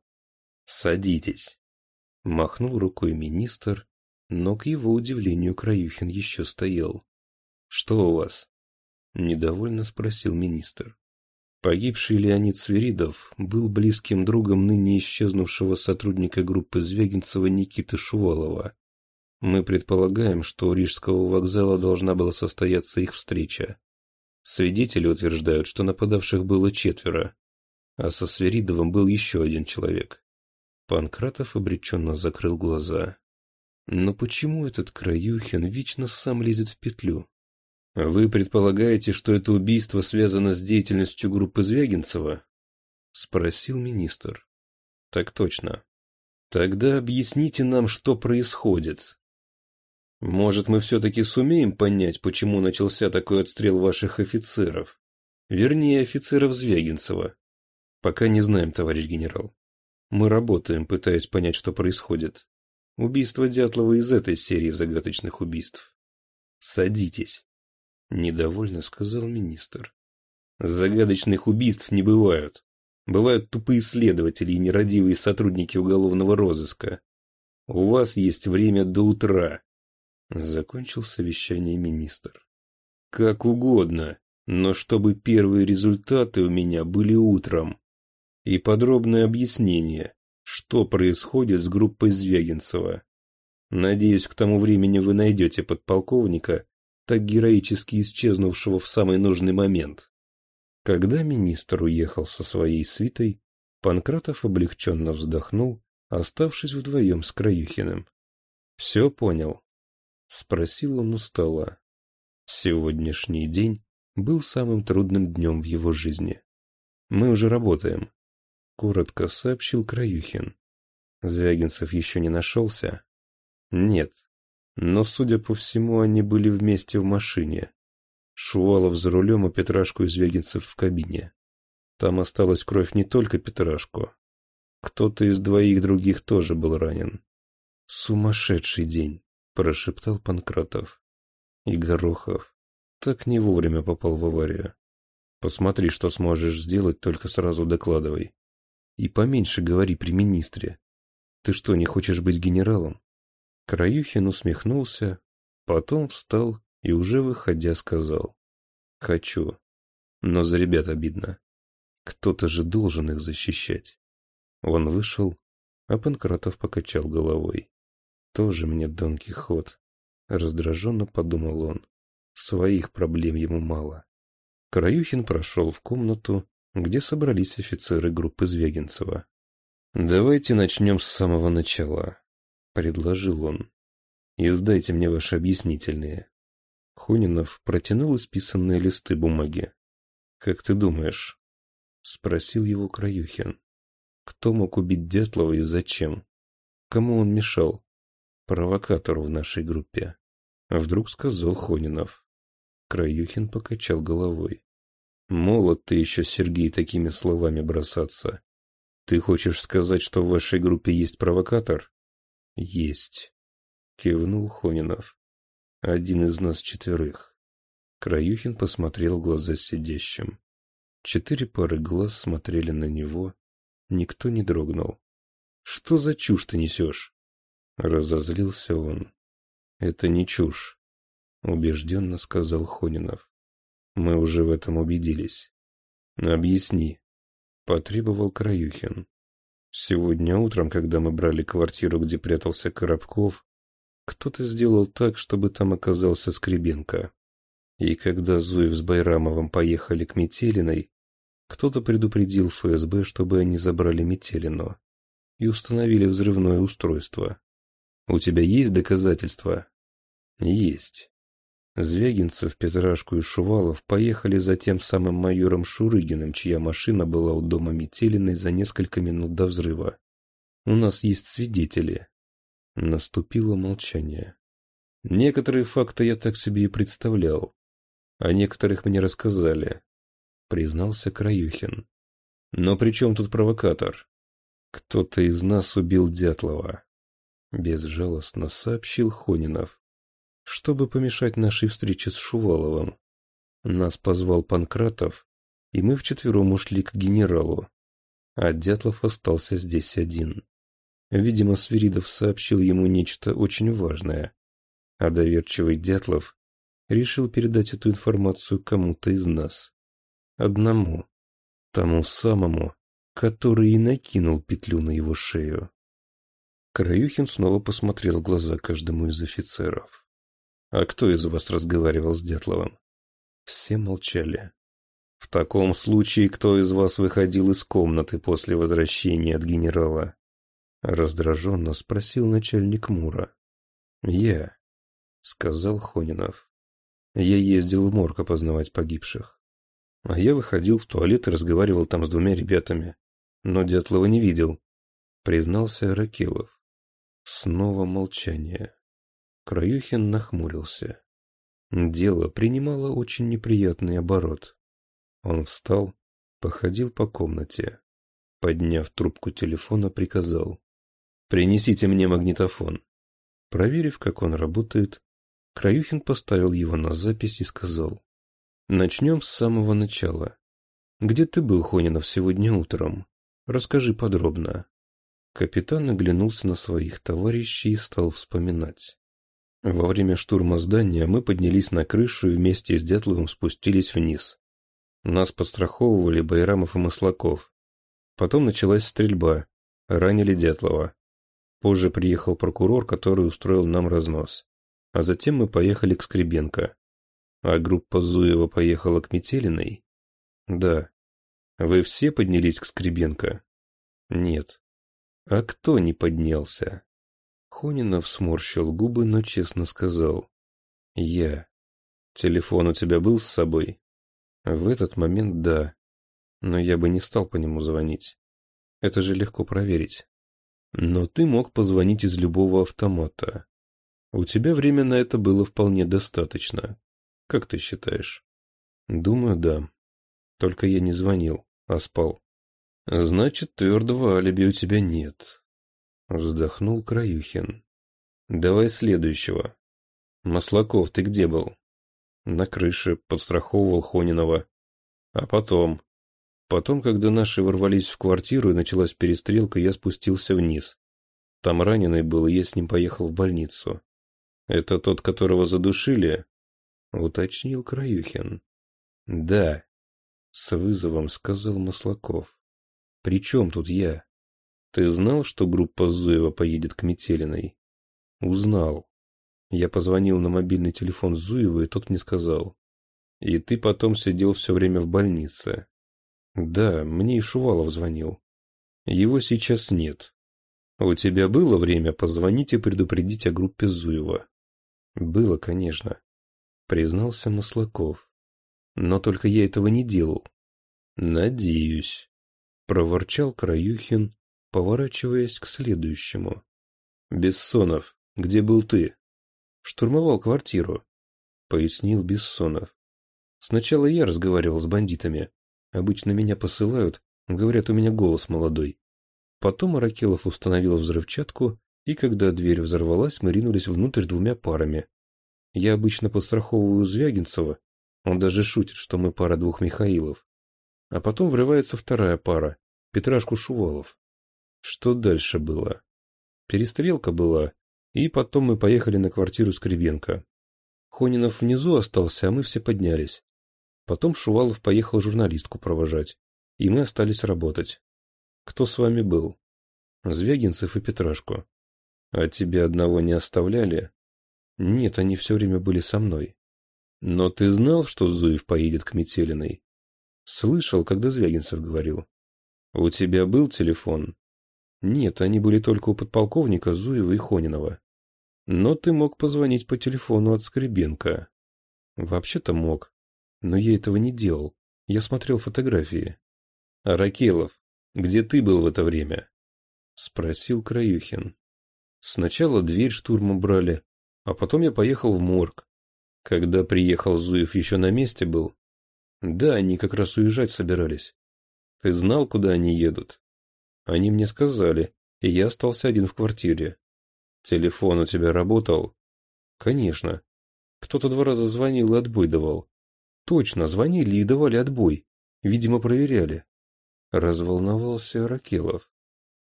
«Садитесь», — махнул рукой министр, но, к его удивлению, Краюхин еще стоял. «Что у вас?» — недовольно спросил министр. Погибший Леонид Свиридов был близким другом ныне исчезнувшего сотрудника группы Звегинцева Никиты Шувалова. Мы предполагаем, что у Рижского вокзала должна была состояться их встреча. Свидетели утверждают, что нападавших было четверо, а со Свиридовым был еще один человек. Панкратов обреченно закрыл глаза. Но почему этот Краюхин вечно сам лезет в петлю? Вы предполагаете, что это убийство связано с деятельностью группы Звягинцева? Спросил министр. Так точно. Тогда объясните нам, что происходит. Может, мы все-таки сумеем понять, почему начался такой отстрел ваших офицеров? Вернее, офицеров Звягинцева. Пока не знаем, товарищ генерал. Мы работаем, пытаясь понять, что происходит. Убийство Дятлова из этой серии загадочных убийств. Садитесь. — недовольно сказал министр. «Загадочных убийств не бывают. Бывают тупые следователи и нерадивые сотрудники уголовного розыска. У вас есть время до утра», — закончил совещание министр. «Как угодно, но чтобы первые результаты у меня были утром. И подробное объяснение, что происходит с группой Звягинцева. Надеюсь, к тому времени вы найдете подполковника, так героически исчезнувшего в самый нужный момент. Когда министр уехал со своей свитой, Панкратов облегченно вздохнул, оставшись вдвоем с Краюхиным. — Все понял? — спросил он устало. Сегодняшний день был самым трудным днем в его жизни. «Мы уже работаем», — коротко сообщил Краюхин. Звягинцев еще не нашелся? «Нет, но, судя по всему, они были вместе в машине. Шувалов за рулем а Петрашку и Звягинцев в кабине. Там осталась кровь не только Петрашку. Кто-то из двоих других тоже был ранен. «Сумасшедший день!» – прошептал Панкратов. И Горохов так не вовремя попал в аварию. Посмотри, что сможешь сделать, только сразу докладывай. И поменьше говори при министре. Ты что, не хочешь быть генералом? Краюхин усмехнулся, потом встал и уже выходя сказал. «Хочу. Но за ребят обидно. Кто-то же должен их защищать». Он вышел, а Панкратов покачал головой. «Тоже мне Дон Кихот», — раздраженно подумал он. «Своих проблем ему мало». Краюхин прошел в комнату, где собрались офицеры группы Звягинцева. «Давайте начнем с самого начала», предложил он. Издайте мне ваши объяснительные». Хонинов протянул исписанные листы бумаги. «Как ты думаешь?» — спросил его Краюхин. «Кто мог убить Дятлова и зачем? Кому он мешал? Провокатору в нашей группе». вдруг сказал Хонинов. Краюхин покачал головой. «Молод ты еще, Сергей, такими словами бросаться. Ты хочешь сказать, что в вашей группе есть провокатор?» «Есть», — кивнул Хонинов. «Один из нас четверых». Краюхин посмотрел в глаза сидящим. Четыре пары глаз смотрели на него. Никто не дрогнул. «Что за чушь ты несешь?» Разозлился он. «Это не чушь», — убежденно сказал Хонинов. «Мы уже в этом убедились». «Объясни», — потребовал Краюхин. Сегодня утром, когда мы брали квартиру, где прятался Коробков, кто-то сделал так, чтобы там оказался Скребенко. И когда Зуев с Байрамовым поехали к Метелиной, кто-то предупредил ФСБ, чтобы они забрали Метелину и установили взрывное устройство. У тебя есть доказательства? Есть. Звягинцев, Петрашку и Шувалов поехали за тем самым майором Шурыгиным, чья машина была у дома Метелиной за несколько минут до взрыва. У нас есть свидетели. Наступило молчание. Некоторые факты я так себе и представлял. О некоторых мне рассказали, признался Краюхин. Но при чем тут провокатор? Кто-то из нас убил Дятлова. Безжалостно сообщил Хонинов чтобы помешать нашей встрече с Шуваловым. Нас позвал Панкратов, и мы вчетвером ушли к генералу, а Дятлов остался здесь один. Видимо, Свиридов сообщил ему нечто очень важное, а доверчивый Дятлов решил передать эту информацию кому-то из нас. Одному, тому самому, который и накинул петлю на его шею. Краюхин снова посмотрел в глаза каждому из офицеров. А кто из вас разговаривал с Дятловым? Все молчали. В таком случае, кто из вас выходил из комнаты после возвращения от генерала? Раздраженно спросил начальник Мура. Я, сказал Хонинов. Я ездил в морг опознавать погибших. А я выходил в туалет и разговаривал там с двумя ребятами. Но Дятлова не видел, признался Ракилов. Снова молчание. Краюхин нахмурился. Дело принимало очень неприятный оборот. Он встал, походил по комнате. Подняв трубку телефона, приказал. «Принесите мне магнитофон». Проверив, как он работает, Краюхин поставил его на запись и сказал. «Начнем с самого начала. Где ты был, Хонинов, сегодня утром? Расскажи подробно». Капитан оглянулся на своих товарищей и стал вспоминать. Во время штурма здания мы поднялись на крышу и вместе с Дятловым спустились вниз. Нас подстраховывали Байрамов и Маслаков. Потом началась стрельба. Ранили Дятлова. Позже приехал прокурор, который устроил нам разнос. А затем мы поехали к Скребенко. А группа Зуева поехала к Метелиной? Да. Вы все поднялись к Скребенко? Нет. А кто не поднялся? Хунинов сморщил губы, но честно сказал. «Я. Телефон у тебя был с собой?» «В этот момент да. Но я бы не стал по нему звонить. Это же легко проверить. Но ты мог позвонить из любого автомата. У тебя время на это было вполне достаточно. Как ты считаешь?» «Думаю, да. Только я не звонил, а спал». «Значит, твердого алиби у тебя нет», Вздохнул Краюхин. «Давай следующего. Маслаков, ты где был?» «На крыше, подстраховывал Хонинова. А потом...» «Потом, когда наши ворвались в квартиру и началась перестрелка, я спустился вниз. Там раненый был, и я с ним поехал в больницу. Это тот, которого задушили?» Уточнил Краюхин. «Да», — с вызовом сказал Маслаков. «При чем тут я?» Ты знал, что группа Зуева поедет к Метелиной? Узнал. Я позвонил на мобильный телефон Зуева, и тот мне сказал. И ты потом сидел все время в больнице. Да, мне и Шувалов звонил. Его сейчас нет. У тебя было время позвонить и предупредить о группе Зуева? Было, конечно. Признался Маслаков. Но только я этого не делал. Надеюсь. Проворчал Краюхин поворачиваясь к следующему. «Бессонов, где был ты?» «Штурмовал квартиру», — пояснил Бессонов. «Сначала я разговаривал с бандитами. Обычно меня посылают, говорят, у меня голос молодой. Потом Аракелов установил взрывчатку, и когда дверь взорвалась, мы ринулись внутрь двумя парами. Я обычно подстраховываю Звягинцева, он даже шутит, что мы пара двух Михаилов. А потом врывается вторая пара, Петрашку Шувалов. Что дальше было? Перестрелка была, и потом мы поехали на квартиру Скребенко. Хонинов внизу остался, а мы все поднялись. Потом Шувалов поехал журналистку провожать, и мы остались работать. Кто с вами был? Звягинцев и Петрашку. А тебя одного не оставляли? Нет, они все время были со мной. Но ты знал, что Зуев поедет к Метелиной? Слышал, когда Звягинцев говорил. У тебя был телефон? Нет, они были только у подполковника Зуева и Хонинова. Но ты мог позвонить по телефону от Скребенко. Вообще-то мог. Но я этого не делал. Я смотрел фотографии. А Ракелов, где ты был в это время? Спросил Краюхин. Сначала дверь штурмом брали, а потом я поехал в морг. Когда приехал, Зуев еще на месте был. Да, они как раз уезжать собирались. Ты знал, куда они едут? Они мне сказали, и я остался один в квартире. Телефон у тебя работал? Конечно. Кто-то два раза звонил и отбой давал. Точно, звонили и давали отбой. Видимо, проверяли. Разволновался Ракелов.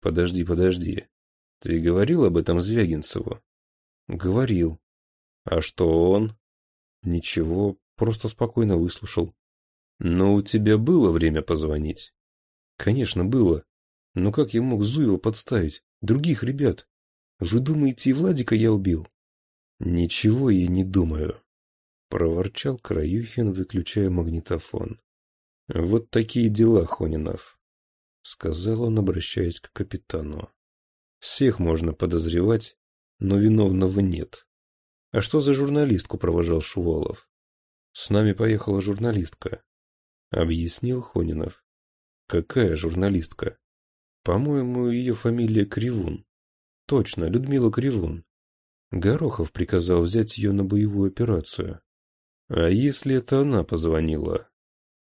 Подожди, подожди. Ты говорил об этом Звягинцеву? Говорил. А что он? Ничего, просто спокойно выслушал. Но у тебя было время позвонить? Конечно, было. Но как я мог Зуева подставить? Других ребят? Вы думаете, и Владика я убил? Ничего я не думаю. Проворчал Краюхин, выключая магнитофон. Вот такие дела, Хонинов. Сказал он, обращаясь к капитану. Всех можно подозревать, но виновного нет. А что за журналистку провожал Шувалов? С нами поехала журналистка. Объяснил Хонинов. Какая журналистка? По-моему, ее фамилия Кривун. Точно, Людмила Кривун. Горохов приказал взять ее на боевую операцию. А если это она позвонила?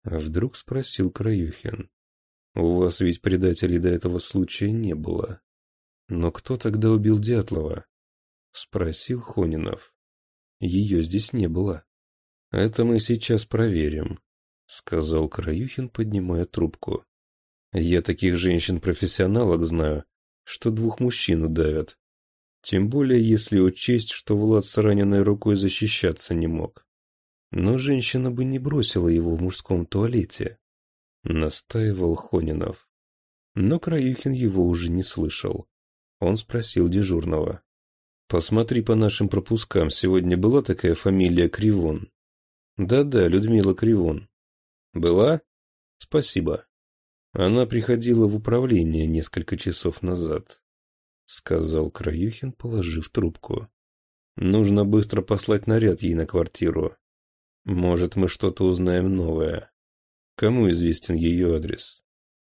Вдруг спросил Краюхин. У вас ведь предателей до этого случая не было. Но кто тогда убил Дятлова? Спросил Хонинов. Ее здесь не было. Это мы сейчас проверим, сказал Краюхин, поднимая трубку. Я таких женщин-профессионалок знаю, что двух мужчин удавят. Тем более, если учесть, что Влад с раненной рукой защищаться не мог. Но женщина бы не бросила его в мужском туалете. Настаивал Хонинов. Но Краюхин его уже не слышал. Он спросил дежурного. «Посмотри по нашим пропускам, сегодня была такая фамилия Кривон?» «Да-да, Людмила Кривон». «Была?» «Спасибо». Она приходила в управление несколько часов назад, — сказал Краюхин, положив трубку. Нужно быстро послать наряд ей на квартиру. Может, мы что-то узнаем новое. Кому известен ее адрес?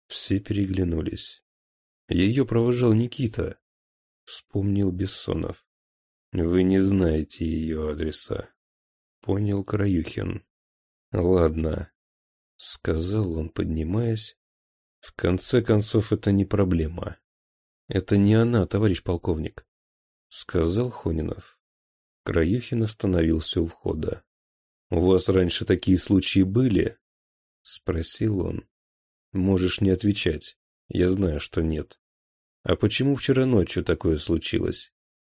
Все переглянулись. Ее провожал Никита, — вспомнил Бессонов. Вы не знаете ее адреса. Понял Краюхин. Ладно, — сказал он, поднимаясь в конце концов, это не проблема. Это не она, товарищ полковник, — сказал Хонинов. Краюхин остановился у входа. — У вас раньше такие случаи были? — спросил он. — Можешь не отвечать. Я знаю, что нет. А почему вчера ночью такое случилось?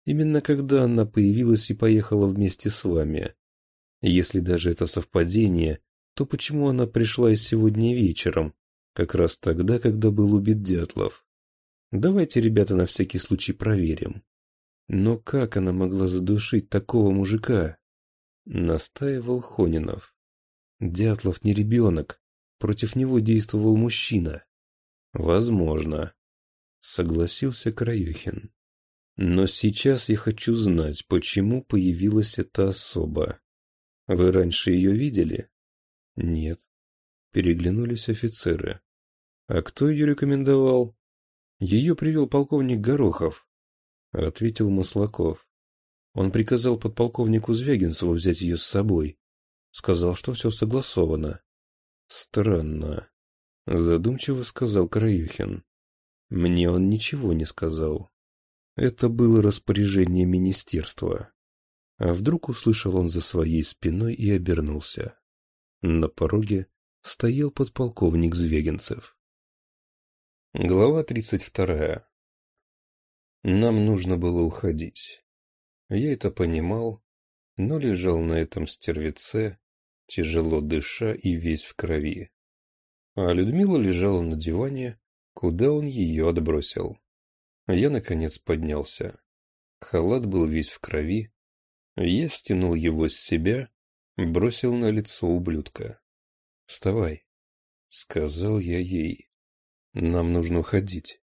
Именно когда она появилась и поехала вместе с вами. Если даже это совпадение, то почему она пришла и сегодня вечером, как раз тогда, когда был убит Дятлов. Давайте, ребята, на всякий случай проверим. Но как она могла задушить такого мужика? Настаивал Хонинов. Дятлов не ребенок, против него действовал мужчина. Возможно, согласился Краюхин. Но сейчас я хочу знать, почему появилась эта особа. Вы раньше ее видели? Нет. Переглянулись офицеры. «А кто ее рекомендовал?» «Ее привел полковник Горохов», — ответил Маслаков. «Он приказал подполковнику Звягинцеву взять ее с собой. Сказал, что все согласовано». «Странно», — задумчиво сказал Краюхин. «Мне он ничего не сказал. Это было распоряжение министерства». А вдруг услышал он за своей спиной и обернулся. На пороге стоял подполковник Звегинцев. Глава 32. Нам нужно было уходить. Я это понимал, но лежал на этом стервеце, тяжело дыша и весь в крови. А Людмила лежала на диване, куда он ее отбросил. Я, наконец, поднялся. Халат был весь в крови. Я стянул его с себя, бросил на лицо ублюдка. — Вставай, — сказал я ей. — Нам нужно уходить.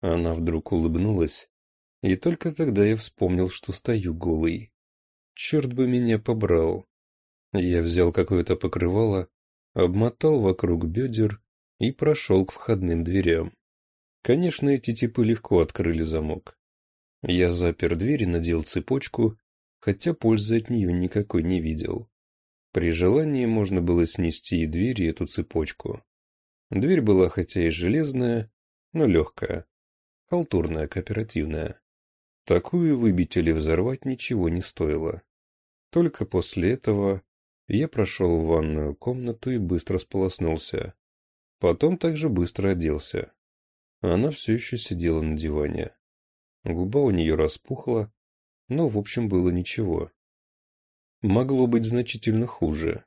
Она вдруг улыбнулась, и только тогда я вспомнил, что стою голый. Черт бы меня побрал. Я взял какое-то покрывало, обмотал вокруг бедер и прошел к входным дверям. Конечно, эти типы легко открыли замок. Я запер дверь и надел цепочку, хотя пользы от нее никакой не видел. При желании можно было снести и дверь, и эту цепочку. Дверь была хотя и железная, но легкая. Халтурная, кооперативная. Такую выбить или взорвать ничего не стоило. Только после этого я прошел в ванную комнату и быстро сполоснулся. Потом также быстро оделся. Она все еще сидела на диване. Губа у нее распухла, но в общем было ничего могло быть значительно хуже.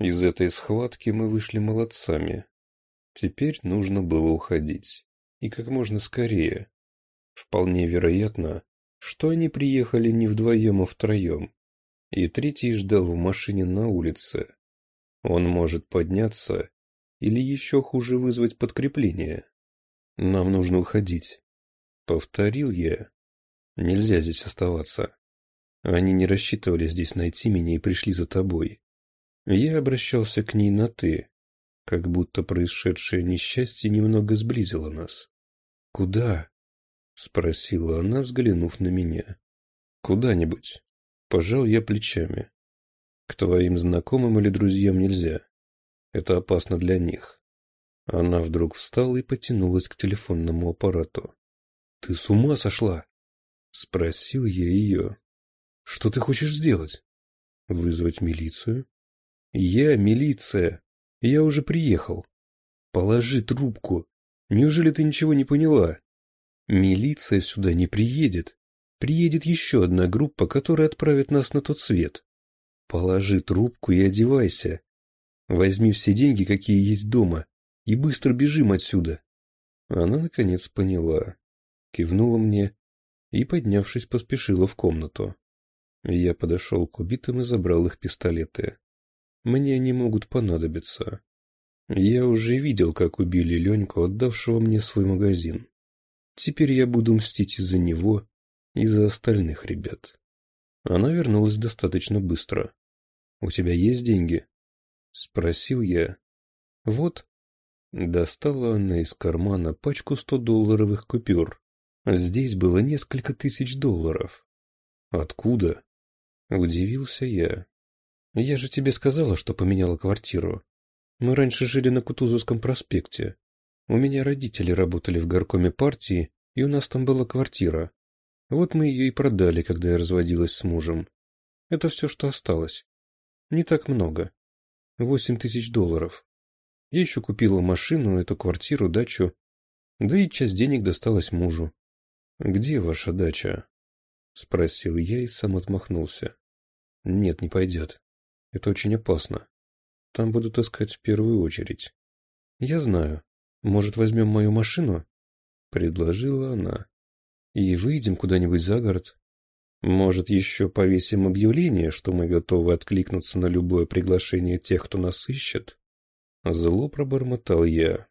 Из этой схватки мы вышли молодцами. Теперь нужно было уходить. И как можно скорее. Вполне вероятно, что они приехали не вдвоем, а втроем. И третий ждал в машине на улице. Он может подняться или еще хуже вызвать подкрепление. Нам нужно уходить. Повторил я. Нельзя здесь оставаться. Они не рассчитывали здесь найти меня и пришли за тобой. Я обращался к ней на «ты», как будто происшедшее несчастье немного сблизило нас. «Куда?» — спросила она, взглянув на меня. «Куда-нибудь». Пожал я плечами. «К твоим знакомым или друзьям нельзя. Это опасно для них». Она вдруг встала и потянулась к телефонному аппарату. «Ты с ума сошла?» — спросил я ее. Что ты хочешь сделать? Вызвать милицию? Я милиция. Я уже приехал. Положи трубку. Неужели ты ничего не поняла? Милиция сюда не приедет. Приедет еще одна группа, которая отправит нас на тот свет. Положи трубку и одевайся. Возьми все деньги, какие есть дома, и быстро бежим отсюда. Она, наконец, поняла, кивнула мне и, поднявшись, поспешила в комнату. Я подошел к убитым и забрал их пистолеты. Мне они могут понадобиться. Я уже видел, как убили Леньку, отдавшего мне свой магазин. Теперь я буду мстить из за него, и за остальных ребят. Она вернулась достаточно быстро. «У тебя есть деньги?» — спросил я. «Вот». Достала она из кармана пачку долларовых купюр. Здесь было несколько тысяч долларов. «Откуда?» Удивился я. Я же тебе сказала, что поменяла квартиру. Мы раньше жили на Кутузовском проспекте. У меня родители работали в горкоме партии, и у нас там была квартира. Вот мы ее и продали, когда я разводилась с мужем. Это все, что осталось. Не так много. Восемь тысяч долларов. Я еще купила машину, эту квартиру, дачу. Да и часть денег досталась мужу. Где ваша дача? — спросил я и сам отмахнулся. «Нет, не пойдет. Это очень опасно. Там будут искать в первую очередь». «Я знаю. Может, возьмем мою машину?» — предложила она. «И выйдем куда-нибудь за город. Может, еще повесим объявление, что мы готовы откликнуться на любое приглашение тех, кто нас ищет?» Зло пробормотал я.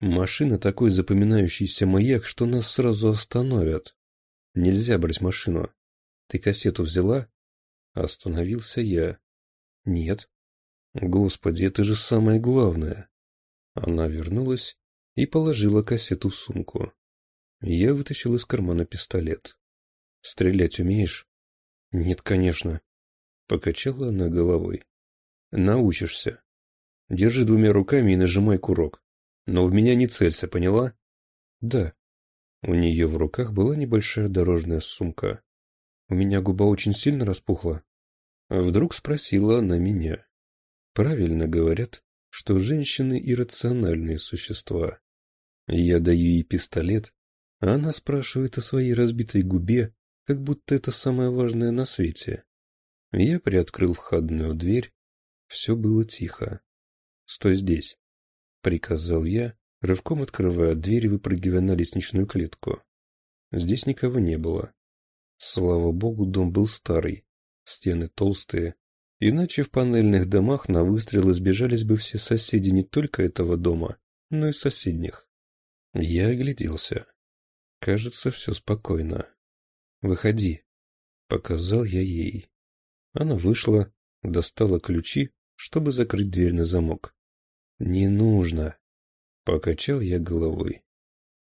«Машина такой запоминающийся маяк, что нас сразу остановят». Нельзя брать машину. Ты кассету взяла? Остановился я. Нет. Господи, это же самое главное. Она вернулась и положила кассету в сумку. Я вытащил из кармана пистолет. Стрелять умеешь? Нет, конечно. Покачала она головой. Научишься. Держи двумя руками и нажимай курок. Но в меня не целься, поняла? Да. У нее в руках была небольшая дорожная сумка. У меня губа очень сильно распухла. Вдруг спросила она меня. Правильно говорят, что женщины иррациональные существа. Я даю ей пистолет, а она спрашивает о своей разбитой губе, как будто это самое важное на свете. Я приоткрыл входную дверь. Все было тихо. «Стой здесь», — приказал я, рывком открывая дверь выпрыгивая на лестничную клетку. Здесь никого не было. Слава богу, дом был старый, стены толстые. Иначе в панельных домах на выстрел избежались бы все соседи не только этого дома, но и соседних. Я огляделся. Кажется, все спокойно. «Выходи», — показал я ей. Она вышла, достала ключи, чтобы закрыть дверь на замок. «Не нужно», Покачал я головой.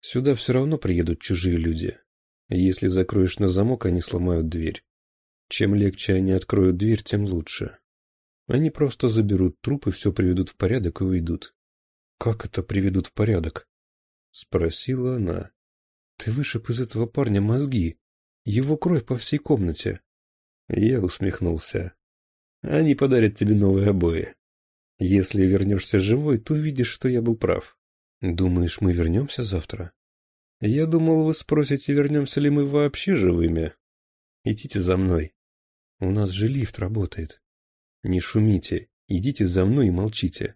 Сюда все равно приедут чужие люди. Если закроешь на замок, они сломают дверь. Чем легче они откроют дверь, тем лучше. Они просто заберут труп и все приведут в порядок и уйдут. «Как это приведут в порядок?» — спросила она. «Ты вышиб из этого парня мозги. Его кровь по всей комнате». Я усмехнулся. «Они подарят тебе новые обои. Если вернешься живой, то увидишь, что я был прав. «Думаешь, мы вернемся завтра?» «Я думал, вы спросите, вернемся ли мы вообще живыми. Идите за мной. У нас же лифт работает. Не шумите, идите за мной и молчите».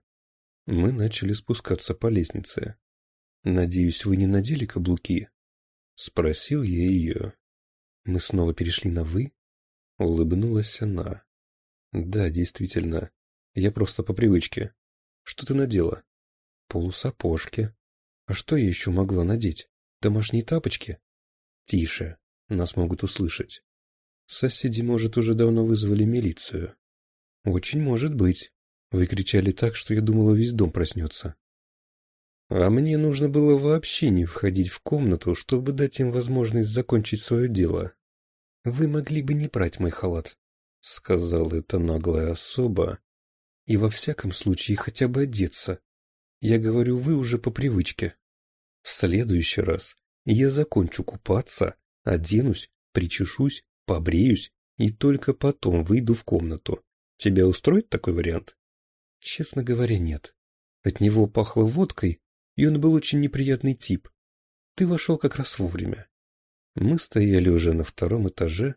Мы начали спускаться по лестнице. «Надеюсь, вы не надели каблуки?» Спросил я ее. «Мы снова перешли на «вы»?» Улыбнулась она. «Да, действительно. Я просто по привычке. Что ты надела?» полусапожки. А что я еще могла надеть? Домашние тапочки? Тише, нас могут услышать. Соседи, может, уже давно вызвали милицию. Очень может быть. Вы кричали так, что я думала, весь дом проснется. А мне нужно было вообще не входить в комнату, чтобы дать им возможность закончить свое дело. Вы могли бы не брать мой халат, — сказала эта наглая особа, — и во всяком случае хотя бы одеться, я говорю «вы» уже по привычке. В следующий раз я закончу купаться, оденусь, причешусь, побреюсь и только потом выйду в комнату. Тебя устроит такой вариант? Честно говоря, нет. От него пахло водкой, и он был очень неприятный тип. Ты вошел как раз вовремя. Мы стояли уже на втором этаже.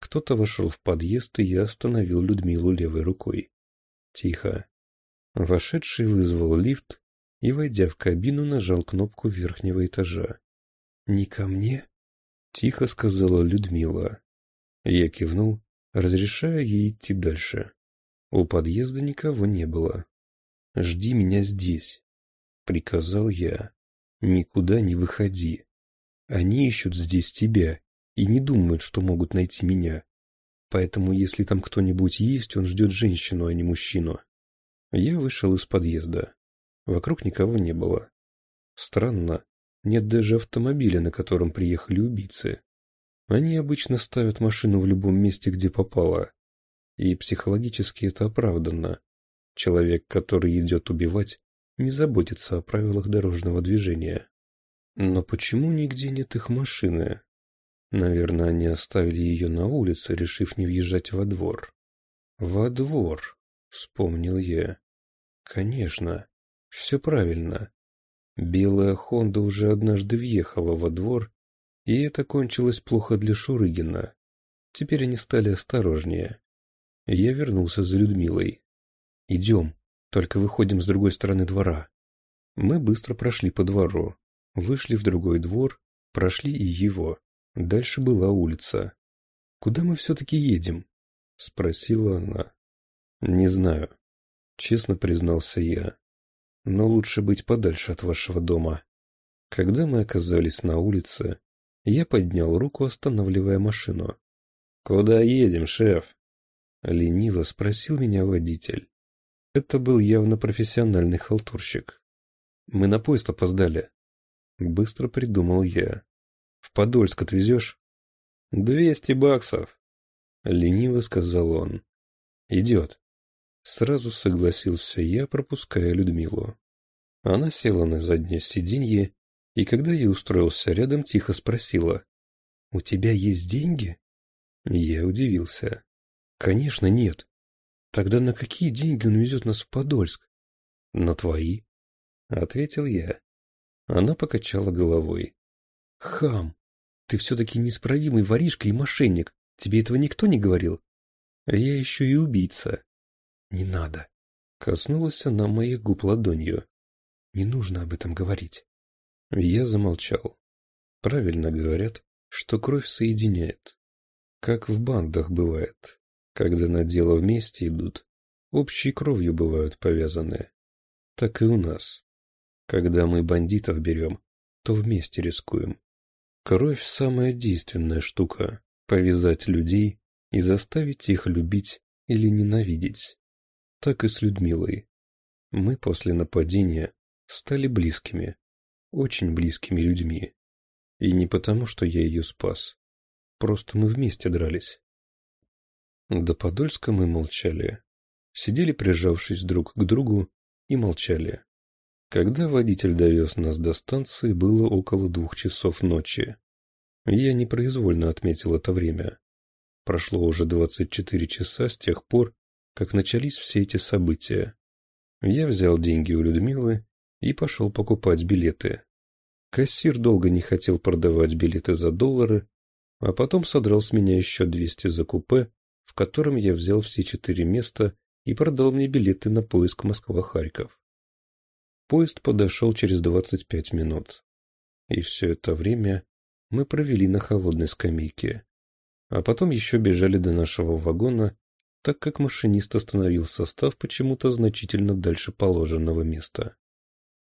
Кто-то вошел в подъезд, и я остановил Людмилу левой рукой. Тихо. Вошедший вызвал лифт, и, войдя в кабину, нажал кнопку верхнего этажа. «Не ко мне?» — тихо сказала Людмила. Я кивнул, разрешая ей идти дальше. У подъезда никого не было. «Жди меня здесь», — приказал я. «Никуда не выходи. Они ищут здесь тебя и не думают, что могут найти меня. Поэтому, если там кто-нибудь есть, он ждет женщину, а не мужчину». Я вышел из подъезда. Вокруг никого не было. Странно, нет даже автомобиля, на котором приехали убийцы. Они обычно ставят машину в любом месте, где попало. И психологически это оправданно. Человек, который идет убивать, не заботится о правилах дорожного движения. Но почему нигде нет их машины? Наверное, они оставили ее на улице, решив не въезжать во двор. «Во двор», — вспомнил я. «Конечно, все правильно. Белая «Хонда» уже однажды въехала во двор, и это кончилось плохо для Шурыгина. Теперь они стали осторожнее. Я вернулся за Людмилой. «Идем, только выходим с другой стороны двора». Мы быстро прошли по двору, вышли в другой двор, прошли и его. Дальше была улица. «Куда мы все-таки едем?» — спросила она. «Не знаю», — честно признался я но лучше быть подальше от вашего дома. Когда мы оказались на улице, я поднял руку, останавливая машину. «Куда едем, шеф?» — лениво спросил меня водитель. Это был явно профессиональный халтурщик. «Мы на поезд опоздали». Быстро придумал я. «В Подольск отвезешь?» «Двести баксов», — лениво сказал он. «Идет». Сразу согласился я, пропуская Людмилу. Она села на заднее сиденье, и когда я устроился рядом, тихо спросила. «У тебя есть деньги?» Я удивился. «Конечно нет. Тогда на какие деньги он везет нас в Подольск?» «На твои», — ответил я. Она покачала головой. «Хам! Ты все-таки неисправимый воришка и мошенник. Тебе этого никто не говорил?» «Я еще и убийца», не надо. Коснулась она моих губ ладонью. Не нужно об этом говорить. Я замолчал. Правильно говорят, что кровь соединяет. Как в бандах бывает, когда на дело вместе идут, общей кровью бывают повязаны. Так и у нас. Когда мы бандитов берем, то вместе рискуем. Кровь – самая действенная штука – повязать людей и заставить их любить или ненавидеть так и с Людмилой. Мы после нападения стали близкими, очень близкими людьми. И не потому, что я ее спас. Просто мы вместе дрались. До Подольска мы молчали. Сидели, прижавшись друг к другу, и молчали. Когда водитель довез нас до станции, было около двух часов ночи. Я непроизвольно отметил это время. Прошло уже 24 часа с тех пор, как начались все эти события. Я взял деньги у Людмилы и пошел покупать билеты. Кассир долго не хотел продавать билеты за доллары, а потом содрал с меня еще 200 за купе, в котором я взял все четыре места и продал мне билеты на поезд Москва-Харьков. Поезд подошел через 25 минут. И все это время мы провели на холодной скамейке. А потом еще бежали до нашего вагона, так как машинист остановил состав почему-то значительно дальше положенного места.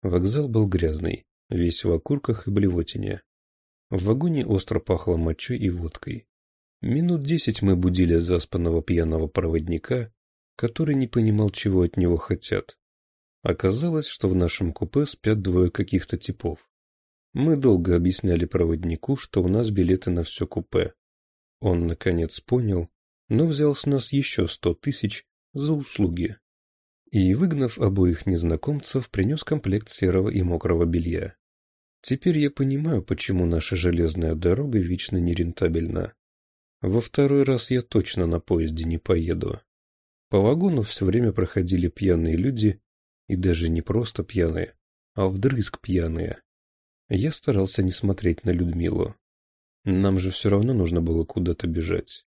Вокзал был грязный, весь в окурках и блевотине. В вагоне остро пахло мочой и водкой. Минут десять мы будили заспанного пьяного проводника, который не понимал, чего от него хотят. Оказалось, что в нашем купе спят двое каких-то типов. Мы долго объясняли проводнику, что у нас билеты на все купе. Он, наконец, понял но взял с нас еще сто тысяч за услуги. И, выгнав обоих незнакомцев, принес комплект серого и мокрого белья. Теперь я понимаю, почему наша железная дорога вечно нерентабельна. Во второй раз я точно на поезде не поеду. По вагону все время проходили пьяные люди, и даже не просто пьяные, а вдрызг пьяные. Я старался не смотреть на Людмилу. Нам же все равно нужно было куда-то бежать.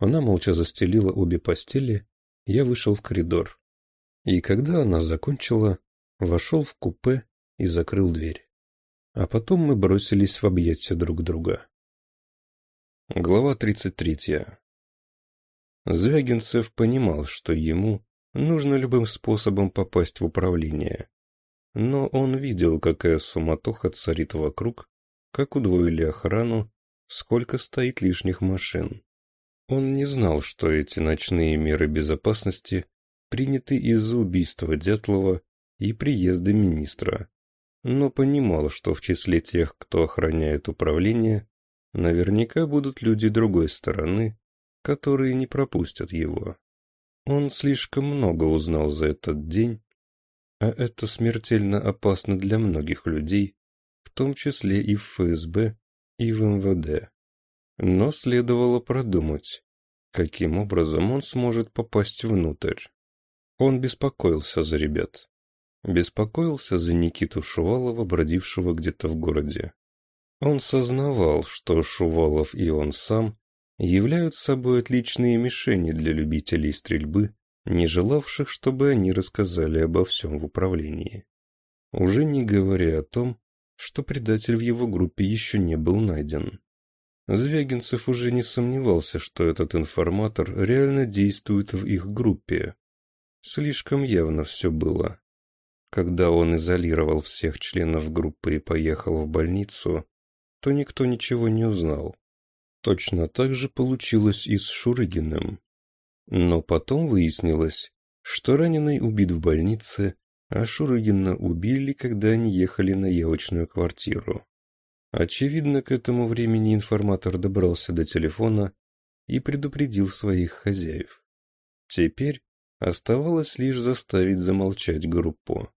Она молча застелила обе постели, я вышел в коридор. И когда она закончила, вошел в купе и закрыл дверь. А потом мы бросились в объятия друг друга. Глава 33. Звягинцев понимал, что ему нужно любым способом попасть в управление. Но он видел, какая суматоха царит вокруг, как удвоили охрану, сколько стоит лишних машин. Он не знал, что эти ночные меры безопасности приняты из-за убийства Дятлова и приезда министра, но понимал, что в числе тех, кто охраняет управление, наверняка будут люди другой стороны, которые не пропустят его. Он слишком много узнал за этот день, а это смертельно опасно для многих людей, в том числе и в ФСБ, и в МВД. Но следовало продумать, каким образом он сможет попасть внутрь. Он беспокоился за ребят. Беспокоился за Никиту Шувалова, бродившего где-то в городе. Он сознавал, что Шувалов и он сам являются собой отличные мишени для любителей стрельбы, не желавших, чтобы они рассказали обо всем в управлении. Уже не говоря о том, что предатель в его группе еще не был найден. Звягинцев уже не сомневался, что этот информатор реально действует в их группе. Слишком явно все было. Когда он изолировал всех членов группы и поехал в больницу, то никто ничего не узнал. Точно так же получилось и с Шурыгиным. Но потом выяснилось, что раненый убит в больнице, а Шурыгина убили, когда они ехали на явочную квартиру. Очевидно, к этому времени информатор добрался до телефона и предупредил своих хозяев. Теперь оставалось лишь заставить замолчать группу.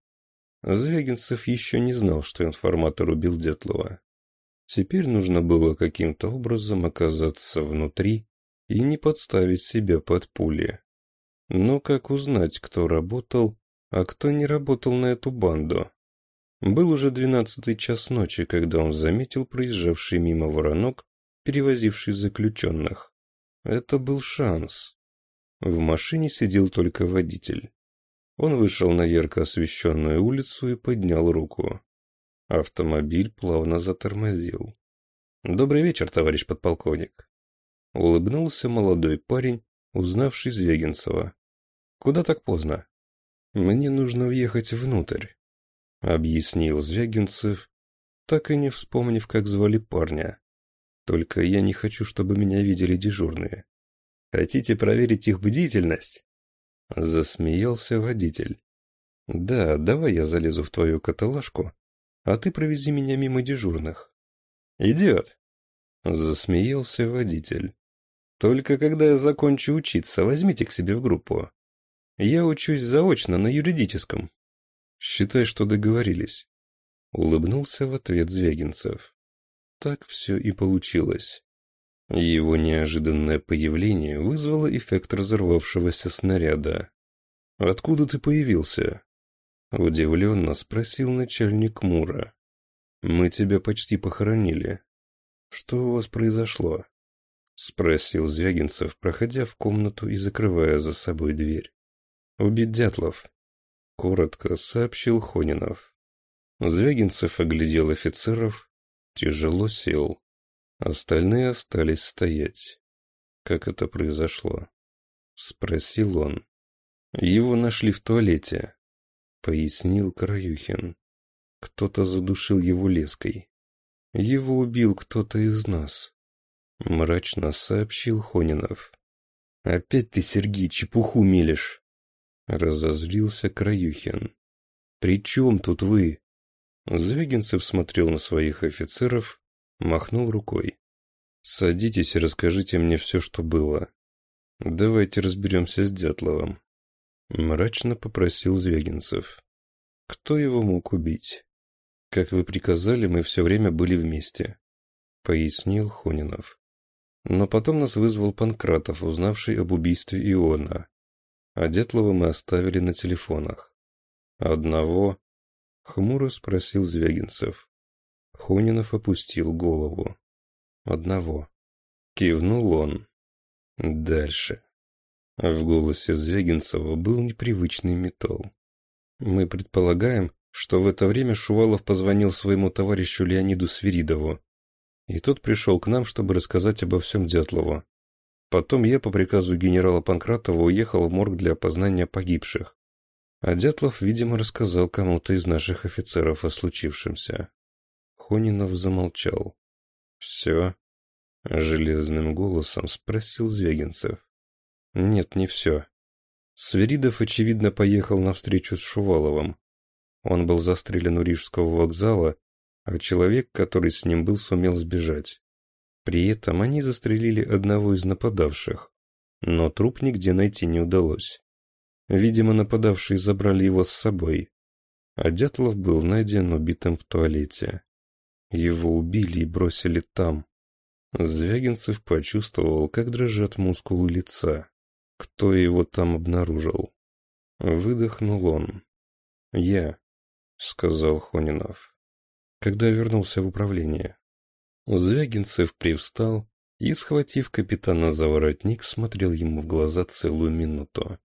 Звягинцев еще не знал, что информатор убил Дятлова. Теперь нужно было каким-то образом оказаться внутри и не подставить себя под пули. Но как узнать, кто работал, а кто не работал на эту банду? Был уже двенадцатый час ночи, когда он заметил проезжавший мимо воронок, перевозивший заключенных. Это был шанс. В машине сидел только водитель. Он вышел на ярко освещенную улицу и поднял руку. Автомобиль плавно затормозил. «Добрый вечер, товарищ подполковник!» Улыбнулся молодой парень, узнавший Звегинцева. «Куда так поздно?» «Мне нужно въехать внутрь» объяснил Звягинцев, так и не вспомнив, как звали парня. Только я не хочу, чтобы меня видели дежурные. Хотите проверить их бдительность? Засмеялся водитель. Да, давай я залезу в твою каталажку, а ты провези меня мимо дежурных. Идет. Засмеялся водитель. Только когда я закончу учиться, возьмите к себе в группу. Я учусь заочно на юридическом. Считай, что договорились. Улыбнулся в ответ Звягинцев. Так все и получилось. Его неожиданное появление вызвало эффект разорвавшегося снаряда. «Откуда ты появился?» Удивленно спросил начальник Мура. «Мы тебя почти похоронили. Что у вас произошло?» Спросил Звягинцев, проходя в комнату и закрывая за собой дверь. «Убить Дятлов», — коротко сообщил Хонинов. Звягинцев оглядел офицеров, тяжело сел. Остальные остались стоять. «Как это произошло?» — спросил он. «Его нашли в туалете», — пояснил Краюхин. «Кто-то задушил его леской. Его убил кто-то из нас», — мрачно сообщил Хонинов. «Опять ты, Сергей, чепуху милишь!» — разозлился Краюхин. «При чем тут вы?» Звегинцев смотрел на своих офицеров, махнул рукой. «Садитесь и расскажите мне все, что было. Давайте разберемся с Дятловым», — мрачно попросил Звегинцев. «Кто его мог убить?» «Как вы приказали, мы все время были вместе», — пояснил Хонинов. Но потом нас вызвал Панкратов, узнавший об убийстве Иона а Детлова мы оставили на телефонах. «Одного?» — хмуро спросил Звягинцев. Хунинов опустил голову. «Одного». Кивнул он. «Дальше». В голосе Звягинцева был непривычный металл. «Мы предполагаем, что в это время Шувалов позвонил своему товарищу Леониду Свиридову, и тот пришел к нам, чтобы рассказать обо всем Дятлову. Потом я по приказу генерала Панкратова уехал в морг для опознания погибших. А Дятлов, видимо, рассказал кому-то из наших офицеров о случившемся. Хонинов замолчал. «Все?» — железным голосом спросил Звегинцев. «Нет, не все. Сверидов, очевидно, поехал на встречу с Шуваловым. Он был застрелен у Рижского вокзала, а человек, который с ним был, сумел сбежать. При этом они застрелили одного из нападавших, но труп нигде найти не удалось. Видимо, нападавшие забрали его с собой, а Дятлов был найден убитым в туалете. Его убили и бросили там. Звягинцев почувствовал, как дрожат мускулы лица. Кто его там обнаружил? Выдохнул он. «Я», — сказал Хонинов, когда вернулся в управление. Звягинцев привстал и, схватив капитана за воротник, смотрел ему в глаза целую минуту.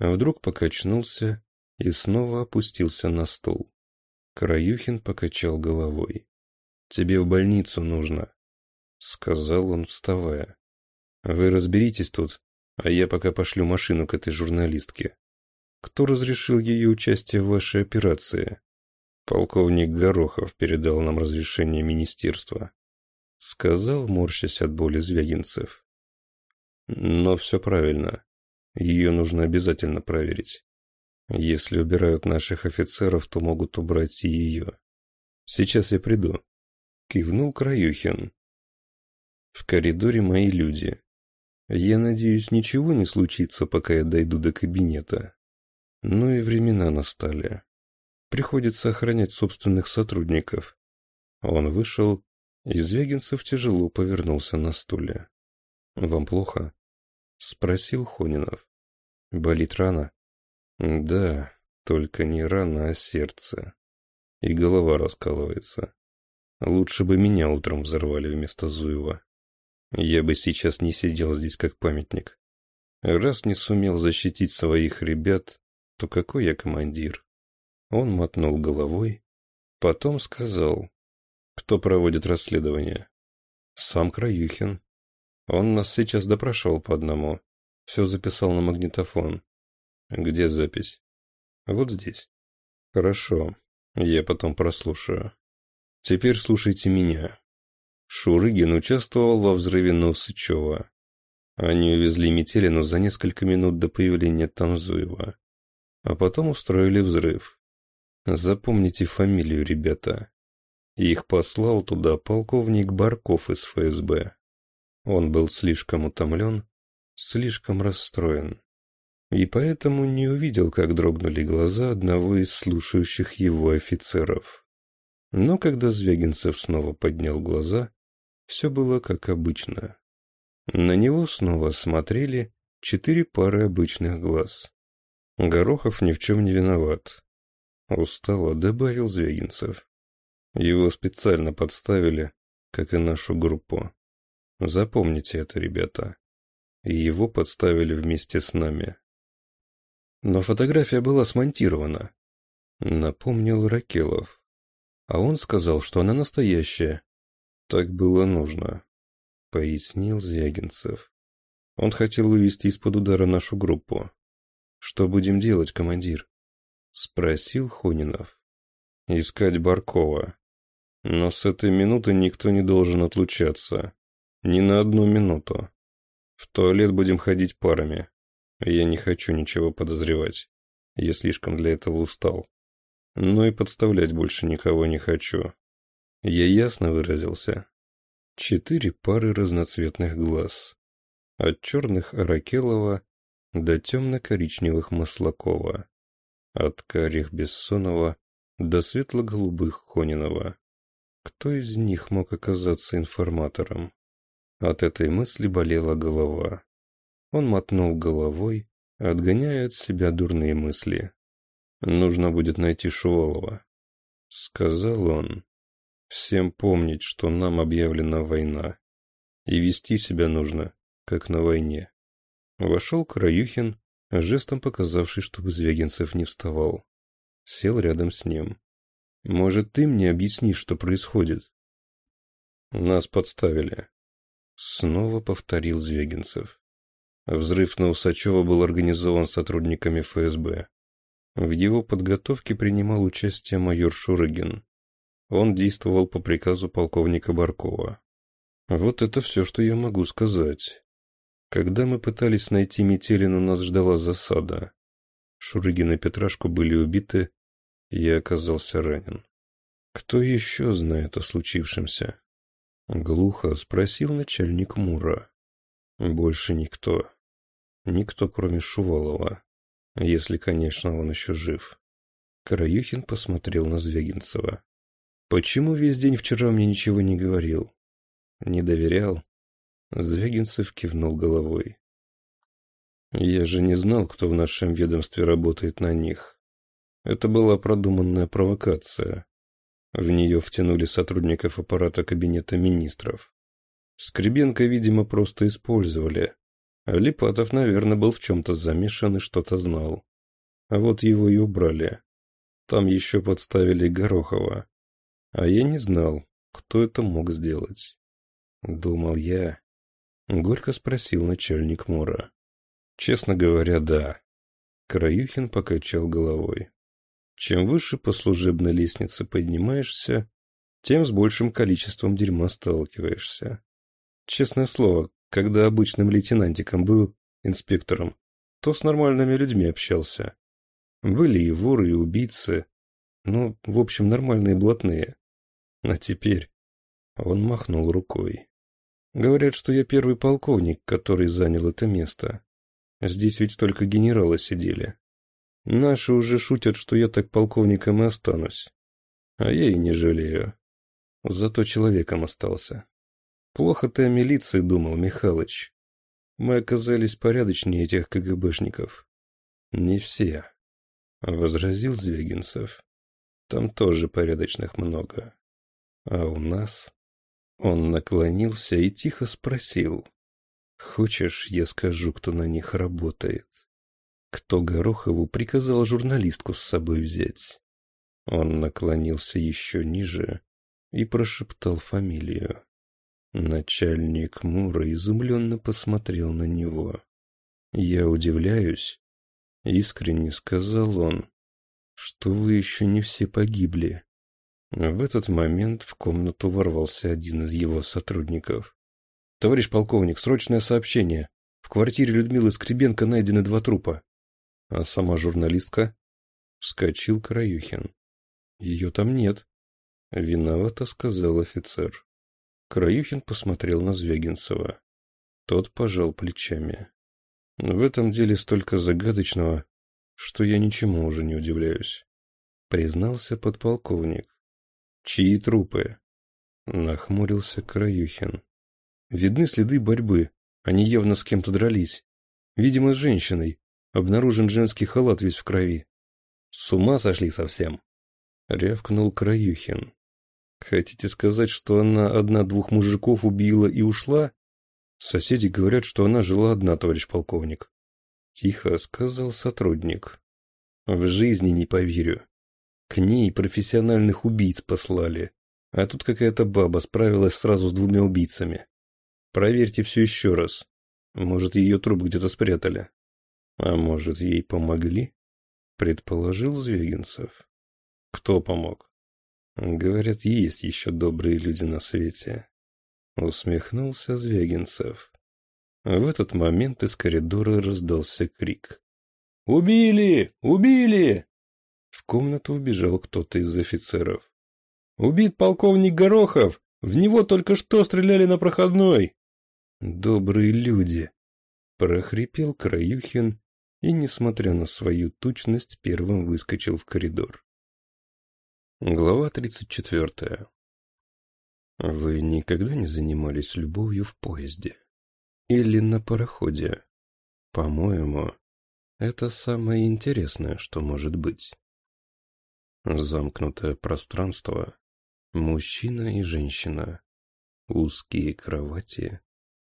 вдруг покачнулся и снова опустился на стол. Краюхин покачал головой. «Тебе в больницу нужно», — сказал он, вставая. «Вы разберитесь тут, а я пока пошлю машину к этой журналистке. Кто разрешил ее участие в вашей операции?» Полковник Горохов передал нам разрешение министерства. — сказал, морщась от боли Звягинцев. «Но все правильно. Ее нужно обязательно проверить. Если убирают наших офицеров, то могут убрать и ее. Сейчас я приду», — кивнул Краюхин. «В коридоре мои люди. Я надеюсь, ничего не случится, пока я дойду до кабинета. Ну и времена настали. Приходится охранять собственных сотрудников». Он вышел, Извегинцев тяжело повернулся на стуле. «Вам плохо?» — спросил Хонинов. «Болит рана?» «Да, только не рана, а сердце. И голова раскалывается. Лучше бы меня утром взорвали вместо Зуева. Я бы сейчас не сидел здесь как памятник. Раз не сумел защитить своих ребят, то какой я командир?» Он мотнул головой, потом сказал, кто проводит расследование? Сам Краюхин. Он нас сейчас допрашивал по одному. Все записал на магнитофон. Где запись? Вот здесь. Хорошо. Я потом прослушаю. Теперь слушайте меня. Шурыгин участвовал во взрыве на Усычева. Они увезли Метелину за несколько минут до появления Танзуева. А потом устроили взрыв. Запомните фамилию, ребята. Их послал туда полковник Барков из ФСБ. Он был слишком утомлен, слишком расстроен. И поэтому не увидел, как дрогнули глаза одного из слушающих его офицеров. Но когда Звягинцев снова поднял глаза, все было как обычно. На него снова смотрели четыре пары обычных глаз. Горохов ни в чем не виноват. Устало добавил Звягинцев. Его специально подставили, как и нашу группу. Запомните это, ребята. его подставили вместе с нами. Но фотография была смонтирована. Напомнил Ракелов. А он сказал, что она настоящая. Так было нужно. Пояснил Зягинцев. Он хотел вывести из-под удара нашу группу. Что будем делать, командир? Спросил Хонинов. Искать Баркова. Но с этой минуты никто не должен отлучаться. Ни на одну минуту. В туалет будем ходить парами. Я не хочу ничего подозревать. Я слишком для этого устал. Но и подставлять больше никого не хочу. Я ясно выразился. Четыре пары разноцветных глаз. От черных Аракелова до темно-коричневых Маслакова. От карих Бессонова до светло-голубых Хонинова кто из них мог оказаться информатором. От этой мысли болела голова. Он мотнул головой, отгоняя от себя дурные мысли. «Нужно будет найти Шувалова», — сказал он. «Всем помнить, что нам объявлена война, и вести себя нужно, как на войне». Вошел Краюхин, жестом показавший, чтобы Звягинцев не вставал. Сел рядом с ним. Может, ты мне объяснишь, что происходит? Нас подставили. Снова повторил Звегинцев. Взрыв на Усачева был организован сотрудниками ФСБ. В его подготовке принимал участие майор Шурыгин. Он действовал по приказу полковника Баркова. Вот это все, что я могу сказать. Когда мы пытались найти Метелин, у нас ждала засада. Шурыгин и Петрашку были убиты, я оказался ранен. «Кто еще знает о случившемся?» — глухо спросил начальник Мура. «Больше никто. Никто, кроме Шувалова. Если, конечно, он еще жив». Краюхин посмотрел на Звягинцева. «Почему весь день вчера мне ничего не говорил?» «Не доверял?» Звягинцев кивнул головой. «Я же не знал, кто в нашем ведомстве работает на них. Это была продуманная провокация. В нее втянули сотрудников аппарата кабинета министров. Скребенко, видимо, просто использовали. А Липатов, наверное, был в чем-то замешан и что-то знал. А вот его и убрали. Там еще подставили Горохова. А я не знал, кто это мог сделать. Думал я. Горько спросил начальник Мора. Честно говоря, да. Краюхин покачал головой. Чем выше по служебной лестнице поднимаешься, тем с большим количеством дерьма сталкиваешься. Честное слово, когда обычным лейтенантиком был, инспектором, то с нормальными людьми общался. Были и воры, и убийцы, ну, в общем, нормальные блатные. А теперь... Он махнул рукой. Говорят, что я первый полковник, который занял это место. Здесь ведь только генералы сидели. Наши уже шутят, что я так полковником и останусь. А я и не жалею. Зато человеком остался. Плохо ты о милиции думал, Михалыч. Мы оказались порядочнее этих КГБшников. Не все, — возразил Звягинцев. Там тоже порядочных много. А у нас... Он наклонился и тихо спросил. «Хочешь, я скажу, кто на них работает?» кто Горохову приказал журналистку с собой взять. Он наклонился еще ниже и прошептал фамилию. Начальник Мура изумленно посмотрел на него. «Я удивляюсь», — искренне сказал он, — «что вы еще не все погибли». В этот момент в комнату ворвался один из его сотрудников. «Товарищ полковник, срочное сообщение. В квартире Людмилы Скребенко найдены два трупа. А сама журналистка? Вскочил Краюхин. Ее там нет. Виновато сказал офицер. Краюхин посмотрел на Звягинцева. Тот пожал плечами. В этом деле столько загадочного, что я ничему уже не удивляюсь. Признался подполковник. Чьи трупы? Нахмурился Краюхин. Видны следы борьбы. Они явно с кем-то дрались. Видимо, с женщиной, Обнаружен женский халат весь в крови. С ума сошли совсем. Рявкнул Краюхин. Хотите сказать, что она одна двух мужиков убила и ушла? Соседи говорят, что она жила одна, товарищ полковник. Тихо сказал сотрудник. В жизни не поверю. К ней профессиональных убийц послали. А тут какая-то баба справилась сразу с двумя убийцами. Проверьте все еще раз. Может, ее труп где-то спрятали. А может, ей помогли? Предположил Звегинцев. Кто помог? Говорят, есть еще добрые люди на свете. Усмехнулся Звегинцев. В этот момент из коридора раздался крик. «Убили! Убили!» В комнату вбежал кто-то из офицеров. «Убит полковник Горохов! В него только что стреляли на проходной!» «Добрые люди!» — прохрипел Краюхин и, несмотря на свою тучность, первым выскочил в коридор. Глава 34. Вы никогда не занимались любовью в поезде? Или на пароходе? По-моему, это самое интересное, что может быть. Замкнутое пространство, мужчина и женщина, узкие кровати,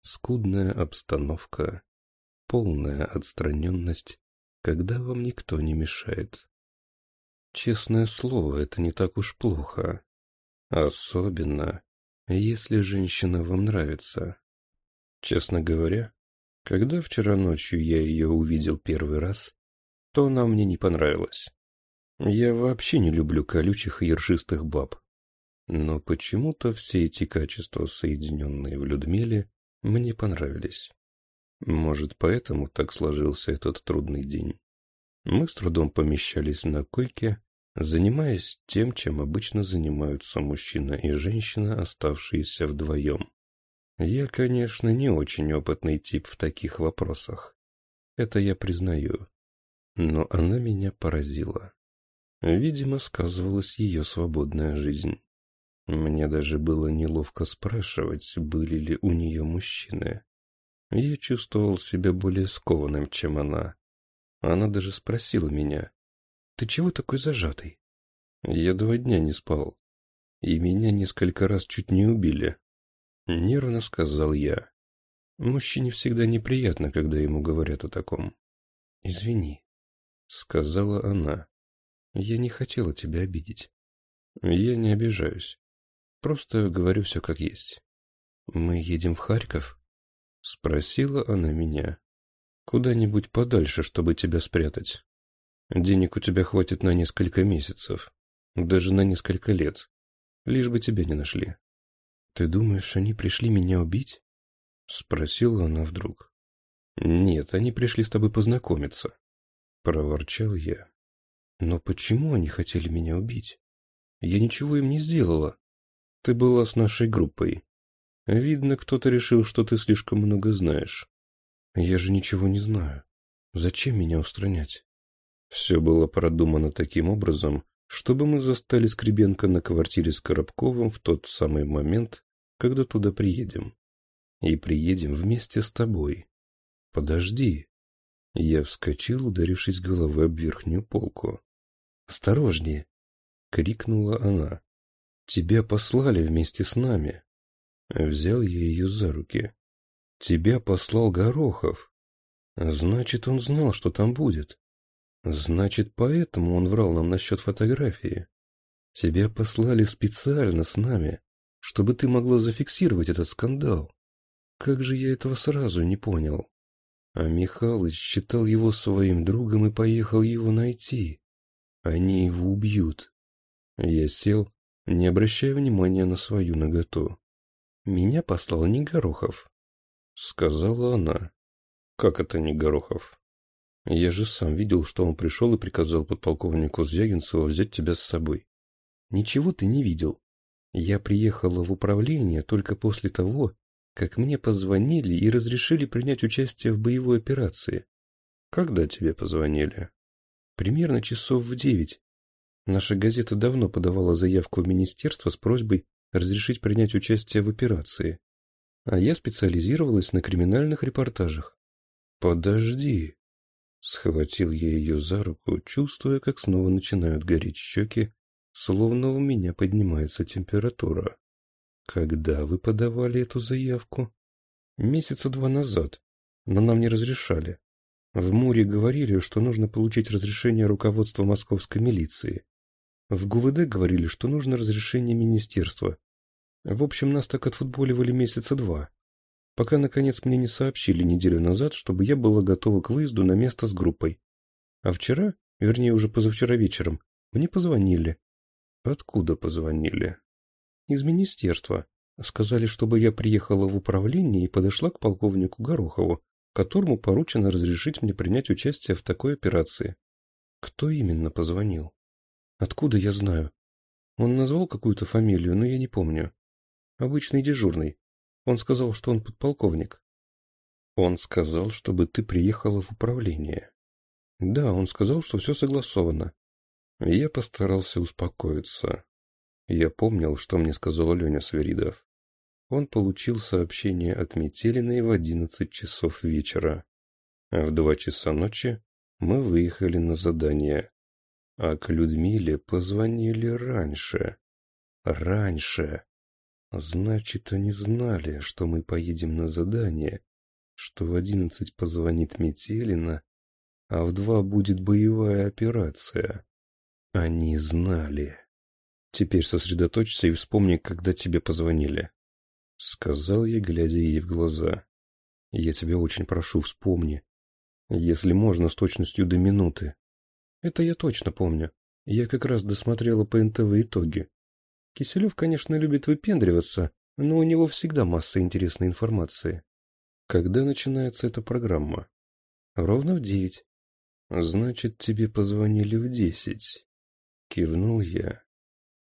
скудная обстановка, полная отстраненность, когда вам никто не мешает. Честное слово, это не так уж плохо. Особенно, если женщина вам нравится. Честно говоря, когда вчера ночью я ее увидел первый раз, то она мне не понравилась. Я вообще не люблю колючих и ершистых баб. Но почему-то все эти качества, соединенные в Людмиле, мне понравились. Может, поэтому так сложился этот трудный день. Мы с трудом помещались на койке, занимаясь тем, чем обычно занимаются мужчина и женщина, оставшиеся вдвоем. Я, конечно, не очень опытный тип в таких вопросах. Это я признаю. Но она меня поразила. Видимо, сказывалась ее свободная жизнь. Мне даже было неловко спрашивать, были ли у нее мужчины. Я чувствовал себя более скованным, чем она. Она даже спросила меня, «Ты чего такой зажатый?» Я два дня не спал, и меня несколько раз чуть не убили. Нервно сказал я. Мужчине всегда неприятно, когда ему говорят о таком. «Извини», — сказала она. «Я не хотела тебя обидеть». «Я не обижаюсь. Просто говорю все как есть». «Мы едем в Харьков?» — спросила она меня. «Куда-нибудь подальше, чтобы тебя спрятать. Денег у тебя хватит на несколько месяцев, даже на несколько лет, лишь бы тебя не нашли». «Ты думаешь, они пришли меня убить?» — спросила она вдруг. «Нет, они пришли с тобой познакомиться», — проворчал я. «Но почему они хотели меня убить? Я ничего им не сделала. Ты была с нашей группой. Видно, кто-то решил, что ты слишком много знаешь. Я же ничего не знаю. Зачем меня устранять? Все было продумано таким образом, чтобы мы застали Скребенко на квартире с Коробковым в тот самый момент, когда туда приедем. И приедем вместе с тобой. Подожди. Я вскочил, ударившись головой об верхнюю полку. «Осторожнее!» — крикнула она. «Тебя послали вместе с нами!» Взял я ее за руки. «Тебя послал Горохов. Значит, он знал, что там будет. Значит, поэтому он врал нам насчет фотографии. Тебя послали специально с нами, чтобы ты могла зафиксировать этот скандал. Как же я этого сразу не понял?» А Михалыч считал его своим другом и поехал его найти. Они его убьют. Я сел, не обращая внимания на свою наготу. Меня послал не Горохов, — сказала она. Как это не Горохов? Я же сам видел, что он пришел и приказал подполковнику Звягинцеву взять тебя с собой. Ничего ты не видел. Я приехала в управление только после того, как мне позвонили и разрешили принять участие в боевой операции. Когда тебе позвонили? Примерно часов в девять. Наша газета давно подавала заявку в министерство с просьбой разрешить принять участие в операции. А я специализировалась на криминальных репортажах. «Подожди!» Схватил я ее за руку, чувствуя, как снова начинают гореть щеки, словно у меня поднимается температура. Когда вы подавали эту заявку? Месяца два назад, но нам не разрешали. В Муре говорили, что нужно получить разрешение руководства московской милиции. В ГУВД говорили, что нужно разрешение министерства. В общем, нас так отфутболивали месяца два. Пока, наконец, мне не сообщили неделю назад, чтобы я была готова к выезду на место с группой. А вчера, вернее, уже позавчера вечером, мне позвонили. Откуда позвонили? Из министерства. Сказали, чтобы я приехала в управление и подошла к полковнику Горохову, которому поручено разрешить мне принять участие в такой операции. Кто именно позвонил? Откуда я знаю? Он назвал какую-то фамилию, но я не помню. Обычный дежурный. Он сказал, что он подполковник. Он сказал, чтобы ты приехала в управление. Да, он сказал, что все согласовано. Я постарался успокоиться. Я помнил, что мне сказал Леня Сверидов. Он получил сообщение от Метелиной в одиннадцать часов вечера. в два часа ночи мы выехали на задание. А к Людмиле позвонили раньше. Раньше. Значит, они знали, что мы поедем на задание, что в одиннадцать позвонит Метелина, а в два будет боевая операция. Они знали. Теперь сосредоточься и вспомни, когда тебе позвонили. Сказал я, глядя ей в глаза. Я тебя очень прошу, вспомни. Если можно, с точностью до минуты. Это я точно помню. Я как раз досмотрела по НТВ итоги. Киселев, конечно, любит выпендриваться, но у него всегда масса интересной информации. Когда начинается эта программа? Ровно в девять. Значит, тебе позвонили в десять. Кивнул я.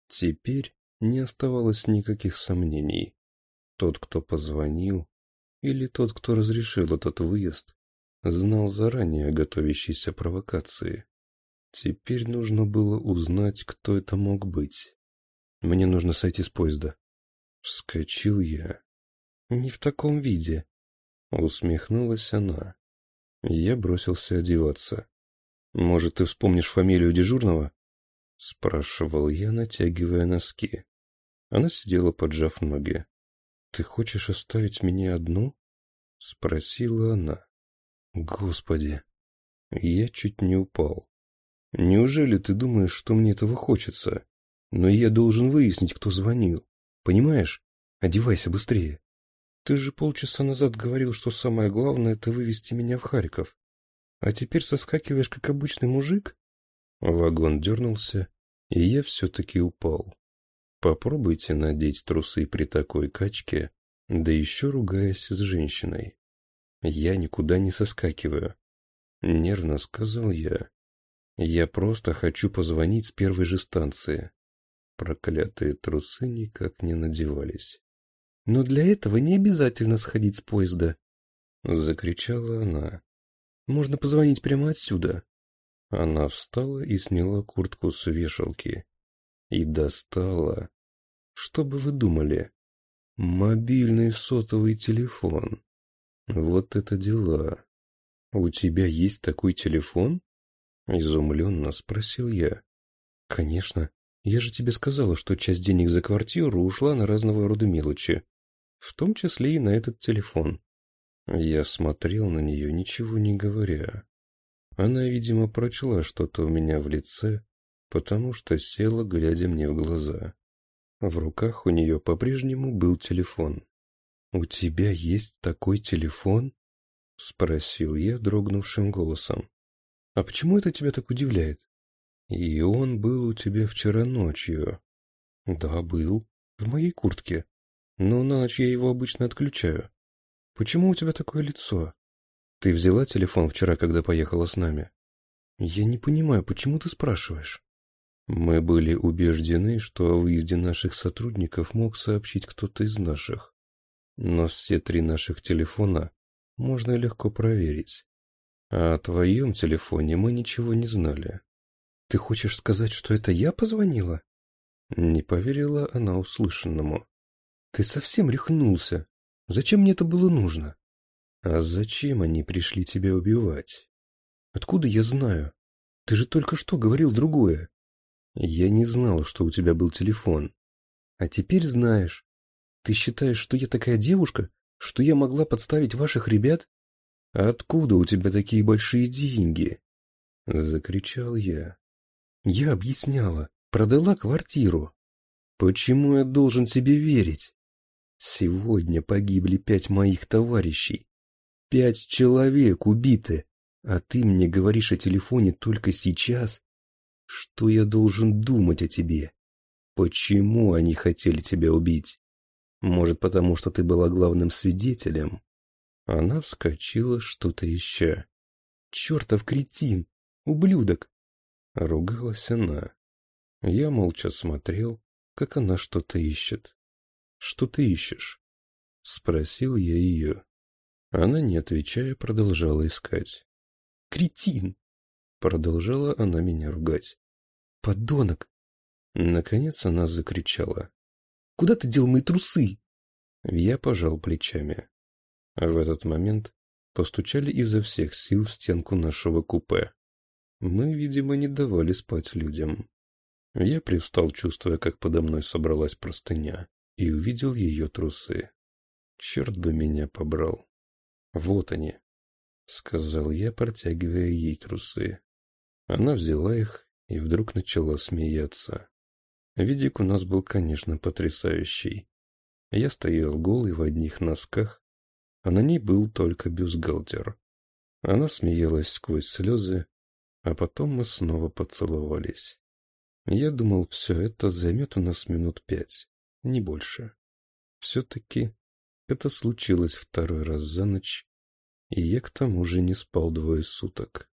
Теперь не оставалось никаких сомнений. Тот, кто позвонил, или тот, кто разрешил этот выезд, знал заранее о готовящейся провокации. Теперь нужно было узнать, кто это мог быть. Мне нужно сойти с поезда. Вскочил я. Не в таком виде. Усмехнулась она. Я бросился одеваться. «Может, ты вспомнишь фамилию дежурного?» Спрашивал я, натягивая носки. Она сидела, поджав ноги. «Ты хочешь оставить меня одну?» Спросила она. «Господи!» Я чуть не упал. Неужели ты думаешь, что мне этого хочется? Но я должен выяснить, кто звонил. Понимаешь? Одевайся быстрее. Ты же полчаса назад говорил, что самое главное — это вывести меня в Харьков. А теперь соскакиваешь, как обычный мужик? Вагон дернулся, и я все-таки упал. Попробуйте надеть трусы при такой качке, да еще ругаясь с женщиной. Я никуда не соскакиваю. Нервно сказал я я просто хочу позвонить с первой же станции. Проклятые трусы никак не надевались. Но для этого не обязательно сходить с поезда. Закричала она. Можно позвонить прямо отсюда. Она встала и сняла куртку с вешалки. И достала. Что бы вы думали? Мобильный сотовый телефон. Вот это дела. У тебя есть такой телефон? Изумленно спросил я. Конечно. Я же тебе сказала, что часть денег за квартиру ушла на разного рода мелочи. В том числе и на этот телефон. Я смотрел на нее, ничего не говоря. Она, видимо, прочла что-то у меня в лице, потому что села, глядя мне в глаза. В руках у нее по-прежнему был телефон. «У тебя есть такой телефон?» — спросил я дрогнувшим голосом. «А почему это тебя так удивляет?» «И он был у тебя вчера ночью». «Да, был. В моей куртке. Но на ночь я его обычно отключаю. Почему у тебя такое лицо?» Ты взяла телефон вчера, когда поехала с нами? Я не понимаю, почему ты спрашиваешь? Мы были убеждены, что о выезде наших сотрудников мог сообщить кто-то из наших. Но все три наших телефона можно легко проверить. А о твоем телефоне мы ничего не знали. Ты хочешь сказать, что это я позвонила? Не поверила она услышанному. Ты совсем рехнулся. Зачем мне это было нужно? А зачем они пришли тебя убивать? Откуда я знаю? Ты же только что говорил другое. Я не знала, что у тебя был телефон. А теперь знаешь. Ты считаешь, что я такая девушка, что я могла подставить ваших ребят? «Откуда у тебя такие большие деньги?» — закричал я. Я объясняла, продала квартиру. Почему я должен тебе верить? Сегодня погибли пять моих товарищей. Пять человек убиты, а ты мне говоришь о телефоне только сейчас? Что я должен думать о тебе? Почему они хотели тебя убить? Может, потому что ты была главным свидетелем? Она вскочила что-то ища. «Чертов кретин! Ублюдок!» Ругалась она. Я молча смотрел, как она что-то ищет. «Что ты ищешь?» Спросил я ее. Она, не отвечая, продолжала искать. «Кретин!» Продолжала она меня ругать. «Подонок!» Наконец она закричала. «Куда ты дел мои трусы?» Я пожал плечами. А в этот момент постучали изо всех сил в стенку нашего купе. Мы, видимо, не давали спать людям. Я привстал, чувствуя, как подо мной собралась простыня, и увидел ее трусы. Черт бы меня побрал. Вот они, — сказал я, протягивая ей трусы. Она взяла их и вдруг начала смеяться. Видик у нас был, конечно, потрясающий. Я стоял голый в одних носках, а на ней был только бюстгальтер. Она смеялась сквозь слезы, а потом мы снова поцеловались. Я думал, все это займет у нас минут пять, не больше. Все-таки это случилось второй раз за ночь, и я к тому же не спал двое суток.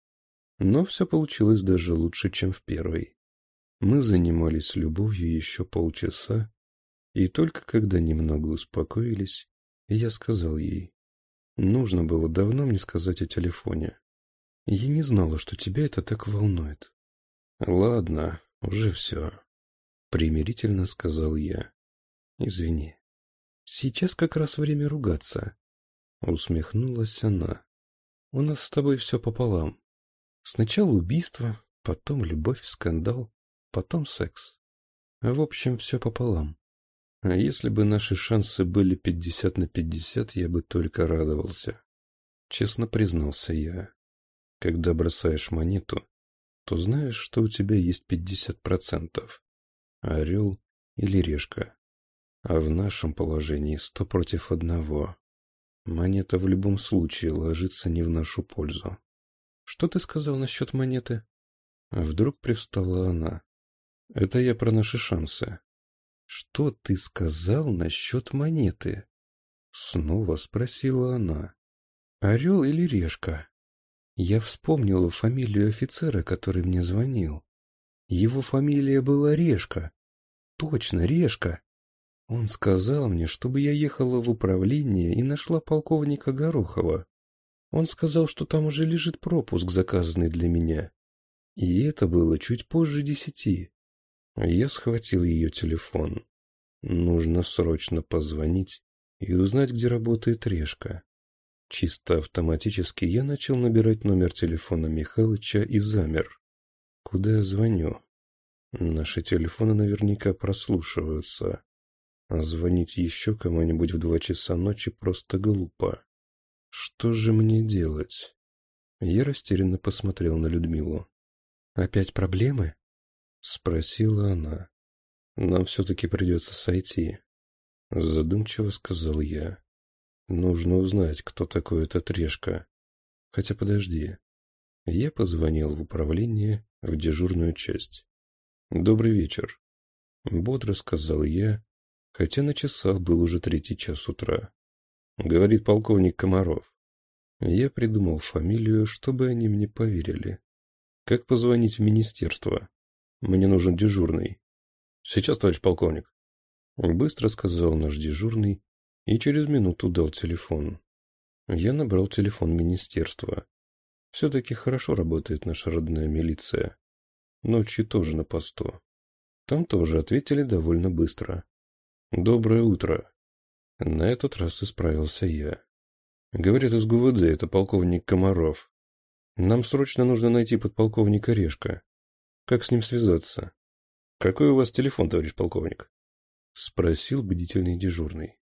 Но все получилось даже лучше, чем в первой. Мы занимались любовью еще полчаса, и только когда немного успокоились, я сказал ей, Нужно было давно мне сказать о телефоне. Я не знала, что тебя это так волнует. Ладно, уже все. Примирительно сказал я. Извини. Сейчас как раз время ругаться. Усмехнулась она. У нас с тобой все пополам. Сначала убийство, потом любовь, скандал, потом секс. В общем, все пополам. А Если бы наши шансы были пятьдесят на пятьдесят, я бы только радовался. Честно признался я. Когда бросаешь монету, то знаешь, что у тебя есть пятьдесят процентов. Орел или решка. А в нашем положении сто против одного. Монета в любом случае ложится не в нашу пользу. Что ты сказал насчет монеты? А вдруг привстала она. Это я про наши шансы что ты сказал насчет монеты? Снова спросила она. Орел или решка? Я вспомнила фамилию офицера, который мне звонил. Его фамилия была Решка. Точно, Решка. Он сказал мне, чтобы я ехала в управление и нашла полковника Горохова. Он сказал, что там уже лежит пропуск, заказанный для меня. И это было чуть позже десяти. Я схватил ее телефон. Нужно срочно позвонить и узнать, где работает Решка. Чисто автоматически я начал набирать номер телефона Михалыча и замер. Куда я звоню? Наши телефоны наверняка прослушиваются. А звонить еще кому-нибудь в два часа ночи просто глупо. Что же мне делать? Я растерянно посмотрел на Людмилу. Опять проблемы? Спросила она. Нам все-таки придется сойти. Задумчиво сказал я. Нужно узнать, кто такой этот Решка. Хотя подожди. Я позвонил в управление, в дежурную часть. «Добрый вечер», — бодро сказал я, хотя на часах был уже третий час утра. Говорит полковник Комаров. Я придумал фамилию, чтобы они мне поверили. Как позвонить в министерство? Мне нужен дежурный. Сейчас, товарищ полковник. Быстро сказал наш дежурный и через минуту дал телефон. Я набрал телефон министерства. Все-таки хорошо работает наша родная милиция. Ночью тоже на посту. Там тоже ответили довольно быстро. «Доброе утро». На этот раз исправился я. Говорят из ГУВД, это полковник Комаров. Нам срочно нужно найти подполковника Решка. Как с ним связаться? Какой у вас телефон, товарищ полковник? Спросил бдительный дежурный.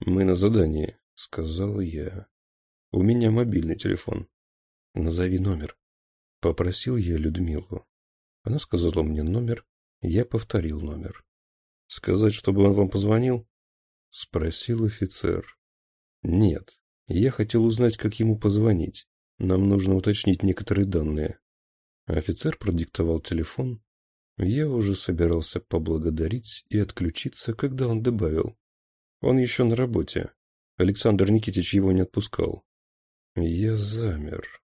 Мы на задании, сказал я. У меня мобильный телефон. Назови номер. Попросил я Людмилу. Она сказала мне номер, я повторил номер. Сказать, чтобы он вам позвонил? Спросил офицер. Нет, я хотел узнать, как ему позвонить. Нам нужно уточнить некоторые данные. А офицер продиктовал телефон. Я уже собирался поблагодарить и отключиться, когда он добавил. Он еще на работе. Александр Никитич его не отпускал. Я замер.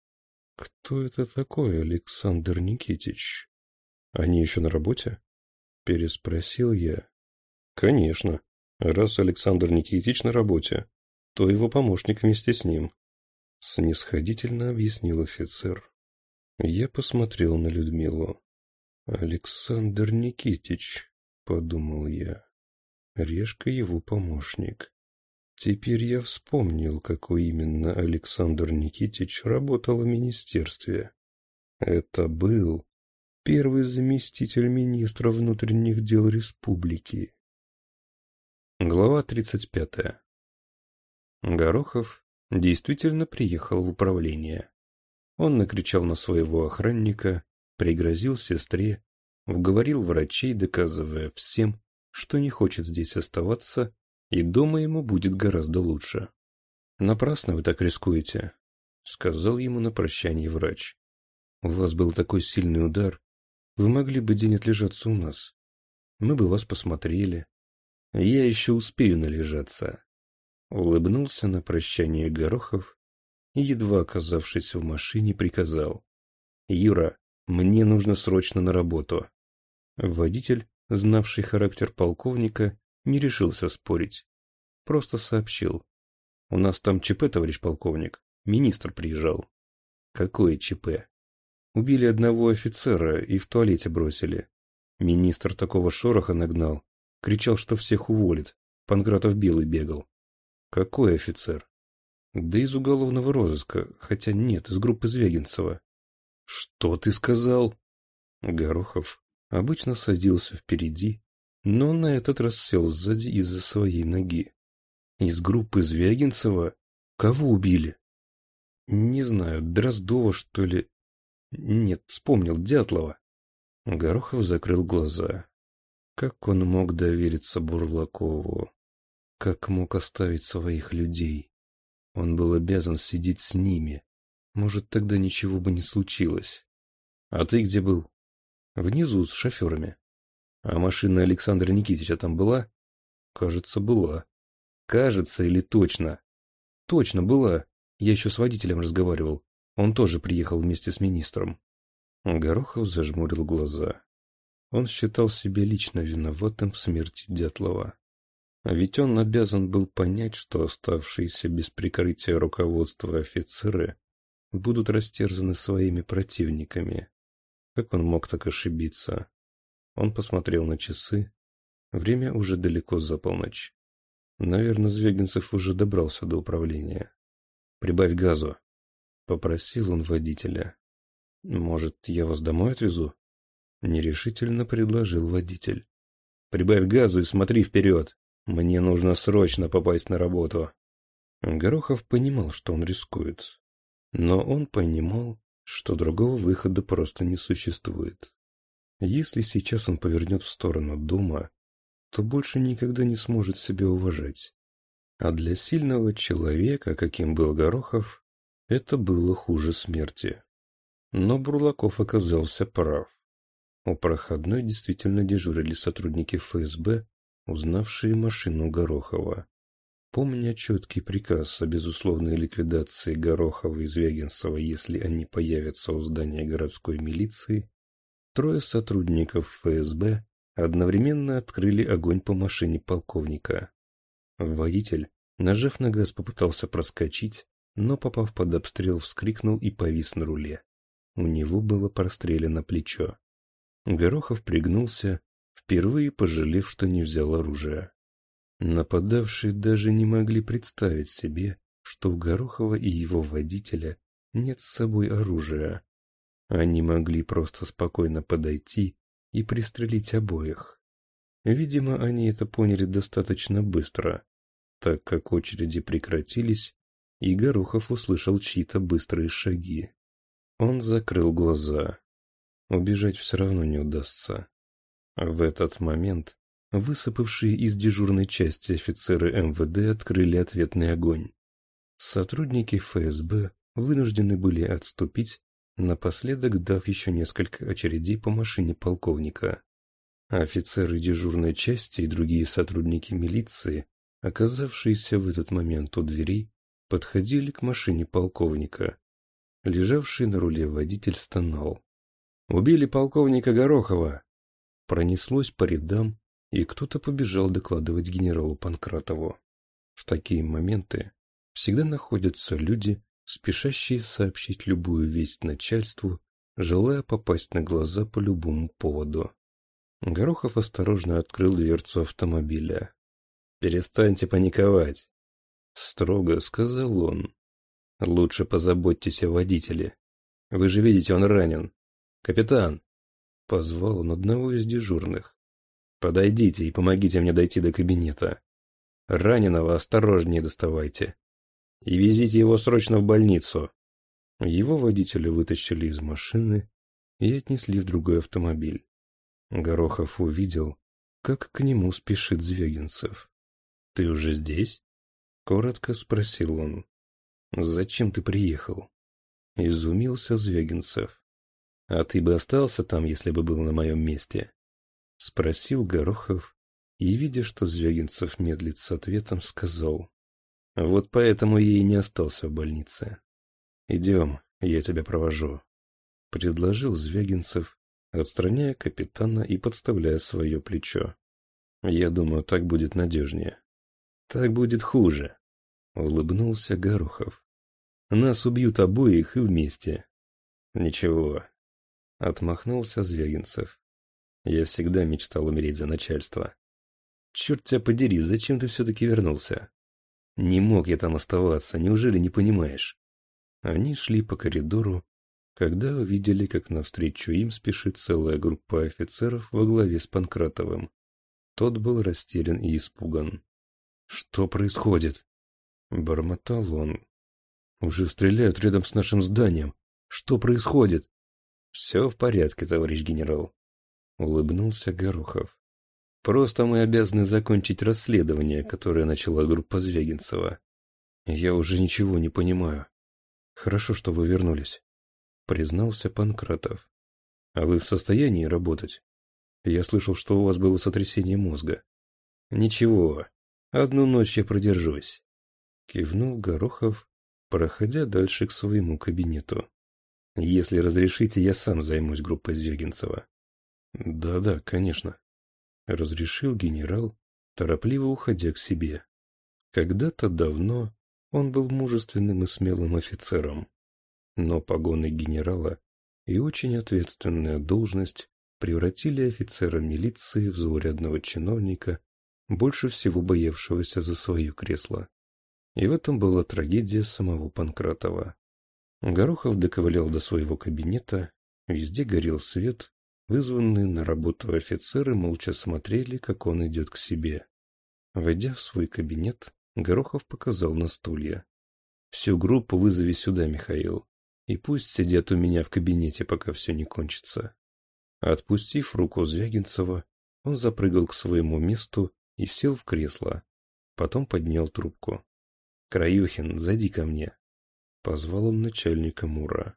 Кто это такой, Александр Никитич? Они еще на работе? Переспросил я. Конечно. Раз Александр Никитич на работе, то его помощник вместе с ним. Снисходительно объяснил офицер. Я посмотрел на Людмилу. «Александр Никитич», — подумал я. Решка его помощник. Теперь я вспомнил, какой именно Александр Никитич работал в министерстве. Это был первый заместитель министра внутренних дел республики. Глава 35. Горохов действительно приехал в управление. Он накричал на своего охранника, пригрозил сестре, уговорил врачей, доказывая всем, что не хочет здесь оставаться, и дома ему будет гораздо лучше. «Напрасно вы так рискуете», — сказал ему на прощание врач. «У вас был такой сильный удар. Вы могли бы день отлежаться у нас. Мы бы вас посмотрели». «Я еще успею належаться», — улыбнулся на прощание Горохов едва оказавшись в машине, приказал. «Юра, мне нужно срочно на работу». Водитель, знавший характер полковника, не решился спорить. Просто сообщил. «У нас там ЧП, товарищ полковник. Министр приезжал». «Какое ЧП?» «Убили одного офицера и в туалете бросили». Министр такого шороха нагнал. Кричал, что всех уволит. Панкратов белый бегал. «Какой офицер?» Да из уголовного розыска, хотя нет, из группы Звягинцева. «Что ты сказал?» Горохов обычно садился впереди, но на этот раз сел сзади из-за своей ноги. «Из группы Звягинцева? Кого убили?» «Не знаю, Дроздова, что ли?» «Нет, вспомнил, Дятлова». Горохов закрыл глаза. Как он мог довериться Бурлакову? Как мог оставить своих людей? Он был обязан сидеть с ними. Может, тогда ничего бы не случилось. А ты где был? Внизу с шоферами. А машина Александра Никитича там была? Кажется, была. Кажется или точно? Точно была. Я еще с водителем разговаривал. Он тоже приехал вместе с министром. Горохов зажмурил глаза. Он считал себя лично виноватым в смерти Дятлова. А ведь он обязан был понять, что оставшиеся без прикрытия руководства офицеры будут растерзаны своими противниками. Как он мог так ошибиться? Он посмотрел на часы. Время уже далеко за полночь. Наверное, Звегинцев уже добрался до управления. «Прибавь газу», — попросил он водителя. «Может, я вас домой отвезу?» — нерешительно предложил водитель. «Прибавь газу и смотри вперед!» Мне нужно срочно попасть на работу. Горохов понимал, что он рискует. Но он понимал, что другого выхода просто не существует. Если сейчас он повернет в сторону дома, то больше никогда не сможет себя уважать. А для сильного человека, каким был Горохов, это было хуже смерти. Но Бурлаков оказался прав. У проходной действительно дежурили сотрудники ФСБ узнавшие машину Горохова. Помня четкий приказ о безусловной ликвидации Горохова и Звягинцева, если они появятся у здания городской милиции, трое сотрудников ФСБ одновременно открыли огонь по машине полковника. Водитель, нажав на газ, попытался проскочить, но, попав под обстрел, вскрикнул и повис на руле. У него было прострелено плечо. Горохов пригнулся, впервые пожалев, что не взял оружие. Нападавшие даже не могли представить себе, что у Горохова и его водителя нет с собой оружия. Они могли просто спокойно подойти и пристрелить обоих. Видимо, они это поняли достаточно быстро, так как очереди прекратились, и Горохов услышал чьи-то быстрые шаги. Он закрыл глаза. Убежать все равно не удастся. А в этот момент высыпавшие из дежурной части офицеры МВД открыли ответный огонь. Сотрудники ФСБ вынуждены были отступить, напоследок дав еще несколько очередей по машине полковника. А офицеры дежурной части и другие сотрудники милиции, оказавшиеся в этот момент у двери, подходили к машине полковника. Лежавший на руле водитель стонал. «Убили полковника Горохова!» пронеслось по рядам, и кто-то побежал докладывать генералу Панкратову. В такие моменты всегда находятся люди, спешащие сообщить любую весть начальству, желая попасть на глаза по любому поводу. Горохов осторожно открыл дверцу автомобиля. «Перестаньте паниковать!» — строго сказал он. «Лучше позаботьтесь о водителе. Вы же видите, он ранен. Капитан, Позвал он одного из дежурных. «Подойдите и помогите мне дойти до кабинета. Раненого осторожнее доставайте. И везите его срочно в больницу». Его водителя вытащили из машины и отнесли в другой автомобиль. Горохов увидел, как к нему спешит Звягинцев. «Ты уже здесь?» — коротко спросил он. «Зачем ты приехал?» — изумился Звягинцев. «А ты бы остался там, если бы был на моем месте?» — спросил Горохов, и, видя, что Звягинцев медлит с ответом, сказал. «Вот поэтому я и не остался в больнице. Идем, я тебя провожу», — предложил Звягинцев, отстраняя капитана и подставляя свое плечо. «Я думаю, так будет надежнее». «Так будет хуже», — улыбнулся Горохов. «Нас убьют обоих и вместе». «Ничего, Отмахнулся Звягинцев. Я всегда мечтал умереть за начальство. Черт тебя подери, зачем ты все-таки вернулся? Не мог я там оставаться, неужели не понимаешь? Они шли по коридору, когда увидели, как навстречу им спешит целая группа офицеров во главе с Панкратовым. Тот был растерян и испуган. «Что происходит?» Бормотал он. «Уже стреляют рядом с нашим зданием. Что происходит?» «Все в порядке, товарищ генерал», — улыбнулся Горохов. «Просто мы обязаны закончить расследование, которое начала группа Звягинцева. Я уже ничего не понимаю. Хорошо, что вы вернулись», — признался Панкратов. «А вы в состоянии работать? Я слышал, что у вас было сотрясение мозга». «Ничего, одну ночь я продержусь», — кивнул Горохов, проходя дальше к своему кабинету. Если разрешите, я сам займусь группой Звягинцева. Да-да, конечно. Разрешил генерал, торопливо уходя к себе. Когда-то давно он был мужественным и смелым офицером. Но погоны генерала и очень ответственная должность превратили офицера милиции в заурядного чиновника, больше всего боявшегося за свое кресло. И в этом была трагедия самого Панкратова. Горохов доковылял до своего кабинета, везде горел свет, вызванные на работу офицеры молча смотрели, как он идет к себе. Войдя в свой кабинет, Горохов показал на стулья. «Всю группу вызови сюда, Михаил, и пусть сидят у меня в кабинете, пока все не кончится». Отпустив руку Звягинцева, он запрыгал к своему месту и сел в кресло. Потом поднял трубку. «Краюхин, зайди ко мне». Позвал он начальника Мура.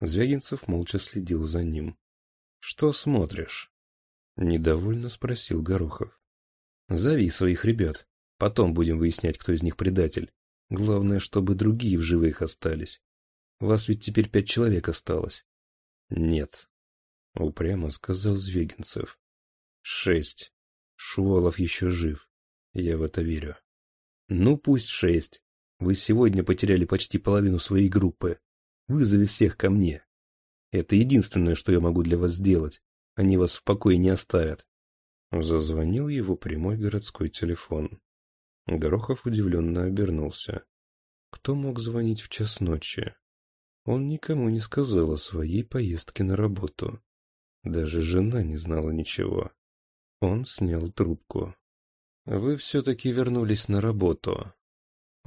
Звягинцев молча следил за ним. — Что смотришь? — недовольно спросил Горохов. — Зови своих ребят. Потом будем выяснять, кто из них предатель. Главное, чтобы другие в живых остались. Вас ведь теперь пять человек осталось. — Нет, — упрямо сказал Звегинцев. — Шесть. Шувалов еще жив. Я в это верю. — Ну, пусть шесть. Вы сегодня потеряли почти половину своей группы. Вызови всех ко мне. Это единственное, что я могу для вас сделать. Они вас в покое не оставят. Зазвонил его прямой городской телефон. Горохов удивленно обернулся. Кто мог звонить в час ночи? Он никому не сказал о своей поездке на работу. Даже жена не знала ничего. Он снял трубку. «Вы все-таки вернулись на работу»,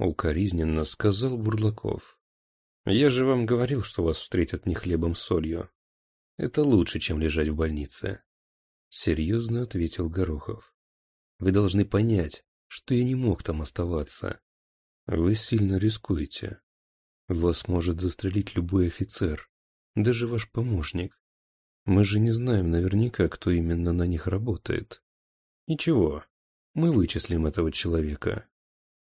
— укоризненно сказал Бурлаков. — Я же вам говорил, что вас встретят не хлебом с а солью. Это лучше, чем лежать в больнице. Серьезно ответил Горохов. — Вы должны понять, что я не мог там оставаться. Вы сильно рискуете. Вас может застрелить любой офицер, даже ваш помощник. Мы же не знаем наверняка, кто именно на них работает. Ничего, мы вычислим этого человека.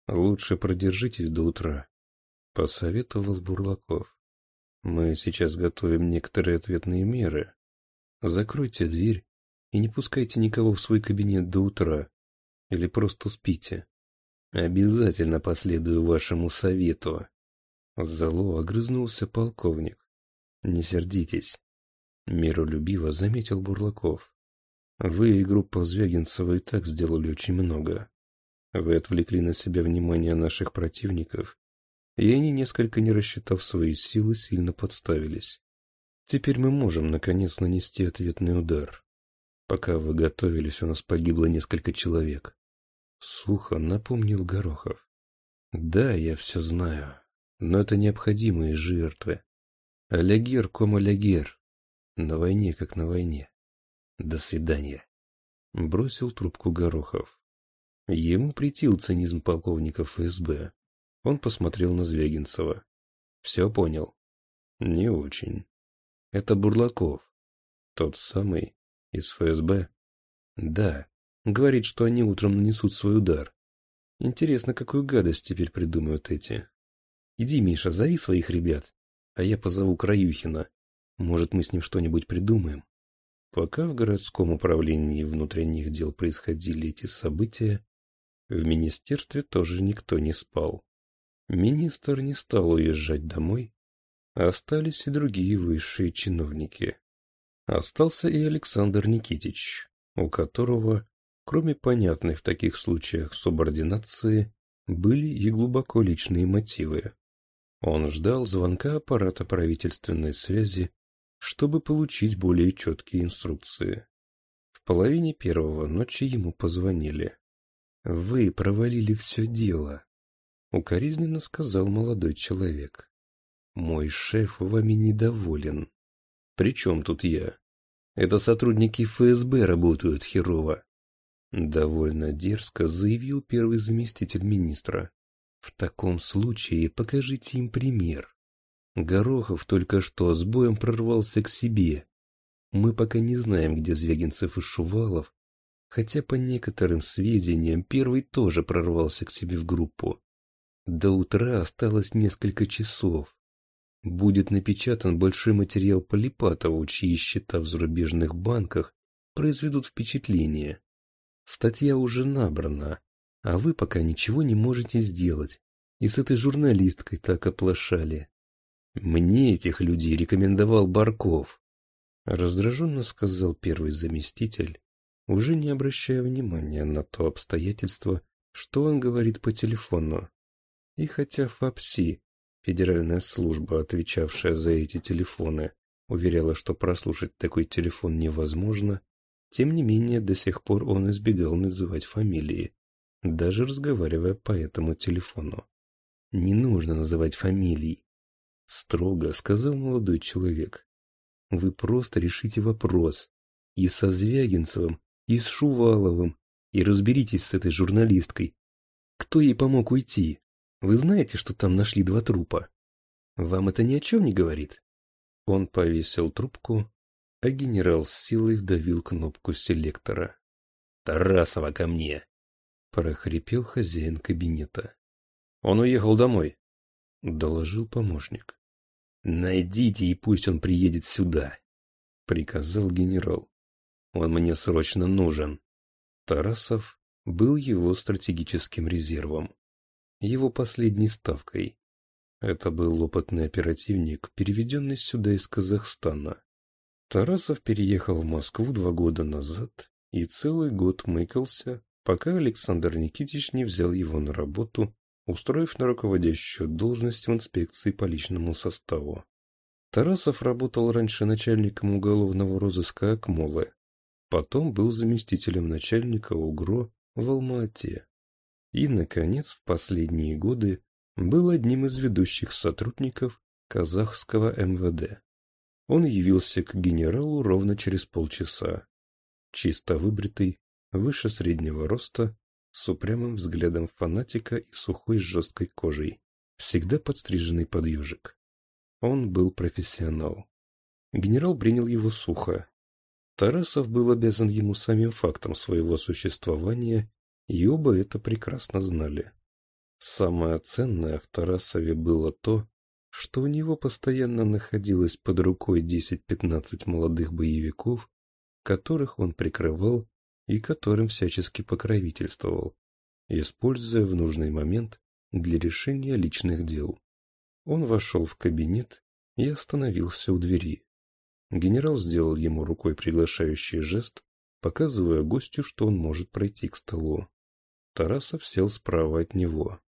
Лучше продержитесь до утра, — посоветовал Бурлаков. Мы сейчас готовим некоторые ответные меры. Закройте дверь и не пускайте никого в свой кабинет до утра. Или просто спите. Обязательно последую вашему совету. Зало огрызнулся полковник. Не сердитесь. Миролюбиво заметил Бурлаков. Вы и группа Звягинцева и так сделали очень много. А вы отвлекли на себя внимание наших противников, и они, несколько не рассчитав свои силы, сильно подставились. Теперь мы можем, наконец, нанести ответный удар. Пока вы готовились, у нас погибло несколько человек. Сухо напомнил Горохов. Да, я все знаю, но это необходимые жертвы. Алягер, кома алягер. На войне, как на войне. До свидания. Бросил трубку Горохов. Ему претил цинизм полковников ФСБ. Он посмотрел на Звегинцева. Все понял. Не очень. Это Бурлаков. Тот самый, из ФСБ. Да, говорит, что они утром нанесут свой удар. Интересно, какую гадость теперь придумают эти. Иди, Миша, зови своих ребят, а я позову Краюхина. Может, мы с ним что-нибудь придумаем. Пока в городском управлении внутренних дел происходили эти события, в министерстве тоже никто не спал. Министр не стал уезжать домой. Остались и другие высшие чиновники. Остался и Александр Никитич, у которого, кроме понятной в таких случаях субординации, были и глубоко личные мотивы. Он ждал звонка аппарата правительственной связи, чтобы получить более четкие инструкции. В половине первого ночи ему позвонили. «Вы провалили все дело», — укоризненно сказал молодой человек. «Мой шеф вами недоволен». «При чем тут я? Это сотрудники ФСБ работают херово». Довольно дерзко заявил первый заместитель министра. «В таком случае покажите им пример. Горохов только что с боем прорвался к себе. Мы пока не знаем, где Звягинцев и Шувалов, хотя по некоторым сведениям первый тоже прорвался к себе в группу. До утра осталось несколько часов. Будет напечатан большой материал Полипатова, чьи счета в зарубежных банках произведут впечатление. Статья уже набрана, а вы пока ничего не можете сделать. И с этой журналисткой так оплошали. Мне этих людей рекомендовал Барков. Раздраженно сказал первый заместитель, уже не обращая внимания на то обстоятельство, что он говорит по телефону. И хотя ФАПСИ, федеральная служба, отвечавшая за эти телефоны, уверяла, что прослушать такой телефон невозможно, тем не менее до сих пор он избегал называть фамилии, даже разговаривая по этому телефону. «Не нужно называть фамилий», — строго сказал молодой человек. «Вы просто решите вопрос, и со Звягинцевым и с Шуваловым, и разберитесь с этой журналисткой. Кто ей помог уйти? Вы знаете, что там нашли два трупа? Вам это ни о чем не говорит?» Он повесил трубку, а генерал с силой вдавил кнопку селектора. «Тарасова ко мне!» — прохрипел хозяин кабинета. «Он уехал домой», — доложил помощник. «Найдите, и пусть он приедет сюда», — приказал генерал. Он мне срочно нужен. Тарасов был его стратегическим резервом. Его последней ставкой. Это был опытный оперативник, переведенный сюда из Казахстана. Тарасов переехал в Москву два года назад и целый год мыкался, пока Александр Никитич не взял его на работу, устроив на руководящую должность в инспекции по личному составу. Тарасов работал раньше начальником уголовного розыска Акмолы, Потом был заместителем начальника УГРО в Алма-Ате. И, наконец, в последние годы был одним из ведущих сотрудников казахского МВД. Он явился к генералу ровно через полчаса. Чисто выбритый, выше среднего роста, с упрямым взглядом фанатика и сухой жесткой кожей, всегда подстриженный под ежик. Он был профессионал. Генерал принял его сухо, Тарасов был обязан ему самим фактом своего существования, и оба это прекрасно знали. Самое ценное в Тарасове было то, что у него постоянно находилось под рукой 10-15 молодых боевиков, которых он прикрывал и которым всячески покровительствовал, используя в нужный момент для решения личных дел. Он вошел в кабинет и остановился у двери. Генерал сделал ему рукой приглашающий жест, показывая гостю, что он может пройти к столу. Тарасов сел справа от него.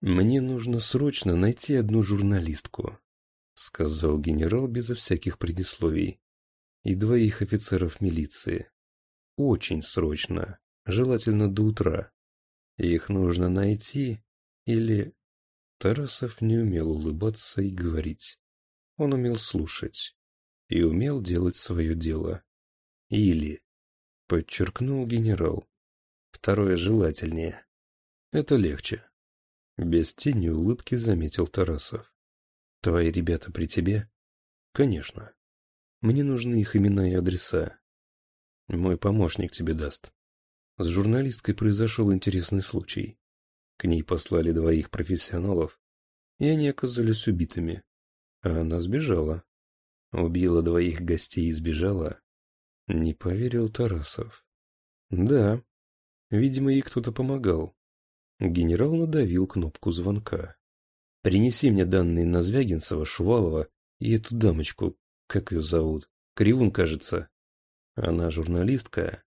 «Мне нужно срочно найти одну журналистку», — сказал генерал безо всяких предисловий, — «и двоих офицеров милиции. Очень срочно, желательно до утра. Их нужно найти или...» Тарасов не умел улыбаться и говорить. Он умел слушать и умел делать свое дело. Или, подчеркнул генерал, второе желательнее. Это легче. Без тени улыбки заметил Тарасов. Твои ребята при тебе? Конечно. Мне нужны их имена и адреса. Мой помощник тебе даст. С журналисткой произошел интересный случай. К ней послали двоих профессионалов, и они оказались убитыми. А она сбежала убила двоих гостей и сбежала? Не поверил Тарасов. Да, видимо, ей кто-то помогал. Генерал надавил кнопку звонка. Принеси мне данные на Звягинцева, Шувалова и эту дамочку, как ее зовут, Кривун, кажется. Она журналистка?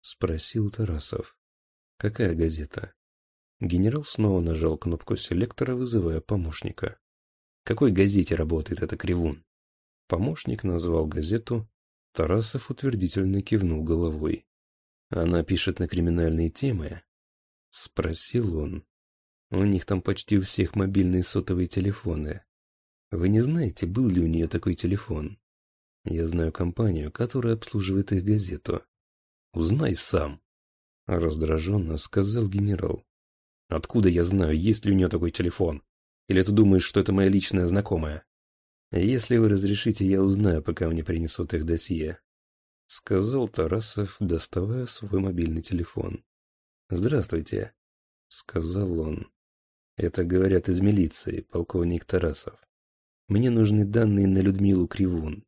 Спросил Тарасов. Какая газета? Генерал снова нажал кнопку селектора, вызывая помощника. В какой газете работает эта Кривун? Помощник назвал газету. Тарасов утвердительно кивнул головой. «Она пишет на криминальные темы?» — спросил он. «У них там почти у всех мобильные сотовые телефоны. Вы не знаете, был ли у нее такой телефон? Я знаю компанию, которая обслуживает их газету. Узнай сам!» — раздраженно сказал генерал. «Откуда я знаю, есть ли у нее такой телефон? Или ты думаешь, что это моя личная знакомая?» «Если вы разрешите, я узнаю, пока мне принесут их досье», — сказал Тарасов, доставая свой мобильный телефон. «Здравствуйте», — сказал он. «Это говорят из милиции, полковник Тарасов. Мне нужны данные на Людмилу Кривун.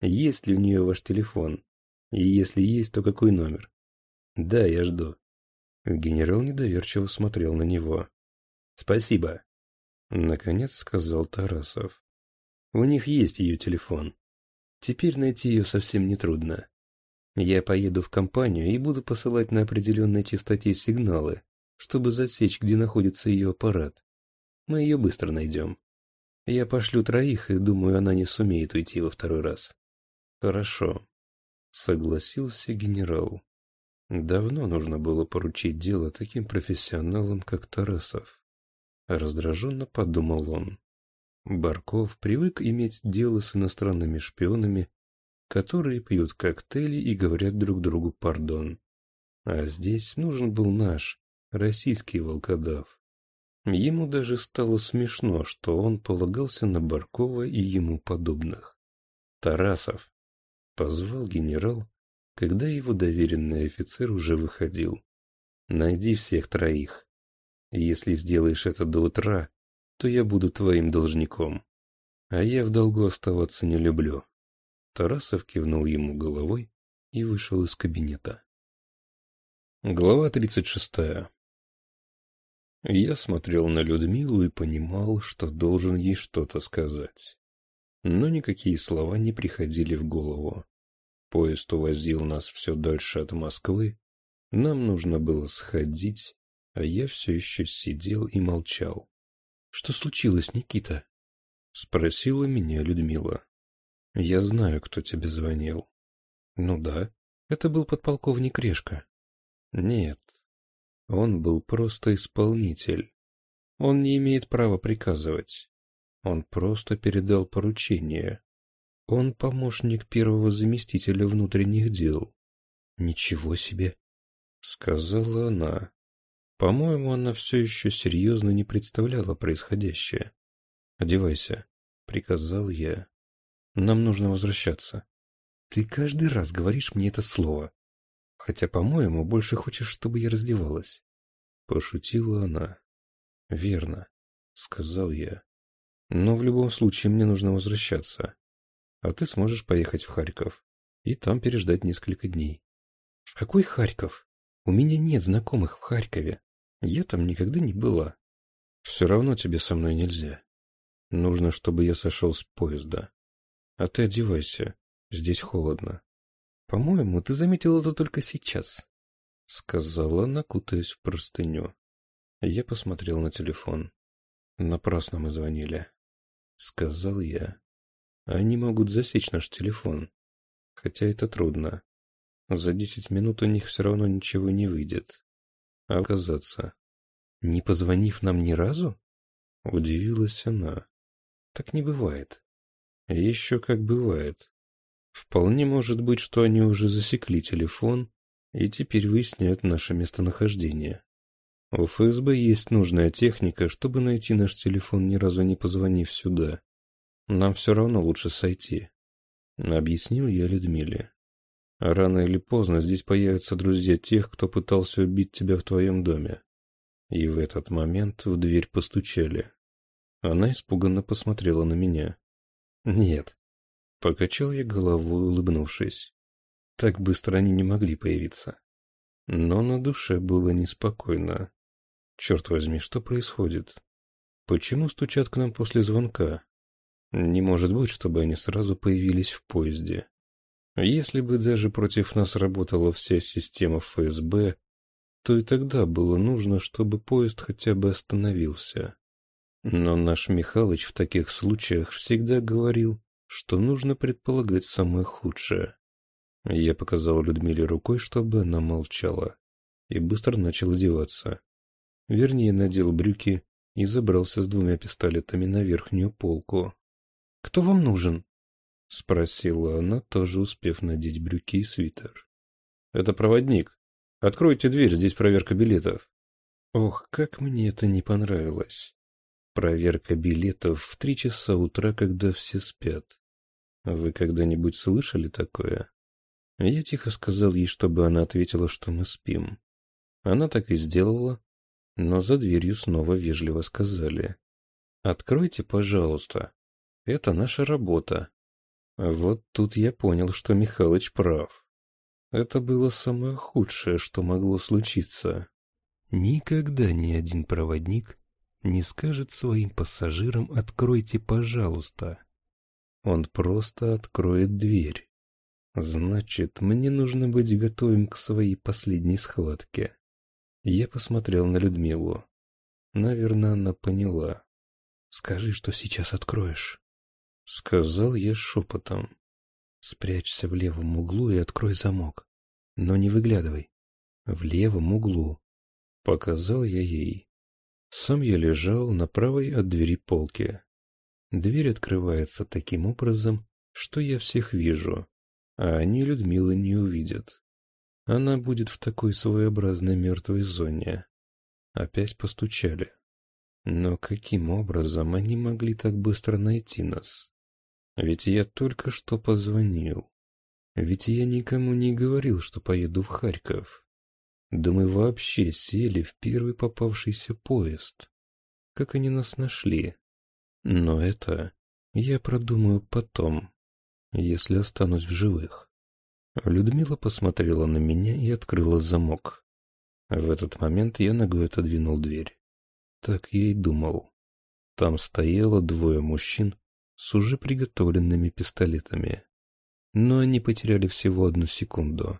Есть ли у нее ваш телефон? И если есть, то какой номер?» «Да, я жду». Генерал недоверчиво смотрел на него. «Спасибо», — наконец сказал Тарасов. У них есть ее телефон. Теперь найти ее совсем нетрудно. Я поеду в компанию и буду посылать на определенной частоте сигналы, чтобы засечь, где находится ее аппарат. Мы ее быстро найдем. Я пошлю троих, и думаю, она не сумеет уйти во второй раз. Хорошо. Согласился генерал. Давно нужно было поручить дело таким профессионалам, как Тарасов. Раздраженно подумал он. Барков привык иметь дело с иностранными шпионами, которые пьют коктейли и говорят друг другу «пардон». А здесь нужен был наш, российский волкодав. Ему даже стало смешно, что он полагался на Баркова и ему подобных. «Тарасов!» — позвал генерал, когда его доверенный офицер уже выходил. «Найди всех троих. Если сделаешь это до утра, то я буду твоим должником. А я в долгу оставаться не люблю. Тарасов кивнул ему головой и вышел из кабинета. Глава 36. Я смотрел на Людмилу и понимал, что должен ей что-то сказать. Но никакие слова не приходили в голову. Поезд увозил нас все дальше от Москвы. Нам нужно было сходить, а я все еще сидел и молчал. Что случилось, Никита? Спросила меня Людмила. Я знаю, кто тебе звонил. Ну да, это был подполковник Решка. Нет, он был просто исполнитель. Он не имеет права приказывать. Он просто передал поручение. Он помощник первого заместителя внутренних дел. Ничего себе, сказала она. По-моему, она все еще серьезно не представляла происходящее. «Одевайся», — приказал я. «Нам нужно возвращаться». «Ты каждый раз говоришь мне это слово. Хотя, по-моему, больше хочешь, чтобы я раздевалась». Пошутила она. «Верно», — сказал я. «Но в любом случае мне нужно возвращаться. А ты сможешь поехать в Харьков и там переждать несколько дней». «В какой Харьков? У меня нет знакомых в Харькове». Я там никогда не была. Все равно тебе со мной нельзя. Нужно, чтобы я сошел с поезда. А ты одевайся, здесь холодно. По-моему, ты заметил это только сейчас, — сказала накутаясь в простыню. Я посмотрел на телефон. Напрасно мы звонили, — сказал я. Они могут засечь наш телефон. Хотя это трудно. За десять минут у них все равно ничего не выйдет оказаться. Не позвонив нам ни разу? Удивилась она. Так не бывает. Еще как бывает. Вполне может быть, что они уже засекли телефон и теперь выясняют наше местонахождение. У ФСБ есть нужная техника, чтобы найти наш телефон, ни разу не позвонив сюда. Нам все равно лучше сойти. Объяснил я Людмиле. Рано или поздно здесь появятся друзья тех, кто пытался убить тебя в твоем доме. И в этот момент в дверь постучали. Она испуганно посмотрела на меня. «Нет». Покачал я головой, улыбнувшись. Так быстро они не могли появиться. Но на душе было неспокойно. Черт возьми, что происходит? Почему стучат к нам после звонка? Не может быть, чтобы они сразу появились в поезде. Если бы даже против нас работала вся система ФСБ, то и тогда было нужно, чтобы поезд хотя бы остановился. Но наш Михалыч в таких случаях всегда говорил, что нужно предполагать самое худшее. Я показал Людмиле рукой, чтобы она молчала, и быстро начал одеваться. Вернее, надел брюки и забрался с двумя пистолетами на верхнюю полку. «Кто вам нужен?» — спросила она, тоже успев надеть брюки и свитер. — Это проводник. Откройте дверь, здесь проверка билетов. Ох, как мне это не понравилось. Проверка билетов в три часа утра, когда все спят. Вы когда-нибудь слышали такое? Я тихо сказал ей, чтобы она ответила, что мы спим. Она так и сделала, но за дверью снова вежливо сказали. «Откройте, пожалуйста. Это наша работа. А вот тут я понял, что Михалыч прав. Это было самое худшее, что могло случиться. Никогда ни один проводник не скажет своим пассажирам «откройте, пожалуйста». Он просто откроет дверь. Значит, мне нужно быть готовым к своей последней схватке. Я посмотрел на Людмилу. Наверное, она поняла. «Скажи, что сейчас откроешь». — сказал я шепотом. «Спрячься в левом углу и открой замок. Но не выглядывай. В левом углу». Показал я ей. Сам я лежал на правой от двери полке. Дверь открывается таким образом, что я всех вижу, а они Людмилы не увидят. Она будет в такой своеобразной мертвой зоне. Опять постучали. Но каким образом они могли так быстро найти нас? А ведь я только что позвонил. Ведь я никому не говорил, что поеду в Харьков. Да мы вообще сели в первый попавшийся поезд. Как они нас нашли? Но это я продумаю потом, если останусь в живых. Людмила посмотрела на меня и открыла замок. В этот момент я ногой отодвинул дверь. Так я и думал. Там стояло двое мужчин с уже приготовленными пистолетами. Но они потеряли всего одну секунду.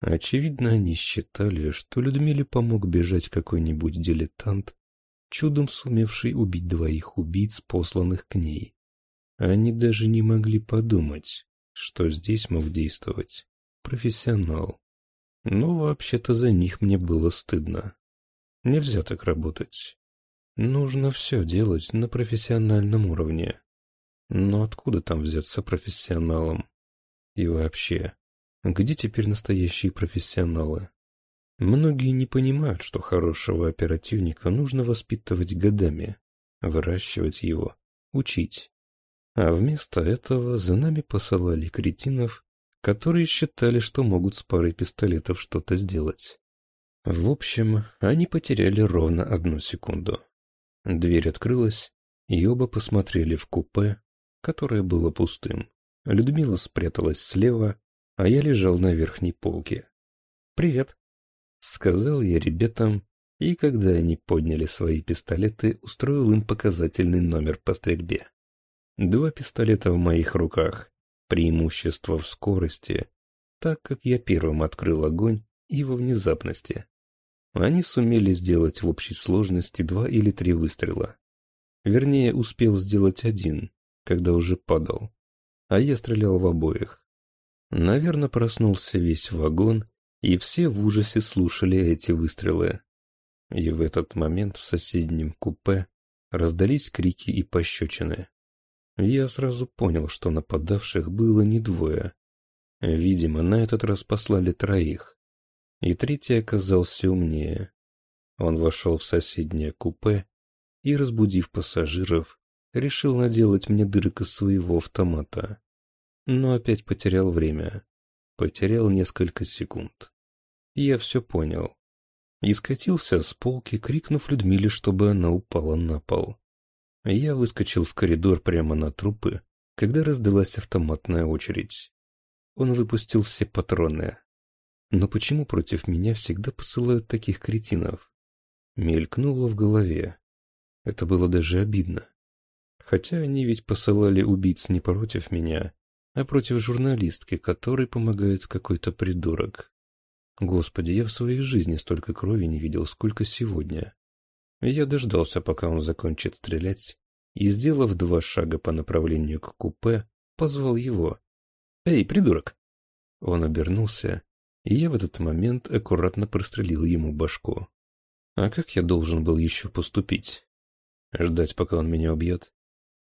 Очевидно, они считали, что Людмиле помог бежать какой-нибудь дилетант, чудом сумевший убить двоих убийц, посланных к ней. Они даже не могли подумать, что здесь мог действовать профессионал. Но вообще-то за них мне было стыдно. Нельзя так работать. Нужно все делать на профессиональном уровне. Но откуда там взяться профессионалам? И вообще, где теперь настоящие профессионалы? Многие не понимают, что хорошего оперативника нужно воспитывать годами, выращивать его, учить. А вместо этого за нами посылали кретинов, которые считали, что могут с парой пистолетов что-то сделать. В общем, они потеряли ровно одну секунду. Дверь открылась, и оба посмотрели в купе, которое было пустым. Людмила спряталась слева, а я лежал на верхней полке. «Привет», — сказал я ребятам, и когда они подняли свои пистолеты, устроил им показательный номер по стрельбе. Два пистолета в моих руках, преимущество в скорости, так как я первым открыл огонь и во внезапности. Они сумели сделать в общей сложности два или три выстрела. Вернее, успел сделать один, когда уже падал, а я стрелял в обоих. Наверное, проснулся весь вагон, и все в ужасе слушали эти выстрелы. И в этот момент в соседнем купе раздались крики и пощечины. Я сразу понял, что нападавших было не двое. Видимо, на этот раз послали троих. И третий оказался умнее. Он вошел в соседнее купе и, разбудив пассажиров, решил наделать мне дырок из своего автомата. Но опять потерял время. Потерял несколько секунд. Я все понял. И скатился с полки, крикнув Людмиле, чтобы она упала на пол. Я выскочил в коридор прямо на трупы, когда раздалась автоматная очередь. Он выпустил все патроны. Но почему против меня всегда посылают таких кретинов? Мелькнуло в голове. Это было даже обидно. Хотя они ведь посылали убийц не против меня, а против журналистки, которой помогает какой-то придурок. Господи, я в своей жизни столько крови не видел, сколько сегодня. Я дождался, пока он закончит стрелять, и, сделав два шага по направлению к купе, позвал его. «Эй, придурок!» Он обернулся, и я в этот момент аккуратно прострелил ему башку. А как я должен был еще поступить? Ждать, пока он меня убьет?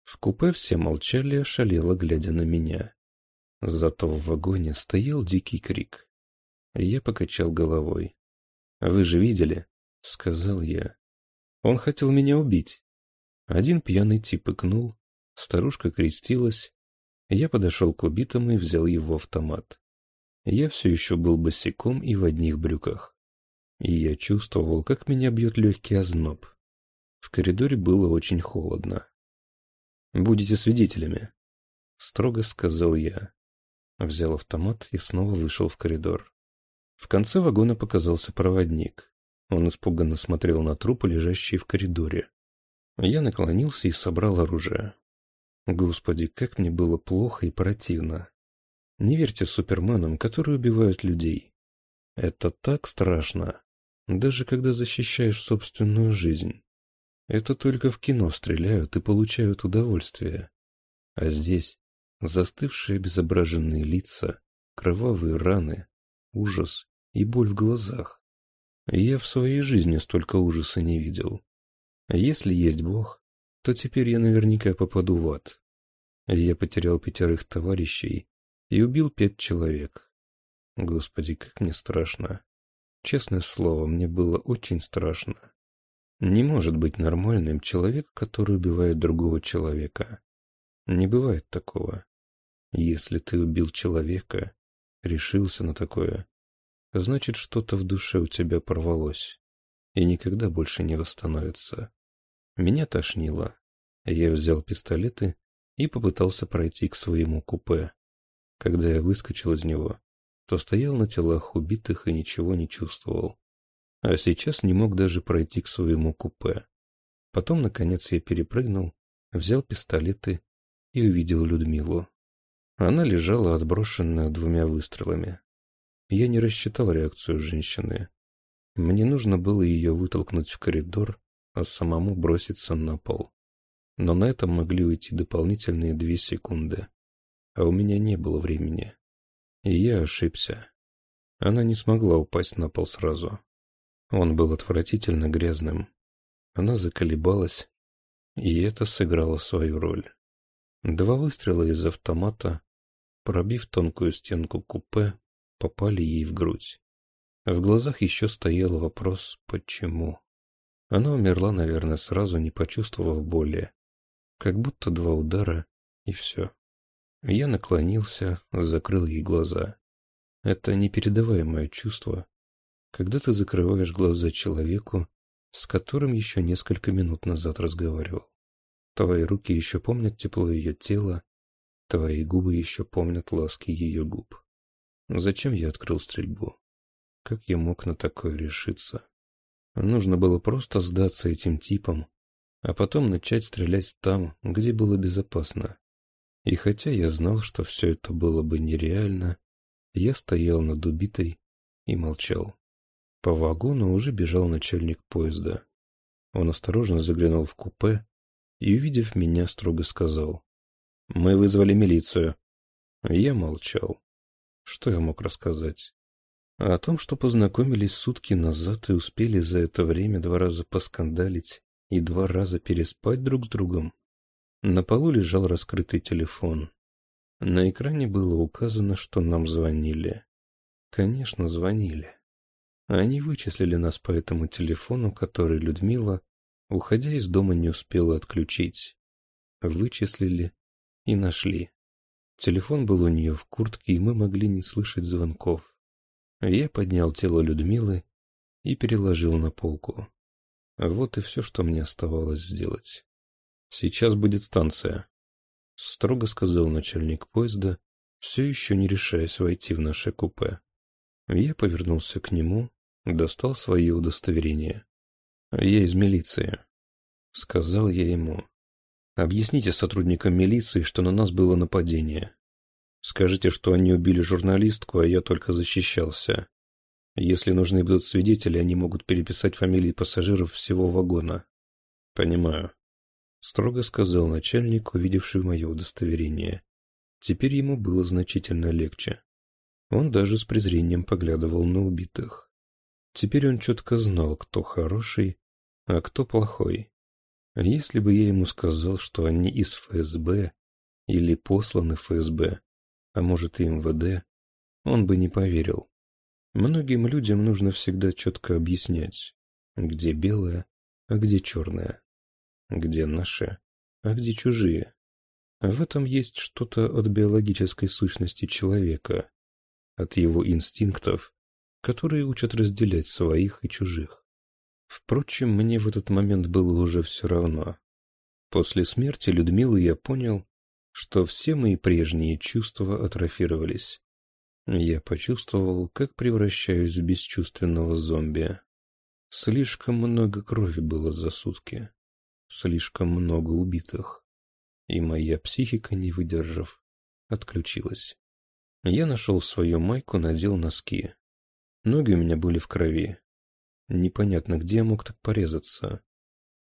В купе все молчали, ошалело глядя на меня. Зато в вагоне стоял дикий крик. Я покачал головой. «Вы же видели?» — сказал я. «Он хотел меня убить». Один пьяный тип икнул, старушка крестилась. Я подошел к убитому и взял его автомат. Я все еще был босиком и в одних брюках. И я чувствовал, как меня бьет легкий озноб. В коридоре было очень холодно. Будете свидетелями, — строго сказал я. Взял автомат и снова вышел в коридор. В конце вагона показался проводник. Он испуганно смотрел на трупы, лежащие в коридоре. Я наклонился и собрал оружие. Господи, как мне было плохо и противно. Не верьте суперменам, которые убивают людей. Это так страшно, даже когда защищаешь собственную жизнь. Это только в кино стреляют и получают удовольствие. А здесь застывшие безображенные лица, кровавые раны, ужас и боль в глазах. Я в своей жизни столько ужаса не видел. Если есть Бог, то теперь я наверняка попаду в ад. Я потерял пятерых товарищей и убил пять человек. Господи, как мне страшно. Честное слово, мне было очень страшно. Не может быть нормальным человек, который убивает другого человека. Не бывает такого. Если ты убил человека, решился на такое, значит, что-то в душе у тебя порвалось и никогда больше не восстановится. Меня тошнило. Я взял пистолеты и попытался пройти к своему купе. Когда я выскочил из него, то стоял на телах убитых и ничего не чувствовал а сейчас не мог даже пройти к своему купе. Потом, наконец, я перепрыгнул, взял пистолеты и увидел Людмилу. Она лежала отброшенная двумя выстрелами. Я не рассчитал реакцию женщины. Мне нужно было ее вытолкнуть в коридор, а самому броситься на пол. Но на этом могли уйти дополнительные две секунды. А у меня не было времени. И я ошибся. Она не смогла упасть на пол сразу. Он был отвратительно грязным. Она заколебалась, и это сыграло свою роль. Два выстрела из автомата, пробив тонкую стенку купе, попали ей в грудь. В глазах еще стоял вопрос «почему?». Она умерла, наверное, сразу, не почувствовав боли. Как будто два удара, и все. Я наклонился, закрыл ей глаза. Это непередаваемое чувство, когда ты закрываешь глаза человеку, с которым еще несколько минут назад разговаривал. Твои руки еще помнят тепло ее тела, твои губы еще помнят ласки ее губ. Зачем я открыл стрельбу? Как я мог на такое решиться? Нужно было просто сдаться этим типам, а потом начать стрелять там, где было безопасно. И хотя я знал, что все это было бы нереально, я стоял над убитой и молчал. По вагону уже бежал начальник поезда. Он осторожно заглянул в купе и, увидев меня, строго сказал. «Мы вызвали милицию». Я молчал. Что я мог рассказать? О том, что познакомились сутки назад и успели за это время два раза поскандалить и два раза переспать друг с другом. На полу лежал раскрытый телефон. На экране было указано, что нам звонили. Конечно, звонили. Они вычислили нас по этому телефону, который Людмила, уходя из дома, не успела отключить. Вычислили и нашли. Телефон был у нее в куртке, и мы могли не слышать звонков. Я поднял тело Людмилы и переложил на полку. Вот и все, что мне оставалось сделать. «Сейчас будет станция», — строго сказал начальник поезда, все еще не решаясь войти в наше купе. Я повернулся к нему достал свое удостоверение. «Я из милиции», — сказал я ему. «Объясните сотрудникам милиции, что на нас было нападение. Скажите, что они убили журналистку, а я только защищался. Если нужны будут свидетели, они могут переписать фамилии пассажиров всего вагона». «Понимаю», — строго сказал начальник, увидевший мое удостоверение. Теперь ему было значительно легче. Он даже с презрением поглядывал на убитых. Теперь он четко знал, кто хороший, а кто плохой. Если бы я ему сказал, что они из ФСБ или посланы ФСБ, а может и МВД, он бы не поверил. Многим людям нужно всегда четко объяснять, где белое, а где черное, где наше, а где чужие. В этом есть что-то от биологической сущности человека, от его инстинктов которые учат разделять своих и чужих. Впрочем, мне в этот момент было уже все равно. После смерти Людмилы я понял, что все мои прежние чувства атрофировались. Я почувствовал, как превращаюсь в бесчувственного зомби. Слишком много крови было за сутки. Слишком много убитых. И моя психика, не выдержав, отключилась. Я нашел свою майку, надел носки. Ноги у меня были в крови. Непонятно, где я мог так порезаться.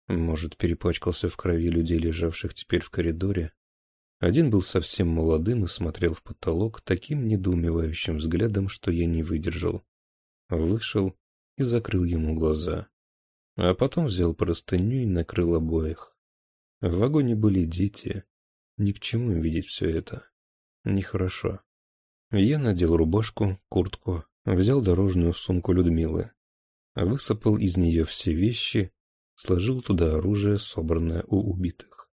Может, перепачкался в крови людей, лежавших теперь в коридоре? Один был совсем молодым и смотрел в потолок таким недоумевающим взглядом, что я не выдержал. Вышел и закрыл ему глаза. А потом взял простыню и накрыл обоих. В вагоне были дети. Ни к чему видеть все это. Нехорошо. Я надел рубашку, куртку, взял дорожную сумку Людмилы, высыпал из нее все вещи, сложил туда оружие, собранное у убитых.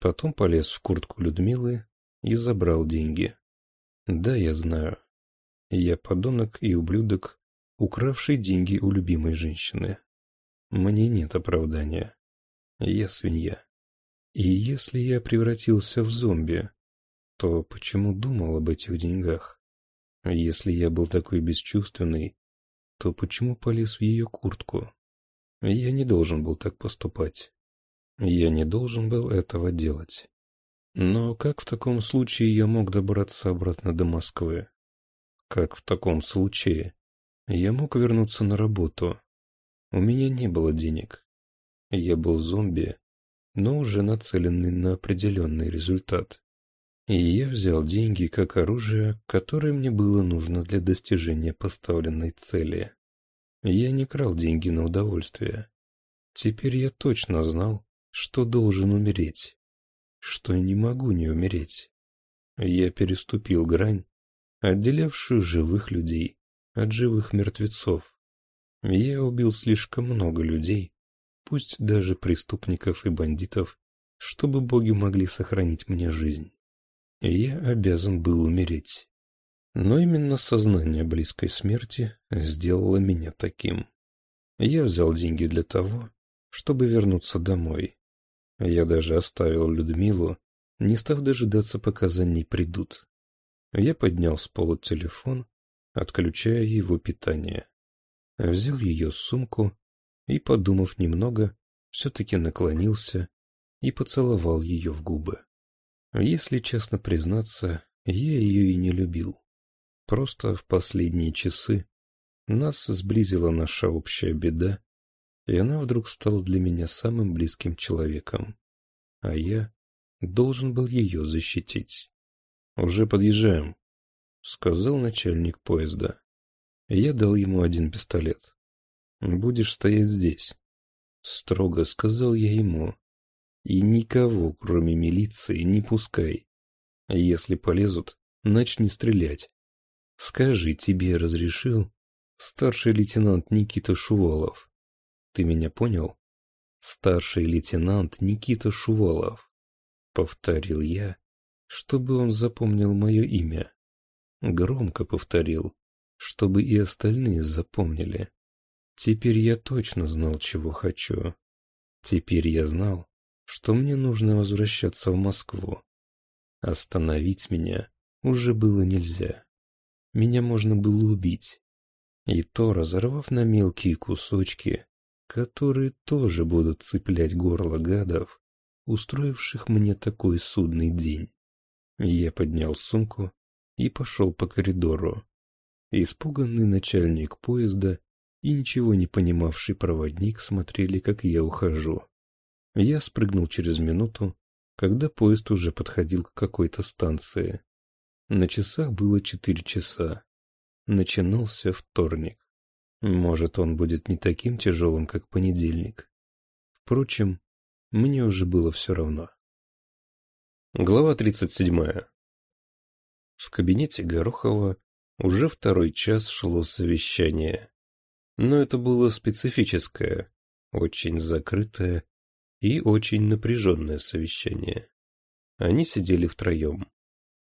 Потом полез в куртку Людмилы и забрал деньги. Да, я знаю. Я подонок и ублюдок, укравший деньги у любимой женщины. Мне нет оправдания. Я свинья. И если я превратился в зомби, то почему думал об этих деньгах? если я был такой бесчувственный, то почему полез в ее куртку? Я не должен был так поступать. Я не должен был этого делать. Но как в таком случае я мог добраться обратно до Москвы? Как в таком случае? Я мог вернуться на работу. У меня не было денег. Я был зомби, но уже нацеленный на определенный результат и я взял деньги как оружие, которое мне было нужно для достижения поставленной цели. Я не крал деньги на удовольствие. Теперь я точно знал, что должен умереть, что не могу не умереть. Я переступил грань, отделявшую живых людей от живых мертвецов. Я убил слишком много людей, пусть даже преступников и бандитов, чтобы боги могли сохранить мне жизнь и я обязан был умереть. Но именно сознание близкой смерти сделало меня таким. Я взял деньги для того, чтобы вернуться домой. Я даже оставил Людмилу, не став дожидаться, пока за ней придут. Я поднял с пола телефон, отключая его питание. Взял ее сумку и, подумав немного, все-таки наклонился и поцеловал ее в губы. А если честно признаться, я ее и не любил. Просто в последние часы нас сблизила наша общая беда, и она вдруг стала для меня самым близким человеком. А я должен был ее защитить. «Уже подъезжаем», — сказал начальник поезда. Я дал ему один пистолет. «Будешь стоять здесь», — строго сказал я ему, и никого, кроме милиции, не пускай. А если полезут, начни стрелять. Скажи, тебе разрешил старший лейтенант Никита Шувалов? Ты меня понял? Старший лейтенант Никита Шувалов. Повторил я, чтобы он запомнил мое имя. Громко повторил, чтобы и остальные запомнили. Теперь я точно знал, чего хочу. Теперь я знал, что мне нужно возвращаться в Москву. Остановить меня уже было нельзя. Меня можно было убить. И то разорвав на мелкие кусочки, которые тоже будут цеплять горло гадов, устроивших мне такой судный день. Я поднял сумку и пошел по коридору. Испуганный начальник поезда и ничего не понимавший проводник смотрели, как я ухожу. Я спрыгнул через минуту, когда поезд уже подходил к какой-то станции. На часах было четыре часа. Начинался вторник. Может, он будет не таким тяжелым, как понедельник. Впрочем, мне уже было все равно. Глава 37. В кабинете Горохова уже второй час шло совещание. Но это было специфическое, очень закрытое и очень напряженное совещание. Они сидели втроем.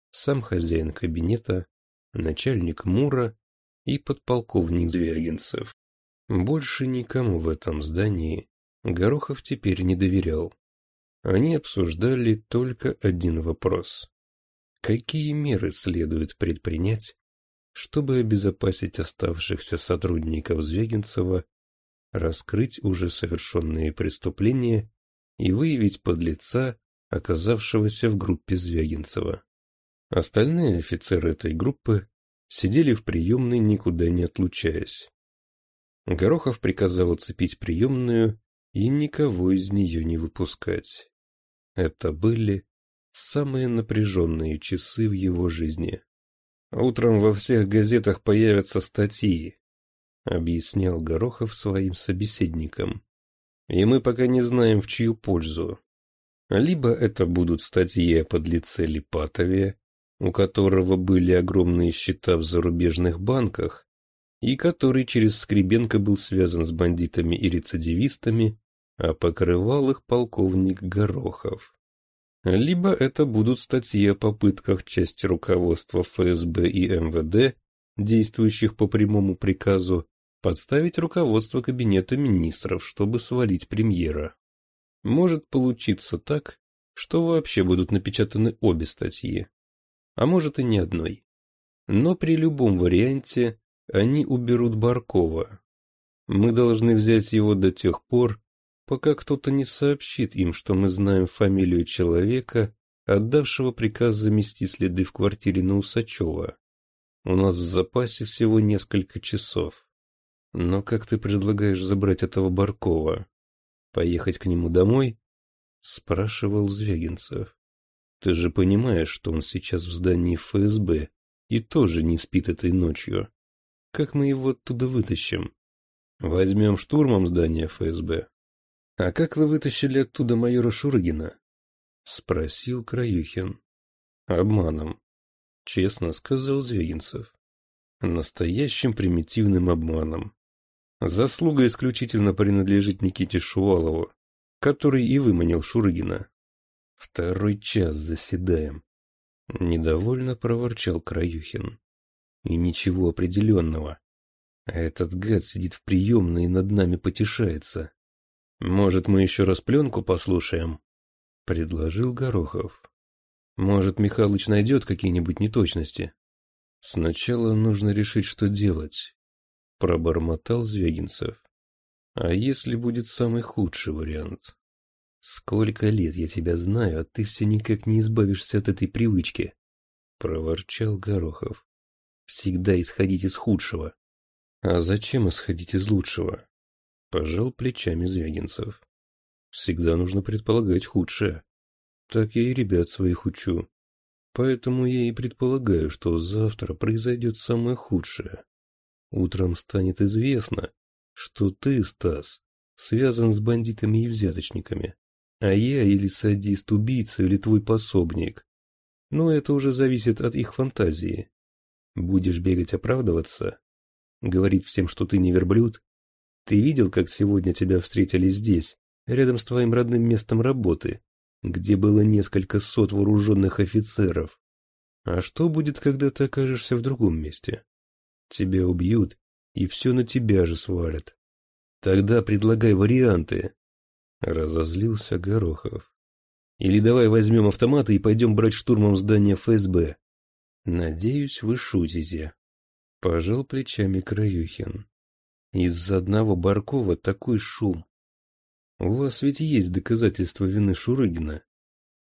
Сам хозяин кабинета, начальник Мура и подполковник Звягинцев. Больше никому в этом здании Горохов теперь не доверял. Они обсуждали только один вопрос. Какие меры следует предпринять, чтобы обезопасить оставшихся сотрудников Звягинцева, раскрыть уже совершенные преступления и выявить подлеца, оказавшегося в группе Звягинцева. Остальные офицеры этой группы сидели в приемной, никуда не отлучаясь. Горохов приказал оцепить приемную и никого из нее не выпускать. Это были самые напряженные часы в его жизни. «Утром во всех газетах появятся статьи», — объяснял Горохов своим собеседникам и мы пока не знаем, в чью пользу. Либо это будут статьи о подлеце Липатове, у которого были огромные счета в зарубежных банках, и который через Скребенко был связан с бандитами и рецидивистами, а покрывал их полковник Горохов. Либо это будут статьи о попытках части руководства ФСБ и МВД, действующих по прямому приказу, подставить руководство кабинета министров, чтобы свалить премьера. Может получиться так, что вообще будут напечатаны обе статьи, а может и ни одной. Но при любом варианте они уберут Баркова. Мы должны взять его до тех пор, пока кто-то не сообщит им, что мы знаем фамилию человека, отдавшего приказ замести следы в квартире на Усачева. У нас в запасе всего несколько часов. Но как ты предлагаешь забрать этого Баркова? Поехать к нему домой? Спрашивал Звягинцев. Ты же понимаешь, что он сейчас в здании ФСБ и тоже не спит этой ночью. Как мы его оттуда вытащим? Возьмем штурмом здание ФСБ. А как вы вытащили оттуда майора Шургина? Спросил Краюхин. Обманом. Честно сказал Звягинцев. Настоящим примитивным обманом. Заслуга исключительно принадлежит Никите Шувалову, который и выманил Шурыгина. Второй час заседаем. Недовольно проворчал Краюхин. И ничего определенного. Этот гад сидит в приемной и над нами потешается. Может, мы еще раз пленку послушаем? Предложил Горохов. Может, Михалыч найдет какие-нибудь неточности? Сначала нужно решить, что делать пробормотал Звягинцев. А если будет самый худший вариант? Сколько лет я тебя знаю, а ты все никак не избавишься от этой привычки, проворчал Горохов. Всегда исходить из худшего. А зачем исходить из лучшего? Пожал плечами Звягинцев. Всегда нужно предполагать худшее. Так я и ребят своих учу. Поэтому я и предполагаю, что завтра произойдет самое худшее. Утром станет известно, что ты, Стас, связан с бандитами и взяточниками, а я или садист-убийца, или твой пособник. Но это уже зависит от их фантазии. Будешь бегать оправдываться, говорить всем, что ты не верблюд. Ты видел, как сегодня тебя встретили здесь, рядом с твоим родным местом работы, где было несколько сот вооруженных офицеров. А что будет, когда ты окажешься в другом месте? тебя убьют и все на тебя же свалят. Тогда предлагай варианты. Разозлился Горохов. Или давай возьмем автоматы и пойдем брать штурмом здание ФСБ. Надеюсь, вы шутите. Пожал плечами Краюхин. Из-за одного Баркова такой шум. У вас ведь есть доказательства вины Шурыгина.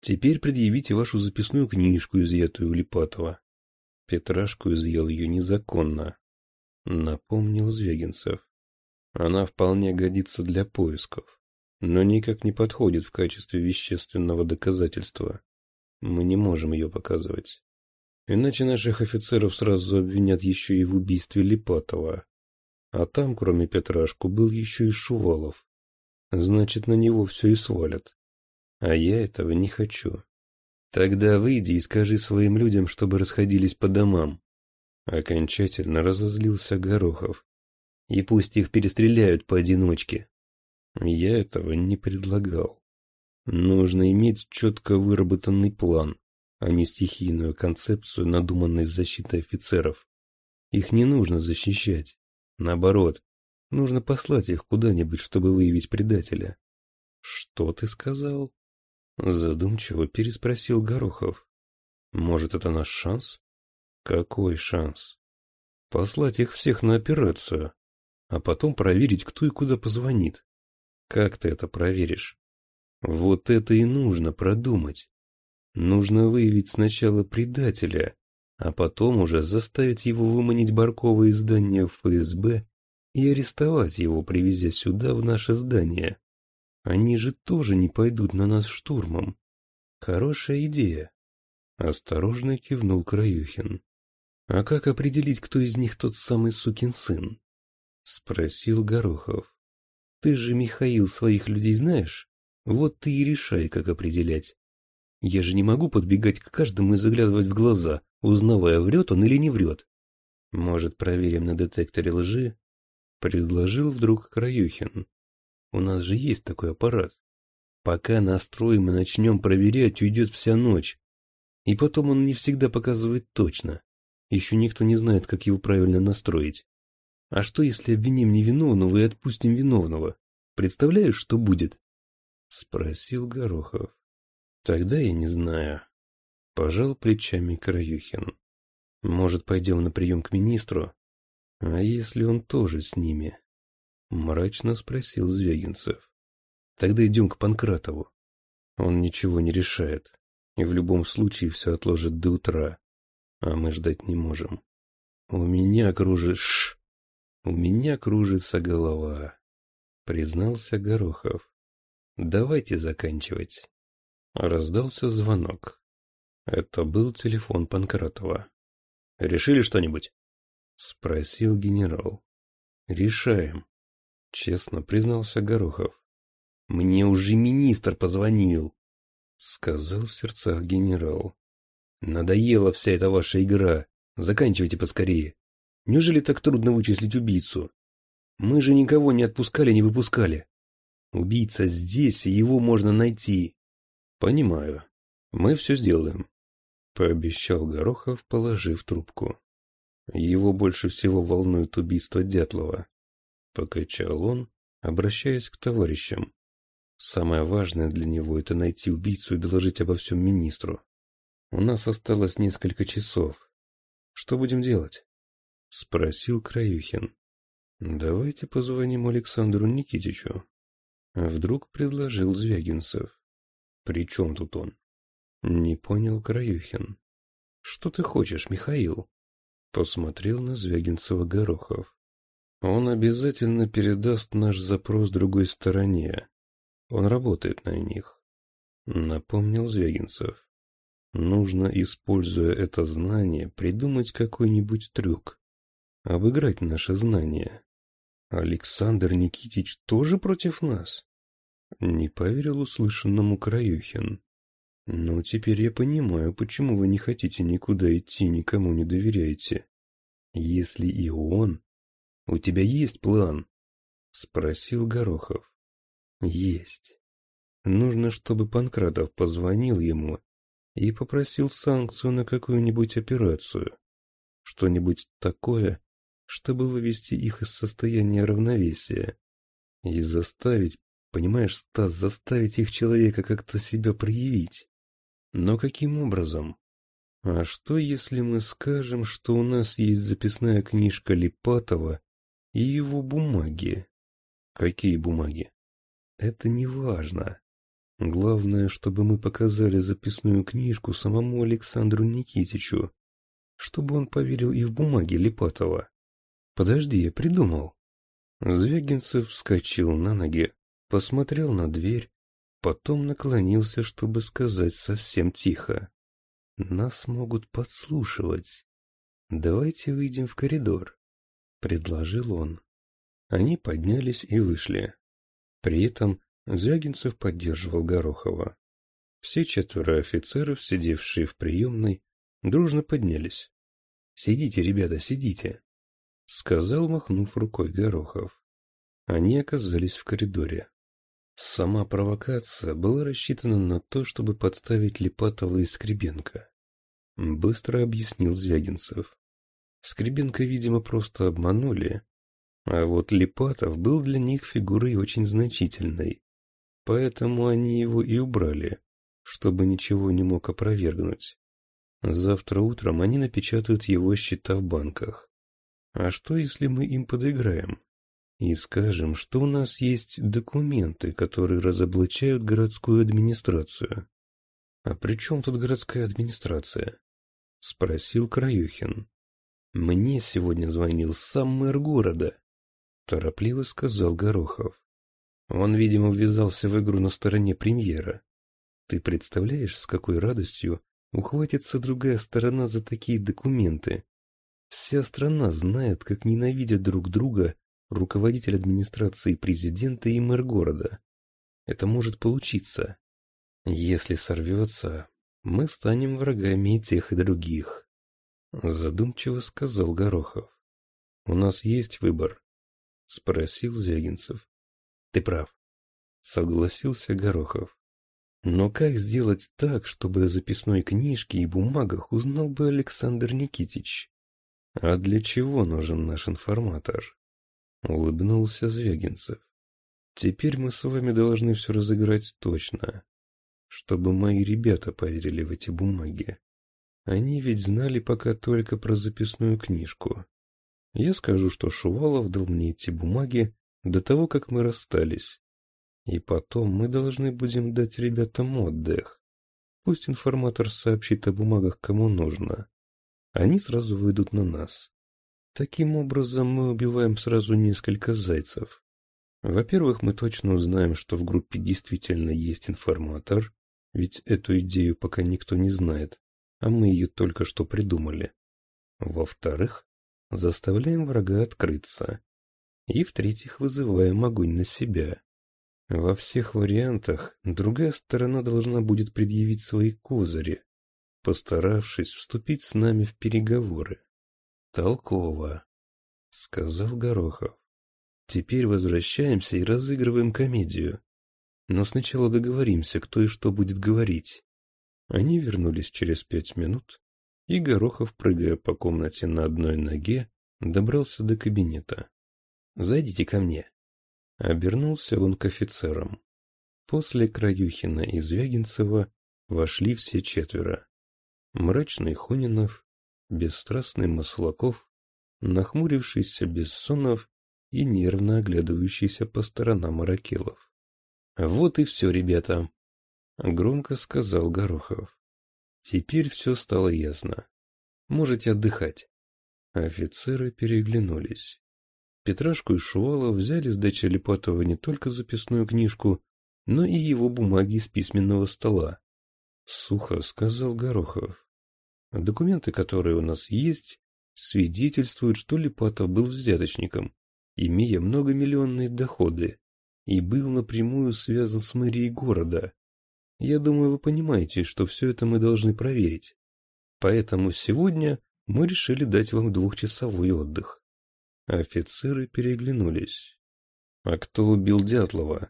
Теперь предъявите вашу записную книжку, изъятую у Липатова. Петрашку изъел ее незаконно, напомнил Звегинцев. Она вполне годится для поисков, но никак не подходит в качестве вещественного доказательства. Мы не можем ее показывать. Иначе наших офицеров сразу обвинят еще и в убийстве Липатова. А там, кроме Петрашку, был еще и Шувалов. Значит, на него все и свалят. А я этого не хочу. Тогда выйди и скажи своим людям, чтобы расходились по домам. Окончательно разозлился Горохов. И пусть их перестреляют поодиночке. Я этого не предлагал. Нужно иметь четко выработанный план, а не стихийную концепцию, надуманной защиты офицеров. Их не нужно защищать. Наоборот, нужно послать их куда-нибудь, чтобы выявить предателя. Что ты сказал? Задумчиво переспросил Горохов. Может, это наш шанс? Какой шанс? Послать их всех на операцию, а потом проверить, кто и куда позвонит. Как ты это проверишь? Вот это и нужно продумать. Нужно выявить сначала предателя, а потом уже заставить его выманить Баркова из здания ФСБ и арестовать его, привезя сюда, в наше здание. Они же тоже не пойдут на нас штурмом. Хорошая идея. Осторожно кивнул Краюхин. А как определить, кто из них тот самый сукин сын? Спросил Горохов. Ты же, Михаил, своих людей знаешь? Вот ты и решай, как определять. Я же не могу подбегать к каждому и заглядывать в глаза, узнавая, врет он или не врет. Может, проверим на детекторе лжи? Предложил вдруг Краюхин. У нас же есть такой аппарат. Пока настроим и начнем проверять, уйдет вся ночь. И потом он не всегда показывает точно. Еще никто не знает, как его правильно настроить. А что, если обвиним невиновного и отпустим виновного? Представляешь, что будет? Спросил Горохов. Тогда я не знаю. Пожал плечами Краюхин. Может, пойдем на прием к министру? А если он тоже с ними? Мрачно спросил Звягинцев. Тогда идем к Панкратову. Он ничего не решает. И в любом случае все отложит до утра. А мы ждать не можем. У меня кружит ш, У меня кружится голова, признался Горохов. Давайте заканчивать. Раздался звонок. Это был телефон Панкратова. Решили что-нибудь? Спросил генерал. Решаем. — честно признался Горохов. — Мне уже министр позвонил, — сказал в сердцах генерал. — Надоела вся эта ваша игра. Заканчивайте поскорее. Неужели так трудно вычислить убийцу? Мы же никого не отпускали, не выпускали. Убийца здесь, и его можно найти. — Понимаю. Мы все сделаем, — пообещал Горохов, положив трубку. Его больше всего волнует убийство Дятлова. Покричал он, обращаясь к товарищам. Самое важное для него это найти убийцу и доложить обо всем министру. У нас осталось несколько часов. Что будем делать? Спросил Краюхин. Давайте позвоним Александру Никитичу. Вдруг предложил Звягинцев. При чем тут он? Не понял Краюхин. Что ты хочешь, Михаил? Посмотрел на Звягинцева Горохов. Он обязательно передаст наш запрос другой стороне. Он работает на них. Напомнил Звягинцев. Нужно, используя это знание, придумать какой-нибудь трюк. Обыграть наши знания. Александр Никитич тоже против нас? Не поверил услышанному Краюхин. «Ну, теперь я понимаю, почему вы не хотите никуда идти, никому не доверяете. Если и он, у тебя есть план? Спросил Горохов. Есть. Нужно, чтобы Панкратов позвонил ему и попросил санкцию на какую-нибудь операцию. Что-нибудь такое, чтобы вывести их из состояния равновесия. И заставить, понимаешь, Стас, заставить их человека как-то себя проявить. Но каким образом? А что, если мы скажем, что у нас есть записная книжка Липатова и его бумаги. Какие бумаги? Это не важно. Главное, чтобы мы показали записную книжку самому Александру Никитичу, чтобы он поверил и в бумаги Липатова. Подожди, я придумал. Звягинцев вскочил на ноги, посмотрел на дверь, потом наклонился, чтобы сказать совсем тихо. Нас могут подслушивать. Давайте выйдем в коридор предложил он. Они поднялись и вышли. При этом Звягинцев поддерживал Горохова. Все четверо офицеров, сидевшие в приемной, дружно поднялись. «Сидите, ребята, сидите!» — сказал, махнув рукой Горохов. Они оказались в коридоре. Сама провокация была рассчитана на то, чтобы подставить Липатова и Скребенко. Быстро объяснил Звягинцев. Скребенко, видимо, просто обманули. А вот Липатов был для них фигурой очень значительной. Поэтому они его и убрали, чтобы ничего не мог опровергнуть. Завтра утром они напечатают его счета в банках. А что, если мы им подыграем? И скажем, что у нас есть документы, которые разоблачают городскую администрацию. — А при чем тут городская администрация? — спросил Краюхин. «Мне сегодня звонил сам мэр города», — торопливо сказал Горохов. Он, видимо, ввязался в игру на стороне премьера. Ты представляешь, с какой радостью ухватится другая сторона за такие документы? Вся страна знает, как ненавидят друг друга руководитель администрации президента и мэр города. Это может получиться. Если сорвется, мы станем врагами и тех, и других. — задумчиво сказал Горохов. — У нас есть выбор, — спросил Зягинцев. — Ты прав, — согласился Горохов. — Но как сделать так, чтобы о записной книжке и бумагах узнал бы Александр Никитич? — А для чего нужен наш информатор? — улыбнулся Звягинцев. — Теперь мы с вами должны все разыграть точно, чтобы мои ребята поверили в эти бумаги. Они ведь знали пока только про записную книжку. Я скажу, что Шувалов дал мне эти бумаги до того, как мы расстались. И потом мы должны будем дать ребятам отдых. Пусть информатор сообщит о бумагах кому нужно. Они сразу выйдут на нас. Таким образом мы убиваем сразу несколько зайцев. Во-первых, мы точно узнаем, что в группе действительно есть информатор, ведь эту идею пока никто не знает а мы ее только что придумали. Во-вторых, заставляем врага открыться. И в-третьих, вызываем огонь на себя. Во всех вариантах другая сторона должна будет предъявить свои козыри, постаравшись вступить с нами в переговоры. «Толково», — сказал Горохов. «Теперь возвращаемся и разыгрываем комедию. Но сначала договоримся, кто и что будет говорить. Они вернулись через пять минут, и Горохов, прыгая по комнате на одной ноге, добрался до кабинета. «Зайдите ко мне». Обернулся он к офицерам. После Краюхина и Звягинцева вошли все четверо. Мрачный Хонинов, бесстрастный Маслаков, нахмурившийся Бессонов и нервно оглядывающийся по сторонам Аракелов. «Вот и все, ребята», Громко сказал Горохов. Теперь все стало ясно. Можете отдыхать. Офицеры переглянулись. Петрашку и Шуала взяли с дачи Лепатова не только записную книжку, но и его бумаги с письменного стола. Сухо сказал Горохов. Документы, которые у нас есть, свидетельствуют, что Лепатов был взяточником, имея многомиллионные доходы, и был напрямую связан с мэрией города. Я думаю, вы понимаете, что все это мы должны проверить. Поэтому сегодня мы решили дать вам двухчасовой отдых. Офицеры переглянулись. А кто убил Дятлова?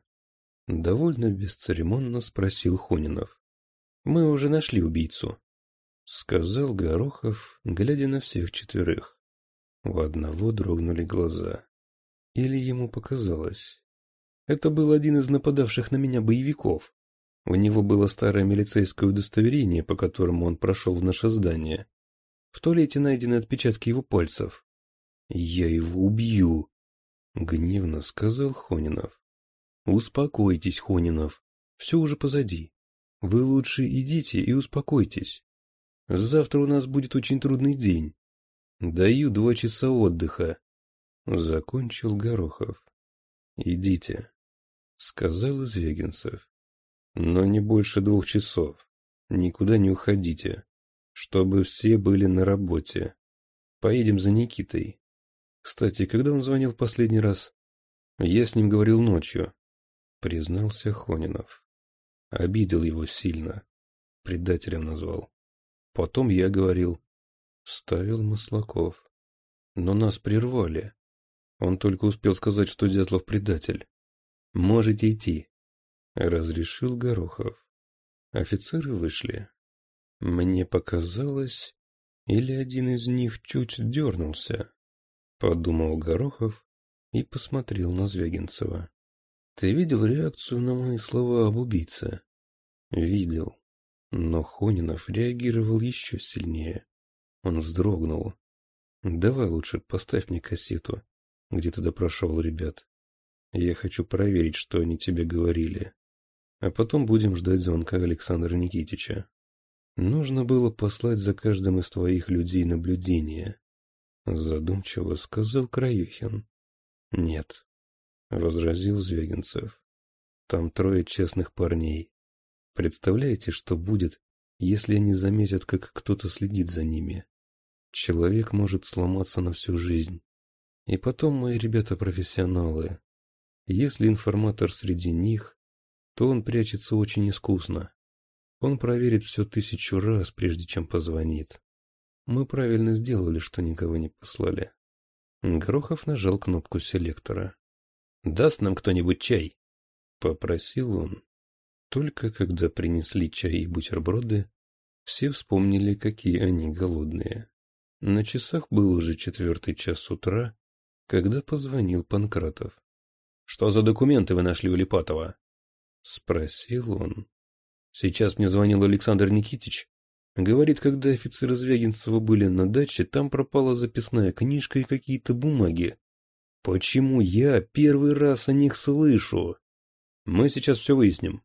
Довольно бесцеремонно спросил Хонинов. Мы уже нашли убийцу, сказал Горохов, глядя на всех четверых. У одного дрогнули глаза. Или ему показалось. Это был один из нападавших на меня боевиков. У него было старое милицейское удостоверение, по которому он прошел в наше здание. В туалете найдены отпечатки его пальцев. «Я его убью», — гневно сказал Хонинов. «Успокойтесь, Хонинов. Все уже позади. Вы лучше идите и успокойтесь. Завтра у нас будет очень трудный день. Даю два часа отдыха». Закончил Горохов. «Идите», — сказал Извегинцев но не больше двух часов. Никуда не уходите, чтобы все были на работе. Поедем за Никитой. Кстати, когда он звонил последний раз? Я с ним говорил ночью, признался Хонинов. Обидел его сильно. Предателем назвал. Потом я говорил. Вставил Маслаков. Но нас прервали. Он только успел сказать, что Дятлов предатель. Можете идти разрешил Горохов. Офицеры вышли. Мне показалось, или один из них чуть дернулся, подумал Горохов и посмотрел на Звягинцева. Ты видел реакцию на мои слова об убийце? Видел. Но Хонинов реагировал еще сильнее. Он вздрогнул. Давай лучше поставь мне кассету, где ты допрошел ребят. Я хочу проверить, что они тебе говорили а потом будем ждать звонка Александра Никитича. Нужно было послать за каждым из твоих людей наблюдение. Задумчиво сказал Краюхин. Нет, возразил Звягинцев. Там трое честных парней. Представляете, что будет, если они заметят, как кто-то следит за ними? Человек может сломаться на всю жизнь. И потом мои ребята профессионалы. Если информатор среди них, то он прячется очень искусно. Он проверит все тысячу раз, прежде чем позвонит. Мы правильно сделали, что никого не послали. Грохов нажал кнопку селектора. «Даст нам кто-нибудь чай?» — попросил он. Только когда принесли чай и бутерброды, все вспомнили, какие они голодные. На часах был уже четвертый час утра, когда позвонил Панкратов. «Что за документы вы нашли у Липатова?» — спросил он. Сейчас мне звонил Александр Никитич. Говорит, когда офицеры Звягинцева были на даче, там пропала записная книжка и какие-то бумаги. Почему я первый раз о них слышу? Мы сейчас все выясним.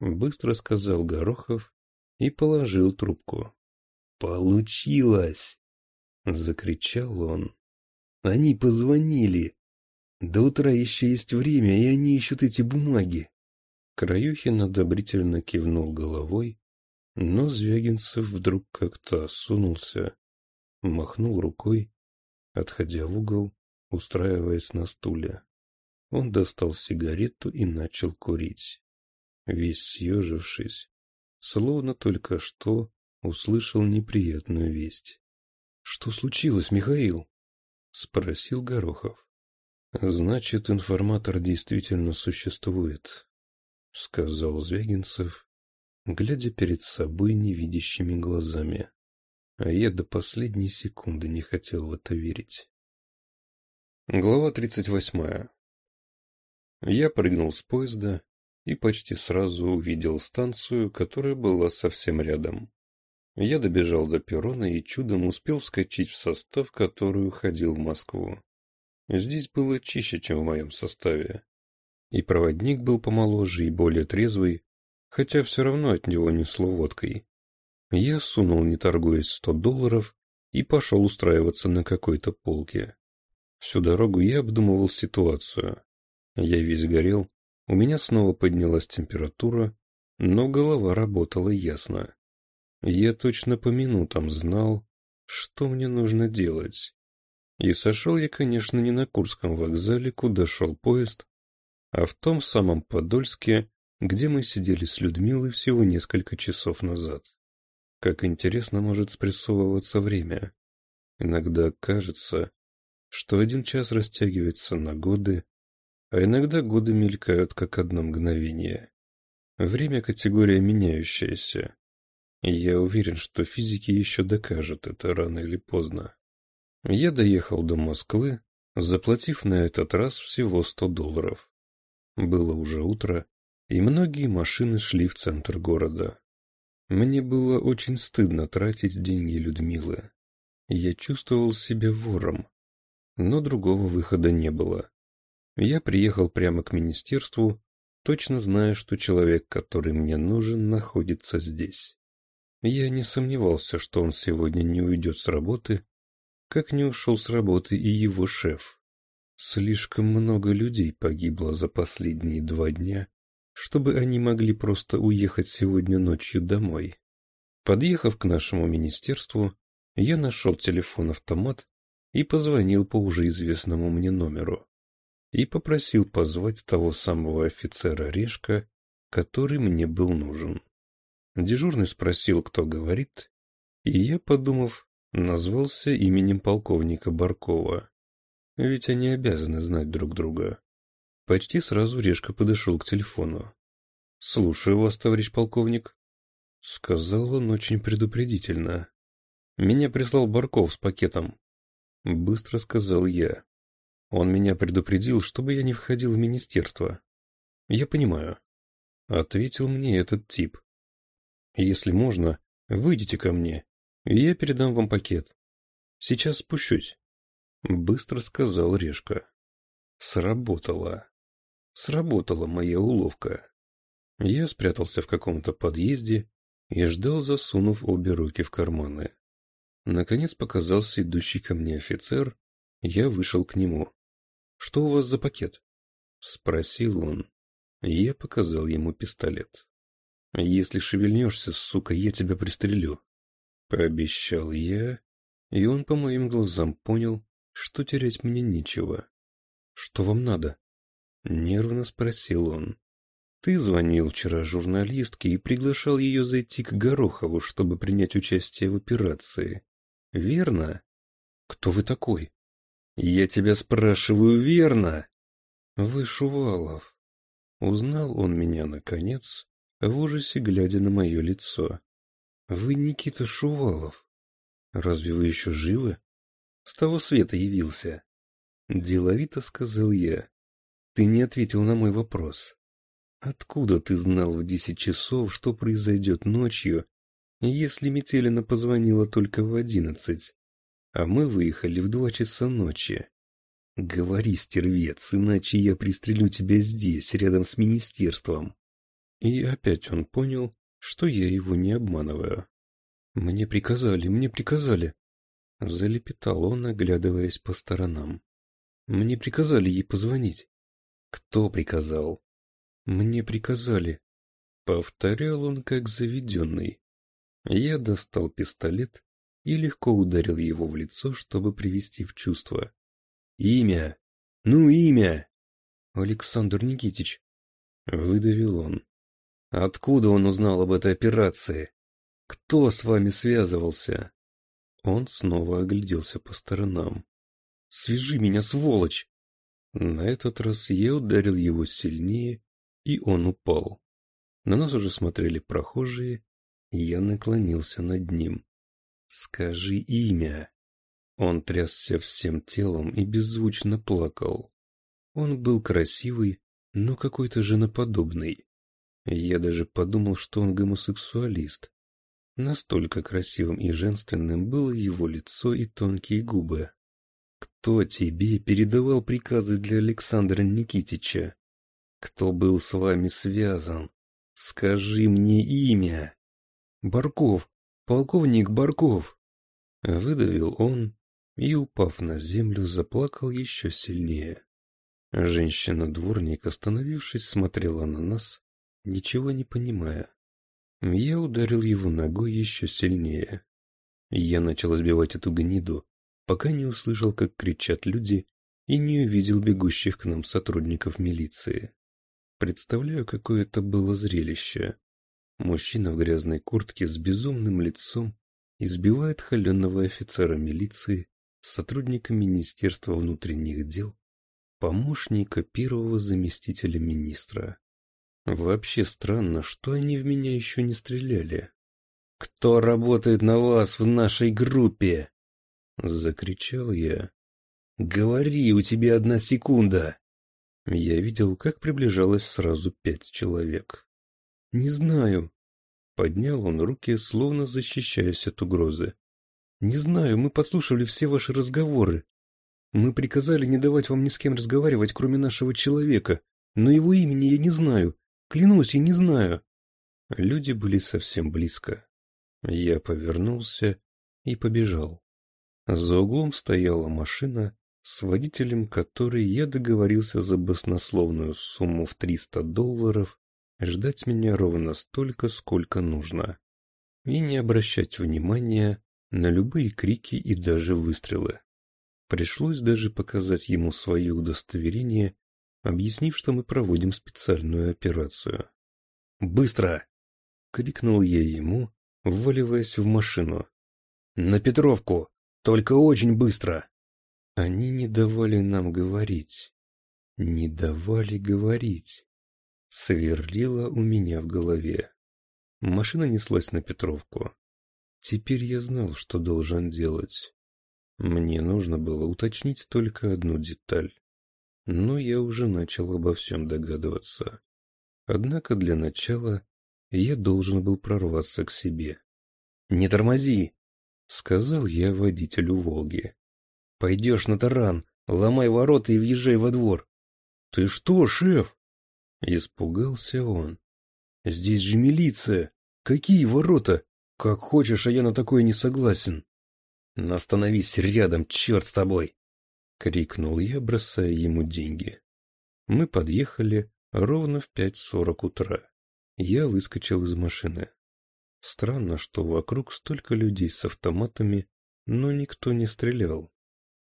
Быстро сказал Горохов и положил трубку. Получилось! Закричал он. Они позвонили. До утра еще есть время, и они ищут эти бумаги. Краюхин одобрительно кивнул головой, но Звягинцев вдруг как-то осунулся, махнул рукой, отходя в угол, устраиваясь на стуле. Он достал сигарету и начал курить. Весь съежившись, словно только что услышал неприятную весть. — Что случилось, Михаил? — спросил Горохов. — Значит, информатор действительно существует, — сказал Звягинцев, глядя перед собой невидящими глазами. А я до последней секунды не хотел в это верить. Глава тридцать восьмая. Я прыгнул с поезда и почти сразу увидел станцию, которая была совсем рядом. Я добежал до перрона и чудом успел вскочить в состав, который уходил в Москву. Здесь было чище, чем в моем составе и проводник был помоложе и более трезвый, хотя все равно от него несло водкой. Я сунул, не торгуясь, сто долларов и пошел устраиваться на какой-то полке. Всю дорогу я обдумывал ситуацию. Я весь горел, у меня снова поднялась температура, но голова работала ясно. Я точно по минутам знал, что мне нужно делать. И сошел я, конечно, не на Курском вокзале, куда шел поезд, а в том самом Подольске, где мы сидели с Людмилой всего несколько часов назад. Как интересно может спрессовываться время. Иногда кажется, что один час растягивается на годы, а иногда годы мелькают как одно мгновение. Время — категория меняющаяся. И я уверен, что физики еще докажут это рано или поздно. Я доехал до Москвы, заплатив на этот раз всего 100 долларов. Было уже утро, и многие машины шли в центр города. Мне было очень стыдно тратить деньги Людмилы. Я чувствовал себя вором, но другого выхода не было. Я приехал прямо к министерству, точно зная, что человек, который мне нужен, находится здесь. Я не сомневался, что он сегодня не уйдет с работы, как не ушел с работы и его шеф. Слишком много людей погибло за последние два дня, чтобы они могли просто уехать сегодня ночью домой. Подъехав к нашему министерству, я нашел телефон-автомат и позвонил по уже известному мне номеру и попросил позвать того самого офицера Решка, который мне был нужен. Дежурный спросил, кто говорит, и я, подумав, назвался именем полковника Баркова. Ведь они обязаны знать друг друга. Почти сразу Решка подошел к телефону. — Слушаю вас, товарищ полковник. — сказал он очень предупредительно. — Меня прислал Барков с пакетом. — быстро сказал я. Он меня предупредил, чтобы я не входил в министерство. — Я понимаю. — ответил мне этот тип. — Если можно, выйдите ко мне, и я передам вам пакет. Сейчас спущусь. — быстро сказал Решка. Сработало. Сработала моя уловка. Я спрятался в каком-то подъезде и ждал, засунув обе руки в карманы. Наконец показался идущий ко мне офицер, я вышел к нему. «Что у вас за пакет?» — спросил он. Я показал ему пистолет. «Если шевельнешься, сука, я тебя пристрелю», — пообещал я, и он по моим глазам понял, что терять мне нечего. «Что вам надо?» — нервно спросил он. «Ты звонил вчера журналистке и приглашал ее зайти к Горохову, чтобы принять участие в операции. Верно?» «Кто вы такой?» «Я тебя спрашиваю, верно?» «Вы Шувалов». Узнал он меня, наконец, в ужасе глядя на мое лицо. «Вы Никита Шувалов. Разве вы еще живы?» С того света явился. Деловито сказал я. Ты не ответил на мой вопрос. Откуда ты знал в десять часов, что произойдет ночью, если Метелина позвонила только в одиннадцать, а мы выехали в два часа ночи? Говори, стервец, иначе я пристрелю тебя здесь, рядом с министерством. И опять он понял, что я его не обманываю. Мне приказали, мне приказали, Залепетал он, оглядываясь по сторонам. Мне приказали ей позвонить. Кто приказал? Мне приказали. Повторял он как заведенный. Я достал пистолет и легко ударил его в лицо, чтобы привести в чувство. «Имя! Ну, имя!» «Александр Никитич!» Выдавил он. «Откуда он узнал об этой операции? Кто с вами связывался?» Он снова огляделся по сторонам. «Свяжи меня, сволочь!» На этот раз я ударил его сильнее, и он упал. На нас уже смотрели прохожие, я наклонился над ним. «Скажи имя!» Он трясся всем телом и беззвучно плакал. Он был красивый, но какой-то женоподобный. Я даже подумал, что он гомосексуалист, Настолько красивым и женственным было его лицо и тонкие губы. Кто тебе передавал приказы для Александра Никитича? Кто был с вами связан? Скажи мне имя. Барков, полковник Барков. Выдавил он и, упав на землю, заплакал еще сильнее. Женщина-дворник, остановившись, смотрела на нас, ничего не понимая. Я ударил его ногой еще сильнее. Я начал избивать эту гниду, пока не услышал, как кричат люди, и не увидел бегущих к нам сотрудников милиции. Представляю, какое это было зрелище. Мужчина в грязной куртке с безумным лицом избивает холеного офицера милиции сотрудника Министерства внутренних дел, помощника первого заместителя министра. Вообще странно, что они в меня еще не стреляли. «Кто работает на вас в нашей группе?» Закричал я. «Говори, у тебя одна секунда!» Я видел, как приближалось сразу пять человек. «Не знаю». Поднял он руки, словно защищаясь от угрозы. «Не знаю, мы подслушивали все ваши разговоры. Мы приказали не давать вам ни с кем разговаривать, кроме нашего человека, но его имени я не знаю. Клянусь, я не знаю. Люди были совсем близко. Я повернулся и побежал. За углом стояла машина, с водителем который я договорился за баснословную сумму в 300 долларов ждать меня ровно столько, сколько нужно, и не обращать внимания на любые крики и даже выстрелы. Пришлось даже показать ему свое удостоверение объяснив, что мы проводим специальную операцию. «Быстро!» — крикнул я ему, вваливаясь в машину. «На Петровку! Только очень быстро!» Они не давали нам говорить. Не давали говорить. Сверлило у меня в голове. Машина неслась на Петровку. Теперь я знал, что должен делать. Мне нужно было уточнить только одну деталь но я уже начал обо всем догадываться. Однако для начала я должен был прорваться к себе. «Не тормози!» — сказал я водителю «Волги». «Пойдешь на таран, ломай ворота и въезжай во двор!» «Ты что, шеф?» — испугался он. «Здесь же милиция! Какие ворота? Как хочешь, а я на такое не согласен!» «Остановись рядом, черт с тобой!» крикнул я, бросая ему деньги. Мы подъехали ровно в 5.40 утра. Я выскочил из машины. Странно, что вокруг столько людей с автоматами, но никто не стрелял.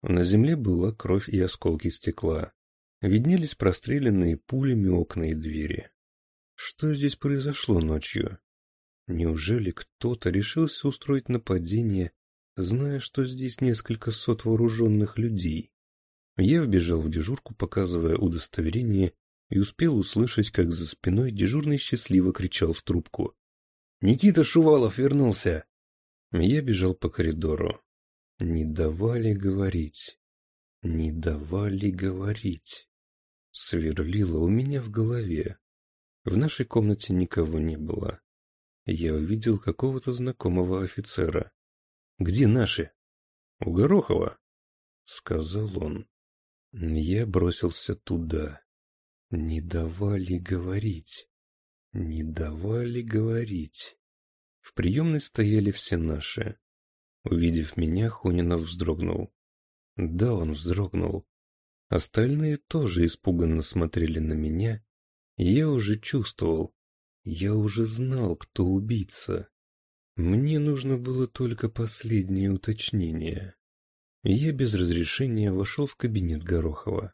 На земле была кровь и осколки стекла. Виднелись простреленные пулями окна и двери. Что здесь произошло ночью? Неужели кто-то решился устроить нападение, зная, что здесь несколько сот вооруженных людей? Я вбежал в дежурку, показывая удостоверение, и успел услышать, как за спиной дежурный счастливо кричал в трубку. «Никита Шувалов вернулся!» Я бежал по коридору. Не давали говорить. Не давали говорить. Сверлило у меня в голове. В нашей комнате никого не было. Я увидел какого-то знакомого офицера. «Где наши?» «У Горохова», — сказал он. Я бросился туда. Не давали говорить. Не давали говорить. В приемной стояли все наши. Увидев меня, Хонинов вздрогнул. Да, он вздрогнул. Остальные тоже испуганно смотрели на меня. Я уже чувствовал. Я уже знал, кто убийца. Мне нужно было только последнее уточнение. Я без разрешения вошел в кабинет Горохова.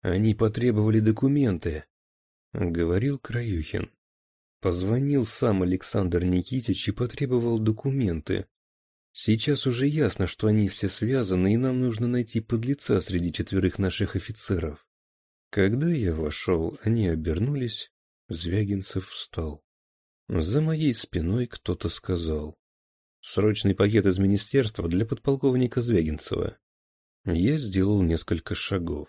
«Они потребовали документы», — говорил Краюхин. Позвонил сам Александр Никитич и потребовал документы. Сейчас уже ясно, что они все связаны, и нам нужно найти подлеца среди четверых наших офицеров. Когда я вошел, они обернулись, Звягинцев встал. За моей спиной кто-то сказал. Срочный пакет из министерства для подполковника Звягинцева. Я сделал несколько шагов.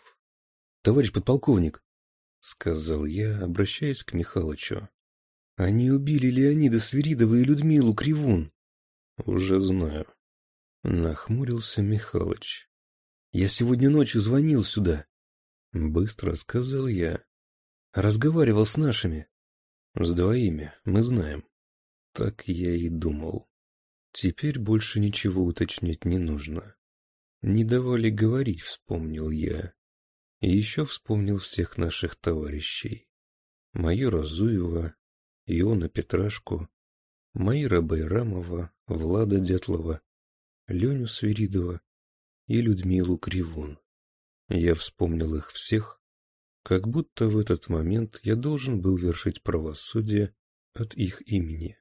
— Товарищ подполковник, — сказал я, обращаясь к Михалычу. — Они убили Леонида Свиридова и Людмилу Кривун. — Уже знаю. Нахмурился Михалыч. — Я сегодня ночью звонил сюда. — Быстро сказал я. — Разговаривал с нашими. — С двоими, мы знаем. Так я и думал. Теперь больше ничего уточнять не нужно. Не давали говорить, вспомнил я. И еще вспомнил всех наших товарищей. Майора Зуева, Иона Петрашку, Майра Байрамова, Влада Дятлова, Леню Свиридова и Людмилу Кривун. Я вспомнил их всех, как будто в этот момент я должен был вершить правосудие от их имени.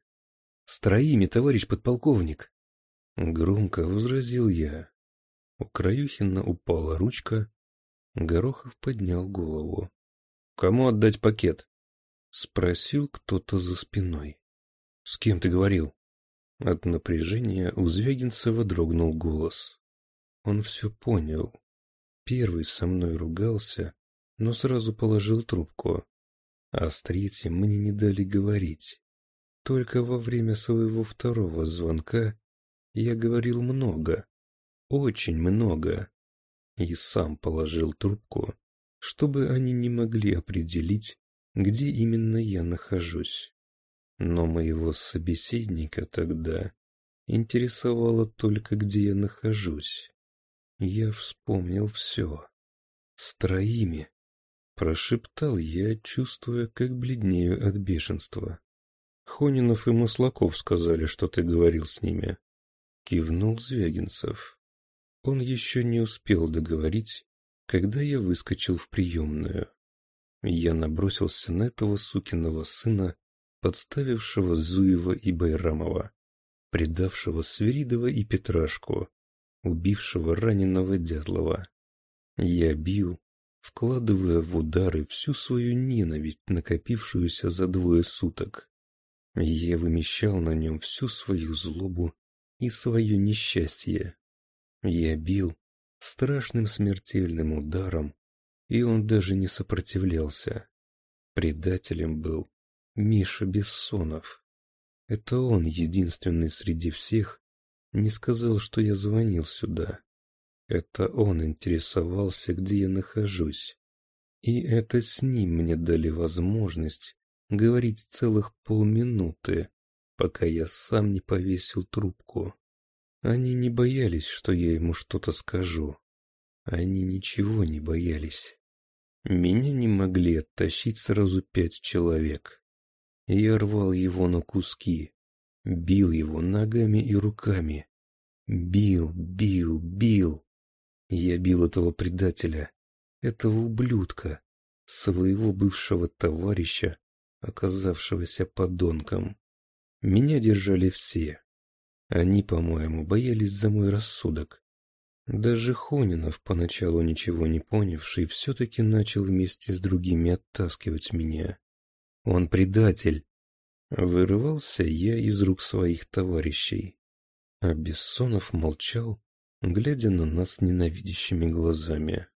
Строими, товарищ подполковник. Громко возразил я. У Краюхина упала ручка. Горохов поднял голову. — Кому отдать пакет? — спросил кто-то за спиной. — С кем ты говорил? От напряжения у Звягинцева дрогнул голос. Он все понял. Первый со мной ругался, но сразу положил трубку. А с третьим мне не дали говорить. Только во время своего второго звонка я говорил много, очень много, и сам положил трубку, чтобы они не могли определить, где именно я нахожусь. Но моего собеседника тогда интересовало только, где я нахожусь. Я вспомнил все. С троими. Прошептал я, чувствуя, как бледнею от бешенства. Хонинов и Маслаков сказали, что ты говорил с ними. Кивнул Звягинцев. Он еще не успел договорить, когда я выскочил в приемную. Я набросился на этого сукиного сына, подставившего Зуева и Байрамова, предавшего Свиридова и Петрашку, убившего раненого Дятлова. Я бил, вкладывая в удары всю свою ненависть, накопившуюся за двое суток. Я вымещал на нем всю свою злобу и свое несчастье. Я бил страшным смертельным ударом, и он даже не сопротивлялся. Предателем был Миша Бессонов. Это он, единственный среди всех, не сказал, что я звонил сюда. Это он интересовался, где я нахожусь. И это с ним мне дали возможность говорить целых полминуты, пока я сам не повесил трубку. Они не боялись, что я ему что-то скажу. Они ничего не боялись. Меня не могли оттащить сразу пять человек. Я рвал его на куски, бил его ногами и руками. Бил, бил, бил. Я бил этого предателя, этого ублюдка, своего бывшего товарища, оказавшегося подонком. Меня держали все. Они, по-моему, боялись за мой рассудок. Даже Хонинов, поначалу ничего не понявший, все-таки начал вместе с другими оттаскивать меня. «Он предатель!» Вырывался я из рук своих товарищей. А Бессонов молчал, глядя на нас ненавидящими глазами.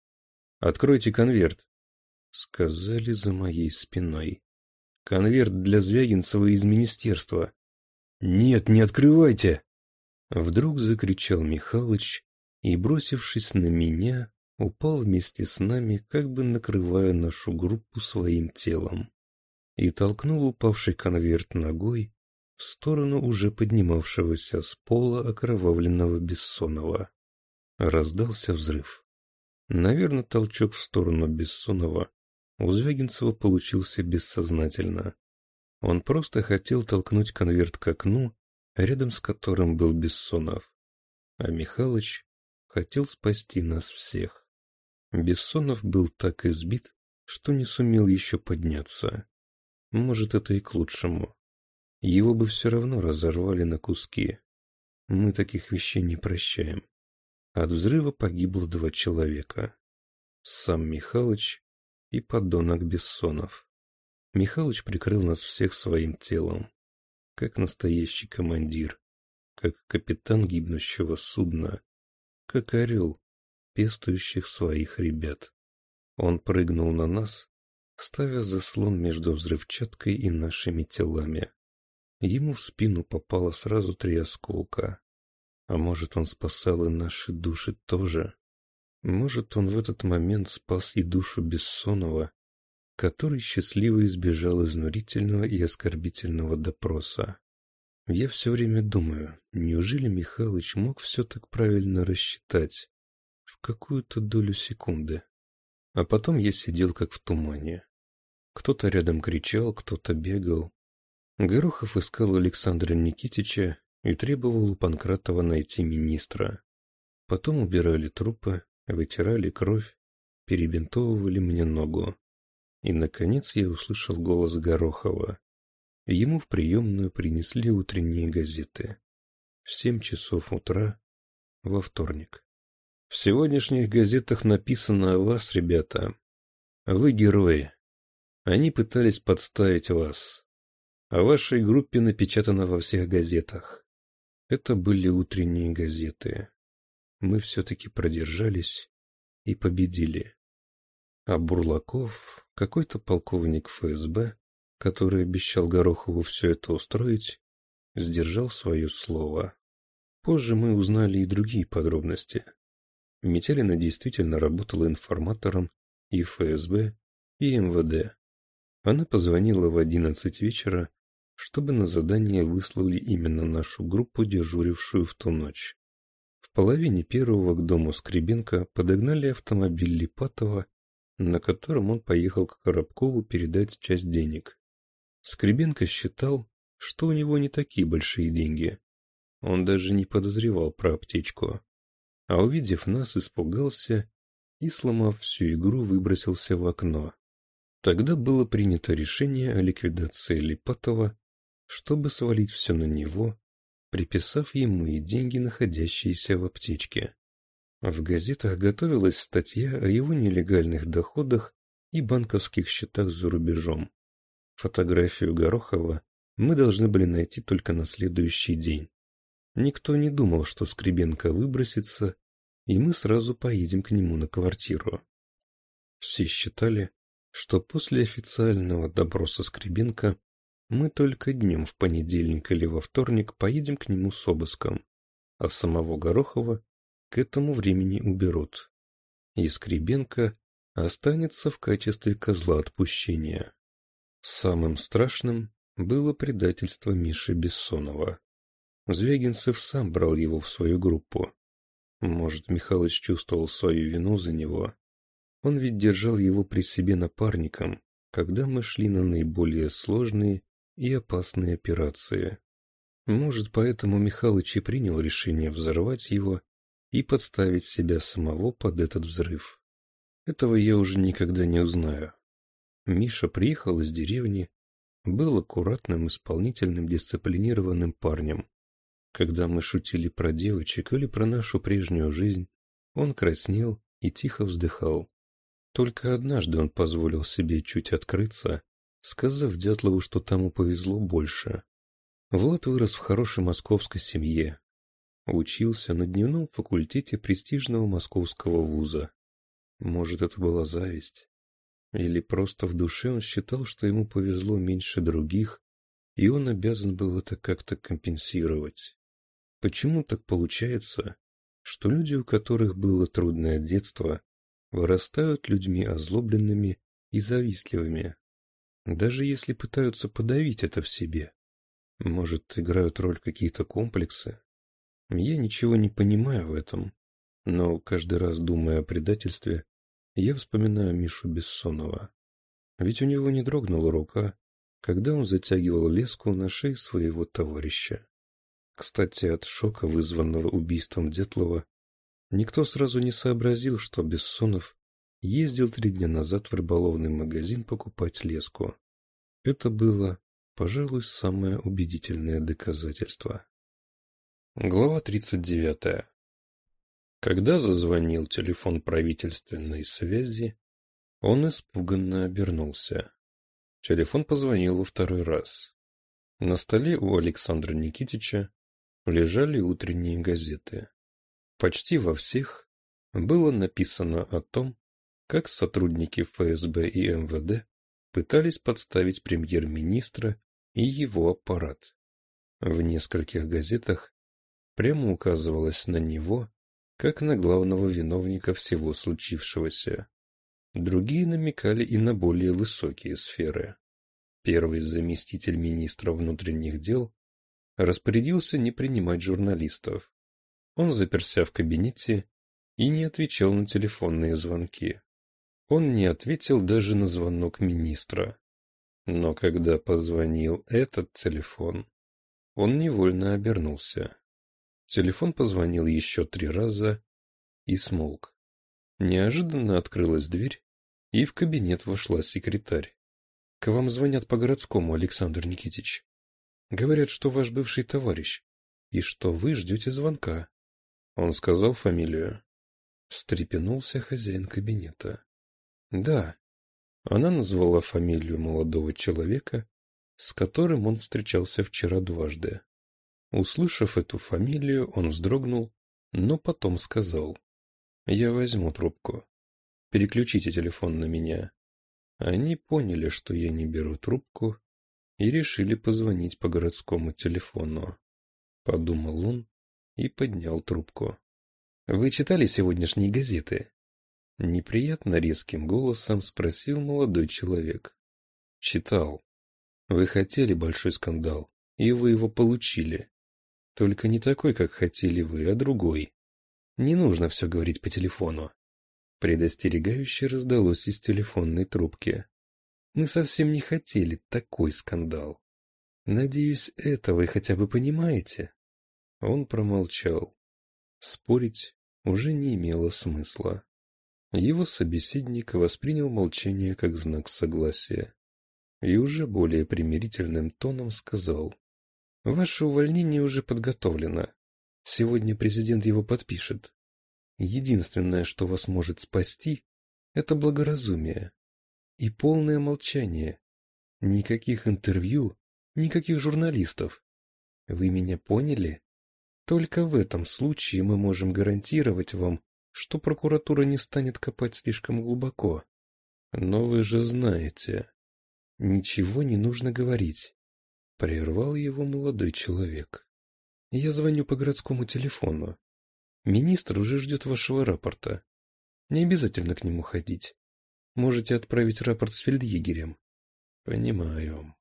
«Откройте конверт!» — сказали за моей спиной. Конверт для Звягинцева из министерства. «Нет, не открывайте!» Вдруг закричал Михалыч и, бросившись на меня, упал вместе с нами, как бы накрывая нашу группу своим телом, и толкнул упавший конверт ногой в сторону уже поднимавшегося с пола окровавленного Бессонова. Раздался взрыв. Наверное, толчок в сторону Бессонова у Звягинцева получился бессознательно. Он просто хотел толкнуть конверт к окну, рядом с которым был Бессонов. А Михалыч хотел спасти нас всех. Бессонов был так избит, что не сумел еще подняться. Может, это и к лучшему. Его бы все равно разорвали на куски. Мы таких вещей не прощаем. От взрыва погибло два человека. Сам Михалыч и подонок Бессонов. Михалыч прикрыл нас всех своим телом, как настоящий командир, как капитан гибнущего судна, как орел, пестующих своих ребят. Он прыгнул на нас, ставя заслон между взрывчаткой и нашими телами. Ему в спину попало сразу три осколка. А может, он спасал и наши души тоже? Может, он в этот момент спас и душу Бессонова, который счастливо избежал изнурительного и оскорбительного допроса. Я все время думаю, неужели Михалыч мог все так правильно рассчитать? В какую-то долю секунды. А потом я сидел как в тумане. Кто-то рядом кричал, кто-то бегал. Горохов искал Александра Никитича и требовал у Панкратова найти министра. Потом убирали трупы, вытирали кровь, перебинтовывали мне ногу. И, наконец, я услышал голос Горохова. Ему в приемную принесли утренние газеты. В семь часов утра, во вторник. В сегодняшних газетах написано о вас, ребята. Вы герои. Они пытались подставить вас. О вашей группе напечатано во всех газетах. Это были утренние газеты мы все-таки продержались и победили. А Бурлаков, какой-то полковник ФСБ, который обещал Горохову все это устроить, сдержал свое слово. Позже мы узнали и другие подробности. Метелина действительно работала информатором и ФСБ, и МВД. Она позвонила в одиннадцать вечера, чтобы на задание выслали именно нашу группу, дежурившую в ту ночь половине первого к дому Скребенко подогнали автомобиль Липатова, на котором он поехал к Коробкову передать часть денег. Скребенко считал, что у него не такие большие деньги. Он даже не подозревал про аптечку. А увидев нас, испугался и, сломав всю игру, выбросился в окно. Тогда было принято решение о ликвидации Липатова, чтобы свалить все на него приписав ему и деньги, находящиеся в аптечке. В газетах готовилась статья о его нелегальных доходах и банковских счетах за рубежом. Фотографию Горохова мы должны были найти только на следующий день. Никто не думал, что Скребенко выбросится, и мы сразу поедем к нему на квартиру. Все считали, что после официального доброса Скребенко мы только днем в понедельник или во вторник поедем к нему с обыском, а самого Горохова к этому времени уберут. И Скребенко останется в качестве козла отпущения. Самым страшным было предательство Миши Бессонова. Звягинцев сам брал его в свою группу. Может, Михалыч чувствовал свою вину за него. Он ведь держал его при себе напарником, когда мы шли на наиболее сложные и опасные операции. Может, поэтому Михалыч и принял решение взорвать его и подставить себя самого под этот взрыв. Этого я уже никогда не узнаю. Миша приехал из деревни, был аккуратным, исполнительным, дисциплинированным парнем. Когда мы шутили про девочек или про нашу прежнюю жизнь, он краснел и тихо вздыхал. Только однажды он позволил себе чуть открыться сказав Дятлову, что тому повезло больше. Влад вырос в хорошей московской семье. Учился на дневном факультете престижного московского вуза. Может, это была зависть. Или просто в душе он считал, что ему повезло меньше других, и он обязан был это как-то компенсировать. Почему так получается, что люди, у которых было трудное детство, вырастают людьми озлобленными и завистливыми? Даже если пытаются подавить это в себе. Может, играют роль какие-то комплексы? Я ничего не понимаю в этом. Но каждый раз, думая о предательстве, я вспоминаю Мишу Бессонова. Ведь у него не дрогнула рука, когда он затягивал леску на шее своего товарища. Кстати, от шока, вызванного убийством Детлова, никто сразу не сообразил, что Бессонов ездил три дня назад в рыболовный магазин покупать леску. Это было, пожалуй, самое убедительное доказательство. Глава 39. Когда зазвонил телефон правительственной связи, он испуганно обернулся. Телефон позвонил во второй раз. На столе у Александра Никитича лежали утренние газеты. Почти во всех было написано о том, как сотрудники ФСБ и МВД пытались подставить премьер-министра и его аппарат. В нескольких газетах прямо указывалось на него, как на главного виновника всего случившегося. Другие намекали и на более высокие сферы. Первый заместитель министра внутренних дел распорядился не принимать журналистов. Он заперся в кабинете и не отвечал на телефонные звонки. Он не ответил даже на звонок министра. Но когда позвонил этот телефон, он невольно обернулся. Телефон позвонил еще три раза и смолк. Неожиданно открылась дверь, и в кабинет вошла секретарь. — К вам звонят по городскому, Александр Никитич. Говорят, что ваш бывший товарищ, и что вы ждете звонка. Он сказал фамилию. Встрепенулся хозяин кабинета. Да. Она назвала фамилию молодого человека, с которым он встречался вчера дважды. Услышав эту фамилию, он вздрогнул, но потом сказал. «Я возьму трубку. Переключите телефон на меня». Они поняли, что я не беру трубку, и решили позвонить по городскому телефону. Подумал он и поднял трубку. «Вы читали сегодняшние газеты?» — неприятно резким голосом спросил молодой человек. — Читал. Вы хотели большой скандал, и вы его получили. Только не такой, как хотели вы, а другой. Не нужно все говорить по телефону. Предостерегающе раздалось из телефонной трубки. Мы совсем не хотели такой скандал. Надеюсь, это вы хотя бы понимаете? Он промолчал. Спорить уже не имело смысла. Его собеседник воспринял молчание как знак согласия и уже более примирительным тоном сказал. «Ваше увольнение уже подготовлено. Сегодня президент его подпишет. Единственное, что вас может спасти, это благоразумие и полное молчание. Никаких интервью, никаких журналистов. Вы меня поняли? Только в этом случае мы можем гарантировать вам что прокуратура не станет копать слишком глубоко. Но вы же знаете. Ничего не нужно говорить. Прервал его молодой человек. Я звоню по городскому телефону. Министр уже ждет вашего рапорта. Не обязательно к нему ходить. Можете отправить рапорт с фельдъегерем. Понимаю.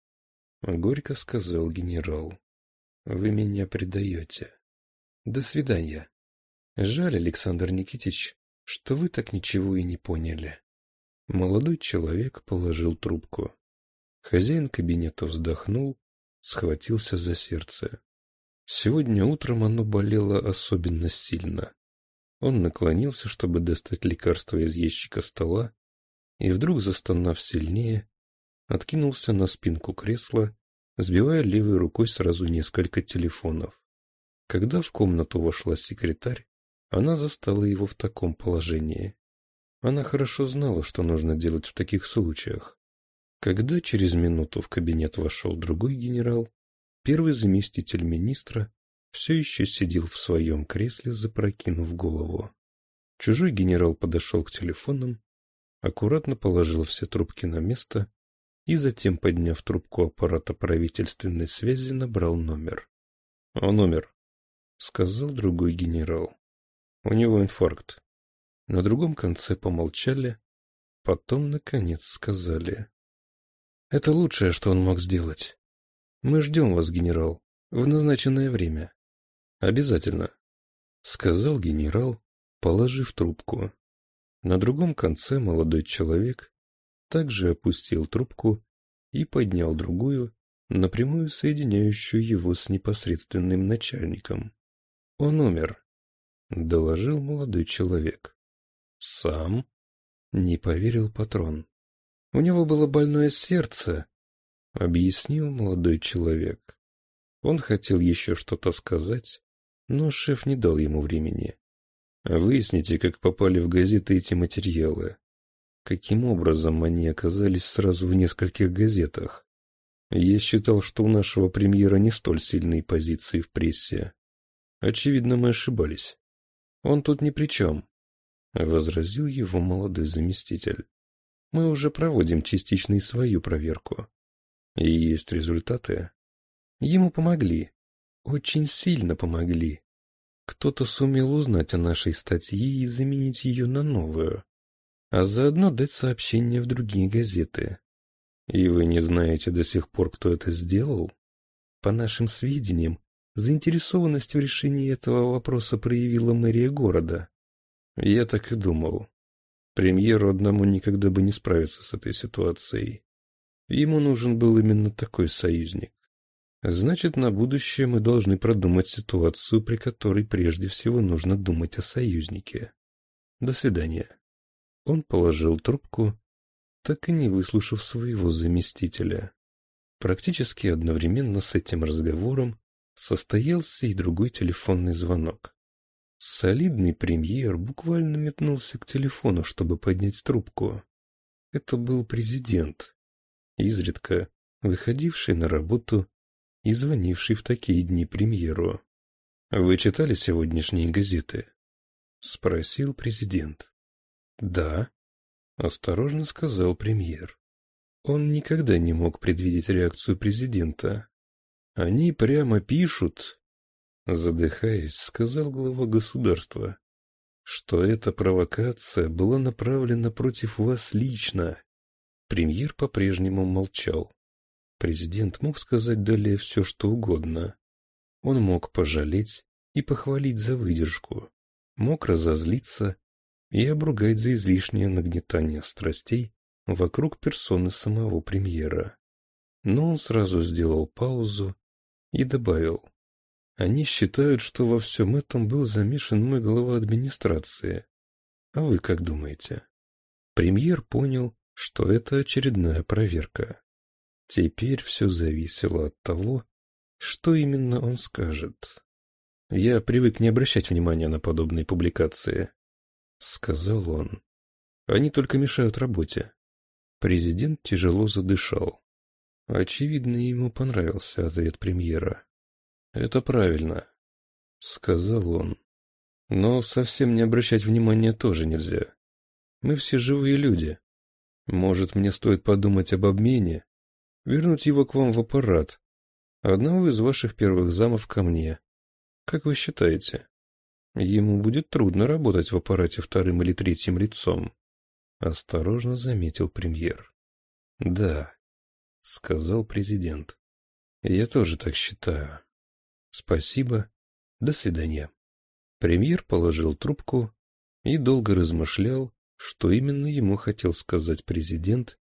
Горько сказал генерал. Вы меня предаете. До свидания. Жаль, Александр Никитич, что вы так ничего и не поняли. Молодой человек положил трубку. Хозяин кабинета вздохнул, схватился за сердце. Сегодня утром оно болело особенно сильно. Он наклонился, чтобы достать лекарство из ящика стола, и вдруг, застонав сильнее, откинулся на спинку кресла, сбивая левой рукой сразу несколько телефонов. Когда в комнату вошла секретарь, она застала его в таком положении. Она хорошо знала, что нужно делать в таких случаях. Когда через минуту в кабинет вошел другой генерал, первый заместитель министра все еще сидел в своем кресле, запрокинув голову. Чужой генерал подошел к телефонам, аккуратно положил все трубки на место и затем, подняв трубку аппарата правительственной связи, набрал номер. — А номер? — сказал другой генерал. У него инфаркт. На другом конце помолчали, потом, наконец, сказали. Это лучшее, что он мог сделать. Мы ждем вас, генерал, в назначенное время. Обязательно, — сказал генерал, положив трубку. На другом конце молодой человек также опустил трубку и поднял другую, напрямую соединяющую его с непосредственным начальником. Он умер доложил молодой человек. Сам? Не поверил патрон. У него было больное сердце, объяснил молодой человек. Он хотел еще что-то сказать, но шеф не дал ему времени. Выясните, как попали в газеты эти материалы. Каким образом они оказались сразу в нескольких газетах? Я считал, что у нашего премьера не столь сильные позиции в прессе. Очевидно, мы ошибались. Он тут ни при чем, — возразил его молодой заместитель. Мы уже проводим частично и свою проверку. И есть результаты. Ему помогли. Очень сильно помогли. Кто-то сумел узнать о нашей статье и заменить ее на новую, а заодно дать сообщение в другие газеты. И вы не знаете до сих пор, кто это сделал? По нашим сведениям, Заинтересованность в решении этого вопроса проявила мэрия города. Я так и думал. Премьеру одному никогда бы не справиться с этой ситуацией. Ему нужен был именно такой союзник. Значит, на будущее мы должны продумать ситуацию, при которой прежде всего нужно думать о союзнике. До свидания. Он положил трубку, так и не выслушав своего заместителя. Практически одновременно с этим разговором Состоялся и другой телефонный звонок. Солидный премьер буквально метнулся к телефону, чтобы поднять трубку. Это был президент, изредка выходивший на работу и звонивший в такие дни премьеру. «Вы читали сегодняшние газеты?» — спросил президент. «Да», — осторожно сказал премьер. Он никогда не мог предвидеть реакцию президента, они прямо пишут, задыхаясь, сказал глава государства, что эта провокация была направлена против вас лично. Премьер по-прежнему молчал. Президент мог сказать далее все, что угодно. Он мог пожалеть и похвалить за выдержку, мог разозлиться и обругать за излишнее нагнетание страстей вокруг персоны самого премьера. Но он сразу сделал паузу и добавил. Они считают, что во всем этом был замешан мой глава администрации. А вы как думаете? Премьер понял, что это очередная проверка. Теперь все зависело от того, что именно он скажет. Я привык не обращать внимания на подобные публикации, — сказал он. Они только мешают работе. Президент тяжело задышал. Очевидно, ему понравился ответ премьера. «Это правильно», — сказал он. «Но совсем не обращать внимания тоже нельзя. Мы все живые люди. Может, мне стоит подумать об обмене? Вернуть его к вам в аппарат? Одного из ваших первых замов ко мне. Как вы считаете? Ему будет трудно работать в аппарате вторым или третьим лицом?» — осторожно заметил премьер. «Да», — сказал президент. «Я тоже так считаю. Спасибо. До свидания». Премьер положил трубку и долго размышлял, что именно ему хотел сказать президент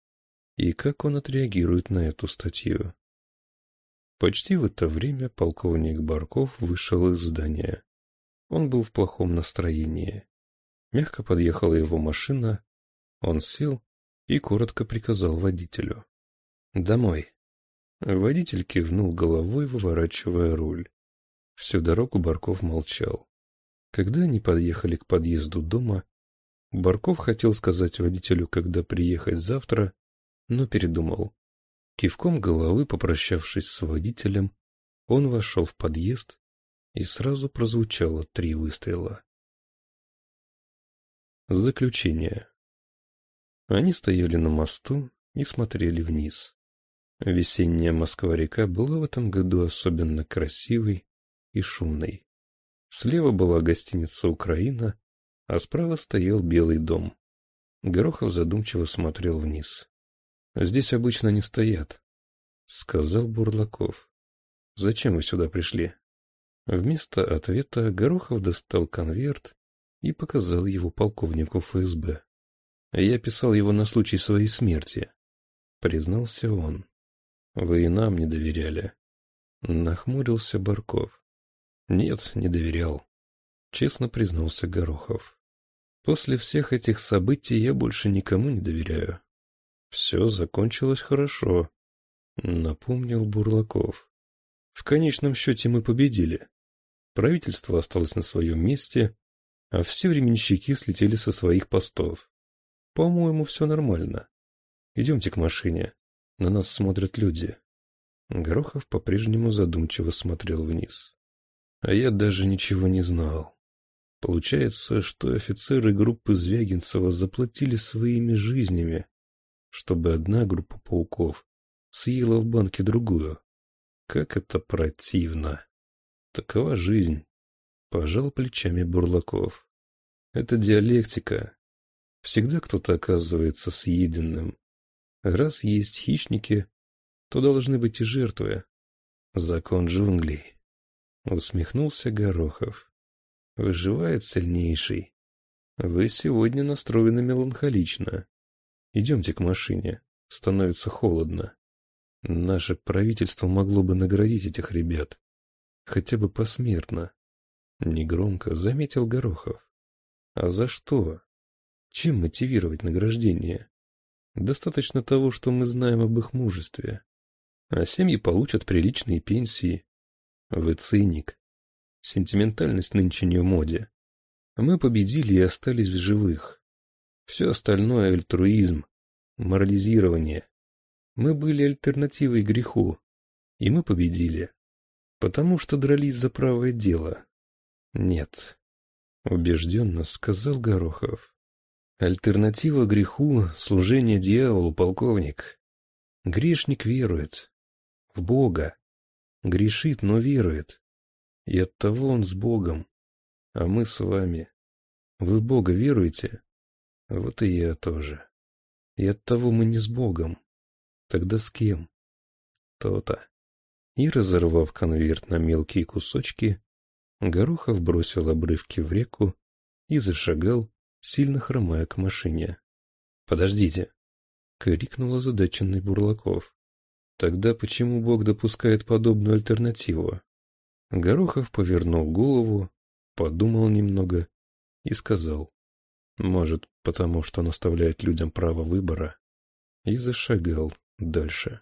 и как он отреагирует на эту статью. Почти в это время полковник Барков вышел из здания. Он был в плохом настроении. Мягко подъехала его машина, он сел и коротко приказал водителю. Домой. Водитель кивнул головой, выворачивая руль. Всю дорогу Барков молчал. Когда они подъехали к подъезду дома, Барков хотел сказать водителю, когда приехать завтра, но передумал. Кивком головы, попрощавшись с водителем, он вошел в подъезд, и сразу прозвучало три выстрела. Заключение. Они стояли на мосту и смотрели вниз. Весенняя Москва-река была в этом году особенно красивой и шумной. Слева была гостиница «Украина», а справа стоял Белый дом. Горохов задумчиво смотрел вниз. «Здесь обычно не стоят», — сказал Бурлаков. «Зачем вы сюда пришли?» Вместо ответа Горохов достал конверт и показал его полковнику ФСБ. «Я писал его на случай своей смерти», — признался он. Вы и нам не доверяли. Нахмурился Барков. Нет, не доверял. Честно признался Горохов. После всех этих событий я больше никому не доверяю. Все закончилось хорошо. Напомнил Бурлаков. В конечном счете мы победили. Правительство осталось на своем месте, а все временщики слетели со своих постов. По-моему, все нормально. Идемте к машине. На нас смотрят люди. Горохов по-прежнему задумчиво смотрел вниз. А я даже ничего не знал. Получается, что офицеры группы Звягинцева заплатили своими жизнями, чтобы одна группа пауков съела в банке другую. Как это противно. Такова жизнь. Пожал плечами Бурлаков. Это диалектика. Всегда кто-то оказывается съеденным. Раз есть хищники, то должны быть и жертвы. Закон джунглей. Усмехнулся Горохов. Выживает сильнейший. Вы сегодня настроены меланхолично. Идемте к машине. Становится холодно. Наше правительство могло бы наградить этих ребят. Хотя бы посмертно. Негромко заметил Горохов. А за что? Чем мотивировать награждение? Достаточно того, что мы знаем об их мужестве. А семьи получат приличные пенсии. Вы циник. Сентиментальность нынче не в моде. Мы победили и остались в живых. Все остальное — альтруизм, морализирование. Мы были альтернативой греху, и мы победили. Потому что дрались за правое дело. Нет, — убежденно сказал Горохов. Альтернатива греху — служение дьяволу, полковник. Грешник верует. В Бога. Грешит, но верует. И оттого он с Богом. А мы с вами. Вы в Бога веруете? Вот и я тоже. И оттого мы не с Богом. Тогда с кем? То-то. И, разорвав конверт на мелкие кусочки, Горохов бросил обрывки в реку и зашагал сильно хромая к машине. «Подождите!» — крикнул озадаченный Бурлаков. «Тогда почему Бог допускает подобную альтернативу?» Горохов повернул голову, подумал немного и сказал. «Может, потому что он оставляет людям право выбора?» И зашагал дальше.